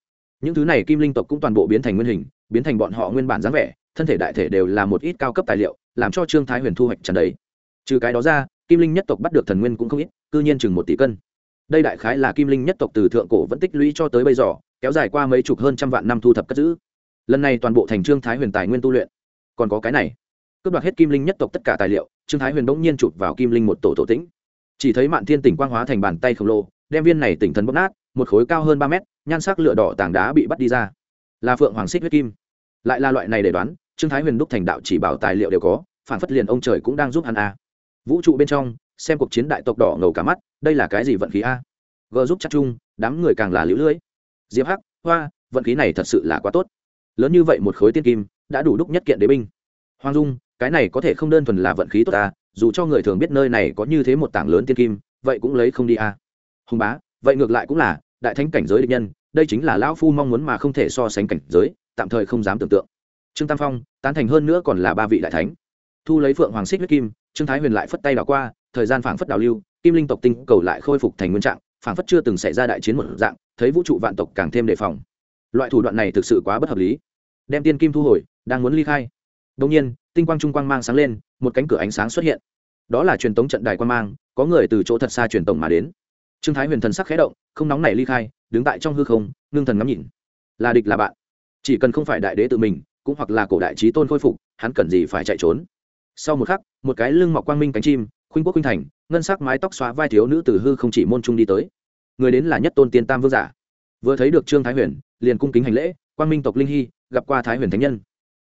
Những thứ này kim linh tộc cũng toàn bộ biến thành nguyên hình, biến thành bọn họ nguyên bản dáng vẻ, thân thể đại thể đều là một ít cao cấp tài liệu, làm cho trương thái huyền thu hoạch trần đấy trừ cái đó ra, kim linh nhất tộc bắt được thần nguyên cũng không ít, cư nhiên chừng một tỷ cân. Đây đại khái là kim linh nhất tộc từ thượng cổ vẫn tích lũy cho tới bây giờ, kéo dài qua mấy chục hơn trăm vạn năm thu thập cất giữ lần này toàn bộ thành trương thái huyền tài nguyên tu luyện còn có cái này cướp đoạt hết kim linh nhất tộc tất cả tài liệu trương thái huyền bỗng nhiên chụp vào kim linh một tổ tổ tĩnh chỉ thấy mạn thiên tỉnh quang hóa thành bàn tay khổng lồ đem viên này tỉnh thần bốc nát một khối cao hơn ba mét nhan sắc lửa đỏ tảng đá bị bắt đi ra là phượng hoàng xích huyết kim lại là loại này để đoán trương thái huyền đúc thành đạo chỉ bảo tài liệu đều có phản phất liền ông trời cũng đang giúp hắn a vũ trụ bên trong xem cuộc chiến đại tộc đỏ ngầu cả mắt đây là cái gì vận khí a g giúp chắc chung đám người càng là lũ lưỡi diệp hắc hoa vận khí này thật sự là quá tốt lớn như vậy một khối tiên kim, đã đủ đúc nhất kiện đế binh. Hoàng dung, cái này có thể không đơn thuần là vận khí tốt ta, dù cho người thường biết nơi này có như thế một tảng lớn tiên kim, vậy cũng lấy không đi a. Hùng bá, vậy ngược lại cũng là, đại thánh cảnh giới địch nhân, đây chính là lão phu mong muốn mà không thể so sánh cảnh giới, tạm thời không dám tưởng tượng. Trương tam phong, tán thành hơn nữa còn là ba vị đại thánh. Thu lấy phượng hoàng xích huyết kim, trương thái huyền lại phất tay đảo qua, thời gian phảng phất đào lưu, kim linh tộc tinh cầu lại khôi phục thành nguyên trạng, phảng phất chưa từng xảy ra đại chiến một dạng, thấy vũ trụ vạn tộc càng thêm đề phòng. Loại thủ đoạn này thực sự quá bất hợp lý đem tiên kim thu hồi, đang muốn ly khai. Đông nhiên, tinh quang trung quang mang sáng lên, một cánh cửa ánh sáng xuất hiện. Đó là truyền tống trận đài quang mang, có người từ chỗ thật xa truyền tổng mà đến. Trương thái huyền thần sắc khẽ động, không nóng này ly khai, đứng tại trong hư không, ngưng thần ngắm nhìn. Là địch là bạn. Chỉ cần không phải đại đế tự mình, cũng hoặc là cổ đại trí tôn khôi phục, hắn cần gì phải chạy trốn? Sau một khắc, một cái lưng mọc quang minh cánh chim, khuynh quốc khuynh thành, ngân sắc mái tóc xóa vai thiếu nữ từ hư không chỉ môn trung đi tới. Người đến là nhất tôn tiên tam vương giả. Vừa thấy được trương thái huyền, liền cung kính hành lễ quang minh tộc linh hy, gặp qua thái huyền thánh nhân.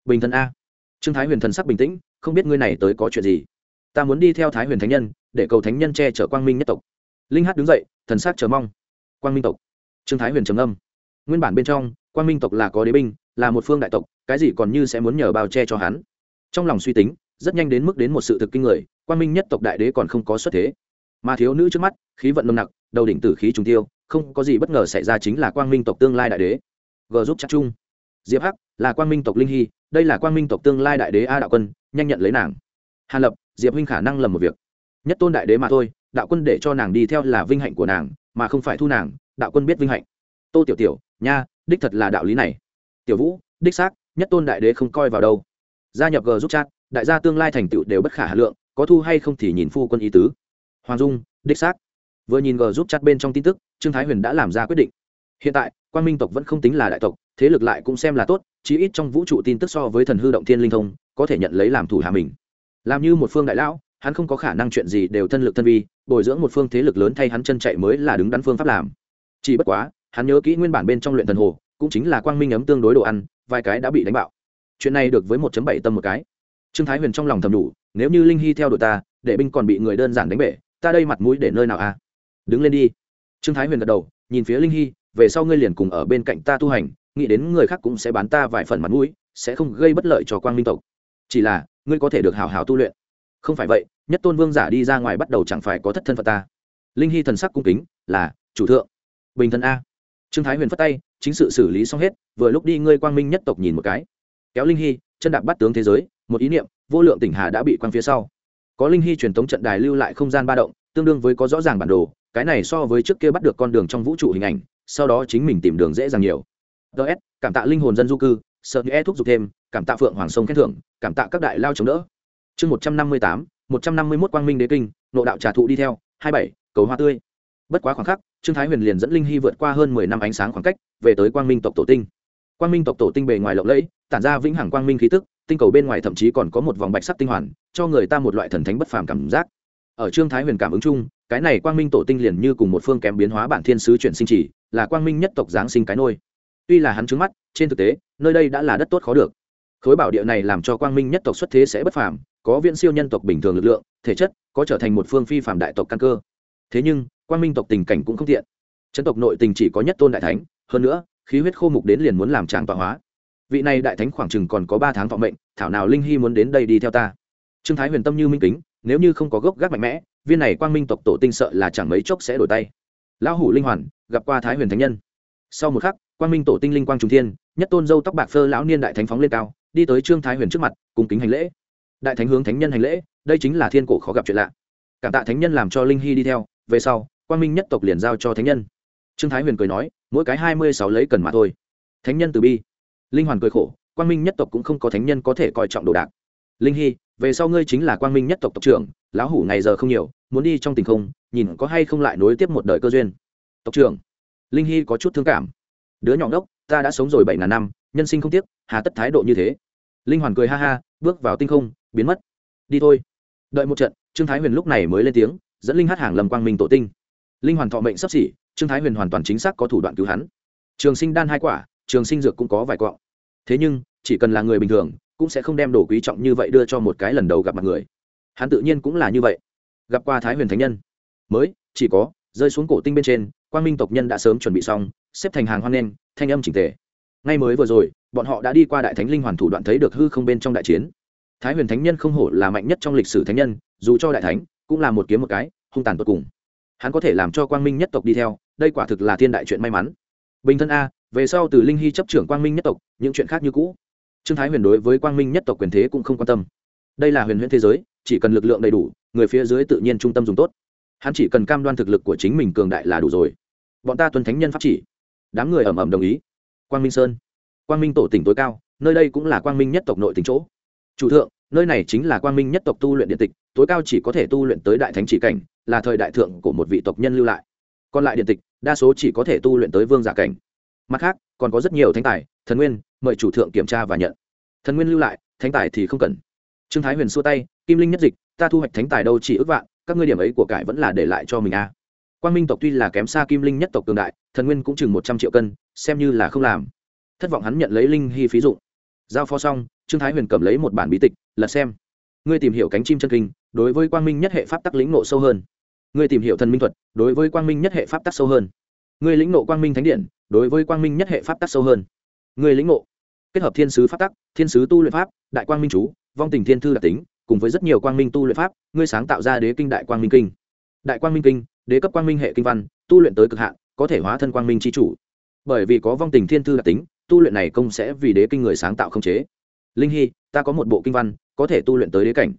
Bình thân a. Trương thái huyền thần sắc bình tĩnh, không biết ngươi này tới có chuyện gì. Ta muốn đi theo thái huyền thánh nhân, để cầu thánh nhân che chở quang minh nhất tộc. Linh hát đứng dậy, thần sắc chờ mong. Quang minh tộc. Trương thái huyền trầm âm nguyên bản bên trong, quang minh tộc là có đế binh, là một phương đại tộc, cái gì còn như sẽ muốn nhờ bao che cho hắn. Trong lòng suy tính, rất nhanh đến mức đến một sự thực kinh người, quang minh nhất tộc đại đế còn không có xuất thế. Mà thiếu nữ trước mắt, khí vận nồng nặc, đầu đỉnh tử khí trùng tiêu, không có gì bất ngờ xảy ra chính là quang minh tộc tương lai đại đế g giúp chắc chung. Diệp hắc, là quang minh tộc linh hy, đây là quang minh tộc tương lai đại đế a đạo quân, nhanh nhận lấy nàng. Hàn lập, diệp huynh khả năng lầm một việc. Nhất tôn đại đế mà thôi, đạo quân để cho nàng đi theo là vinh hạnh của nàng, mà không phải thu nàng, đạo quân biết vinh hạnh. Tô tiểu tiểu, nha, đích thật là đạo lý này. Tiểu vũ, đích xác, nhất tôn đại đế không coi vào đâu. Gia nhập g giúp chat, đại gia tương lai thành tựu đều bất khả hà lượng, có thu hay không thì nhìn phu quân ý tứ. Hoàng dung, đích xác. Vừa nhìn g giúp chat bên trong tin tức, trương thái huyền đã làm ra quyết định hiện tại quan minh tộc vẫn không tính là đại tộc, thế lực lại cũng xem là tốt, chí ít trong vũ trụ tin tức so với thần hư động thiên linh thông, có thể nhận lấy làm thủ hạ mình. Làm như một phương đại lão, hắn không có khả năng chuyện gì đều thân lực thân vi, bồi dưỡng một phương thế lực lớn thay hắn chân chạy mới là đứng đắn phương pháp làm. Chỉ bất quá, hắn nhớ kỹ nguyên bản bên trong luyện thần hồ, cũng chính là quang minh ấm tương đối đồ ăn, vài cái đã bị đánh bạo. Chuyện này được với một bảy tâm một cái. Trương thái huyền trong lòng thầm đủ, nếu như linh hy theo đội ta, để binh còn bị người đơn giản đánh bể, ta đây mặt mũi để nơi nào a à? đứng lên đi. Trương thái huyền gật đầu, nhìn phía linh hy về sau ngươi liền cùng ở bên cạnh ta tu hành, nghĩ đến người khác cũng sẽ bán ta vài phần mặt mũi, sẽ không gây bất lợi cho quang minh tộc. Chỉ là, ngươi có thể được hào hào tu luyện. Không phải vậy, nhất tôn vương giả đi ra ngoài bắt đầu chẳng phải có thất thân phận ta. Linh hy thần sắc cung kính, là, chủ thượng. Bình thân a. Trương thái huyền phất tay, chính sự xử lý xong hết, vừa lúc đi ngươi quang minh nhất tộc nhìn một cái. Kéo linh hy, chân đạp bắt tướng thế giới, một ý niệm, vô lượng tỉnh hà đã bị quang phía sau. Có linh hy truyền thống trận đài lưu lại không gian ba động, tương đương với có rõ ràng bản đồ, cái này so với trước kia bắt được con đường trong vũ trụ hình ảnh sau đó chính mình tìm đường dễ dàng nhiều. Ts cảm tạ linh hồn dân du cư, sợ như e thúc giục thêm, cảm tạ phượng hoàng sông khen thưởng, cảm tạ các đại lao chống đỡ. Chương một trăm năm mươi tám, một trăm năm mươi mốt quang minh đế kinh, nộ đạo trà thụ đi theo, hai bảy, cầu hoa tươi. Bất quá khoảng khắc, trương thái huyền liền dẫn linh hy vượt qua hơn mười năm ánh sáng khoảng cách, về tới quang minh tộc tổ tinh. Quang minh tộc tổ tinh bề ngoài lộng lẫy, tản ra vĩnh hằng quang minh khí tức, tinh cầu bên ngoài thậm chí còn có một vòng bạch sắc tinh hoàn, cho người ta một loại thần thánh bất phàm cảm giác. Ở trương thái huyền cảm ứng chung cái này quang minh tổ tinh liền như cùng một phương kém biến hóa bản thiên sứ chuyển sinh chỉ, là quang minh nhất tộc giáng sinh cái nôi. Tuy là hắn trứng mắt, trên thực tế, nơi đây đã là đất tốt khó được. Khối bảo địa này làm cho quang minh nhất tộc xuất thế sẽ bất phàm, có viện siêu nhân tộc bình thường lực lượng, thể chất, có trở thành một phương phi phạm đại tộc căn cơ. Thế nhưng, quang minh tộc tình cảnh cũng không tiện. Chân tộc nội tình chỉ có nhất tôn đại thánh, hơn nữa, khí huyết khô mục đến liền muốn làm tràng tọa hóa. Vị này đại thánh khoảng chừng còn có ba tháng thọ mệnh, thảo nào linh hy muốn đến đây đi theo ta. Trương thái huyền tâm như minh kính, nếu như không có gốc gác mạnh mẽ viên này quang minh tộc tổ tinh sợ là chẳng mấy chốc sẽ đổi tay. Lão hủ linh hoàn, gặp qua thái huyền thánh nhân. Sau một khắc, quang minh tổ tinh linh quang trung thiên, nhất tôn dâu tóc bạc phơ lão niên đại thánh phóng lên cao, đi tới trương thái huyền trước mặt cùng kính hành lễ. Đại thánh hướng thánh nhân hành lễ, đây chính là thiên cổ khó gặp chuyện lạ. Cảm tạ thánh nhân làm cho linh hy đi theo, về sau, quang minh nhất tộc liền giao cho thánh nhân. Trương thái huyền cười nói, mỗi cái hai mươi sáu lấy cần mà thôi. Thánh nhân từ bi. Linh hoàn cười khổ, quang minh nhất tộc cũng không có thánh nhân có thể coi trọng đồ đạc. Linh hy, về sau ngươi chính là quang minh nhất tộc tộc trưởng lão hủ ngày giờ không nhiều, muốn đi trong tình không, nhìn có hay không lại nối tiếp một đời cơ duyên. Tộc trưởng, linh hy có chút thương cảm. Đứa nhỏ ngốc, ta đã sống rồi bảy ngàn năm, nhân sinh không tiếc, hà tất thái độ như thế. Linh hoàn cười ha ha, bước vào tinh không, biến mất. Đi thôi. Đợi một trận, trương thái huyền lúc này mới lên tiếng, dẫn linh hát hàng lầm quang minh tổ tinh. Linh hoàn thọ mệnh sắp xỉ, trương thái huyền hoàn toàn chính xác có thủ đoạn cứu hắn. Trường sinh đan hai quả, trường sinh dược cũng có vài cọ thế nhưng, chỉ cần là người bình thường, cũng sẽ không đem đồ quý trọng như vậy đưa cho một cái lần đầu gặp mặt người hắn tự nhiên cũng là như vậy. Gặp qua thái huyền thánh nhân. Mới, chỉ có, rơi xuống cổ tinh bên trên, quang minh tộc nhân đã sớm chuẩn bị xong, xếp thành hàng hoan nghênh thanh âm chỉnh tề. Ngay mới vừa rồi, bọn họ đã đi qua đại thánh linh hoàn thủ đoạn thấy được hư không bên trong đại chiến. Thái huyền thánh nhân không hổ là mạnh nhất trong lịch sử thánh nhân, dù cho đại thánh, cũng là một kiếm một cái, hung tàn tột cùng. Hắn có thể làm cho quang minh nhất tộc đi theo, đây quả thực là thiên đại chuyện may mắn. Bình thân a, về sau từ linh hy chấp trưởng quang minh nhất tộc, những chuyện khác như cũ. Trương thái huyền đối với quang minh nhất tộc quyền thế cũng không quan tâm. Đây là huyền huyễn thế giới chỉ cần lực lượng đầy đủ, người phía dưới tự nhiên trung tâm dùng tốt. Hắn chỉ cần cam đoan thực lực của chính mình cường đại là đủ rồi. Bọn ta tuân thánh nhân pháp chỉ. Đám người ẩm ẩm đồng ý. Quang minh sơn. Quang minh tổ tỉnh tối cao, nơi đây cũng là quang minh nhất tộc nội tỉnh chỗ. Chủ thượng, nơi này chính là quang minh nhất tộc tu luyện điện tịch, tối cao chỉ có thể tu luyện tới đại thánh chỉ cảnh, là thời đại thượng của một vị tộc nhân lưu lại. Còn lại điện tịch, đa số chỉ có thể tu luyện tới vương giả cảnh. Mặt khác, còn có rất nhiều thánh tài, thần nguyên, mời chủ thượng kiểm tra và nhận. Thần nguyên lưu lại, thánh tài thì không cần. Trương thái huyền xua tay kim linh nhất dịch ta thu hoạch thánh tài đâu chỉ ước vạn các ngươi điểm ấy của cải vẫn là để lại cho mình a à. quang minh tộc tuy là kém xa kim linh nhất tộc cường đại thần nguyên cũng chừng một trăm triệu cân xem như là không làm. Thất vọng hắn nhận lấy linh hy phí dụ, giao phó xong trương thái huyền cầm lấy một bản bí tịch lật xem. Ngươi tìm hiểu cánh chim chân kinh đối với quang minh nhất hệ pháp tắc lĩnh nộ sâu hơn. Ngươi tìm hiểu thần minh thuật đối với quang minh nhất hệ pháp tắc sâu hơn. Ngươi lĩnh nộ quang minh thánh điện đối với quang minh nhất hệ pháp tắc sâu hơn. Ngươi lĩnh nộ kết hợp thiên sứ pháp tắc thiên sứ tu luyện pháp đại quang minh chú vong tình thiên thư đặc tính cùng với rất nhiều quang minh tu luyện pháp, ngươi sáng tạo ra đế kinh đại quang minh kinh. Đại quang minh kinh, đế cấp quang minh hệ kinh văn, tu luyện tới cực hạn, có thể hóa thân quang minh c h i chủ. Bởi vì có vong tình thiên thư đặc tính, tu luyện này công sẽ vì đế kinh người sáng tạo không chế. Linh hy, ta có một bộ kinh văn, có thể tu luyện tới đế cảnh.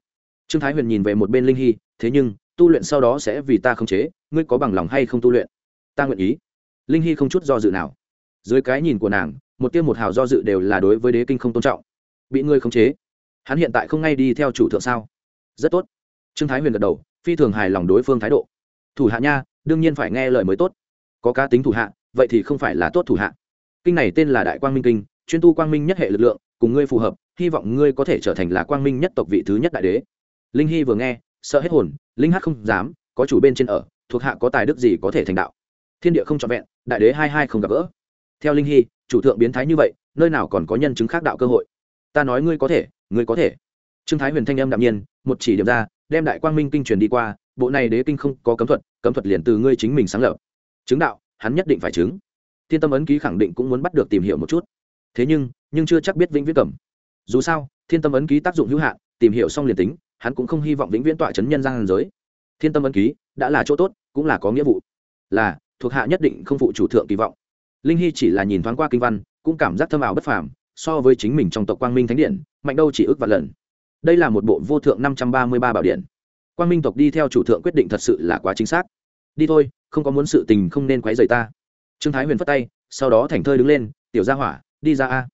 Trương thái huyền nhìn về một bên linh hy, thế nhưng, tu luyện sau đó sẽ vì ta không chế, ngươi có bằng lòng hay không tu luyện? Ta nguyện ý. Linh hy không chút do dự nào. Dưới cái nhìn của nàng, một tiêu một hào do dự đều là đối với đế kinh không tôn trọng. Bị ngươi khống chế hắn hiện tại không ngay đi theo chủ thượng sao? Rất tốt. Trương thái huyền gật đầu, phi thường hài lòng đối phương thái độ. Thủ hạ nha, đương nhiên phải nghe lời mới tốt. Có cá tính thủ hạ, vậy thì không phải là tốt thủ hạ. Kinh này tên là đại quang minh kinh, chuyên tu quang minh nhất hệ lực lượng, cùng ngươi phù hợp, hy vọng ngươi có thể trở thành là quang minh nhất tộc vị thứ nhất đại đế. Linh hy vừa nghe, sợ hết hồn, linh hát không dám, có chủ bên trên ở, thuộc hạ có tài đức gì có thể thành đạo. Thiên địa không trọn vẹn, đại đế hai hai không gặp gỡ. Theo linh hy, chủ thượng biến thái như vậy, nơi nào còn có nhân chứng khác đạo cơ hội? Ta nói ngươi có thể ngươi có thể. Trương thái huyền thanh âm đạm nhiên, một chỉ điểm ra, đem đại quang minh kinh truyền đi qua, bộ này đế kinh không có cấm thuật cấm thuật liền từ ngươi chính mình sáng lập. Chứng đạo, hắn nhất định phải chứng. Thiên tâm ấn ký khẳng định cũng muốn bắt được tìm hiểu một chút. Thế nhưng nhưng chưa chắc biết vĩnh viễn cầm. Dù sao, thiên tâm ấn ký tác dụng hữu hạn, tìm hiểu xong liền tính, hắn cũng không hy vọng vĩnh viễn tọa chấn nhân gian giới. Thiên tâm ấn ký, đã là chỗ tốt, cũng là có nghĩa vụ. Là, thuộc hạ nhất định không phụ chủ thượng kỳ vọng. Linh hy chỉ là nhìn thoáng qua kinh văn, cũng cảm giác thâm ảo bất phàm so với chính mình trong tộc quang minh thánh điện, mạnh đâu chỉ ước vạn lần. Đây là một bộ vô thượng năm trăm ba mươi ba bảo điện. Quang minh tộc đi theo chủ thượng quyết định thật sự là quá chính xác. Đi thôi, không có muốn sự tình không nên quấy rầy ta. Trương thái huyền phất tay, sau đó thành thơi đứng lên, tiểu ra hỏa, đi ra a.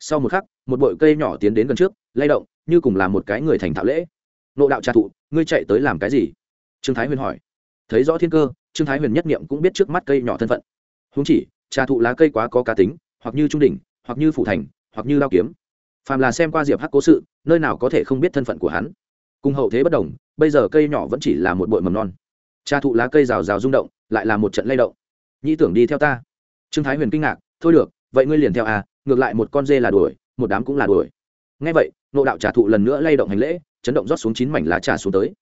Sau một khắc, một bụi cây nhỏ tiến đến gần trước, lay động, như cùng là một cái người thành thạo lễ. Nộ đạo trà thụ, ngươi chạy tới làm cái gì? Trương thái huyền hỏi. Thấy rõ thiên cơ, trương thái huyền nhất niệm cũng biết trước mắt cây nhỏ thân phận. Húng chỉ, trà thụ lá cây quá có cá tính, hoặc như trung đỉnh, hoặc như phủ thành hoặc như lao kiếm. Phàm là xem qua diệp hắc cố sự, nơi nào có thể không biết thân phận của hắn. Cùng hậu thế bất đồng, bây giờ cây nhỏ vẫn chỉ là một bụi mầm non. Cha thụ lá cây rào rào rung động, lại là một trận lay động. Nhĩ tưởng đi theo ta. Trương thái huyền kinh ngạc, thôi được, vậy ngươi liền theo à ngược lại một con dê là đuổi, một đám cũng là đuổi. Ngay vậy nộ đạo trà thụ lần nữa lay động hành lễ, chấn động rót xuống chín mảnh lá trà xuống tới.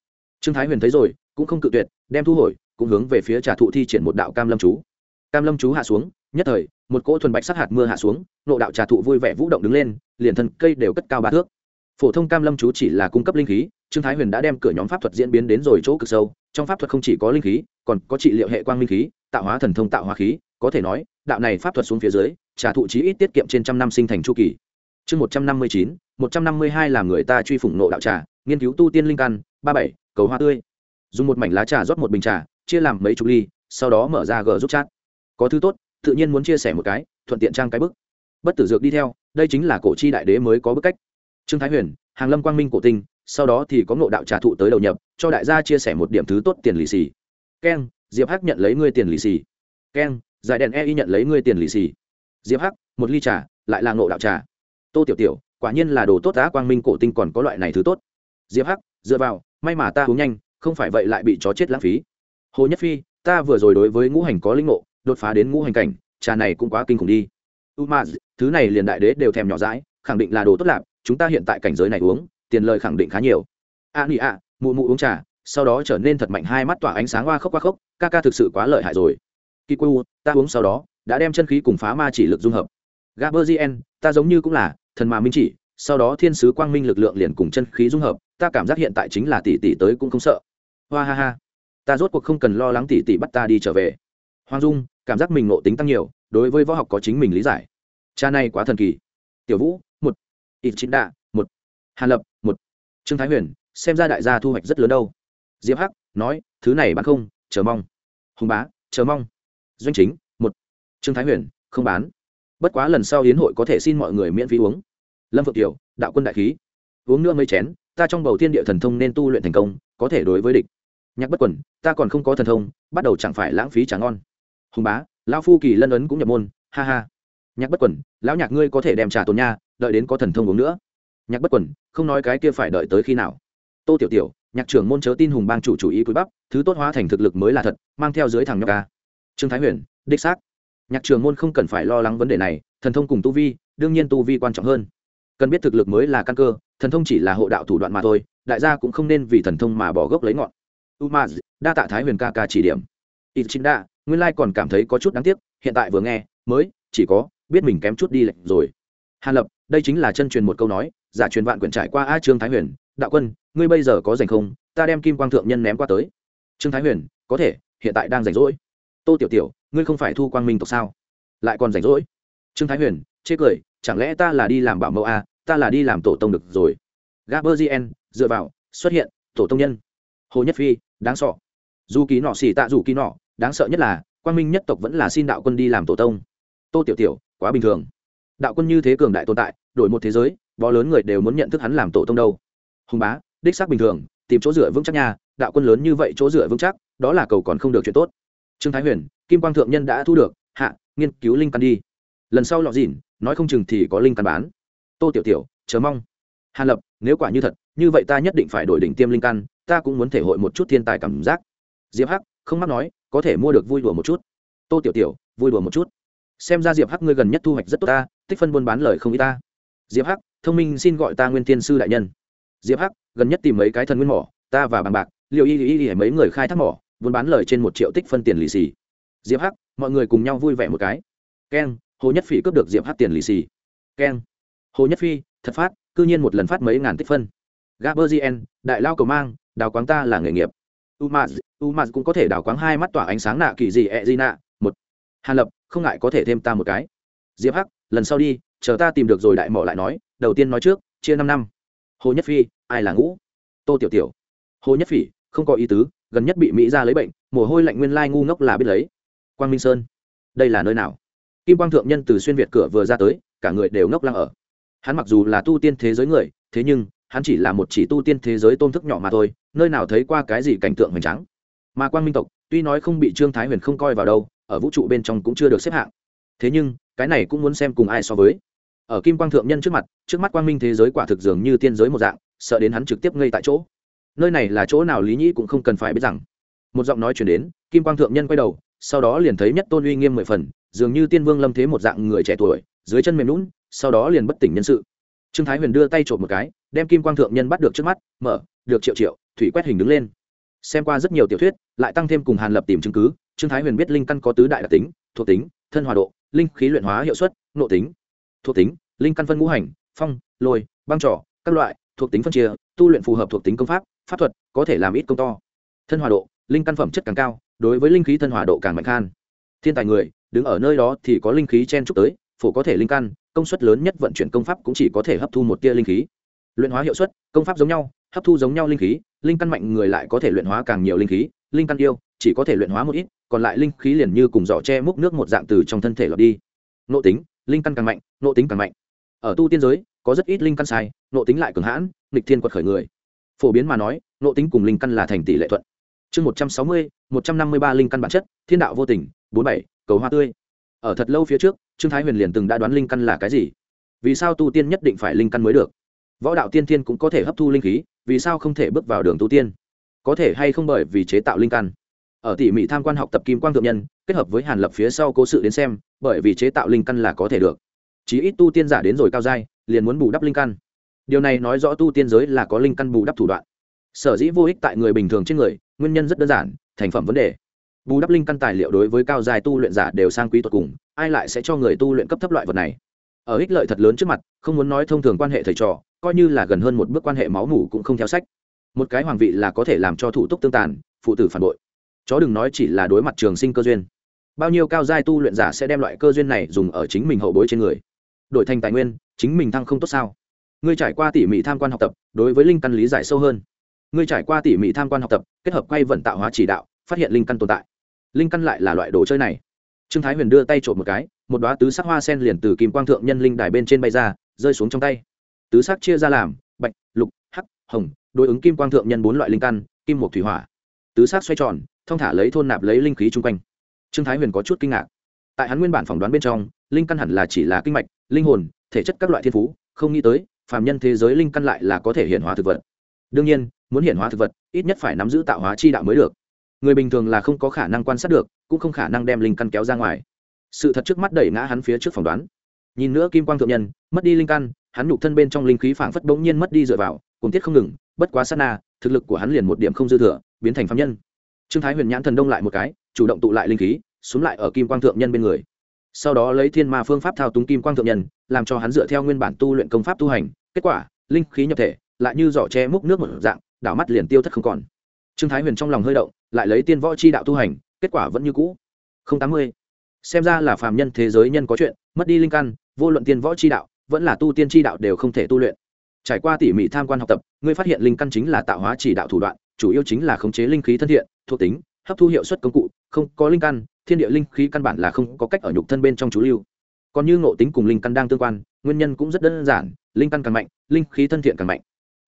Trương thái huyền thấy rồi, cũng không cự tuyệt, đem thu hồi, cũng hướng về phía trà thụ thi triển một đạo cam lâm chú. Cam lâm chú hạ xuống nhất thời, một cỗ thuần bạch sắc hạt mưa hạ xuống, nộ đạo trà thụ vui vẻ vũ động đứng lên, liền thân cây đều cất cao ba thước. Phổ thông cam lâm chú chỉ là cung cấp linh khí, trương thái huyền đã đem cửa nhóm pháp thuật diễn biến đến rồi chỗ cực sâu, trong pháp thuật không chỉ có linh khí, còn có trị liệu hệ quang minh khí, tạo hóa thần thông tạo hóa khí, có thể nói, đạo này pháp thuật xuống phía dưới, trà thụ chí ít tiết kiệm trên trăm năm sinh thành chu kỳ. Chương một trăm năm mươi chín, một trăm năm mươi hai làm người ta truy phủng nộ đạo trà, nghiên cứu tu tiên linh căn, ba bảy, cầu hoa tươi. Dùng một mảnh lá trà rót một bình trà, chia làm mấy chục ly, sau đó mở ra gờ giúp chat. Có thứ tốt tự nhiên muốn chia sẻ một cái, thuận tiện trang cái bức. Bất tử dược đi theo, đây chính là cổ chi đại đế mới có bức cách. Trương thái huyền, hàng lâm quang minh cổ tinh, sau đó thì có ngộ đạo trà thụ tới đầu nhập, cho đại gia chia sẻ một điểm thứ tốt tiền lì xì. Keng diệp hắc nhận lấy ngươi tiền lì xì. Keng giải đèn e y nhận lấy ngươi tiền lì xì. Diệp hắc, một ly trà, lại là ngộ đạo trà. Tô tiểu tiểu, quả nhiên là đồ tốt đã quang minh cổ tinh còn có loại này thứ tốt. Diệp hắc, dựa vào, may mà ta uống nhanh, không phải vậy lại bị chó chết lãng phí. Hồ nhất phi, ta vừa rồi đối với ngũ hành có linh ngộ đột phá đến ngũ hành cảnh, trà này cũng quá kinh khủng đi. U ma thứ này liền đại đế đều thèm nhỏ dãi, khẳng định là đồ tốt lạc chúng ta hiện tại cảnh giới này uống, tiền lời khẳng định khá nhiều. A nị a, mụ mụ uống trà, sau đó trở nên thật mạnh, hai mắt tỏa ánh sáng hoa khốc hoa khốc, ca ca thực sự quá lợi hại rồi. Kỳ quê ta uống sau đó, đã đem chân khí cùng phá ma chỉ lực dung hợp. Gaberzien ta giống như cũng là, thần mà minh chỉ, sau đó thiên sứ quang minh lực lượng liền cùng chân khí dung hợp, ta cảm giác hiện tại chính là tỷ tỷ tới cũng không sợ. Hoa ha ha, ta rốt cuộc không cần lo lắng tỷ tỷ bắt ta đi trở về. Hoàng dung cảm giác mình ngộ tính tăng nhiều, đối với võ học có chính mình lý giải. Cha này quá thần kỳ. Tiểu vũ, một. Ít chính đạ một. Hàn lập, một. Trương thái huyền, xem ra đại gia thu hoạch rất lớn đâu. Diệp hắc, nói, thứ này bán không, chờ mong. Hùng bá, chờ mong. Doanh chính, một. Trương thái huyền, không bán. Bất quá lần sau hiến hội có thể xin mọi người miễn phí uống. Lâm phượng tiểu đạo quân đại khí. Uống nữa mấy chén, ta trong bầu thiên địa thần thông nên tu luyện thành công, có thể đối với địch. Nhạc bất quần, ta còn không có thần thông, bắt đầu chẳng phải lãng phí trả ngon hùng bá, lão phu kỳ lân ấn cũng nhập môn, ha ha. Nhạc bất quẩn, lão nhạc ngươi có thể đem trà tồn nha, đợi đến có thần thông uống nữa. Nhạc bất quẩn, không nói cái kia phải đợi tới khi nào. Tô tiểu tiểu, nhạc trưởng môn chớ tin hùng bang chủ chủ ý cúi bắp, thứ tốt hóa thành thực lực mới là thật, mang theo dưới thằng nhóc ca. Trương thái huyền, đích xác. Nhạc trưởng môn không cần phải lo lắng vấn đề này, thần thông cùng tu vi, đương nhiên tu vi quan trọng hơn. Cần biết thực lực mới là căn cơ, thần thông chỉ là hộ đạo thủ đoạn mà thôi, đại gia cũng không nên vì thần thông mà bỏ gốc lấy ngọn. Umaz, đa tạ thái huyền ca ca chỉ điểm. Ít chính đa nguyên lai còn cảm thấy có chút đáng tiếc, hiện tại vừa nghe, mới chỉ có biết mình kém chút đi lệnh rồi. Hàn lập, đây chính là chân truyền một câu nói, giả truyền vạn quyển trải qua a trương thái huyền, đạo quân, ngươi bây giờ có rảnh không? Ta đem kim quang thượng nhân ném qua tới. Trương thái huyền, có thể, hiện tại đang rảnh rỗi. Tô tiểu tiểu, ngươi không phải thu quang minh tộc sao? Lại còn rảnh rỗi. Trương thái huyền, chê cười, chẳng lẽ ta là đi làm bảo mẫu a, ta là đi làm tổ tông được rồi? Gaberzien, dựa vào, xuất hiện, tổ tông nhân. Hồ nhất phi, đáng sợ. Dù ký nọ xỉ tạ dù ký nọ đáng sợ nhất là, quang minh nhất tộc vẫn là xin đạo quân đi làm tổ tông. Tô tiểu tiểu, quá bình thường. Đạo quân như thế cường đại tồn tại, đổi một thế giới, bó lớn người đều muốn nhận thức hắn làm tổ tông đâu. Hùng bá, đích xác bình thường, tìm chỗ dựa vững chắc nha, đạo quân lớn như vậy chỗ dựa vững chắc, đó là cầu còn không được chuyện tốt. Trương thái huyền, kim quang thượng nhân đã thu được, hạ, nghiên cứu linh căn đi. Lần sau lọ dìn nói không chừng thì có linh căn bán. Tô tiểu tiểu, chờ mong. Hàn lập, nếu quả như thật, như vậy ta nhất định phải đổi đỉnh tiêm linh căn, ta cũng muốn thể hội một chút thiên tài cảm giác. Diệp hắc, không mắc nói có thể mua được vui đùa một chút. Tô tiểu tiểu, vui đùa một chút. Xem ra diệp hắc ngươi gần nhất thu hoạch rất tốt ta, tích phân buôn bán lời không ít ta. Diệp hắc, thông minh xin gọi ta nguyên tiên sư đại nhân. Diệp hắc, gần nhất tìm mấy cái thần nguyên mỏ, ta và bằng bạc, liệu y y y mấy người khai thác mỏ, buôn bán lời trên một triệu tích phân tiền lì xì. Diệp hắc, mọi người cùng nhau vui vẻ một cái. Keng, hồ nhất phỉ cướp được diệp hắc tiền lì xì. Keng, hồ nhất phi thật phát, cư nhiên một lần phát mấy ngàn tích phân. Gaberzien đại lao cầu mang, đào quáng ta là nghề nghiệp umaz umaz cũng có thể đào quáng hai mắt tỏa ánh sáng nạ kỳ gì ẹ gì nạ. Một, hàn lập, không ngại có thể thêm ta một cái. Diệp hắc, lần sau đi, chờ ta tìm được rồi đại mỏ lại nói, đầu tiên nói trước, chia năm năm. Hồ nhất phi, ai là ngũ? Tô tiểu tiểu. Hồ nhất phỉ không có ý tứ, gần nhất bị mỹ ra lấy bệnh, mồ hôi lạnh nguyên lai ngu ngốc là biết lấy. Quang minh sơn, đây là nơi nào? Kim quang thượng nhân từ xuyên việt cửa vừa ra tới, cả người đều ngốc lăng ở. Hắn mặc dù là tu tiên thế giới người, thế nhưng, hắn chỉ là một chỉ tu tiên thế giới tôn thức nhỏ mà thôi nơi nào thấy qua cái gì cảnh tượng hoành trắng mà quang minh tộc, tuy nói không bị trương thái huyền không coi vào đâu, ở vũ trụ bên trong cũng chưa được xếp hạng. Thế nhưng, cái này cũng muốn xem cùng ai so với. Ở kim quang thượng nhân trước mặt, trước mắt quang minh thế giới quả thực dường như tiên giới một dạng, sợ đến hắn trực tiếp ngay tại chỗ. Nơi này là chỗ nào lý nhĩ cũng không cần phải biết rằng. Một giọng nói chuyển đến, kim quang thượng nhân quay đầu, sau đó liền thấy nhất tôn uy nghiêm mười phần, dường như tiên vương lâm thế một dạng người trẻ tuổi, dưới chân mềm lún sau đó liền bất tỉnh nhân sự. Trương thái huyền đưa tay trộm một cái, đem kim quang thượng nhân bắt được trước mắt, mở, được triệu triệu thủy quét hình đứng lên. Xem qua rất nhiều tiểu thuyết, lại tăng thêm cùng hàn lập tìm chứng cứ, trương thái huyền biết linh căn có tứ đại đặc tính, thuộc tính, thân hòa độ, linh khí luyện hóa hiệu suất, nội tính, thuộc tính, linh căn phân ngũ hành, phong, lôi, băng trỏ, các loại, thuộc tính phân chia, tu luyện phù hợp thuộc tính công pháp pháp thuật, có thể làm ít công to. Thân hòa độ, linh căn phẩm chất càng cao, đối với linh khí thân hòa độ càng mạnh khan. Thiên tài người, đứng ở nơi đó thì có linh khí chen chúc tới, phổ có thể linh căn, công suất lớn nhất vận chuyển công pháp cũng chỉ có thể hấp thu một tia linh khí. Luyện hóa hiệu suất, công pháp giống nhau, hấp thu giống nhau linh khí linh căn mạnh người lại có thể luyện hóa càng nhiều linh khí, linh căn yêu chỉ có thể luyện hóa một ít, còn lại linh khí liền như cùng giỏ che múc nước một dạng từ trong thân thể lọt đi. Nộ tính, linh căn càng mạnh, nộ tính càng mạnh. Ở tu tiên giới, có rất ít linh căn sai, nộ tính lại cường hãn, nghịch thiên quật khởi người. Phổ biến mà nói, nộ tính cùng linh căn là thành tỷ lệ thuận. Chương một trăm sáu mươi, một trăm năm mươi ba linh căn bản chất, thiên đạo vô tình, bốn bảy, cầu hoa tươi. Ở thật lâu phía trước, trương thái huyền liền từng đã đoán linh căn là cái gì. Vì sao tu tiên nhất định phải linh căn mới được? Võ đạo tiên thiên cũng có thể hấp thu linh khí, vì sao không thể bước vào đường tu tiên? Có thể hay không bởi vì chế tạo linh căn? Ở tỉ mỉ tham quan học tập kim quang thượng nhân, kết hợp với hàn lập phía sau cố sự đến xem, bởi vì chế tạo linh căn là có thể được. Chí ít tu tiên giả đến rồi cao giai, liền muốn bù đắp linh căn. Điều này nói rõ tu tiên giới là có linh căn bù đắp thủ đoạn. Sở dĩ vô ích tại người bình thường trên người, nguyên nhân rất đơn giản, thành phẩm vấn đề. Bù đắp linh căn tài liệu đối với cao dài tu luyện giả đều sang quý tột cùng, ai lại sẽ cho người tu luyện cấp thấp loại vật này? Ở ích lợi thật lớn trước mặt, không muốn nói thông thường quan hệ thầy trò coi như là gần hơn một bước quan hệ máu mủ cũng không theo sách. Một cái hoàng vị là có thể làm cho thủ tục tương tàn, phụ tử phản bội. Chó đừng nói chỉ là đối mặt trường sinh cơ duyên. Bao nhiêu cao giai tu luyện giả sẽ đem loại cơ duyên này dùng ở chính mình hậu bối trên người? Đổi thành tài nguyên, chính mình thăng không tốt sao? Ngươi trải qua tỉ mỉ tham quan học tập, đối với linh căn lý giải sâu hơn. Ngươi trải qua tỉ mỉ tham quan học tập, kết hợp quay vận tạo hóa chỉ đạo, phát hiện linh căn tồn tại. Linh căn lại là loại đồ chơi này. Trương thái huyền đưa tay trộm một cái, một đoá tứ sắc hoa sen liền từ kim quang thượng nhân linh đài bên trên bay ra, rơi xuống trong tay tứ sắc chia ra làm, bạch, lục, hắc, hồng, đối ứng kim quang thượng nhân bốn loại linh căn, kim một thủy hỏa. Tứ sắc xoay tròn, thông thả lấy thôn nạp lấy linh khí chung quanh. Trương thái huyền có chút kinh ngạc. Tại hắn nguyên bản phỏng đoán bên trong, linh căn hẳn là chỉ là kinh mạch, linh hồn, thể chất các loại thiên phú, không nghĩ tới, phàm nhân thế giới linh căn lại là có thể hiện hóa thực vật. Đương nhiên, muốn hiện hóa thực vật, ít nhất phải nắm giữ tạo hóa chi đạo mới được. Người bình thường là không có khả năng quan sát được, cũng không khả năng đem linh căn kéo ra ngoài. Sự thật trước mắt đẩy ngã hắn phía trước phỏng đoán. Nhìn nữa kim quang thượng nhân, mất đi linh căn hắn nhục thân bên trong linh khí phảng phất bỗng nhiên mất đi dựa vào cùng tiết không ngừng, bất quá sát na, thực lực của hắn liền một điểm không dư thừa, biến thành phạm nhân. Trương thái huyền nhãn thần đông lại một cái, chủ động tụ lại linh khí, xuống lại ở kim quang thượng nhân bên người. Sau đó lấy thiên ma phương pháp thao túng kim quang thượng nhân, làm cho hắn dựa theo nguyên bản tu luyện công pháp tu hành, kết quả, linh khí nhập thể, lại như giỏ che múc nước một dạng, đảo mắt liền tiêu thất không còn. Trương thái huyền trong lòng hơi động, lại lấy tiên võ chi đạo tu hành, kết quả vẫn như cũ. Không tám mươi. Xem ra là phàm nhân thế giới nhân có chuyện, mất đi linh căn, vô luận tiên võ chi đạo vẫn là tu tiên chi đạo đều không thể tu luyện. Trải qua tỉ mỉ tham quan học tập, ngươi phát hiện linh căn chính là tạo hóa chỉ đạo thủ đoạn, chủ yếu chính là khống chế linh khí thân thiện, thuộc tính, hấp thu hiệu suất công cụ, không có linh căn, thiên địa linh khí căn bản là không có cách ở nhục thân bên trong chú lưu. Còn như ngộ tính cùng linh căn đang tương quan, nguyên nhân cũng rất đơn giản, linh căn càng mạnh, linh khí thân thiện càng mạnh.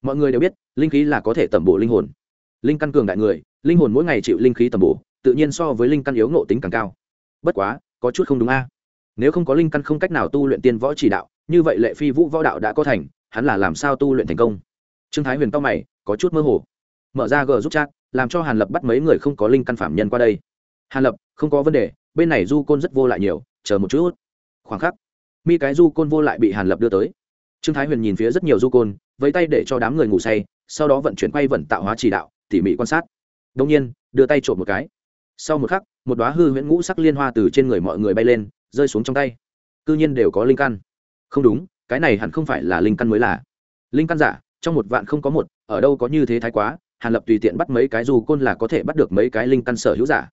Mọi người đều biết, linh khí là có thể tẩm bổ linh hồn. Linh căn cường đại người, linh hồn mỗi ngày chịu linh khí tẩm bổ, tự nhiên so với linh căn yếu ngộ tính càng cao. Bất quá, có chút không đúng a. Nếu không có linh căn không cách nào tu luyện tiên võ chỉ đạo như vậy lệ phi vũ võ đạo đã có thành, hắn là làm sao tu luyện thành công? Trương thái huyền cao mày, có chút mơ hồ. Mở ra gờ giúp chat, làm cho hàn lập bắt mấy người không có linh căn phạm nhân qua đây. Hàn lập, không có vấn đề, bên này du côn rất vô lại nhiều, chờ một chút. Khoảng khắc, mi cái du côn vô lại bị hàn lập đưa tới. Trương thái huyền nhìn phía rất nhiều du côn với tay để cho đám người ngủ say, sau đó vận chuyển quay vận tạo hóa chỉ đạo, tỉ mỉ quan sát. Đông nhiên, đưa tay trộm một cái. Sau một khắc, một đoá hư huyễn ngũ sắc liên hoa từ trên người mọi người bay lên, rơi xuống trong tay. Cư nhiên đều có linh căn không đúng, cái này hẳn không phải là linh căn mới là. Linh căn giả, trong một vạn không có một, ở đâu có như thế thái quá, hàn lập tùy tiện bắt mấy cái dù côn là có thể bắt được mấy cái linh căn sở hữu giả.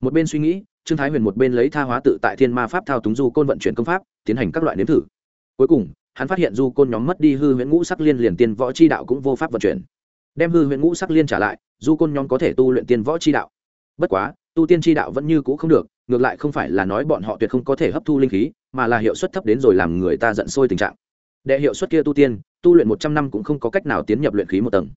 Một bên suy nghĩ, trương thái huyền một bên lấy tha hóa tự tại thiên ma pháp thao túng du côn vận chuyển công pháp, tiến hành các loại nếm thử. Cuối cùng, hắn phát hiện du côn nhóm mất đi hư huyễn ngũ sắc liên liền tiên võ chi đạo cũng vô pháp vận chuyển. Đem hư huyễn ngũ sắc liên trả lại du côn nhóm có thể tu luyện tiên võ chi đạo. Bất quá, tu tiên chi đạo vẫn như cũ không được ngược lại không phải là nói bọn họ tuyệt không có thể hấp thu linh khí, mà là hiệu suất thấp đến rồi làm người ta giận sôi tình trạng. Đệ hiệu suất kia tu tiên, tu luyện một trăm năm cũng không có cách nào tiến nhập luyện khí một tầng.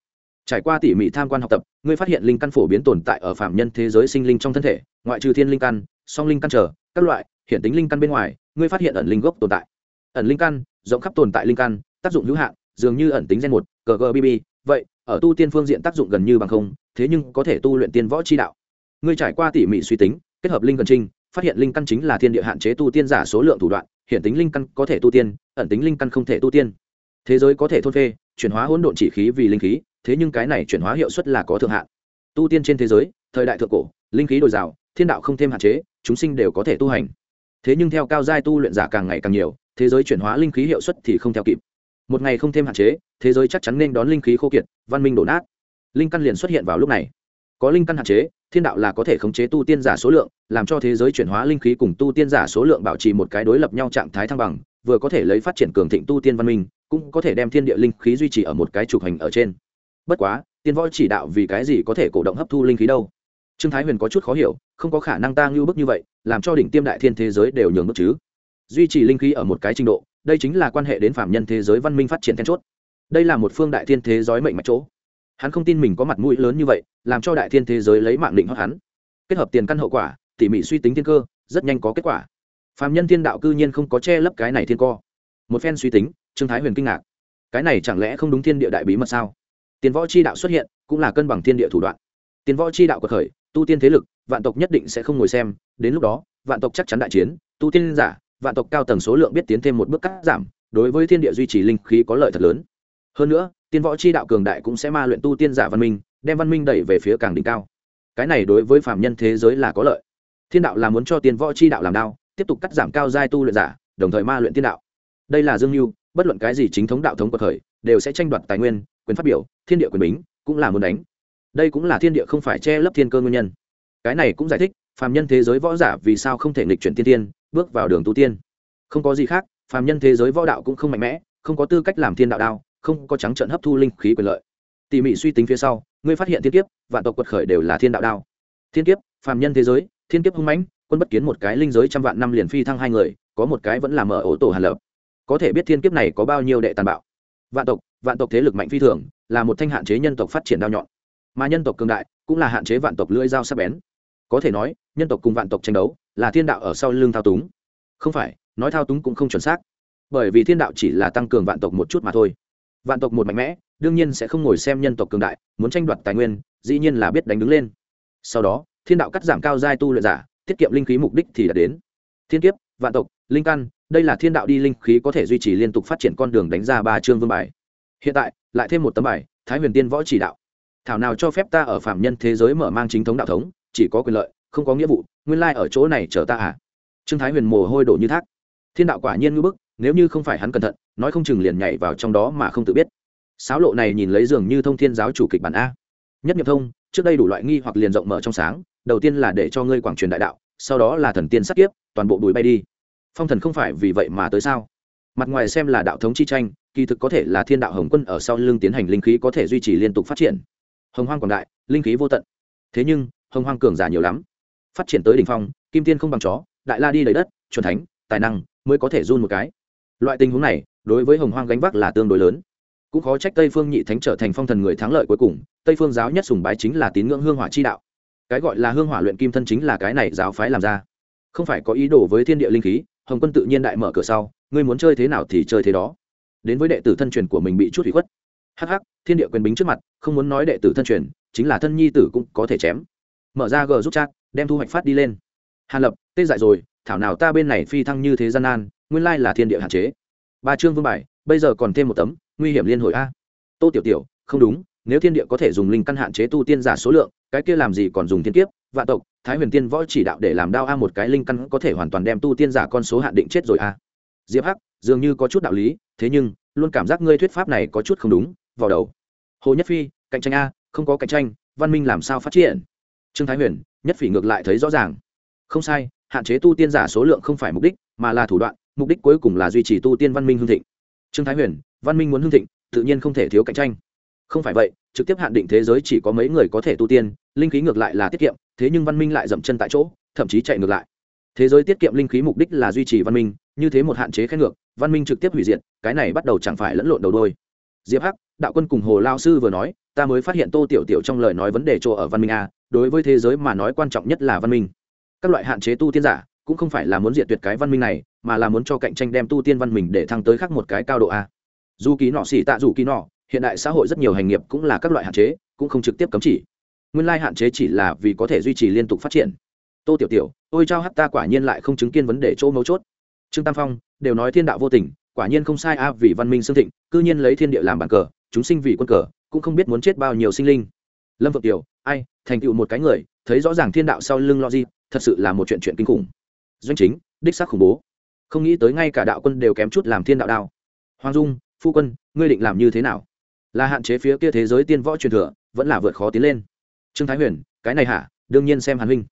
Trải qua tỉ mỉ tham quan học tập, ngươi phát hiện linh căn phổ biến tồn tại ở phạm nhân thế giới sinh linh trong thân thể, ngoại trừ thiên linh căn, song linh căn trở các loại, hiện tính linh căn bên ngoài, ngươi phát hiện ẩn linh gốc tồn tại. Ẩn linh căn, rộng khắp tồn tại linh căn, tác dụng hữu hạn, dường như ẩn tính gen một ggbb vậy, ở tu tiên phương diện tác dụng gần như bằng không, thế nhưng có thể tu luyện tiên võ chi đạo. Ngươi trải qua tỉ mỉ suy tính kết hợp linh cần trinh, phát hiện linh căn chính là thiên địa hạn chế tu tiên giả số lượng thủ đoạn, hiện tính linh căn có thể tu tiên, ẩn tính linh căn không thể tu tiên. Thế giới có thể thôn phê, chuyển hóa hỗn độn chỉ khí vì linh khí, thế nhưng cái này chuyển hóa hiệu suất là có thượng hạn. Tu tiên trên thế giới, thời đại thượng cổ, linh khí dồi dào, thiên đạo không thêm hạn chế, chúng sinh đều có thể tu hành. Thế nhưng theo cao giai tu luyện giả càng ngày càng nhiều, thế giới chuyển hóa linh khí hiệu suất thì không theo kịp. Một ngày không thêm hạn chế, thế giới chắc chắn nên đón linh khí khô kiệt, văn minh đổ nát. Linh căn liền xuất hiện vào lúc này có linh căn hạn chế, thiên đạo là có thể khống chế tu tiên giả số lượng, làm cho thế giới chuyển hóa linh khí cùng tu tiên giả số lượng bảo trì một cái đối lập nhau trạng thái thăng bằng, vừa có thể lấy phát triển cường thịnh tu tiên văn minh, cũng có thể đem thiên địa linh khí duy trì ở một cái trục hành ở trên. Bất quá, tiên võ chỉ đạo vì cái gì có thể cổ động hấp thu linh khí đâu? Trương thái huyền có chút khó hiểu, không có khả năng ta ngưu bức như vậy, làm cho đỉnh tiêm đại thiên thế giới đều nhường bước chứ. Duy trì linh khí ở một cái trình độ, đây chính là quan hệ đến phạm nhân thế giới văn minh phát triển then chốt. Đây là một phương đại thiên thế giới mệnh mạch chỗ hắn không tin mình có mặt mũi lớn như vậy, làm cho đại thiên thế giới lấy mạng định hót hắn. Kết hợp tiền căn hậu quả, tỉ mỉ suy tính thiên cơ, rất nhanh có kết quả. Phạm nhân thiên đạo cư nhiên không có che lấp cái này thiên co. Một phen suy tính, trương thái huyền kinh ngạc. Cái này chẳng lẽ không đúng thiên địa đại bí mật sao? Tiền võ c h i đạo xuất hiện, cũng là cân bằng thiên địa thủ đoạn. Tiền võ c h i đạo cuộc khởi, tu tiên thế lực, vạn tộc nhất định sẽ không ngồi xem, đến lúc đó, vạn tộc chắc chắn đại chiến, tu tiên giả, vạn tộc cao tầng số lượng biết tiến thêm một bước cắt giảm, đối với thiên địa duy trì linh khí có lợi thật lớn. Hơn nữa tiên võ c h i đạo cường đại cũng sẽ ma luyện tu tiên giả văn minh, đem văn minh đẩy về phía càng đỉnh cao. Cái này đối với phạm nhân thế giới là có lợi. Thiên đạo là muốn cho tiên võ c h i đạo làm đao, tiếp tục cắt giảm cao giai tu luyện giả, đồng thời ma luyện tiên đạo. Đây là dương mưu bất luận cái gì chính thống đạo thống của khởi, đều sẽ tranh đoạt tài nguyên, quyền phát biểu, thiên địa quyền bính, cũng là muốn đánh. Đây cũng là thiên địa không phải che lấp thiên cơ nguyên nhân. Cái này cũng giải thích, phàm nhân thế giới võ giả vì sao không thể nghịch chuyển tiên tiên, bước vào đường tu tiên. Không có gì khác, phàm nhân thế giới võ đạo cũng không mạnh mẽ, không có tư cách làm thiên đạo đao không có trắng trận hấp thu linh khí quyền lợi. Tỉ mỉ suy tính phía sau, ngươi phát hiện thiên kiếp, vạn tộc quật khởi đều là thiên đạo đao. Thiên kiếp, phàm nhân thế giới, thiên kiếp hung mãnh, quân bất kiến một cái linh giới trăm vạn năm liền phi thăng hai người, có một cái vẫn là mở ổ tổ hàn lập. Có thể biết thiên kiếp này có bao nhiêu đệ tàn bạo. Vạn tộc vạn tộc thế lực mạnh phi thường, là một thanh hạn chế nhân tộc phát triển đao nhọn. Mà nhân tộc cường đại, cũng là hạn chế vạn tộc lưỡi dao sắc bén. Có thể nói, nhân tộc cùng vạn tộc tranh đấu, là thiên đạo ở sau lưng thao túng. Không phải, nói thao túng cũng không chuẩn xác. Bởi vì thiên đạo chỉ là tăng cường vạn tộc một chút mà thôi vạn tộc một mạnh mẽ, đương nhiên sẽ không ngồi xem nhân tộc cường đại, muốn tranh đoạt tài nguyên, dĩ nhiên là biết đánh đứng lên. Sau đó, thiên đạo cắt giảm cao giai tu luyện giả, tiết kiệm linh khí mục đích thì đã đến. Thiên kiếp, vạn tộc, linh căn, đây là thiên đạo đi linh khí có thể duy trì liên tục phát triển con đường đánh ra ba chương vương bài. Hiện tại, lại thêm một tấm bài, thái huyền tiên võ chỉ đạo. Thảo nào cho phép ta ở phạm nhân thế giới mở mang chính thống đạo thống, chỉ có quyền lợi, không có nghĩa vụ, nguyên lai ở chỗ này chờ ta à? Trương thái huyền mồ hôi đổ như thác. Thiên đạo quả nhiên ngưỡng bức, nếu như không phải hắn cẩn thận nói không chừng liền nhảy vào trong đó mà không tự biết. Sáo lộ này nhìn lấy dường như thông thiên giáo chủ kịch bản a. Nhất nhập thông, trước đây đủ loại nghi hoặc liền rộng mở trong sáng, đầu tiên là để cho ngươi quảng truyền đại đạo, sau đó là thần tiên sắc kiếp, toàn bộ bùi bay đi. Phong thần không phải vì vậy mà tới sao? Mặt ngoài xem là đạo thống chi tranh, kỳ thực có thể là thiên đạo hồng quân ở sau lưng tiến hành linh khí có thể duy trì liên tục phát triển. Hồng hoang quảng đại, linh khí vô tận. Thế nhưng, hồng hoang cường giả nhiều lắm. Phát triển tới đ ỉ n h phong, kim tiên không bằng chó, đại la đi đầy đất c thánh, tài năng mới có thể run một cái. Loại tình huống này đối với hồng hoang gánh vác là tương đối lớn. Cũng khó trách tây phương nhị thánh trở thành phong thần người thắng lợi cuối cùng, tây phương giáo nhất sùng bái chính là tín ngưỡng hương hỏa chi đạo. Cái gọi là hương hỏa luyện kim thân chính là cái này giáo phái làm ra. Không phải có ý đồ với thiên địa linh khí, hồng quân tự nhiên đại mở cửa sau, ngươi muốn chơi thế nào thì chơi thế đó. Đến với đệ tử thân truyền của mình bị chút hủy khuất. Hh thiên địa quyền bính trước mặt, không muốn nói đệ tử thân truyền, chính là thân nhi tử cũng có thể chém. Mở ra g giúp chat, đem thu hoạch phát đi lên. Hàn lập, tê dại rồi, thảo nào ta bên này phi thăng như thế gian nan, nguyên lai là thiên địa hạn chế ba chương vương bài, bây giờ còn thêm một tấm, nguy hiểm liên hội a. Tô tiểu tiểu, không đúng, nếu thiên địa có thể dùng linh căn hạn chế tu tiên giả số lượng, cái kia làm gì còn dùng thiên kiếp? Vạn tộc, thái huyền tiên võ chỉ đạo để làm đao a, một cái linh căn có thể hoàn toàn đem tu tiên giả con số hạn định chết rồi a. Diệp hắc, dường như có chút đạo lý, thế nhưng, luôn cảm giác ngươi thuyết pháp này có chút không đúng, vào đầu. Hồ nhất phi, cạnh tranh a, không có cạnh tranh, văn minh làm sao phát triển? Trương thái huyền, nhất phỉ ngược lại thấy rõ ràng. Không sai, hạn chế tu tiên giả số lượng không phải mục đích, mà là thủ đoạn mục đích cuối cùng là duy trì tu tiên văn minh hương thịnh. Trương thái huyền, văn minh muốn hương thịnh, tự nhiên không thể thiếu cạnh tranh. Không phải vậy, trực tiếp hạn định thế giới chỉ có mấy người có thể tu tiên, linh khí ngược lại là tiết kiệm, thế nhưng văn minh lại dậm chân tại chỗ, thậm chí chạy ngược lại. Thế giới tiết kiệm linh khí mục đích là duy trì văn minh, như thế một hạn chế khen ngược, văn minh trực tiếp hủy diệt, cái này bắt đầu chẳng phải lẫn lộn đầu đôi. Diệp hắc, đạo quân cùng hồ lao sư vừa nói, ta mới phát hiện tô tiểu tiểu trong lời nói vấn đề chỗ ở văn minh a, đối với thế giới mà nói quan trọng nhất là văn minh. Các loại hạn chế tu tiên giả, cũng không phải là muốn diệt tuyệt cái văn minh này mà là muốn cho cạnh tranh đem tu tiên văn minh để thăng tới khác một cái cao độ a. Dù ký nọ xỉ tạ dù ký nọ, hiện đại xã hội rất nhiều hành nghiệp cũng là các loại hạn chế, cũng không trực tiếp cấm chỉ. Nguyên lai hạn chế chỉ là vì có thể duy trì liên tục phát triển. Tô tiểu tiểu, ôi trao hát ta quả nhiên lại không chứng kiến vấn đề chỗ mấu chốt. Trương tam phong, đều nói thiên đạo vô tình, quả nhiên không sai a, vì văn minh xương thịnh, cư nhiên lấy thiên địa làm bàn cờ, chúng sinh vì quân cờ, cũng không biết muốn chết bao nhiêu sinh linh. Lâm vượng tiểu, ai, thành tựu một cái người, thấy rõ ràng thiên đạo sau lưng lo gì thật sự là một chuyện chuyện kinh khủng. Doanh chính, đích xác khủng bố không nghĩ tới ngay cả đạo quân đều kém chút làm thiên đạo đao. Hoàng dung, phu quân, ngươi định làm như thế nào? Là hạn chế phía kia thế giới tiên võ truyền thừa, vẫn là vượt khó tiến lên. Trương thái huyền, cái này hả? Đương nhiên xem hàn huynh.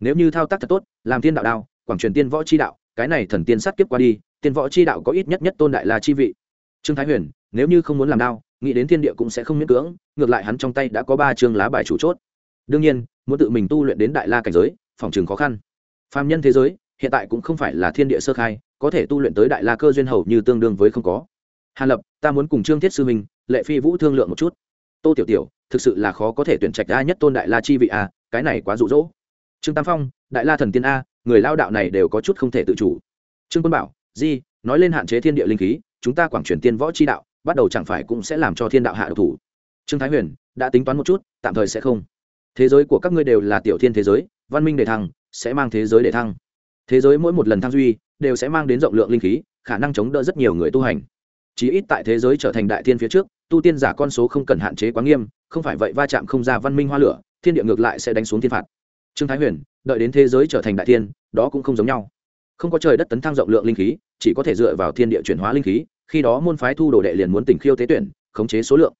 Nếu như thao tác thật tốt, làm thiên đạo đao, quảng truyền tiên võ chi đạo, cái này thần tiên sát kiếp qua đi, tiên võ chi đạo có ít nhất nhất tôn đại là chi vị. Trương thái huyền, nếu như không muốn làm đao, nghĩ đến thiên địa cũng sẽ không miễn cưỡng, ngược lại hắn trong tay đã có ba chương lá bài chủ chốt. Đương nhiên, muốn tự mình tu luyện đến đại la cảnh giới, phòng trường khó khăn. Phàm nhân thế giới hiện tại cũng không phải là thiên địa sơ khai, có thể tu luyện tới đại la cơ duyên hầu như tương đương với không có. Hàn lập, ta muốn cùng trương thiết sư minh, lệ phi vũ thương lượng một chút. Tô tiểu tiểu, thực sự là khó có thể tuyển trạch a nhất tôn đại la chi vị a cái này quá rụ rỗ trương tam phong, đại la thần tiên a, người lao đạo này đều có chút không thể tự chủ. Trương quân bảo, di, nói lên hạn chế thiên địa linh khí, chúng ta quảng truyền tiên võ chi đạo, bắt đầu chẳng phải cũng sẽ làm cho thiên đạo hạ độc thủ. Trương thái huyền, đã tính toán một chút, tạm thời sẽ không. Thế giới của các ngươi đều là tiểu thiên thế giới, văn minh đề thăng, sẽ mang thế giới đề thăng thế giới mỗi một lần thăng duy đều sẽ mang đến rộng lượng linh khí, khả năng chống đỡ rất nhiều người tu hành. Chí ít tại thế giới trở thành đại thiên phía trước, tu tiên giả con số không cần hạn chế quá nghiêm, không phải vậy va chạm không ra văn minh hoa lửa, thiên địa ngược lại sẽ đánh xuống thiên phạt. Trương thái huyền, đợi đến thế giới trở thành đại thiên, đó cũng không giống nhau. Không có trời đất tấn thăng rộng lượng linh khí, chỉ có thể dựa vào thiên địa chuyển hóa linh khí, khi đó môn phái thu đồ đệ liền muốn tỉnh khiêu tế tuyển, khống chế số lượng.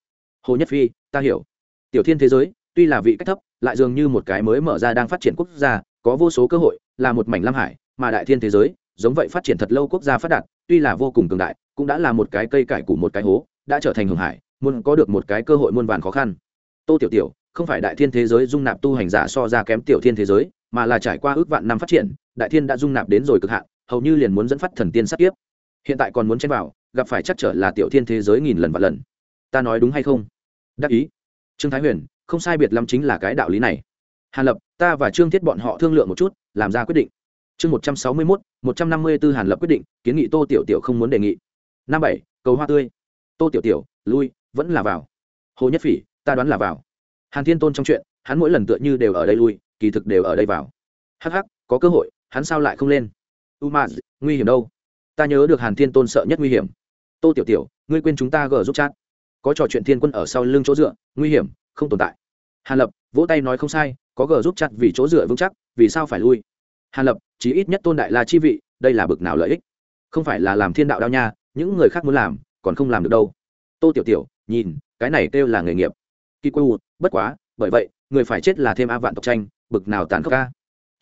Hồ nhất phi, ta hiểu. Tiểu thiên thế giới, tuy là vị cách thấp, lại dường như một cái mới mở ra đang phát triển quốc gia, có vô số cơ hội, là một mảnh lam hải mà đại thiên thế giới, giống vậy phát triển thật lâu quốc gia phát đạt, tuy là vô cùng cường đại, cũng đã là một cái cây cải của một cái hố, đã trở thành hưởng hải, muốn có được một cái cơ hội muôn vàn khó khăn. Tô tiểu tiểu, không phải đại thiên thế giới dung nạp tu hành giả so ra kém tiểu thiên thế giới, mà là trải qua ước vạn năm phát triển, đại thiên đã dung nạp đến rồi cực hạn, hầu như liền muốn dẫn phát thần tiên sát tiếp hiện tại còn muốn chen vào, gặp phải chắc trở là tiểu thiên thế giới nghìn lần và lần. Ta nói đúng hay không? Đắc ý. Trương thái huyền, không sai biệt lắm chính là cái đạo lý này. Hàn lập, ta và trương thiết bọn họ thương lượng một chút, làm ra quyết định chương một trăm sáu mươi mốt, một trăm năm mươi b ố hàn lập quyết định, kiến nghị tô tiểu tiểu không muốn đề nghị. Năm bảy, cầu hoa tươi. Tô tiểu tiểu, lui, vẫn là vào. Hồ nhất phỉ, ta đoán là vào. Hàn thiên tôn trong chuyện, hắn mỗi lần tựa như đều ở đây lui, kỳ thực đều ở đây vào. Hh có cơ hội, hắn sao lại không lên? U m nguy hiểm đâu? Ta nhớ được hàn thiên tôn sợ nhất nguy hiểm. Tô tiểu tiểu, ngươi quên chúng ta gờ giúp chat. Có trò chuyện thiên quân ở sau lưng chỗ dựa, nguy hiểm, không tồn tại. Hàn lập, vỗ tay nói không sai, có gờ giúp chặt vì chỗ dựa vững chắc, vì sao phải lui? Hàn lập, chí ít nhất tôn đại la chi vị, đây là bực nào lợi ích? Không phải là làm thiên đạo đao nha, những người khác muốn làm, còn không làm được đâu. Tô tiểu tiểu, nhìn, cái này kêu là nghề nghiệp. Kỳ quê bất quá, bởi vậy, người phải chết là thêm a vạn tộc tranh, bực nào tàn khốc ca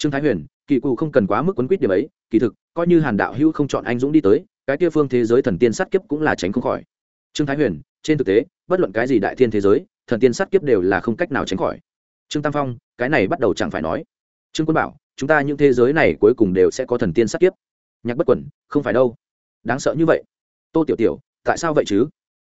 trương thái huyền, kỳ cụ không cần quá mức quấn quýt điểm ấy, kỳ thực, coi như hàn đạo hữu không chọn anh dũng đi tới, cái kia phương thế giới thần tiên sát kiếp cũng là tránh không khỏi. Trương thái huyền, trên thực tế, bất luận cái gì đại thiên thế giới, thần tiên sát kiếp đều là không cách nào tránh khỏi. Trương tam phong, cái này bắt đầu chẳng phải nói. Trương quân bảo chúng ta những thế giới này cuối cùng đều sẽ có thần tiên sát kiếp. Nhạc bất quẩn, không phải đâu. Đáng sợ như vậy. Tô tiểu tiểu, tại sao vậy chứ?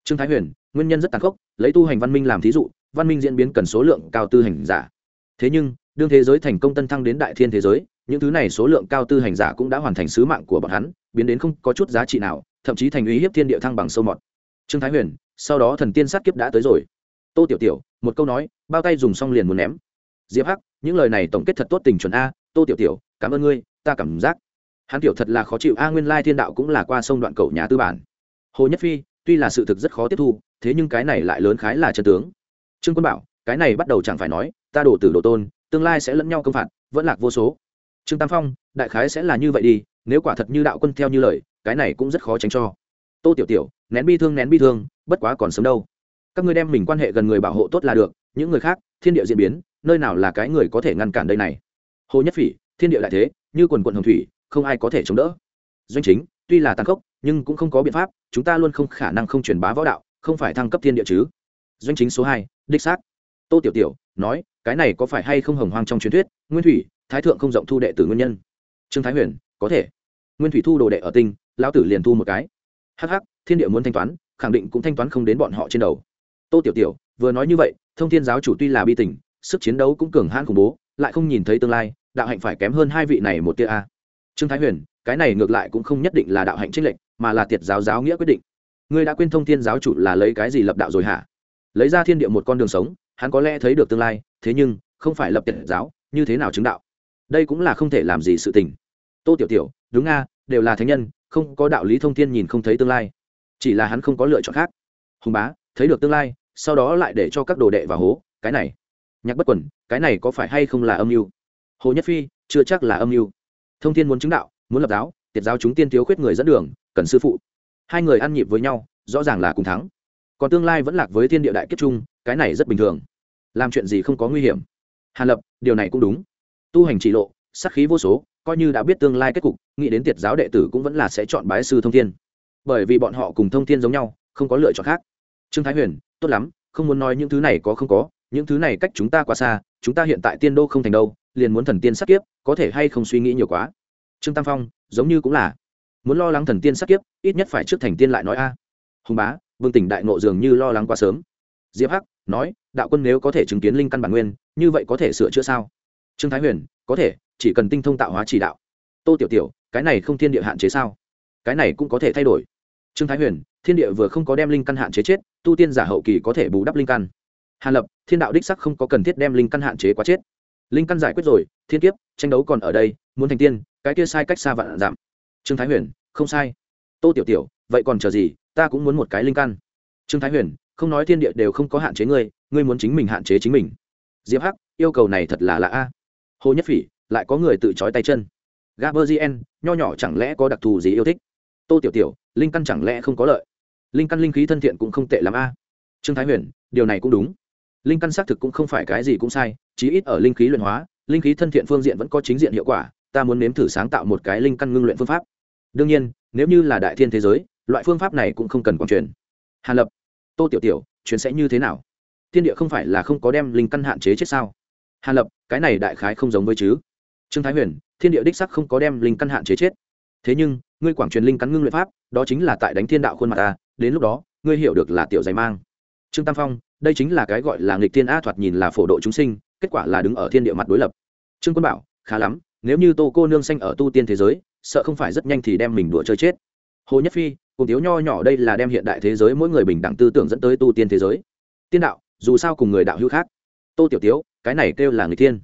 Trương thái huyền, nguyên nhân rất tàn khốc, lấy tu hành văn minh làm thí dụ, văn minh diễn biến cần số lượng cao tư hành giả. Thế nhưng, đương thế giới thành công tân thăng đến đại thiên thế giới, những thứ này số lượng cao tư hành giả cũng đã hoàn thành sứ mạng của bọn hắn, biến đến không có chút giá trị nào, thậm chí thành uy hiếp thiên địa thăng bằng sâu mọt. Trương thái huyền, sau đó thần tiên sát kiếp đã tới rồi. Tô tiểu tiểu, một câu nói, bao tay dùng xong liền muốn ném. Diệp hắc, những lời này tổng kết thật tốt tình chuẩn a tô tiểu tiểu, cảm ơn ngươi, ta cảm giác hắn tiểu thật là khó chịu. A nguyên lai thiên đạo cũng là qua sông đoạn cầu nhà tư bản. Hồ nhất phi, tuy là sự thực rất khó tiếp thu, thế nhưng cái này lại lớn khái là chân tướng. Trương quân bảo, cái này bắt đầu chẳng phải nói, ta đổ tử đồ tôn, tương lai sẽ lẫn nhau công phạt, vẫn lạc vô số. Trương tam phong, đại khái sẽ là như vậy đi, nếu quả thật như đạo quân theo như lời, cái này cũng rất khó tránh cho. Tô tiểu tiểu, nén bi thương, nén bi thương, bất quá còn sớm đâu. Các ngươi đem mình quan hệ gần người bảo hộ tốt là được, những người khác, thiên địa diễn biến, nơi nào là cái người có thể ngăn cản đây này? Hồ nhất phỉ, thiên địa đại thế, như quần quận hồng thủy, không ai có thể chống đỡ. Doanh chính, tuy là tăng khốc, nhưng cũng không có biện pháp, chúng ta luôn không khả năng không truyền bá võ đạo, không phải thăng cấp thiên địa chứ. Doanh chính số hai, đích xác. Tô tiểu tiểu, nói, cái này có phải hay không hồng hoang trong truyền thuyết, nguyên thủy, thái thượng không rộng thu đệ tử nguyên nhân? Trương thái huyền, có thể. Nguyên thủy thu đồ đệ ở tinh, lão tử liền thu một cái. Hh thiên địa muốn thanh toán, khẳng định cũng thanh toán không đến bọn họ trên đầu. Tô tiểu tiểu, vừa nói như vậy, thông thiên giáo chủ tuy là bi tình, sức chiến đấu cũng cường hãn khủng bố lại không nhìn thấy tương lai, đạo hạnh phải kém hơn hai vị này một tia a. Trương thái huyền, cái này ngược lại cũng không nhất định là đạo hạnh trích lệnh mà là tiệt giáo giáo nghĩa quyết định. Ngươi đã quên thông thiên giáo chủ là lấy cái gì lập đạo rồi hả? Lấy ra thiên địa một con đường sống, hắn có lẽ thấy được tương lai, thế nhưng, không phải lập tiệt giáo, như thế nào chứng đạo? Đây cũng là không thể làm gì sự tình. Tô tiểu tiểu, đúng nga đều là thánh nhân, không có đạo lý thông thiên nhìn không thấy tương lai. Chỉ là hắn không có lựa chọn khác. Hùng bá, thấy được tương lai, sau đó lại để cho các đồ đệ và hố, cái này nhạc bất quẩn cái này có phải hay không là âm mưu? Hồ nhất phi, chưa chắc là âm mưu. Thông thiên muốn chứng đạo, muốn lập giáo, tiệt giáo chúng tiên thiếu khuyết người dẫn đường, cần sư phụ. Hai người ăn nhịp với nhau, rõ ràng là cùng thắng. Còn tương lai vẫn lạc với thiên địa đại kết trung cái này rất bình thường. Làm chuyện gì không có nguy hiểm. Hàn lập, điều này cũng đúng. Tu hành chỉ lộ sắc khí vô số, coi như đã biết tương lai kết cục, nghĩ đến tiệt giáo đệ tử cũng vẫn là sẽ chọn bái sư thông thiên. Bởi vì bọn họ cùng thông thiên giống nhau, không có lựa chọn khác. Trương thái huyền, tốt lắm, không muốn nói những thứ này có không có những thứ này cách chúng ta quá xa, chúng ta hiện tại tiên đô không thành đâu, liền muốn thần tiên sát kiếp, có thể hay không suy nghĩ nhiều quá? Trương tam phong, giống như cũng là. Muốn lo lắng thần tiên sát kiếp, ít nhất phải trước thành tiên lại nói a. Hùng bá, vương tỉnh đại ngộ dường như lo lắng quá sớm. Diệp hắc, nói, đạo quân nếu có thể chứng kiến linh căn bản nguyên, như vậy có thể sửa chữa sao? Trương thái huyền, có thể, chỉ cần tinh thông tạo hóa chỉ đạo. Tô tiểu tiểu, cái này không thiên địa hạn chế sao? Cái này cũng có thể thay đổi. Trương thái huyền, thiên địa vừa không có đem linh căn hạn chế chết, tu tiên giả hậu kỳ có thể bù đắp linh căn. Hàn lập thiên đạo đích sắc không có cần thiết đem linh căn hạn chế quá chết. Linh căn giải quyết rồi, thiên kiếp, tranh đấu còn ở đây, muốn thành tiên, cái kia sai cách xa vạn giảm. Trương thái huyền, không sai. Tô tiểu tiểu, vậy còn chờ gì, ta cũng muốn một cái linh căn. Trương thái huyền, không nói thiên địa đều không có hạn chế ngươi ngươi muốn chính mình hạn chế chính mình. Diệp hắc, yêu cầu này thật là lạ a. Hồ nhất phỉ, lại có người tự trói tay chân. Gaberzien nho nhỏ chẳng lẽ có đặc thù gì yêu thích? Tô tiểu tiểu, linh căn chẳng lẽ không có lợi? Linh căn linh khí thân thiện cũng không tệ l a. Trương thái huyền, điều này cũng đúng linh căn xác thực cũng không phải cái gì cũng sai, chí ít ở linh khí luyện hóa, linh khí thân thiện phương diện vẫn có chính diện hiệu quả, ta muốn nếm thử sáng tạo một cái linh căn ngưng luyện phương pháp. Đương nhiên, nếu như là đại thiên thế giới, loại phương pháp này cũng không cần quảng truyền. Hàn lập, tô tiểu tiểu, chuyện sẽ như thế nào? Thiên địa không phải là không có đem linh căn hạn chế chết sao? Hàn lập, cái này đại khái không giống với chứ. Trương thái huyền, thiên địa đích sắc không có đem linh căn hạn chế chết. Thế nhưng, ngươi quảng truyền linh căn ngưng luyện pháp, đó chính là tại đánh thiên đạo khuôn mặt ta, đến lúc đó, ngươi hiểu được là tiểu giày mang. Trương tam phong đây chính là cái gọi là nghịch thiên a thoạt nhìn là phổ độ chúng sinh, kết quả là đứng ở thiên địa mặt đối lập. Trương quân bảo, khá lắm, nếu như tô cô nương xanh ở tu tiên thế giới, sợ không phải rất nhanh thì đem mình đùa chơi chết. Hồ nhất phi, cùng thiếu nho nhỏ đây là đem hiện đại thế giới mỗi người bình đẳng tư tưởng dẫn tới tu tiên thế giới. Tiên đạo, dù sao cùng người đạo hữu khác. Tô tiểu tiếu, cái này kêu là người thiên.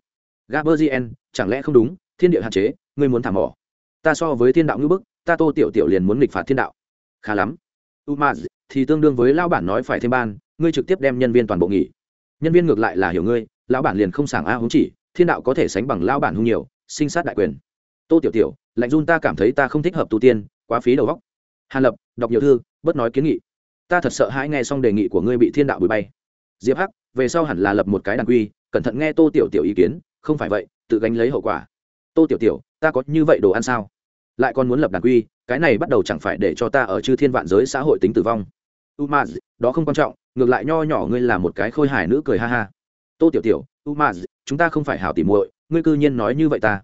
Gaberzien chẳng lẽ không đúng? Thiên địa hạn chế, ngươi muốn thảm mỏ. Ta so với thiên đạo ngữ bức, ta tô tiểu tiểu liền muốn nghịch phạt thiên đạo. Khá lắm. Umaz, thì tương đương với lao bản nói phải thêm ban ngươi trực tiếp đem nhân viên toàn bộ nghỉ. Nhân viên ngược lại là hiểu ngươi, lão bản liền không sảng a húng chỉ, thiên đạo có thể sánh bằng lão bản hung nhiều, sinh sát đại quyền. Tô tiểu tiểu, lạnh run ta cảm thấy ta không thích hợp tu tiên, quá phí đầu góc hàn lập, đọc nhiều thư bất nói kiến nghị. Ta thật sợ hãi nghe xong đề nghị của ngươi bị thiên đạo bụi bay. Diệp hắc, về sau hẳn là lập một cái đàn quy, cẩn thận nghe tô tiểu tiểu ý kiến, không phải vậy, tự gánh lấy hậu quả. Tô tiểu tiểu, ta có như vậy đồ ăn sao? Lại còn muốn lập đàn quy, cái này bắt đầu chẳng phải để cho ta ở chư thiên vạn giới xã hội tính tử vong umaz, đó không quan trọng, ngược lại nho nhỏ ngươi là một cái khôi hài nữ cười ha ha. Tô tiểu tiểu, umaz, chúng ta không phải hảo tỉ muội, ngươi cư nhiên nói như vậy ta.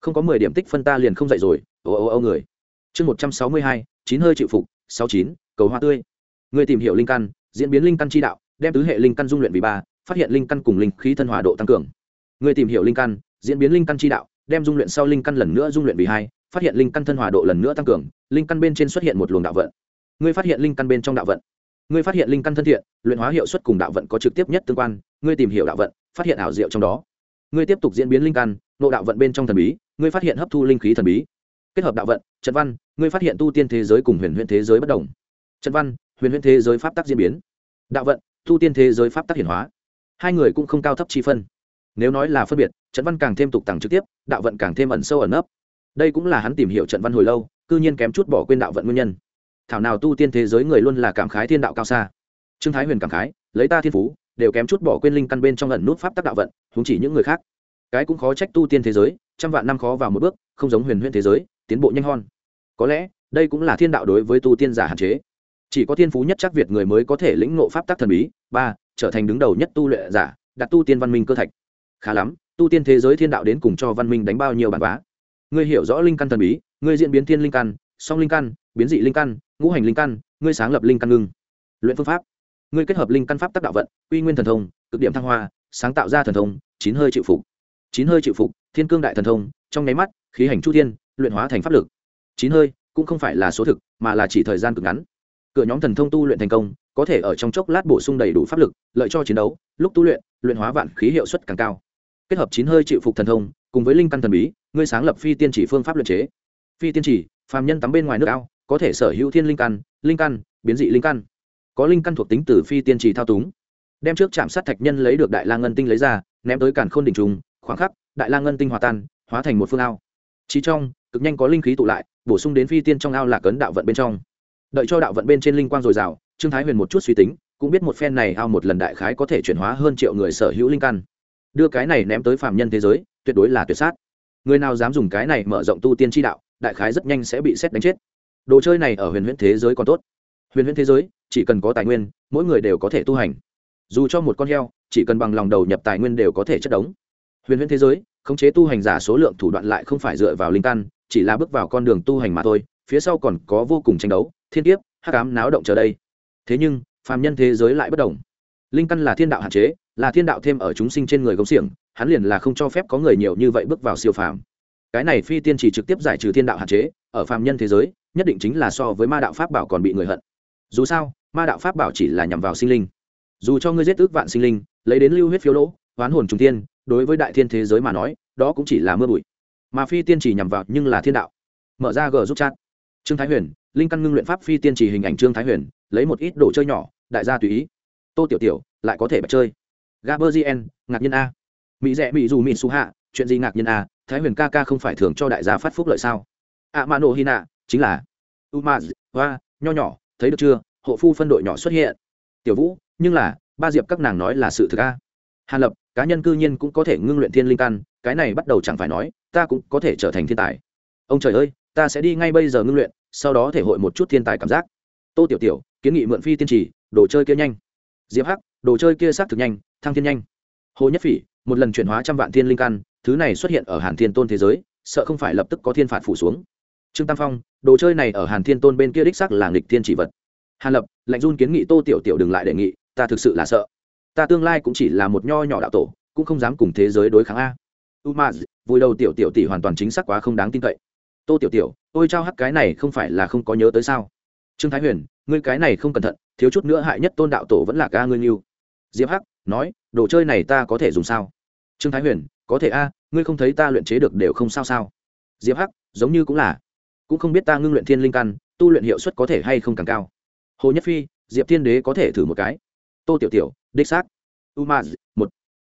Không có mười điểm tích phân ta liền không dạy rồi, ô ô ô người. Chương một trăm sáu mươi hai, chín hơi chịu phục, sáu chín, cầu hoa tươi. Người tìm hiểu linh căn, diễn biến linh căn chi đạo, đem tứ hệ linh căn dung luyện vì ba, phát hiện linh căn cùng linh khí thân hòa độ tăng cường. Người tìm hiểu linh căn, diễn biến linh căn chi đạo, đem dung luyện sau linh căn lần nữa dung luyện vì hai, phát hiện linh căn thân hòa độ lần nữa tăng cường, linh căn bên trên xuất hiện một luồng đạo vận ngươi phát hiện linh căn bên trong đạo vận. Ngươi phát hiện linh căn thân thiện, luyện hóa hiệu suất cùng đạo vận có trực tiếp nhất tương quan, ngươi tìm hiểu đạo vận, phát hiện ảo diệu trong đó. Ngươi tiếp tục diễn biến linh căn, nộ đạo vận bên trong thần bí, ngươi phát hiện hấp thu linh khí thần bí. Kết hợp đạo vận, trận văn, ngươi phát hiện tu tiên thế giới cùng huyền huyền thế giới bất đồng. Trận văn, huyền huyền thế giới pháp tắc diễn biến. Đạo vận, tu tiên thế giới pháp tắc hiển hóa. Hai người cũng không cao thấp chi phân. Nếu nói là phân biệt, trận văn càng thêm tục tằng trực tiếp, đạo vận càng thêm ẩn sâu ẩn ấp đây cũng là hắn tìm hiểu trận văn hồi lâu, cư nhiên kém chút bỏ quên đạo vận nguyên nhân thảo nào tu tiên thế giới người luôn là cảm khái thiên đạo cao xa. Trương thái huyền cảm khái, lấy ta thiên phú, đều kém chút bỏ quên linh căn bên trong ẩn nút pháp tắc đạo vận húng chỉ những người khác. Cái cũng khó trách tu tiên thế giới, trăm vạn năm khó vào một bước, không giống huyền huyền thế giới, tiến bộ nhanh hơn có lẽ, đây cũng là thiên đạo đối với tu tiên giả hạn chế. Chỉ có thiên phú nhất chắc việt người mới có thể lĩnh ngộ pháp tắc thần bí. Ba, trở thành đứng đầu nhất tu luyện giả, đặt tu tiên văn minh cơ thạch. Khá lắm, tu tiên thế giới thiên đạo đến cùng cho văn minh đánh bao nhiêu bản vá. Ngươi hiểu rõ linh căn thần bí, ngươi diễn biến thiên linh căn, song linh căn, biến dị linh căn ngũ hành linh căn, ngươi sáng lập linh căn ngưng. Luyện phương pháp. Ngươi kết hợp linh căn pháp tác đạo vận uy nguyên thần thông, cực điểm thăng hoa, sáng tạo ra thần thông, chín hơi chịu phục. Chín hơi chịu phục, thiên cương đại thần thông, trong nháy mắt, khí hành chu thiên, luyện hóa thành pháp lực. Chín hơi, cũng không phải là số thực, mà là chỉ thời gian cực ngắn. Cửa nhóm thần thông tu luyện thành công, có thể ở trong chốc lát bổ sung đầy đủ pháp lực, lợi cho chiến đấu, lúc tu luyện luyện hóa vạn khí hiệu suất càng cao. Kết hợp chín hơi chịu phục thần thông, cùng với linh căn thần bí, ngươi sáng lập phi tiên chỉ phương pháp luyện chế. Phi tiên chỉ, phàm nhân tắm bên ngoài nước ao có thể sở hữu thiên linh căn linh căn, biến dị linh căn. Có linh căn thuộc tính từ phi tiên chỉ thao túng. Đem trước chạm sát thạch nhân lấy được đại la ngân tinh lấy ra, ném tới càn khôn đỉnh trùng, khoảng khắc, đại la ngân tinh hòa tan, hóa thành một phương ao. Chỉ trong, cực nhanh có linh khí tụ lại, bổ sung đến phi tiên trong ao là cấn đạo vận bên trong. Đợi cho đạo vận bên trên linh quang dồi dào, trương thái huyền một chút suy tính, cũng biết một phen này ao một lần đại khái có thể chuyển hóa hơn triệu người sở hữu linh căn. Đưa cái này ném tới phạm nhân thế giới, tuyệt đối là tuyệt sát. Người nào dám dùng cái này mở rộng tu tiên tri đạo, đại khái rất nhanh sẽ bị xét đánh chết đồ chơi này ở huyền huyễn thế giới còn tốt. Huyền huyễn thế giới, chỉ cần có tài nguyên, mỗi người đều có thể tu hành. Dù cho một con heo, chỉ cần bằng lòng đầu nhập tài nguyên đều có thể chất đống. Huyền huyễn thế giới, khống chế tu hành giả số lượng thủ đoạn lại không phải dựa vào linh căn, chỉ là bước vào con đường tu hành mà thôi, phía sau còn có vô cùng tranh đấu, thiên kiếp, hắc ám náo động chờ đây. Thế nhưng, phàm nhân thế giới lại bất đồng. Linh căn là thiên đạo hạn chế, là thiên đạo thêm ở chúng sinh trên người gống xiềng, hắn liền là không cho phép có người nhiều như vậy bước vào siêu phàm. Cái này phi tiên chỉ trực tiếp giải trừ thiên đạo hạn chế, ở phàm nhân thế giới nhất định chính là so với ma đạo pháp bảo còn bị người hận. Dù sao, ma đạo pháp bảo chỉ là nhằm vào sinh linh. Dù cho ngươi giết ước vạn sinh linh, lấy đến lưu huyết phiếu lỗ hoán hồn trung tiên đối với đại thiên thế giới mà nói, đó cũng chỉ là mưa bụi. Mà phi tiên chỉ nhằm vào nhưng là thiên đạo. Mở ra g giúp chat. Trương thái huyền, linh căn ngưng luyện pháp phi tiên chỉ hình ảnh trương thái huyền, lấy một ít đồ chơi nhỏ, đại gia tùy ý. Tô tiểu tiểu, lại có thể bật chơi. Gaberzien ngạc nhiên a. Mỹ rẽ mỹ dù mỹ su hạ, chuyện gì ngạc nhiên a? Thái huyền ca ca không phải thường cho đại gia phát phúc lợi sao? A mano hina chính là umaz, hoa, nho nhỏ, thấy được chưa? Hộ phu phân đội nhỏ xuất hiện. Tiểu vũ, nhưng là, ba diệp các nàng nói là sự thực a. Hàn lập, cá nhân cư nhiên cũng có thể ngưng luyện thiên linh căn, cái này bắt đầu chẳng phải nói, ta cũng có thể trở thành thiên tài. Ông trời ơi, ta sẽ đi ngay bây giờ ngưng luyện, sau đó thể hội một chút thiên tài cảm giác. Tô tiểu tiểu, kiến nghị mượn phi tiên trì, đồ chơi kia nhanh. Diệp hắc, đồ chơi kia xác thực nhanh, thăng thiên nhanh. Hồ nhất phỉ, một lần chuyển hóa trăm vạn thiên linh căn, thứ này xuất hiện ở hàn thiên tôn thế giới, sợ không phải lập tức có thiên phạt phủ xuống trương tam phong, đồ chơi này ở hàn thiên tôn bên kia đích sắc là nghịch thiên chỉ vật. Hàn lập, lạnh run kiến nghị tô tiểu tiểu đừng lại đề nghị, ta thực sự là sợ. Ta tương lai cũng chỉ là một nho nhỏ đạo tổ, cũng không dám cùng thế giới đối kháng a. Umaz, vui đầu tiểu tiểu tỷ hoàn toàn chính xác quá không đáng tin cậy. Tô tiểu tiểu tôi trao hắc cái này không phải là không có nhớ tới sao? Trương thái huyền, ngươi cái này không cẩn thận, thiếu chút nữa hại nhất tôn đạo tổ vẫn là ca ngươi yêu diệp hắc, nói, đồ chơi này ta có thể dùng sao? Trương thái huyền, có thể a, ngươi không thấy ta luyện chế được đều không sao sao? Diệp hắc, giống như cũng là cũng không biết ta ngưng luyện thiên linh căn, tu luyện hiệu suất có thể hay không càng cao. Hồ nhất phi, diệp thiên đế có thể thử một cái. Tô tiểu tiểu, đích xác. U ma một.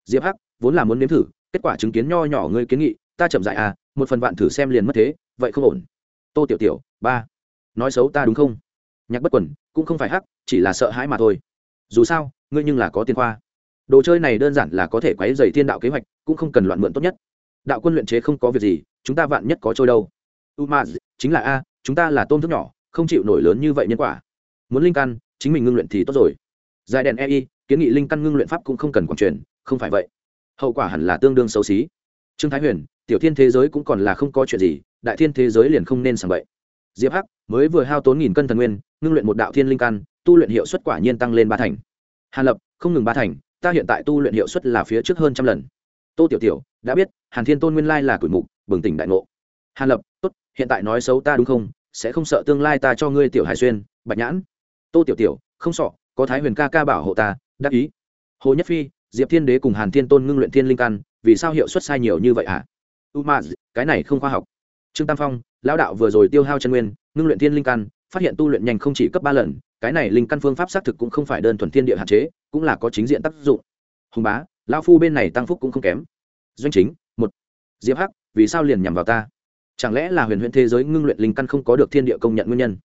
Diệp hắc, vốn là muốn nếm thử, kết quả chứng kiến nho nhỏ ngươi kiến nghị, ta chậm dại à một phần vạn thử xem liền mất thế, vậy không ổn. Tô tiểu tiểu, ba. Nói xấu ta đúng không? Nhạc bất quần cũng không phải hắc, chỉ là sợ hãi mà thôi. Dù sao, ngươi nhưng là có tiền khoa. Đồ chơi này đơn giản là có thể quấy dày thiên đạo kế hoạch, cũng không cần loạn mượn tốt nhất. Đạo quân luyện chế không có việc gì, chúng ta vạn nhất có trôi đâu umaz chính là a, chúng ta là tôm thức nhỏ, không chịu nổi lớn như vậy nhân quả. Muốn linh căn, chính mình ngưng luyện thì tốt rồi. Giải đèn ei kiến nghị linh căn ngưng luyện pháp cũng không cần quảng truyền không phải vậy. Hậu quả hẳn là tương đương xấu xí. Trương thái huyền, tiểu thiên thế giới cũng còn là không có chuyện gì, đại thiên thế giới liền không nên sàng bậy. Diệp hắc, mới vừa hao tốn nghìn cân thần nguyên, ngưng luyện một đạo thiên linh căn, tu luyện hiệu suất quả nhiên tăng lên ba thành. Hàn lập, không ngừng ba thành, ta hiện tại tu luyện hiệu suất là phía trước hơn trăm lần. Tô tiểu tiểu, đã biết, hàn thiên tôn nguyên lai là cửi mục, bừng tỉnh đại ngộ. Hàn lập, tốt hiện tại nói xấu ta đúng không? Sẽ không sợ tương lai ta cho ngươi tiểu hải xuyên, bạch nhãn. Tô tiểu tiểu, không sợ, có thái huyền ca ca bảo hộ ta, đắc ý. Hồ nhất phi, diệp thiên đế cùng hàn thiên tôn ngưng luyện thiên linh căn, vì sao hiệu suất sai nhiều như vậy hả? À? u ma, cái này không khoa học. Trương tam phong, lão đạo vừa rồi tiêu hao chân nguyên, ngưng luyện thiên linh căn, phát hiện tu luyện nhanh không chỉ cấp ba lần, cái này linh căn phương pháp xác thực cũng không phải đơn thuần thiên địa hạn chế, cũng là có chính diện tác dụng. Hùng bá, lão phu bên này tăng phúc cũng không kém. Doanh chính, một. Diệp hắc, vì sao liền nhằm vào ta? Chẳng lẽ là huyền huyền thế giới ngưng luyện linh căn không có được thiên địa công nhận nguyên nhân?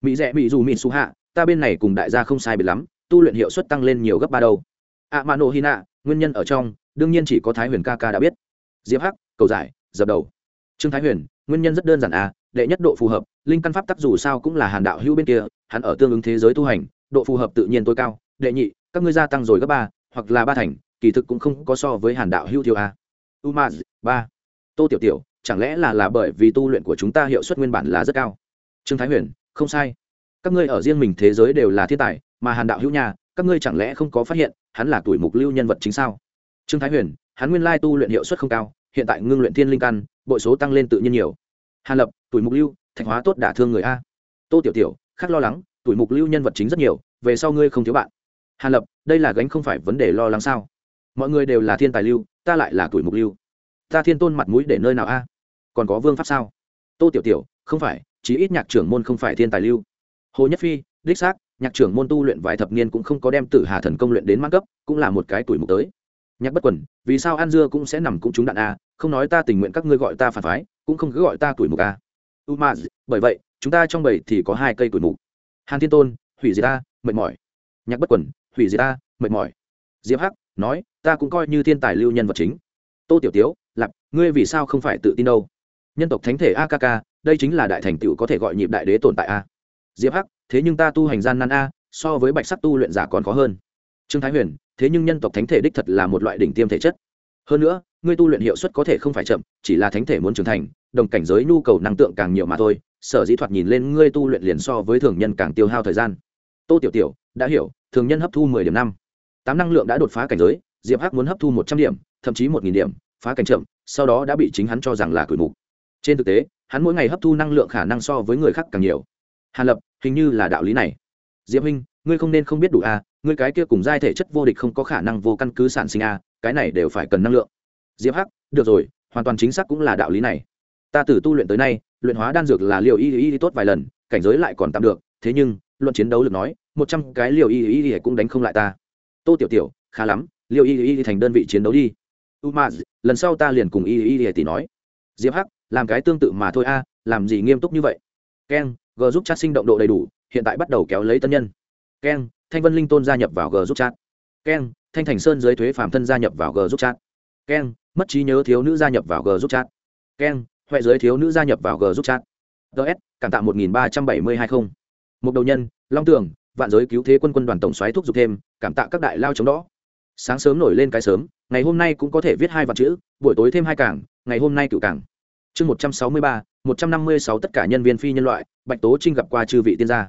Mỹ rẽ mỹ dù, mỹ su hạ, ta bên này cùng đại gia không sai biệt lắm, tu luyện hiệu suất tăng lên nhiều gấp ba đâu. À, a mano hina, nguyên nhân ở trong, đương nhiên chỉ có thái huyền ca ca đã biết. Diệp hắc, cầu giải, dập đầu. Trương thái huyền, nguyên nhân rất đơn giản à đệ nhất độ phù hợp, linh căn pháp tắc dù sao cũng là hàn đạo hữu bên kia, hắn ở tương ứng thế giới tu hành, độ phù hợp tự nhiên tối cao. Đệ nhị, các ngươi gia tăng rồi gấp ba, hoặc là ba thành, kỳ thực cũng không có so với hàn đạo hữu thiếu a umaz, ba. Tô tiểu tiểu chẳng lẽ là là bởi vì tu luyện của chúng ta hiệu suất nguyên bản là rất cao? Trương thái huyền, không sai. Các ngươi ở riêng mình thế giới đều là thiên tài, mà hàn đạo hữu nhà các ngươi chẳng lẽ không có phát hiện hắn là tuổi mục lưu nhân vật chính sao? Trương thái huyền, hắn nguyên lai tu luyện hiệu suất không cao, hiện tại ngưng luyện thiên linh căn, bội số tăng lên tự nhiên nhiều. Hàn lập, tuổi mục lưu, thạch hóa tốt đả thương người a. Tô tiểu tiểu khác lo lắng, tuổi mục lưu nhân vật chính rất nhiều, về sau ngươi không thiếu bạn. Hàn lập, đây là gánh không phải vấn đề lo lắng sao? Mọi người đều là thiên tài lưu, ta lại là tuổi mục lưu. Ta thiên tôn mặt mũi để nơi nào a? Còn có vương pháp sao? Tô tiểu tiểu, không phải, chí ít nhạc trưởng môn không phải thiên tài lưu. Hồ nhất phi, đích xác, nhạc trưởng môn tu luyện vài thập niên cũng không có đem tử hà thần công luyện đến mãn cấp, cũng là một cái tuổi mục tới. Nhạc bất quần, vì sao an dưa cũng sẽ nằm cũng trúng đạn a không nói ta tình nguyện các ngươi gọi ta phản phái, cũng không cứ gọi ta tuổi mục à. a u ma bởi vậy, chúng ta trong bầy thì có hai cây tuổi mục. Hàn thiên tôn, hủy diệt ta, mệt mỏi. Nhạc bất quần, hủy diệt ta, mệt mỏi. Diệp hắc, nói, ta cũng coi như thiên tài lưu nhân vật chính. Tô tiểu tiếu lặp ngươi vì sao không phải tự tin đâu? Nhân tộc thánh thể akk đây chính là đại thành tựu có thể gọi nhịp đại đế tồn tại a. Diệp hắc, thế nhưng ta tu hành gian nan a, so với bạch sắc tu luyện giả còn khó hơn. Trương thái huyền, thế nhưng nhân tộc thánh thể đích thật là một loại đỉnh tiêm thể chất. Hơn nữa, ngươi tu luyện hiệu suất có thể không phải chậm, chỉ là thánh thể muốn trưởng thành, đồng cảnh giới nhu cầu năng lượng càng nhiều mà thôi, sở dĩ thoạt nhìn lên ngươi tu luyện liền so với thường nhân càng tiêu hao thời gian. Tô tiểu tiểu, đã hiểu, thường nhân hấp thu mười điểm năm. Tám năng lượng đã đột phá cảnh giới, diệp hắc muốn hấp thu một trăm điểm, thậm chí một nghìn điểm, phá cảnh chậm, sau đó đã bị chính hắn cho rằng là cửi mục trên thực tế hắn mỗi ngày hấp thu năng lượng khả năng so với người khác càng nhiều. Hàn lập hình như là đạo lý này. Diệp huynh ngươi không nên không biết đủ a à, ngươi cái kia cùng giai thể chất vô địch không có khả năng vô căn cứ sản sinh a à, cái này đều phải cần năng lượng. Diệp hắc được rồi hoàn toàn chính xác cũng là đạo lý này. Ta từ tu luyện tới nay luyện hóa đan dược là liều y y tốt vài lần cảnh giới lại còn tạm được thế nhưng luận chiến đấu lực nói một trăm cái liều y y cũng đánh không lại ta. Tô tiểu tiểu khá lắm liều y y thành đơn vị chiến đấu đi. U ma lần sau ta liền cùng y y tỷ nói. Diệp hắc làm cái tương tự mà thôi a, làm gì nghiêm túc như vậy? Keng g giúp chat sinh động độ đầy đủ, hiện tại bắt đầu kéo lấy tân nhân. Keng thanh vân linh tôn gia nhập vào g giúp chat. Keng thanh thành sơn dưới thuế phạm thân gia nhập vào g giúp chat. Keng mất trí nhớ thiếu nữ gia nhập vào g giúp chat. Keng huệ giới thiếu nữ gia nhập vào g giúp chat. Ts cảm tạ một nghìn ba trăm bảy mươi hai không. Một đầu nhân, long tường, vạn giới cứu thế quân quân đoàn tổng xoáy thúc giục thêm, cảm tạ các đại lao chống đó sáng sớm nổi lên cái sớm, ngày hôm nay cũng có thể viết hai vạn chữ, buổi tối thêm hai cảng ngày hôm nay cựu cảng chương một trăm sáu mươi ba, một trăm năm mươi sáu tất cả nhân viên phi nhân loại, bạch tố trinh gặp qua chư vị tiên gia.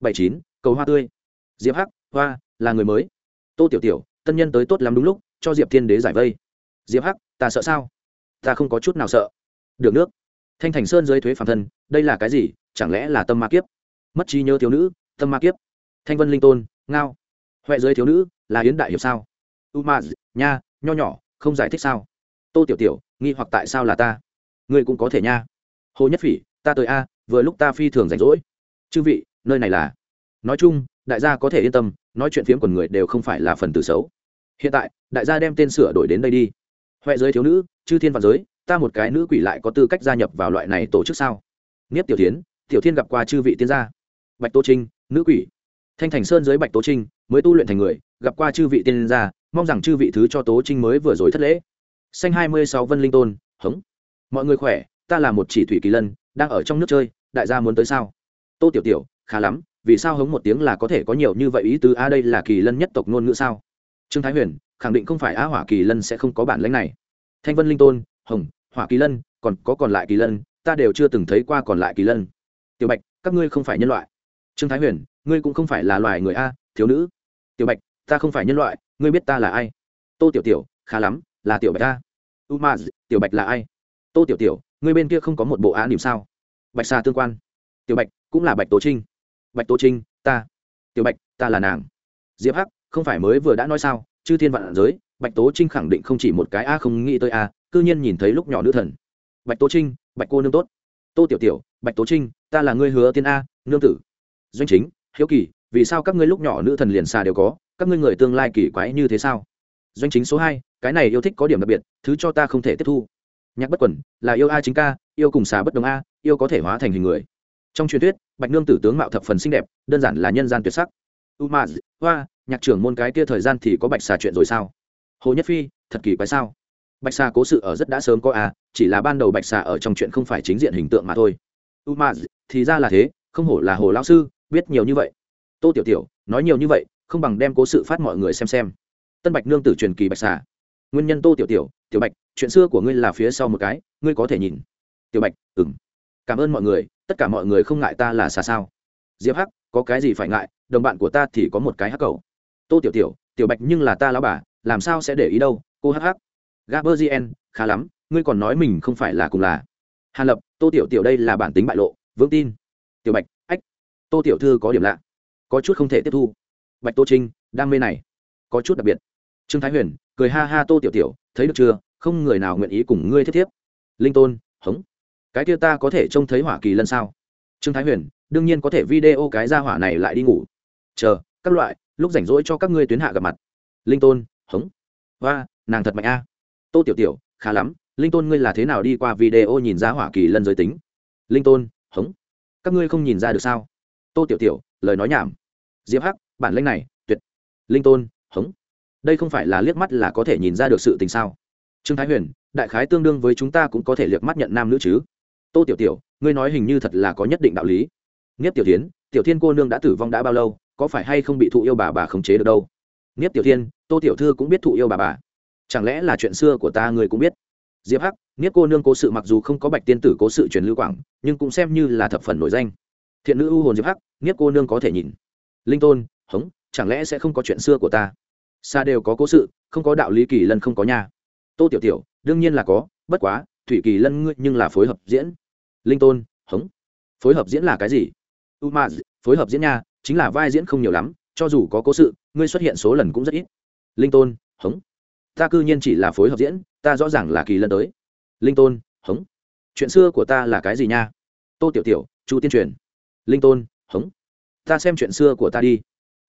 Bảy chín, cầu hoa tươi. Diệp hắc, hoa, là người mới. Tô tiểu tiểu, tân nhân tới tốt lắm đúng lúc, cho diệp thiên đế giải vây. Diệp hắc, ta sợ sao? Ta không có chút nào sợ. Được nước. Thanh thành sơn dưới thuế phàm thân, đây là cái gì? Chẳng lẽ là tâm ma kiếp? Mất trí nhớ thiếu nữ, tâm ma kiếp. Thanh vân linh tôn, ngao. Huệ dưới thiếu nữ, là yến đại hiệp sao? U ma, nha, nho nhỏ, không giải thích sao? Tô tiểu tiểu, nghi hoặc tại sao là ta? Ngươi cũng có thể nha. Hồ nhất phỉ, ta tới a, vừa lúc ta phi thường rảnh rỗi. Chư vị, nơi này là? Nói chung, đại gia có thể yên tâm, nói chuyện phiếm quần người đều không phải là phần tử xấu. Hiện tại, đại gia đem tên sửa đổi đến đây đi. Huệ giới thiếu nữ, chư thiên và giới, ta một cái nữ quỷ lại có tư cách gia nhập vào loại này tổ chức sao? Nghiếp tiểu tiến tiểu thiên gặp qua chư vị tiên gia. Bạch tô trinh, nữ quỷ. Thanh thành sơn dưới bạch tố trinh, mới tu luyện thành người, gặp qua chư vị tiên gia, mong rằng chư vị thứ cho tố trinh mới vừa rồi thất lễ. Xanh hai mươi sáu vân linh tôn, hống mọi người khỏe, ta là một chỉ thủy kỳ lân, đang ở trong nước chơi, đại gia muốn tới sao? Tô tiểu tiểu, khá lắm, vì sao hống một tiếng là có thể có nhiều như vậy ý tứ? A, đây là kỳ lân nhất tộc ngôn ngữ sao? Trương thái huyền, khẳng định không phải A, hỏa kỳ lân sẽ không có bản lãnh này. Thanh vân linh tôn, hồng, hỏa kỳ lân, còn có còn lại kỳ lân, ta đều chưa từng thấy qua còn lại kỳ lân. Tiểu bạch, các ngươi không phải nhân loại. Trương thái huyền, ngươi cũng không phải là loài người a, thiếu nữ. Tiểu bạch, ta không phải nhân loại, ngươi biết ta là ai? Tô tiểu tiểu, khá lắm, là tiểu bạch ta umaz, tiểu bạch là ai? Tô tiểu tiểu, ngươi bên kia không có một bộ án điểm sao? Bạch xa tương quan. Tiểu bạch, cũng là bạch tố trinh. Bạch tố trinh, ta. Tiểu bạch, ta là nàng. Diệp hắc, không phải mới vừa đã nói sao? Chư thiên vạn giới, bạch tố trinh khẳng định không chỉ một cái a không nghĩ tới a cư nhiên nhìn thấy lúc nhỏ nữ thần. Bạch tố trinh, bạch cô nương tốt. Tô tiểu tiểu, bạch tố trinh, ta là ngươi hứa tiên a nương tử. Doanh chính, hiếu kỳ, vì sao các ngươi lúc nhỏ nữ thần liền xà đều có? Các ngươi người tương lai kỳ quái như thế sao? Doanh chính số hai, cái này yêu thích có điểm đặc biệt, thứ cho ta không thể tiếp thu nhạc bất quẩn là yêu a chính ca, yêu cùng xà bất đồng a, yêu có thể hóa thành hình người. Trong truyền thuyết, bạch nương tử tướng mạo thập phần xinh đẹp, đơn giản là nhân gian tuyệt sắc. U ma hoa, nhạc trưởng môn cái kia thời gian thì có bạch xà chuyện rồi sao? Hồ nhất phi, thật kỳ quái sao? Bạch xà cố sự ở rất đã sớm có a, chỉ là ban đầu bạch xà ở trong chuyện không phải chính diện hình tượng mà thôi. U ma thì ra là thế, không hổ là hồ lão sư, biết nhiều như vậy. Tô tiểu tiểu, nói nhiều như vậy, không bằng đem cố sự phát mọi người xem xem. Tân bạch nương tử truyền kỳ bạch xà. Nguyên nhân tô tiểu tiểu tiểu bạch, chuyện xưa của ngươi là phía sau một cái, ngươi có thể nhìn. Tiểu bạch ừng cảm ơn mọi người, tất cả mọi người không ngại ta là xa sao. Diệp hắc, có cái gì phải ngại, đồng bạn của ta thì có một cái hắc cầu. Tô tiểu tiểu tiểu bạch nhưng là ta lão bà, làm sao sẽ để ý đâu, cô hắc hắc. Gaberzien khá lắm, ngươi còn nói mình không phải là cùng là. Hàn lập, tô tiểu tiểu đây là bản tính bại lộ, vững tin. Tiểu bạch, ách. Tô tiểu thư có điểm lạ. Có chút không thể tiếp thu. Bạch tô trinh, đam mê này. Có chút đặc biệt. Trương thái huyền, cười ha ha tô tiểu tiểu thấy được chưa? Không người nào nguyện ý cùng ngươi thiết thiếp. Linh tôn, hống. Cái kia ta có thể trông thấy hỏa kỳ lân sao? Trương thái huyền, đương nhiên có thể video cái ra hỏa này lại đi ngủ. Chờ, các loại, lúc rảnh rỗi cho các ngươi tuyến hạ gặp mặt. Linh tôn, hống. Và nàng thật mạnh a. Tô tiểu tiểu, khá lắm. Linh tôn ngươi là thế nào đi qua video nhìn ra hỏa kỳ lân giới tính? Linh tôn, hống. Các ngươi không nhìn ra được sao? Tô tiểu tiểu, lời nói nhảm. Diệp hắc, bản lanh này, tuyệt. Linh tôn, hống đây không phải là liếc mắt là có thể nhìn ra được sự tình sao? Trương thái huyền, đại khái tương đương với chúng ta cũng có thể liếc mắt nhận nam nữ chứ? Tô tiểu tiểu, ngươi nói hình như thật là có nhất định đạo lý. Nghiếp tiểu tiến tiểu thiên cô nương đã tử vong đã bao lâu, có phải hay không bị thụ yêu bà bà khống chế được đâu? Nghiếp tiểu thiên, tô tiểu thư cũng biết thụ yêu bà bà. Chẳng lẽ là chuyện xưa của ta người cũng biết? Diệp hắc nghiếp cô nương cố sự mặc dù không có bạch tiên tử cố sự truyền lưu quảng, nhưng cũng xem như là thập phần nổi danh. Thiện nữ ưu hồn diệp hắc nghiếp cô nương có thể nhìn. Linh tôn, hống, chẳng lẽ sẽ không có chuyện xưa của ta? Xa đều có cố sự, không có đạo lý kỳ lân không có nhà tô tiểu tiểu, đương nhiên là có, bất quá, thủy kỳ lân ngươi nhưng là phối hợp diễn. Linh tôn, hống. Phối hợp diễn là cái gì? U ma, phối hợp diễn nha, chính là vai diễn không nhiều lắm, cho dù có cố sự, ngươi xuất hiện số lần cũng rất ít. Linh tôn, hống. Ta cư nhiên chỉ là phối hợp diễn, ta rõ ràng là kỳ lân tới. Linh tôn, hống. Chuyện xưa của ta là cái gì nha? Tô tiểu tiểu, chu tiên truyền. Linh tôn, hống. Ta xem chuyện xưa của ta đi.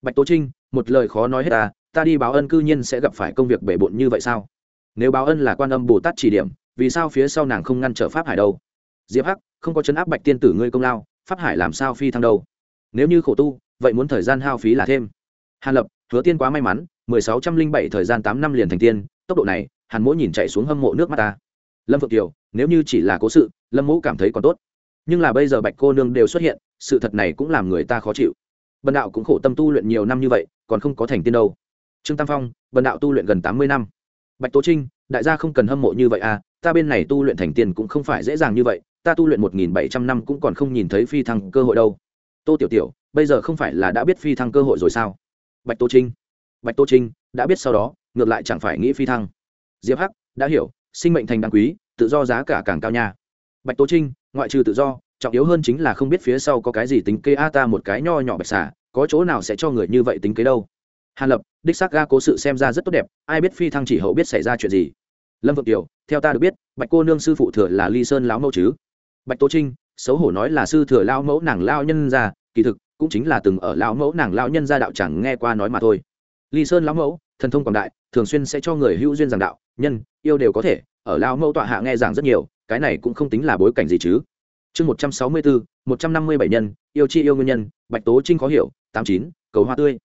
Bạch tố trinh, một lời khó nói hết ta ta đi báo ân cư nhiên sẽ gặp phải công việc bể bộn như vậy sao? Nếu báo ân là quan âm bồ tát chỉ điểm, vì sao phía sau nàng không ngăn trở pháp hải đâu? Diệp hắc, không có chấn áp bạch tiên tử ngươi công lao, pháp hải làm sao phi thăng đâu? Nếu như khổ tu, vậy muốn thời gian hao phí là thêm. Hàn lập, hứa tiên quá may mắn, mười sáu trăm linh bảy thời gian tám năm liền thành tiên, tốc độ này, hàn mỗ nhìn chạy xuống hâm mộ nước mắt ta. Lâm phượng kiều, nếu như chỉ là cố sự, lâm mỗ cảm thấy còn tốt. Nhưng là bây giờ bạch cô nương đều xuất hiện, sự thật này cũng làm người ta khó chịu. Bần đạo cũng khổ tâm tu luyện nhiều năm như vậy, còn không có thành tiên đâu trương tam phong vần đạo tu luyện gần tám mươi năm. Bạch tố trinh, đại gia không cần hâm mộ như vậy à ta bên này tu luyện thành tiền cũng không phải dễ dàng như vậy, ta tu luyện một nghìn bảy trăm năm cũng còn không nhìn thấy phi thăng cơ hội đâu. Tô tiểu tiểu, bây giờ không phải là đã biết phi thăng cơ hội rồi sao? Bạch tô trinh, bạch tô trinh, đã biết sau đó, ngược lại chẳng phải nghĩ phi thăng. Diệp hắc, đã hiểu, sinh mệnh thành đáng quý, tự do giá cả càng cao nha. Bạch tô trinh, ngoại trừ tự do, trọng yếu hơn chính là không biết phía sau có cái gì tính kế. A, ta một cái nho nhỏ bạch xả có chỗ nào sẽ cho người như vậy tính kế đâu? Hàn lập, đích xác ga cố sự xem ra rất tốt đẹp, ai biết phi thăng chỉ hậu biết xảy ra chuyện gì. Lâm vượng kiều, theo ta được biết, bạch cô nương sư phụ thừa là ly sơn lão mẫu chứ? Bạch tô trinh, xấu hổ nói là sư thừa lao mẫu nàng lao nhân ra, kỳ thực, cũng chính là từng ở lão mẫu nàng lão nhân gia đạo chẳng nghe qua nói mà thôi. Ly sơn lão mẫu, thần thông quảng đại, thường xuyên sẽ cho người hữu duyên giảng đạo, nhân, yêu đều có thể, ở lão mẫu tọa hạ nghe giảng rất nhiều, cái này cũng không tính là bối cảnh gì chứ. Chương một trăm sáu mươi bốn một trăm năm mươi bảy nhân, yêu chi yêu nguyên nhân, bạch tố trinh khó hiểu, tám chín, cầu hoa tươi.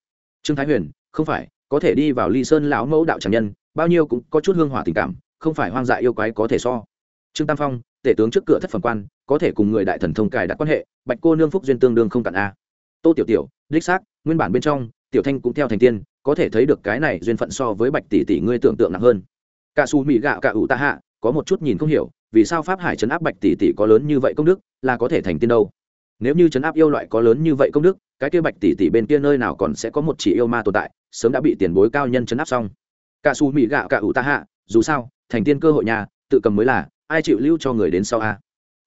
Trương thái huyền không phải, có thể đi vào ly sơn lão mẫu đạo tràng nhân, bao nhiêu cũng có chút hương hỏa tình cảm, không phải hoang dại yêu quái có thể so. Trương tam phong, tể tướng trước cửa thất phẩm quan, có thể cùng người đại thần thông cài đặt quan hệ, bạch cô nương phúc duyên tương đương không cạn a. Tô tiểu tiểu, đích xác, nguyên bản bên trong, tiểu thanh cũng theo thành tiên, có thể thấy được cái này duyên phận so với bạch tỷ tỷ ngươi tưởng tượng nặng hơn. Cả su mỹ gạo cả ủ ta hạ, có một chút nhìn không hiểu, vì sao pháp hải chấn áp bạch tỷ tỷ có lớn như vậy công đức, là có thể thành tiên đâu? Nếu như chấn áp yêu loại có lớn như vậy công đức, cái kia bạch tỷ tỷ bên kia nơi nào còn sẽ có một chỉ yêu ma tồn tại sớm đã bị tiền bối cao nhân chấn áp xong. Cả su mỹ gạo cả ủ ta hạ, dù sao, thành tiên cơ hội nhà, tự cầm mới là, ai chịu lưu cho người đến sau a?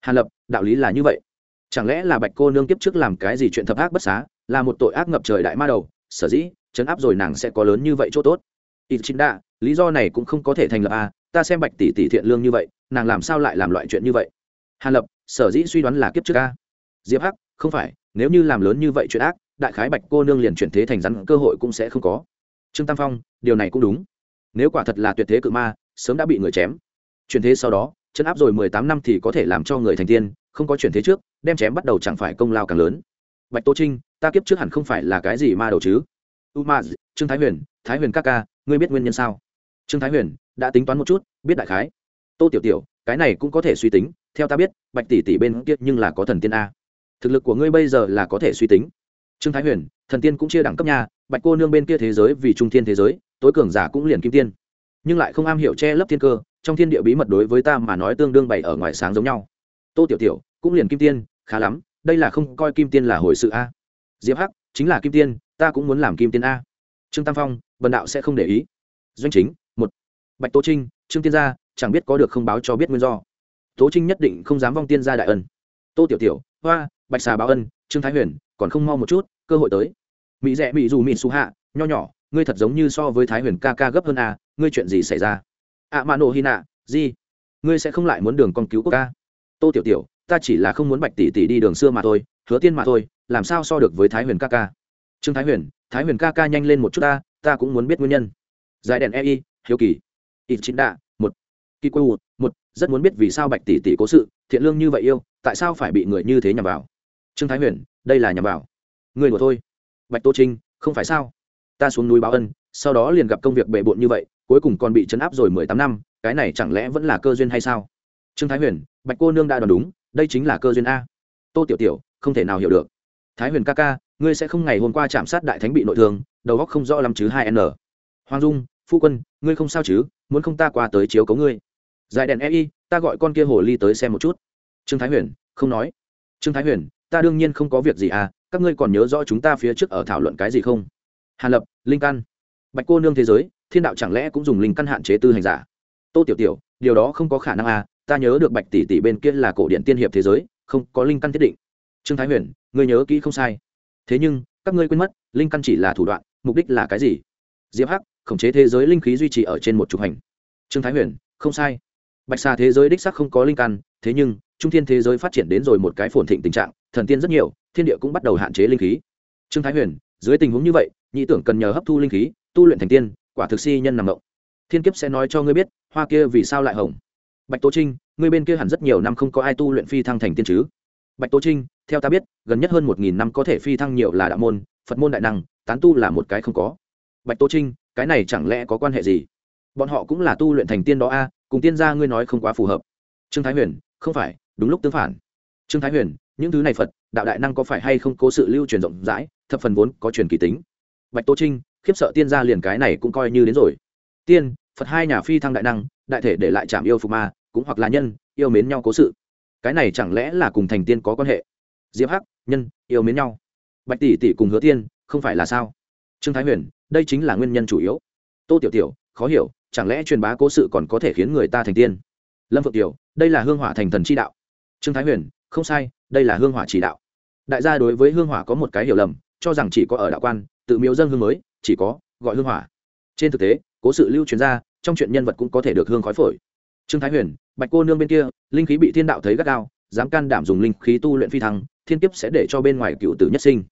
Hàn lập, đạo lý là như vậy. Chẳng lẽ là bạch cô nương kiếp trước làm cái gì chuyện thập ác bất xá, là một tội ác ngập trời đại ma đầu, sở dĩ, chấn áp rồi nàng sẽ có lớn như vậy chỗ tốt? Ít chính đa lý do này cũng không có thể thành lập a, ta xem bạch tỷ tỷ thiện lương như vậy, nàng làm sao lại làm loại chuyện như vậy? Hàn lập, sở dĩ suy đoán là kiếp trước a. Diệp hắc, không phải, nếu như làm lớn như vậy chuyện ác đại khái bạch cô nương liền chuyển thế thành rắn, cơ hội cũng sẽ không có. Trương tam phong, điều này cũng đúng. Nếu quả thật là tuyệt thế cự ma, sớm đã bị người chém. Chuyển thế sau đó, chân áp rồi mười tám năm thì có thể làm cho người thành tiên, không có chuyển thế trước, đem chém bắt đầu chẳng phải công lao càng lớn. Bạch tô trinh, ta kiếp trước hẳn không phải là cái gì ma đầu chứ? U ma trương thái huyền thái huyền các ca, ngươi biết nguyên nhân sao? Trương thái huyền, đã tính toán một chút, biết đại khái. Tô tiểu tiểu, cái này cũng có thể suy tính, theo ta biết, bạch tỷ tỷ bên kia nhưng là có thần tiên a. Thực lực của ngươi bây giờ là có thể suy tính trương thái huyền, thần tiên cũng chia đẳng cấp nhà bạch cô nương bên kia thế giới vì trung thiên thế giới, tối cường giả cũng liền kim tiên. Nhưng lại không am hiểu che lấp thiên cơ, trong thiên địa bí mật đối với ta mà nói tương đương bày ở ngoài sáng giống nhau. Tô tiểu tiểu, cũng liền kim tiên, khá lắm, đây là không coi kim tiên là hồi sự a. Diệp hắc, chính là kim tiên, ta cũng muốn làm kim tiên a. Trương tam phong vần đạo sẽ không để ý. Doanh chính, một. Bạch Tô trinh, trương tiên gia, chẳng biết có được không báo cho biết nguyên do. Tố trinh nhất định không dám vong tiên gia đại ân. Tô tiểu tiểu, hoa, bạch xà báo ân, trương thái huyền còn không mau một chút, cơ hội tới. Mỹ rẽ mỹ dù mỹ xu hạ, nho nhỏ, ngươi thật giống như so với thái huyền ca ca gấp hơn a, ngươi chuyện gì xảy ra? Ạ mạ nổ hy nạ gì ngươi sẽ không lại muốn đường con cứu quốc ca? Tô tiểu tiểu, ta chỉ là không muốn bạch tỷ tỷ đi đường xưa mà thôi, hứa tiên mà thôi, làm sao so được với thái huyền ca ca? Trương thái huyền thái huyền ca ca nhanh lên một chút ta ta cũng muốn biết nguyên nhân. Giải đèn ei hiếu kỳ. Ít chính đạ, một. Kỳ quê một. Rất muốn biết vì sao bạch tỷ tỷ cố sự, thiện lương như vậy yêu, tại sao phải bị người như thế nhằm vào? Trương thái huyền đây là nhằm vào. Người đùa thôi. Bạch tô trinh, không phải sao? Ta xuống núi báo ân, sau đó liền gặp công việc bề bộn như vậy, cuối cùng còn bị chấn áp rồi mười tám năm, cái này chẳng lẽ vẫn là cơ duyên hay sao? Trương thái huyền, bạch cô nương đã đoán đúng, đây chính là cơ duyên a. Tô tiểu tiểu, không thể nào hiểu được. Thái huyền ca ca, ngươi sẽ không ngày hôm qua chạm sát đại thánh bị nội thương, đầu góc không rõ lắm chứ hai n. Hoàng dung, phu quân, ngươi không sao chứ, muốn không ta qua tới chiếu cấu ngươi. Giải đèn ei ta gọi con kia hồ ly tới xem một chút. Trương thái huyền, không nói. Trương thái huyền ta đương nhiên không có việc gì à các ngươi còn nhớ rõ chúng ta phía trước ở thảo luận cái gì không? Hàn lập, linh căn. Bạch cô nương thế giới, thiên đạo chẳng lẽ cũng dùng linh căn hạn chế tư hành giả? Tô tiểu tiểu, điều đó không có khả năng à ta nhớ được bạch tỷ tỷ bên kia là cổ điện tiên hiệp thế giới, không có linh căn thiết định. Trương thái huyền, ngươi nhớ kỹ không sai. Thế nhưng, các ngươi quên mất, linh căn chỉ là thủ đoạn, mục đích là cái gì? Diệp hắc, khống chế thế giới linh khí duy trì ở trên một trục hành. Trương thái huyền, không sai. Bạch xà thế giới đích sắc không có linh căn, thế nhưng trung thiên thế giới phát triển đến rồi một cái phồn thịnh tình trạng, thần tiên rất nhiều, thiên địa cũng bắt đầu hạn chế linh khí. Trương thái huyền, dưới tình huống như vậy, nhị tưởng cần nhờ hấp thu linh khí, tu luyện thành tiên, quả thực si nhân nằm động thiên kiếp sẽ nói cho ngươi biết, hoa kia vì sao lại hồng. Bạch tố trinh, ngươi bên kia hẳn rất nhiều năm không có ai tu luyện phi thăng thành tiên chứ? Bạch tố trinh, theo ta biết, gần nhất hơn một nghìn năm có thể phi thăng nhiều là đạo môn, phật môn đại năng, tán tu là một cái không có. Bạch tố trinh, cái này chẳng lẽ có quan hệ gì? Bọn họ cũng là tu luyện thành tiên đó a, cùng tiên gia ngươi nói không quá phù hợp. Trương thái huyền, không phải đúng lúc tương phản. Trương thái huyền, những thứ này phật, đạo đại năng có phải hay không cố sự lưu truyền rộng rãi, thập phần vốn có truyền kỳ tính. Bạch tô trinh, khiếp sợ tiên gia liền cái này cũng coi như đến rồi. Tiên, phật hai nhà phi thăng đại năng, đại thể để lại chạm yêu phục ma, cũng hoặc là nhân, yêu mến nhau cố sự. Cái này chẳng lẽ là cùng thành tiên có quan hệ? Diệp hắc, nhân, yêu mến nhau. Bạch tỷ tỷ cùng hứa tiên, không phải là sao? Trương thái huyền, đây chính là nguyên nhân chủ yếu. Tô tiểu tiểu, khó hiểu, chẳng lẽ truyền bá cố sự còn có thể khiến người ta thành tiên? Lâm phượng tiểu, đây là hương hỏa thành thần chi đạo trương thái huyền, không sai, đây là hương hỏa chỉ đạo. Đại gia đối với hương hỏa có một cái hiểu lầm, cho rằng chỉ có ở đạo quan, tự miếu dân hương mới, chỉ có gọi hương hỏa. Trên thực tế, cố sự lưu truyền ra, trong chuyện nhân vật cũng có thể được hương khói phổi. Trương thái huyền, bạch cô nương bên kia, linh khí bị thiên đạo thấy gắt gao, dám can đảm dùng linh khí tu luyện phi thăng, thiên kiếp sẽ để cho bên ngoài cựu tử nhất sinh.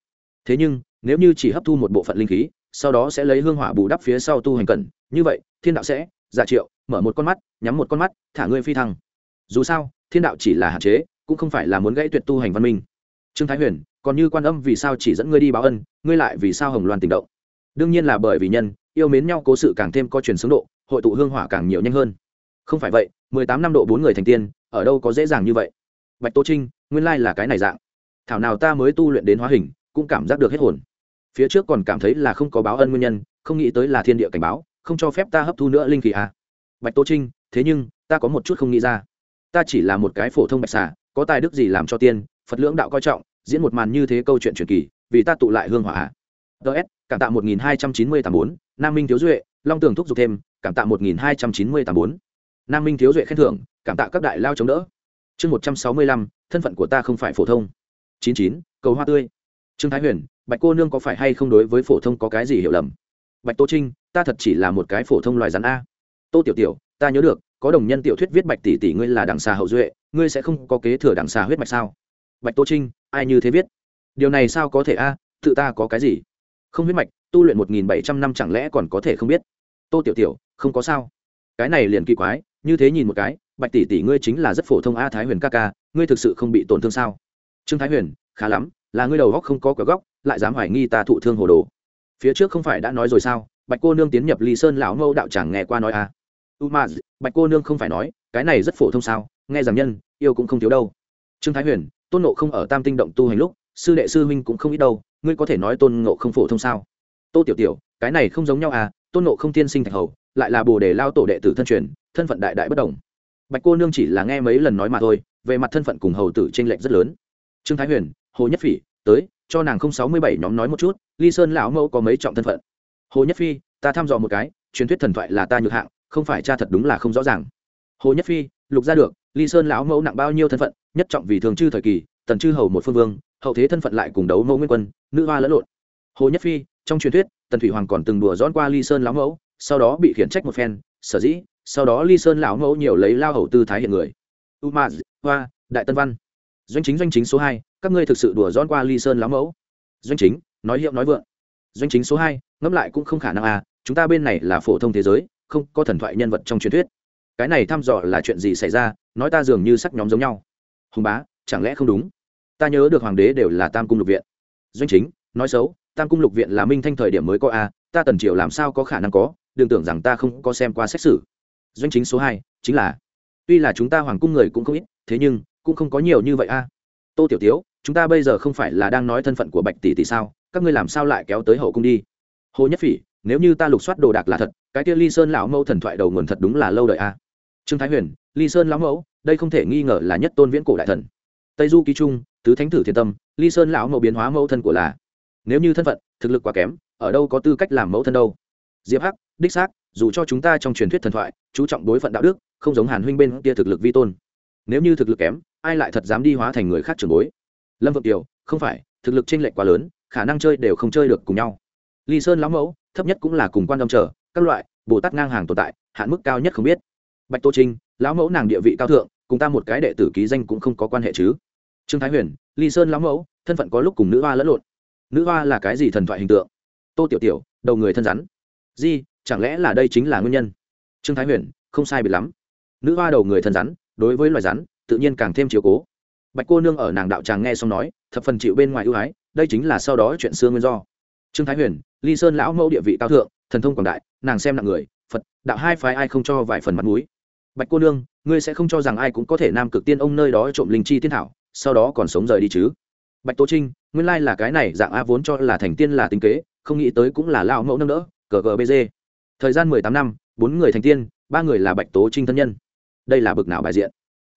Thế nhưng, nếu như chỉ hấp thu một bộ phận linh khí, sau đó sẽ lấy hương hỏa bù đắp phía sau tu hành cần như vậy, thiên đạo sẽ, giả triệu, mở một con mắt, nhắm một con mắt, thả ngươi phi thăng. Dù sao thiên đạo chỉ là hạn chế, cũng không phải là muốn gãy tuyệt tu hành văn minh. Trương thái huyền, còn như quan âm vì sao chỉ dẫn ngươi đi báo ân, ngươi lại vì sao hồng loan tình động? Đương nhiên là bởi vì nhân, yêu mến nhau cố sự càng thêm có truyền xứng độ, hội tụ hương hỏa càng nhiều nhanh hơn. Không phải vậy, mười tám năm độ bốn người thành tiên, ở đâu có dễ dàng như vậy? Bạch tô trinh, nguyên lai là cái này dạng. Thảo nào ta mới tu luyện đến hóa hình, cũng cảm giác được hết hồn. Phía trước còn cảm thấy là không có báo ân nguyên nhân, không nghĩ tới là thiên địa cảnh báo, không cho phép ta hấp thu nữa linh khí à. bạch tô trinh, thế nhưng, ta có một chút không nghĩ ra ta chỉ là một cái phổ thông bạch xà, có tài đức gì làm cho tiên, phật lưỡng đạo coi trọng, diễn một màn như thế câu chuyện truyền kỳ, vì ta tụ lại hương hỏa. Ts cảm tạ một nghìn hai trăm chín mươi tám bốn, nam minh thiếu duệ, long tường thúc giục thêm, cảm tạ một nghìn hai trăm chín mươi tám bốn. Nam minh thiếu duệ khen thưởng, cảm tạ các đại lao chống đỡ. Chương một trăm sáu mươi lăm, thân phận của ta không phải phổ thông. chín chín, cầu hoa tươi. Trương thái huyền, bạch cô nương có phải hay không đối với phổ thông có cái gì hiểu lầm? Bạch tô trinh, ta thật chỉ là một cái phổ thông loài rắn a. Tô tiểu tiểu, ta nhớ được có đồng nhân tiểu thuyết viết bạch tỷ tỷ ngươi là đằng xà hậu duệ, ngươi sẽ không có kế thừa đằng xà huyết mạch sao? Bạch tô trinh, ai như thế viết? Điều này sao có thể a? Tự ta có cái gì? Không huyết mạch, tu luyện một nghìn bảy trăm năm chẳng lẽ còn có thể không biết? Tô tiểu tiểu, không có sao. Cái này liền kỳ quái, như thế nhìn một cái, bạch tỷ tỷ ngươi chính là rất phổ thông a thái huyền ca ca, ngươi thực sự không bị tổn thương sao? Trương thái huyền, khá lắm, là ngươi đầu góc không có cửa góc, lại dám hoài nghi ta thụ thương hồ đồ. Phía trước không phải đã nói rồi sao? Bạch cô nương tiến nhập ly sơn lão mâu đạo chẳng nghe qua nói a u ma bạch cô nương không phải nói, cái này rất phổ thông sao, nghe rằng nhân, yêu cũng không thiếu đâu. Trương thái huyền, tôn nộ không ở tam tinh động tu hành lúc, sư đệ sư huynh cũng không ít đâu, ngươi có thể nói tôn nộ không phổ thông sao? Tô tiểu tiểu, cái này không giống nhau à tôn nộ không tiên sinh thạch hầu, lại là bồ đề lao tổ đệ tử thân truyền, thân phận đại đại bất đồng. Bạch cô nương chỉ là nghe mấy lần nói mà thôi, về mặt thân phận cùng hầu tử t r ê n lệch rất lớn. Trương thái huyền, hồ nhất phỉ, tới, cho nàng không sáu mươi bảy nhóm nói một chút, ly sơn lão mẫu có mấy trọng thân phận. Hồ nhất phi, ta thăm dò một cái, truyền thuyết thần thoại là ta nhược hạng không phải cha thật đúng là không rõ ràng. Hồ nhất phi, lục ra được, ly sơn lão mẫu nặng bao nhiêu thân phận, nhất trọng vì thường chư thời kỳ, tần chư hầu một phương vương, hậu thế thân phận lại cùng đấu mẫu nguyên quân, nữ hoa lẫn lộn. Hồ nhất phi, trong truyền thuyết, tần thủy hoàng còn từng đùa dón qua ly sơn lão mẫu, sau đó bị khiển trách một phen, sở dĩ, sau đó ly sơn lão mẫu nhiều lấy lao hầu tư thái hiện người. U ma hoa, đại tân văn. Doanh chính doanh chính số hai, các ngươi thực sự đùa dón qua ly sơn lão mẫu? Doanh chính, nói hiệu nói vượng. Doanh chính số hai, ngẫm lại cũng không khả năng à chúng ta bên này là phổ thông thế giới không có thần thoại nhân vật trong truyền thuyết. Cái này thăm dò là chuyện gì xảy ra, nói ta dường như sắc nhóm giống nhau. Hùng bá, chẳng lẽ không đúng? Ta nhớ được hoàng đế đều là tam cung lục viện. Doanh chính, nói xấu, tam cung lục viện là minh thanh thời điểm mới có a, ta tần triều làm sao có khả năng có, đừng tưởng rằng ta không có xem qua xét xử. Doanh chính số hai, chính là, tuy là chúng ta hoàng cung người cũng không ít, thế nhưng, cũng không có nhiều như vậy a. Tô tiểu tiếu, chúng ta bây giờ không phải là đang nói thân phận của bạch tỷ tỷ sao, các ngươi làm sao lại kéo tới hậu cung đi? Hồ nhất phỉ nếu như ta lục soát đồ đạc là thật, cái kia ly sơn lão mẫu thần thoại đầu nguồn thật đúng là lâu đời a. Trương thái huyền, ly sơn lão mẫu, đây không thể nghi ngờ là nhất tôn viễn cổ đại thần. Tây du ký trung, tứ thánh thử thiên tâm, ly sơn lão mẫu biến hóa mẫu thân của là. Nếu như thân phận, thực lực quá kém, ở đâu có tư cách làm mẫu thân đâu. Diệp hắc, đích xác, dù cho chúng ta trong truyền thuyết thần thoại, chú trọng đối phận đạo đức, không giống hàn huynh bên kia thực lực vi tôn. Nếu như thực lực kém, ai lại thật dám đi hóa thành người khác trường bối? Lâm vượng kiều không phải, thực lực chênh lệch quá lớn, khả năng chơi đều không chơi được cùng nhau. Ly sơn lão mẫu thấp nhất cũng là cùng quan đông trở các loại, bồ tát ngang hàng tồn tại, hạn mức cao nhất không biết. Bạch tô trinh, lão mẫu nàng địa vị cao thượng, cùng ta một cái đệ tử ký danh cũng không có quan hệ chứ. Trương thái huyền, ly sơn lão mẫu, thân phận có lúc cùng nữ hoa lẫn lộn. Nữ hoa là cái gì thần thoại hình tượng? Tô tiểu tiểu, đầu người thân rắn. Di, chẳng lẽ là đây chính là nguyên nhân? Trương thái huyền, không sai biệt lắm. Nữ hoa đầu người thân rắn, đối với loài rắn, tự nhiên càng thêm chiều cố. Bạch cô nương ở nàng đạo tràng nghe xong nói, thập phần chịu bên ngoài ưu ái, đây chính là sau đó chuyện xưa nguyên do trương thái huyền, ly sơn lão mẫu địa vị cao thượng, thần thông quảng đại, nàng xem nặng người, phật, đạo hai phái ai không cho vài phần mặt mũi. Bạch cô nương, ngươi sẽ không cho rằng ai cũng có thể nam cực tiên ông nơi đó trộm linh chi tiên thảo, sau đó còn sống rời đi chứ? Bạch tố trinh, nguyên lai là cái này dạng a vốn cho là thành tiên là tính kế, không nghĩ tới cũng là lão mẫu nâng đỡ ggbg thời gian mười tám năm, bốn người thành tiên, ba người là bạch tố trinh thân nhân. Đây là bực nào bài diện?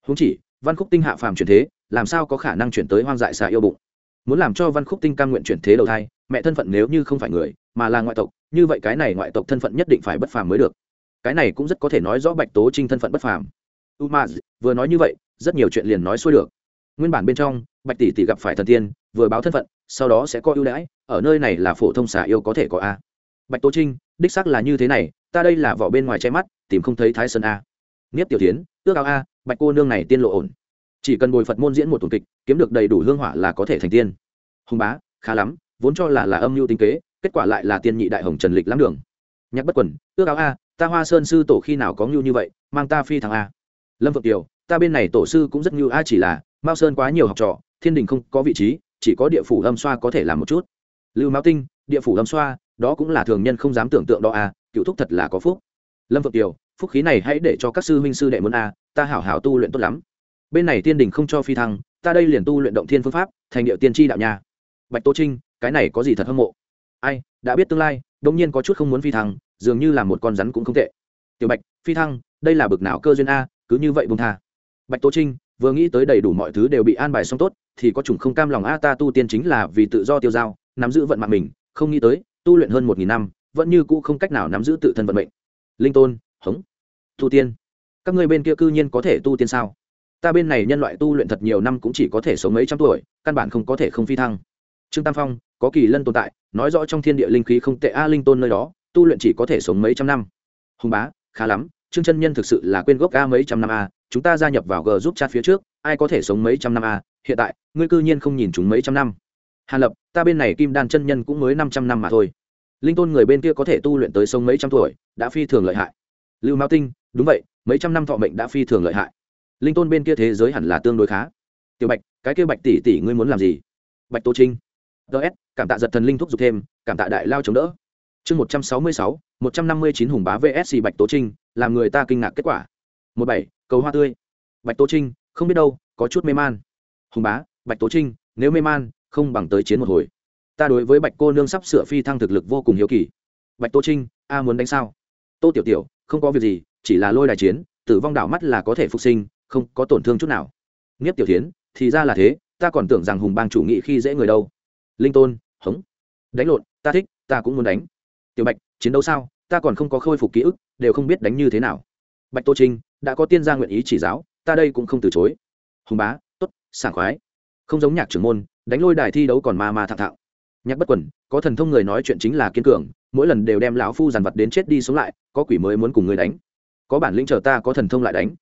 Húng chỉ, văn khúc tinh hạ phàm chuyển thế, làm sao có khả năng chuyển tới hoang dại xà yêu bụng? Muốn làm cho văn khúc tinh cam nguyện chuyển thế đầu thai, mẹ thân phận nếu như không phải người, mà là ngoại tộc, như vậy cái này ngoại tộc thân phận nhất định phải bất phàm mới được. Cái này cũng rất có thể nói rõ bạch tố trinh thân phận bất phàm. U ma vừa nói như vậy, rất nhiều chuyện liền nói xuôi được. Nguyên bản bên trong, bạch tỷ tỷ gặp phải thần tiên, vừa báo thân phận, sau đó sẽ có ưu đãi, ở nơi này là phổ thông xà yêu có thể có a. Bạch tố trinh, đích xác là như thế này, ta đây là vỏ bên ngoài che mắt, tìm không thấy thái sơn a. Nghiếp tiểu tiến, ước ao a, bạch cô nương này tiên lộ ổn chỉ cần bồi phật môn diễn một tuần kịch, kiếm được đầy đủ hương hỏa là có thể thành tiên. Hùng bá, khá lắm, vốn cho là là âm mưu tinh kế, kết quả lại là tiên nhị đại hồng trần lịch lắm đường. Nhắc bất quần, ước áo a, ta hoa sơn sư tổ khi nào có ngưu như vậy, mang ta phi thằng a. Lâm vượng kiều ta bên này tổ sư cũng rất ngưu a, chỉ là, mao sơn quá nhiều học trò, thiên đình không có vị trí, chỉ có địa phủ âm xoa có thể làm một chút. Lưu mao tinh, địa phủ âm xoa, đó cũng là thường nhân không dám tưởng tượng đó a, cựu thúc thật là có phúc. Lâm vượng kiều phúc khí này hãy để cho các sư huynh sư đệ muốn a, ta hảo hảo tu luyện tốt lắm bên này tiên đình không cho phi thăng, ta đây liền tu luyện động thiên phương pháp, thành điệu tiên tri đạo nhà. bạch tô trinh, cái này có gì thật hâm mộ? Ai, đã biết tương lai đông nhiên có chút không muốn phi thăng, dường như là một con rắn cũng không tệ. Tiểu bạch, phi thăng, đây là bực nào cơ duyên a, cứ như vậy bông tha. Bạch tô trinh, vừa nghĩ tới đầy đủ mọi thứ đều bị an bài xong tốt, thì có chủng không cam lòng a, ta tu tiên chính là vì tự do tiêu dao nắm giữ vận mạng mình, không nghĩ tới, tu luyện hơn một nghìn năm, vẫn như cũ không cách nào nắm giữ tự thân vận mệnh. Linh tôn, hống. Tu tiên. Các ngươi bên kia cư nhiên có thể tu tiên sao? Ta bên này nhân loại tu luyện thật nhiều năm cũng chỉ có thể sống mấy trăm tuổi, căn bản không có thể không phi thăng. Trương tam phong, có kỳ lân tồn tại, nói rõ trong thiên địa linh khí không tệ a, linh tôn nơi đó, tu luyện chỉ có thể sống mấy trăm năm. Hùng bá, khá lắm, trương chân nhân thực sự là quên gốc a mấy trăm năm a, chúng ta gia nhập vào g giúp chat phía trước, ai có thể sống mấy trăm năm a, hiện tại, ngươi cư nhiên không nhìn chúng mấy trăm năm. Hàn lập, ta bên này kim đan chân nhân cũng mới năm trăm năm mà thôi. Linh tôn người bên kia có thể tu luyện tới sống mấy trăm tuổi, đã phi thường lợi hại. Lưu mao tinh, đúng vậy, mấy trăm năm thọ mệnh đã phi thường lợi hại linh tôn bên kia thế giới hẳn là tương đối khá. Tiểu bạch, cái kia bạch tỷ tỷ ngươi muốn làm gì? Bạch tô trinh. Ts cảm tạ giật thần linh thúc giục thêm, cảm tạ đại lao chống đỡ. Chương một trăm sáu mươi sáu, một trăm năm mươi chín hùng bá vsc bạch tố trinh, làm người ta kinh ngạc kết quả. Một bảy, cầu hoa tươi. Bạch tố trinh, không biết đâu, có chút mê man. Hùng bá, bạch tố trinh, nếu mê man, không bằng tới chiến một hồi. Ta đối với bạch cô nương sắp sửa phi thăng thực lực vô cùng hiếu kỳ. Bạch tố trinh, a muốn đánh sao? Tô tiểu tiểu, không có việc gì, chỉ là lôi đài chiến, tử vong đảo mắt là có thể phục sinh không có tổn thương chút nào. Nghiếp tiểu tiến thì ra là thế, ta còn tưởng rằng hùng bang chủ nghị khi dễ người đâu. Linh tôn, hống. Đánh lộn, ta thích, ta cũng muốn đánh. Tiểu bạch, chiến đấu sao? Ta còn không có khôi phục ký ức, đều không biết đánh như thế nào. Bạch tô trinh, đã có tiên gia nguyện ý chỉ giáo, ta đây cũng không từ chối. Hùng bá t ố t sảng khoái. Không giống nhạc trưởng môn, đánh lôi đài thi đấu còn ma ma thạng thạo nhạc bất quần có thần thông người nói chuyện chính là kiên cường, mỗi lần đều đem lão phu dàn vật đến chết đi sống lại, có quỷ mới muốn cùng người đánh. Có bản lĩnh chờ ta có thần thông lại đánh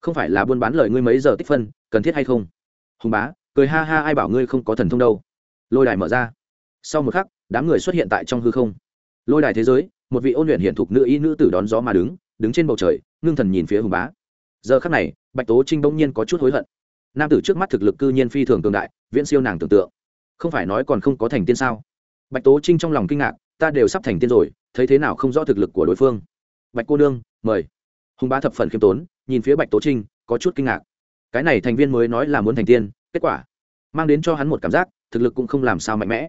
không phải là buôn bán lời ngươi mấy giờ tích phân, cần thiết hay không? Hùng bá, cười ha ha ai bảo ngươi không có thần thông đâu. Lôi đài mở ra. Sau một khắc, đám người xuất hiện tại trong hư không. Lôi đài thế giới, một vị ôn luyện hiện thục nữ y nữ tử đón gió mà đứng đứng trên bầu trời, ngưng thần nhìn phía hùng bá. Giờ khắc này, bạch tố trinh bỗng nhiên có chút hối hận. Nam tử trước mắt thực lực cư nhiên phi thường cường đại, viễn siêu nàng tưởng tượng. Không phải nói còn không có thành tiên sao? Bạch tố trinh trong lòng kinh ngạc, ta đều sắp thành tiên rồi, thấy thế nào không rõ thực lực của đối phương. Bạch cô đương mời hùng bá thập phần khiêm tốn, nhìn phía bạch tố trinh, có chút kinh ngạc. Cái này thành viên mới nói là muốn thành tiên, kết quả mang đến cho hắn một cảm giác, thực lực cũng không làm sao mạnh mẽ.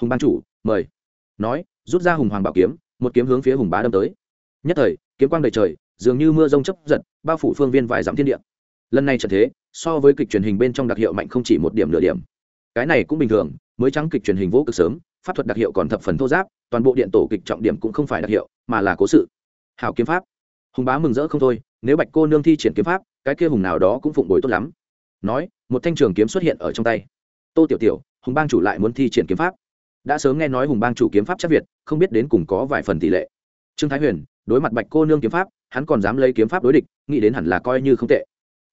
Hùng ban chủ, mời. Nói, rút ra hùng hoàng bảo kiếm, một kiếm hướng phía hùng bá đâm tới. Nhất thời, kiếm quang đầy trời, dường như mưa rông chấp giật, bao phủ phương viên vài dặm thiên địa. Lần này trận thế, so với kịch truyền hình bên trong đặc hiệu mạnh không chỉ một điểm nửa điểm. Cái này cũng bình thường, mới trắng kịch truyền hình vô cực sớm, pháp thuật đặc hiệu còn thập phần thô giáp, toàn bộ điện tổ kịch trọng điểm cũng không phải đặc hiệu, mà là cố sự. Hào kiếm pháp hùng bá mừng rỡ không thôi, nếu bạch cô nương thi triển kiếm pháp, cái kia hùng nào đó cũng phụng bồi tốt lắm. Nói, một thanh trường kiếm xuất hiện ở trong tay. Tô tiểu tiểu, hùng bang chủ lại muốn thi triển kiếm pháp. Đã sớm nghe nói hùng bang chủ kiếm pháp chắc việt, không biết đến cùng có vài phần tỷ lệ. Trương thái huyền, đối mặt bạch cô nương kiếm pháp, hắn còn dám lấy kiếm pháp đối địch, nghĩ đến hẳn là coi như không tệ.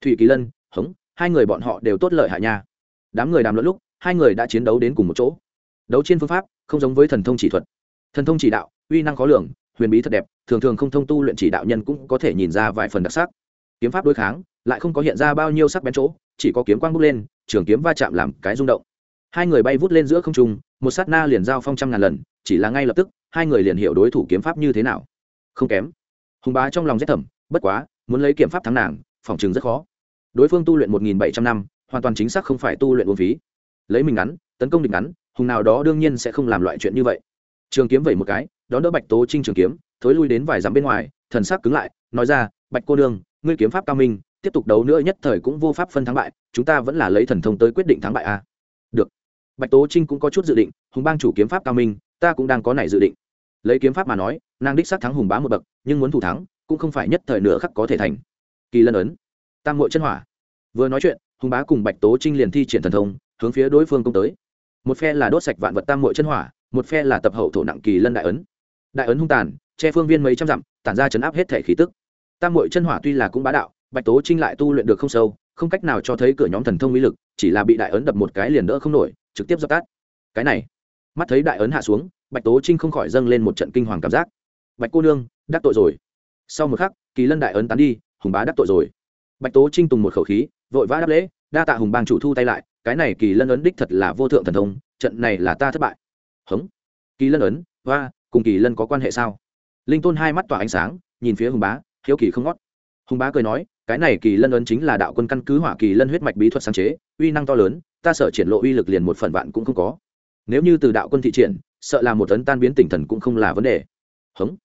Thủy kỳ lân, hống, hai người bọn họ đều tốt lợi hại nha. Đám người đàm luận lúc, hai người đã chiến đấu đến cùng một chỗ. Đấu trên phương pháp, không giống với thần thông chỉ thuật. Thần thông chỉ đạo, uy năng khó lường huyền bí thật đẹp, thường thường không thông tu luyện chỉ đạo nhân cũng có thể nhìn ra vài phần đặc sắc. Kiếm pháp đối kháng, lại không có hiện ra bao nhiêu sắc bén chỗ, chỉ có kiếm quang bút lên, trường kiếm va chạm làm cái rung động. Hai người bay vút lên giữa không trung, một sát na liền giao phong trăm ngàn lần, chỉ là ngay lập tức, hai người liền hiểu đối thủ kiếm pháp như thế nào. Không kém. Hùng bá trong lòng rét thẩm bất quá, muốn lấy kiếm pháp thắng nàng, phòng chừng rất khó. Đối phương tu luyện một nghìn bảy trăm năm, hoàn toàn chính xác không phải tu luyện uống phí. Lấy mình ngắn, tấn công địch ngắn, hùng nào đó đương nhiên sẽ không làm loại chuyện như vậy. Trường kiếm vẩy một cái đón đỡ bạch tố trinh trường kiếm, thối lui đến vài dặm bên ngoài, thần sắc cứng lại, nói ra, bạch cô đương ngươi kiếm pháp cao minh, tiếp tục đấu nữa nhất thời cũng vô pháp phân thắng bại, chúng ta vẫn là lấy thần thông tới quyết định thắng bại a à? được. Bạch tố trinh cũng có chút dự định, hùng bang chủ kiếm pháp cao minh, ta cũng đang có này dự định. Lấy kiếm pháp mà nói, nàng đích xác thắng hùng bá một bậc, nhưng muốn thủ thắng, cũng không phải nhất thời nửa khắc có thể thành. Kỳ lân ấn, tam hội chân hỏa. Vừa nói chuyện, hùng bá cùng bạch tố trinh liền thi triển thần thông, hướng phía đối phương công tới. Một phe là đốt sạch vạn vật tam hội chân hỏa, một phe là tập hậu thổ nặng kỳ lân đại ấn đại ấn hung tàn, che phương viên mấy trăm dặm, tản ra chấn áp hết thể khí tức. Tam mội chân hỏa tuy là cũng bá đạo, bạch tố trinh lại tu luyện được không sâu, không cách nào cho thấy cửa nhóm thần thông mỹ lực, chỉ là bị đại ấn đập một cái liền đỡ không nổi, trực tiếp dập tắt. Cái này, mắt thấy đại ấn hạ xuống, bạch tố trinh không khỏi dâng lên một trận kinh hoàng cảm giác. Bạch cô nương, đắc tội rồi. Sau một khắc, kỳ lân đại ấn tán đi, hùng bá đắc tội rồi. Bạch tố trinh tùng một khẩu khí, vội vã đáp lễ, đa tạ hùng bang chủ thu tay lại, cái này kỳ lân ấn đích thật là vô thượng thần thông, trận này là ta thất bại. Hống. Kỳ lân ấn và cùng kỳ lân có quan hệ sao? Linh tôn hai mắt tỏa ánh sáng, nhìn phía hùng bá, hiếu kỳ không ngót. Hùng bá cười nói, cái này kỳ lân ấn chính là đạo quân căn cứ hỏa kỳ lân huyết mạch bí thuật sáng chế, uy năng to lớn, ta sợ triển lộ uy lực liền một phần vạn cũng không có. Nếu như từ đạo quân thị triển, sợ là một tấn tan biến tỉnh thần cũng không là vấn đề. Hống.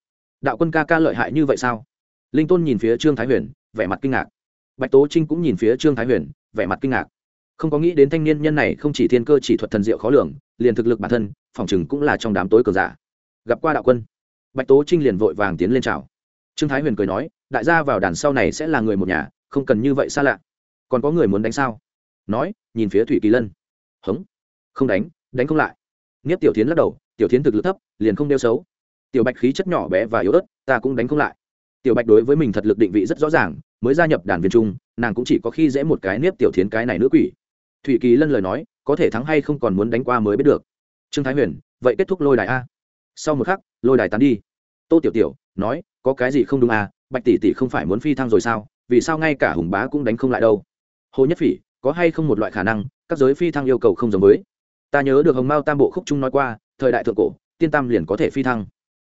Đạo quân ca ca lợi hại như vậy sao? Linh tôn nhìn phía trương thái huyền, vẻ mặt kinh ngạc. Bạch tố trinh cũng nhìn phía trương thái huyền, vẻ mặt kinh ngạc. Không có nghĩ đến thanh niên nhân này không chỉ thiên cơ chỉ thuật thần diệu khó lường, liền thực lực bản thân, phòng chừng cũng là trong đám tối cờ giả gặp qua đạo quân. Bạch tố trinh liền vội vàng tiến lên chào. Trương thái huyền cười nói, đại gia vào đàn sau này sẽ là người một nhà, không cần như vậy xa lạ. Còn có người muốn đánh sao? Nói, nhìn phía thủy kỳ lân. Hống, không đánh đánh không lại. Nghiếp tiểu tiến lắc đầu, tiểu tiến thực lực thấp, liền không đeo xấu. Tiểu bạch khí chất nhỏ bé và yếu ớt, ta cũng đánh không lại. Tiểu bạch đối với mình thật lực định vị rất rõ ràng, mới gia nhập đàn viên trung, nàng cũng chỉ có khi dễ một cái nếp tiểu thiến cái này nữ quỷ. Thủy kỳ lân lời nói, có thể thắng hay không còn muốn đánh qua mới biết được. Trương thái huyền, vậy kết thúc lôi đài a sau một khắc, lôi đài tán đi. Tô tiểu tiểu nói, có cái gì không đúng à? Bạch tỷ tỷ không phải muốn phi thăng rồi sao? Vì sao ngay cả hùng bá cũng đánh không lại đâu? Hồ nhất phỉ, có hay không một loại khả năng, các giới phi thăng yêu cầu không giống với? Ta nhớ được hồng mao tam bộ khúc trung nói qua, thời đại thượng cổ, tiên tam liền có thể phi thăng.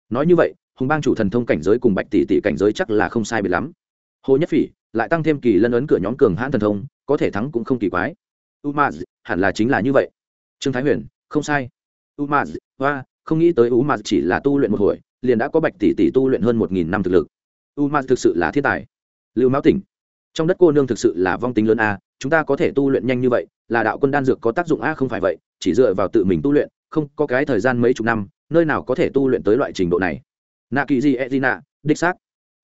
Nói như vậy, hùng bang chủ thần thông cảnh giới cùng bạch tỷ tỷ cảnh giới chắc là không sai biệt lắm. Hồ nhất phỉ, lại tăng thêm kỳ lân ấn cửa nhóm cường hãn thần thông, có thể thắng cũng không kỳ quái. Umaz, hẳn là chính là như vậy. Trương thái huyền, không sai. Umaz hoa không nghĩ tới umaz chỉ là tu luyện một hồi, liền đã có bạch tỷ tỷ tu luyện hơn một nghìn năm thực lực. Umaz thực sự là thiên tài. Lưu Mão tỉnh. Trong đất cô nương thực sự là vong tính lớn a, chúng ta có thể tu luyện nhanh như vậy, là đạo quân đan dược có tác dụng a không phải vậy, chỉ dựa vào tự mình tu luyện, không có cái thời gian mấy chục năm, nơi nào có thể tu luyện tới loại trình độ này. Nạ kỳ di e d nạ, đích xác.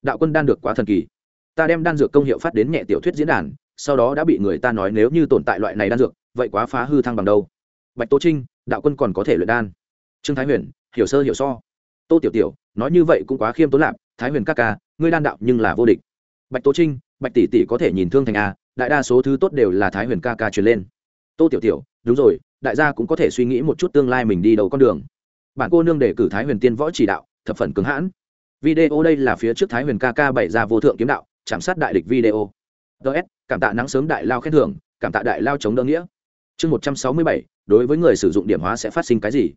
Đạo quân đan được quá thần kỳ. Ta đem đan dược công hiệu phát đến nhẹ tiểu thuyết diễn đàn, sau đó đã bị người ta nói nếu như tồn tại loại này đan dược, vậy quá phá hư thăng bằng đâu. Bạch tố trinh, đạo quân còn có thể luyện đan trương thái huyền, hiểu sơ hiểu so. Tô tiểu tiểu, nói như vậy cũng quá khiêm tốn lạp, thái huyền các ca, ngươi đan đạo nhưng là vô địch. Bạch tố trinh, bạch tỷ tỷ có thể nhìn thương thành a, đại đa số thứ tốt đều là thái huyền ca ca truyền lên. Tô tiểu tiểu, đúng rồi, đại gia cũng có thể suy nghĩ một chút tương lai mình đi đầu con đường. Bản cô nương đề cử thái huyền tiên võ chỉ đạo, thập phần cứng hãn. Video đây là phía trước thái huyền ca ca bày ra vô thượng kiếm đạo, chạm sát đại địch video. Ts cảm tạ nắng sớm đại lao khen thưởng, cảm tạ đại lao chống đỡ nghĩa. Chương một trăm sáu mươi bảy, đối với người sử dụng điểm hóa sẽ phát sinh cái gì?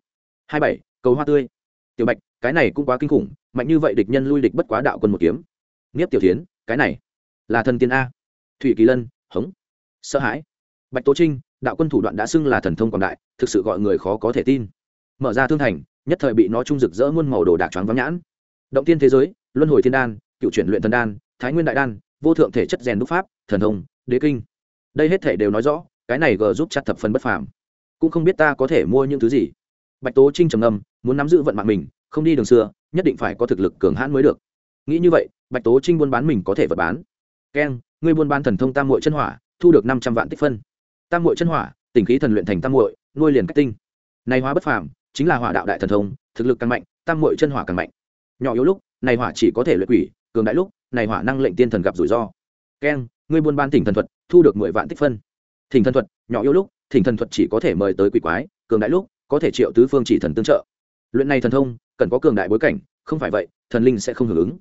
Hai bảy, cầu hoa tươi. Tiểu bạch, cái này cũng quá kinh khủng, mạnh như vậy địch nhân lui địch bất quá đạo quân một kiếm. Nghiếp tiểu tiến cái này là thần tiên a. Thủy kỳ lân, hống. Sợ hãi. Bạch tố trinh, đạo quân thủ đoạn đã xưng là thần thông quảng đại, thực sự gọi người khó có thể tin. Mở ra thương thành, nhất thời bị nó trung rực rỡ muôn màu đồ đạc choáng vắng nhãn. Động tiên thế giới, luân hồi thiên đan, cựu chuyển luyện thần đan, thái nguyên đại đan, vô thượng thể chất rèn đúc pháp, thần thông, đế kinh. Đây hết thể đều nói rõ, cái này g giúp chặt thập phần bất phàm. Cũng không biết ta có thể mua những thứ gì bạch tố trinh trầm âm muốn nắm giữ vận mạng mình, không đi đường xưa, nhất định phải có thực lực cường hãn mới được. Nghĩ như vậy, bạch tố trinh buôn bán mình có thể vật bán. Keng, ngươi buôn bán thần thông tam mội chân hỏa, thu được năm trăm vạn tích phân. Tam mội chân hỏa tình khí thần luyện thành tam mội nuôi liền cách tinh. Này hóa bất phàm, chính là hỏa đạo đại thần thông, thực lực càng mạnh, tam mội chân hỏa càng mạnh. Nhỏ yếu lúc, này hỏa chỉ có thể luyện quỷ, cường đại lúc, này hỏa năng lệnh tiên thần gặp rủi ro. Keng, ngươi buôn bán thỉnh thần thuật, thu được mười vạn tích phân. Thỉnh thần thuật, nhỏ yếu lúc, thỉnh thần thuật chỉ có thể mời tới quỷ quái, cường đại lúc có thể triệu tứ phương chỉ thần tương trợ. Luyện này thần thông, cần có cường đại bối cảnh, không phải vậy, thần linh sẽ không hưởng ứng.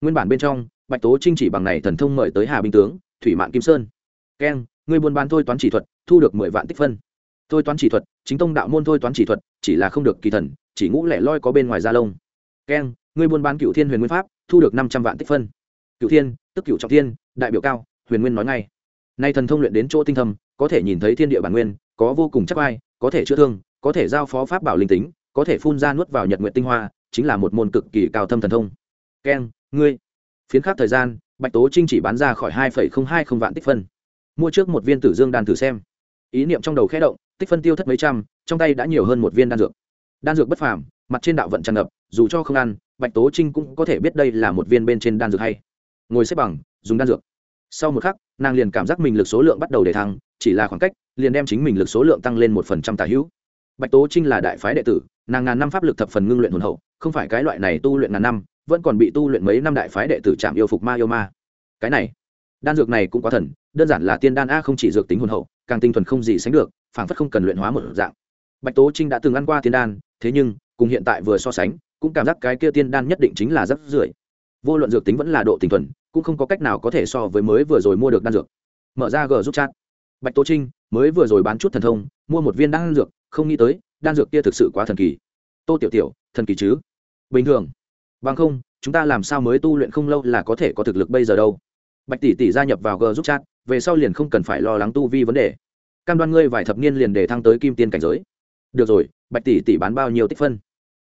Nguyên bản bên trong, bạch tố trinh chỉ bằng này thần thông mời tới hà binh tướng, thủy mạng kim sơn. Keng ngươi buôn bán thôi toán chỉ thuật, thu được mười vạn tích phân. Thôi toán chỉ thuật, chính tông đạo môn thôi toán chỉ thuật, chỉ là không được kỳ thần, chỉ ngũ lẻ loi có bên ngoài da lông. Keng ngươi buôn bán cựu thiên huyền nguyên pháp, thu được năm trăm vạn tích phân. Cựu thiên, tức cựu trọng thiên, đại biểu cao, huyền nguyên nói ngay. Nay thần thông luyện đến chỗ tinh thâm, có thể nhìn thấy thiên địa bản nguyên, có vô cùng chắc ai có thể chữa thương có thể giao phó pháp bảo linh tính, có thể phun ra nuốt vào nhật nguyện tinh hoa, chính là một môn cực kỳ cao thâm thần thông. Keng ngươi. Phiến khắc thời gian, bạch tố trinh chỉ bán ra khỏi hai hai không vạn tích phân. Mua trước một viên tử dương đan thử xem. Ý niệm trong đầu khẽ động, tích phân tiêu thất mấy trăm, trong tay đã nhiều hơn một viên đan dược. Đan dược bất phàm, mặt trên đạo vận tràn ngập, dù cho không ăn, bạch tố trinh cũng có thể biết đây là một viên bên trên đan dược hay. Ngồi xếp bằng, dùng đan dược. Sau một khắc, nàng liền cảm giác mình lực số lượng bắt đầu để thăng, chỉ là khoảng cách, liền đem chính mình lực số lượng tăng lên một phần trăm tà hữu bạch tố trinh là đại phái đệ tử, nàng ngàn năm pháp lực thập phần ngưng luyện hồn hậu, không phải cái loại này tu luyện ngàn năm, vẫn còn bị tu luyện mấy năm đại phái đệ tử chạm yêu phục ma yêu ma. Cái này, đan dược này cũng quá thần, đơn giản là tiên đan a không chỉ dược tính hồn hậu, càng tinh thuần không gì sánh được, phảng phất không cần luyện hóa một dạng. Bạch tố trinh đã từng ăn qua tiên đan, thế nhưng, cùng hiện tại vừa so sánh, cũng cảm giác cái kia tiên đan nhất định chính là rất rưởi vô luận dược tính vẫn là độ tinh thuần, cũng không có cách nào có thể so với mới vừa rồi mua được đan dược. Mở ra g giúp chat. Bạch tố trinh, mới vừa rồi bán chút thần thông, mua một viên đan dược không nghĩ tới, đan dược kia thực sự quá thần kỳ. Tô tiểu tiểu, thần kỳ chứ? Bình thường. Bằng không, chúng ta làm sao mới tu luyện không lâu là có thể có thực lực bây giờ đâu. Bạch tỷ tỷ gia nhập vào g giúp chat, về sau liền không cần phải lo lắng tu vi vấn đề. Cam đoan ngươi vài thập niên liền để thăng tới kim tiên cảnh giới. Được rồi, bạch tỷ tỷ bán bao nhiêu tích phân?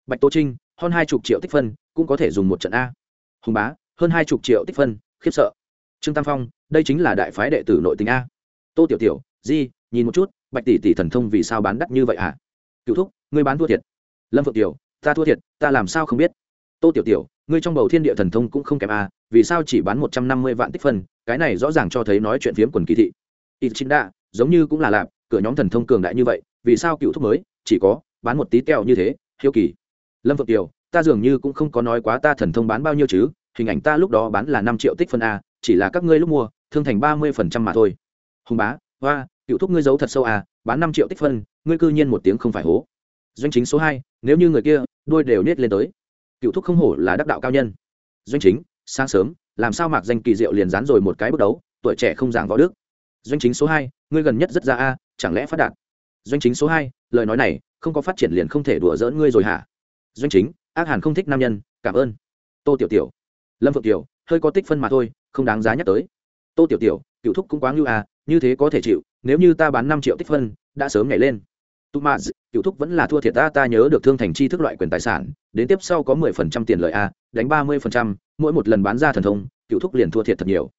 Bạch tô trinh, hơn hai chục triệu tích phân, cũng có thể dùng một trận a. Hùng bá, hơn hai chục triệu tích phân, khiếp sợ. Trương tam phong, đây chính là đại phái đệ tử nội tình a. Tô tiểu tiểu, di, nhìn một chút bạch tỷ tỷ thần thông vì sao bán đắt như vậy hả? Cựu thúc, ngươi bán thua thiệt. Lâm phượng tiểu, ta thua thiệt, ta làm sao không biết? Tô tiểu tiểu, ngươi trong bầu thiên địa thần thông cũng không kém à? vì sao chỉ bán một trăm năm mươi vạn tích phân, cái này rõ ràng cho thấy nói chuyện phiếm quần kỳ thị. Ít chính đa giống như cũng là lạp, cửa nhóm thần thông cường đại như vậy, vì sao cựu thúc mới, chỉ có bán một tí kẹo như thế, hiếu kỳ. Lâm phượng tiểu, ta dường như cũng không có nói quá ta thần thông bán bao nhiêu chứ, hình ảnh ta lúc đó bán là năm triệu tích phân a chỉ là các ngươi lúc mua, thương thành ba mươi phần trăm mà thôi. Hùng bá, hoa cựu thúc ngươi giấu thật sâu à bán năm triệu tích phân, ngươi cư nhiên một tiếng không phải hố. Doanh chính số hai, nếu như người kia đôi đều nết lên tới. Cựu thúc không hổ là đắc đạo cao nhân. Doanh chính, sáng sớm, làm sao mạc danh kỳ diệu liền dán rồi một cái bước đấu, tuổi trẻ không giảng võ đức. Doanh chính số hai, ngươi gần nhất rất ra a à, chẳng lẽ phát đạt? Doanh chính số hai, lời nói này, không có phát triển liền không thể đùa dỡn ngươi rồi hả? Doanh chính, ác hàn không thích nam nhân, cảm ơn. Tô tiểu tiểu. Lâm phượng tiểu, hơi có tích phân mà thôi, không đáng giá nhắc tới. Tô tiểu tiểu, cựu thúc cũng quá ngưu à như thế có thể chịu nếu như ta bán năm triệu tích phân, đã sớm nhảy lên. Tu ma cựu thúc vẫn là thua thiệt ta ta nhớ được thương thành chi thức loại quyền tài sản, đến tiếp sau có mười phần trăm tiền lợi a, đánh ba mươi phần trăm, mỗi một lần bán ra thần thông, cựu thúc liền thua thiệt thật nhiều.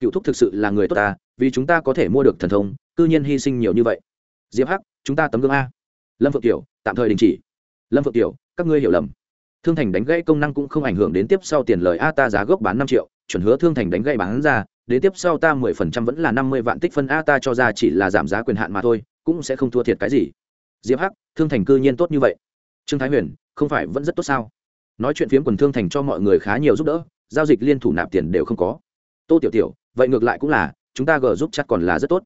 Cựu thúc thực sự là người tốt ta vì chúng ta có thể mua được thần thông, cư nhiên hy sinh nhiều như vậy. Diệp hắc, chúng ta tấm gương a. Lâm phượng tiểu tạm thời đình chỉ. Lâm phượng tiểu các ngươi hiểu lầm. Thương thành đánh gãy công năng cũng không ảnh hưởng đến tiếp sau tiền lời a, ta giá gốc bán năm triệu, chuẩn hứa thương thành đánh gãy bán ra đến tiếp sau ta mười phần trăm vẫn là năm mươi vạn tích phân a, ta cho ra chỉ là giảm giá quyền hạn mà thôi, cũng sẽ không thua thiệt cái gì. Diệp hắc, thương thành cư nhiên tốt như vậy. Trương thái huyền, không phải vẫn rất tốt sao? Nói chuyện phiếm quần thương thành cho mọi người khá nhiều giúp đỡ, giao dịch liên thủ nạp tiền đều không có. Tô tiểu tiểu, vậy ngược lại cũng là, chúng ta gờ giúp chắc còn là rất tốt.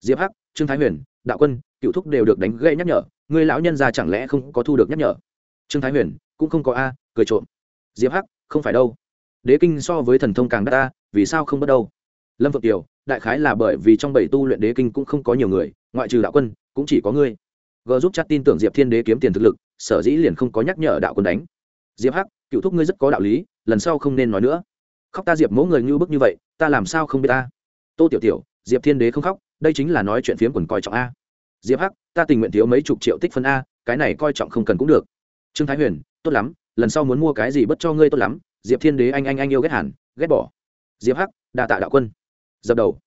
Diệp hắc, trương thái huyền, đạo quân, cựu thúc đều được đánh gây nhắc nhở người lão nhân già chẳng lẽ không có thu được nhắc nhở? Trương thái huyền, cũng không có a, cười trộm. Diệp hắc, không phải đâu. Đế kinh so với thần thông càng đắt ta vì sao không bắt đâu? Lâm phượng kiều, đại khái là bởi vì trong bảy tu luyện đế kinh cũng không có nhiều người, ngoại trừ đạo quân, cũng chỉ có ngươi. G giúp chắc tin tưởng diệp thiên đế kiếm tiền thực lực, sở dĩ liền không có nhắc nhở đạo quân đánh. Diệp hắc, cựu thúc ngươi rất có đạo lý, lần sau không nên nói nữa. Khóc ta diệp mỗi người như bức như vậy, ta làm sao không biết ta? Tô tiểu tiểu, diệp thiên đế không khóc, đây chính là nói chuyện phiếm quần coi trọng a. Diệp hắc, ta tình nguyện thiếu mấy chục triệu tích phân a, cái này coi trọng không cần cũng được. Trương thái huyền, tốt lắm, lần sau muốn mua cái gì bất cho ngươi tốt lắm, diệp thiên đế anh anh anh yêu ghét hẳn, ghét bỏ. Diệp hắc, đa tạ đạo quân dập đầu.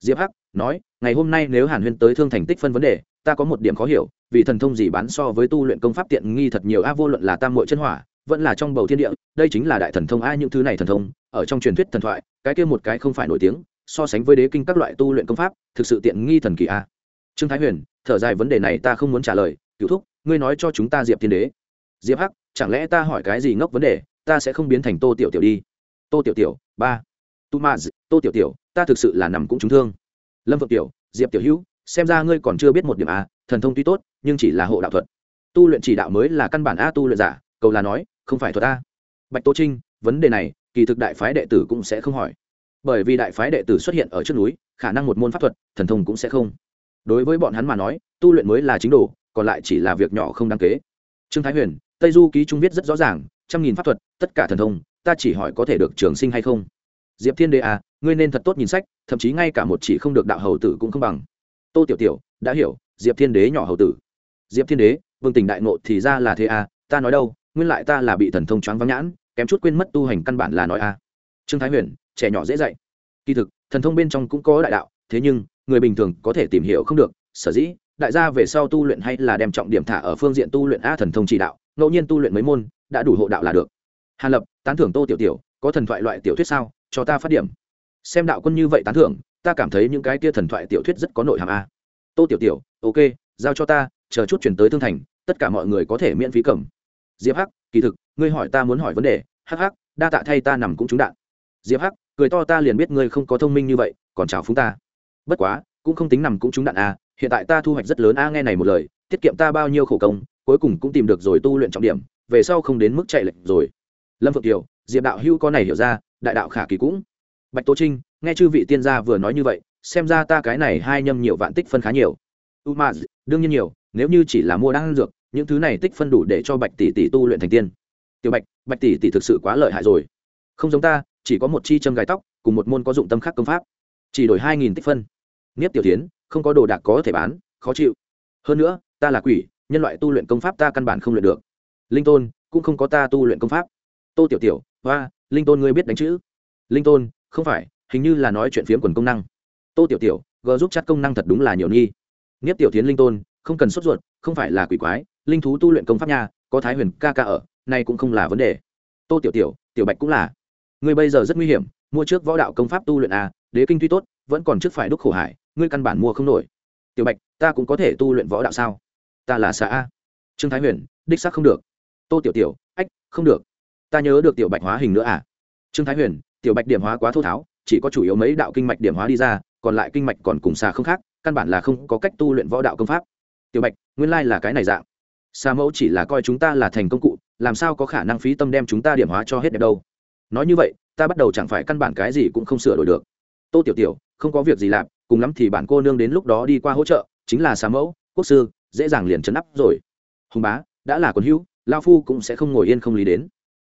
Diệp hắc nói, ngày hôm nay nếu hàn huyên tới thương thành tích phân vấn đề, ta có một điểm khó hiểu, vì thần thông gì bán so với tu luyện công pháp tiện nghi thật nhiều a, vô luận là tam mội chân hỏa, vẫn là trong bầu thiên địa, đây chính là đại thần thông a, những thứ này thần thông, ở trong truyền thuyết thần thoại, cái kia một cái không phải nổi tiếng, so sánh với đế kinh các loại tu luyện công pháp, thực sự tiện nghi thần kỳ a. Trương thái huyền, thở dài vấn đề này ta không muốn trả lời cựu thúc, ngươi nói cho chúng ta diệp thiên đế. Diệp hắc, chẳng lẽ ta hỏi cái gì ngốc vấn đề, ta sẽ không biến thành tô tiểu tiểu đi. Tô tiểu tiểu, ba tu ma, tô tiểu tiểu, ta thực sự là nằm cũng trúng thương. Lâm vượng tiểu, diệp tiểu hữu, xem ra ngươi còn chưa biết một điểm a thần thông tuy tốt, nhưng chỉ là hộ đạo thuật. Tu luyện chỉ đạo mới là căn bản a tu luyện giả, cầu là nói, không phải thuật a. Bạch tô trinh, vấn đề này, kỳ thực đại phái đệ tử cũng sẽ không hỏi. Bởi vì đại phái đệ tử xuất hiện ở trước núi, khả năng một môn pháp thuật, thần thông cũng sẽ không. Đối với bọn hắn mà nói, tu luyện mới là chính đồ, còn lại chỉ là việc nhỏ không đáng kế. Trương thái huyền, tây du ký trung viết rất rõ ràng, trăm nghìn pháp thuật, tất cả thần thông, ta chỉ hỏi có thể được trường sinh hay không? Diệp thiên đế à ngươi nên thật tốt nhìn sách, thậm chí ngay cả một chỉ không được đạo hầu tử cũng không bằng. Tô tiểu tiểu, đã hiểu, diệp thiên đế nhỏ hầu tử. Diệp thiên đế, vương tình đại nộ thì ra là thế à ta nói đâu, nguyên lại ta là bị thần thông choáng vắng nhãn, kém chút quên mất tu hành căn bản là nói à. Trương thái huyền, trẻ nhỏ dễ dạy. Kỳ thực, thần thông bên trong cũng có đại đạo, thế nhưng, người bình thường có thể tìm hiểu không được, sở dĩ, đại gia về sau tu luyện hay là đem trọng điểm thả ở phương diện tu luyện a thần thông chỉ đạo, ngẫu nhiên tu luyện mấy môn, đã đủ hộ đạo là được. Hàn lập, tán thưởng tô tiểu tiểu, có thần thoại loại tiểu thuyết sao? Cho ta phát điểm. Xem đạo quân như vậy tán thưởng, ta cảm thấy những cái kia thần thoại tiểu thuyết rất có nội hàm a. Tô tiểu tiểu, ok, giao cho ta, chờ chút chuyển tới thương thành, tất cả mọi người có thể miễn phí cầm. Diệp hắc, kỳ thực, ngươi hỏi ta muốn hỏi vấn đề, hắc hắc, đa tạ thay ta nằm cũng trúng đạn. Diệp hắc, cười to ta liền biết ngươi không có thông minh như vậy, còn chào phúng ta. Bất quá, cũng không tính nằm cũng trúng đạn a, hiện tại ta thu hoạch rất lớn a, nghe này một lời, tiết kiệm ta bao nhiêu khổ công, cuối cùng cũng tìm được rồi tu luyện trọng điểm, về sau không đến mức chạy lệch rồi. Lâm phượng kiều diệp đạo hữu có này hiểu ra, đại đạo khả kỳ cũng. Bạch tố trinh, nghe chư vị tiên gia vừa nói như vậy, xem ra ta cái này hai nhâm nhiều vạn tích phân khá nhiều. U ma, đương nhiên nhiều, nếu như chỉ là mua đan dược, những thứ này tích phân đủ để cho bạch tỷ tỷ tu luyện thành tiên. Tiểu bạch bạch tỷ tỷ thực sự quá lợi hại rồi. Không giống ta, chỉ có một chi châm gai tóc, cùng một môn có dụng tâm khác công pháp. Chỉ đổi hai nghìn tích phân. Nghiếp tiểu tiến không có đồ đạc có thể bán, khó chịu. Hơn nữa, ta là quỷ, nhân loại tu luyện công pháp ta căn bản không luyện được. Linh tôn, cũng không có ta tu luyện công pháp. Tô tiểu tiểu hoa linh tôn ngươi biết đánh chữ? Linh tôn, không phải, hình như là nói chuyện phiếm quần công năng. Tô tiểu tiểu, gờ giúp chắc công năng thật đúng là nhiều nghi. Nghiếp tiểu tiến linh tôn, không cần sốt ruột, không phải là quỷ quái, linh thú tu luyện công pháp nha, có thái huyền ca ca ở nay cũng không là vấn đề. Tô tiểu tiểu tiểu bạch cũng là. Ngươi bây giờ rất nguy hiểm, mua trước võ đạo công pháp tu luyện a đế kinh tuy tốt, vẫn còn trước phải đúc khổ hải, ngươi căn bản mua không nổi. Tiểu bạch, ta cũng có thể tu luyện võ đạo sao? Ta là xã a. Trương thái huyền, đích xác không được. Tô tiểu tiểu, ách, không được ta nhớ được tiểu bạch hóa hình nữa à? Trương thái huyền, tiểu bạch điểm hóa quá thô tháo, chỉ có chủ yếu mấy đạo kinh mạch điểm hóa đi ra, còn lại kinh mạch còn cùng xà không khác, căn bản là không có cách tu luyện võ đạo công pháp. Tiểu bạch, nguyên lai là cái này dạng. Xa mẫu chỉ là coi chúng ta là thành công cụ, làm sao có khả năng phí tâm đem chúng ta điểm hóa cho hết đẹp đâu? Nói như vậy, ta bắt đầu chẳng phải căn bản cái gì cũng không sửa đổi được. Tô tiểu tiểu, không có việc gì làm, cùng lắm thì bản cô nương đến lúc đó đi qua hỗ trợ, chính là xà mẫu, quốc sư, dễ dàng liền chấn áp rồi. Hùng bá, đã là con hữu lao phu cũng sẽ không ngồi yên không lý đến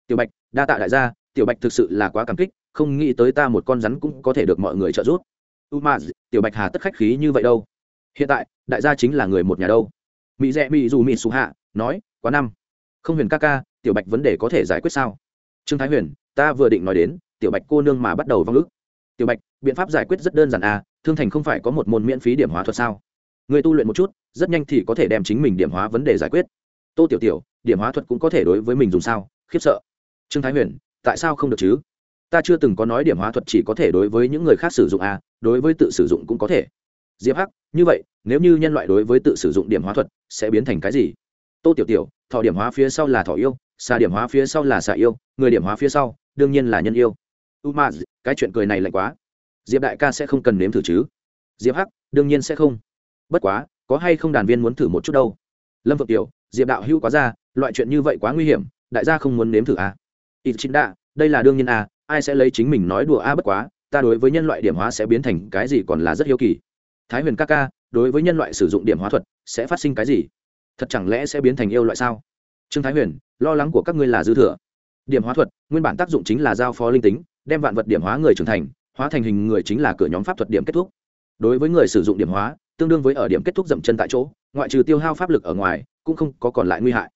tiểu bạch, đa tạ đại gia, tiểu bạch thực sự là quá cảm kích, không nghĩ tới ta một con rắn cũng có thể được mọi người trợ giúp. U ma tiểu bạch hà tất khách khí như vậy đâu? Hiện tại, đại gia chính là người một nhà đâu? Mỹ rẽ mỹ dù mỹ xù hạ, nói, quá năm. Không huyền ca ca, tiểu bạch vấn đề có thể giải quyết sao? Trương thái huyền, ta vừa định nói đến, tiểu bạch cô nương mà bắt đầu văng ức. Tiểu bạch, biện pháp giải quyết rất đơn giản à thương thành không phải có một môn miễn phí điểm hóa thuật sao? Người tu luyện một chút, rất nhanh thì có thể đem chính mình điểm hóa vấn đề giải quyết. Tô tiểu tiểu, điểm hóa thuật cũng có thể đối với mình dùng sao? Khiếp sợ trương thái huyền, tại sao không được chứ? Ta chưa từng có nói điểm hóa thuật chỉ có thể đối với những người khác sử dụng à đối với tự sử dụng cũng có thể. Diệp hắc, như vậy, nếu như nhân loại đối với tự sử dụng điểm hóa thuật sẽ biến thành cái gì? Tô tiểu tiểu, thọ điểm hóa phía sau là thọ yêu, xà điểm hóa phía sau là xà yêu, người điểm hóa phía sau, đương nhiên là nhân yêu. U ma, cái chuyện cười này lạnh quá. Diệp đại ca sẽ không cần nếm thử chứ? Diệp hắc, đương nhiên sẽ không. Bất quá, có hay không đàn viên muốn thử một chút đâu? Lâm phượng tiểu, diệp đạo hữu quá ra, loại chuyện như vậy quá nguy hiểm, đại gia không muốn nếm thử à ít chính đạ đây là đương nhiên à ai sẽ lấy chính mình nói đùa a, bất quá, ta đối với nhân loại điểm hóa sẽ biến thành cái gì còn là rất hiếu kỳ. Thái huyền ca ca, đối với nhân loại sử dụng điểm hóa thuật, sẽ phát sinh cái gì? Thật chẳng lẽ sẽ biến thành yêu loại sao? Trương thái huyền, lo lắng của các ngươi là dư thừa. Điểm hóa thuật, nguyên bản tác dụng chính là giao phó linh tính, đem vạn vật điểm hóa người trưởng thành, hóa thành hình người chính là cửa nhóm pháp thuật điểm kết thúc. Đối với người sử dụng điểm hóa, tương đương với ở điểm kết thúc dậm chân tại chỗ, ngoại trừ tiêu hao pháp lực ở ngoài, cũng không có còn lại nguy hại.